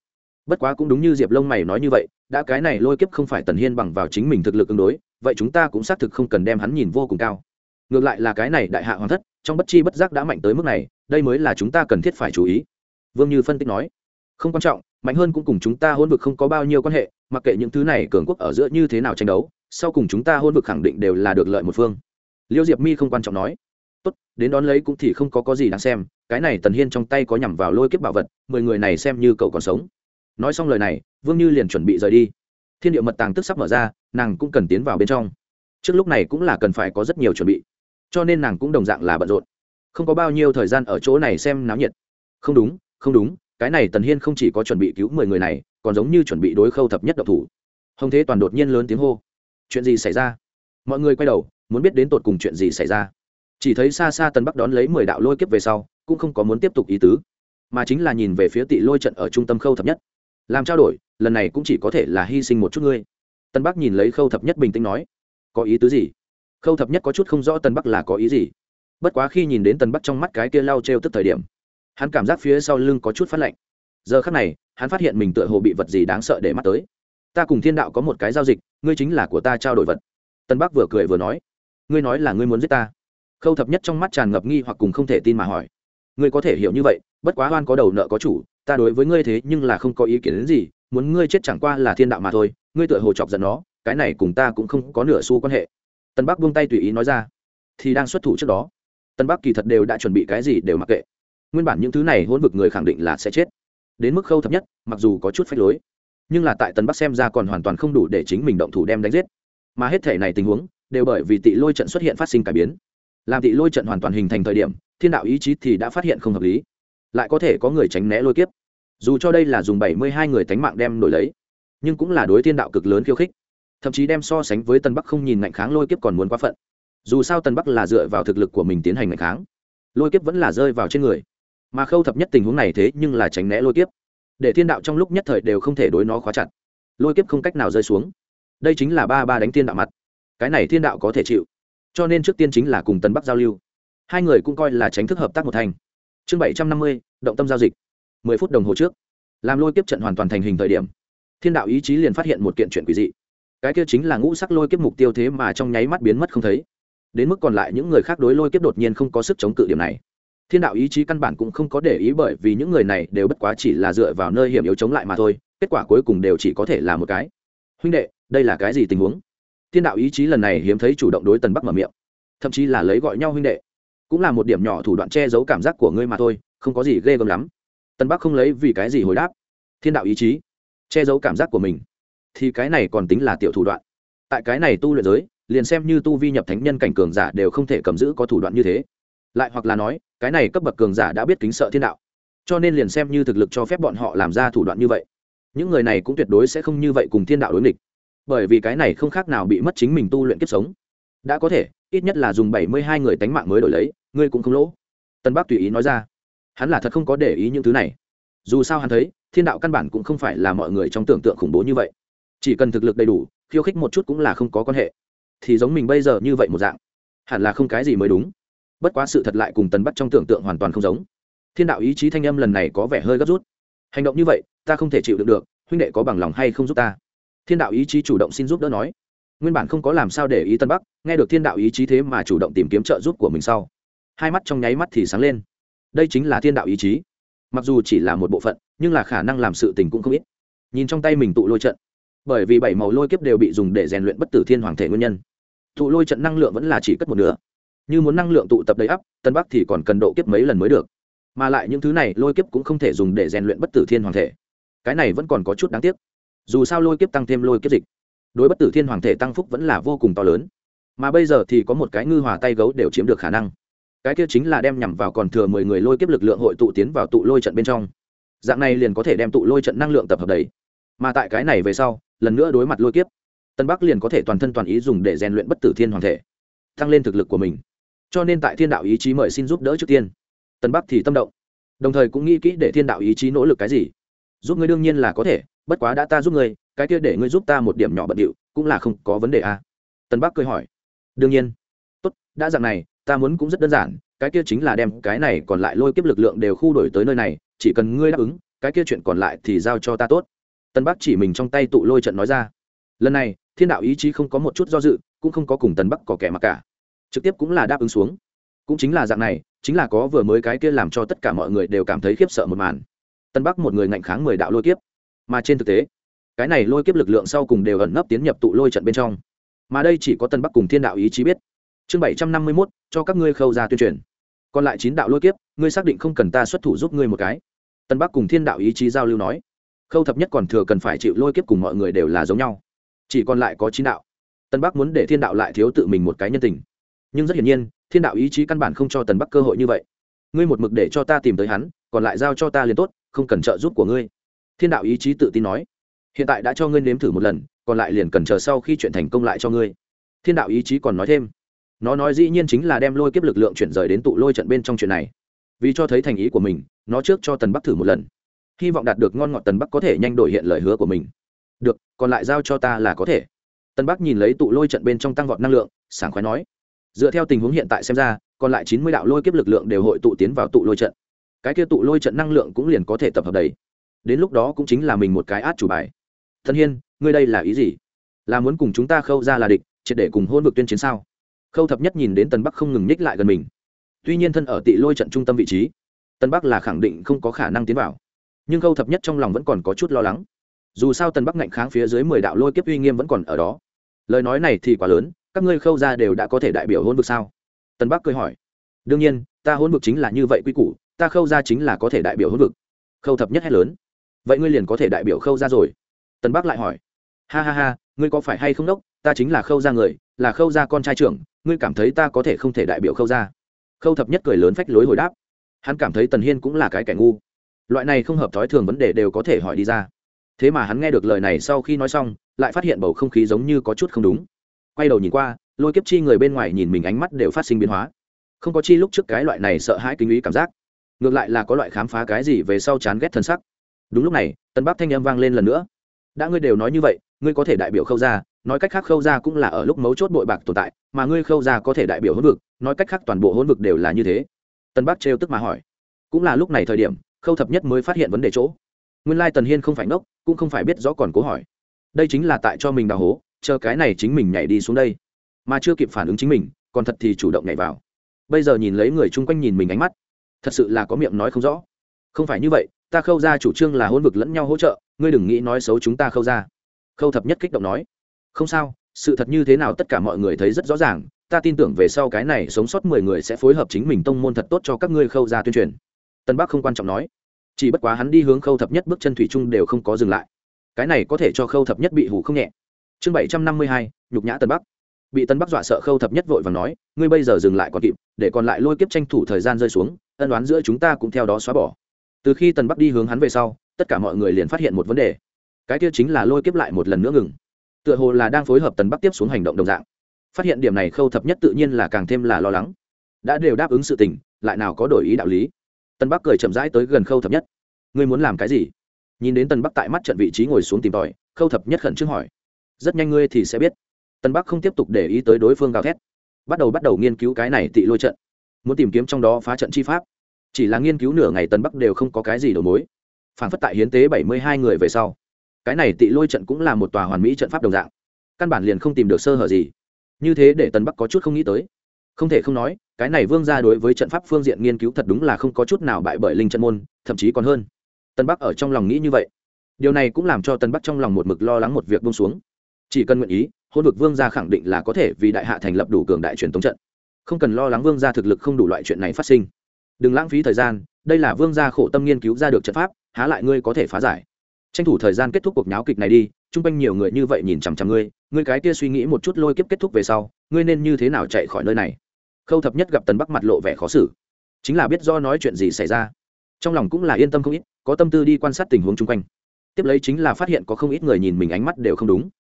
Bất quá cũng đúng như diệp lông mày nói như vậy, đã cái này lôi kiếp không phải tần hiên bằng vào chính mình thực lực ứng đối, vậy chúng ta cũng xác thực không cần đem hắn nhìn vô cùng cao. Ngược lại là cái này đại hạ hoàng thất, trong bất chi bất giác đã mạnh tới mức này, đây mới là chúng ta cần thiết phải chú ý. Vương như phân tích nói. Không quan trọng mạnh hơn cũng cùng chúng ta hôn vực không có bao nhiêu quan hệ, mặc kệ những thứ này cường quốc ở giữa như thế nào tranh đấu, sau cùng chúng ta hôn vực khẳng định đều là được lợi một phương. Liêu diệp mi không quan trọng nói. Tốt, đến đón lấy cũng thì không có có gì đáng xem, cái này tần hiên trong tay có nhằm vào lôi kiếp bảo vật, mười người này xem như cậu còn sống. Nói xong lời này, vương như liền chuẩn bị rời đi. Thiên địa mật tàng tức sắp mở ra, nàng cũng cần tiến vào bên trong. Trước lúc này cũng là cần phải có rất nhiều chuẩn bị, cho nên nàng cũng đồng dạng là bận rộn. Không có bao nhiêu thời gian ở chỗ này xem náo nhiệt. Không đúng không đúng cái này tần hiên không chỉ có chuẩn bị cứu mười người này, còn giống như chuẩn bị đối khâu thập nhất độc thủ. Hồng thế toàn đột nhiên lớn tiếng hô. Chuyện gì xảy ra? Mọi người quay đầu, muốn biết đến tột cùng chuyện gì xảy ra. Chỉ thấy xa xa tần bắc đón lấy mười đạo lôi kiếp về sau, cũng không có muốn tiếp tục ý tứ, mà chính là nhìn về phía tị lôi trận ở trung tâm khâu thập nhất. Làm trao đổi, lần này cũng chỉ có thể là hy sinh một chút ngươi. Tân bắc nhìn lấy khâu thập nhất bình tĩnh nói. Có ý tứ gì? Khâu thập nhất có chút không rõ tân bắc là có ý gì. Bất quá khi nhìn đến tân bắc trong mắt cái kia lao t r e o tức thời điểm hắn cảm giác phía sau lưng có chút phát lạnh. Giờ khắc này, hắn phát hiện mình tựa hồ bị vật gì đáng sợ để mắt tới. Ta cùng thiên đạo có một cái giao dịch, ngươi chính là của ta trao đổi vật. Tân bắc vừa cười vừa nói, ngươi nói là ngươi muốn giết ta. Khâu thập nhất trong mắt tràn ngập nghi hoặc cùng không thể tin mà hỏi, ngươi có thể hiểu như vậy, bất quá oan có đầu nợ có chủ, ta đối với ngươi thế nhưng là không có ý kiến đến gì, muốn ngươi chết chẳng qua là thiên đạo mà thôi, ngươi tựa hồ chọc giận nó, cái này cùng ta cũng không có nửa xu quan hệ. Tân bắc buông tay tùy ý nói ra, thì đang xuất thủ trước đó. Tân bắc kỳ thật đều đã chuẩn bị cái gì đều mặc kệ nguyên bản những thứ này hỗn vực người khẳng định là sẽ chết. Đến mức khâu thấp nhất, mặc dù có chút phách lối, nhưng là tại tân bắc xem ra còn hoàn toàn không đủ để chính mình động thủ đem đánh giết. Mà hết thể này tình huống, đều bởi vì tị lôi trận xuất hiện phát sinh cải biến. Làm tị lôi trận hoàn toàn hình thành thời điểm, thiên đạo ý chí thì đã phát hiện không hợp lý. Lại có thể có người tránh né lôi kiếp. Dù cho đây là dùng bảy mươi hai người tánh mạng đem đổi lấy, nhưng cũng là đối thiên đạo cực lớn khiêu khích. Thậm chí đem so sánh với tân bắc không nhìn ngạnh kháng lôi kiếp còn muốn quá phận. Dù sao tân bắc là dựa vào thực lực của mình tiến hành ngạnh kháng, lôi kiếp vẫn là rơi vào trên người mà khâu thập nhất tình huống này thế nhưng là tránh né lôi kiếp. Để thiên đạo trong lúc nhất thời đều không thể đối nó khóa chặt. Lôi kiếp không cách nào rơi xuống. Đây chính là ba ba đánh thiên đạo mặt. Cái này thiên đạo có thể chịu. Cho nên trước tiên chính là cùng tân bắc giao lưu. Hai người cũng coi là tránh thức hợp tác một thành. Chương bảy trăm năm mươi, động tâm giao dịch. mười phút đồng hồ trước. Làm lôi kiếp trận hoàn toàn thành hình thời điểm, thiên đạo ý chí liền phát hiện một kiện chuyện quỷ dị. Cái kia chính là ngũ sắc lôi kiếp mục tiêu thế mà trong nháy mắt biến mất không thấy. Đến mức còn lại những người khác đối lôi kiếp đột nhiên không có sức chống cự điểm này thiên đạo ý chí căn bản cũng không có để ý bởi vì những người này đều bất quá chỉ là dựa vào nơi hiểm yếu chống lại mà thôi, kết quả cuối cùng đều chỉ có thể là một cái. Huynh đệ, đây là cái gì tình huống? Thiên đạo ý chí lần này hiếm thấy chủ động đối tần bắc mở miệng. Thậm chí là lấy gọi nhau huynh đệ. Cũng là một điểm nhỏ thủ đoạn che giấu cảm giác của ngươi mà thôi, không có gì ghê gớm lắm. Tần bắc không lấy vì cái gì hồi đáp. Thiên đạo ý chí, che giấu cảm giác của mình. Thì cái này còn tính là tiểu thủ đoạn. Tại cái này tu luyện giới, liền xem như tu vi nhập thánh nhân cảnh cường giả đều không thể cầm giữ có thủ đoạn như thế. Lại hoặc là nói cái này cấp bậc cường giả đã biết kính sợ thiên đạo, cho nên liền xem như thực lực cho phép bọn họ làm ra thủ đoạn như vậy. Những người này cũng tuyệt đối sẽ không như vậy cùng thiên đạo đối nghịch, bởi vì cái này không khác nào bị mất chính mình tu luyện kiếp sống. Đã có thể, ít nhất là dùng bảy mươi hai người tánh mạng mới đổi lấy, ngươi cũng không lỗ. Tân bắc tùy ý nói ra. Hắn là thật không có để ý những thứ này. Dù sao hắn thấy, thiên đạo căn bản cũng không phải là mọi người trong tưởng tượng khủng bố như vậy. Chỉ cần thực lực đầy đủ, khiêu khích một chút cũng là không có quan hệ. Thì giống mình bây giờ như vậy một dạng, hẳn là không cái gì mới đúng bất quá sự thật lại cùng tần bắt trong tưởng tượng hoàn toàn không giống. Thiên đạo ý chí thanh âm lần này có vẻ hơi gấp rút. Hành động như vậy, ta không thể chịu được được, huynh đệ có bằng lòng hay không giúp ta? Thiên đạo ý chí chủ động xin giúp đỡ nói. Nguyên bản không có làm sao để ý tân bắc, nghe được thiên đạo ý chí thế mà chủ động tìm kiếm trợ giúp của mình sau. Hai mắt trong nháy mắt thì sáng lên. Đây chính là thiên đạo ý chí. Mặc dù chỉ là một bộ phận, nhưng là khả năng làm sự tình cũng không ít. Nhìn trong tay mình tụ lôi trận. Bởi vì bảy màu lôi kiếp đều bị dùng để rèn luyện bất tử thiên hoàng thể nguyên nhân. Tụ lôi trận năng lượng vẫn là chỉ cất một nửa như muốn năng lượng tụ tập đầy ắp, tân bắc thì còn cần độ kiếp mấy lần mới được. Mà lại những thứ này lôi kiếp cũng không thể dùng để rèn luyện bất tử thiên hoàng thể. Cái này vẫn còn có chút đáng tiếc. Dù sao lôi kiếp tăng thêm lôi kiếp dịch, đối bất tử thiên hoàng thể tăng phúc vẫn là vô cùng to lớn. Mà bây giờ thì có một cái ngư hòa tay gấu đều chiếm được khả năng. Cái kia chính là đem nhằm vào còn thừa mười người lôi kiếp lực lượng hội tụ tiến vào tụ lôi trận bên trong. Dạng này liền có thể đem tụ lôi trận năng lượng tập hợp đầy. Mà tại cái này về sau, lần nữa đối mặt lôi kiếp, tân bắc liền có thể toàn thân toàn ý dùng để rèn luyện bất tử thiên hoàng thể, tăng lên thực lực của mình cho nên tại thiên đạo ý chí mời xin giúp đỡ trước tiên. Tân bắc thì tâm động, đồng thời cũng nghĩ kỹ để thiên đạo ý chí nỗ lực cái gì. Giúp ngươi đương nhiên là có thể, bất quá đã ta giúp ngươi, cái kia để ngươi giúp ta một điểm nhỏ bận điệu cũng là không có vấn đề à. tân bắc cười hỏi, đương nhiên. Tốt, đã dạng này, ta muốn cũng rất đơn giản, cái kia chính là đem cái này còn lại lôi kiếp lực lượng đều khu đổi tới nơi này, chỉ cần ngươi đáp ứng, cái kia chuyện còn lại thì giao cho ta tốt. Tân bắc chỉ mình trong tay tụ lôi trận nói ra. Lần này, thiên đạo ý chí không có một chút do dự, cũng không có cùng tần bắc có kẻ mặc cả trực tiếp cũng là đáp ứng xuống. Cũng chính là dạng này, chính là có vừa mới cái kia làm cho tất cả mọi người đều cảm thấy khiếp sợ một màn. Tân bắc một người ngạnh kháng mười đạo lôi kiếp. Mà trên thực tế, cái này lôi kiếp lực lượng sau cùng đều ẩn nấp tiến nhập tụ lôi trận bên trong. Mà đây chỉ có tân bắc cùng thiên đạo ý chí biết. Chương bảy trăm năm mươi mốt, cho các ngươi khâu ra tuyên truyền. Còn lại chín đạo lôi kiếp, ngươi xác định không cần ta xuất thủ giúp ngươi một cái. Tân bắc cùng thiên đạo ý chí giao lưu nói. Khâu thập nhất còn thừa cần phải chịu lôi kiếp cùng mọi người đều là giống nhau. Chỉ còn lại có chín đạo. Tân bắc muốn để thiên đạo lại thiếu tự mình một cái nhân tình nhưng rất hiển nhiên, thiên đạo ý chí căn bản không cho tần bắc cơ hội như vậy. Ngươi một mực để cho ta tìm tới hắn, còn lại giao cho ta liền tốt, không cần trợ giúp của ngươi. Thiên đạo ý chí tự tin nói. Hiện tại đã cho ngươi nếm thử một lần, còn lại liền cần chờ sau khi chuyện thành công lại cho ngươi. Thiên đạo ý chí còn nói thêm. Nó nói dĩ nhiên chính là đem lôi kiếp lực lượng chuyển rời đến tụ lôi trận bên trong chuyện này. Vì cho thấy thành ý của mình, nó trước cho tần bắc thử một lần. Hy vọng đạt được ngon ngọt tần bắc có thể nhanh đổi hiện lời hứa của mình. Được, còn lại giao cho ta là có thể. Tần bắc nhìn lấy tụ lôi trận bên trong tăng vọt năng lượng, sảng khoái nói dựa theo tình huống hiện tại xem ra, còn lại chín mươi đạo lôi kiếp lực lượng đều hội tụ tiến vào tụ lôi trận. Cái kia tụ lôi trận năng lượng cũng liền có thể tập hợp đầy. Đến lúc đó cũng chính là mình một cái át chủ bài. Thân hiên, ngươi đây là ý gì? Là muốn cùng chúng ta khâu ra là địch, triệt để cùng hôn vực tuyên chiến sao? Khâu thập nhất nhìn đến tần bắc không ngừng nhích lại gần mình. Tuy nhiên thân ở tị lôi trận trung tâm vị trí tân bắc là khẳng định không có khả năng tiến vào. Nhưng khâu thập nhất trong lòng vẫn còn có chút lo lắng. Dù sao tần bắc ngạnh kháng phía dưới mười đạo lôi kiếp uy nghiêm vẫn còn ở đó. Lời nói này thì quá lớn các ngươi khâu ra đều đã có thể đại biểu hôn vực sao? Tần bắc cười hỏi. Đương nhiên, ta hôn vực chính là như vậy quy củ, ta khâu ra chính là có thể đại biểu hôn vực. Khâu thập nhất hét lớn. Vậy ngươi liền có thể đại biểu khâu ra rồi? Tần bắc lại hỏi. Ha ha ha, ngươi có phải hay không đốc? Ta chính là khâu ra người, là khâu ra con trai trưởng, ngươi cảm thấy ta có thể không thể đại biểu khâu ra khâu thập nhất cười lớn phách lối hồi đáp. Hắn cảm thấy tần hiên cũng là cái kẻ ngu. Loại này không hợp thói thường vấn đề đều có thể hỏi đi ra. Thế mà hắn nghe được lời này sau khi nói xong, lại phát hiện bầu không khí giống như có chút không đúng quay đầu nhìn qua, lôi kiếp chi người bên ngoài nhìn mình ánh mắt đều phát sinh biến hóa. Không có chi lúc trước cái loại này sợ hãi kinh ý cảm giác. Ngược lại là có loại khám phá cái gì về sau chán ghét thân sắc. Đúng lúc này tân bắc thanh âm vang lên lần nữa. Đã ngươi đều nói như vậy, ngươi có thể đại biểu khâu ra nói cách khác khâu ra cũng là ở lúc mấu chốt bội bạc tồn tại, mà ngươi khâu ra có thể đại biểu hôn vực, nói cách khác toàn bộ hôn vực đều là như thế. Tân bắc trêu tức mà hỏi. Cũng là lúc này thời điểm, khâu thập nhất mới phát hiện vấn đề chỗ. Nguyên lai tần hiên không phải ngốc, cũng không phải biết rõ còn cố hỏi. Đây chính là tại cho mình đào hố chờ cái này chính mình nhảy đi xuống đây. Mà chưa kịp phản ứng chính mình, còn thật thì chủ động nhảy vào. Bây giờ nhìn lấy người chung quanh nhìn mình ánh mắt, thật sự là có miệng nói không rõ. Không phải như vậy, ta khâu ra chủ trương là hôn vực lẫn nhau hỗ trợ, ngươi đừng nghĩ nói xấu chúng ta khâu ra khâu thập nhất kích động nói. Không sao, sự thật như thế nào tất cả mọi người thấy rất rõ ràng, ta tin tưởng về sau cái này sống sót mười người sẽ phối hợp chính mình tông môn thật tốt cho các ngươi khâu ra tuyên truyền. Tân bắc không quan trọng nói. Chỉ bất quá hắn đi hướng khâu thập nhất bước chân thủy chung đều không có dừng lại. Cái này có thể cho khâu thập nhất bị hủ không nhẹ chương bảy trăm năm mươi hai, nhục nhã tân bắc. Bị tân bắc dọa sợ khâu thập nhất vội và nói, ngươi bây giờ dừng lại còn kịp, để còn lại lôi kiếp tranh thủ thời gian rơi xuống, ân đoán giữa chúng ta cũng theo đó xóa bỏ. Từ khi tần bắc đi hướng hắn về sau, tất cả mọi người liền phát hiện một vấn đề. Cái kia chính là lôi kiếp lại một lần nữa ngừng. Tựa hồ là đang phối hợp tần bắc tiếp xuống hành động đồng dạng. Phát hiện điểm này, khâu thập nhất tự nhiên là càng thêm là lo lắng. Đã đều đáp ứng sự tình, lại nào có đổi ý đạo lý. Tân bắc cười chậm rãi tới gần khâu thập nhất. Ngươi muốn làm cái gì? Nhìn đến tân bắc tại mắt trận vị trí ngồi xuống tìm tòi, khâu thập nhất khẩn trương hỏi rất nhanh ngươi thì sẽ biết. Tân bắc không tiếp tục để ý tới đối phương gào thét. Bắt đầu bắt đầu nghiên cứu cái này tị lôi trận. Muốn tìm kiếm trong đó phá trận chi pháp. Chỉ là nghiên cứu nửa ngày tân bắc đều không có cái gì đầu mối. Phản phất tại hiến tế bảy mươi hai người về sau. Cái này tị lôi trận cũng là một tòa hoàn mỹ trận pháp đồng dạng. Căn bản liền không tìm được sơ hở gì. Như thế để tân bắc có chút không nghĩ tới. Không thể không nói, cái này vương ra đối với trận pháp phương diện nghiên cứu thật đúng là không có chút nào bại bởi linh trận môn, thậm chí còn hơn. Tân bắc ở trong lòng nghĩ như vậy. Điều này cũng làm cho tân bắc trong lòng một mực lo lắng một việc bông xuống chỉ cần nguyện ý, hôn vực vương gia khẳng định là có thể vì đại hạ thành lập đủ cường đại truyền thống trận. Không cần lo lắng vương gia thực lực không đủ loại chuyện này phát sinh. Đừng lãng phí thời gian, đây là vương gia khổ tâm nghiên cứu ra được trận pháp, há lại ngươi có thể phá giải. Tranh thủ thời gian kết thúc cuộc nháo kịch này đi, chung quanh nhiều người như vậy nhìn chằm chằm ngươi ngươi cái kia suy nghĩ một chút lôi kiếp kết thúc về sau, ngươi nên như thế nào chạy khỏi nơi này? Khâu thập nhất gặp tần bắc mặt lộ vẻ khó xử. Chính là biết do nói chuyện gì xảy ra. Trong lòng cũng là yên tâm không ít, có tâm tư đi quan sát tình huống chung quanh. Tiếp lấy chính là phát hiện có không ít người nhìn mình ánh mắt đều không đúng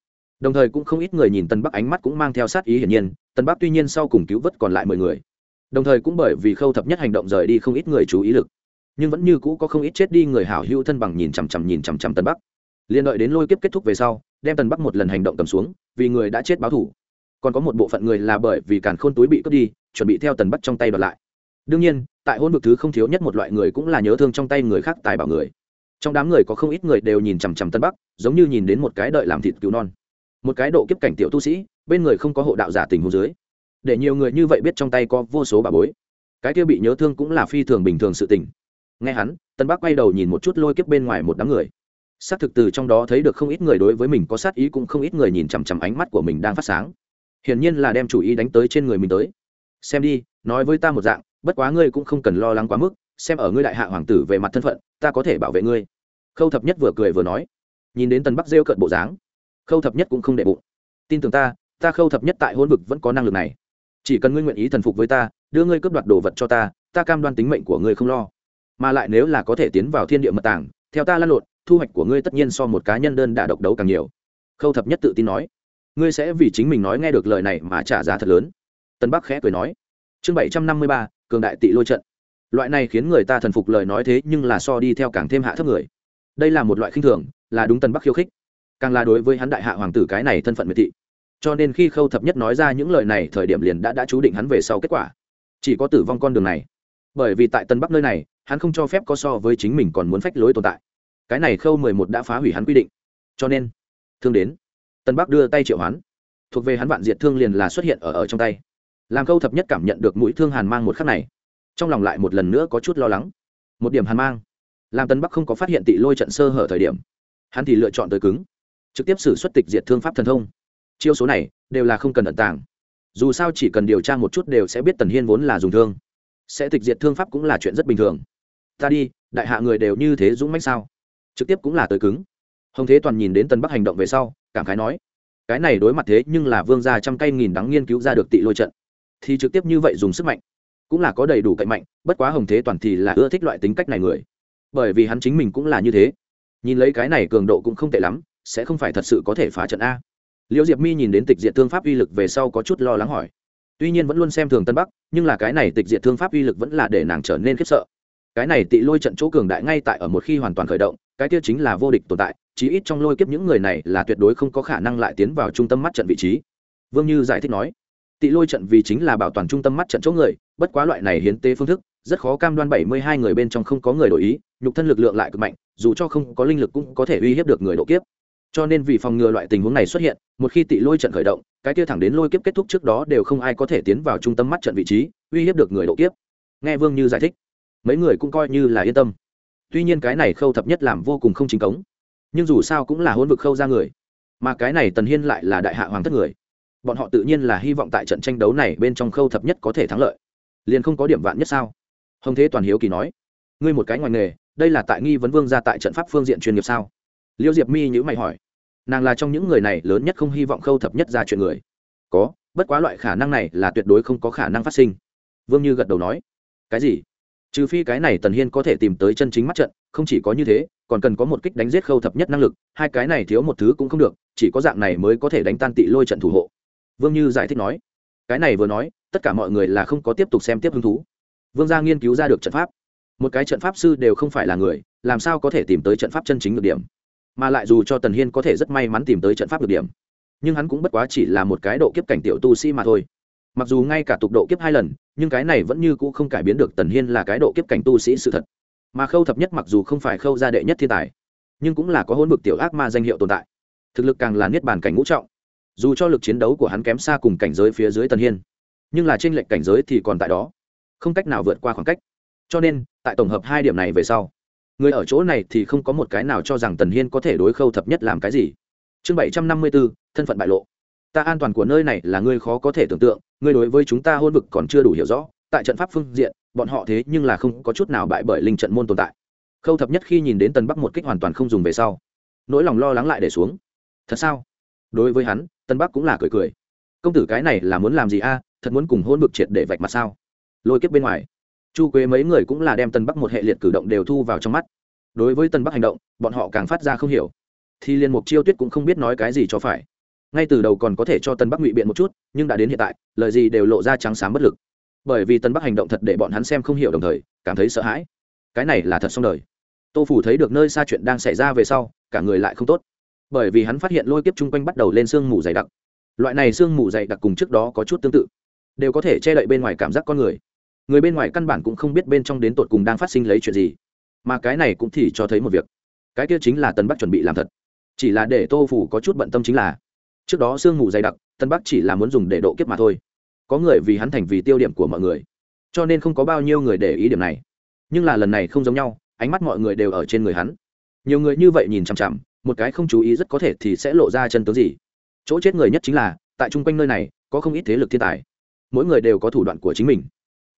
đồng thời cũng không ít người nhìn tân bắc ánh mắt cũng mang theo sát ý hiển nhiên, tân bắc tuy nhiên sau cùng cứu vớt còn lại mười người. Đồng thời cũng bởi vì khâu thập nhất hành động rời đi không ít người chú ý lực. Nhưng vẫn như cũ có không ít chết đi người hảo hữu thân bằng nhìn chằm chằm nhìn chằm chằm tân bắc. Liền đợi đến lôi kiếp kết thúc về sau, đem tân bắc một lần hành động cầm xuống, vì người đã chết báo thủ còn có một bộ phận người là bởi vì càn khôn túi bị cướp đi, chuẩn bị theo tần bắc trong tay đoạt lại. Đương nhiên, tại hôn vực thứ không thiếu nhất một loại người cũng là nhớ thương trong tay người khác tài bảo người. Trong đám người có không ít người đều nhìn chằm chằm tân bắc, giống như nhìn đến một cái đợi làm thịt cứu non một cái độ kiếp cảnh tiểu tu sĩ, bên người không có hộ đạo giả tình hồ dưới. Để nhiều người như vậy biết trong tay có vô số bà bối. Cái kia bị nhớ thương cũng là phi thường bình thường sự tình. Nghe hắn, tân bắc quay đầu nhìn một chút lôi kiếp bên ngoài một đám người. Xác thực từ trong đó thấy được không ít người đối với mình có sát ý cũng không ít người nhìn chằm chằm ánh mắt của mình đang phát sáng. Hiển nhiên là đem chủ ý đánh tới trên người mình tới. Xem đi, nói với ta một dạng, bất quá ngươi cũng không cần lo lắng quá mức, xem ở ngươi đại hạ hoàng tử về mặt thân phận, ta có thể bảo vệ ngươi. Khâu thập nhất vừa cười vừa nói. Nhìn đến tần bắc rêu cận bộ dáng khâu thập nhất cũng không đệ bụng. Tin tưởng ta ta khâu thập nhất tại hôn vực vẫn có năng lực này. Chỉ cần ngươi nguyện ý thần phục với ta, đưa ngươi cướp đoạt đồ vật cho ta ta cam đoan tính mệnh của ngươi không lo. Mà lại nếu là có thể tiến vào thiên địa mật tàng, theo ta lan lộn, thu hoạch của ngươi tất nhiên so một cá nhân đơn đã độc đấu càng nhiều. Khâu thập nhất tự tin nói. Ngươi sẽ vì chính mình nói nghe được lời này mà trả giá thật lớn. Tân bắc khẽ cười nói. Chương bảy trăm năm mươi ba, cường đại tị lôi trận. Loại này khiến người ta thần phục lời nói thế nhưng là so đi theo càng thêm hạ thấp người. Đây là một loại khinh thường, là đúng tân bắc khiêu khích càng là đối với hắn đại hạ hoàng tử cái này thân phận miệt thị. Cho nên khi khâu thập nhất nói ra những lời này, thời điểm liền đã đã chú định hắn về sau kết quả. Chỉ có tử vong con đường này. Bởi vì tại tân bắc nơi này, hắn không cho phép có so với chính mình còn muốn phách lối tồn tại. Cái này khâu mười một đã phá hủy hắn quy định. Cho nên, thương đến. Tân bắc đưa tay triệu hoán. Thuộc về hắn vạn diệt thương liền là xuất hiện ở ở trong tay. Làm khâu thập nhất cảm nhận được mũi thương hàn mang một khắc này, trong lòng lại một lần nữa có chút lo lắng. Một điểm hàn mang. Làm tân bắc không có phát hiện tị lôi trận sơ hở thời điểm, hắn thì lựa chọn tới cứng trực tiếp xử xuất tịch diệt thương pháp thần thông. Chiêu số này đều là không cần ẩn tàng. Dù sao chỉ cần điều tra một chút đều sẽ biết tần hiên vốn là dùng thương. Sẽ tịch diệt thương pháp cũng là chuyện rất bình thường. Ta đi, đại hạ người đều như thế dũng mãnh sao? Trực tiếp cũng là tới cứng. Hồng thế toàn nhìn đến tần bắc hành động về sau, cảm khái nói, cái này đối mặt thế nhưng là vương gia trăm cây nghìn đắng nghiên cứu ra được tị lôi trận. Thì trực tiếp như vậy dùng sức mạnh, cũng là có đầy đủ cạnh mạnh, bất quá hồng thế toàn thì là ưa thích loại tính cách này người. Bởi vì hắn chính mình cũng là như thế. Nhìn lấy cái này cường độ cũng không tệ lắm sẽ không phải thật sự có thể phá trận a. Liễu diệp mi nhìn đến tịch diệt thương pháp uy lực về sau có chút lo lắng hỏi. Tuy nhiên vẫn luôn xem thường tân bắc, nhưng là cái này tịch diệt thương pháp uy lực vẫn là để nàng trở nên khiếp sợ. Cái này tị lôi trận chỗ cường đại ngay tại ở một khi hoàn toàn khởi động, cái kia chính là vô địch tồn tại, chí ít trong lôi kiếp những người này là tuyệt đối không có khả năng lại tiến vào trung tâm mắt trận vị trí. Vương như giải thích nói, tị lôi trận vì chính là bảo toàn trung tâm mắt trận chỗ người, bất quá loại này hiến tế phương thức, rất khó cam đoan bảy mươi hai người bên trong không có người đổi ý, nhục thân lực lượng lại cực mạnh, dù cho không có linh lực cũng có thể uy hiếp được người độ kiếp cho nên vì phòng ngừa loại tình huống này xuất hiện, một khi tị lôi trận khởi động, cái kia thẳng đến lôi kiếp kết thúc trước đó đều không ai có thể tiến vào trung tâm mắt trận vị trí, uy hiếp được người độ kiếp. Nghe vương như giải thích, mấy người cũng coi như là yên tâm. Tuy nhiên cái này khâu thập nhất làm vô cùng không chính cống. Nhưng dù sao cũng là hôn vực khâu ra người, mà cái này tần hiên lại là đại hạ hoàng thất người. Bọn họ tự nhiên là hy vọng tại trận tranh đấu này bên trong khâu thập nhất có thể thắng lợi. Liền không có điểm vạn nhất sao? Hồng thế toàn hiếu kỳ nói, ngươi một cái ngoài nghề, đây là tại nghi vấn vương ra tại trận pháp phương diện chuyên nghiệp sao? Liêu diệp mi nhữ mày hỏi, nàng là trong những người này lớn nhất không hy vọng khâu thập nhất ra chuyện người. Có, bất quá loại khả năng này là tuyệt đối không có khả năng phát sinh. Vương như gật đầu nói, cái gì? Trừ phi cái này tần hiên có thể tìm tới chân chính mắt trận, không chỉ có như thế, còn cần có một kích đánh giết khâu thập nhất năng lực, hai cái này thiếu một thứ cũng không được, chỉ có dạng này mới có thể đánh tan tị lôi trận thủ hộ. Vương như giải thích nói, cái này vừa nói, tất cả mọi người là không có tiếp tục xem tiếp hứng thú. Vương gia nghiên cứu ra được trận pháp. Một cái trận pháp sư đều không phải là người, làm sao có thể tìm tới trận pháp chân chính được điểm? Mà lại dù cho tần hiên có thể rất may mắn tìm tới trận pháp được điểm, nhưng hắn cũng bất quá chỉ là một cái độ kiếp cảnh tiểu tu sĩ mà thôi. Mặc dù ngay cả tục độ kiếp hai lần, nhưng cái này vẫn như cũ không cải biến được tần hiên là cái độ kiếp cảnh tu sĩ sự thật. Mà khâu thập nhất mặc dù không phải khâu gia đệ nhất thiên tài, nhưng cũng là có hôn bực tiểu ác ma danh hiệu tồn tại. Thực lực càng là niết bàn cảnh ngũ trọng. Dù cho lực chiến đấu của hắn kém xa cùng cảnh giới phía dưới tần hiên, nhưng là trên lệnh cảnh giới thì còn tại đó, không cách nào vượt qua khoảng cách. Cho nên, tại tổng hợp hai điểm này về sau người ở chỗ này thì không có một cái nào cho rằng tần hiên có thể đối khâu thập nhất làm cái gì. Chương bảy trăm năm mươi bốn thân phận bại lộ. Ta an toàn của nơi này là ngươi khó có thể tưởng tượng, ngươi đối với chúng ta hôn vực còn chưa đủ hiểu rõ, tại trận pháp phương diện, bọn họ thế nhưng là không có chút nào bại bởi linh trận môn tồn tại. Khâu thập nhất khi nhìn đến tần bắc một kích hoàn toàn không dùng về sau, nỗi lòng lo lắng lại để xuống. Thật sao? Đối với hắn tân bắc cũng là cười cười. Công tử cái này là muốn làm gì a? Thật muốn cùng hôn vực triệt để vạch mặt sao? Lôi kiếp bên ngoài chu quế mấy người cũng là đem tân bắc một hệ liệt cử động đều thu vào trong mắt. Đối với tân bắc hành động, bọn họ càng phát ra không hiểu. Thì liên mục chiêu tuyết cũng không biết nói cái gì cho phải. Ngay từ đầu còn có thể cho tân bắc ngụy biện một chút, nhưng đã đến hiện tại, lời gì đều lộ ra trắng sáng bất lực. Bởi vì tân bắc hành động thật để bọn hắn xem không hiểu đồng thời, cảm thấy sợ hãi. Cái này là thật xong đời. Tô phủ thấy được nơi xa chuyện đang xảy ra về sau, cả người lại không tốt. Bởi vì hắn phát hiện lôi kiếp chung quanh bắt đầu lên sương mù dày đặc. Loại này sương mù dày đặc cùng trước đó có chút tương tự, đều có thể che đậy bên ngoài cảm giác con người người bên ngoài căn bản cũng không biết bên trong đến tột cùng đang phát sinh lấy chuyện gì, mà cái này cũng thì cho thấy một việc, cái kia chính là tân bắc chuẩn bị làm thật, chỉ là để tô phủ có chút bận tâm chính là, trước đó sương mù dày đặc, tân bắc chỉ là muốn dùng để độ kiếp mà thôi, có người vì hắn thành vì tiêu điểm của mọi người, cho nên không có bao nhiêu người để ý điểm này, nhưng là lần này không giống nhau, ánh mắt mọi người đều ở trên người hắn, nhiều người như vậy nhìn chằm chằm, một cái không chú ý rất có thể thì sẽ lộ ra chân tướng gì, chỗ chết người nhất chính là, tại chung quanh nơi này, có không ít thế lực thiên tài, mỗi người đều có thủ đoạn của chính mình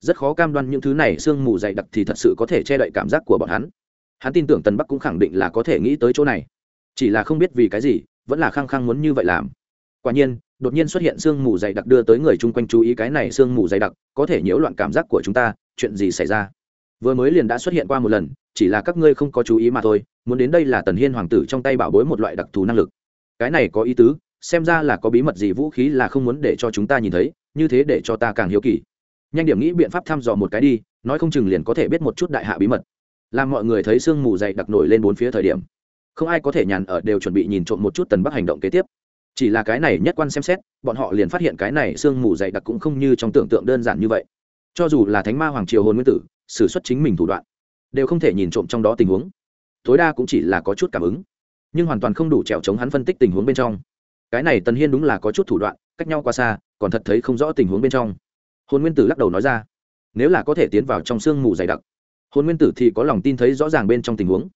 rất khó cam đoan những thứ này sương mù dày đặc thì thật sự có thể che đậy cảm giác của bọn hắn. Hắn tin tưởng tần bắc cũng khẳng định là có thể nghĩ tới chỗ này. Chỉ là không biết vì cái gì, vẫn là khăng khăng muốn như vậy làm. Quả nhiên, đột nhiên xuất hiện sương mù dày đặc đưa tới người chung quanh chú ý cái này sương mù dày đặc, có thể nhiễu loạn cảm giác của chúng ta, chuyện gì xảy ra? Vừa mới liền đã xuất hiện qua một lần, chỉ là các ngươi không có chú ý mà thôi, muốn đến đây là tần hiên hoàng tử trong tay bảo bối một loại đặc thù năng lực. Cái này có ý tứ, xem ra là có bí mật gì vũ khí là không muốn để cho chúng ta nhìn thấy, như thế để cho ta càng hiếu kỳ nhanh điểm nghĩ biện pháp thăm dò một cái đi, nói không chừng liền có thể biết một chút đại hạ bí mật. Làm mọi người thấy sương mù dày đặc nổi lên bốn phía thời điểm, không ai có thể nhàn ở đều chuẩn bị nhìn trộm một chút tần bắc hành động kế tiếp. Chỉ là cái này nhất quan xem xét, bọn họ liền phát hiện cái này sương mù dày đặc cũng không như trong tưởng tượng đơn giản như vậy. Cho dù là thánh ma hoàng triều hồn nguyên tử, xử xuất chính mình thủ đoạn, đều không thể nhìn trộm trong đó tình huống. Tối đa cũng chỉ là có chút cảm ứng, nhưng hoàn toàn không đủ trèo chống hắn phân tích tình huống bên trong. Cái này tần hiên đúng là có chút thủ đoạn, cách nhau quá xa, còn thật thấy không rõ tình huống bên trong hồn nguyên tử lắc đầu nói ra, nếu là có thể tiến vào trong sương mù dày đặc, hồn nguyên tử thì có lòng tin thấy rõ ràng bên trong tình huống.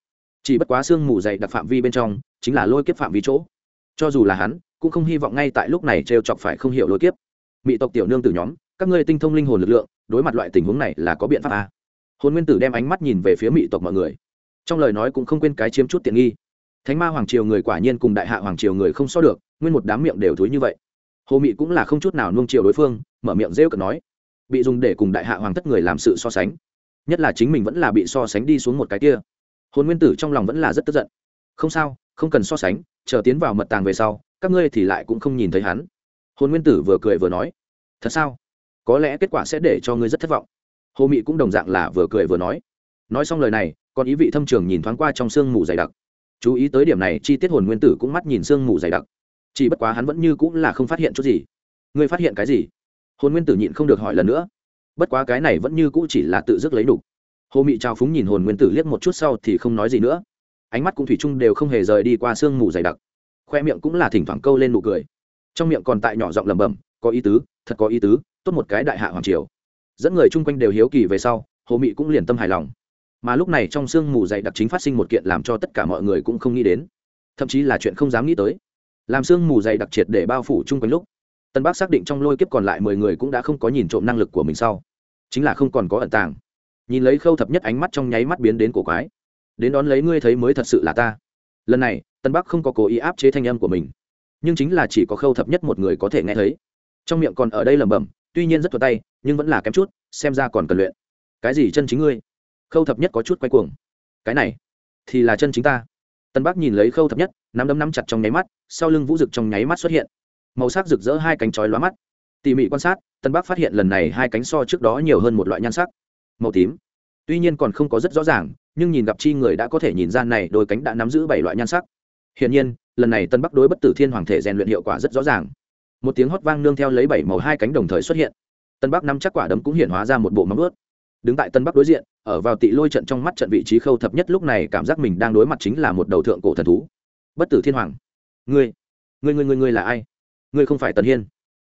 Chỉ bất quá sương mù dày đặc phạm vi bên trong, chính là lôi kiếp phạm vi chỗ. Cho dù là hắn, cũng không hy vọng ngay tại lúc này t chọc phải không hiểu lôi kiếp. Mỹ tộc tiểu nương từ nhóm, các ngươi tinh thông linh hồn lực lượng, đối mặt loại tình huống này là có biện pháp à? hồn nguyên tử đem ánh mắt nhìn về phía mỹ tộc mọi người. Trong lời nói cũng không quên cái chiếm chút tiện nghi. Thánh ma hoàng triều người quả nhiên cùng đại hạ hoàng triều người không so được, nguyên một đám miệng đều thúi như vậy hồ mị cũng là không chút nào nuông chiều đối phương, mở miệng rêu cực nói, bị dùng để cùng đại hạ hoàng thất người làm sự so sánh, nhất là chính mình vẫn là bị so sánh đi xuống một cái kia. Hồn nguyên tử trong lòng vẫn là rất tức giận. Không sao, không cần so sánh, chờ tiến vào mật tàng về sau, các ngươi thì lại cũng không nhìn thấy hắn. Hồn nguyên tử vừa cười vừa nói, thật sao? Có lẽ kết quả sẽ để cho ngươi rất thất vọng. Hồ mị cũng đồng dạng là vừa cười vừa nói. Nói xong lời này, còn ý vị thâm trường nhìn thoáng qua trong sương mù dày đặc. Chú ý tới điểm này, chi tiết hồn nguyên tử cũng mắt nhìn sương mù dày đặc chỉ bất quá hắn vẫn như cũng là không phát hiện chút gì. Ngươi phát hiện cái gì? Hồn nguyên tử nhịn không được hỏi lần nữa. Bất quá cái này vẫn như cũ chỉ là tự dứt lấy đủ. hồ mị trao phúng nhìn hồn nguyên tử liếc một chút sau thì không nói gì nữa. Ánh mắt cũng thủy chung đều không hề rời đi qua sương mù dày đặc. Khoe miệng cũng là thỉnh thoảng câu lên nụ cười. Trong miệng còn tại nhỏ giọng lẩm bẩm, có ý tứ, thật có ý tứ, tốt một cái đại hạ hoàng triều. Dẫn người chung quanh đều hiếu kỳ về sau, hồ mị cũng liền tâm hài lòng. Mà lúc này trong sương mù dày đặc chính phát sinh một kiện làm cho tất cả mọi người cũng không nghĩ đến. Thậm chí là chuyện không dám nghĩ tới làm sương mù dày đặc triệt để bao phủ chung quanh lúc, tân bác xác định trong lôi kiếp còn lại mười người cũng đã không có nhìn trộm năng lực của mình sau. Chính là không còn có ẩn tàng. Nhìn lấy khâu thập nhất ánh mắt trong nháy mắt biến đến cổ quái. Đến đón lấy ngươi thấy mới thật sự là ta. Lần này, tân bắc không có cố ý áp chế thanh âm của mình, nhưng chính là chỉ có khâu thập nhất một người có thể nghe thấy. Trong miệng còn ở đây lẩm bẩm, tuy nhiên rất thuật tay, nhưng vẫn là kém chút, xem ra còn cần luyện. Cái gì chân chính ngươi? Khâu thập nhất có chút quay cuồng. Cái này thì là chân chính ta tân bắc nhìn lấy khâu thập nhất, nắm đấm nắm chặt trong nháy mắt, sau lưng vũ rực trong nháy mắt xuất hiện. Màu sắc rực rỡ hai cánh chói lóa mắt. Tỉ mỉ quan sát, tân bắc phát hiện lần này hai cánh so trước đó nhiều hơn một loại nhan sắc. Màu tím. Tuy nhiên còn không có rất rõ ràng, nhưng nhìn gặp chi người đã có thể nhìn ra này đôi cánh đã nắm giữ bảy loại nhan sắc. Hiển nhiên, lần này tân bắc đối bất tử thiên hoàng thể rèn luyện hiệu quả rất rõ ràng. Một tiếng hót vang nương theo lấy bảy màu hai cánh đồng thời xuất hiện. Tân bắc nắm chắc quả đấm cũng hiện hóa ra một bộ móng ướt đứng tại tân bắc đối diện, ở vào tị lôi trận trong mắt trận vị trí khâu thập nhất lúc này cảm giác mình đang đối mặt chính là một đầu thượng cổ thần thú. Bất tử thiên hoàng. Ngươi ngươi ngươi ngươi ngươi là ai? Ngươi không phải tần hiên.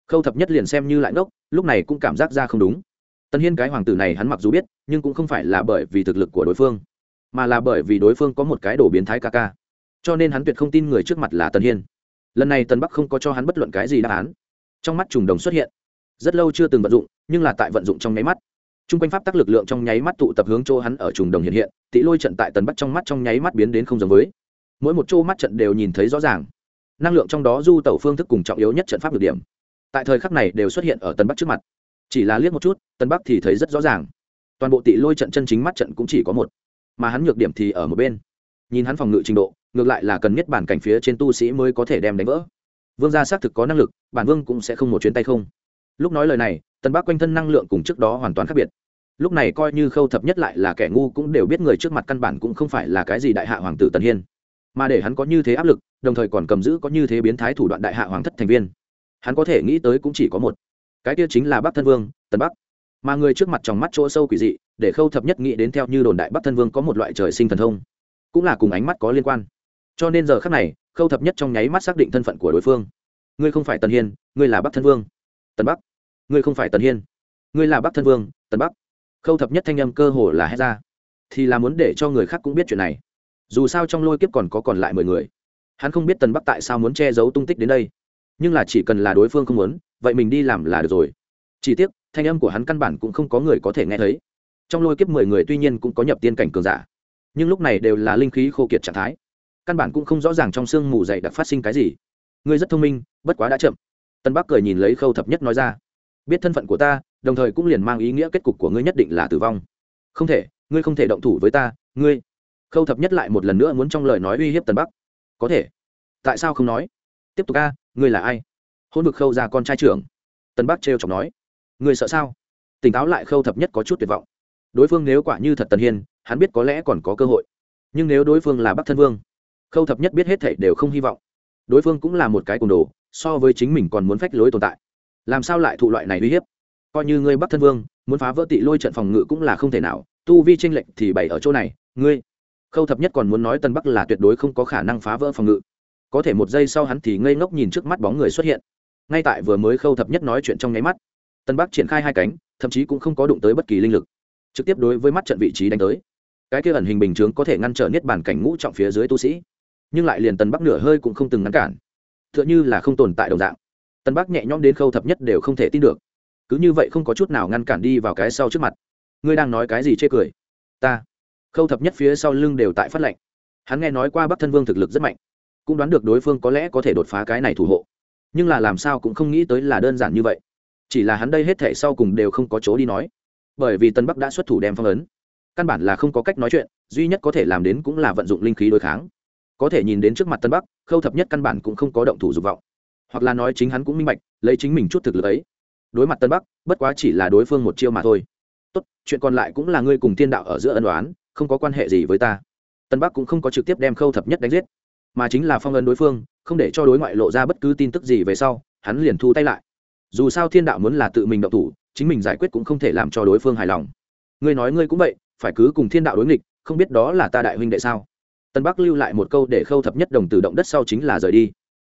Khâu thập nhất liền xem như lại ngốc, lúc này cũng cảm giác ra không đúng. Tần hiên cái hoàng tử này hắn mặc dù biết, nhưng cũng không phải là bởi vì thực lực của đối phương, mà là bởi vì đối phương có một cái đồ biến thái ca ca. Cho nên hắn tuyệt không tin người trước mặt là tần hiên. Lần này tần bắc không có cho hắn bất luận cái gì đáp án. Trong mắt trùng đồng xuất hiện. Rất lâu chưa từng vận dụng, nhưng là tại vận dụng trong nháy mắt t r u n g quanh pháp tắc lực lượng trong nháy mắt tụ tập hướng chỗ hắn ở trùng đồng hiện hiện, tị lôi trận tại tần bắt trong mắt trong nháy mắt biến đến không giống với. Mỗi một chỗ mắt trận đều nhìn thấy rõ ràng. Năng lượng trong đó du tẩu phương thức cùng trọng yếu nhất trận pháp được điểm. Tại thời khắc này đều xuất hiện ở tần bắc trước mặt. Chỉ là liếc một chút, tần bắc thì thấy rất rõ ràng. Toàn bộ tị lôi trận chân chính mắt trận cũng chỉ có một. Mà hắn nhược điểm thì ở một bên. Nhìn hắn phòng ngự trình độ, ngược lại là cần nhất bản cảnh phía trên tu sĩ mới có thể đem đánh vỡ. Vương gia xác thực có năng lực, bản vương cũng sẽ không một chuyến tay không lúc nói lời này, tần bác quanh thân năng lượng cùng trước đó hoàn toàn khác biệt. Lúc này coi như khâu thập nhất lại là kẻ ngu cũng đều biết người trước mặt căn bản cũng không phải là cái gì đại hạ hoàng tử tần hiên. Mà để hắn có như thế áp lực, đồng thời còn cầm giữ có như thế biến thái thủ đoạn đại hạ hoàng thất thành viên. Hắn có thể nghĩ tới cũng chỉ có một. Cái kia chính là bắc thân vương, tần bắc. Mà người trước mặt trong mắt chỗ sâu quỷ dị, để khâu thập nhất nghĩ đến theo như đồn đại bắc thân vương có một loại trời sinh thần thông, cũng là cùng ánh mắt có liên quan. Cho nên giờ khác này, khâu thập nhất trong nháy mắt xác định thân phận của đối phương. Ngươi không phải tần hiên, ngươi là bắc thân vương. Tần bắc ngươi không phải tần hiên. Ngươi là bắc thân vương, tần bắc. Khâu thập nhất thanh âm cơ hồ là hét ra. Thì là muốn để cho người khác cũng biết chuyện này. Dù sao trong lôi kiếp còn có còn lại mười người. Hắn không biết tần bắc tại sao muốn che giấu tung tích đến đây. Nhưng là chỉ cần là đối phương không muốn, vậy mình đi làm là được rồi. Chỉ tiếc, thanh âm của hắn căn bản cũng không có người có thể nghe thấy. Trong lôi kiếp mười người tuy nhiên cũng có nhập tiên cảnh cường giả. Nhưng lúc này đều là linh khí khô kiệt trạng thái. Căn bản cũng không rõ ràng trong sương mù dày đặc phát sinh cái gì. Ngươi rất thông minh, bất quá đã chậm. Tân bắc cười nhìn lấy khâu thập nhất nói ra biết thân phận của ta, đồng thời cũng liền mang ý nghĩa kết cục của ngươi nhất định là tử vong. Không thể, ngươi không thể động thủ với ta, ngươi. Khâu thập nhất lại một lần nữa muốn trong lời nói uy hiếp tần bắc. Có thể. Tại sao không nói? Tiếp tục a, ngươi là ai? Hôn vực khâu ra con trai trưởng. Tần bắc trêu chọc nói. Ngươi sợ sao? Tỉnh táo lại, khâu thập nhất có chút tuyệt vọng. Đối phương nếu quả như thật tần hiên, hắn biết có lẽ còn có cơ hội. Nhưng nếu đối phương là bắc thân vương, khâu thập nhất biết hết thảy đều không hy vọng. Đối phương cũng là một cái côn đồ, so với chính mình còn muốn phách lối tồn tại làm sao lại thụ loại này uy hiếp? Coi như ngươi bắc thân vương, muốn phá vỡ tị lôi trận phòng ngự cũng là không thể nào. Tu vi tranh lệch thì bày ở chỗ này. Ngươi, khâu thập nhất còn muốn nói tân bắc là tuyệt đối không có khả năng phá vỡ phòng ngự. Có thể một giây sau hắn thì ngây ngốc nhìn trước mắt bóng người xuất hiện. Ngay tại vừa mới khâu thập nhất nói chuyện trong nháy mắt, tân bắc triển khai hai cánh, thậm chí cũng không có đụng tới bất kỳ linh lực. Trực tiếp đối với mắt trận vị trí đánh tới. Cái kia ẩn hình bình chướng có thể ngăn trở niết bàn cảnh ngũ trọng phía dưới tu sĩ. Nhưng lại liền tần bắc nửa hơi cũng không từng ngăn cản. T h ư ợ n h ư là không tồn tại đồng dạng. Tân bắc nhẹ nhõm đến khâu thập nhất đều không thể tin được. Cứ như vậy không có chút nào ngăn cản đi vào cái sau trước mặt. Ngươi đang nói cái gì chê cười? Ta. Khâu thập nhất phía sau lưng đều tại phát lệnh. Hắn nghe nói qua bắc thân vương thực lực rất mạnh, cũng đoán được đối phương có lẽ có thể đột phá cái này thủ hộ. Nhưng là làm sao cũng không nghĩ tới là đơn giản như vậy. Chỉ là hắn đây hết thể sau cùng đều không có chỗ đi nói. Bởi vì tân bắc đã xuất thủ đem phong ấn. Căn bản là không có cách nói chuyện, duy nhất có thể làm đến cũng là vận dụng linh khí đối kháng. Có thể nhìn đến trước mặt tân bắc, khâu thập nhất căn bản cũng không có động thủ dục vọng hoặc là nói chính hắn cũng minh bạch, lấy chính mình chút thực lực ấy. Đối mặt tân bắc, bất quá chỉ là đối phương một chiêu mà thôi. Tốt, chuyện còn lại cũng là ngươi cùng Thiên đạo ở giữa ân đoán không có quan hệ gì với ta. Tân bắc cũng không có trực tiếp đem khâu thập nhất đánh giết, mà chính là phong ấn đối phương, không để cho đối ngoại lộ ra bất cứ tin tức gì về sau, hắn liền thu tay lại. Dù sao thiên đạo muốn là tự mình động thủ, chính mình giải quyết cũng không thể làm cho đối phương hài lòng. Ngươi nói ngươi cũng vậy, phải cứ cùng thiên đạo đối nghịch, không biết đó là ta đại huynh đệ sao? Tân bắc lưu lại một câu để khâu thập nhất đồng tử động đất sau chính là rời đi.